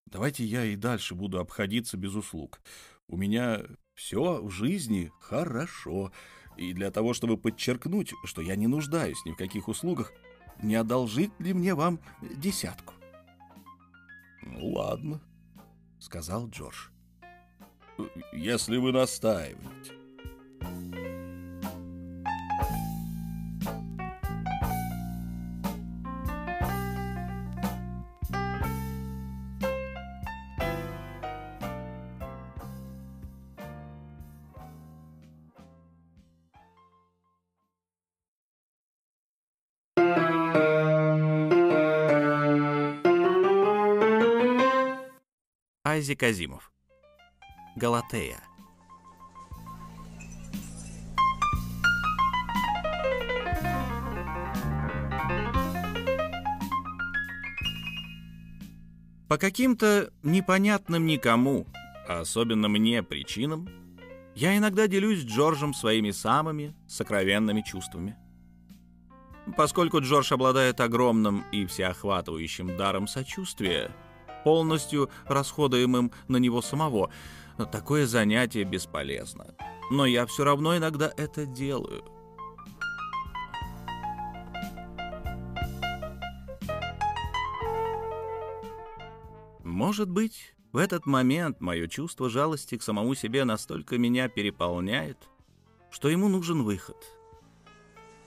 давайте я и дальше буду обходиться без услуг. У меня все в жизни хорошо. И для того, чтобы подчеркнуть, что я не нуждаюсь ни в каких услугах, не одолжить ли мне вам десятку? «Ну, ладно», — сказал Джордж. «Если вы настаиваете». Айзек Азимов. Галатея. По каким-то непонятным никому, а особенно мне причинам, я иногда делюсь с Джорджем своими самыми сокровенными чувствами. Поскольку Джордж обладает огромным и всеохватывающим даром сочувствия, полностью расходуемым на него самого. Такое занятие бесполезно. Но я все равно иногда это делаю. Может быть, в этот момент мое чувство жалости к самому себе настолько меня переполняет, что ему нужен выход —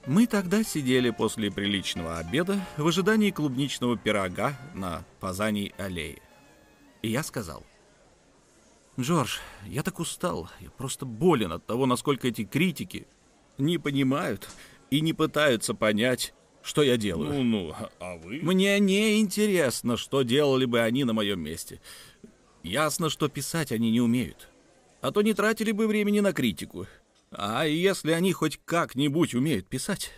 мы тогда сидели после приличного обеда в ожидании клубничного пирога на Пазаней аллее. И я сказал, «Джордж, я так устал, я просто болен от того, насколько эти критики не понимают и не пытаются понять, что я делаю. Ну-ну, а вы? Мне не интересно, что делали бы они на моем месте. Ясно, что писать они не умеют. А то не тратили бы времени на критику. А если они хоть как-нибудь умеют писать,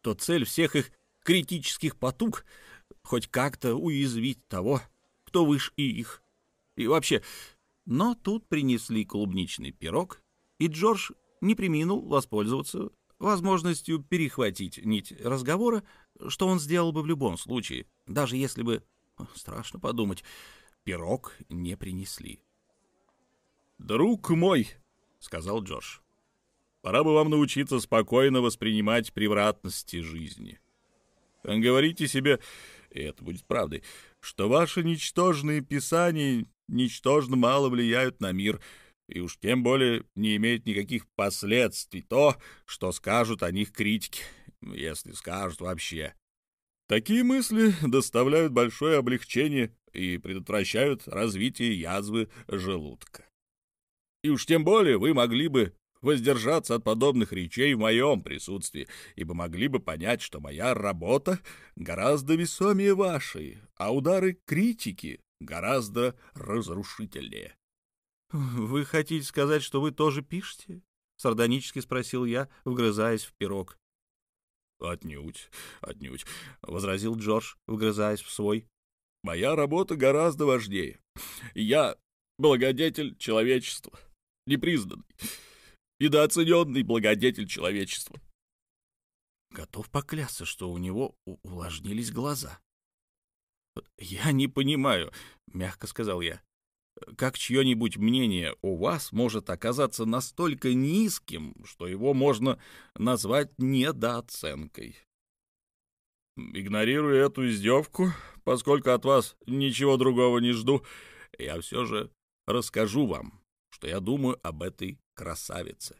то цель всех их критических потуг — хоть как-то уязвить того, кто выше их. И вообще... Но тут принесли клубничный пирог, и Джордж не приминул воспользоваться возможностью перехватить нить разговора, что он сделал бы в любом случае, даже если бы, страшно подумать, пирог не принесли. «Друг мой», — сказал Джордж, Пора бы вам научиться спокойно воспринимать превратности жизни. Говорите себе, и это будет правдой, что ваши ничтожные писания ничтожно мало влияют на мир, и уж тем более не имеет никаких последствий то, что скажут о них критики, если скажут вообще. Такие мысли доставляют большое облегчение и предотвращают развитие язвы желудка. И уж тем более вы могли бы воздержаться от подобных речей в моем присутствии, ибо могли бы понять, что моя работа гораздо весомее вашей, а удары критики гораздо разрушительнее. «Вы хотите сказать, что вы тоже пишете?» — сардонически спросил я, вгрызаясь в пирог. «Отнюдь, отнюдь», — возразил Джордж, вгрызаясь в свой. «Моя работа гораздо важнее. Я благодетель человечества, непризнанный недооцененный благодетель человечества. Готов поклясться, что у него увлажнились глаза. «Я не понимаю», — мягко сказал я, «как чье-нибудь мнение у вас может оказаться настолько низким, что его можно назвать недооценкой». Игнорируя эту издевку, поскольку от вас ничего другого не жду, я все же расскажу вам, что я думаю об этой красавице.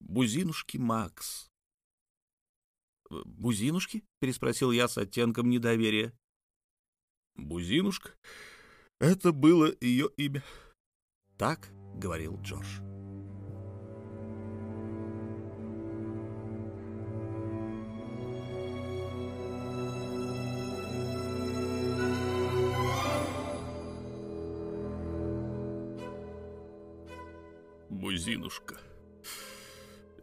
Бузинушки Макс. «Бузинушки?» — переспросил я с оттенком недоверия. «Бузинушка? Это было ее имя». Так говорил Джордж. Бузинушка.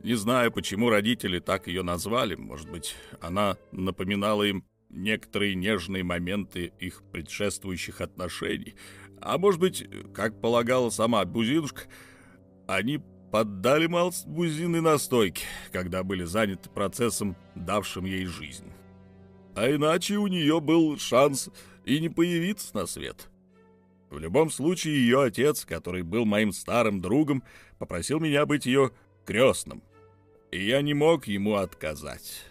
Не знаю, почему родители так ее назвали. Может быть, она напоминала им некоторые нежные моменты их предшествующих отношений. А может быть, как полагала сама Бузинушка, они поддали Малс бузины настойки, когда были заняты процессом, давшим ей жизнь. А иначе у нее был шанс и не появиться на свет. В любом случае, ее отец, который был моим старым другом, попросил меня быть ее крестным, и я не мог ему отказать.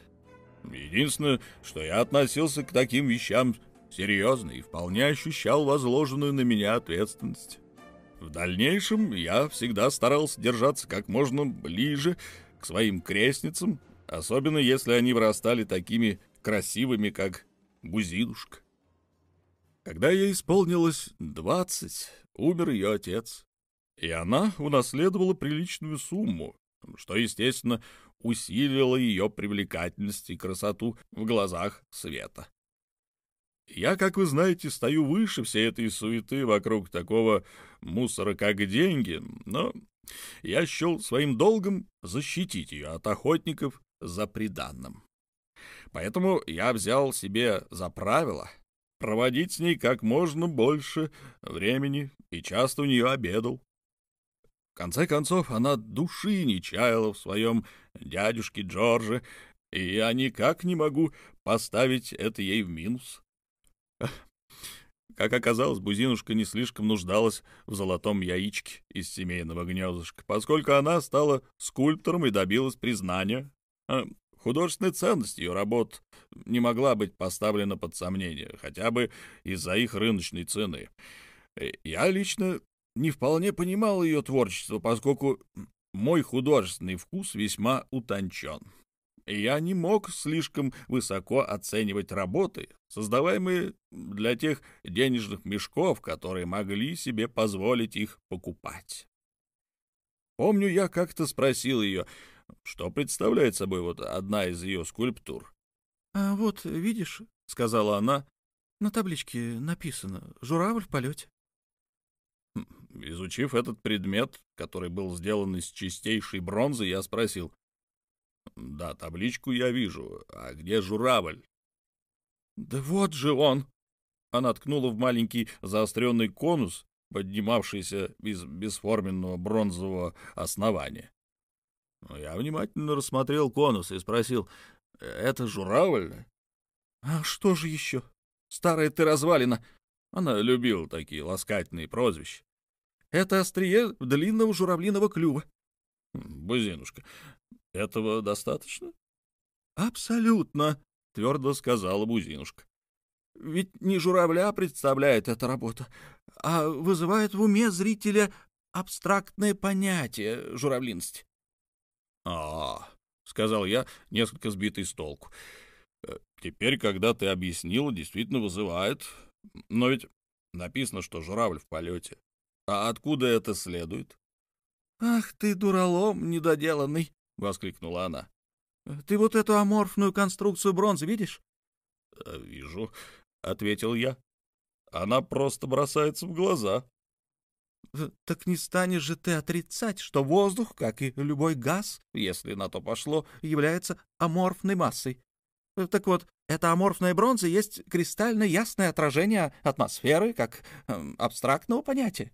Единственное, что я относился к таким вещам серьезно и вполне ощущал возложенную на меня ответственность. В дальнейшем я всегда старался держаться как можно ближе к своим крестницам, особенно если они вырастали такими красивыми, как Бузинушка. Когда ей исполнилось двадцать, умер ее отец, и она унаследовала приличную сумму, что, естественно, усилило ее привлекательность и красоту в глазах света. Я, как вы знаете, стою выше всей этой суеты вокруг такого мусора, как деньги, но я счел своим долгом защитить ее от охотников за приданным. Поэтому я взял себе за правило проводить с ней как можно больше времени и часто у нее обедал. Конце концов, она души не чаяла в своем дядюшке Джорже, и я никак не могу поставить это ей в минус. Как оказалось, Бузинушка не слишком нуждалась в золотом яичке из семейного гнездышка, поскольку она стала скульптором и добилась признания. А художественная ценность ее работ не могла быть поставлена под сомнение, хотя бы из-за их рыночной цены. Я лично не вполне понимал ее творчество, поскольку мой художественный вкус весьма утончен я не мог слишком высоко оценивать работы, создаваемые для тех денежных мешков, которые могли себе позволить их покупать. Помню, я как-то спросил ее, что представляет собой вот одна из ее скульптур. — А вот, видишь, — сказала она, — на табличке написано «Журавль в полете». Изучив этот предмет, который был сделан из чистейшей бронзы, я спросил, да, табличку я вижу. А где журавль? Да вот же он! Она ткнула в маленький заостренный конус, поднимавшийся из бесформенного бронзового основания. Я внимательно рассмотрел конус и спросил, «Это журавль?» «А что же еще? Старая ты развалина!» Она любила такие ласкательные прозвища. «Это острие длинного журавлиного клюва». «Бузинушка, этого достаточно? Абсолютно, твердо сказала Бузинушка. Ведь не журавля представляет эта работа, а вызывает в уме зрителя абстрактное понятие журавлинности. А, сказал я, несколько сбитый с толку. Э, теперь, когда ты объяснила, действительно вызывает. Но ведь написано, что журавль в полете. А откуда это следует? Ах ты, дуралом недоделанный! — воскликнула она. «Ты вот эту аморфную конструкцию бронзы видишь?» «Э, «Вижу», — ответил я. «Она просто бросается в глаза». «Так не станешь же ты отрицать, что воздух, как и любой газ, если на то пошло, является аморфной массой. Так вот, эта аморфная бронза есть кристально ясное отражение атмосферы как э, абстрактного понятия.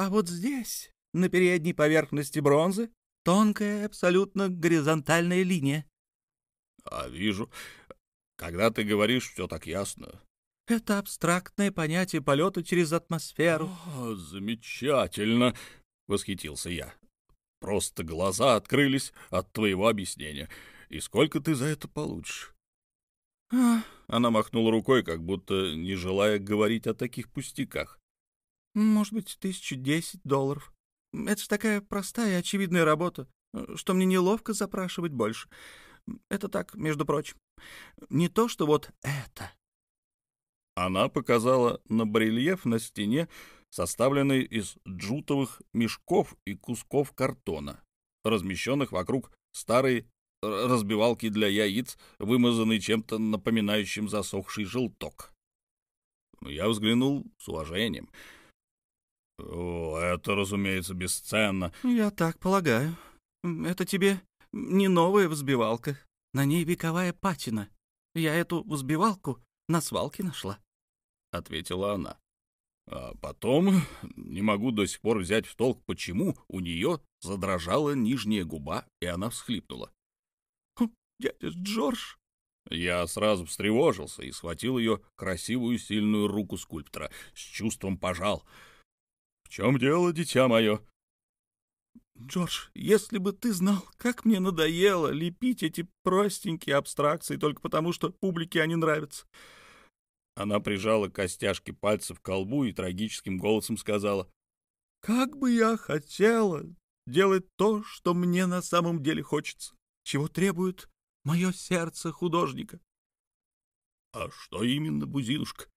А вот здесь, на передней поверхности бронзы, Тонкая, абсолютно горизонтальная линия. — А вижу. Когда ты говоришь, все так ясно. — Это абстрактное понятие полета через атмосферу. — О, замечательно! — восхитился я. — Просто глаза открылись от твоего объяснения. И сколько ты за это получишь? А... Она махнула рукой, как будто не желая говорить о таких пустяках. — Может быть, тысячу десять долларов. Это ж такая простая и очевидная работа, что мне неловко запрашивать больше. Это так, между прочим. Не то, что вот это. Она показала на барельеф на стене, составленный из джутовых мешков и кусков картона, размещенных вокруг старой разбивалки для яиц, вымазанной чем-то напоминающим засохший желток. Я взглянул с уважением — О, это, разумеется, бесценно. Я так полагаю. Это тебе не новая взбивалка. На ней вековая патина. Я эту взбивалку на свалке нашла, — ответила она. А потом не могу до сих пор взять в толк, почему у нее задрожала нижняя губа, и она всхлипнула. «Дядя Джордж!» Я сразу встревожился и схватил ее красивую сильную руку скульптора, с чувством пожал. «В чем дело, дитя мое?» «Джордж, если бы ты знал, как мне надоело лепить эти простенькие абстракции только потому, что публике они нравятся». Она прижала костяшки пальцев к колбу и трагическим голосом сказала, «Как бы я хотела делать то, что мне на самом деле хочется, чего требует мое сердце художника». «А что именно, Бузинушка?»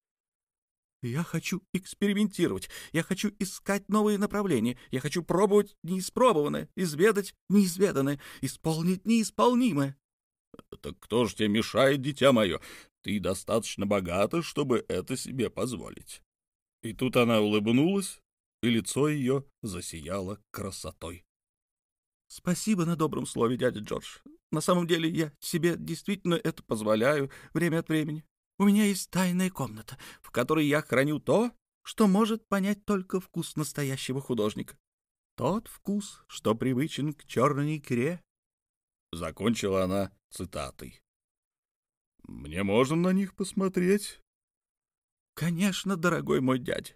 Я хочу экспериментировать, я хочу искать новые направления, я хочу пробовать неиспробованное, изведать неизведанное, исполнить неисполнимое. — Так кто же тебе мешает, дитя мое? Ты достаточно богата, чтобы это себе позволить. И тут она улыбнулась, и лицо ее засияло красотой. — Спасибо на добром слове, дядя Джордж. На самом деле я себе действительно это позволяю время от времени. У меня есть тайная комната, в которой я храню то, что может понять только вкус настоящего художника. Тот вкус, что привычен к черной икре. Закончила она цитатой. «Мне можно на них посмотреть?» «Конечно, дорогой мой дядя.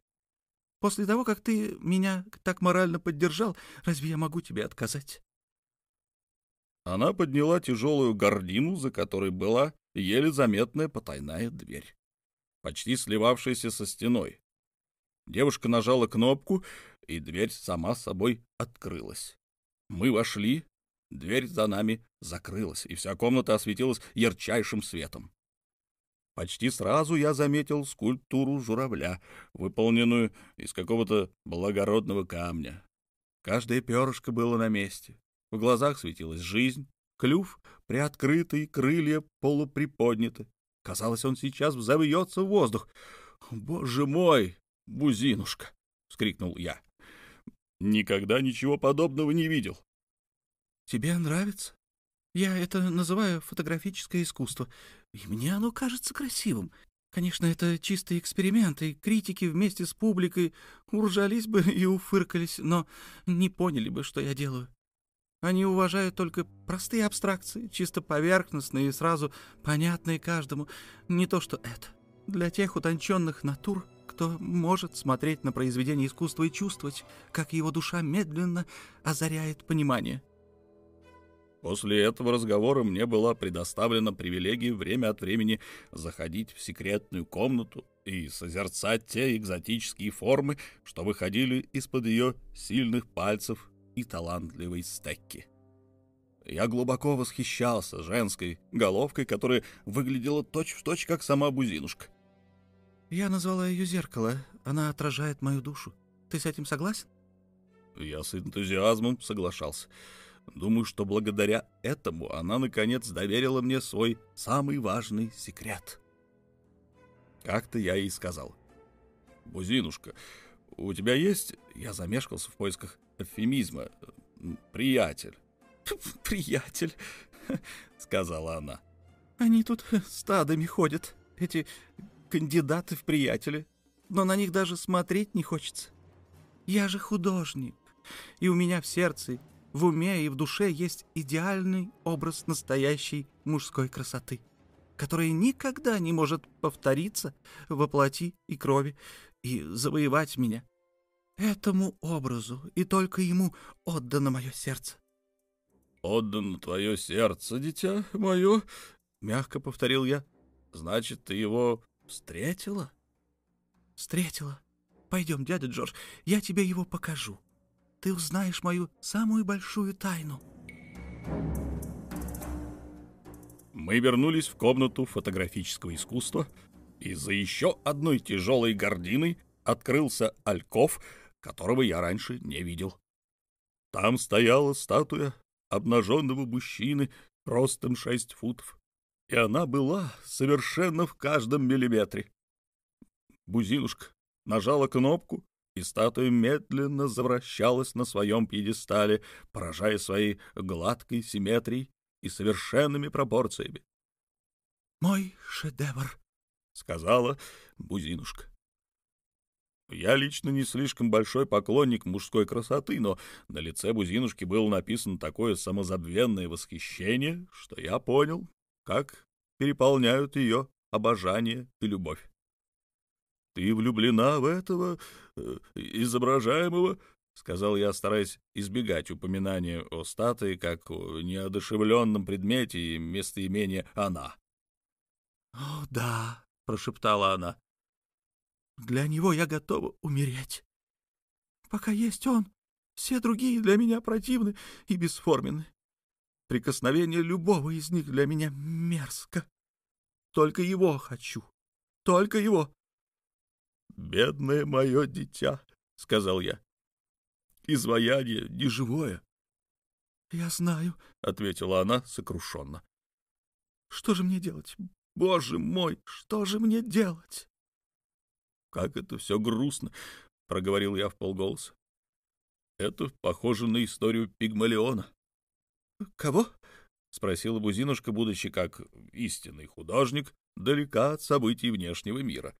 После того, как ты меня так морально поддержал, разве я могу тебе отказать?» Она подняла тяжелую гордину, за которой была еле заметная потайная дверь, почти сливавшаяся со стеной. Девушка нажала кнопку, и дверь сама собой открылась. Мы вошли, дверь за нами закрылась, и вся комната осветилась ярчайшим светом. Почти сразу я заметил скульптуру журавля, выполненную из какого-то благородного камня. Каждое перышко было на месте. В глазах светилась жизнь, клюв приоткрытый, крылья полуприподняты. Казалось, он сейчас взовьется в воздух. «Боже мой, бузинушка!» — вскрикнул я. «Никогда ничего подобного не видел». «Тебе нравится? Я это называю фотографическое искусство, и мне оно кажется красивым. Конечно, это чистый эксперимент, и критики вместе с публикой уржались бы и уфыркались, но не поняли бы, что я делаю. Они уважают только простые абстракции, чисто поверхностные и сразу понятные каждому. Не то что это. Для тех утонченных натур, кто может смотреть на произведение искусства и чувствовать, как его душа медленно озаряет понимание. После этого разговора мне была предоставлена привилегия время от времени заходить в секретную комнату и созерцать те экзотические формы, что выходили из-под ее сильных пальцев и талантливой Стекки. Я глубоко восхищался женской головкой, которая выглядела точь-в-точь, точь, как сама Бузинушка. «Я назвала ее «Зеркало». Она отражает мою душу. Ты с этим согласен?» Я с энтузиазмом соглашался. Думаю, что благодаря этому она, наконец, доверила мне свой самый важный секрет. Как-то я ей сказал. «Бузинушка, у тебя есть...» Я замешкался в поисках эвфемизма. «Приятель». «Приятель», — сказала она. «Они тут стадами ходят, эти кандидаты в приятели, но на них даже смотреть не хочется. Я же художник, и у меня в сердце, в уме и в душе есть идеальный образ настоящей мужской красоты, которая никогда не может повториться во плоти и крови и завоевать меня. Этому образу и только ему отдано мое сердце. «Отдано твое сердце, дитя мое?» — мягко повторил я. «Значит, ты его встретила?» «Встретила. Пойдем, дядя Джордж, я тебе его покажу. Ты узнаешь мою самую большую тайну». Мы вернулись в комнату фотографического искусства, и за еще одной тяжелой гординой открылся альков, которого я раньше не видел. Там стояла статуя обнаженного мужчины ростом шесть футов, и она была совершенно в каждом миллиметре. Бузинушка нажала кнопку, и статуя медленно завращалась на своем пьедестале, поражая своей гладкой симметрией и совершенными пропорциями. «Мой шедевр», — сказала Бузинушка. Я лично не слишком большой поклонник мужской красоты, но на лице Бузинушки было написано такое самозабвенное восхищение, что я понял, как переполняют ее обожание и любовь. «Ты влюблена в этого э, изображаемого?» — сказал я, стараясь избегать упоминания о статуе как о неодушевленном предмете и местоимения «она». «О, да», — прошептала она. «Для него я готова умереть. Пока есть он, все другие для меня противны и бесформенны. Прикосновение любого из них для меня мерзко. Только его хочу. Только его. «Бедное мое дитя», — сказал я. «Изваяние неживое». «Я знаю», — ответила она сокрушенно. «Что же мне делать? Боже мой, что же мне делать?» «Как это все грустно», — проговорил я в полголоса. «Это похоже на историю Пигмалиона». «Кого?» — спросила Бузинушка, будучи как истинный художник, далека от событий внешнего мира.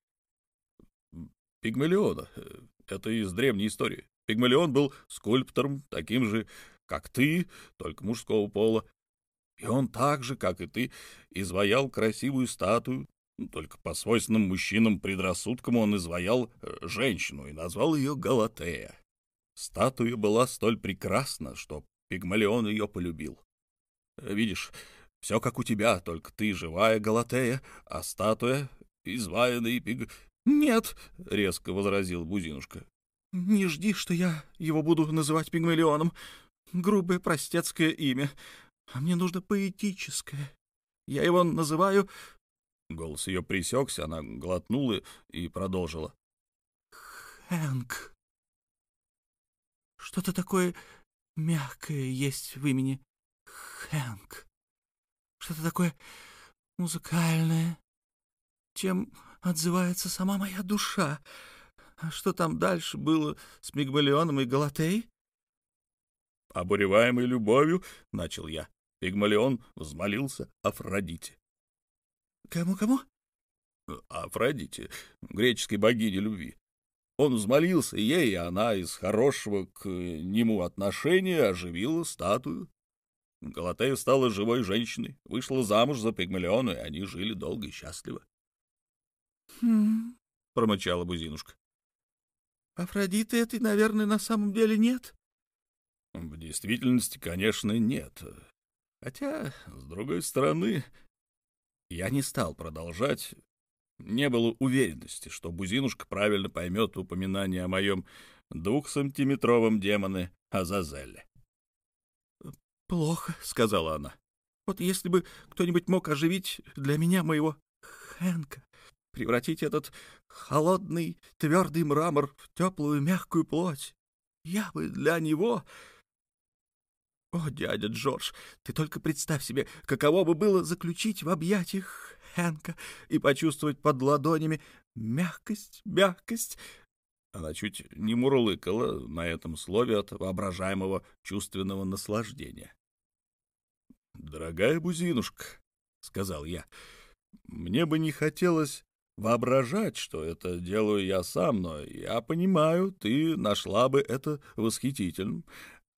Пигмалиона. Э, это из древней истории. Пигмалион был скульптором, таким же, как ты, только мужского пола. И он так же, как и ты, изваял красивую статую, только по свойственным мужчинам предрассудкам он изваял э, женщину и назвал ее Галатея. Статуя была столь прекрасна, что Пигмалион ее полюбил. Видишь, все как у тебя, только ты живая Галатея, а статуя — изваянный пиг... «Нет», — резко возразил Бузинушка. «Не жди, что я его буду называть Пигмалионом. Грубое простецкое имя. А мне нужно поэтическое. Я его называю...» Голос ее присекся, она глотнула и продолжила. «Хэнк. Что-то такое мягкое есть в имени Хэнк. Что-то такое музыкальное, чем отзывается сама моя душа. А что там дальше было с Мигмалионом и Галатей? Обуреваемый любовью, — начал я, — Пигмалион взмолился Афродите. Кому-кому? Афродите, греческой богине любви. Он взмолился ей, и она из хорошего к нему отношения оживила статую. Галатея стала живой женщиной, вышла замуж за Пигмалиона, и они жили долго и счастливо. «Хм...» — промычала Бузинушка. «Афродиты этой, наверное, на самом деле нет?» «В действительности, конечно, нет. Хотя, с другой стороны, я не стал продолжать. Не было уверенности, что Бузинушка правильно поймет упоминание о моем двухсантиметровом демоне Азазеле. «Плохо», — сказала она. «Вот если бы кто-нибудь мог оживить для меня моего Хэнка, превратить этот холодный, твердый мрамор в теплую, мягкую плоть. Я бы для него... О, дядя Джордж, ты только представь себе, каково бы было заключить в объятиях Хэнка и почувствовать под ладонями мягкость, мягкость. Она чуть не мурлыкала на этом слове от воображаемого чувственного наслаждения. «Дорогая Бузинушка», — сказал я, — «мне бы не хотелось воображать, что это делаю я сам, но я понимаю, ты нашла бы это восхитительным.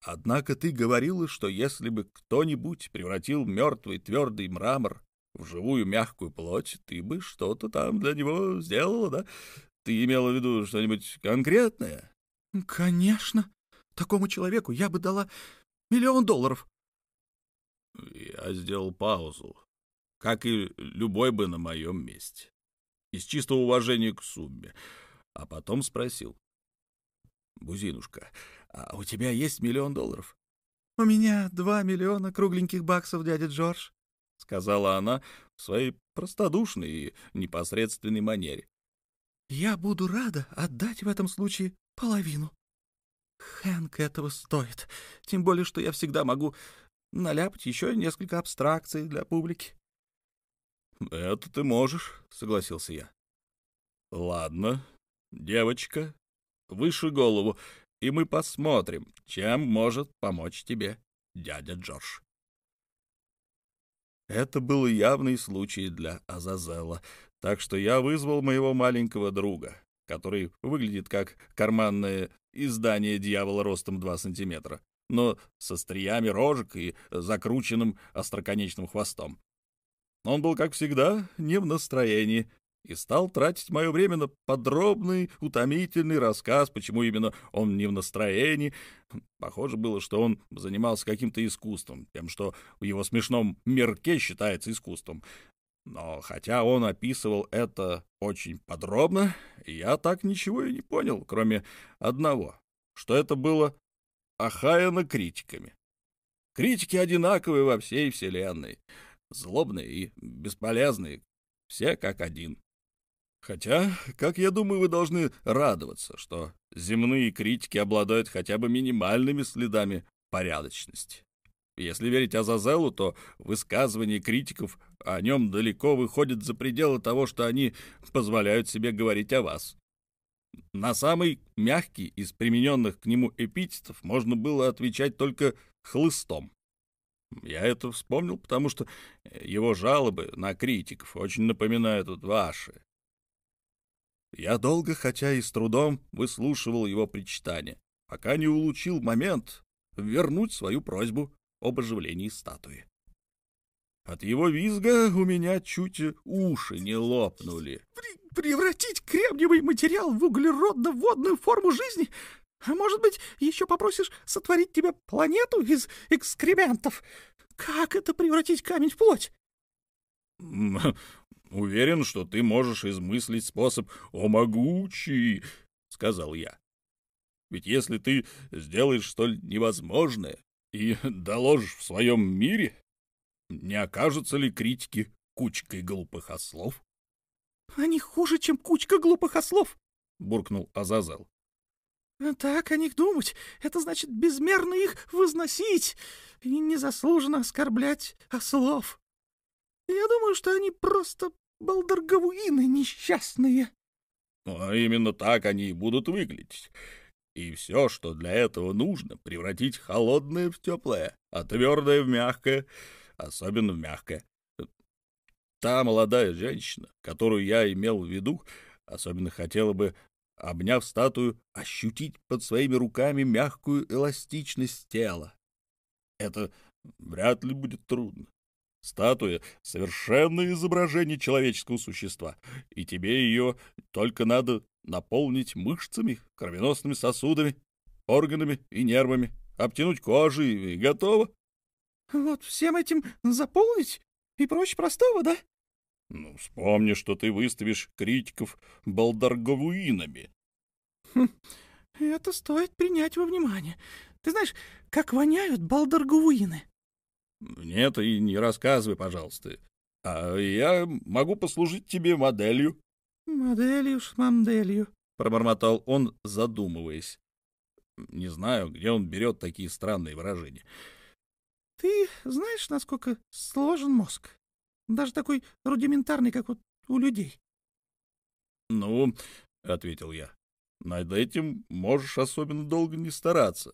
Однако ты говорила, что если бы кто-нибудь превратил мертвый твердый мрамор в живую мягкую плоть, ты бы что-то там для него сделала, да? Ты имела в виду что-нибудь конкретное? — Конечно. Такому человеку я бы дала миллион долларов. Я сделал паузу, как и любой бы на моем месте из чистого уважения к сумме, а потом спросил. «Бузинушка, а у тебя есть миллион долларов?» «У меня два миллиона кругленьких баксов, дядя Джордж», — сказала она в своей простодушной и непосредственной манере. «Я буду рада отдать в этом случае половину. Хэнк этого стоит, тем более, что я всегда могу наляпать еще несколько абстракций для публики. «Это ты можешь», — согласился я. «Ладно, девочка, выше голову, и мы посмотрим, чем может помочь тебе дядя Джордж. Это был явный случай для Азазела, так что я вызвал моего маленького друга, который выглядит как карманное издание дьявола ростом 2 сантиметра, но со стриями рожек и закрученным остроконечным хвостом. Он был, как всегда, не в настроении и стал тратить мое время на подробный, утомительный рассказ, почему именно он не в настроении. Похоже было, что он занимался каким-то искусством, тем, что в его смешном мирке считается искусством. Но хотя он описывал это очень подробно, я так ничего и не понял, кроме одного, что это было охаяно критиками. Критики одинаковые во всей вселенной, злобные и бесполезные, все как один. Хотя, как я думаю, вы должны радоваться, что земные критики обладают хотя бы минимальными следами порядочности. Если верить Азазелу, то высказывания критиков о нем далеко выходят за пределы того, что они позволяют себе говорить о вас. На самый мягкий из примененных к нему эпитетов можно было отвечать только хлыстом. Я это вспомнил, потому что его жалобы на критиков очень напоминают ваши. Я долго, хотя и с трудом, выслушивал его причитания, пока не улучил момент вернуть свою просьбу об оживлении статуи. От его визга у меня чуть уши не лопнули. «Превратить кремниевый материал в углеродно-водную форму жизни? А может быть, еще попросишь сотворить тебе планету из экскрементов? Как это превратить камень в плоть?» «Уверен, что ты можешь измыслить способ «О, могучий!» — сказал я. «Ведь если ты сделаешь столь невозможное и доложишь в своем мире, не окажутся ли критики кучкой глупых ослов?» «Они хуже, чем кучка глупых ослов!» — буркнул Азазел. «Так о них думать — это значит безмерно их возносить и незаслуженно оскорблять ослов. Я думаю, что они просто балдарговуины несчастные. А именно так они и будут выглядеть. И все, что для этого нужно, превратить холодное в теплое, а твердое в мягкое, особенно в мягкое. Та молодая женщина, которую я имел в виду, особенно хотела бы, обняв статую, ощутить под своими руками мягкую эластичность тела. Это вряд ли будет трудно. Статуя — совершенное изображение человеческого существа, и тебе ее только надо наполнить мышцами, кровеносными сосудами, органами и нервами, обтянуть кожей, и готово. — Вот всем этим заполнить и проще простого, да? — Ну, вспомни, что ты выставишь критиков балдарговуинами. Хм, — Это стоит принять во внимание. Ты знаешь, как воняют балдарговуины? Нет, и не рассказывай, пожалуйста. А я могу послужить тебе моделью. Моделью с моделью, пробормотал он, задумываясь. Не знаю, где он берет такие странные выражения. Ты знаешь, насколько сложен мозг? Даже такой рудиментарный, как вот у людей. Ну, ответил я, над этим можешь особенно долго не стараться.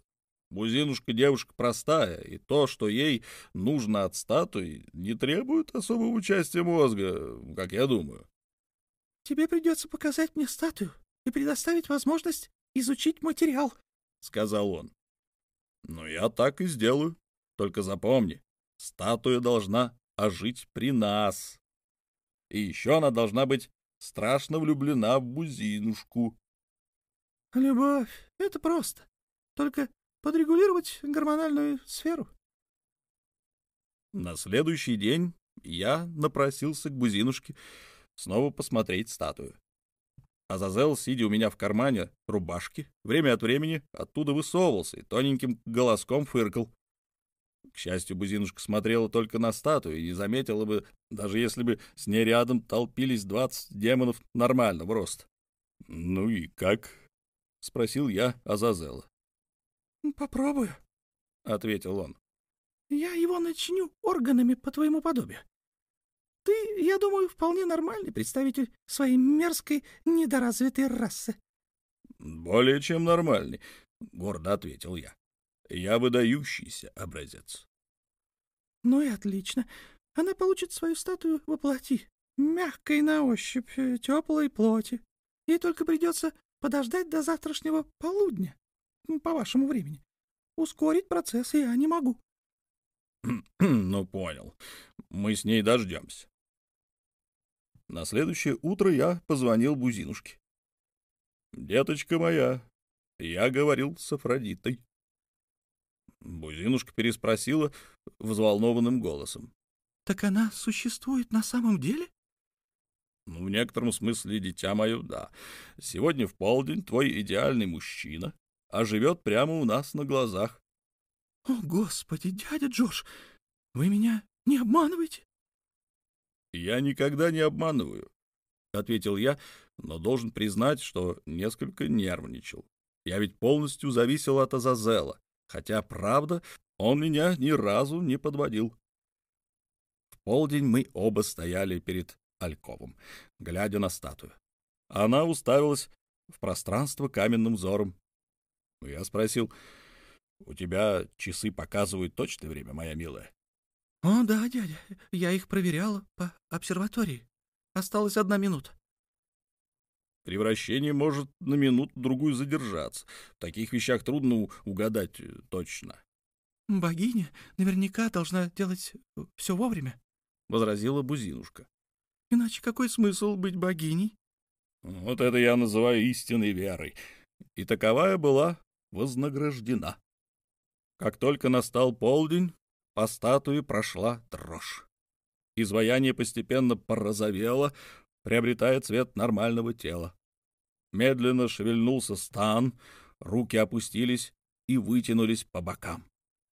Бузинушка девушка простая, и то, что ей нужно от статуи, не требует особого участия мозга, как я думаю. — Тебе придется показать мне статую и предоставить возможность изучить материал, — сказал он. — Ну, я так и сделаю. Только запомни, статуя должна ожить при нас. И еще она должна быть страшно влюблена в Бузинушку. — Любовь — это просто. Только подрегулировать гормональную сферу. На следующий день я напросился к Бузинушке снова посмотреть статую. Азазел, сидя у меня в кармане рубашки, время от времени оттуда высовывался и тоненьким голоском фыркал. К счастью, Бузинушка смотрела только на статую и заметила бы, даже если бы с ней рядом толпились двадцать демонов нормального роста. — Ну и как? — спросил я Азазела. «Попробую», — ответил он. «Я его начиню органами по твоему подобию. Ты, я думаю, вполне нормальный представитель своей мерзкой, недоразвитой расы». «Более чем нормальный», — гордо ответил я. «Я выдающийся образец». «Ну и отлично. Она получит свою статую воплоти, мягкой на ощупь, э, теплой плоти. Ей только придется подождать до завтрашнего полудня, по вашему времени. Ускорить процесс я не могу». «Ну, понял. Мы с ней дождемся». На следующее утро я позвонил Бузинушке. «Деточка моя, я говорил с Афродитой». Бузинушка переспросила взволнованным голосом. «Так она существует на самом деле?» «Ну, в некотором смысле, дитя мое, да. Сегодня в полдень твой идеальный мужчина, а живет прямо у нас на глазах». «О, Господи, дядя Джордж, вы меня не обманываете?» «Я никогда не обманываю», — ответил я, но должен признать, что несколько нервничал. Я ведь полностью зависел от Азазела, хотя, правда, он меня ни разу не подводил. В полдень мы оба стояли перед Альковым, глядя на статую. Она уставилась в пространство каменным взором. Я спросил, «У тебя часы показывают точное время, моя милая?» «О, да, дядя, я их проверяла по обсерватории. Осталась одна минута». Превращение может на минуту-другую задержаться. В таких вещах трудно угадать э, точно. «Богиня наверняка должна делать э, все вовремя», — возразила Бузинушка. «Иначе какой смысл быть богиней?» Вот это я называю истинной верой. И таковая была вознаграждена. Как только настал полдень, по статуе прошла дрожь. Изваяние постепенно порозовело, приобретая цвет нормального тела. Медленно шевельнулся стан, руки опустились и вытянулись по бокам.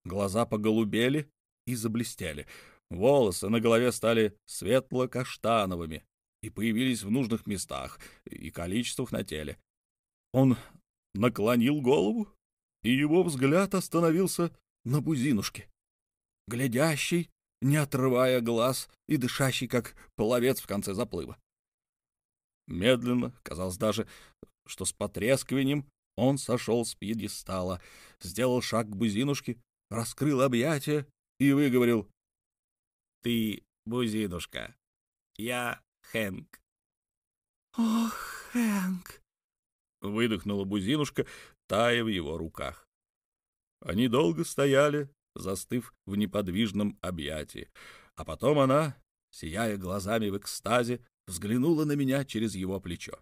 Глаза поголубели и заблестели. Волосы на голове стали светло-каштановыми и появились в нужных местах и количествах на теле. Он наклонил голову, и его взгляд остановился на бузинушке, глядящий, не отрывая глаз и дышащий, как половец в конце заплыва. Медленно, казалось даже, что с потрескиванием он сошел с пьедестала, сделал шаг к бузинушке, раскрыл объятия и выговорил «Ты, бузинушка, я Хэнк». «Ох, Хэнк!» — выдохнула бузинушка, тая в его руках. Они долго стояли, застыв в неподвижном объятии, а потом она, сияя глазами в экстазе, взглянула на меня через его плечо.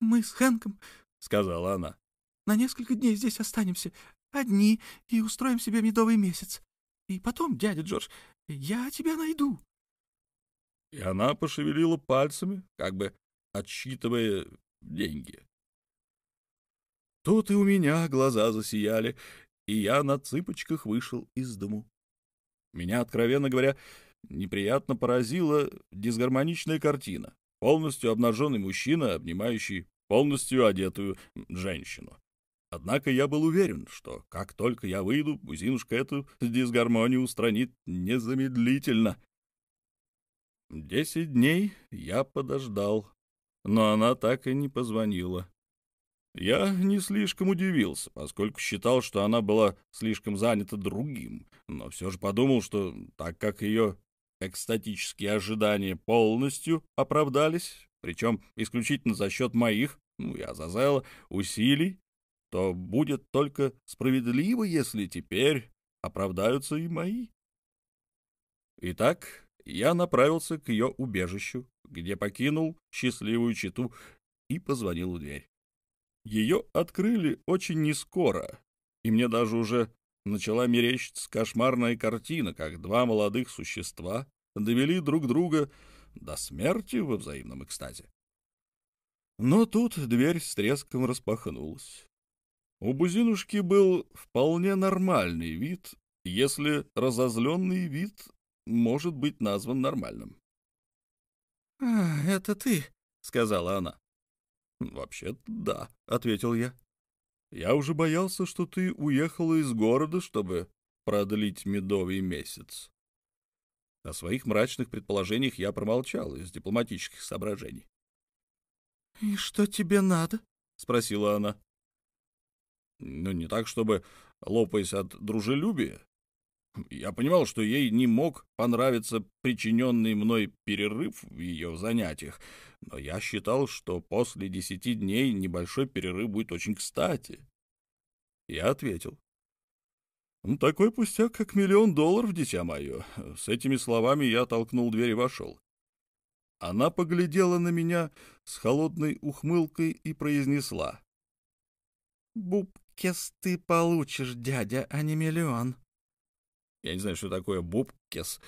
«Мы с Хэнком, — сказала она, — на несколько дней здесь останемся, одни, и устроим себе медовый месяц. И потом, дядя Джордж, я тебя найду». И она пошевелила пальцами, как бы отсчитывая деньги. Тут и у меня глаза засияли, и я на цыпочках вышел из дому. Меня, откровенно говоря, неприятно поразила дисгармоничная картина. Полностью обнаженный мужчина, обнимающий полностью одетую женщину. Однако я был уверен, что как только я выйду, Бузинушка эту дисгармонию устранит незамедлительно. Десять дней я подождал, но она так и не позвонила. Я не слишком удивился, поскольку считал, что она была слишком занята другим, но все же подумал, что так как ее экстатические ожидания полностью оправдались, причем исключительно за счет моих, ну, я Азазела, усилий, то будет только справедливо, если теперь оправдаются и мои. Итак, я направился к ее убежищу, где покинул счастливую читу и позвонил в дверь. Ее открыли очень нескоро, и мне даже уже начала мерещиться кошмарная картина, как два молодых существа довели друг друга до смерти во взаимном экстазе. Но тут дверь с треском распахнулась. У Бузинушки был вполне нормальный вид, если разозленный вид может быть назван нормальным. — А, это ты, — сказала она. — Вообще-то да, — ответил я. — Я уже боялся, что ты уехала из города, чтобы продлить медовый месяц. О своих мрачных предположениях я промолчал из дипломатических соображений. — И что тебе надо? — спросила она. Ну, не так, чтобы лопаясь от дружелюбия. Я понимал, что ей не мог понравиться причиненный мной перерыв в ее занятиях, но я считал, что после десяти дней небольшой перерыв будет очень кстати. Я ответил. «Ну, «Такой пустяк, как миллион долларов, дитя мое». С этими словами я толкнул дверь и вошел. Она поглядела на меня с холодной ухмылкой и произнесла. «Бубкес ты получишь, дядя, а не миллион». Я не знаю, что такое бубкес,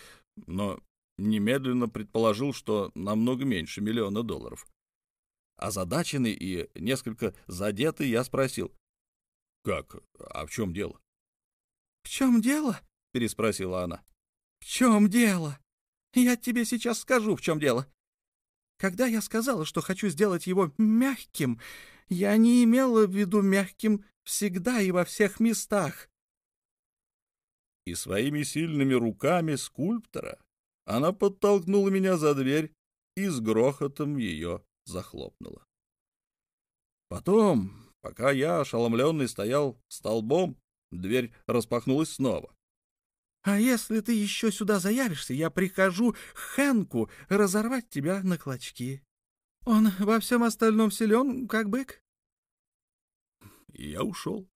но немедленно предположил, что намного меньше миллиона долларов. Озадаченный и несколько задетый, я спросил. «Как? А в чем дело?» «В чем дело?» — переспросила она. «В чем дело? Я тебе сейчас скажу, в чем дело. Когда я сказала, что хочу сделать его мягким, я не имела в виду мягким всегда и во всех местах и своими сильными руками скульптора она подтолкнула меня за дверь и с грохотом ее захлопнула. Потом, пока я, ошеломленный, стоял столбом, дверь распахнулась снова. «А если ты еще сюда заявишься, я прикажу Хэнку разорвать тебя на клочки. Он во всем остальном силен, как бык». Я ушел.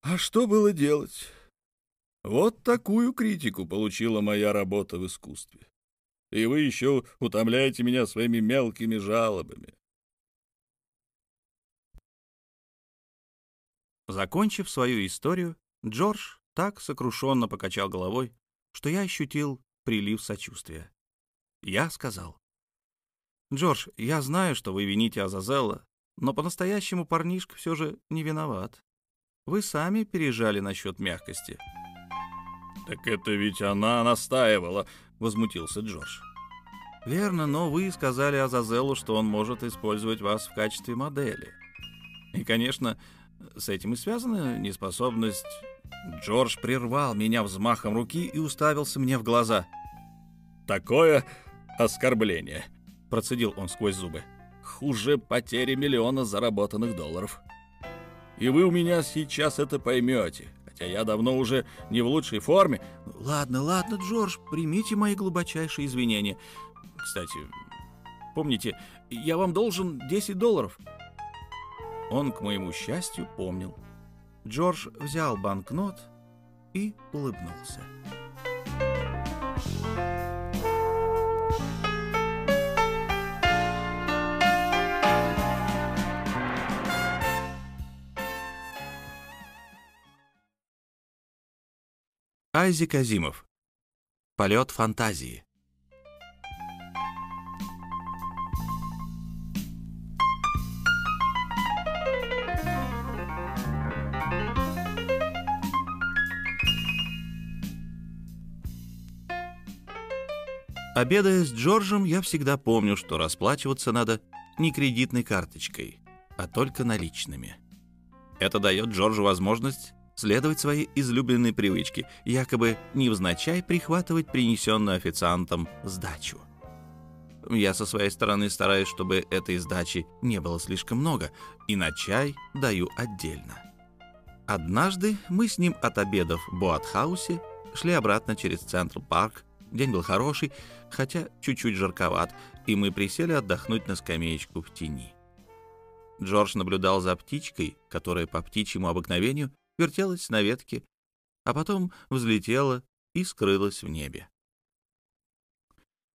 А что было делать? Вот такую критику получила моя работа в искусстве. И вы еще утомляете меня своими мелкими жалобами. Закончив свою историю, Джордж так сокрушенно покачал головой, что я ощутил прилив сочувствия. Я сказал. «Джордж, я знаю, что вы вините Азазелла, но по-настоящему парнишка все же не виноват. Вы сами пережали насчет мягкости». «Так это ведь она настаивала», — возмутился Джордж. «Верно, но вы сказали Азазелу, что он может использовать вас в качестве модели. И, конечно, с этим и связана неспособность...» Джордж прервал меня взмахом руки и уставился мне в глаза. «Такое оскорбление», — процедил он сквозь зубы. «Хуже потери миллиона заработанных долларов. И вы у меня сейчас это поймете хотя я давно уже не в лучшей форме. Ладно, ладно, Джордж, примите мои глубочайшие извинения. Кстати, помните, я вам должен 10 долларов. Он, к моему счастью, помнил. Джордж взял банкнот и улыбнулся. Айзек Азимов. Полет фантазии. Обедая с Джорджем, я всегда помню, что расплачиваться надо не кредитной карточкой, а только наличными. Это дает Джорджу возможность следовать своей излюбленной привычке, якобы невзначай прихватывать принесенную официантом сдачу. Я со своей стороны стараюсь, чтобы этой сдачи не было слишком много, и на чай даю отдельно. Однажды мы с ним от обеда в Боатхаусе шли обратно через Централ Парк. День был хороший, хотя чуть-чуть жарковат, и мы присели отдохнуть на скамеечку в тени. Джордж наблюдал за птичкой, которая по птичьему обыкновению вертелась на ветке, а потом взлетела и скрылась в небе.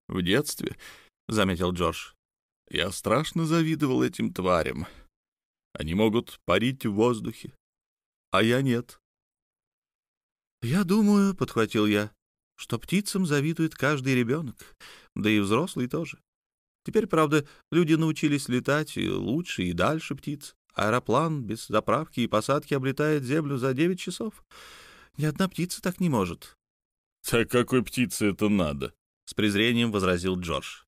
«В детстве, — заметил Джордж, — я страшно завидовал этим тварям. Они могут парить в воздухе, а я нет». «Я думаю, — подхватил я, — что птицам завидует каждый ребенок, да и взрослый тоже. Теперь, правда, люди научились летать и лучше, и дальше птиц. Аэроплан без заправки и посадки облетает Землю за 9 часов. Ни одна птица так не может. — Так какой птице это надо? — с презрением возразил Джордж.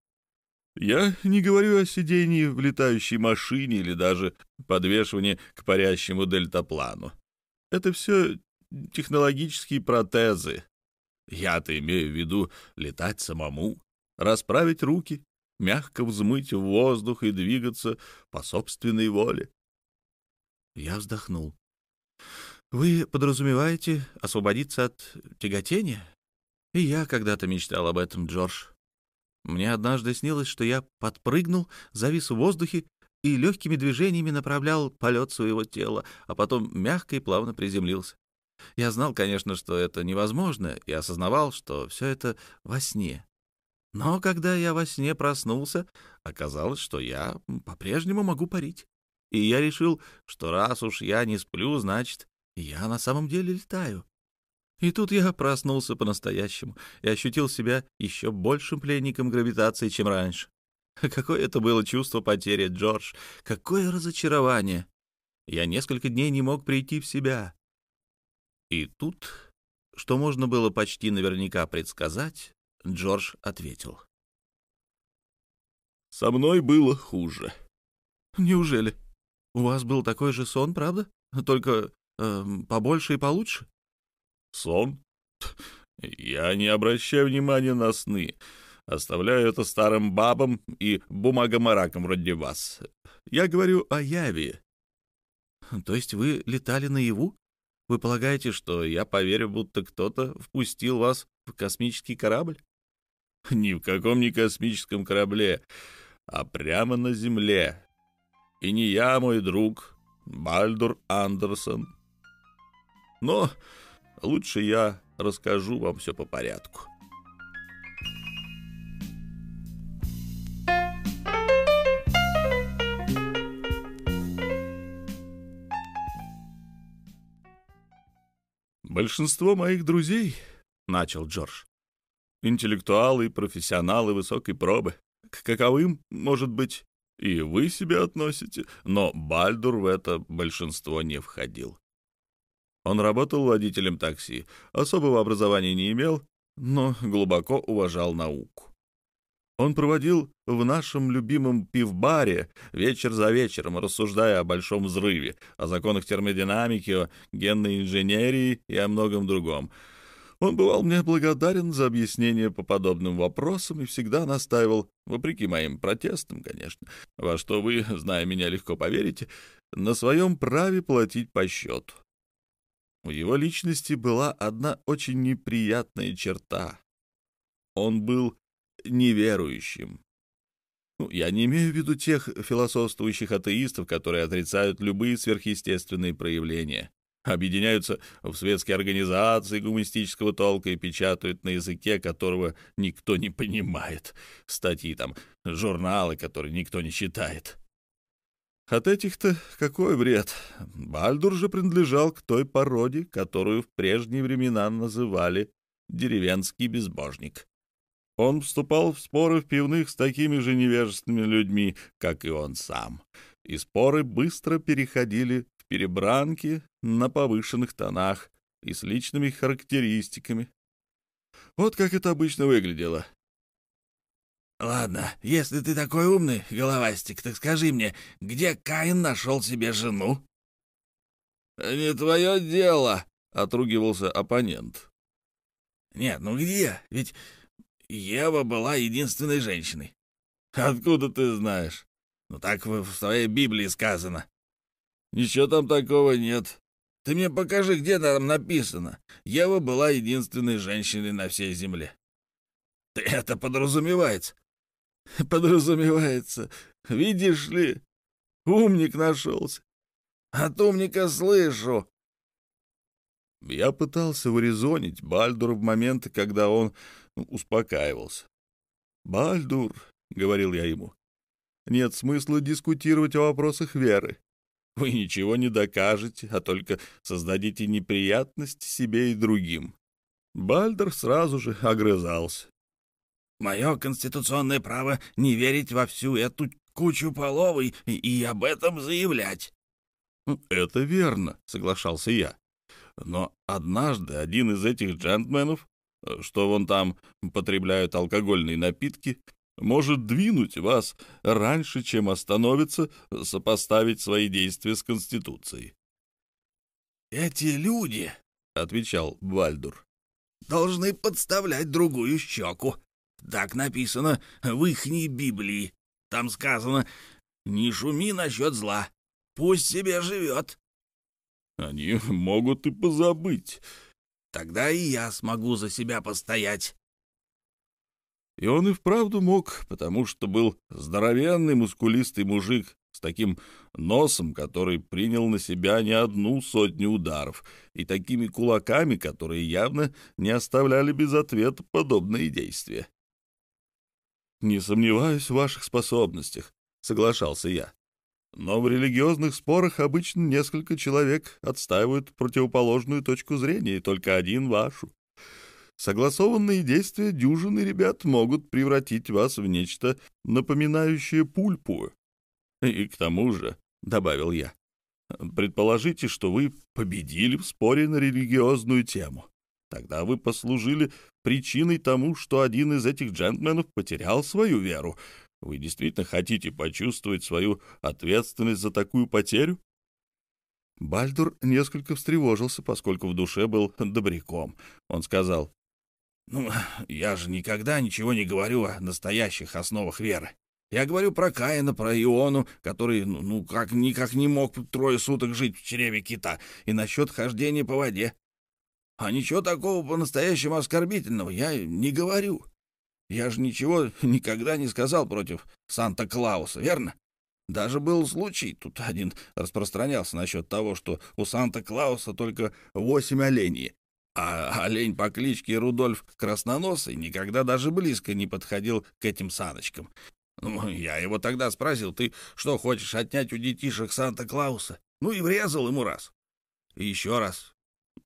Я не говорю о сидении в летающей машине или даже подвешивании к парящему дельтаплану. Это все технологические протезы. Я-то имею в виду летать самому, расправить руки, мягко взмыть в воздух и двигаться по собственной воле. Я вздохнул. «Вы подразумеваете освободиться от тяготения?» И я когда-то мечтал об этом, Джордж. Мне однажды снилось, что я подпрыгнул, завис в воздухе и легкими движениями направлял полет своего тела, а потом мягко и плавно приземлился. Я знал, конечно, что это невозможно, и осознавал, что все это во сне. Но когда я во сне проснулся, оказалось, что я по-прежнему могу парить. И я решил, что раз уж я не сплю, значит, я на самом деле летаю. И тут я проснулся по-настоящему и ощутил себя еще большим пленником гравитации, чем раньше. Какое это было чувство потери, Джордж! Какое разочарование! Я несколько дней не мог прийти в себя. И тут, что можно было почти наверняка предсказать, Джордж ответил. «Со мной было хуже». «Неужели? У вас был такой же сон, правда? Только э, побольше и получше?» «Сон? Я не обращаю внимания на сны. Оставляю это старым бабам и бумагомаракам вроде вас. Я говорю о яве». «То есть вы летали наяву? Вы полагаете, что я поверю, будто кто-то впустил вас в космический корабль? Ни в каком не космическом корабле, а прямо на Земле. И не я, мой друг, Бальдур Андерсон. Но лучше я расскажу вам все по порядку. Большинство моих друзей, — начал Джордж, — интеллектуалы и профессионалы высокой пробы. К каковым, может быть, и вы себя относите, но Бальдур в это большинство не входил. Он работал водителем такси, особого образования не имел, но глубоко уважал науку. Он проводил в нашем любимом пивбаре вечер за вечером, рассуждая о большом взрыве, о законах термодинамики, о генной инженерии и о многом другом. Он бывал мне благодарен за объяснение по подобным вопросам и всегда настаивал, вопреки моим протестам, конечно, во что вы, зная меня, легко поверите, на своем праве платить по счету. У его личности была одна очень неприятная черта. Он был неверующим. Ну, я не имею в виду тех философствующих атеистов, которые отрицают любые сверхъестественные проявления, объединяются в светские организации гуманистического толка и печатают на языке, которого никто не понимает, статьи там, журналы, которые никто не читает. От этих-то какой вред? Бальдур же принадлежал к той породе, которую в прежние времена называли деревенский безбожник. Он вступал в споры в пивных с такими же невежественными людьми, как и он сам. И споры быстро переходили перебранки на повышенных тонах и с личными характеристиками. Вот как это обычно выглядело. «Ладно, если ты такой умный, головастик, так скажи мне, где Каин нашел себе жену?» «Не твое дело», — отругивался оппонент. «Нет, ну где? Ведь Ева была единственной женщиной. Откуда ты знаешь? Ну так в своей Библии сказано. Ничего там такого нет. Ты мне покажи, где там написано. Ева была единственной женщиной на всей земле. Это подразумевается. Подразумевается. Видишь ли, умник нашелся. От умника слышу. Я пытался урезонить Бальдура в моменты, когда он успокаивался. «Бальдур», — говорил я ему, — «нет смысла дискутировать о вопросах веры. Вы ничего не докажете, а только создадите неприятность себе и другим». Бальдер сразу же огрызался. «Мое конституционное право не верить во всю эту кучу половой и, и об этом заявлять». «Это верно», — соглашался я. Но однажды один из этих джентльменов Э, что вон там потребляют алкогольные напитки, может двинуть вас раньше, чем остановится сопоставить свои действия с Конституцией. «Эти люди», — отвечал Вальдур, — «должны подставлять другую щеку. Так написано в ихней Библии. Там сказано «Не шуми насчет зла, пусть себе живет, Они могут и позабыть. Тогда и я смогу за себя постоять. И он и вправду мог, потому что был здоровенный, мускулистый мужик с таким носом, который принял на себя не одну сотню ударов, и такими кулаками, которые явно не оставляли без ответа подобные действия. «Не сомневаюсь в ваших способностях», — соглашался я. «Но в религиозных спорах обычно несколько человек отстаивают противоположную точку зрения, и только один — вашу. Согласованные действия дюжины ребят могут превратить вас в нечто напоминающее пульпу. И к тому же, — добавил я, — предположите, что вы победили в споре на религиозную тему. Тогда вы послужили причиной тому, что один из этих джентльменов потерял свою веру. Вы действительно хотите почувствовать свою ответственность за такую потерю? Бальдур несколько встревожился, поскольку в душе был добряком. Он сказал, ну, я же никогда ничего не говорю о настоящих основах веры. Я говорю про Каина, про Иону, который, ну, ну как никак не мог трое суток жить в чреве кита, и насчет хождения по воде. А ничего такого по-настоящему оскорбительного я не говорю. Я же ничего никогда не сказал против Санта-Клауса, верно? Даже был случай, тут один распространялся насчет того, что у Санта-Клауса только восемь оленей, а олень по кличке Рудольф Красноносый никогда даже близко не подходил к этим саночкам. Ну, я его тогда спросил, ты что, хочешь отнять у детишек Санта-Клауса? Ну и врезал ему раз. И еще раз.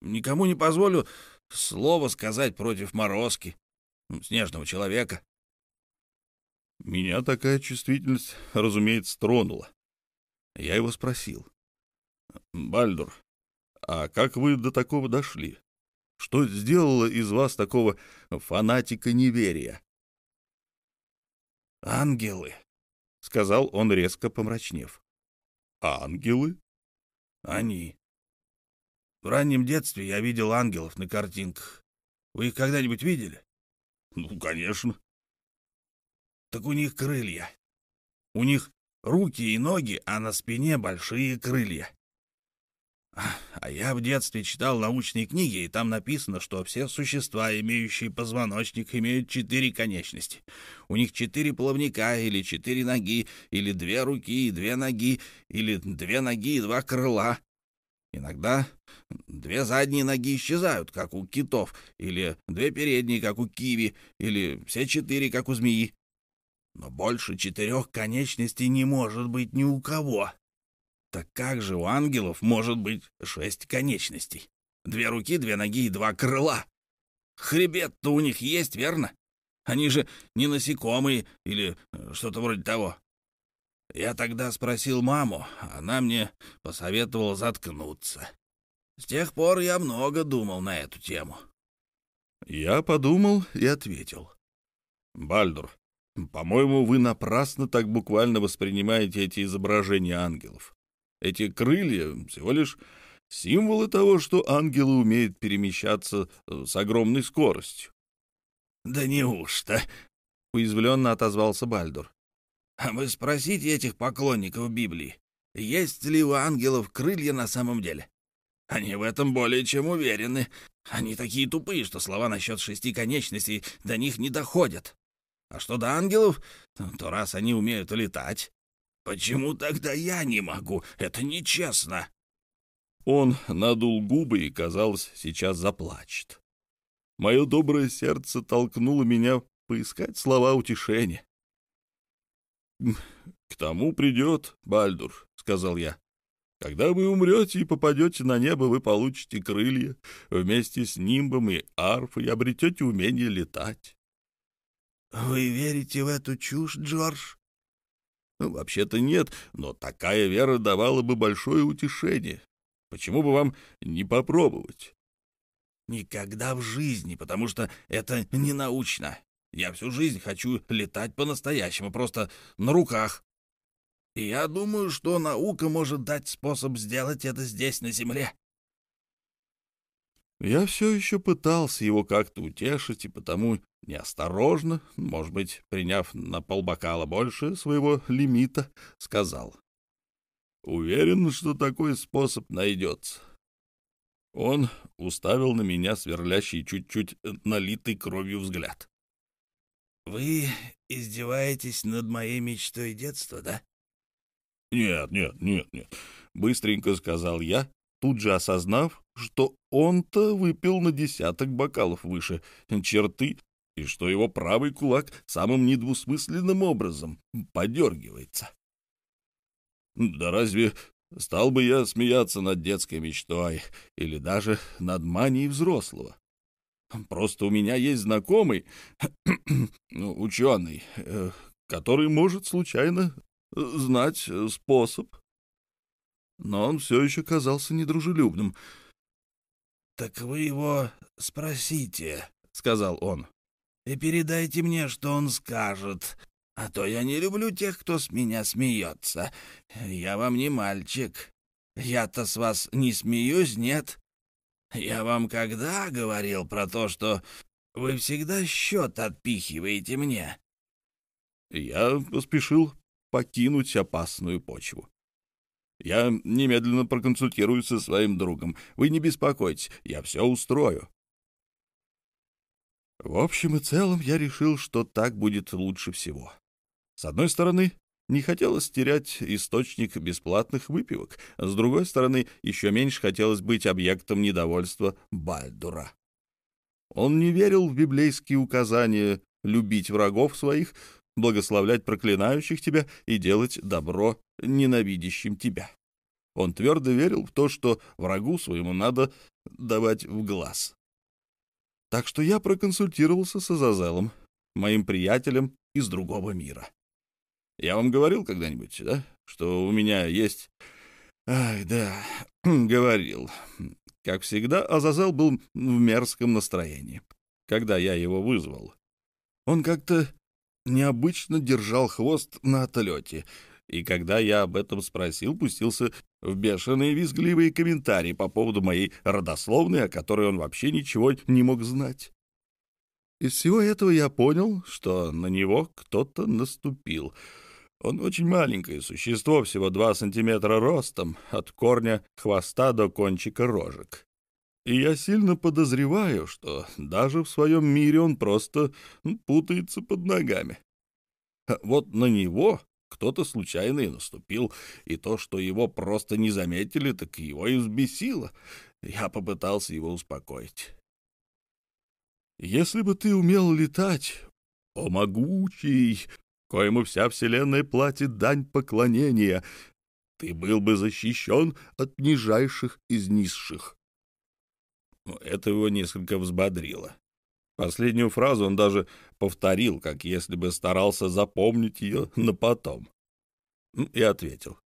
Никому не позволю слово сказать против морозки, снежного человека. Меня такая чувствительность, разумеется, тронула. Я его спросил. «Бальдур, а как вы до такого дошли? Что сделало из вас такого фанатика неверия? «Ангелы», — сказал он, резко помрачнев. «Ангелы?» «Они. В раннем детстве я видел ангелов на картинках. Вы их когда-нибудь видели?» «Ну, конечно». «Так у них крылья. У них руки и ноги, а на спине большие крылья. А я в детстве читал научные книги, и там написано, что все существа, имеющие позвоночник, имеют четыре конечности. У них четыре плавника, или четыре ноги, или две руки и две ноги, или две ноги и два крыла. Иногда две задние ноги исчезают, как у китов, или две передние, как у киви, или все четыре, как у змеи. Но больше четырех конечностей не может быть ни у кого. Так как же у ангелов может быть шесть конечностей? Две руки, две ноги и два крыла. Хребет-то у них есть, верно? Они же не насекомые или э, что-то вроде того. Я тогда спросил маму, она мне посоветовала заткнуться. С тех пор я много думал на эту тему. Я подумал и ответил. Бальдур, по-моему, вы напрасно так буквально воспринимаете эти изображения ангелов. Эти крылья всего лишь символы того, что ангелы умеют перемещаться э, с огромной скоростью. — Да неужто? — уязвленно отозвался Бальдур. — А вы спросите этих поклонников Библии, есть ли у ангелов крылья на самом деле? Они в этом более чем уверены. Они такие тупые, что слова насчет шести конечностей до них не доходят. А что до ангелов, то раз они умеют летать, Почему тогда я не могу? Это нечестно. Он надул губы и, казалось, сейчас заплачет. Мое доброе сердце толкнуло меня поискать слова утешения. «К тому придет, Бальдур», — сказал я. «Когда вы умрете и попадете на небо, вы получите крылья вместе с нимбом и арфой обретете умение летать». «Вы верите в эту чушь, Джордж?» Ну, вообще-то нет, но такая вера давала бы большое утешение. Почему бы вам не попробовать? Никогда в жизни, потому что это не научно. Я всю жизнь хочу летать по-настоящему, просто на руках. И я думаю, что наука может дать способ сделать это здесь, на Земле. Я все еще пытался его как-то утешить, и потому неосторожно, может быть, приняв на полбокала больше своего лимита, сказал. «Уверен, что такой способ найдется. Он уставил на меня сверлящий чуть-чуть налитый кровью взгляд. «Вы издеваетесь над моей мечтой детства, да?» «Нет, нет, нет, нет», — быстренько сказал я, тут же осознав, что он-то выпил на десяток бокалов выше черты и что его правый кулак самым недвусмысленным образом подергивается. Да разве стал бы я смеяться над детской мечтой или даже над манией взрослого? Просто у меня есть знакомый, ну, ученый, э, который может случайно знать способ. Но он все еще казался недружелюбным. — Так вы его спросите, — сказал он, — и передайте мне, что он скажет, а то я не люблю тех, кто с меня смеется. Я вам не мальчик. Я-то с вас не смеюсь, нет? Я вам когда говорил про то, что вы всегда счет отпихиваете мне?» Я поспешил покинуть опасную почву. Я немедленно проконсультируюсь со своим другом. Вы не беспокойтесь, я все устрою. В общем и целом, я решил, что так будет лучше всего. С одной стороны, не хотелось терять источник бесплатных выпивок, с другой стороны, еще меньше хотелось быть объектом недовольства Бальдура. Он не верил в библейские указания любить врагов своих, благословлять проклинающих тебя и делать добро ненавидящим тебя. Он твердо верил в то, что врагу своему надо давать в глаз. Так что я проконсультировался с Азазелом, моим приятелем из другого мира. Я вам говорил когда-нибудь, да, что у меня есть... Ах, да, говорил. Как всегда, Азазел был в мерзком настроении, когда я его вызвал. Он как-то необычно держал хвост на отлете, и когда я об этом спросил, пустился в бешеные визгливые комментарии по поводу моей родословной, о которой он вообще ничего не мог знать. Из всего этого я понял, что на него кто-то наступил — он очень маленькое существо, всего два сантиметра ростом, от корня хвоста до кончика рожек. И я сильно подозреваю, что даже в своем мире он просто ну, путается под ногами. Вот на него кто-то случайно и наступил, и то, что его просто не заметили, так его и взбесило. Я попытался его успокоить. «Если бы ты умел летать, о могучий, коему вся вселенная платит дань поклонения, ты был бы защищен от нижайших из низших. Это его несколько взбодрило. Последнюю фразу он даже повторил, как если бы старался запомнить ее на потом. И ответил.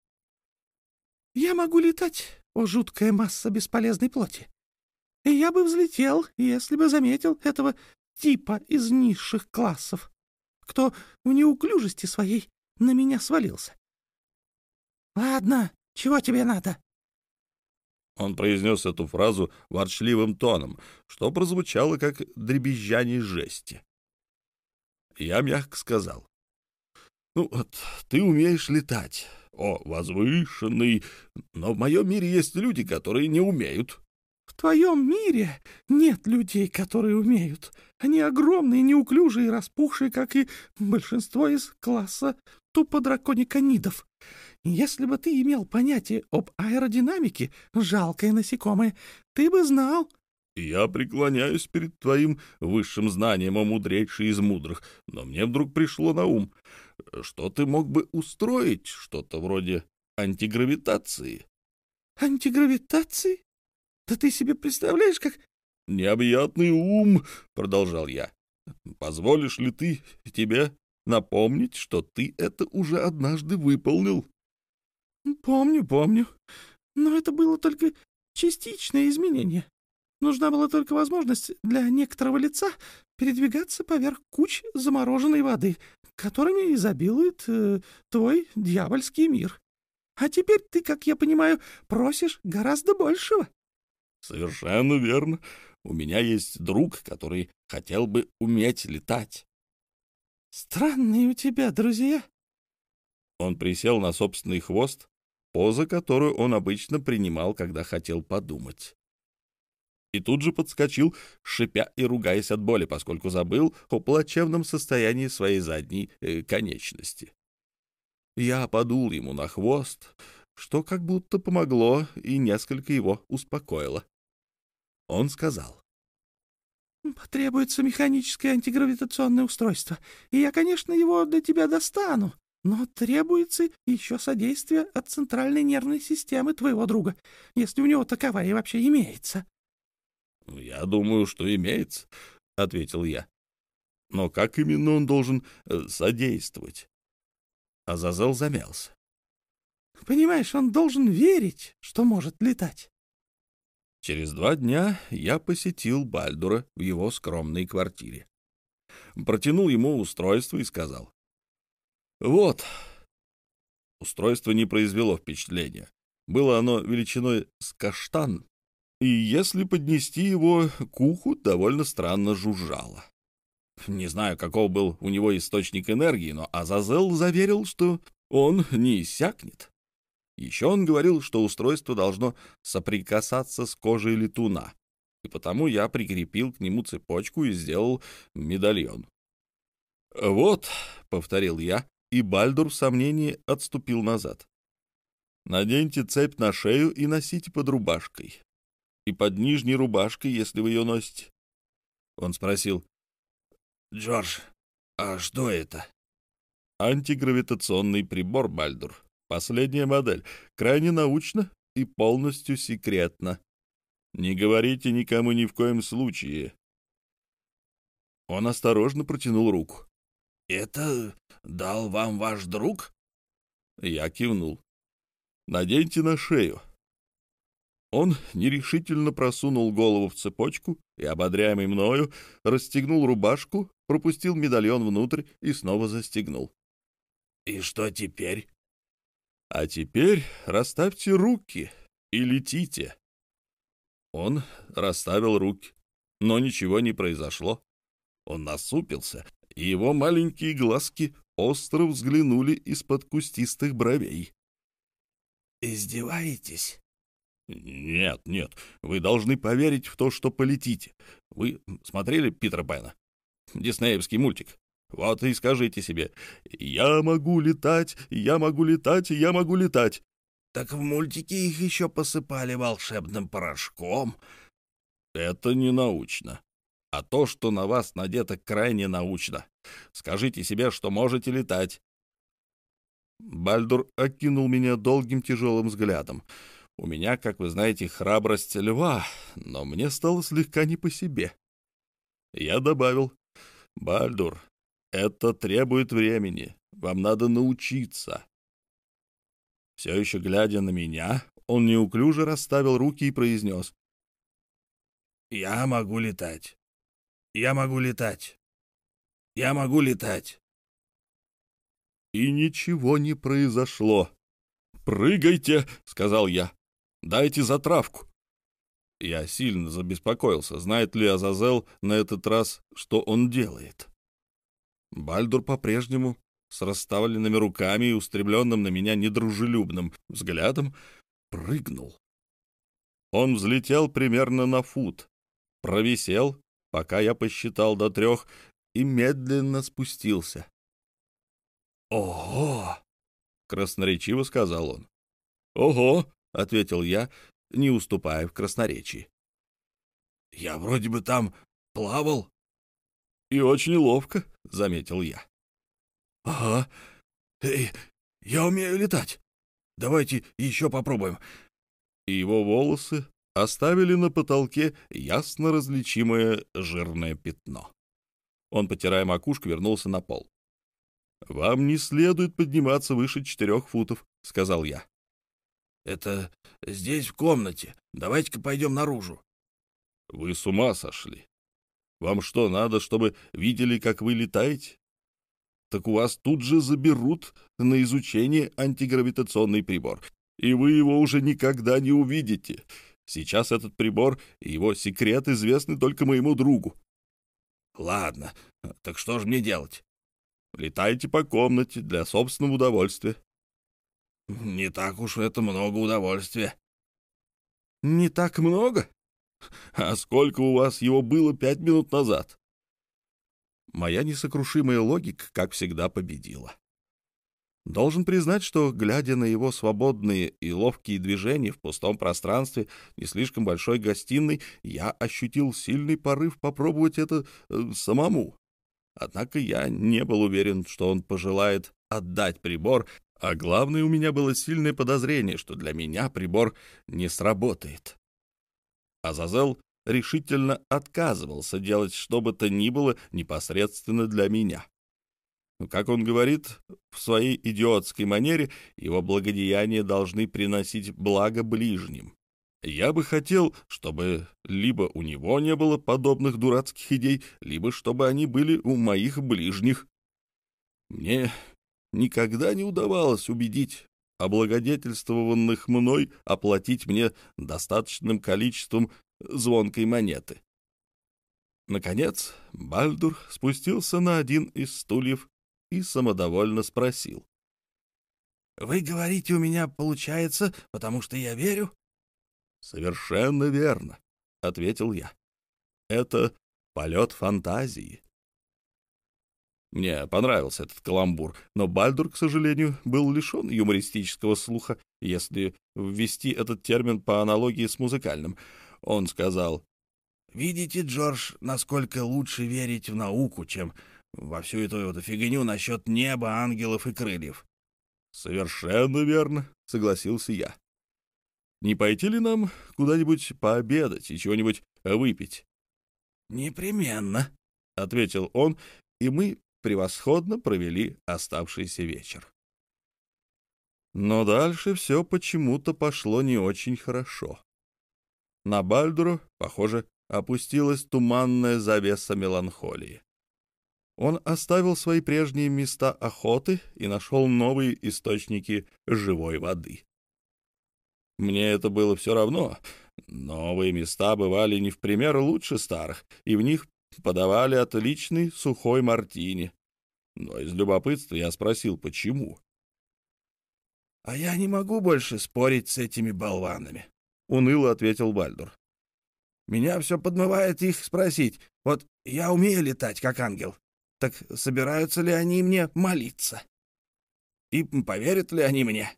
«Я могу летать, о жуткая масса бесполезной плоти. И я бы взлетел, если бы заметил этого типа из низших классов кто в неуклюжести своей на меня свалился. «Ладно, чего тебе надо?» Он произнес эту фразу ворчливым тоном, что прозвучало как дребезжание жести. Я мягко сказал. «Ну вот, ты умеешь летать, о, возвышенный, но в моем мире есть люди, которые не умеют». В твоем мире нет людей, которые умеют. Они огромные, неуклюжие распухшие, как и большинство из класса тупо-дракониконидов. Если бы ты имел понятие об аэродинамике, жалкое насекомое, ты бы знал. Я преклоняюсь перед твоим высшим знанием, о мудрейший из мудрых, но мне вдруг пришло на ум, что ты мог бы устроить что-то вроде антигравитации. Антигравитации? Да ты себе представляешь, как... Необъятный ум, продолжал я. Позволишь ли ты тебе напомнить, что ты это уже однажды выполнил? Помню, помню. Но это было только частичное изменение. Нужна была только возможность для некоторого лица передвигаться поверх куч замороженной воды, которыми изобилует э, твой дьявольский мир. А теперь ты, как я понимаю, просишь гораздо большего. Совершенно верно. У меня есть друг, который хотел бы уметь летать. Странные у тебя друзья. Он присел на собственный хвост, поза которую он обычно принимал, когда хотел подумать. и тут же подскочил, шипя и ругаясь от боли, поскольку забыл о плачевном состоянии своей задней э, конечности. Я подул ему на хвост, что как будто помогло и несколько его успокоило. Он сказал. «Потребуется механическое антигравитационное устройство, и я, конечно, его для тебя достану, но требуется еще содействие от центральной нервной системы твоего друга, если у него таковая вообще имеется». «Я думаю, что имеется», — ответил я. «Но как именно он должен э, содействовать?» Азазел замялся. «Понимаешь, он должен верить, что может летать». Через два дня я посетил Бальдура в его скромной квартире. Протянул ему устройство и сказал. «Вот». Устройство не произвело впечатления. Было оно величиной с каштан и если поднести его к уху, довольно странно жужжало. Не знаю, каков был у него источник энергии, но Азазел заверил, что он не иссякнет. Еще он говорил, что устройство должно соприкасаться с кожей летуна, и потому я прикрепил к нему цепочку и сделал медальон. «Вот», — повторил я, и Бальдур в сомнении отступил назад. «Наденьте цепь на шею и носите под рубашкой и под нижней рубашкой, если вы ее носите. Он спросил. «Джордж, а что это?» «Антигравитационный прибор, Бальдур. Последняя модель. Крайне научно и полностью секретно. Не говорите никому ни в коем случае». Он осторожно протянул руку. «Это дал вам ваш друг?» Я кивнул. «Наденьте на шею. Он нерешительно просунул голову в цепочку и, ободряемый мною, расстегнул рубашку, пропустил медальон внутрь и снова застегнул. «И что теперь?» «А теперь расставьте руки и летите». Он расставил руки, но ничего не произошло. Он насупился, и его маленькие глазки остро взглянули из-под кустистых бровей. «Издеваетесь?» «Нет, нет, вы должны поверить в то, что полетите. Вы смотрели Питера Пэна? Диснеевский мультик. Вот и скажите себе, я могу летать, я могу летать, я могу летать. Так в мультике их еще посыпали волшебным порошком. Это не научно. А то, что на вас надето, крайне научно. Скажите себе, что можете летать. Бальдур окинул меня долгим тяжелым взглядом. У меня, как вы знаете, храбрость льва, но мне стало слегка не по себе. Я добавил, «Бальдур, это требует времени, вам надо научиться». Все еще глядя на меня, он неуклюже расставил руки и произнес, «Я могу летать. Я могу летать. Я могу летать». И ничего не произошло. «Прыгайте!» — сказал я. Дайте затравку. Я сильно забеспокоился, знает ли Азазел на этот раз, что он делает. Бальдур по-прежнему с расставленными руками и устремленным на меня недружелюбным взглядом прыгнул. Он взлетел примерно на фут, провисел, пока я посчитал до трех, и медленно спустился. «Ого!» — красноречиво сказал он. «Ого!» — ответил я, не уступая в красноречии. «Я вроде бы там плавал». «И очень ловко», — заметил я. «Ага. Эй, я умею летать. Давайте еще попробуем». И его волосы оставили на потолке ясно различимое жирное пятно. Он, потирая макушку, вернулся на пол. «Вам не следует подниматься выше четырех футов», — сказал я. Это здесь, в комнате. Давайте-ка пойдем наружу. Вы с ума сошли. Вам что, надо, чтобы видели, как вы летаете? Так у вас тут же заберут на изучение антигравитационный прибор, и вы его уже никогда не увидите. Сейчас этот прибор и его секрет известны только моему другу. Ладно, так что же мне делать? Летайте по комнате для собственного удовольствия. Не так уж это много удовольствия. Не так много? А сколько у вас его было пять минут назад? Моя несокрушимая логика, как всегда, победила. Должен признать, что, глядя на его свободные и ловкие движения в пустом пространстве не слишком большой гостиной, я ощутил сильный порыв попробовать это э, самому. Однако я не был уверен, что он пожелает отдать прибор, а главное, у меня было сильное подозрение, что для меня прибор не сработает. Азазел решительно отказывался делать что бы то ни было непосредственно для меня. Как он говорит, в своей идиотской манере его благодеяния должны приносить благо ближним. Я бы хотел, чтобы либо у него не было подобных дурацких идей, либо чтобы они были у моих ближних. Мне никогда не удавалось убедить облагодетельствованных мной оплатить мне достаточным количеством звонкой монеты. Наконец, Бальдур спустился на один из стульев и самодовольно спросил. «Вы говорите, у меня получается, потому что я верю?» «Совершенно верно», — ответил я. «Это полет фантазии». Мне понравился этот каламбур, но Бальдур, к сожалению, был лишен юмористического слуха, если ввести этот термин по аналогии с музыкальным. Он сказал, «Видите, Джордж, насколько лучше верить в науку, чем во всю эту, эту фигню насчет неба, ангелов и крыльев». «Совершенно верно», — согласился я. «Не пойти ли нам куда-нибудь пообедать и чего-нибудь выпить?» «Непременно», — ответил он, и мы превосходно провели оставшийся вечер. Но дальше все почему-то пошло не очень хорошо. На Бальдуру, похоже, опустилась туманная завеса меланхолии. Он оставил свои прежние места охоты и нашел новые источники живой воды. Мне это было все равно. Новые места бывали не в пример лучше старых, и в них подавали отличный сухой мартини. Но из любопытства я спросил, почему. — А я не могу больше спорить с этими болванами, — уныло ответил Бальдур. — Меня все подмывает их спросить. Вот я умею летать, как ангел. Так собираются ли они мне молиться? И поверят ли они мне?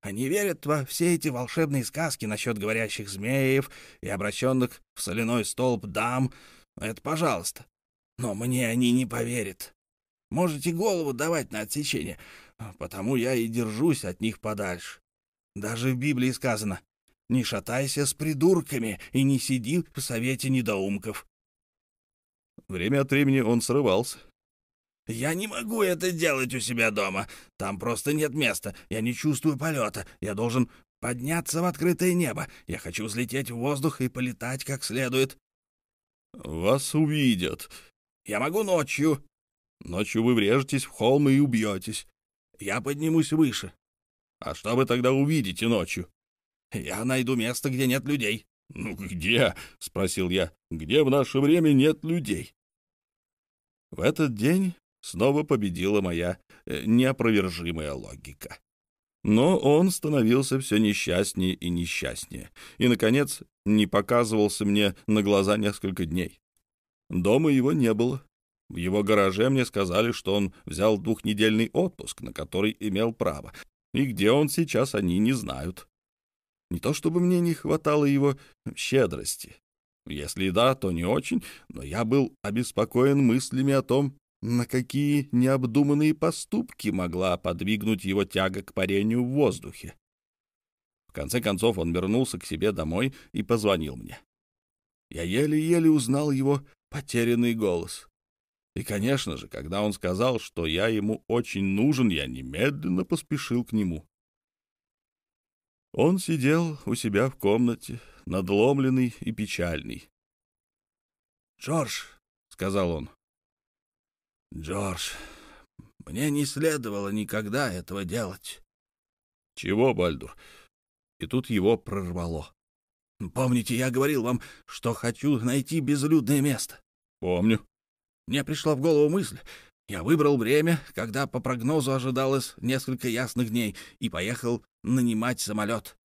Они верят во все эти волшебные сказки насчет говорящих змеев и обращенных в соляной столб дам, это пожалуйста. Но мне они не поверят. Можете голову давать на отсечение, потому я и держусь от них подальше. Даже в Библии сказано «Не шатайся с придурками и не сиди в совете недоумков». Время от времени он срывался. «Я не могу это делать у себя дома. Там просто нет места. Я не чувствую полета. Я должен подняться в открытое небо. Я хочу взлететь в воздух и полетать как следует. «Вас увидят». «Я могу ночью». «Ночью вы врежетесь в холм и убьетесь». «Я поднимусь выше». «А что вы тогда увидите ночью?» «Я найду место, где нет людей». «Ну где?» — спросил я. «Где в наше время нет людей?» В этот день снова победила моя э, неопровержимая логика. Но он становился все несчастнее и несчастнее, и, наконец, не показывался мне на глаза несколько дней. Дома его не было. В его гараже мне сказали, что он взял двухнедельный отпуск, на который имел право, и где он сейчас, они не знают. Не то чтобы мне не хватало его щедрости. Если да, то не очень, но я был обеспокоен мыслями о том, на какие необдуманные поступки могла подвигнуть его тяга к парению в воздухе. В конце концов он вернулся к себе домой и позвонил мне. Я еле-еле узнал его потерянный голос. И, конечно же, когда он сказал, что я ему очень нужен, я немедленно поспешил к нему. Он сидел у себя в комнате, надломленный и печальный. «Джордж», — сказал он, Джордж, мне не следовало никогда этого делать. Чего, Бальдур? И тут его прорвало. Помните, я говорил вам, что хочу найти безлюдное место? Помню. Мне пришла в голову мысль. Я выбрал время, когда по прогнозу ожидалось несколько ясных дней, и поехал нанимать самолет.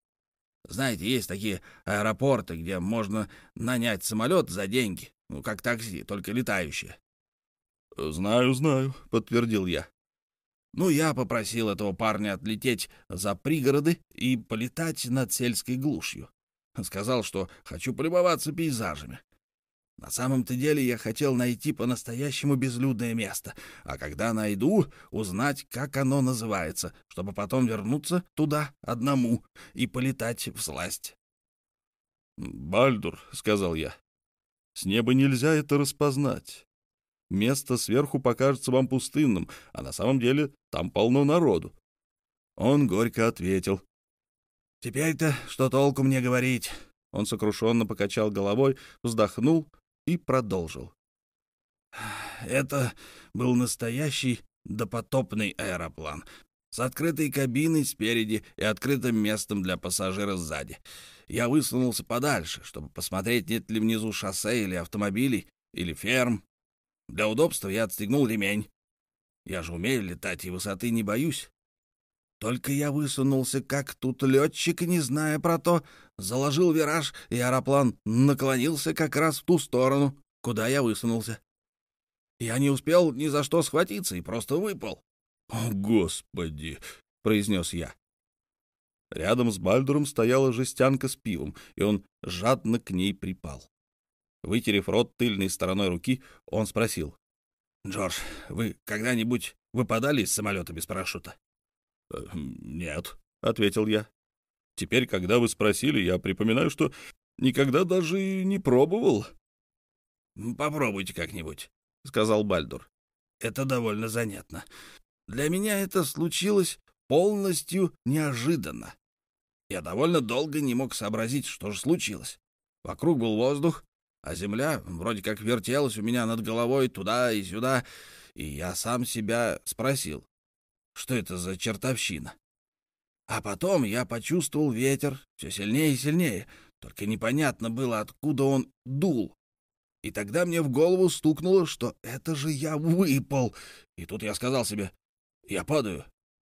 Знаете, есть такие аэропорты, где можно нанять самолет за деньги, ну, как такси, только летающие. «Знаю, знаю», — подтвердил я. Ну, я попросил этого парня отлететь за пригороды и полетать над сельской глушью. Сказал, что хочу полюбоваться пейзажами. На самом-то деле я хотел найти по-настоящему безлюдное место, а когда найду, узнать, как оно называется, чтобы потом вернуться туда одному и полетать в сласть. «Бальдур», — сказал я, — «с неба нельзя это распознать. Место сверху покажется вам пустынным, а на самом деле там полно народу». Он горько ответил. «Теперь-то что толку мне говорить?» Он сокрушенно покачал головой, вздохнул и продолжил. Это был настоящий допотопный аэроплан с открытой кабиной спереди и открытым местом для пассажира сзади. Я высунулся подальше, чтобы посмотреть, нет ли внизу шоссе или автомобилей, или ферм. Для удобства я отстегнул ремень. Я же умею летать и высоты не боюсь. Только я высунулся, как тут летчик, не зная про то, заложил вираж, и аэроплан наклонился как раз в ту сторону, куда я высунулся. Я не успел ни за что схватиться и просто выпал. «О, Господи!» — произнес я. Рядом с Бальдуром стояла жестянка с пивом, и он жадно к ней припал. Вытерев рот тыльной стороной руки, он спросил. «Джордж, вы когда-нибудь выпадали из самолета без парашюта?» Э, «Нет», — ответил я. «Теперь, когда вы спросили, я припоминаю, что никогда даже не пробовал». «Попробуйте как-нибудь», — сказал Бальдур. «Это довольно занятно. Для меня это случилось полностью неожиданно. Я довольно долго не мог сообразить, что же случилось. Вокруг был воздух, а земля вроде как вертелась у меня над головой туда и сюда, и я сам себя спросил, что это за чертовщина? А потом я почувствовал ветер все сильнее и сильнее, только непонятно было, откуда он дул. И тогда мне в голову стукнуло, что это же я выпал. И тут я сказал себе, я падаю.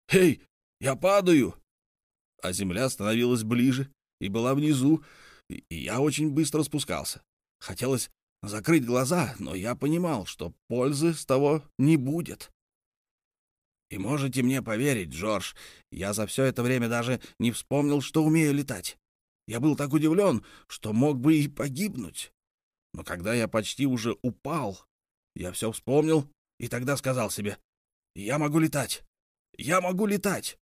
Эй, я падаю! А земля становилась ближе и была внизу, и я очень быстро спускался. Хотелось закрыть глаза, но я понимал, что пользы с того не будет. И можете мне поверить, Джордж, я за все это время даже не вспомнил, что умею летать. Я был так удивлен, что мог бы и погибнуть. Но когда я почти уже упал, я все вспомнил и тогда сказал себе, я могу летать, я могу летать.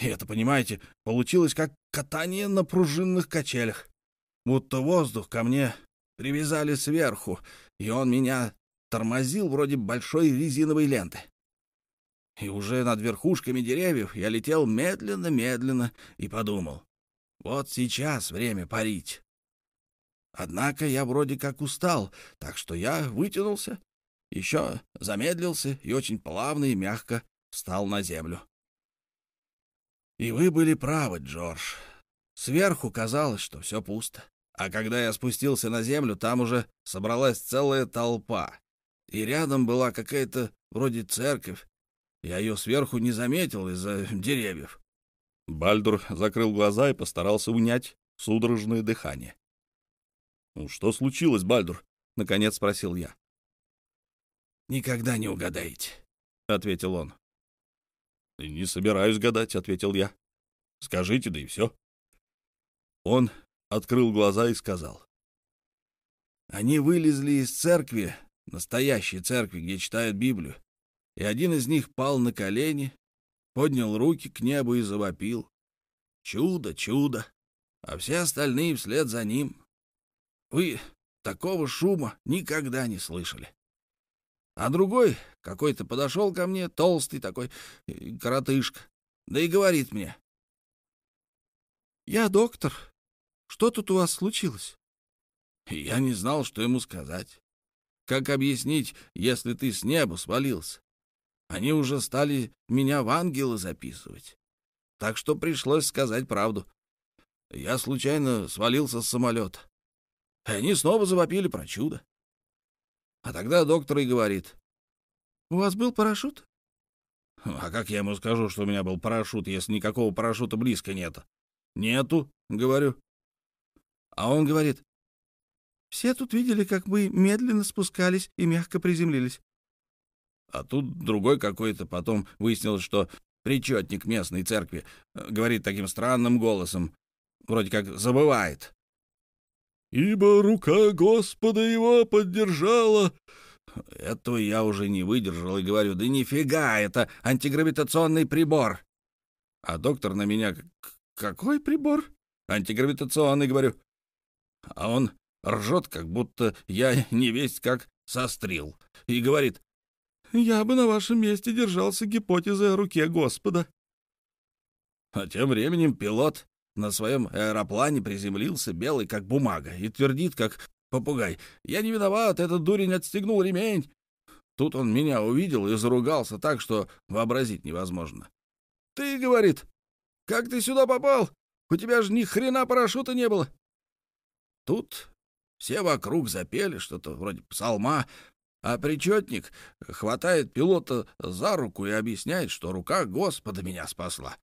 И это, понимаете, получилось как катание на пружинных качелях. Будто воздух ко мне привязали сверху, и он меня тормозил вроде большой резиновой ленты. И уже над верхушками деревьев я летел медленно-медленно и подумал, вот сейчас время парить. Однако я вроде как устал, так что я вытянулся, еще замедлился и очень плавно и мягко встал на землю. И вы были правы, Джордж. Сверху казалось, что все пусто. А когда я спустился на землю, там уже собралась целая толпа. И рядом была какая-то вроде церковь, я ее сверху не заметил из-за деревьев. Бальдур закрыл глаза и постарался унять судорожное дыхание. «Ну, что случилось, Бальдур?» — наконец спросил я. «Никогда не угадаете», — ответил он. «Не собираюсь гадать», — ответил я. «Скажите, да и все». Он открыл глаза и сказал. «Они вылезли из церкви, настоящей церкви, где читают Библию, и один из них пал на колени, поднял руки к небу и завопил. Чудо, чудо! А все остальные вслед за ним. Вы такого шума никогда не слышали. А другой какой-то подошел ко мне, толстый такой, э, коротышка, да и говорит мне. «Я доктор. Что тут у вас случилось?» Я не знал, что ему сказать. Как объяснить, если ты с неба свалился? Они уже стали меня в ангелы записывать. Так что пришлось сказать правду. Я случайно свалился с самолета. И они снова завопили про чудо. А тогда доктор и говорит. «У вас был парашют?» «А как я ему скажу, что у меня был парашют, если никакого парашюта близко нет?» Нету, говорю. А он говорит, все тут видели, как мы медленно спускались и мягко приземлились. А тут другой какой-то, потом выяснилось, что причетник местной церкви э, говорит таким странным голосом, вроде как забывает. «Ибо рука Господа его поддержала». Этого я уже не выдержал и говорю, да нифига, это антигравитационный прибор. А доктор на меня, какой прибор? Антигравитационный, говорю. А он ржет, как будто я не весть как сострил, и говорит, «Я бы на вашем месте держался гипотезы о руке Господа». А тем временем пилот на своем аэроплане приземлился, белый как бумага, и твердит, как попугай, «Я не виноват, этот дурень отстегнул ремень». Тут он меня увидел и заругался так, что вообразить невозможно. «Ты, — говорит, — как ты сюда попал? У тебя же ни хрена парашюта не было». Тут все вокруг запели что-то вроде псалма, а причетник хватает пилота за руку и объясняет, что рука Господа меня спасла.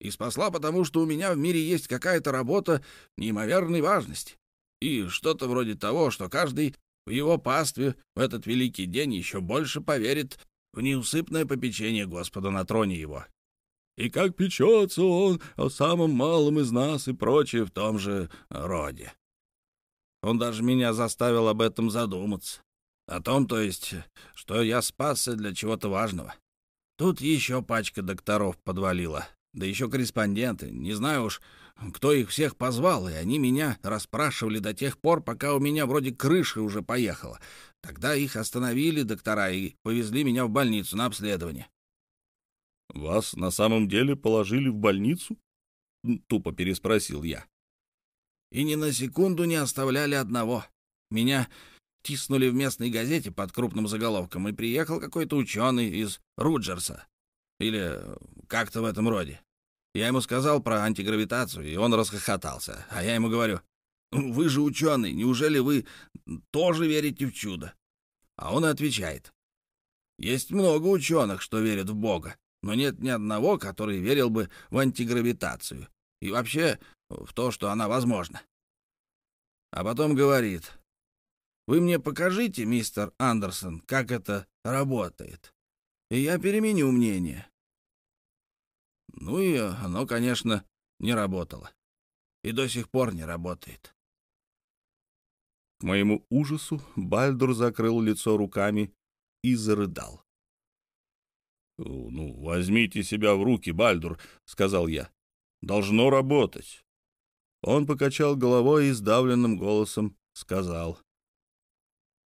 И спасла, потому что у меня в мире есть какая-то работа неимоверной важности. И что-то вроде того, что каждый в его пастве в этот великий день еще больше поверит в неусыпное попечение Господа на троне его. И как печется он о самом малом из нас и прочее в том же роде. Он даже меня заставил об этом задуматься. О том, то есть, что я спасся для чего-то важного. Тут еще пачка докторов подвалила. Да еще корреспонденты. Не знаю уж, кто их всех позвал, и они меня расспрашивали до тех пор, пока у меня вроде крыша уже поехала. Тогда их остановили доктора и повезли меня в больницу на обследование. — Вас на самом деле положили в больницу? — тупо переспросил я. — И ни на секунду не оставляли одного. Меня тиснули в местной газете под крупным заголовком, и приехал какой-то ученый из Руджерса. Или как-то в этом роде. Я ему сказал про антигравитацию, и он расхохотался. А я ему говорю, «Вы же ученый, неужели вы тоже верите в чудо?» А он отвечает, «Есть много ученых, что верят в Бога, но нет ни одного, который верил бы в антигравитацию и вообще в то, что она возможна». А потом говорит, «Вы мне покажите, мистер Андерсон, как это работает, и я переменю мнение». Ну и оно, конечно, не работало. И до сих пор не работает. К моему ужасу Бальдур закрыл лицо руками и зарыдал. «Ну, возьмите себя в руки, Бальдур», — сказал я. «Должно работать». Он покачал головой и сдавленным голосом сказал.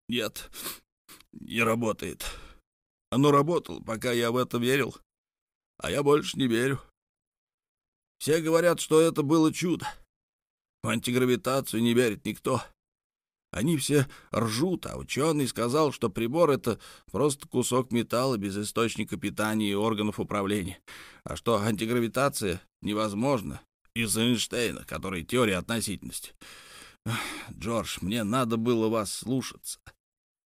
«Нет, не работает. Оно работало, пока я в это верил а я больше не верю. Все говорят, что это было чудо. В антигравитацию не верит никто. Они все ржут, а ученый сказал, что прибор — это просто кусок металла без источника питания и органов управления, а что антигравитация невозможна из-за Эйнштейна, который теория относительности. Джордж, мне надо было вас слушаться.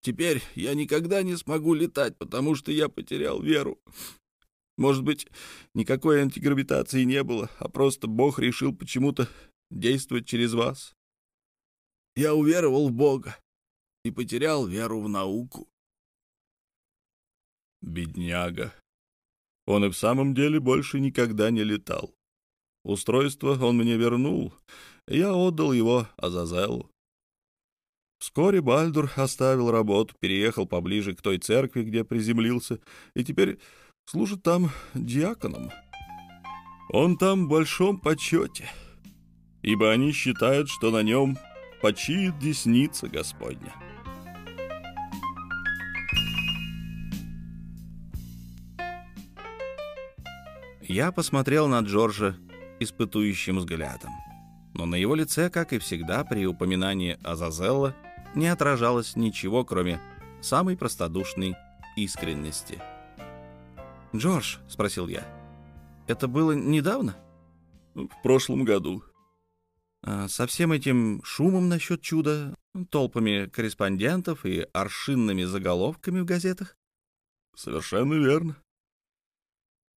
Теперь я никогда не смогу летать, потому что я потерял веру. Может быть, никакой антигравитации не было, а просто Бог решил почему-то действовать через вас. Я уверовал в Бога и потерял веру в науку. Бедняга. Он и в самом деле больше никогда не летал. Устройство он мне вернул, я отдал его Азазелу. Вскоре Бальдур оставил работу, переехал поближе к той церкви, где приземлился, и теперь служит там диаконом. Он там в большом почете, ибо они считают, что на нем почиет десница Господня. Я посмотрел на Джорджа испытующим взглядом. Но на его лице, как и всегда при упоминании Азазелла, не отражалось ничего, кроме самой простодушной искренности — «Джордж», — спросил я, — «это было недавно?» «В прошлом году». А со всем этим шумом насчет чуда, толпами корреспондентов и аршинными заголовками в газетах?» «Совершенно верно».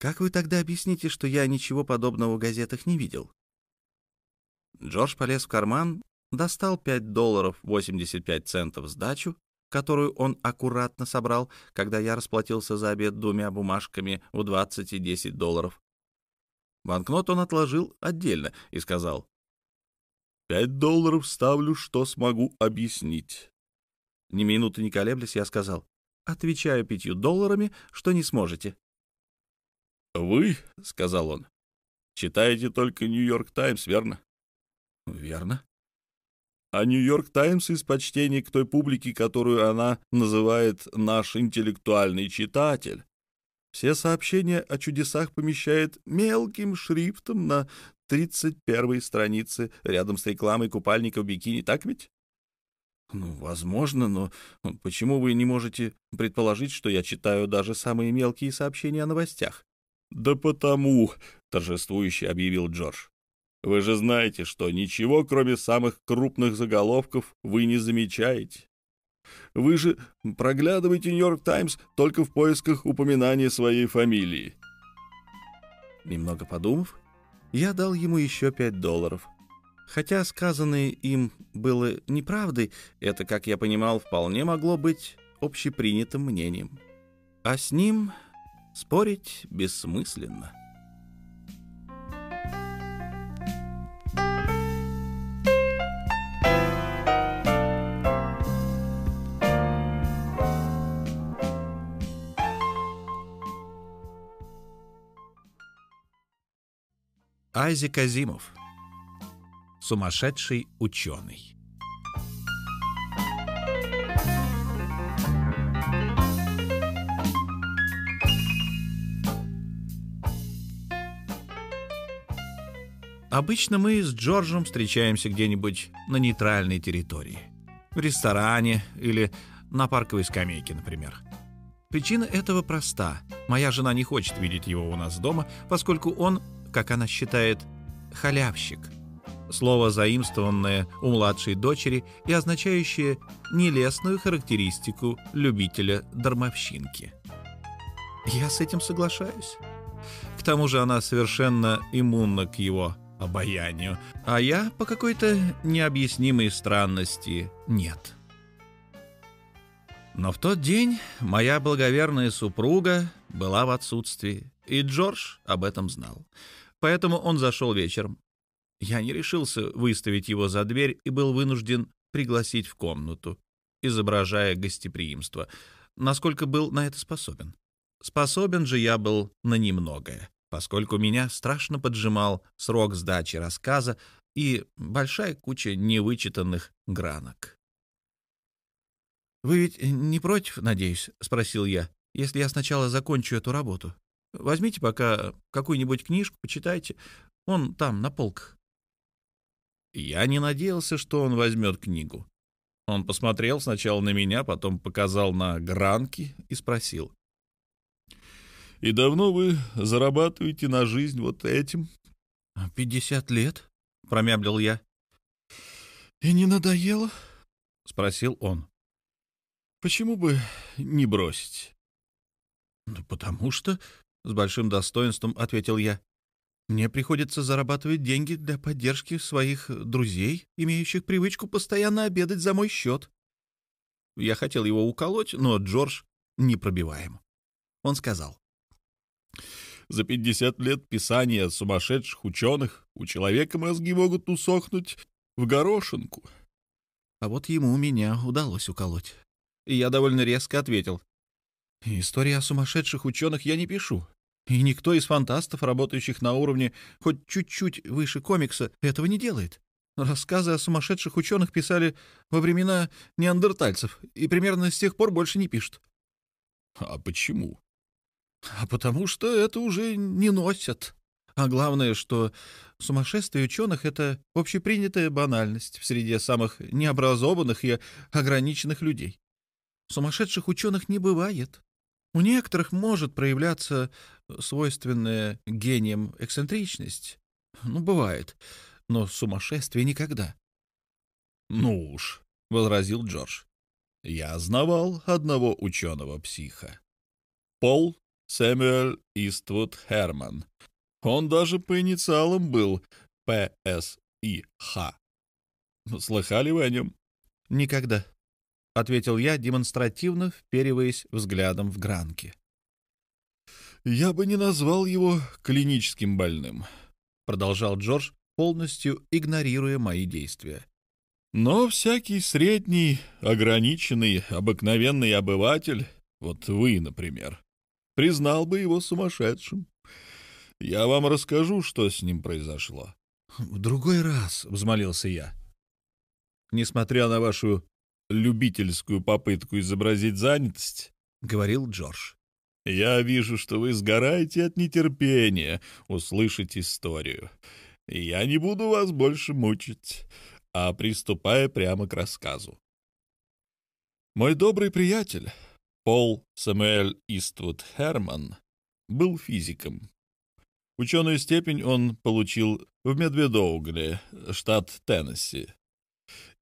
«Как вы тогда объясните, что я ничего подобного в газетах не видел?» Джордж полез в карман, достал 5 долларов 85 центов сдачу, которую он аккуратно собрал, когда я расплатился за обед двумя бумажками в 20 и 10 долларов. Банкнот он отложил отдельно и сказал, «Пять долларов ставлю, что смогу объяснить». Ни минуты не колеблясь, я сказал, «Отвечаю пятью долларами, что не сможете». «Вы, — сказал он, — читаете только «Нью-Йорк Таймс», верно?» «Верно». А «Нью-Йорк Таймс» из почтения к той публике, которую она называет «наш интеллектуальный читатель», все сообщения о чудесах помещает мелким шрифтом на 31-й странице рядом с рекламой купальника в бикини, так ведь? Ну, возможно, но почему вы не можете предположить, что я читаю даже самые мелкие сообщения о новостях? Да потому, торжествующе объявил Джордж. Вы же знаете, что ничего, кроме самых крупных заголовков, вы не замечаете. Вы же проглядываете «Нью-Йорк Таймс» только в поисках упоминания своей фамилии. Немного подумав, я дал ему еще пять долларов. Хотя сказанное им было неправдой, это, как я понимал, вполне могло быть общепринятым мнением. А с ним спорить бессмысленно. Айзек Азимов. Сумасшедший ученый. Обычно мы с Джорджем встречаемся где-нибудь на нейтральной территории. В ресторане или на парковой скамейке, например. Причина этого проста. Моя жена не хочет видеть его у нас дома, поскольку он как она считает, халявщик. Слово, заимствованное у младшей дочери и означающее нелестную характеристику любителя дармовщинки. Я с этим соглашаюсь. К тому же она совершенно иммунна к его обаянию, а я по какой-то необъяснимой странности нет. Но в тот день моя благоверная супруга была в отсутствии, и Джордж об этом знал поэтому он зашел вечером. Я не решился выставить его за дверь и был вынужден пригласить в комнату, изображая гостеприимство, насколько был на это способен. Способен же я был на немногое, поскольку меня страшно поджимал срок сдачи рассказа и большая куча невычитанных гранок. «Вы ведь не против, надеюсь?» — спросил я, — «если я сначала закончу эту работу?» Возьмите пока какую-нибудь книжку, почитайте. Он там, на полках. Я не надеялся, что он возьмет книгу. Он посмотрел сначала на меня, потом показал на гранки и спросил. «И давно вы зарабатываете на жизнь вот этим?» «Пятьдесят лет», — промямлил я. «И не надоело?» — спросил он. «Почему бы не бросить?» «Ну, потому что — с большим достоинством ответил я. «Мне приходится зарабатывать деньги для поддержки своих друзей, имеющих привычку постоянно обедать за мой счет». Я хотел его уколоть, но Джордж непробиваем. Он сказал. «За пятьдесят лет писания сумасшедших ученых у человека мозги могут усохнуть в горошинку». А вот ему меня удалось уколоть. И я довольно резко ответил. Истории о сумасшедших ученых я не пишу. И никто из фантастов, работающих на уровне хоть чуть-чуть выше комикса, этого не делает. Рассказы о сумасшедших ученых писали во времена неандертальцев, и примерно с тех пор больше не пишут. А почему? А потому что это уже не носят. А главное, что сумасшествие ученых — это общепринятая банальность в среде самых необразованных и ограниченных людей. Сумасшедших ученых не бывает. У некоторых может проявляться свойственная гением эксцентричность. Ну, бывает. Но сумасшествие никогда. — Ну уж, — возразил Джордж. — Я знавал одного ученого-психа. Пол Сэмюэл Иствуд Херман. Он даже по инициалам был П.С. И. Х. Слыхали вы о нем? Никогда, — ответил я, демонстративно впериваясь взглядом в гранки. «Я бы не назвал его клиническим больным», — продолжал Джордж, полностью игнорируя мои действия. «Но всякий средний, ограниченный, обыкновенный обыватель, вот вы, например, признал бы его сумасшедшим. Я вам расскажу, что с ним произошло». «В другой раз», — взмолился я. «Несмотря на вашу любительскую попытку изобразить занятость», — говорил Джордж, я вижу, что вы сгораете от нетерпения услышать историю. Я не буду вас больше мучить, а приступая прямо к рассказу. Мой добрый приятель, Пол Самуэль Иствуд Херман, был физиком. Ученую степень он получил в Медведоугле, штат Теннесси.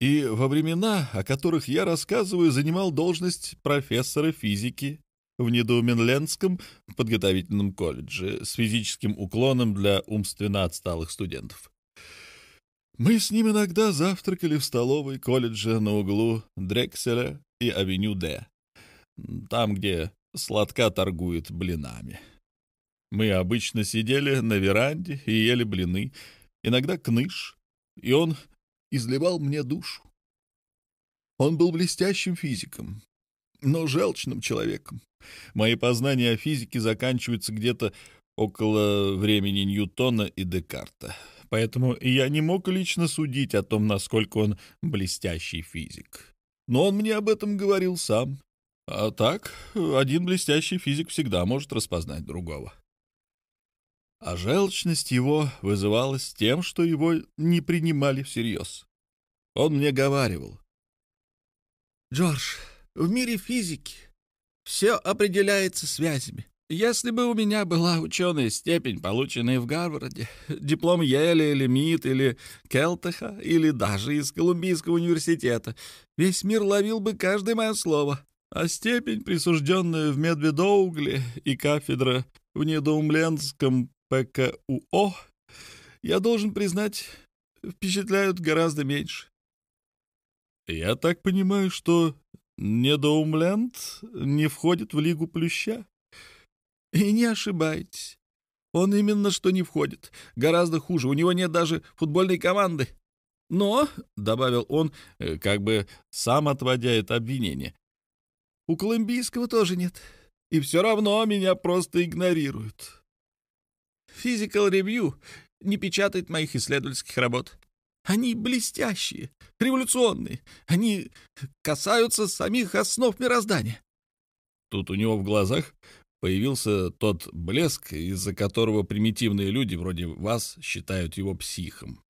И во времена, о которых я рассказываю, занимал должность профессора физики в Недоуменлендском подготовительном колледже с физическим уклоном для умственно отсталых студентов. Мы с ним иногда завтракали в столовой колледжа на углу Дрекселя и авеню Д, там, где сладка торгует блинами. Мы обычно сидели на веранде и ели блины, иногда кныш, и он изливал мне душу. Он был блестящим физиком, но желчным человеком. Мои познания о физике заканчиваются где-то около времени Ньютона и Декарта. Поэтому я не мог лично судить о том, насколько он блестящий физик. Но он мне об этом говорил сам. А так, один блестящий физик всегда может распознать другого. А желчность его вызывалась тем, что его не принимали всерьез. Он мне говаривал. «Джордж, в мире физики все определяется связями. Если бы у меня была ученая степень, полученная в Гарварде, диплом Йеля или МИТ или Келтеха, или даже из Колумбийского университета, весь мир ловил бы каждое мое слово. А степень, присужденная в Медведоугле и кафедра в Недоумленском ПКУО, я должен признать, впечатляют гораздо меньше. Я так понимаю, что Недоумленд не входит в Лигу Плюща? И не ошибайтесь. Он именно что не входит. Гораздо хуже. У него нет даже футбольной команды. Но, — добавил он, э, как бы сам отводя это обвинение, — у Колумбийского тоже нет. И все равно меня просто игнорируют. Physical Review не печатает моих исследовательских работ. Они блестящие, революционные. Они касаются самих основ мироздания. Тут у него в глазах появился тот блеск, из-за которого примитивные люди вроде вас считают его психом.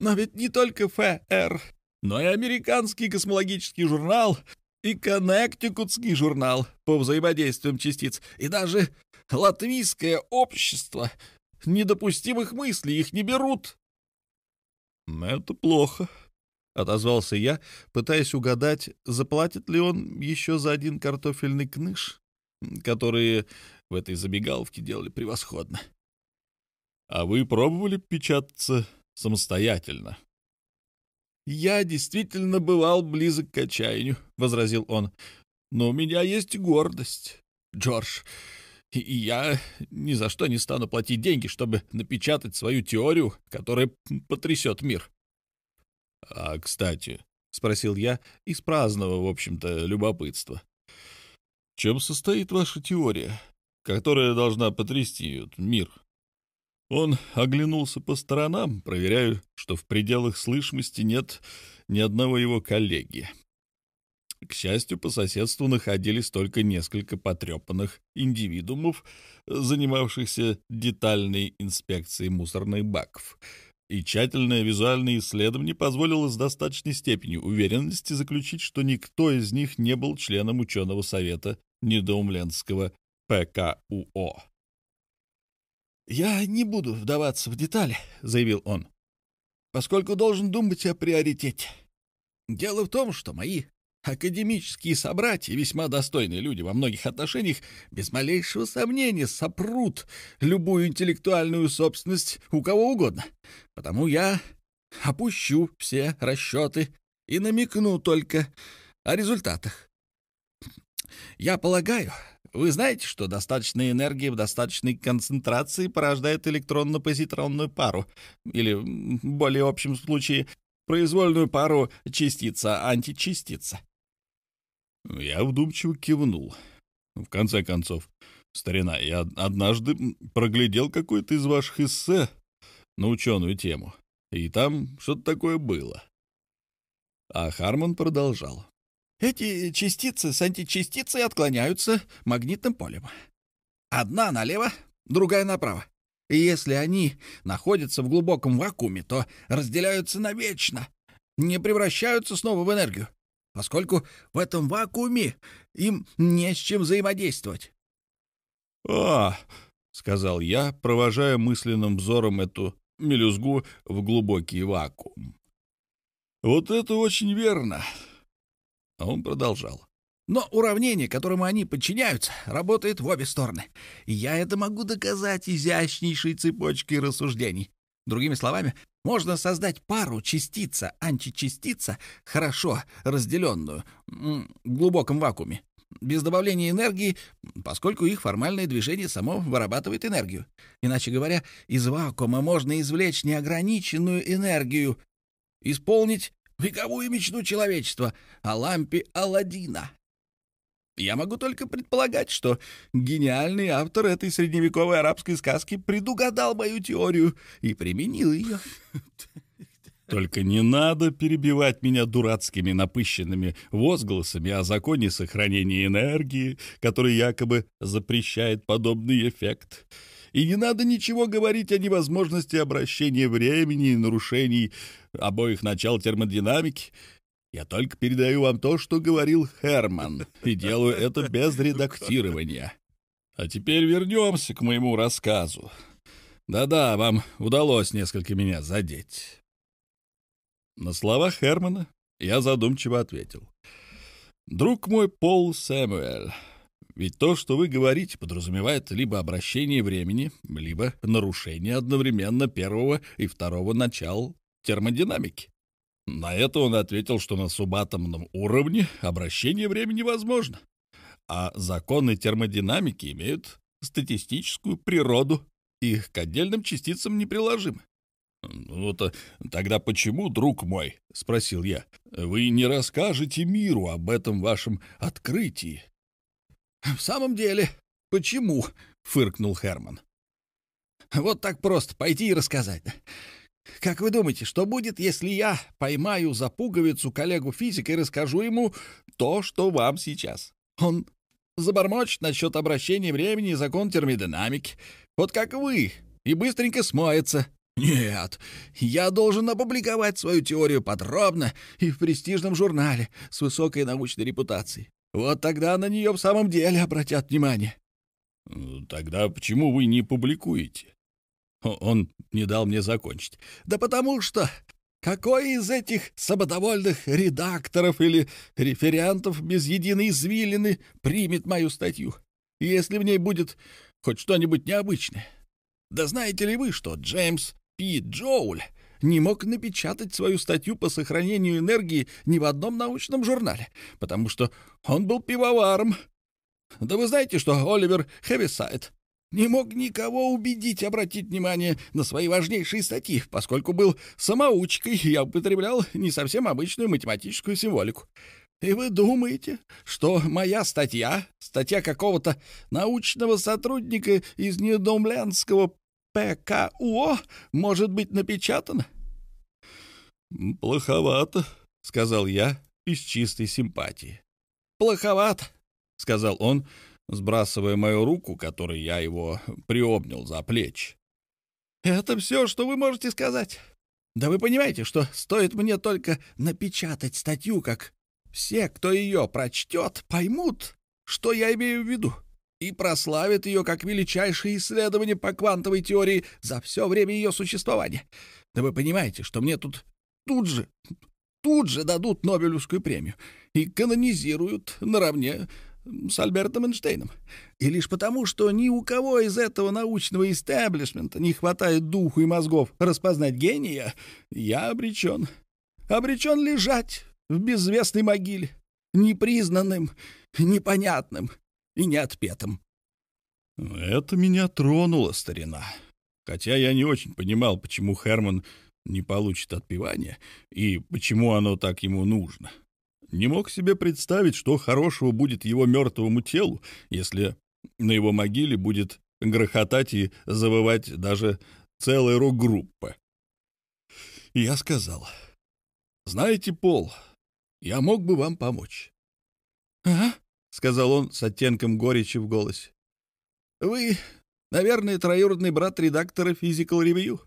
Но ведь не только ФР, но и американский космологический журнал, и Коннектикутский журнал по взаимодействиям частиц, и даже латвийское общество недопустимых мыслей их не берут. «Это плохо», — отозвался я, пытаясь угадать, заплатит ли он еще за один картофельный кныш, который в этой забегаловке делали превосходно. «А вы пробовали печататься самостоятельно?» «Я действительно бывал близок к отчаянию», — возразил он. «Но у меня есть гордость, Джордж, и я ни за что не стану платить деньги, чтобы напечатать свою теорию, которая потрясет мир. — А, кстати, — спросил я из праздного, в общем-то, любопытства. — чем состоит ваша теория, которая должна потрясти мир? Он оглянулся по сторонам, проверяя, что в пределах слышимости нет ни одного его коллеги. К счастью, по соседству находились только несколько потрепанных индивидуумов, занимавшихся детальной инспекцией мусорных баков. И тщательное визуальное исследование позволило с достаточной степенью уверенности заключить, что никто из них не был членом ученого совета недоумленского ПКУО. «Я не буду вдаваться в детали», — заявил он, — «поскольку должен думать о приоритете. Дело в том, что мои Академические собратья, весьма достойные люди во многих отношениях, без малейшего сомнения сопрут любую интеллектуальную собственность у кого угодно. Потому я опущу все расчеты и намекну только о результатах. Я полагаю, вы знаете, что достаточная энергия в достаточной концентрации порождает электронно-позитронную пару, или, в более общем случае, произвольную пару частица-античастица. Я вдумчиво кивнул. В конце концов, старина, я однажды проглядел какой-то из ваших эссе на ученую тему, и там что-то такое было. А Хармон продолжал. Эти частицы с античастицей отклоняются магнитным полем. Одна налево, другая направо. И если они находятся в глубоком вакууме, то разделяются навечно, не превращаются снова в энергию, поскольку в этом вакууме им не с чем взаимодействовать. «А, — сказал я, провожая мысленным взором эту мелюзгу в глубокий вакуум. «Вот это очень верно. А он продолжал. Но уравнение, которому они подчиняются, работает в обе стороны. И я это могу доказать изящнейшей цепочкой рассуждений. Другими словами, можно создать пару частица-античастица, хорошо разделенную, в глубоком вакууме, без добавления энергии, поскольку их формальное движение само вырабатывает энергию. Иначе говоря, из вакуума можно извлечь неограниченную энергию, исполнить вековую мечту человечества о лампе Аладдина. Я могу только предполагать, что гениальный автор этой средневековой арабской сказки предугадал мою теорию и применил ее. Только не надо перебивать меня дурацкими напыщенными возгласами о законе сохранения энергии, который якобы запрещает подобный эффект. И не надо ничего говорить о невозможности обращения времени и нарушений обоих начал термодинамики. Я только передаю вам то, что говорил Херман, и делаю это без редактирования. А теперь вернемся к моему рассказу. Да-да, вам удалось несколько меня задеть. На слова Хермана я задумчиво ответил. «Друг мой Пол Сэмюэль, ведь то, что вы говорите, подразумевает либо обращение времени, либо нарушение одновременно первого и второго начал термодинамики. На это он ответил, что на субатомном уровне обращение времени возможно, а законы термодинамики имеют статистическую природу, их к отдельным частицам неприложимы. «Ну, то тогда почему, друг мой, — спросил я, — вы не расскажете миру об этом вашем открытии, «В самом деле, почему?» — фыркнул Херман. «Вот так просто пойти и рассказать. Как вы думаете, что будет, если я поймаю за пуговицу коллегу-физика и расскажу ему то, что вам сейчас? Он забормочет насчет обращения времени и закон термодинамики, вот как вы, и быстренько смоется. Нет, я должен опубликовать свою теорию подробно и в престижном журнале с высокой научной репутацией. Вот тогда на нее в самом деле обратят внимание. Тогда почему вы не публикуете? Он не дал мне закончить. Да потому что какой из этих свободовольных редакторов или референтов без единой извилины примет мою статью, если в ней будет хоть что-нибудь необычное? Да знаете ли вы, что Джеймс П. Джоуль не мог напечатать свою статью по сохранению энергии ни в одном научном журнале, потому что он был пивоваром. Да вы знаете, что Оливер Хевисайд не мог никого убедить обратить внимание на свои важнейшие статьи, поскольку был самоучкой и употреблял не совсем обычную математическую символику. И вы думаете, что моя статья, статья какого-то научного сотрудника из Недомлянского ПКУО может быть напечатано? «Плоховато», — сказал я из чистой симпатии. «Плоховато», — сказал он, сбрасывая мою руку, которой я его приобнял за плечи. «Это все, что вы можете сказать. Да вы понимаете, что стоит мне только напечатать статью, как все, кто ее прочтет, поймут, что я имею в виду и прославит ее как величайшее исследование по квантовой теории за все время ее существования. Да вы понимаете, что мне тут тут же, тут же дадут Нобелевскую премию и канонизируют наравне с Альбертом Эйнштейном. И лишь потому, что ни у кого из этого научного истеблишмента не хватает духу и мозгов распознать гения, я обречен. Обречен лежать в безвестной могиле, непризнанным, непонятным и неотпетым. Это меня тронуло, старина. Хотя я не очень понимал, почему Херман не получит отпевания и почему оно так ему нужно. Не мог себе представить, что хорошего будет его мертвому телу, если на его могиле будет грохотать и завывать даже целая рок-группа. И я сказал, «Знаете, Пол, я мог бы вам помочь». «Ага», — сказал он с оттенком горечи в голосе. «Вы, наверное, троюродный брат редактора Physical Review.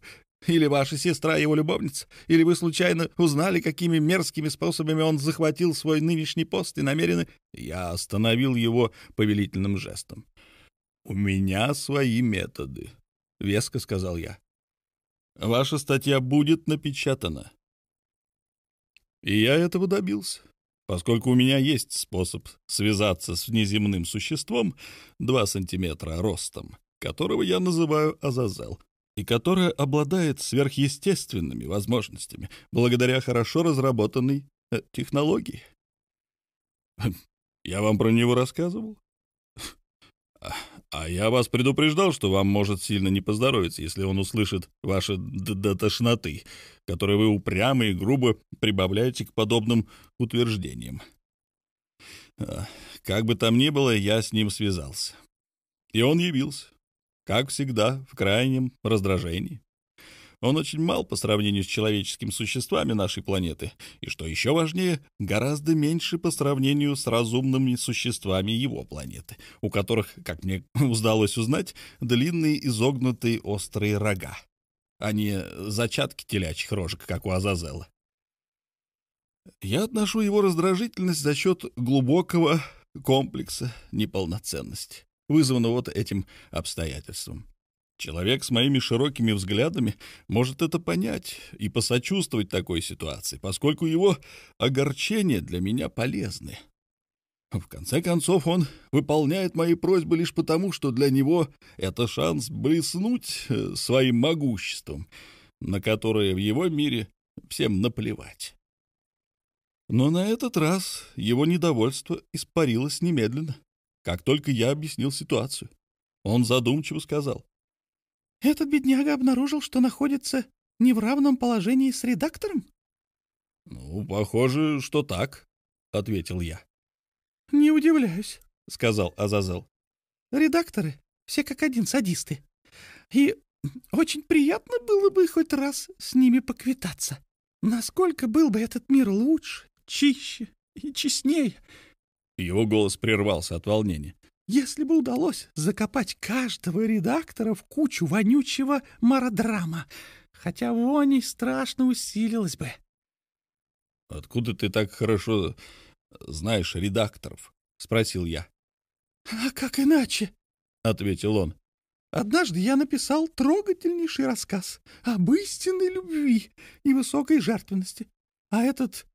Или ваша сестра его любовница? Или вы случайно узнали, какими мерзкими способами он захватил свой нынешний пост и намерены...» Я остановил его повелительным жестом. «У меня свои методы», — веско сказал я. «Ваша статья будет напечатана». И я этого добился, поскольку у меня есть способ связаться с внеземным существом 2 сантиметра ростом, которого я называю Азазел и которая обладает сверхъестественными возможностями благодаря хорошо разработанной э, технологии. Я вам про него рассказывал? А я вас предупреждал, что вам может сильно не поздоровиться, если он услышит ваши до которые вы упрямо и грубо прибавляете к подобным утверждениям. А, как бы там ни было, я с ним связался. И он явился как всегда, в крайнем раздражении. Он очень мал по сравнению с человеческими существами нашей планеты, и, что еще важнее, гораздо меньше по сравнению с разумными существами его планеты, у которых, как мне удалось узнать, длинные изогнутые острые рога, а не зачатки телячьих рожек, как у Азазела. Я отношу его раздражительность за счет глубокого комплекса неполноценности вызвано вот этим обстоятельством. Человек с моими широкими взглядами может это понять и посочувствовать такой ситуации, поскольку его огорчения для меня полезны. В конце концов, он выполняет мои просьбы лишь потому, что для него это шанс блеснуть э, своим могуществом, на которое в его мире всем наплевать. Но на этот раз его недовольство испарилось немедленно как только я объяснил ситуацию. Он задумчиво сказал. «Этот бедняга обнаружил, что находится не в равном положении с редактором?» «Ну, похоже, что так», — ответил я. «Не удивляюсь», — сказал Азазел. «Редакторы все как один садисты. И очень приятно было бы хоть раз с ними поквитаться. Насколько был бы этот мир лучше, чище и честнее, его голос прервался от волнения. «Если бы удалось закопать каждого редактора в кучу вонючего мародрама, хотя вонь страшно усилилась бы». «Откуда ты так хорошо знаешь редакторов?» — спросил я. «А как иначе?» — ответил он. «Однажды я написал трогательнейший рассказ об истинной любви и высокой жертвенности, а этот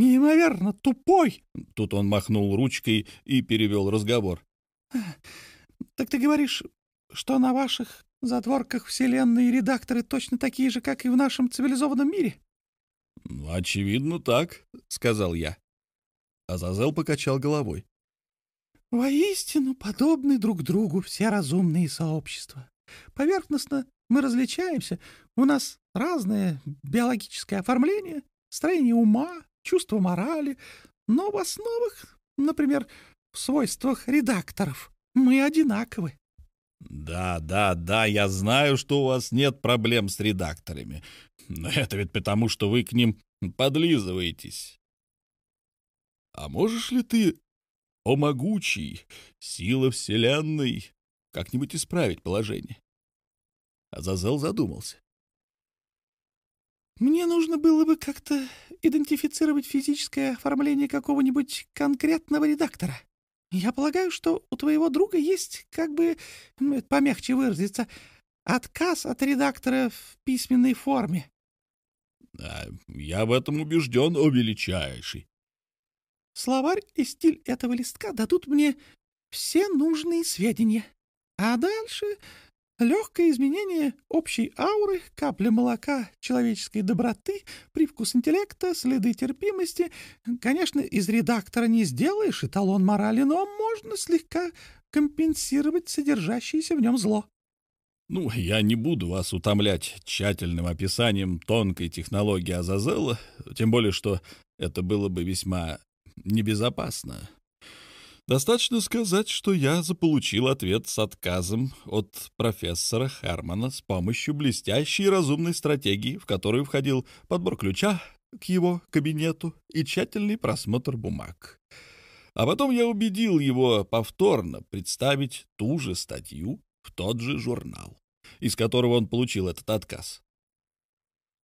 неимоверно тупой. Тут он махнул ручкой и перевел разговор. Так ты говоришь, что на ваших затворках вселенной редакторы точно такие же, как и в нашем цивилизованном мире? Ну, очевидно, так, сказал я. Азазел покачал головой. Воистину подобны друг другу все разумные сообщества. Поверхностно мы различаемся, у нас разное биологическое оформление, строение ума, чувство морали, но в основах, например, в свойствах редакторов, мы одинаковы. Да, да, да, я знаю, что у вас нет проблем с редакторами. Но это ведь потому, что вы к ним подлизываетесь. А можешь ли ты, о могучий, сила вселенной, как-нибудь исправить положение? Азазел задумался. Мне нужно было бы как-то идентифицировать физическое оформление какого-нибудь конкретного редактора. Я полагаю, что у твоего друга есть, как бы, помягче выразиться, отказ от редактора в письменной форме. — Я в этом убежден, о величайший. Словарь и стиль этого листка дадут мне все нужные сведения. А дальше легкое изменение общей ауры, капля молока человеческой доброты, привкус интеллекта, следы терпимости. Конечно, из редактора не сделаешь эталон морали, но можно слегка компенсировать содержащееся в нем зло. Ну, я не буду вас утомлять тщательным описанием тонкой технологии Азазела, тем более, что это было бы весьма небезопасно. Достаточно сказать, что я заполучил ответ с отказом от профессора Хермана с помощью блестящей и разумной стратегии, в которую входил подбор ключа к его кабинету и тщательный просмотр бумаг. А потом я убедил его повторно представить ту же статью в тот же журнал, из которого он получил этот отказ.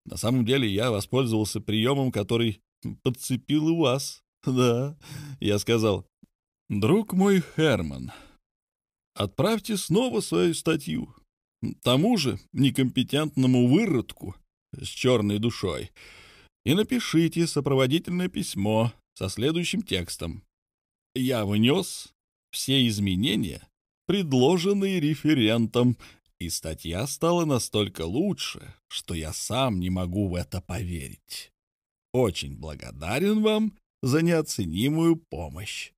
На самом деле я воспользовался приемом, который подцепил у вас. Да, я сказал, друг мой Херман, отправьте снова свою статью тому же некомпетентному выродку с черной душой и напишите сопроводительное письмо со следующим текстом. Я внес все изменения, предложенные референтом, и статья стала настолько лучше, что я сам не могу в это поверить. Очень благодарен вам за неоценимую помощь.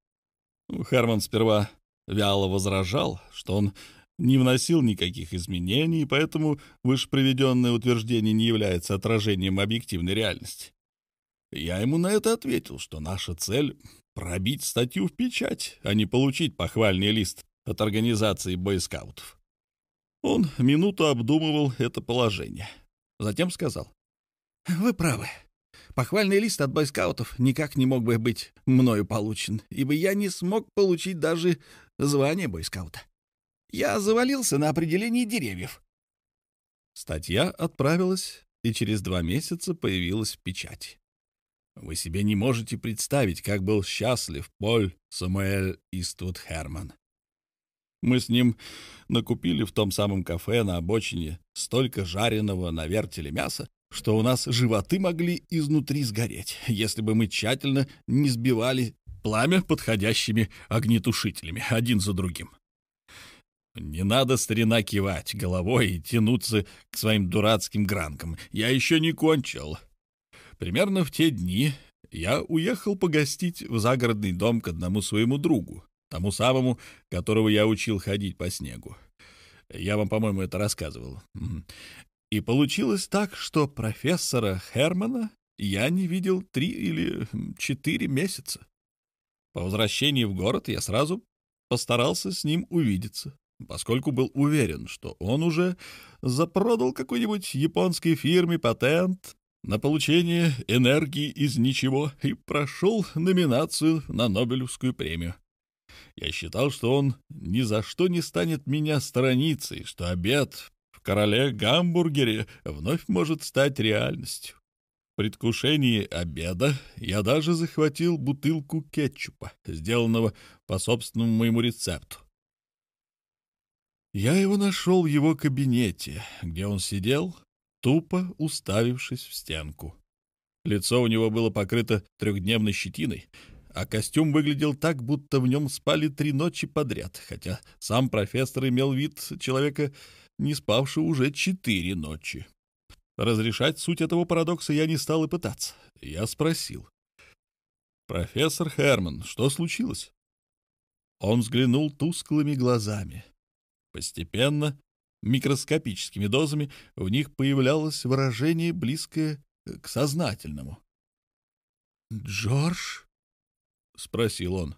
Херман сперва вяло возражал, что он не вносил никаких изменений, поэтому вышеприведенное утверждение не является отражением объективной реальности. Я ему на это ответил, что наша цель — пробить статью в печать, а не получить похвальный лист от организации бойскаутов. Он минуту обдумывал это положение. Затем сказал. «Вы правы. Похвальный лист от бойскаутов никак не мог бы быть мною получен, ибо я не смог получить даже звание бойскаута. Я завалился на определении деревьев». Статья отправилась и через два месяца появилась в печати. Вы себе не можете представить, как был счастлив Поль Самуэль Иствуд Херман. Мы с ним накупили в том самом кафе на обочине столько жареного на вертеле мяса, что у нас животы могли изнутри сгореть, если бы мы тщательно не сбивали пламя подходящими огнетушителями один за другим. Не надо, старина, кивать головой и тянуться к своим дурацким гранкам. Я еще не кончил. Примерно в те дни я уехал погостить в загородный дом к одному своему другу, тому самому, которого я учил ходить по снегу. Я вам, по-моему, это рассказывал. И получилось так, что профессора Хермана я не видел три или четыре месяца. По возвращении в город я сразу постарался с ним увидеться, поскольку был уверен, что он уже запродал какой-нибудь японской фирме патент на получение энергии из ничего и прошел номинацию на Нобелевскую премию. Я считал, что он ни за что не станет меня и что обед в короле гамбургере вновь может стать реальностью. В предвкушении обеда я даже захватил бутылку кетчупа, сделанного по собственному моему рецепту. Я его нашел в его кабинете, где он сидел, тупо уставившись в стенку. Лицо у него было покрыто трехдневной щетиной, а костюм выглядел так, будто в нем спали три ночи подряд, хотя сам профессор имел вид человека, не спавшего уже четыре ночи. Разрешать суть этого парадокса я не стал и пытаться. Я спросил. «Профессор Херман, что случилось?» Он взглянул тусклыми глазами. Постепенно, микроскопическими дозами, в них появлялось выражение, близкое к сознательному. «Джордж?» — спросил он.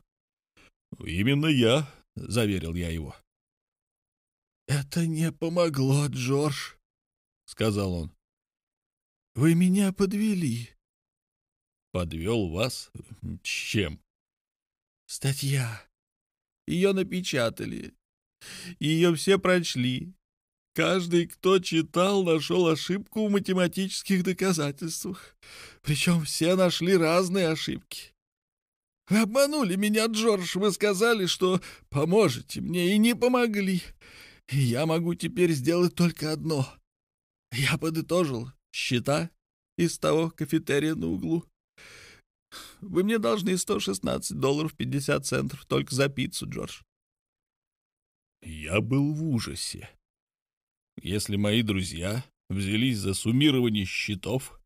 «Именно я», — заверил я его. «Это не помогло, Джордж», — сказал он. «Вы меня подвели». «Подвел вас? Чем?» «Статья. Ее напечатали. Ее все прочли. Каждый, кто читал, нашел ошибку в математических доказательствах. Причем все нашли разные ошибки. Вы обманули меня, Джордж. Вы сказали, что поможете мне, и не помогли. Я могу теперь сделать только одно. Я подытожил счета из того кафетерия на углу. Вы мне должны 116 долларов 50 центов только за пиццу, Джордж. Я был в ужасе. Если мои друзья взялись за суммирование счетов,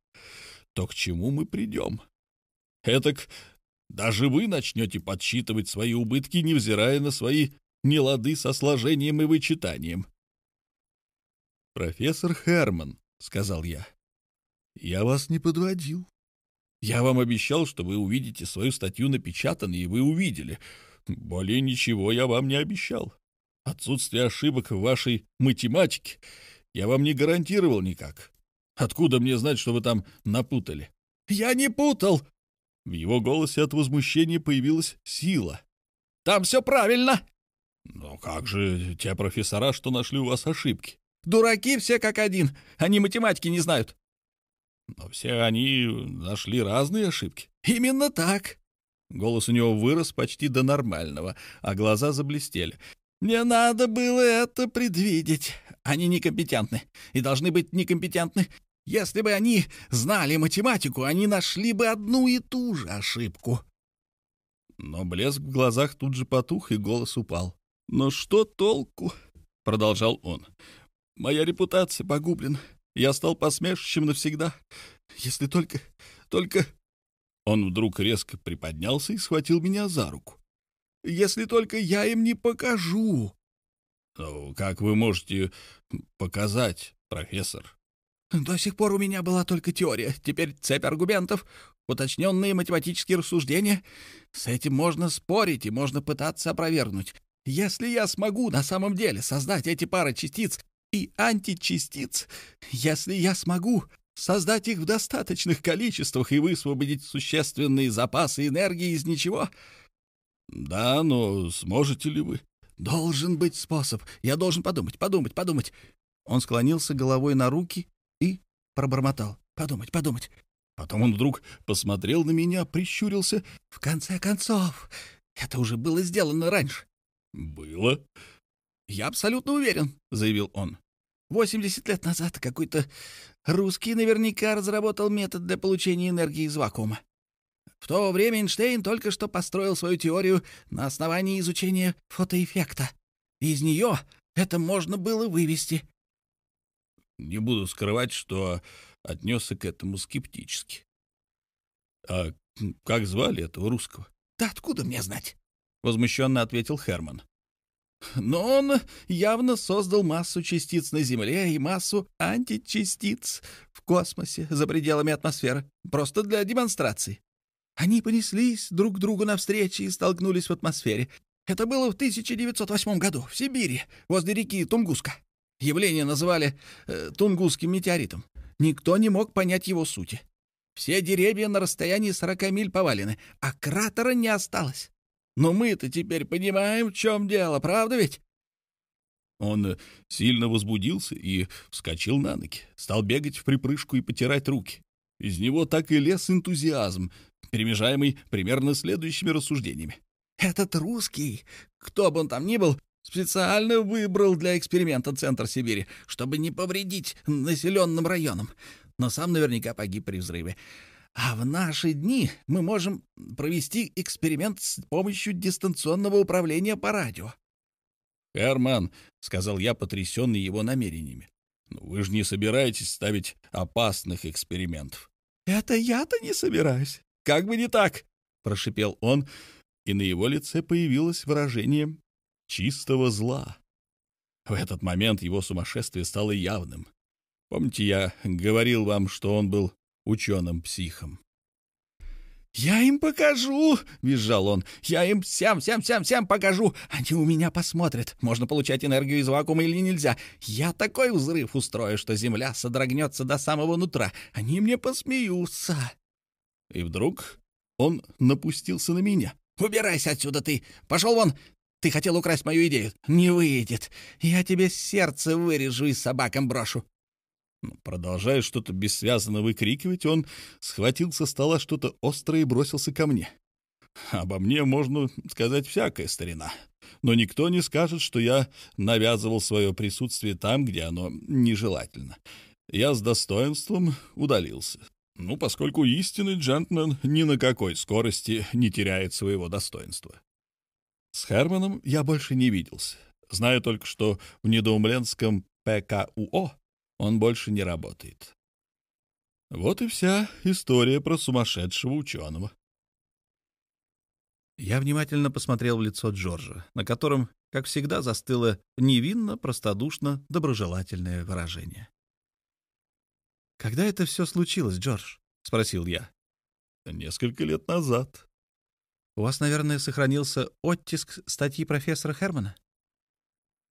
то к чему мы придем? Этак даже вы начнете подсчитывать свои убытки, невзирая на свои нелады со сложением и вычитанием. «Профессор Херман», — сказал я, — «я вас не подводил. Я вам обещал, что вы увидите свою статью напечатанной, и вы увидели. Более ничего я вам не обещал. Отсутствие ошибок в вашей математике я вам не гарантировал никак. Откуда мне знать, что вы там напутали? Я не путал. В его голосе от возмущения появилась сила. Там все правильно. Но как же те профессора, что нашли у вас ошибки? Дураки все как один. Они математики не знают. Но все они нашли разные ошибки. Именно так. Голос у него вырос почти до нормального, а глаза заблестели. Не надо было это предвидеть. Они некомпетентны и должны быть некомпетентны. Если бы они знали математику, они нашли бы одну и ту же ошибку. Но блеск в глазах тут же потух, и голос упал. «Но что толку?» — продолжал он. «Моя репутация погублена. Я стал посмешищем навсегда. Если только... только...» Он вдруг резко приподнялся и схватил меня за руку. «Если только я им не покажу!» «Ну, как вы можете показать, профессор?» «До сих пор у меня была только теория. Теперь цепь аргументов, уточненные математические рассуждения. С этим можно спорить и можно пытаться опровергнуть. Если я смогу на самом деле создать эти пары частиц и античастиц, если я смогу создать их в достаточных количествах и высвободить существенные запасы энергии из ничего... Да, но сможете ли вы? Должен быть способ. Я должен подумать, подумать, подумать. Он склонился головой на руки и пробормотал. Подумать, подумать. Потом он вдруг посмотрел на меня, прищурился. В конце концов, это уже было сделано раньше. Было? Я абсолютно уверен, заявил он. 80 лет назад какой-то русский наверняка разработал метод для получения энергии из вакуума. В то время Эйнштейн только что построил свою теорию на основании изучения фотоэффекта. Из нее это можно было вывести. Не буду скрывать, что отнесся к этому скептически. «А как звали этого русского?» «Да откуда мне знать?» — возмущенно ответил Херман. Но он явно создал массу частиц на Земле и массу античастиц в космосе за пределами атмосферы, просто для демонстрации. Они понеслись друг к другу навстречу и столкнулись в атмосфере. Это было в 1908 году в Сибири, возле реки Тунгуска. Явление называли э, Тунгусским метеоритом. Никто не мог понять его сути. Все деревья на расстоянии 40 миль повалены, а кратера не осталось. Но мы-то теперь понимаем, в чем дело, правда ведь?» Он э, сильно возбудился и вскочил на ноги, стал бегать в припрыжку и потирать руки. Из него так и лез энтузиазм, перемежаемый примерно следующими рассуждениями. «Этот русский, кто бы он там ни был, специально выбрал для эксперимента центр Сибири, чтобы не повредить населенным районам, но сам наверняка погиб при взрыве. А в наши дни мы можем провести эксперимент с помощью дистанционного управления по радио. «Herman», — сказал я, потрясенный его намерениями, «ну вы же не собираетесь ставить опасных экспериментов». «Это я-то не собираюсь. Как бы не так», — прошипел он, и на его лице появилось выражение чистого зла. В этот момент его сумасшествие стало явным. Помните, я говорил вам, что он был ученым-психом. «Я им покажу!» — визжал он. «Я им всем, всем, всем, всем покажу! Они у меня посмотрят, можно получать энергию из вакуума или нельзя. Я такой взрыв устрою, что Земля содрогнется до самого нутра. Они мне посмеются!» И вдруг он напустился на меня. «Убирайся отсюда ты! Пошел вон! Ты хотел украсть мою идею. Не выйдет. Я тебе сердце вырежу и собакам брошу. Ну, продолжая что-то бессвязно выкрикивать, он схватил со стола что-то острое и бросился ко мне. Обо мне можно сказать всякая старина, но никто не скажет, что я навязывал свое присутствие там, где оно нежелательно. Я с достоинством удалился. Ну, поскольку истинный джентльмен ни на какой скорости не теряет своего достоинства. С Херманом я больше не виделся. Знаю только, что в недоумленском ПКУО он больше не работает. Вот и вся история про сумасшедшего ученого. Я внимательно посмотрел в лицо Джорджа, на котором, как всегда, застыло невинно, простодушно, доброжелательное выражение. «Когда это все случилось, Джордж?» — спросил я. «Несколько лет назад». «У вас, наверное, сохранился оттиск статьи профессора Хермана?»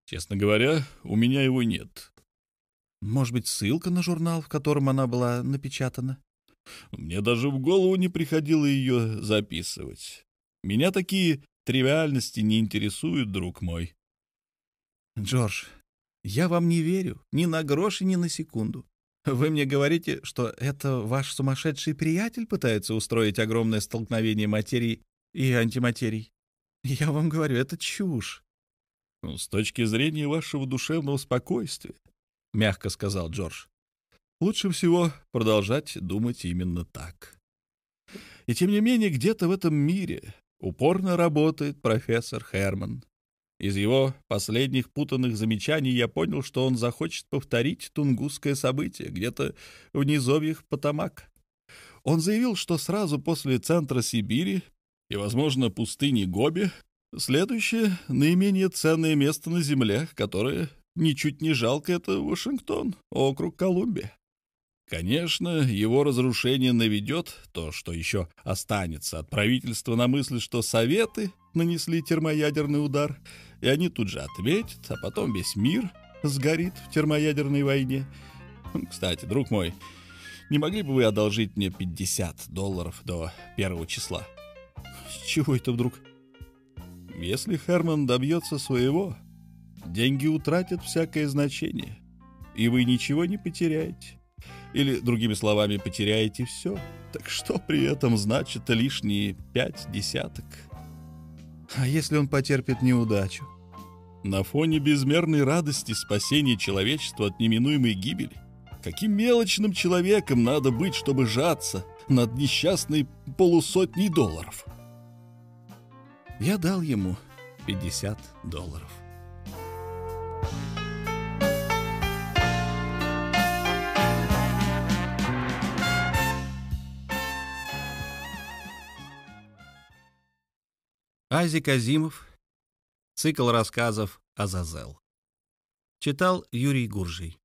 «Честно говоря, у меня его нет». «Может быть, ссылка на журнал, в котором она была напечатана?» «Мне даже в голову не приходило ее записывать. Меня такие тривиальности не интересуют, друг мой». «Джордж, я вам не верю ни на грош и ни на секунду. Вы мне говорите, что это ваш сумасшедший приятель пытается устроить огромное столкновение материи и антиматерий? Я вам говорю, это чушь. Ну, с точки зрения вашего душевного спокойствия, — мягко сказал Джордж, — лучше всего продолжать думать именно так. И тем не менее, где-то в этом мире упорно работает профессор Херман. Из его последних путанных замечаний я понял, что он захочет повторить тунгусское событие где-то в низовьях Потамак. Он заявил, что сразу после центра Сибири и, возможно, пустыни Гоби следующее наименее ценное место на Земле, которое ничуть не жалко, это Вашингтон, округ Колумбия. Конечно, его разрушение наведет то, что еще останется от правительства на мысль, что Советы нанесли термоядерный удар — и они тут же ответят, а потом весь мир сгорит в термоядерной войне. Кстати, друг мой, не могли бы вы одолжить мне 50 долларов до первого числа? С чего это вдруг? Если Херман добьется своего, деньги утратят всякое значение, и вы ничего не потеряете. Или, другими словами, потеряете все. Так что при этом значит лишние пять десяток? А если он потерпит неудачу? На фоне безмерной радости спасения человечества от неминуемой гибели, каким мелочным человеком надо быть, чтобы жаться над несчастной полусотней долларов? Я дал ему 50 долларов. Азик Азимов. Цикл рассказов «Азазел». Читал Юрий Гуржий.